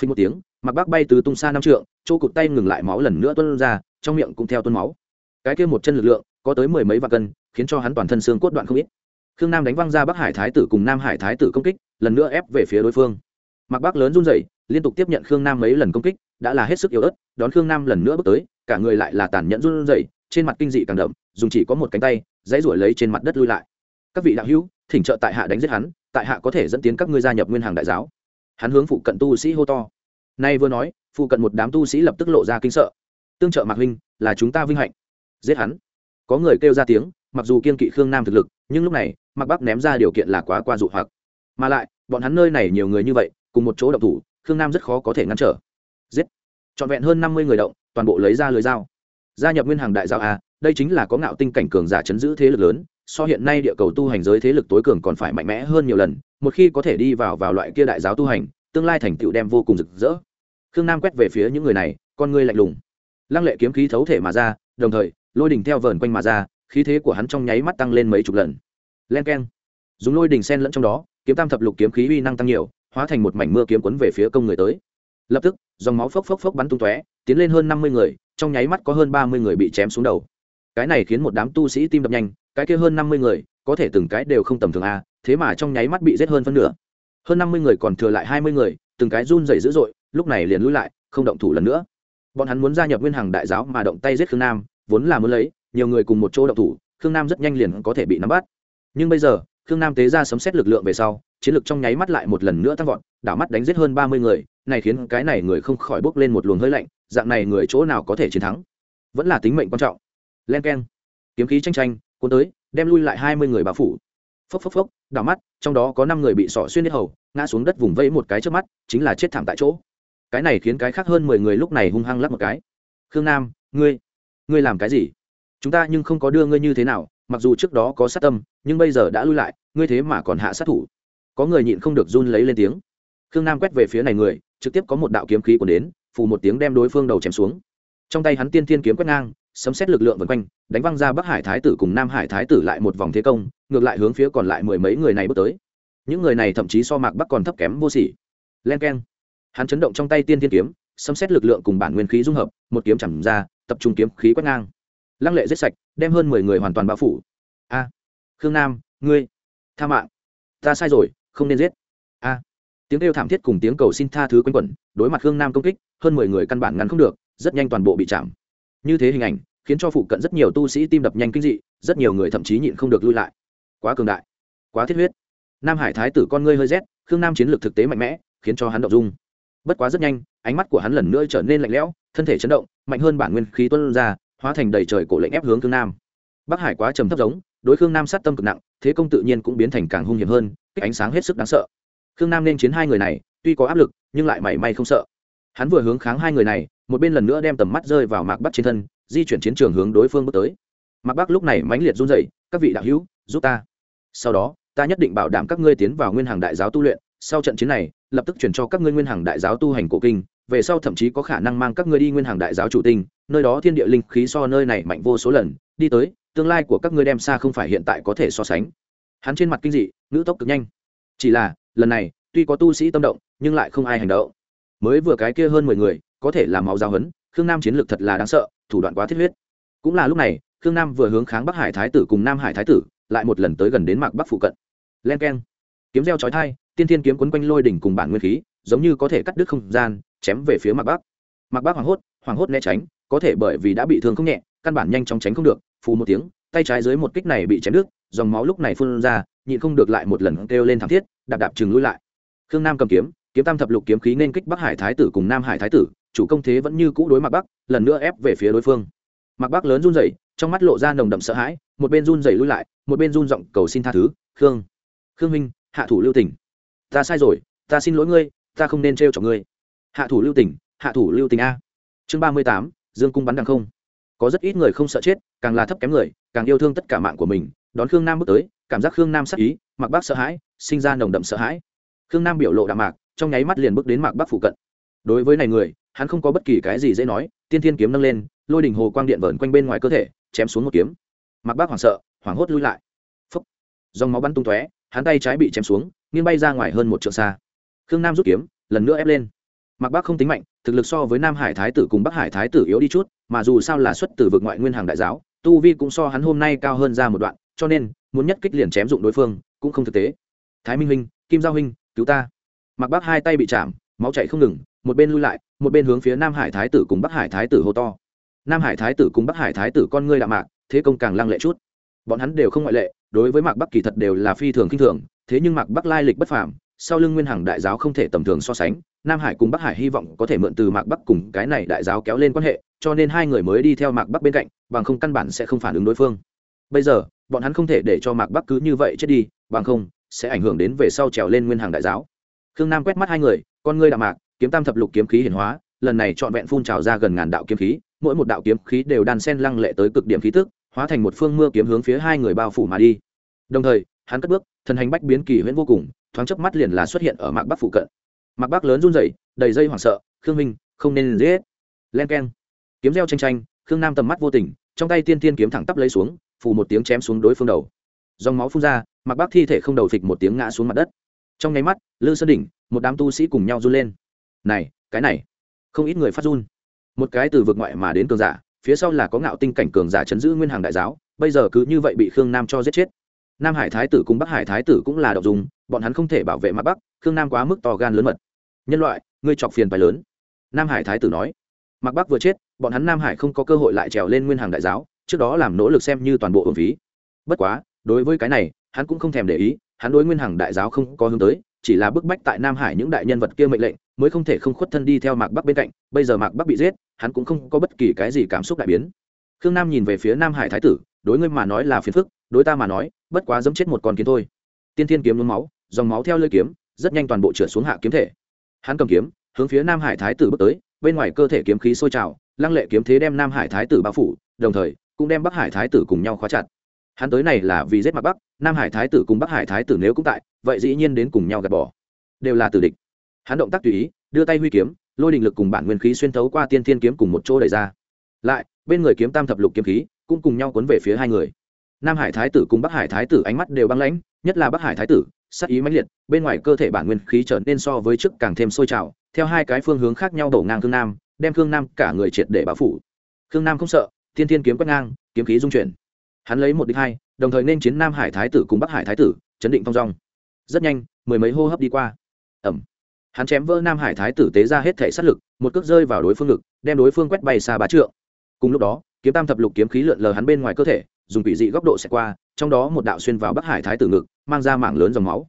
Speaker 1: Phình một tiếng, mạc bắc bay từ tung xa năm trượng, chỗ cụt tay ngừng lại máu lần nữa tuôn ra, trong miệng cũng theo tuôn máu. Cái kia một chân lực lượng, có tới mười mấy vạn cân, khiến cho hắn toàn thân xương cốt đoạn không ít. Khương nam đánh văng ra bắc hải thái tử cùng nam hải thái tử công kích, lần nữa ép về phía đối phương. Mặc bắc lớn run rẩy, liên tục tiếp nhận khương nam mấy lần công kích, đã là hết sức yếu ớt, đón khương nam lần nữa bước tới, cả người lại là tàn nhẫn run rẩy trên mặt kinh dị càng đậm, dùng chỉ có một cánh tay, dãy ruổi lấy trên mặt đất lui lại. Các vị đạo hữu, thỉnh trợ tại hạ đánh giết hắn, tại hạ có thể dẫn tiến các ngươi gia nhập nguyên hàng đại giáo. Hắn hướng phụ cận tu sĩ hô to. Nay vừa nói, phụ cận một đám tu sĩ lập tức lộ ra kinh sợ. Tương trợ mạc huynh, là chúng ta vinh hạnh. Giết hắn. Có người kêu ra tiếng, mặc dù kiên kỵ khương nam thực lực, nhưng lúc này, mạc bắc ném ra điều kiện là quá qua dụ hoặc. Mà lại, bọn hắn nơi này nhiều người như vậy, cùng một chỗ động thủ, khương nam rất khó có thể ngăn trở. Giết. Trọn vẹn hơn năm mươi người động, toàn bộ lấy ra lưới dao gia nhập nguyên hàng đại giáo a, đây chính là có ngạo tinh cảnh cường giả chấn giữ thế lực lớn, so hiện nay địa cầu tu hành giới thế lực tối cường còn phải mạnh mẽ hơn nhiều lần, một khi có thể đi vào vào loại kia đại giáo tu hành, tương lai thành tựu đem vô cùng rực rỡ. Khương nam quét về phía những người này, con ngươi lạnh lùng. Lăng lệ kiếm khí thấu thể mà ra, đồng thời, lôi đình theo vờn quanh mà ra, khí thế của hắn trong nháy mắt tăng lên mấy chục lần. Len k e n dùng lôi đình sen lẫn trong đó, kiếm tam thập lục kiếm khí uy năng tăng nhiều, hóa thành một mảnh mưa kiếm quấn về phía công người tới lập tức, dòng máu phốc phốc phốc bắn tung tóe, tiến lên hơn năm mươi người, trong nháy mắt có hơn ba mươi người bị chém xuống đầu. Cái này khiến một đám tu sĩ tim đập nhanh, cái kia hơn năm mươi người, có thể từng cái đều không tầm thường a, thế mà trong nháy mắt bị giết hơn phân nửa. Hơn năm mươi người còn thừa lại hai mươi người, từng cái run rẩy dữ dội, lúc này liền lùi lại, không động thủ lần nữa. Bọn hắn muốn gia nhập nguyên hàng đại giáo mà động tay giết khương nam, vốn là muốn lấy, nhiều người cùng một chỗ động thủ, khương nam rất nhanh liền có thể bị nắm bắt. Nhưng bây giờ, khương nam tế ra sấm xét lực lượng về sau, chiến lược trong nháy mắt lại một lần nữa tăng vọt, đảo mắt đánh giết hơn ba mươi người này khiến cái này người không khỏi bốc lên một luồng hơi lạnh, dạng này người chỗ nào có thể chiến thắng? Vẫn là tính mệnh quan trọng. Len k e n kiếm khí tranh tranh, cuốn tới, đem lui lại hai mươi người bao phủ. Phốc phốc phốc, đảo mắt, trong đó có năm người bị sọ xuyên hết hầu, ngã xuống đất vùng vẫy một cái trước mắt, chính là chết thảm tại chỗ. Cái này khiến cái khác hơn mười người lúc này hung hăng lắp một cái. Khương nam, ngươi ngươi làm cái gì? Chúng ta nhưng không có đưa ngươi như thế nào, mặc dù trước đó có sát tâm, nhưng bây giờ đã lui lại, ngươi thế mà còn hạ sát thủ. Có người nhịn không được run lấy lên tiếng. Khương nam quét về phía này người trực tiếp có một đạo kiếm khí cuốn đến, phù một tiếng đem đối phương đầu chém xuống. Trong tay hắn tiên tiên kiếm quét ngang, sấm xét lực lượng vần quanh, đánh văng ra bắc hải thái tử cùng nam hải thái tử lại một vòng thế công, ngược lại hướng phía còn lại mười mấy người này bước tới. Những người này thậm chí so mạc bắc còn thấp kém vô sỉ. Len k e n hắn chấn động trong tay tiên tiên kiếm, sấm xét lực lượng cùng bản nguyên khí dung hợp, một kiếm chẳng ra, tập trung kiếm khí quét ngang. Lăng lệ giết sạch, đem hơn mười người hoàn toàn bao phủ. A. Khương nam, ngươi, tha mạng. Ta sai rồi, không nên giết tiếng kêu thảm thiết cùng tiếng cầu xin tha thứ quanh quẩn, đối mặt khương nam công kích, hơn mười người căn bản ngắn không được, rất nhanh toàn bộ bị chạm. Như thế hình ảnh, khiến cho phụ cận rất nhiều tu sĩ tim đập nhanh kinh dị, rất nhiều người thậm chí nhịn không được lui lại. Quá cường đại, quá thiết huyết. Nam hải thái tử con ngươi hơi rét, khương nam chiến lược thực tế mạnh mẽ, khiến cho hắn động dung. Bất quá rất nhanh, ánh mắt của hắn lần nữa trở nên lạnh lẽo, thân thể chấn động, mạnh hơn bản nguyên khí tuân ra, hóa thành đầy trời cổ lệnh ép hướng khương nam. Bắc hải quá trầm thấp giống, đối khương nam sát tâm cực nặng, thế công tự nhiên cũng biến thành càng hung hiểm hơn, kích ánh sáng hết sức đáng sợ khương nam nên chiến hai người này, tuy có áp lực, nhưng lại mảy may không sợ. Hắn vừa hướng kháng hai người này, một bên lần nữa đem tầm mắt rơi vào mạc bắc trên thân, di chuyển chiến trường hướng đối phương bước tới. Mạc bắc lúc này mãnh liệt run dậy các vị đạo hữu, giúp ta. Sau đó, ta nhất định bảo đảm các ngươi tiến vào nguyên hàng đại giáo tu luyện. Sau trận chiến này, lập tức chuyển cho các ngươi nguyên hàng đại giáo tu hành cổ kinh. Về sau thậm chí có khả năng mang các ngươi đi nguyên hàng đại giáo chủ tinh, nơi đó thiên địa linh khí so nơi này mạnh vô số lần. Đi tới, tương lai của các ngươi đem xa không phải hiện tại có thể so sánh. Hắn trên mặt kinh dị, ngữ tốc cực nhanh. Chỉ là lần này, tuy có tu sĩ tâm động, nhưng lại không ai hành động. Mới vừa cái kia hơn mười người, có thể là máu giao hấn khương nam chiến lược thật là đáng sợ, thủ đoạn quá thiết huyết. Cũng là lúc này, khương nam vừa hướng kháng bắc hải thái tử cùng nam hải thái tử, lại một lần tới gần đến mạc bắc phụ cận. Len k e n kiếm reo trói thai tiên thiên kiếm quấn quanh lôi đỉnh cùng bản nguyên khí, giống như có thể cắt đứt không gian, chém về phía mạc bắc. Mạc bắc hoảng hốt hoảng hốt né tránh, có thể bởi vì đã bị thương không nhẹ, căn bản nhanh chóng tránh không được, phù một tiếng, tay trái dưới một kích này bị chém đứt, dòng máu lúc này phun ra nhịn không được lại một lần kêu lên thảm thiết, đạp đạp chừng lui lại. Khương nam cầm kiếm kiếm tam thập lục kiếm khí nên kích bắc hải thái tử cùng nam hải thái tử, chủ công thế vẫn như cũ đối mặt bắc, lần nữa ép về phía đối phương. Mặc bắc lớn run rẩy, trong mắt lộ ra nồng đậm sợ hãi, một bên run rẩy lui lại, một bên run giọng cầu xin tha thứ, khương khương minh hạ thủ lưu tình. Ta sai rồi, ta xin lỗi ngươi, ta không nên trêu chọc ngươi. Hạ thủ lưu tình, hạ thủ lưu tình a. Chương ba mươi tám, dương cung bắn đằng không. Có rất ít người không sợ chết, càng là thấp kém người càng yêu thương tất cả mạng của mình, đón khương nam bước tới, cảm giác khương nam sắc ý mặc bác sợ hãi, sinh ra nồng đậm sợ hãi. Khương nam biểu lộ đạm mạc, trong nháy mắt liền bước đến mạc bắc phụ cận. Đối với này người, hắn không có bất kỳ cái gì dễ nói, tiên thiên kiếm nâng lên, lôi đỉnh hồ quang điện vờn quanh bên ngoài cơ thể, chém xuống một kiếm. Mạc bác hoảng sợ, hoảng hốt lui lại. Phấp dòng máu bắn tung tóe, hắn tay trái bị chém xuống, nghiêng bay ra ngoài hơn một trượng xa. Khương nam rút kiếm, lần nữa ép lên. Mạc bác không tính mạnh, thực lực so với nam hải thái tử cùng bắc hải thái tử yếu đi chút, mà dù sao là xuất từ vực ngoại nguyên hàng đại giáo tu vi cũng so hắn hôm nay cao hơn ra một đoạn, cho nên, muốn nhất kích liền chém dụng đối phương, cũng không thực tế. Thái minh huynh, kim giao huynh, cứu ta. Mặc bác hai tay bị chạm, máu chảy không ngừng, một bên lui lại, một bên hướng phía nam hải thái tử cùng bắc hải thái tử hô to. Nam hải thái tử cùng bắc hải thái tử con ngươi đạm mạc, thế công càng lăng lệ chút. Bọn hắn đều không ngoại lệ, đối với mạc bắc kỳ thật đều là phi thường kinh thường, thế nhưng mạc bắc lai lịch bất phàm, sau lưng nguyên hằng đại giáo không thể tầm thường so sánh nam hải cùng bắc hải hy vọng có thể mượn từ mạc bắc cùng cái này đại giáo kéo lên quan hệ, cho nên hai người mới đi theo mạc bắc bên cạnh, bằng không căn bản sẽ không phản ứng đối phương. Bây giờ, bọn hắn không thể để cho mạc bắc cứ như vậy chết đi, bằng không sẽ ảnh hưởng đến về sau trèo lên nguyên hàng đại giáo. Khương nam quét mắt hai người, con ngươi đạo mạc, kiếm tam thập lục kiếm khí hiển hóa, lần này trọn vẹn phun trào ra gần ngàn đạo kiếm khí, mỗi một đạo kiếm khí đều đan sen lăng lệ tới cực điểm khí tức, hóa thành một phương mưa kiếm hướng phía hai người bao phủ mà đi. Đồng thời, hắn cất bước thần hành bách biến kỳ huyễn vô cùng, thoáng chớp mắt liền là xuất hiện ở mạc bắc phụ cận mặc bắc lớn run rẩy, đầy dây hoảng sợ, khương minh không nên giết. Len keng. Kiếm reo tranh tranh khương nam tầm mắt vô tình, trong tay tiên tiên kiếm thẳng tắp lấy xuống, phù một tiếng chém xuống đối phương đầu. Dòng máu phun ra, mặc bắc thi thể không đầu phịch một tiếng ngã xuống mặt đất. Trong nháy mắt, lư sơn đỉnh, một đám tu sĩ cùng nhau run lên. Này, cái này. Không ít người phát run. Một cái từ vực ngoại mà đến cường giả, phía sau là có ngạo tinh cảnh cường giả chấn giữ nguyên hàng đại giáo, bây giờ cứ như vậy bị khương nam cho giết chết nam hải thái tử cùng bắc hải thái tử cũng là đậu dùng, bọn hắn không thể bảo vệ mặt bắc, khương nam quá mức to gan lớn mật. Nhân loại, ngươi chọc phiền phải lớn. Nam hải thái tử nói. Mặc bắc vừa chết, bọn hắn nam hải không có cơ hội lại trèo lên nguyên hàng đại giáo, trước đó làm nỗ lực xem như toàn bộ ổn phí. Bất quá, đối với cái này, hắn cũng không thèm để ý, hắn đối nguyên hàng đại giáo không có hướng tới, chỉ là bức bách tại nam hải những đại nhân vật kia mệnh lệnh, mới không thể không khuất thân đi theo mạc bắc bên cạnh, bây giờ mạc bắc bị giết, hắn cũng không có bất kỳ cái gì cảm xúc đại biến. Khương nam nhìn về phía nam hải thái tử, đối ngươi mà nói là phiền phức đối ta mà nói, bất quá giấm chết một con kiến thôi. Tiên thiên kiếm nhuốm máu, dòng máu theo lơi kiếm, rất nhanh toàn bộ trượt xuống hạ kiếm thể. Hắn cầm kiếm, hướng phía nam hải thái tử bước tới, bên ngoài cơ thể kiếm khí sôi trào, lăng lệ kiếm thế đem nam hải thái tử bao phủ, đồng thời, cũng đem bắc hải thái tử cùng nhau khóa chặt. Hắn tới này là vì giết mặt bắc, nam hải thái tử cùng bắc hải thái tử nếu cũng tại, vậy dĩ nhiên đến cùng nhau gạt bỏ. Đều là tử địch. Hắn động tác tùy ý, đưa tay huy kiếm, lôi đình lực cùng bản nguyên khí xuyên thấu qua tiên thiên kiếm cùng một chỗ đẩy ra. Lại, bên người kiếm tam thập lục kiếm khí, cũng cùng nhau cuốn về phía hai người nam hải thái tử cùng bắc hải thái tử ánh mắt đều băng lãnh, nhất là bắc hải thái tử, sắc ý mãnh liệt, bên ngoài cơ thể bản nguyên khí trở nên so với trước càng thêm sôi trào, theo hai cái phương hướng khác nhau đổ ngang khương nam, đem khương nam cả người triệt để báo phủ. Khương nam không sợ, thiên thiên kiếm quét ngang, kiếm khí dung chuyển. Hắn lấy một đích hai, đồng thời nên chiến nam hải thái tử cùng bắc hải thái tử, chấn định thong dong. Rất nhanh, mười mấy hô hấp đi qua. Ẩm. Hắn chém vỡ nam hải thái tử tế ra hết thể sát lực, một cước rơi vào đối phương ngực, đem đối phương quét bay xa bá trượng. Cùng lúc đó, kiếm tam thập lục kiếm khí lượn lờ hắn bên ngoài cơ thể dùng quỷ dị góc độ xẹt qua, trong đó một đạo xuyên vào bắc hải thái tử ngực, mang ra mảng lớn dòng máu.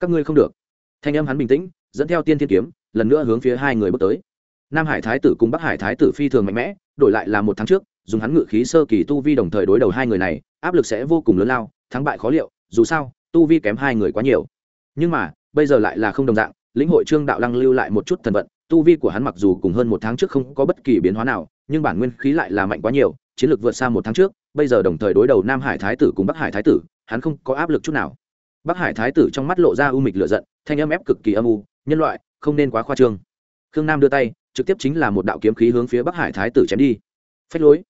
Speaker 1: Các ngươi không được. Thanh âm hắn bình tĩnh, dẫn theo tiên thiên kiếm, lần nữa hướng phía hai người bước tới. Nam hải thái tử cùng bắc hải thái tử phi thường mạnh mẽ, đổi lại là một tháng trước, dùng hắn ngự khí sơ kỳ tu vi đồng thời đối đầu hai người này, áp lực sẽ vô cùng lớn lao, thắng bại khó liệu, dù sao, tu vi kém hai người quá nhiều. Nhưng mà, bây giờ lại là không đồng dạng, lĩnh hội trương đạo lăng lưu lại một chút thần vận, tu vi của hắn mặc dù cùng hơn một tháng trước không có bất kỳ biến hóa nào, nhưng bản nguyên khí lại là mạnh quá nhiều, chiến lược vượt xa một tháng trước bây giờ đồng thời đối đầu nam hải thái tử cùng bắc hải thái tử, hắn không có áp lực chút nào. Bắc hải thái tử trong mắt lộ ra u mịch lựa giận, thanh âm ép cực kỳ âm u, nhân loại, không nên quá khoa trương. Khương nam đưa tay, trực tiếp chính là một đạo kiếm khí hướng phía bắc hải thái tử chém đi. Phách lối!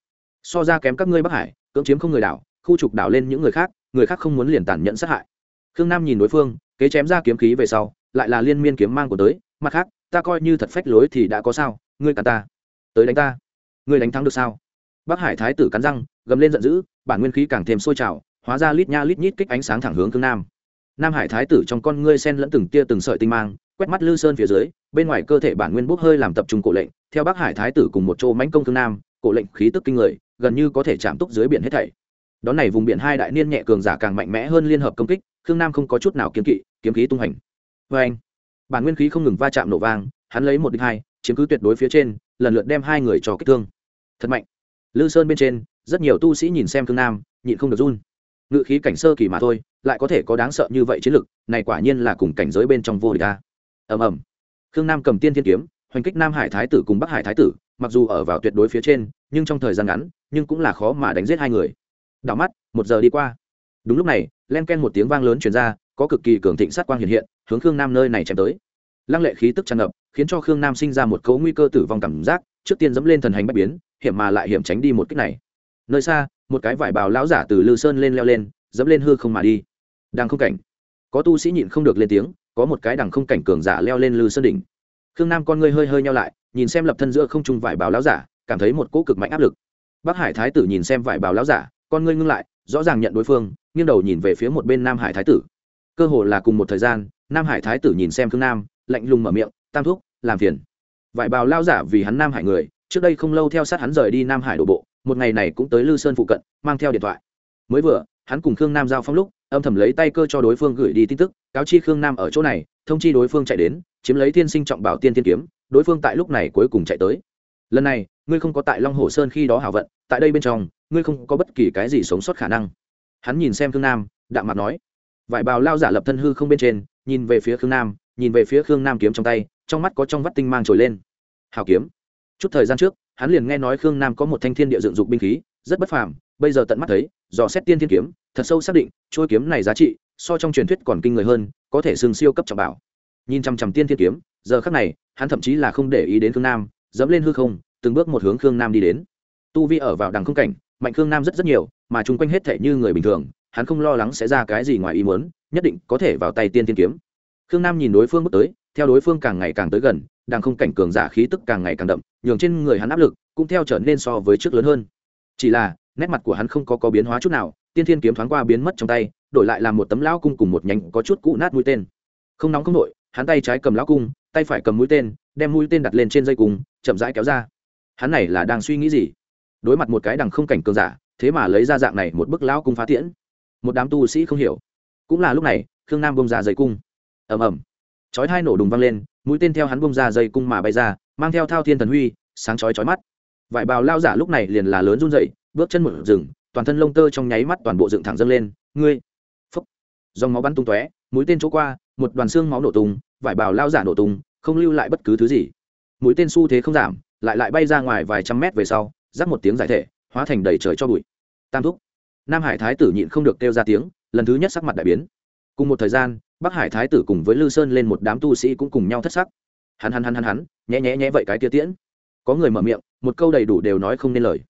Speaker 1: So ra kém các ngươi bắc hải, cưỡng chiếm không người đảo, khu trục đảo lên những người khác người khác không muốn liền tàn nhẫn sát hại. Khương nam nhìn đối phương, kế chém ra kiếm khí về sau, lại là liên miên kiếm mang của tới, mặt khác, ta coi như thật phách lối thì đã có sao, ngươi cả ta. Tới đánh ta. Ngươi đánh thắng được sao? Bắc hải thái tử cắn răng, gầm lên giận dữ, bản nguyên khí càng thêm sôi trào, hóa ra lít nha lít nhít kích ánh sáng thẳng hướng Cương nam. Nam hải thái tử trong con ngươi sen lẫn từng tia từng sợi tinh mang, quét mắt lư sơn phía dưới, bên ngoài cơ thể bản nguyên bốc hơi làm tập trung cổ lệnh, theo bắc hải thái tử cùng một chỗ mãnh công Cương nam, cổ lệnh khí tức kinh người, gần như có thể chạm túc dưới biển hết thảy. Đón này vùng biển hai đại niên nhẹ cường giả càng mạnh mẽ hơn liên hợp công kích khương nam không có chút nào kiếm kỵ, kiếm khí tung hành vê anh, bản nguyên khí không ngừng va chạm nổ vang, hắn lấy một đích hai, chiếm cứ tuyệt đối phía trên, lần lượt đem hai người cho kích thương. Thật mạnh lư sơn bên trên, rất nhiều tu sĩ nhìn xem khương nam, nhịn không được run. Ngự khí cảnh sơ kỳ mà thôi, lại có thể có đáng sợ như vậy chiến lực, này quả nhiên là cùng cảnh giới bên trong vô địch ta ầm ầm. Khương nam cầm tiên thiên kiếm, hoành kích nam hải thái tử cùng bắc hải thái tử, mặc dù ở vào tuyệt đối phía trên, nhưng trong thời gian ngắn, nhưng cũng là khó mà đánh giết hai người. Đảo mắt, một giờ đi qua. Đúng lúc này, len ken một tiếng vang lớn chuyển ra, có cực kỳ cường thịnh sát quang hiện hiện, hướng khương nam nơi này chém tới. Lăng lệ khí tức tràn ngập, khiến cho khương nam sinh ra một cấu nguy cơ tử vong cảm giác, trước tiên dẫm lên thần hành bách biến hiểm mà lại hiểm tránh đi một cách này. Nơi xa, một cái vải bào lão giả từ lư sơn lên leo lên, dẫm lên hư không mà đi. Đang không cảnh. Có tu sĩ nhịn không được lên tiếng, có một cái đằng không cảnh cường giả leo lên lư sơn đỉnh. Khương nam con ngươi hơi hơi nhau lại, nhìn xem lập thân giữa không trung vải bào lão giả, cảm thấy một cỗ cực mạnh áp lực. Bắc hải thái tử nhìn xem vải bào lão giả, con ngươi ngưng lại, rõ ràng nhận đối phương, nghiêng đầu nhìn về phía một bên nam hải thái tử. Cơ hồ là cùng một thời gian, nam hải thái tử nhìn xem khương nam, lạnh lùng mở miệng, tam thúc, làm phiền. Vải bào lao giả vì hắn nam hải người trước đây không lâu theo sát hắn rời đi nam hải đổ bộ, một ngày này cũng tới lư sơn phụ cận, mang theo điện thoại. Mới vừa, hắn cùng khương nam giao phong lúc, âm thầm lấy tay cơ cho đối phương gửi đi tin tức, cáo chi khương nam ở chỗ này, thông chi đối phương chạy đến, chiếm lấy thiên sinh trọng bảo tiên thiên kiếm, đối phương tại lúc này cuối cùng chạy tới. Lần này, ngươi không có tại long hồ sơn khi đó hảo vận, tại đây bên trong, ngươi không có bất kỳ cái gì sống sót khả năng. Hắn nhìn xem khương nam, đạm mặt nói, vải bào lao giả lập thân hư không bên trên, nhìn về phía khương nam, nhìn về phía khương nam kiếm trong tay, trong mắt có trong vắt tinh mang trồi lên. Hào kiếm chút thời gian trước, hắn liền nghe nói khương nam có một thanh thiên địa dựng dục binh khí, rất bất phàm, bây giờ tận mắt thấy, dò xét tiên thiên kiếm, thật sâu xác định trôi kiếm này giá trị, so trong truyền thuyết còn kinh người hơn, có thể sừng siêu cấp trọng bảo. Nhìn chằm chằm tiên thiên kiếm, giờ khắc này, hắn thậm chí là không để ý đến khương nam, dẫm lên hư không, từng bước một hướng khương nam đi đến. Tu vi ở vào đằng không cảnh, mạnh khương nam rất rất nhiều, mà chung quanh hết thể như người bình thường, hắn không lo lắng sẽ ra cái gì ngoài ý muốn, nhất định có thể vào tay tiên thiên kiếm. Khương nam nhìn đối phương bước tới, theo đối phương càng ngày càng tới gần, đằng không cảnh cường giả khí tức càng ngày càng đậm nhường trên người hắn áp lực cũng theo trở nên so với trước lớn hơn. Chỉ là, nét mặt của hắn không có có biến hóa chút nào, tiên thiên kiếm thoáng qua biến mất trong tay, đổi lại làm một tấm lão cung cùng một nhánh có chút cũ nát mũi tên. Không nóng không nội hắn tay trái cầm lão cung, tay phải cầm mũi tên, đem mũi tên đặt lên trên dây cung, chậm rãi kéo ra. Hắn này là đang suy nghĩ gì? Đối mặt một cái đằng không cảnh cường giả, thế mà lấy ra dạng này một bức lão cung phá tiễn. Một đám tu sĩ không hiểu. Cũng là lúc này, khương nam bông ra dây cung. Ầm ầm. Chói hai nổ đùng vang lên mũi tên theo hắn bông ra dây cung mà bay ra, mang theo thao thiên thần huy, sáng chói chói mắt. Vải bào lao giả lúc này liền là lớn run dậy bước chân một rừng toàn thân lông tơ trong nháy mắt toàn bộ dựng thẳng dâng lên. Ngươi! Phúc! Dòng máu bắn tung tóe, mũi tên chỗ qua, một đoàn xương máu nổ tung, vải bào lao giả nổ tung, không lưu lại bất cứ thứ gì. Mũi tên xu thế không giảm, lại lại bay ra ngoài vài trăm mét về sau, rắc một tiếng giải thể, hóa thành đầy trời cho bụi. Tam thúc! Nam hải thái tử nhịn không được kêu ra tiếng, lần thứ nhất sắc mặt đại biến. Cùng một thời gian bắc hải thái tử cùng với lư sơn lên một đám tu sĩ cũng cùng nhau thất sắc. Hắn hắn hắn hắn hắn nhé nhé nhé vậy cái kia tiễn. Có người mở miệng, một câu đầy đủ đều nói không nên lời.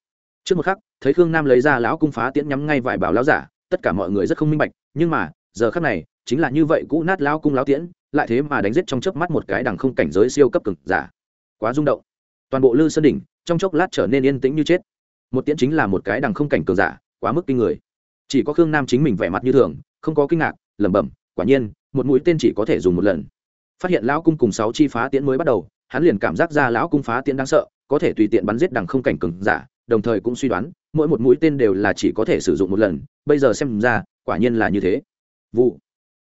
Speaker 1: Trước một khắc, thấy khương nam lấy ra lão cung phá tiễn nhắm ngay vải bảo lão giả, tất cả mọi người rất không minh bạch, nhưng mà, giờ khắc này, chính là như vậy cũ nát lão cung lão tiễn, lại thế mà đánh giết trong chớp mắt một cái đằng không cảnh giới siêu cấp cực giả. Quá rung động. Toàn bộ lư sơn đỉnh, trong chốc lát trở nên yên tĩnh như chết. Một tiễn chính là một cái đằng không cảnh cường giả, quá mức kinh người. Chỉ có khương nam chính mình vẻ mặt như thường, không có kinh ngạc, lẩm bẩm, quả nhiên một mũi tên chỉ có thể dùng một lần. Phát hiện lão cung cùng sáu chi phá tiễn mới bắt đầu, hắn liền cảm giác ra lão cung phá tiễn đáng sợ, có thể tùy tiện bắn giết đằng không cảnh cường giả, đồng thời cũng suy đoán, mỗi một mũi tên đều là chỉ có thể sử dụng một lần, bây giờ xem ra, quả nhiên là như thế. Vụ.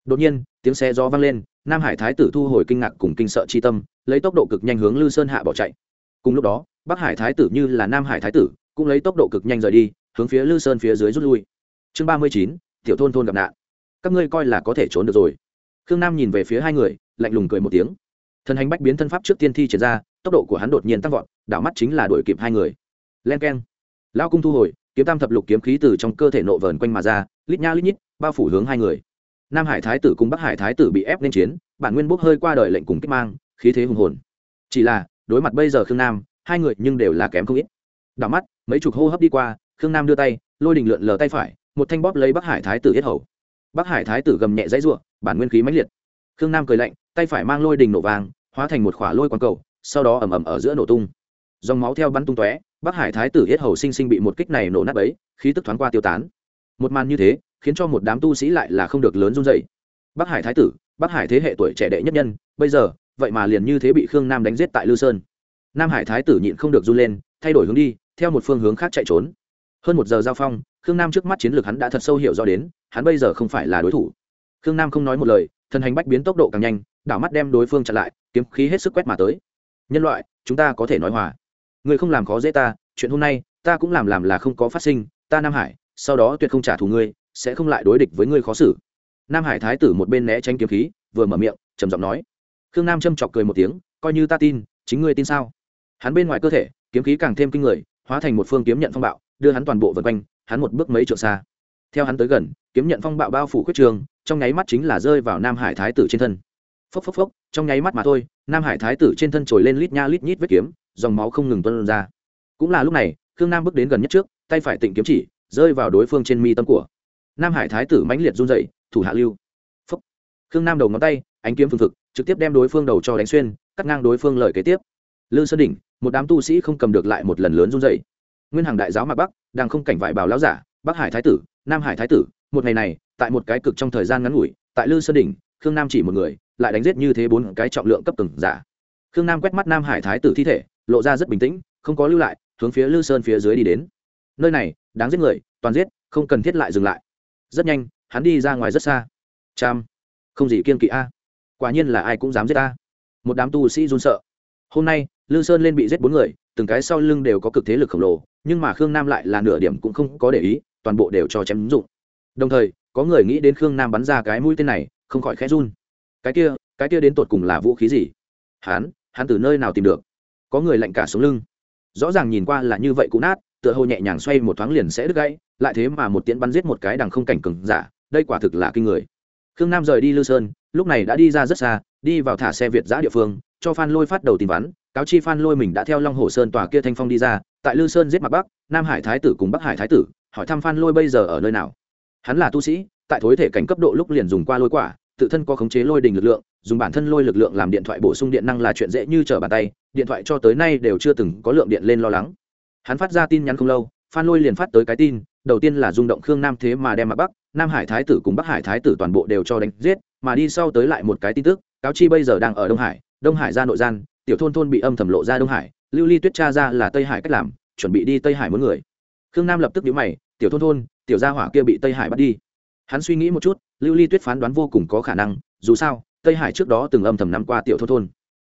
Speaker 1: Đột nhiên, tiếng xe gió vang lên, nam hải thái tử thu hồi kinh ngạc cùng kinh sợ chi tâm, lấy tốc độ cực nhanh hướng lư sơn hạ bỏ chạy. Cùng lúc đó, bắc hải thái tử như là nam hải thái tử, cũng lấy tốc độ cực nhanh rời đi, hướng phía lư sơn phía dưới rút lui. Chương ba mươi chín, tiểu thôn thôn gặp nạn. Các ngươi coi là có thể trốn được rồi khương nam nhìn về phía hai người, lạnh lùng cười một tiếng. Thần hành bách biến thân pháp trước tiên thi triển ra, tốc độ của hắn đột nhiên tăng vọt, đảo mắt chính là đuổi kịp hai người. Len k e n lao cung thu hồi, kiếm tam thập lục kiếm khí từ trong cơ thể nộ vờn quanh mà ra, lít nha lít nhít, bao phủ hướng hai người. Nam hải thái tử cùng bắc hải thái tử bị ép lên chiến, bản nguyên bốc hơi qua đời lệnh cùng kích mang, khí thế hùng hồn. Chỉ là, đối mặt bây giờ khương nam, hai người nhưng đều là kém không ít. Đảo mắt, mấy chục hô hấp đi qua, khương nam đưa tay, lôi đình lượn lờ tay phải, một thanh bóp lấy bắc hải thái tử yết hầu. Bắc hải thái tử gầm nhẹ dãy ruộng bản nguyên khí mãnh liệt. Khương nam cười lạnh, tay phải mang lôi đình nổ vàng hóa thành một khỏa lôi quang cầu, sau đó ẩm ẩm ở giữa nổ tung. Dòng máu theo bắn tung tóe, bắc hải thái tử yết hầu sinh sinh bị một kích này nổ nát ấy khí tức thoáng qua tiêu tán. Một màn như thế, khiến cho một đám tu sĩ lại là không được lớn run dậy bắc hải thái tử, bắc hải thế hệ tuổi trẻ đệ nhất nhân, bây giờ, vậy mà liền như thế bị khương nam đánh giết tại lư sơn. Nam hải thái tử nhịn không được run lên, thay đổi hướng đi, theo một phương hướng khác chạy trốn. Hơn một giờ giao phong, khương nam trước mắt chiến lược hắn đã thật sâu hiểu rõ đến, hắn bây giờ không phải là đối thủ khương nam không nói một lời thần hành bách biến tốc độ càng nhanh, đảo mắt đem đối phương chặn lại, kiếm khí hết sức quét mà tới. Nhân loại, chúng ta có thể nói hòa. Người không làm khó dễ ta, chuyện hôm nay, ta cũng làm làm là không có phát sinh, ta nam hải, sau đó tuyệt không trả thù ngươi, sẽ không lại đối địch với ngươi khó xử. Nam hải thái tử một bên né tránh kiếm khí, vừa mở miệng, trầm giọng nói. Khương nam châm chọc cười một tiếng, coi như ta tin, chính ngươi tin sao? Hắn bên ngoài cơ thể, kiếm khí càng thêm kinh người, hóa thành một phương kiếm nhận phong bạo, đưa hắn toàn bộ vần quanh, hắn một bước mấy trượng xa. Theo hắn tới gần, kiếm nhận phong bạo bao phủ khuyết trường trong nháy mắt chính là rơi vào nam hải thái tử trên thân. Phốc phốc phốc, trong nháy mắt mà thôi, nam hải thái tử trên thân trồi lên lít nha lít nhít vết kiếm, dòng máu không ngừng tuân ra. Cũng là lúc này, khương nam bước đến gần nhất trước, tay phải tịnh kiếm chỉ, rơi vào đối phương trên mi tâm của. Nam hải thái tử mãnh liệt run dậy thủ hạ lưu. Phốc. Khương nam đầu ngón tay, ánh kiếm phương thực trực tiếp đem đối phương đầu cho đánh xuyên, cắt ngang đối phương lời kế tiếp. Lư sơn đỉnh, một đám tu sĩ không cầm được lại một lần lớn run dậy nguyên hàng đại giáo mạc bắc, đang không cảnh vải bào lão giả, bắc hải thái tử, nam hải thái tử, một ngày này tại một cái cực trong thời gian ngắn ngủi, tại lư sơn đỉnh, khương nam chỉ một người, lại đánh giết như thế bốn cái trọng lượng cấp từng giả. Khương nam quét mắt nam hải thái tử thi thể, lộ ra rất bình tĩnh, không có lưu lại, hướng phía lư sơn phía dưới đi đến. Nơi này, đáng giết người, toàn giết, không cần thiết lại dừng lại. Rất nhanh, hắn đi ra ngoài rất xa. Cham, không gì kiên kỵ a. Quả nhiên là ai cũng dám giết a một đám tu sĩ run sợ. Hôm nay, lư sơn lên bị giết bốn người, từng cái sau lưng đều có cực thế lực khổng lồ, nhưng mà khương nam lại là nửa điểm cũng không có để ý, toàn bộ đều cho chém ứng dụng. Đồng thời có người nghĩ đến khương nam bắn ra cái mũi tên này, không khỏi khẽ run. Cái kia cái kia đến tột cùng là vũ khí gì? Hắn hắn từ nơi nào tìm được? Có người lạnh cả sống lưng. Rõ ràng nhìn qua là như vậy cũ nát, tựa hồ nhẹ nhàng xoay một thoáng liền sẽ đứt gãy, lại thế mà một tiễn bắn giết một cái đằng không cảnh cừng giả, đây quả thực là kinh người. Khương nam rời đi lư sơn, lúc này đã đi ra rất xa, đi vào thả xe việt giã địa phương, cho phan lôi phát đầu tin vắn, cáo chi phan lôi mình đã theo long hồ sơn tòa kia thanh phong đi ra, tại lư sơn giết mặt bắc, nam hải thái tử cùng bắc hải thái tử, hỏi thăm phan lôi bây giờ ở nơi nào hắn là tu sĩ, tại thối thể cảnh cấp độ lúc liền dùng qua lôi quả, tự thân có khống chế lôi đình lực lượng, dùng bản thân lôi lực lượng làm điện thoại bổ sung điện năng là chuyện dễ như trở bàn tay, điện thoại cho tới nay đều chưa từng có lượng điện lên lo lắng. Hắn phát ra tin nhắn không lâu, phan lôi liền phát tới cái tin, đầu tiên là rung động khương nam thế mà đem mặt bắc, nam hải thái tử cùng bắc hải thái tử toàn bộ đều cho đánh giết, mà đi sau tới lại một cái tin tức, cáo chi bây giờ đang ở đông hải đông hải ra nội gian, tiểu thôn thôn bị âm thầm lộ ra đông hải, lưu ly tuyết cha ra là tây hải cách làm, chuẩn bị đi tây hải muốn người. Khương nam lập tức nhíu mày tiểu thôn thôn, tiểu gia hỏa kia bị tây hải bắt đi. Hắn suy nghĩ một chút, lưu ly tuyết phán đoán vô cùng có khả năng, dù sao, tây hải trước đó từng âm thầm nắm qua tiểu thôn thôn.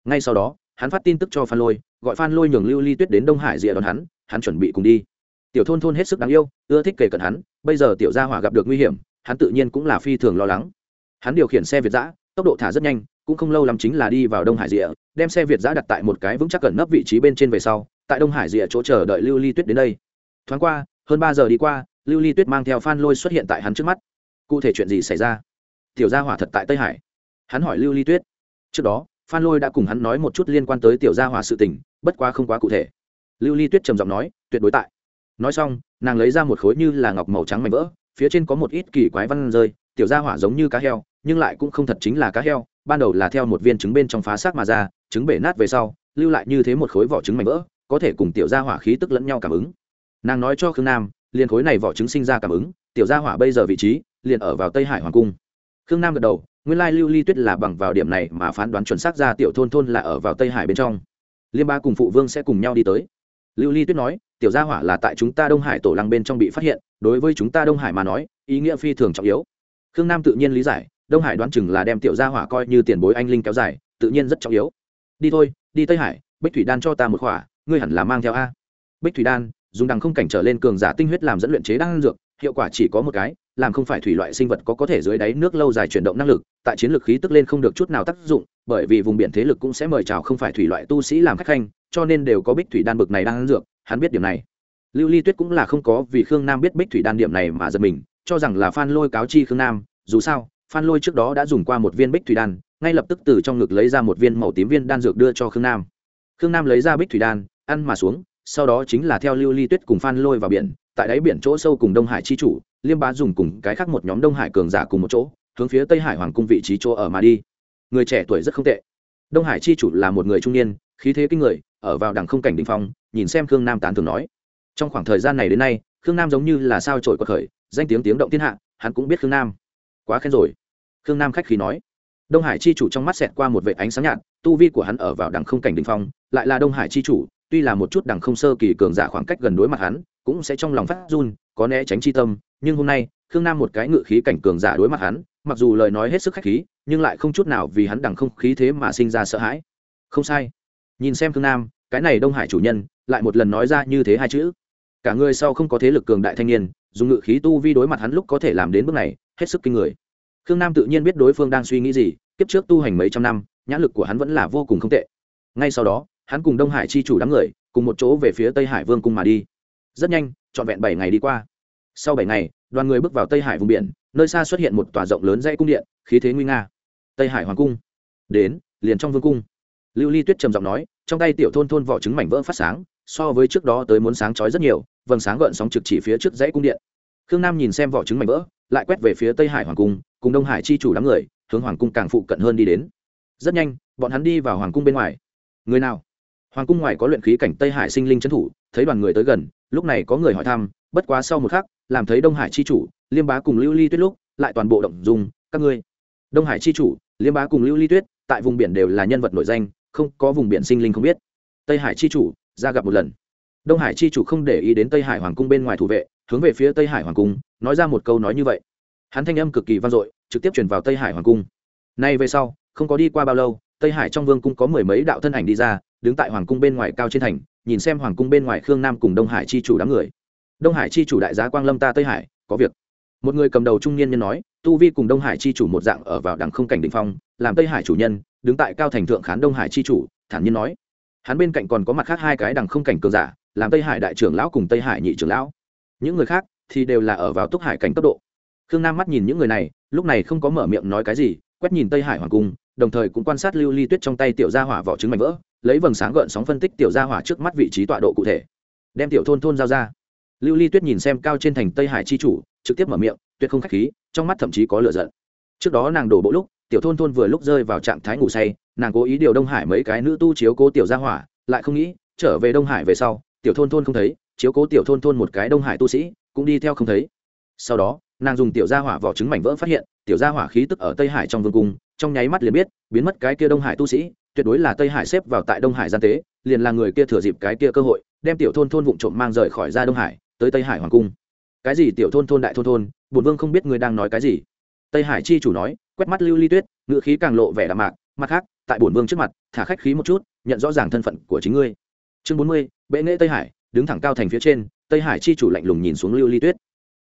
Speaker 1: Ngay sau đó, hắn phát tin tức cho phan lôi, gọi phan lôi nhường lưu ly tuyết đến đông hải dịa đón hắn hắn chuẩn bị cùng đi. Tiểu thôn thôn hết sức đáng yêu, ưa thích kể cận hắn, bây giờ tiểu gia hỏa gặp được nguy hiểm, hắn tự nhiên cũng là phi thường lo lắng. Hắn điều khiển xe việt giã, tốc độ thả rất nhanh, cũng không lâu lắm chính là đi vào đông hải dịa đem xe việt giã đặt tại một cái vững chắc cẩn nấp vị trí bên trên về sau, tại đông hải dịa chỗ chờ đợi lưu ly tuyết đến đây. Thoáng qua hơn ba giờ đi qua, lưu ly tuyết mang theo phan lôi xuất hiện tại hắn trước mắt. Cụ thể chuyện gì xảy ra? Tiểu gia hỏa thật tại tây hải. Hắn hỏi lưu ly tuyết. Trước đó, phan lôi đã cùng hắn nói một chút liên quan tới tiểu gia hỏa sự tình, bất quá không quá cụ thể. Lưu ly tuyết trầm giọng nói, tuyệt đối tại. Nói xong, nàng lấy ra một khối như là ngọc màu trắng mảnh vỡ, phía trên có một ít kỳ quái văn rơi, tiểu gia hỏa giống như cá heo, nhưng lại cũng không thật chính là cá heo, ban đầu là theo một viên trứng bên trong phá xác mà ra, trứng bể nát về sau, lưu lại như thế một khối vỏ trứng mảnh vỡ, có thể cùng tiểu gia hỏa khí tức lẫn nhau cảm ứng nàng nói cho khương nam, liền khối này vỏ trứng sinh ra cảm ứng, tiểu gia hỏa bây giờ vị trí, liền ở vào tây hải hoàng cung. Khương nam gật đầu, nguyên lai lưu ly tuyết là bằng vào điểm này mà phán đoán chuẩn xác ra tiểu thôn thôn là ở vào tây hải bên trong. Liêm ba cùng phụ vương sẽ cùng nhau đi tới. Lưu ly tuyết nói, tiểu gia hỏa là tại chúng ta đông hải tổ lăng bên trong bị phát hiện, đối với chúng ta đông hải mà nói, ý nghĩa phi thường trọng yếu. Khương nam tự nhiên lý giải, đông hải đoán chừng là đem tiểu gia hỏa coi như tiền bối anh linh kéo dài, tự nhiên rất trọng yếu. Đi thôi, đi tây hải, bích thủy đan cho ta một khỏa, ngươi hẳn là mang theo a. Bích thủy đan dùng đằng không cảnh trở lên cường giả tinh huyết làm dẫn luyện chế đan dược, hiệu quả chỉ có một cái, làm không phải thủy loại sinh vật có có thể dưới đáy nước lâu dài chuyển động năng lực, tại chiến lược khí tức lên không được chút nào tác dụng, bởi vì vùng biển thế lực cũng sẽ mời chào không phải thủy loại tu sĩ làm khách khanh, cho nên đều có bích thủy đan bực này đang dược, hắn biết điểm này. Lưu ly tuyết cũng là không có vì khương nam biết bích thủy đan điểm này mà giật mình, cho rằng là phan lôi cáo chi khương nam, dù sao, phan lôi trước đó đã dùng qua một viên bích thủy đan, ngay lập tức từ trong ngực lấy ra một viên màu tím viên đan dược đưa cho khương nam. Khương nam lấy ra bích thủy đan, ăn mà xuống sau đó chính là theo lưu ly tuyết cùng phan lôi vào biển, tại đáy biển chỗ sâu cùng đông hải chi chủ, liêm bá dùng cùng cái khác một nhóm đông hải cường giả cùng một chỗ, hướng phía tây hải hoàng cung vị trí chỗ ở mà đi. Người trẻ tuổi rất không tệ. Đông hải chi chủ là một người trung niên, khí thế kinh người, ở vào đằng không cảnh đình phong, nhìn xem khương nam tán thường nói. Trong khoảng thời gian này đến nay, khương nam giống như là sao trổi quật khởi, danh tiếng tiếng động thiên hạ, hắn cũng biết khương nam. Quá khen rồi. Khương nam khách khí nói. Đông hải chi chủ trong mắt xẹt qua một vệ ánh sáng nhạt, tu vi của hắn ở vào đằng không cảnh đình phong, lại là đông hải chi chủ tuy là một chút đằng không sơ kỳ cường giả khoảng cách gần đối mặt hắn, cũng sẽ trong lòng phát run, có né tránh chi tâm. Nhưng hôm nay, khương nam một cái ngự khí cảnh cường giả đối mặt hắn, mặc dù lời nói hết sức khách khí, nhưng lại không chút nào vì hắn đằng không khí thế mà sinh ra sợ hãi. Không sai. Nhìn xem khương nam, cái này đông hải chủ nhân, lại một lần nói ra như thế hai chữ. Cả người sau không có thế lực cường đại thanh niên, dùng ngự khí tu vi đối mặt hắn lúc có thể làm đến bước này, hết sức kinh người. Khương nam tự nhiên biết đối phương đang suy nghĩ gì, kiếp trước tu hành mấy trăm năm nhã lực của hắn vẫn là vô cùng không tệ. Ngay sau đó hắn cùng đông hải chi chủ đám người, cùng một chỗ về phía tây hải vương cung mà đi. Rất nhanh, trọn vẹn bảy ngày đi qua. Sau bảy ngày, đoàn người bước vào tây hải vùng biển, nơi xa xuất hiện một tòa rộng lớn dãy cung điện, khí thế nguy nga. Tây hải hoàng cung. Đến, liền trong vương cung. Lưu ly tuyết trầm giọng nói, trong tay tiểu thôn thôn vỏ trứng mảnh vỡ phát sáng, so với trước đó tới muốn sáng chói rất nhiều, vầng sáng gợn sóng trực chỉ phía trước dãy cung điện. Khương nam nhìn xem vỏ trứng mảnh vỡ, lại quét về phía tây hải hoàng cung, cùng đông hải chi chủ đám người, hướng hoàng cung càng phụ cận hơn đi đến. Rất nhanh, bọn hắn đi vào hoàng cung bên ngoài. Người nào? Hoàng cung ngoài có luyện khí cảnh tây hải sinh linh trấn thủ, thấy đoàn người tới gần, lúc này có người hỏi thăm, bất quá sau một khắc, làm thấy đông hải chi chủ, liêm bá cùng lưu ly tuyết lúc, lại toàn bộ động dùng các ngươi. Đông hải chi chủ, liêm bá cùng lưu ly tuyết, tại vùng biển đều là nhân vật nổi danh, không có vùng biển sinh linh không biết. Tây hải chi chủ, ra gặp một lần. Đông hải chi chủ không để ý đến tây hải hoàng cung bên ngoài thủ vệ, hướng về phía tây hải hoàng cung, nói ra một câu nói như vậy. Hắn thanh âm cực kỳ vang dội, trực tiếp chuyển vào tây hải hoàng cung. Nay về sau, không có đi qua bao lâu, tây hải trong vương cung có mười mấy đạo thân ảnh đi ra đứng tại hoàng cung bên ngoài cao trên thành, nhìn xem hoàng cung bên ngoài khương nam cùng đông hải chi chủ đám người. Đông hải chi chủ đại giá quang lâm ta tây hải, có việc. Một người cầm đầu trung niên nhân nói, tu vi cùng đông hải chi chủ một dạng ở vào đẳng không cảnh định phong, làm tây hải chủ nhân, đứng tại cao thành thượng khán đông hải chi chủ, thản nhiên nói. Hắn bên cạnh còn có mặt khác hai cái đẳng không cảnh cường giả, làm tây hải đại trưởng lão cùng tây hải nhị trưởng lão. Những người khác thì đều là ở vào túc hải cảnh cấp độ. Khương nam mắt nhìn những người này, lúc này không có mở miệng nói cái gì, quét nhìn tây hải hoàng cung đồng thời cũng quan sát lưu ly tuyết trong tay tiểu gia hỏa vỏ trứng mảnh vỡ, lấy vầng sáng gợn sóng phân tích tiểu gia hỏa trước mắt vị trí tọa độ cụ thể. Đem tiểu thôn thôn giao ra. Lưu ly tuyết nhìn xem cao trên thành tây hải chi chủ, trực tiếp mở miệng, tuyệt không khách khí, trong mắt thậm chí có lửa giận. Trước đó nàng đổ bộ lúc, tiểu thôn thôn vừa lúc rơi vào trạng thái ngủ say, nàng cố ý điều đông hải mấy cái nữ tu chiếu cố tiểu gia hỏa, lại không nghĩ, trở về đông hải về sau, tiểu thôn thôn không thấy, chiếu cố tiểu thôn thôn một cái đông hải tu sĩ, cũng đi theo không thấy. Sau đó, nàng dùng tiểu gia hỏa vỏ trứng mảnh vỡ phát hiện tiểu gia hỏa khí tức ở tây hải trong vương cung, trong nháy mắt liền biết, biến mất cái kia đông hải tu sĩ, tuyệt đối là tây hải xếp vào tại đông hải gian tế, liền là người kia thừa dịp cái kia cơ hội, đem tiểu thôn thôn vụng trộm mang rời khỏi ra đông hải, tới tây hải hoàng cung. Cái gì tiểu thôn thôn đại thôn thôn, bổn vương không biết người đang nói cái gì. Tây hải chi chủ nói, quét mắt lưu ly tuyết ngự khí càng lộ vẻ đạm mạc, mặt khác, tại bổn vương trước mặt, thả khách khí một chút, nhận rõ ràng thân phận của chính ngươi. Chương bốn mươi, bệ nghệ tây hải, đứng thẳng cao thành phía trên, tây hải chi chủ lạnh lùng nhìn xuống lưu ly tuyết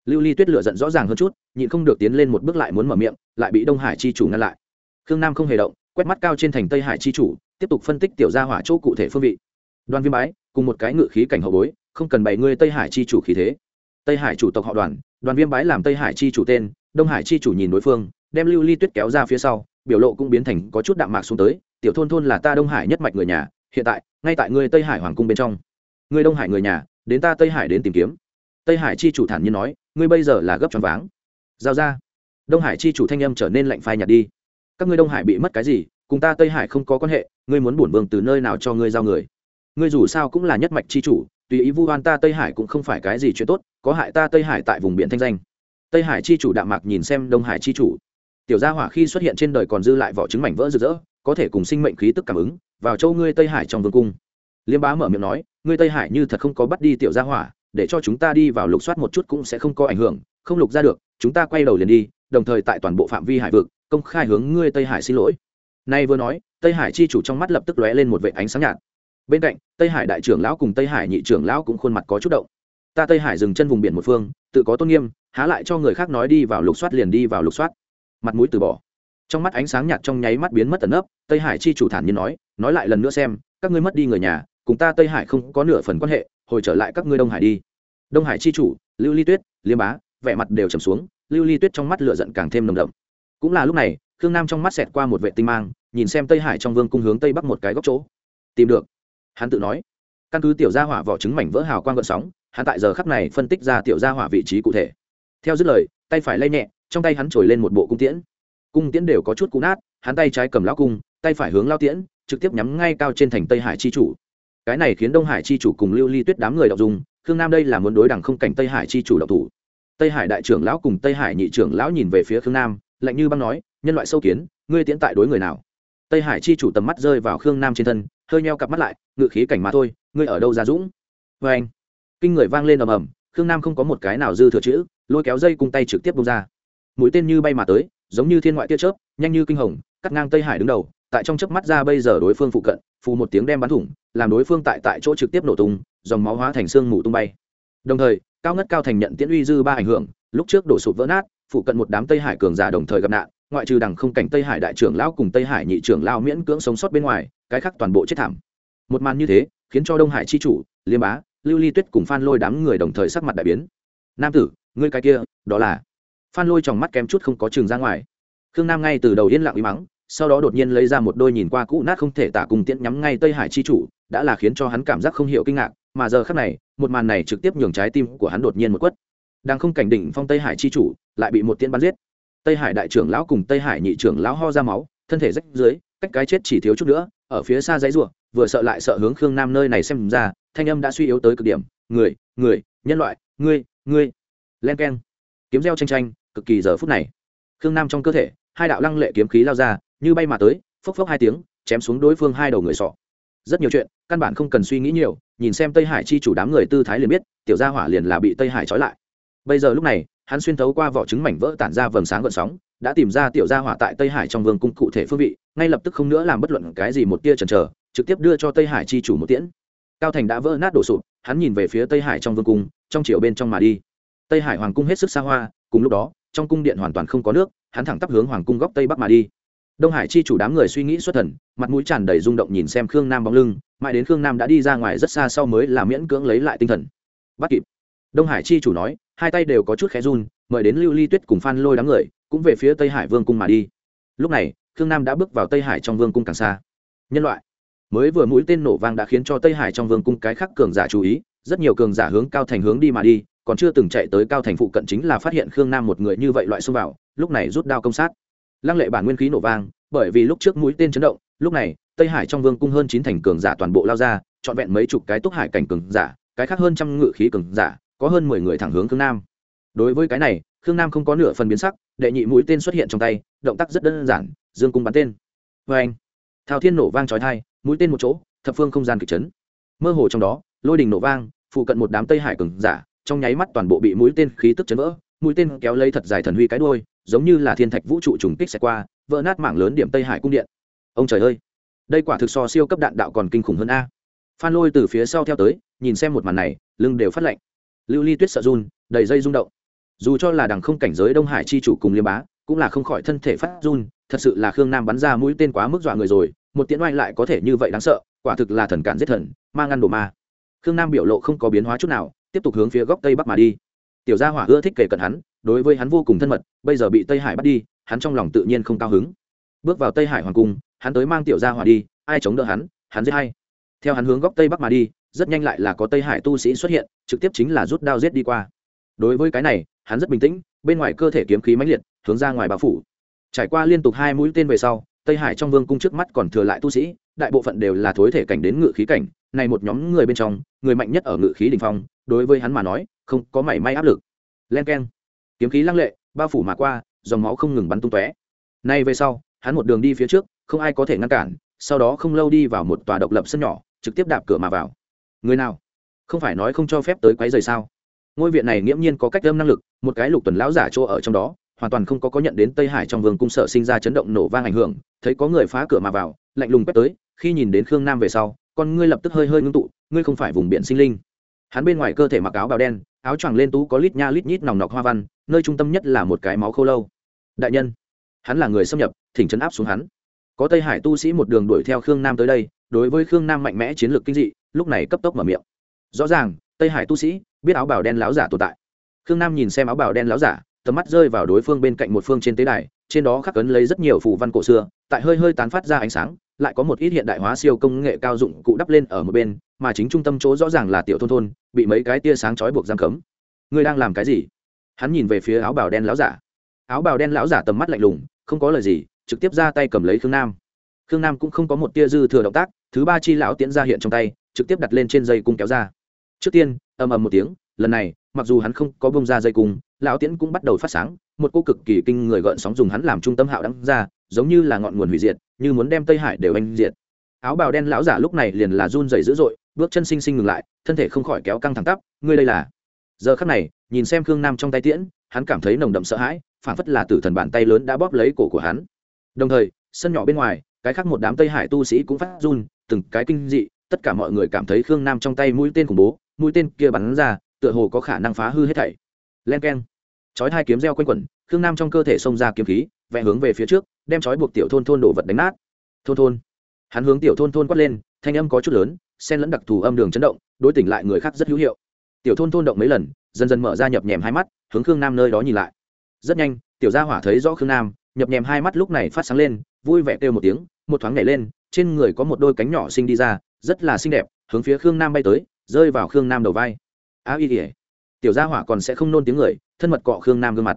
Speaker 1: lưu ly tuyết lựa giận rõ ràng hơn chút, nhịn không được tiến lên một bước lại muốn mở miệng, lại bị đông hải chi chủ ngăn lại. Khương nam không hề động, quét mắt cao trên thành tây hải chi chủ, tiếp tục phân tích tiểu gia hỏa chỗ cụ thể phương vị. Đoàn viêm bái, cùng một cái ngự khí cảnh hậu bối, không cần bày ngươi tây hải chi chủ khí thế. Tây hải chủ tộc họ đoàn đoàn viêm bái làm tây hải chi chủ tên, đông hải chi chủ nhìn đối phương, đem lưu ly tuyết kéo ra phía sau, biểu lộ cũng biến thành có chút đạm mạc xuống tới, tiểu thôn thôn là ta đông hải nhất mạch người nhà, hiện tại, ngay tại ngươi tây hải hoàng cung bên trong. Ngươi đông hải người nhà, đến ta tây hải đến tìm kiếm. Tây hải chi chủ thản nhiên nói ngươi bây giờ là gấp tròn váng. Giao ra. Đông hải chi chủ thanh âm trở nên lạnh phai nhạt đi. Các ngươi đông hải bị mất cái gì, cùng ta tây hải không có quan hệ, ngươi muốn bổn vương từ nơi nào cho ngươi giao người? Ngươi dù sao cũng là nhất mạch chi chủ, tùy ý vu oan ta tây hải cũng không phải cái gì chuyện tốt, có hại ta tây hải tại vùng biển thanh danh. Tây hải chi chủ đạm mạc nhìn xem đông hải chi chủ. Tiểu gia hỏa khi xuất hiện trên đời còn dư lại vỏ trứng mảnh vỡ rực rỡ, có thể cùng sinh mệnh khí tức cảm ứng, vào châu ngươi tây hải trong vương cung. Liêm bá mở miệng nói, ngươi tây hải như thật không có bắt đi tiểu gia hỏa để cho chúng ta đi vào lục soát một chút cũng sẽ không có ảnh hưởng, không lục ra được, chúng ta quay đầu liền đi, đồng thời tại toàn bộ phạm vi hải vực, công khai hướng ngươi tây hải xin lỗi. Nay vừa nói, tây hải chi chủ trong mắt lập tức lóe lên một vệ ánh sáng nhạt. Bên cạnh, tây hải đại trưởng lão cùng tây hải nhị trưởng lão cũng khuôn mặt có chút động. Ta tây hải dừng chân vùng biển một phương, tự có tôn nghiêm, há lại cho người khác nói đi vào lục soát liền đi vào lục soát. Mặt mũi từ bỏ. Trong mắt ánh sáng nhạt trong nháy mắt biến mất tận nấp, tây hải chi chủ thản nhiên nói nói lại lần nữa xem, các ngươi mất đi người nhà, cùng ta tây hải không có nửa phần quan hệ hồi trở lại các ngươi đông hải đi. Đông hải chi chủ, lưu ly tuyết, liêm bá, vẻ mặt đều trầm xuống, lưu ly tuyết trong mắt lửa giận càng thêm nồng đậm. Cũng là lúc này, khương nam trong mắt xẹt qua một vệ tinh mang, nhìn xem tây hải trong vương cung hướng tây bắc một cái góc chỗ. Tìm được. Hắn tự nói. Căn cứ tiểu gia hỏa vỏ trứng mảnh vỡ hào quang gợn sóng, hắn tại giờ khắc này phân tích ra tiểu gia hỏa vị trí cụ thể. Theo dứt lời, tay phải lay nhẹ, trong tay hắn trồi lên một bộ cung tiễn. Cung tiễn đều có chút cú nát, hắn tay trái cầm lão cung, tay phải hướng lao tiễn, trực tiếp nhắm ngay cao trên thành tây hải chi chủ cái này khiến đông hải chi chủ cùng lưu ly tuyết đám người đọc dùng khương nam đây là muốn đối đẳng không cảnh tây hải chi chủ độc thủ. Tây hải đại trưởng lão cùng tây hải nhị trưởng lão nhìn về phía khương nam, lạnh như băng nói, nhân loại sâu kiến, ngươi tiễn tại đối người nào? Tây hải chi chủ tầm mắt rơi vào khương nam trên thân, hơi nheo cặp mắt lại, ngự khí cảnh mà thôi, ngươi ở đâu ra dũng? Vê anh, kinh người vang lên ầm ầm, khương nam không có một cái nào dư thừa chữ, lôi kéo dây cung tay trực tiếp bông ra. Mũi tên như bay mà tới, giống như thiên ngoại tia chớp, nhanh như kinh hồng, cắt ngang tây hải đứng đầu, tại trong chớp mắt ra bây giờ đối phương phụ cận, phù một tiếng đem bắn thủng làm đối phương tại tại chỗ trực tiếp nổ tung, dòng máu hóa thành xương mù tung bay. Đồng thời, cao ngất cao thành nhận tiễn uy dư ba ảnh hưởng, lúc trước đổ sụp vỡ nát, phụ cận một đám tây hải cường giả đồng thời gặp nạn, ngoại trừ đằng không cảnh tây hải đại trưởng lão cùng tây hải nhị trưởng lão miễn cưỡng sống sót bên ngoài, cái khác toàn bộ chết thảm. Một màn như thế, khiến cho đông hải chi chủ, liêm bá, lưu ly tuyết cùng phan lôi đám người đồng thời sắc mặt đại biến. Nam tử, ngươi cái kia, đó là? Phan lôi trong mắt kém chút không có trường ra ngoài. Khương nam ngay từ đầu yên lặng im mắng sau đó đột nhiên lấy ra một đôi nhìn qua cũ nát không thể tả cùng tiễn nhắm ngay tây hải chi chủ, đã là khiến cho hắn cảm giác không hiểu kinh ngạc, mà giờ khác này, một màn này trực tiếp nhường trái tim của hắn đột nhiên một quất. Đang không cảnh đỉnh phong tây hải chi chủ, lại bị một tiễn bắn giết. Tây hải đại trưởng lão cùng tây hải nhị trưởng lão ho ra máu, thân thể rách dưới, cách cái chết chỉ thiếu chút nữa, ở phía xa dãy ruộng, vừa sợ lại sợ hướng khương nam nơi này xem ra, thanh âm đã suy yếu tới cực điểm, người người, nhân loại, ngươi ngươi. Len k e n kiếm reo tranh tranh cực kỳ giờ phút này. Khương nam trong cơ thể, hai đạo lăng lệ kiếm khí lao ra như bay mà tới, phốc phốc hai tiếng, chém xuống đối phương hai đầu người sọ. Rất nhiều chuyện, căn bản không cần suy nghĩ nhiều, nhìn xem tây hải chi chủ đám người tư thái liền biết, tiểu gia hỏa liền là bị tây hải trói lại. Bây giờ lúc này, hắn xuyên thấu qua vỏ trứng mảnh vỡ tản ra vầng sáng gợn sóng, đã tìm ra tiểu gia hỏa tại tây hải trong vương cung cụ thể phương vị, ngay lập tức không nữa làm bất luận cái gì một tia chần chờ, trực tiếp đưa cho tây hải chi chủ một tiễn. Cao thành đã vỡ nát đổ sụp, hắn nhìn về phía tây hải trong vương cung, trong chiều bên trong mà đi. Tây hải hoàng cung hết sức xa hoa, cùng lúc đó, trong cung điện hoàn toàn không có nước, hắn thẳng tắp hướng hoàng cung góc tây bắc mà đi đông hải chi chủ đám người suy nghĩ xuất thần, mặt mũi tràn đầy rung động nhìn xem khương nam bóng lưng, mãi đến khương nam đã đi ra ngoài rất xa sau mới là miễn cưỡng lấy lại tinh thần. Bắt kịp. Đông hải chi chủ nói, hai tay đều có chút khẽ run, mời đến lưu ly tuyết cùng phan lôi đám người, cũng về phía tây hải vương cung mà đi. Lúc này, khương nam đã bước vào tây hải trong vương cung càng xa. Nhân loại. Mới vừa mũi tên nổ vang đã khiến cho tây hải trong vương cung cái khác cường giả chú ý, rất nhiều cường giả hướng cao thành hướng đi mà đi, còn chưa từng chạy tới cao thành phụ cận chính là phát hiện khương nam một người như vậy loại xông vào, lúc này rút đao công sát lăng lệ bản nguyên khí nổ vang, bởi vì lúc trước mũi tên chấn động, lúc này, tây hải trong vương cung hơn chín thành cường giả toàn bộ lao ra, trọn vẹn mấy chục cái túc hải cảnh cường giả, cái khác hơn trăm ngự khí cường giả, có hơn mười người thẳng hướng khương nam. Đối với cái này, khương nam không có nửa phần biến sắc, đệ nhị mũi tên xuất hiện trong tay, động tác rất đơn giản, dương cung bắn tên. Vê anh, thao thiên nổ vang trói thai mũi tên một chỗ, thập phương không gian kịch chấn. Mơ hồ trong đó, lôi đình nổ vang, phụ cận một đám tây hải cường giả, trong nháy mắt toàn bộ bị mũi tên khí tức chấn vỡ, mũi tên kéo lấy thật dài thần huy cái đuôi giống như là thiên thạch vũ trụ trùng kích xẹt qua, vỡ nát mảng lớn điểm tây hải cung điện. Ông trời ơi, đây quả thực so siêu cấp đạn đạo còn kinh khủng hơn a. Phan lôi từ phía sau theo tới, nhìn xem một màn này, lưng đều phát lạnh. Lưu ly tuyết sợ run, đầy dây rung động. Dù cho là đằng không cảnh giới đông hải chi chủ cùng liêm bá, cũng là không khỏi thân thể phát run, thật sự là khương nam bắn ra mũi tên quá mức dọa người rồi, một tiễn oanh lại có thể như vậy đáng sợ, quả thực là thần cản giết thần, ma ngăn đồ ma. Khương nam biểu lộ không có biến hóa chút nào, tiếp tục hướng phía góc tây bắc mà đi. Tiểu gia hỏa ưa thích kể cận hắn đối với hắn vô cùng thân mật, bây giờ bị tây hải bắt đi, hắn trong lòng tự nhiên không cao hứng. Bước vào tây hải hoàng cung, hắn tới mang tiểu gia hỏa đi, ai chống đỡ hắn hắn giết hay theo hắn hướng góc tây bắc mà đi, rất nhanh lại là có tây hải tu sĩ xuất hiện, trực tiếp chính là rút đao giết đi qua. Đối với cái này, hắn rất bình tĩnh, bên ngoài cơ thể kiếm khí mãnh liệt, hướng ra ngoài bao phủ. Trải qua liên tục hai mũi tên về sau, tây hải trong vương cung trước mắt còn thừa lại tu sĩ, đại bộ phận đều là thối thể cảnh đến ngự khí cảnh, này một nhóm người bên trong, người mạnh nhất ở ngự khí đình phong, đối với hắn mà nói, không có mảy may áp lực. Len k e n kiếm khí lăng lệ, bao phủ mà qua, dòng máu không ngừng bắn tung tóe. Nay về sau, hắn một đường đi phía trước, không ai có thể ngăn cản, sau đó không lâu đi vào một tòa độc lập sân nhỏ, trực tiếp đạp cửa mà vào. Người nào? Không phải nói không cho phép tới quấy rời sao? Ngôi viện này nghiễm nhiên có cách âm năng lực, một cái lục tuần lão giả chỗ ở trong đó, hoàn toàn không có có nhận đến tây hải trong vương cung sở sinh ra chấn động nổ vang ảnh hưởng, thấy có người phá cửa mà vào, lạnh lùng quét tới, khi nhìn đến khương nam về sau, con ngươi lập tức hơi hơi ngưng tụ, ngươi không phải vùng biển sinh linh. Hắn bên ngoài cơ thể mặc áo bào đen, áo choàng lên tú có lít nha lít nhít nòng nọc hoa văn nơi trung tâm nhất là một cái máu khô lâu. Đại nhân, hắn là người xâm nhập, thỉnh trấn áp xuống hắn. Có tây hải tu sĩ một đường đuổi theo khương nam tới đây, đối với khương nam mạnh mẽ chiến lược kinh dị, lúc này cấp tốc mở miệng. Rõ ràng, tây hải tu sĩ biết áo bào đen láo giả tồn tại. Khương nam nhìn xem áo bào đen láo giả, tầm mắt rơi vào đối phương bên cạnh một phương trên tế đài, trên đó khắc ấn lấy rất nhiều phù văn cổ xưa, tại hơi hơi tán phát ra ánh sáng, lại có một ít hiện đại hóa siêu công nghệ cao dụng cụ đắp lên ở một bên, mà chính trung tâm chỗ rõ ràng là tiểu thôn thôn, bị mấy cái tia sáng chói buộc giam cấm. Ngươi đang làm cái gì? Hắn nhìn về phía áo bào đen lão giả. Áo bào đen lão giả tầm mắt lạnh lùng, không có lời gì, trực tiếp ra tay cầm lấy khương nam. Khương nam cũng không có một tia dư thừa động tác, thứ ba chi lão tiễn ra hiện trong tay, trực tiếp đặt lên trên dây cung kéo ra. Trước tiên, ầm ầm một tiếng, lần này, mặc dù hắn không có bông ra dây cung, lão tiễn cũng bắt đầu phát sáng, một cô cực kỳ kinh người gợn sóng dùng hắn làm trung tâm hạo đăng ra, giống như là ngọn nguồn hủy diệt, như muốn đem tây hải đều anh diệt. Áo bào đen lão giả lúc này liền là run rẩy dữ dội, bước chân sinh sinh ngừng lại, thân thể không khỏi kéo căng thẳng tắp, ngươi đây là? Giờ khắc này nhìn xem khương nam trong tay tiễn, hắn cảm thấy nồng đậm sợ hãi phản phất là tử thần bàn tay lớn đã bóp lấy cổ của hắn. Đồng thời, sân nhỏ bên ngoài, cái khác một đám tây hải tu sĩ cũng phát run, từng cái kinh dị, tất cả mọi người cảm thấy khương nam trong tay mũi tên khủng bố, mũi tên kia bắn ra, tựa hồ có khả năng phá hư hết thảy. Len keng. Chói hai kiếm reo quanh quẩn, khương nam trong cơ thể xông ra kiếm khí, vẽ hướng về phía trước, đem chói buộc tiểu thôn thôn đổ vật đánh nát. Thôn thôn. Hắn hướng tiểu thôn thôn quát lên, thanh âm có chút lớn, xen lẫn đặc thù âm đường chấn động, đối tỉnh lại người khác rất hữu hiệu. Tiểu thôn thôn động mấy lần dần dần mở ra nhập nhèm hai mắt, hướng khương nam nơi đó nhìn lại. Rất nhanh, tiểu gia hỏa thấy rõ khương nam, nhập nhèm hai mắt lúc này phát sáng lên, vui vẻ kêu một tiếng, một thoáng nhảy lên, trên người có một đôi cánh nhỏ sinh đi ra, rất là xinh đẹp, hướng phía khương nam bay tới, rơi vào khương nam đầu vai. Á y ỉa tiểu gia hỏa còn sẽ không nôn tiếng người, thân mật cọ khương nam gương mặt.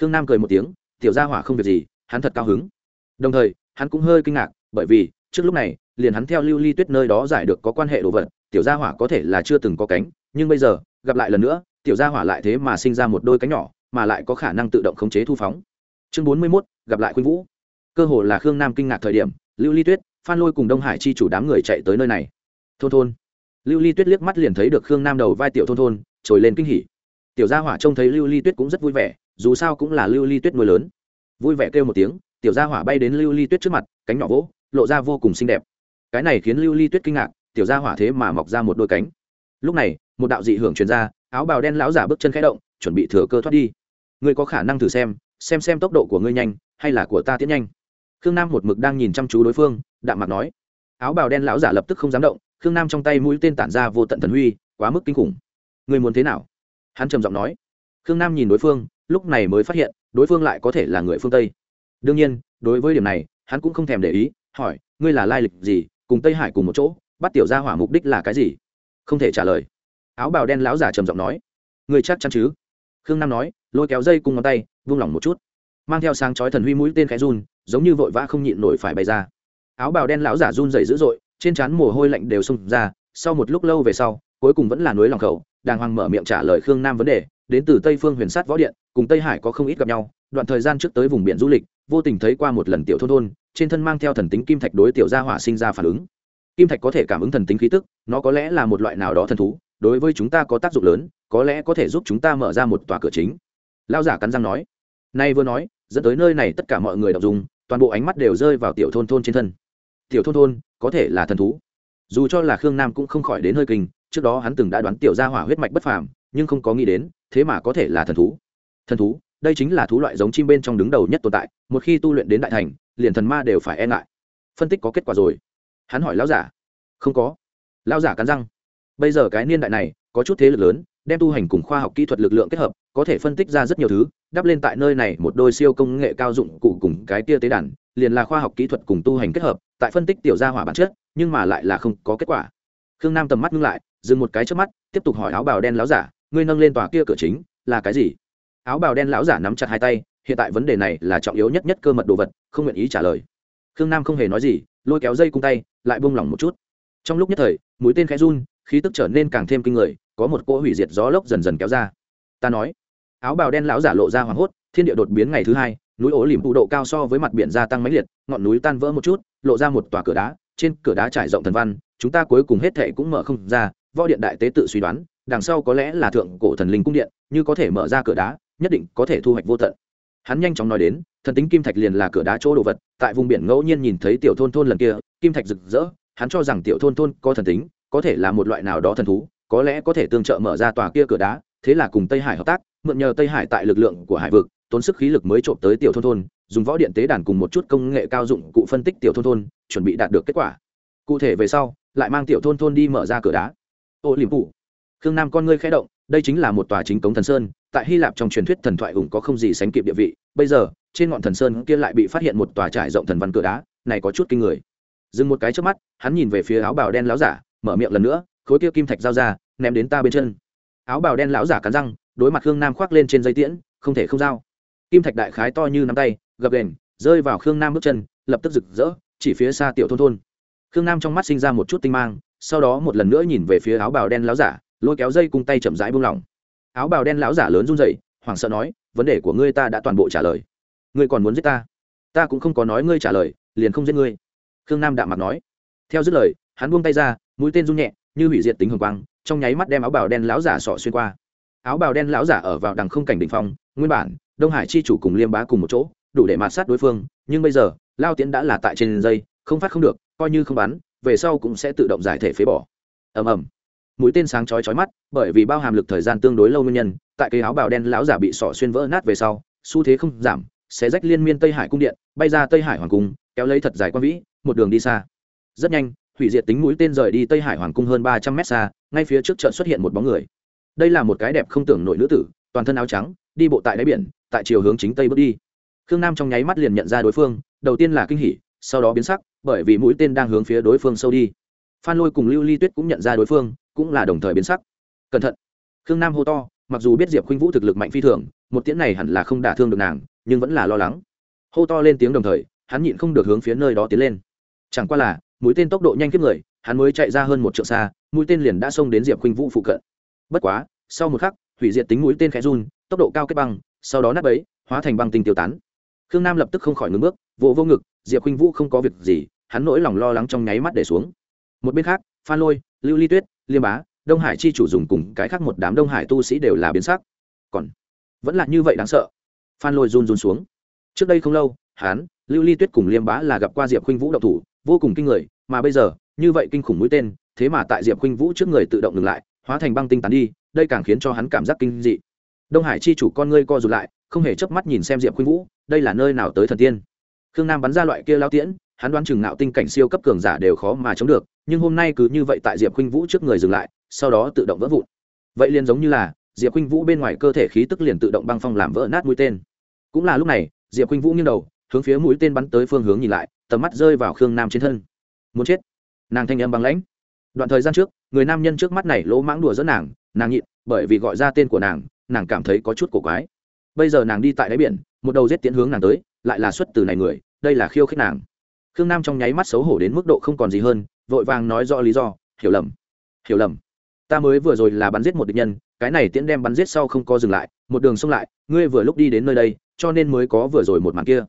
Speaker 1: Khương nam cười một tiếng, tiểu gia hỏa không việc gì, hắn thật cao hứng. Đồng thời, hắn cũng hơi kinh ngạc, bởi vì, trước lúc này, liền hắn theo lưu ly tuyết nơi đó giải được có quan hệ đồ vật, tiểu gia hỏa có thể là chưa từng có cánh, nhưng bây giờ, gặp lại lần nữa tiểu gia hỏa lại thế mà sinh ra một đôi cánh nhỏ, mà lại có khả năng tự động khống chế thu phóng. Chương bốn mươi mốt, gặp lại khuynh vũ. Cơ hồ là khương nam kinh ngạc thời điểm, lưu ly tuyết, phan lôi cùng đông hải chi chủ đám người chạy tới nơi này. Thôn thôn. Lưu ly tuyết liếc mắt liền thấy được khương nam đầu vai tiểu thôn thôn, trồi lên kinh hỉ. Tiểu gia hỏa trông thấy lưu ly tuyết cũng rất vui vẻ, dù sao cũng là lưu ly tuyết nuôi lớn. Vui vẻ kêu một tiếng, tiểu gia hỏa bay đến lưu ly tuyết trước mặt, cánh nhỏ vỗ, lộ ra vô cùng xinh đẹp. Cái này khiến lưu ly tuyết kinh ngạc, tiểu gia hỏa thế mà mọc ra một đôi cánh. Lúc này, một đạo dị hưởng truyền ra áo bào đen lão giả bước chân khẽ động, chuẩn bị thừa cơ thoát đi. Ngươi có khả năng thử xem xem xem tốc độ của ngươi nhanh, hay là của ta tiến nhanh. Khương nam một mực đang nhìn chăm chú đối phương, đạm mặt nói. Áo bào đen lão giả lập tức không dám động, khương nam trong tay mũi tên tản ra vô tận thần huy, quá mức kinh khủng. Ngươi muốn thế nào? Hắn trầm giọng nói. Khương nam nhìn đối phương, lúc này mới phát hiện, đối phương lại có thể là người phương tây. Đương nhiên, đối với điểm này, hắn cũng không thèm để ý, hỏi, ngươi là lai lịch gì, cùng tây hải cùng một chỗ, bắt tiểu gia hỏa mục đích là cái gì? Không thể trả lời áo bào đen lão giả trầm giọng nói, ngươi chắc chắn chứ? Khương nam nói, lôi kéo dây cùng ngón tay, vung lỏng một chút. Mang theo sáng chói thần huy mũi tên khẽ run, giống như vội vã không nhịn nổi phải bay ra. Áo bào đen lão giả run dày dữ dội, trên trán mồ hôi lạnh đều xông ra, sau một lúc lâu về sau, cuối cùng vẫn là núi lòng khẩu, đàng hoàng mở miệng trả lời khương nam vấn đề, đến từ tây phương huyền sát võ điện, cùng tây hải có không ít gặp nhau, đoạn thời gian trước tới vùng biển du lịch, vô tình thấy qua một lần tiểu thôn thôn, trên thân mang theo thần tính kim thạch đối tiểu gia hỏa sinh ra phản ứng. Kim thạch có thể cảm ứng thần tính khí tức, nó có lẽ là một loại nào đó thần thú đối với chúng ta có tác dụng lớn, có lẽ có thể giúp chúng ta mở ra một tòa cửa chính. Lao giả cắn răng nói. Nay vừa nói, dẫn tới nơi này tất cả mọi người đọc dùng toàn bộ ánh mắt đều rơi vào tiểu thôn thôn trên thân. Tiểu thôn thôn, có thể là thần thú. Dù cho là khương nam cũng không khỏi đến hơi kinh, trước đó hắn từng đã đoán tiểu gia hỏa huyết mạch bất phàm, nhưng không có nghĩ đến, thế mà có thể là thần thú. Thần thú, đây chính là thú loại giống chim bên trong đứng đầu nhất tồn tại, một khi tu luyện đến đại thành, liền thần ma đều phải e ngại. Phân tích có kết quả rồi. Hắn hỏi lão giả. Không có. Lão giả cắn răng bây giờ cái niên đại này, có chút thế lực lớn, đem tu hành cùng khoa học kỹ thuật lực lượng kết hợp, có thể phân tích ra rất nhiều thứ, đắp lên tại nơi này một đôi siêu công nghệ cao dụng cụ cùng cái tia tế đàn, liền là khoa học kỹ thuật cùng tu hành kết hợp, tại phân tích tiểu gia hỏa bản chất, nhưng mà lại là không có kết quả. Khương nam tầm mắt ngưng lại, dừng một cái trước mắt, tiếp tục hỏi áo bào đen láo giả, ngươi nâng lên tòa kia cửa chính, là cái gì? Áo bào đen lão giả nắm chặt hai tay, hiện tại vấn đề này là trọng yếu nhất nhất cơ mật đồ vật, không nguyện ý trả lời. Khương nam không hề nói gì, lôi kéo dây cung tay, lại buông lỏng một chút. Trong lúc nhất thời, mũi tên khẽ run khí tức trở nên càng thêm kinh người, có một cỗ hủy diệt gió lốc dần dần kéo ra. Ta nói, áo bào đen lão giả lộ ra hoảng hốt, thiên địa đột biến ngày thứ hai, núi ố lìm tụ độ cao so với mặt biển gia tăng mãnh liệt, ngọn núi tan vỡ một chút, lộ ra một tòa cửa đá, trên cửa đá trải rộng thần văn, chúng ta cuối cùng hết thệ cũng mở không ra, võ điện đại tế tự suy đoán, đằng sau có lẽ là thượng cổ thần linh cung điện, như có thể mở ra cửa đá, nhất định có thể thu hoạch vô tận. Hắn nhanh chóng nói đến, thần tính kim thạch liền là cửa đá chỗ đồ vật, tại vùng biển ngẫu nhiên nhìn thấy tiểu thôn thôn lần kia, kim thạch rực rỡ, hắn cho rằng tiểu thôn thôn có thần tính có thể là một loại nào đó thần thú, có lẽ có thể tương trợ mở ra tòa kia cửa đá, thế là cùng tây hải hợp tác, mượn nhờ tây hải tại lực lượng của hải vực, tốn sức khí lực mới trộm tới tiểu thôn thôn, dùng võ điện tế đàn cùng một chút công nghệ cao dụng cụ phân tích tiểu thôn thôn, chuẩn bị đạt được kết quả. Cụ thể về sau, lại mang tiểu thôn thôn đi mở ra cửa đá. Ô liềm phủ khương nam con ngươi khẽ động, đây chính là một tòa chính cống thần sơn, tại hy lạp trong truyền thuyết thần thoại ủng có không gì sánh kịp địa vị, bây giờ, trên ngọn thần sơn kia lại bị phát hiện một tòa trải rộng thần văn cửa đá, này có chút kinh người. Dừng một cái trước mắt, hắn nhìn về phía áo bào đen láo giả mở miệng lần nữa, khối kia kim thạch giao ra, ném đến ta bên chân. Áo bào đen lão giả cắn răng, đối mặt khương nam khoác lên trên dây tiễn, không thể không giao. Kim thạch đại khái to như nắm tay, gập đền rơi vào khương nam bước chân, lập tức rực rỡ, chỉ phía xa tiểu thôn thôn. Khương nam trong mắt sinh ra một chút tinh mang, sau đó một lần nữa nhìn về phía áo bào đen lão giả, lôi kéo dây cung tay chậm rãi buông lỏng. Áo bào đen lão giả lớn run rẩy, hoảng sợ nói, vấn đề của ngươi ta đã toàn bộ trả lời. Ngươi còn muốn giết ta? Ta cũng không có nói ngươi trả lời, liền không giết ngươi. Khương nam đạm mặt nói. Theo dứt lời hắn buông tay ra, mũi tên rung nhẹ, như hủy diệt tính hồng quang, trong nháy mắt đem áo bào đen lão giả sọ xuyên qua. Áo bào đen lão giả ở vào đằng không cảnh đỉnh phong, nguyên bản, đông hải chi chủ cùng liêm bá cùng một chỗ, đủ để mạt sát đối phương, nhưng bây giờ, lao tiến đã là tại trên dây, không phát không được, coi như không bắn, về sau cũng sẽ tự động giải thể phế bỏ. Ầm ầm. Mũi tên sáng chói chói mắt, bởi vì bao hàm lực thời gian tương đối lâu nguyên nhân, tại cây áo bào đen lão giả bị sọ xuyên vỡ nát về sau, xu thế không giảm sẽ rách liên miên tây hải cung điện, bay ra tây hải hoàng cung, kéo lấy thật dài quan vĩ, một đường đi xa. Rất nhanh hủy diệt tính mũi tên rời đi tây hải hoàng cung hơn ba trăm mét xa, ngay phía trước trận xuất hiện một bóng người. Đây là một cái đẹp không tưởng nổi nữ tử, toàn thân áo trắng, đi bộ tại đáy biển, tại chiều hướng chính tây bước đi. Khương nam trong nháy mắt liền nhận ra đối phương, đầu tiên là kinh hỉ, sau đó biến sắc, bởi vì mũi tên đang hướng phía đối phương sâu đi. Phan lôi cùng lưu ly tuyết cũng nhận ra đối phương, cũng là đồng thời biến sắc. Cẩn thận! Khương nam hô to, mặc dù biết diệp khuynh vũ thực lực mạnh phi thường, một tiễn này hẳn là không đả thương được nàng, nhưng vẫn là lo lắng. Hô to lên tiếng đồng thời, hắn nhịn không được hướng phía nơi đó tiến lên. Chẳng qua là mũi tên tốc độ nhanh kiếp người, hắn mới chạy ra hơn một trượng xa, mũi tên liền đã xông đến diệp khuynh vũ phụ cận. Bất quá, sau một khắc, hủy diệt tính mũi tên khẽ run, tốc độ cao kết băng, sau đó nắp ấy hóa thành băng tinh tiêu tán. Khương nam lập tức không khỏi ngưng bước, vỗ vô ngực, diệp khuynh vũ không có việc gì, hắn nỗi lòng lo lắng trong nháy mắt để xuống. Một bên khác, phan lôi, lưu ly tuyết, liêm bá, đông hải chi chủ dùng cùng cái khác một đám đông hải tu sĩ đều là biến sắc. Còn, vẫn là như vậy đáng sợ. Phan lôi run run xuống. Trước đây không lâu hán lưu ly tuyết cùng liêm bá là gặp qua diệp khuynh vũ độc thủ, vô cùng kinh người, mà bây giờ, như vậy kinh khủng mũi tên, thế mà tại diệp khuynh vũ trước người tự động ngừng lại, hóa thành băng tinh tán đi, đây càng khiến cho hắn cảm giác kinh dị. Đông hải chi chủ con ngươi co rụt lại, không hề chớp mắt nhìn xem diệp khuynh vũ, đây là nơi nào tới thần tiên. Khương nam bắn ra loại kia lao tiễn, hắn đoán chừng nạo tinh cảnh siêu cấp cường giả đều khó mà chống được, nhưng hôm nay cứ như vậy tại diệp khuynh vũ trước người dừng lại, sau đó tự động vỡ vụn. Vậy liền giống như là, diệp khuynh vũ bên ngoài cơ thể khí tức liền tự động băng phong làm vỡ nát mũi tên. Cũng là lúc này, diệp khuynh vũ nghiêng đầu hướng phía mũi tên bắn tới phương hướng nhìn lại, tầm mắt rơi vào khương nam trên thân. Muốn chết. Nàng thanh âm băng lãnh. Đoạn thời gian trước, người nam nhân trước mắt này lỗ mãng đùa dẫn nàng nàng nhịn, bởi vì gọi ra tên của nàng nàng cảm thấy có chút cổ quái. Bây giờ nàng đi tại đáy biển, một đầu rết tiến hướng nàng tới, lại là xuất từ này người, đây là khiêu khích nàng. Khương nam trong nháy mắt xấu hổ đến mức độ không còn gì hơn, vội vàng nói rõ lý do, hiểu lầm. Hiểu lầm. Ta mới vừa rồi là bắn giết một địch nhân, cái này tiễn đem bắn giết sau không có dừng lại, một đường xông lại, ngươi vừa lúc đi đến nơi đây, cho nên mới có vừa rồi một màn kia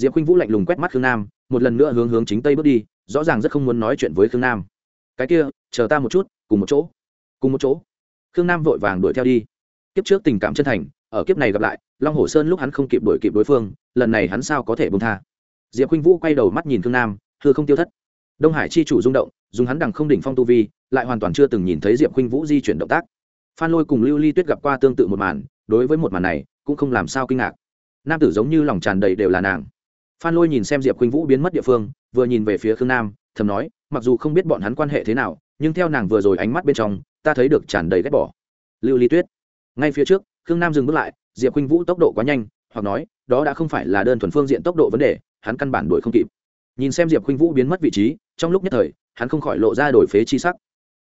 Speaker 1: diệp khuynh vũ lạnh lùng quét mắt khương nam, một lần nữa hướng hướng chính tây bước đi, rõ ràng rất không muốn nói chuyện với khương nam. Cái kia, chờ ta một chút, cùng một chỗ. Cùng một chỗ? Khương nam vội vàng đuổi theo đi. Kiếp trước tình cảm chân thành, ở kiếp này gặp lại, long hồ sơn lúc hắn không kịp đuổi kịp đối phương, lần này hắn sao có thể bông tha? Diệp khuynh vũ quay đầu mắt nhìn khương nam thưa không tiêu thất. Đông hải chi chủ rung động, dùng hắn đằng không đỉnh phong tu vi, lại hoàn toàn chưa từng nhìn thấy diệp khuynh vũ di chuyển động tác. Phan lôi cùng lưu ly tuyết gặp qua tương tự một màn, đối với một màn này, cũng không làm sao kinh ngạc. Nam tử giống như lòng tràn đầy đều là nàng phan lôi nhìn xem diệp khuynh vũ biến mất địa phương, vừa nhìn về phía khương nam, thầm nói, mặc dù không biết bọn hắn quan hệ thế nào, nhưng theo nàng vừa rồi ánh mắt bên trong, ta thấy được tràn đầy ghét bỏ. Lưu ly tuyết. Ngay phía trước, khương nam dừng bước lại, diệp khuynh vũ tốc độ quá nhanh, hoặc nói, đó đã không phải là đơn thuần phương diện tốc độ vấn đề, hắn căn bản đuổi không kịp. Nhìn xem diệp khuynh vũ biến mất vị trí, trong lúc nhất thời, hắn không khỏi lộ ra đổi phế chi sắc.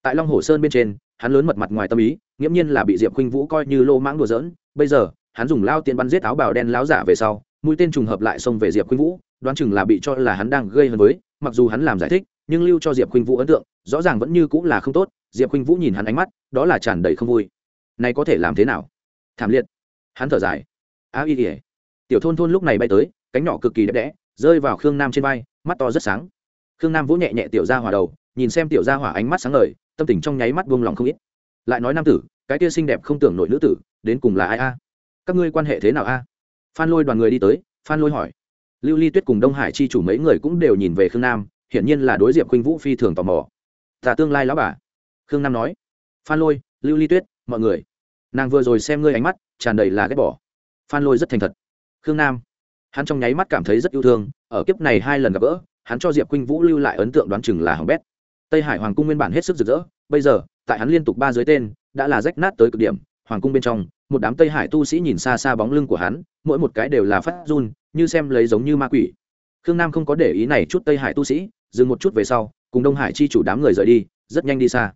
Speaker 1: Tại long hồ sơn bên trên, hắn lớn mật mặt ngoài tâm ý, nghiễm nhiên là bị diệp khuynh vũ coi như lô mãng đùa giỡn. Bây giờ, hắn dùng lao tiên bắn giết áo bào đen láo giả về sau mũi tên trùng hợp lại xông về diệp khuynh vũ, đoán chừng là bị cho là hắn đang gây hấn với, mặc dù hắn làm giải thích, nhưng lưu cho diệp khuynh vũ ấn tượng, rõ ràng vẫn như cũng là không tốt, diệp khuynh vũ nhìn hắn ánh mắt, đó là tràn đầy không vui. Này có thể làm thế nào? Thảm liệt. Hắn thở dài. A y ỉa tiểu thôn thôn lúc này bay tới, cánh nhỏ cực kỳ đẹp đẽ, rơi vào khương nam trên vai, mắt to rất sáng. Khương nam vỗ nhẹ nhẹ tiểu gia hỏa đầu, nhìn xem tiểu gia hỏa ánh mắt sáng ngời, tâm tình trong nháy mắt buông lòng không ít. Lại nói nam tử, cái kia xinh đẹp không tưởng nổi nữ tử, đến cùng là ai a? Các ngươi quan hệ thế nào a? Phan lôi đoàn người đi tới, phan lôi hỏi. Lưu ly tuyết cùng đông hải chi chủ mấy người cũng đều nhìn về khương nam, hiển nhiên là đối diệp khuynh vũ phi thường tò mò. Ta tương lai lão bà. Khương nam nói. Phan lôi, lưu ly tuyết, mọi người. Nàng vừa rồi xem ngươi ánh mắt, tràn đầy là ghét bỏ. Phan lôi rất thành thật. Khương nam. Hắn trong nháy mắt cảm thấy rất yêu thương, ở kiếp này hai lần gặp gỡ, hắn cho diệp khuynh vũ lưu lại ấn tượng đoán chừng là hỏng bét. Tây hải hoàng cung nguyên bản hết sức rực rỡ, bây giờ, tại hắn liên tục ba dưới tên, đã là rách nát tới cực điểm, hoàng cung bên trong một đám tây hải tu sĩ nhìn xa xa bóng lưng của hắn, mỗi một cái đều là phát run, như xem lấy giống như ma quỷ. Khương nam không có để ý này chút tây hải tu sĩ, dừng một chút về sau, cùng đông hải chi chủ đám người rời đi, rất nhanh đi xa.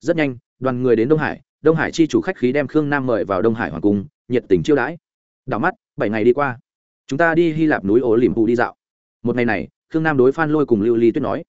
Speaker 1: Rất nhanh, đoàn người đến đông hải đông hải chi chủ khách khí đem khương nam mời vào đông hải hoàng cung, nhiệt tình chiêu đãi. Đảo mắt, bảy ngày đi qua, chúng ta đi hy lạp núi ổ liềm phụ đi dạo. Một ngày này, khương nam đối phan lôi cùng lưu ly tuyết nói.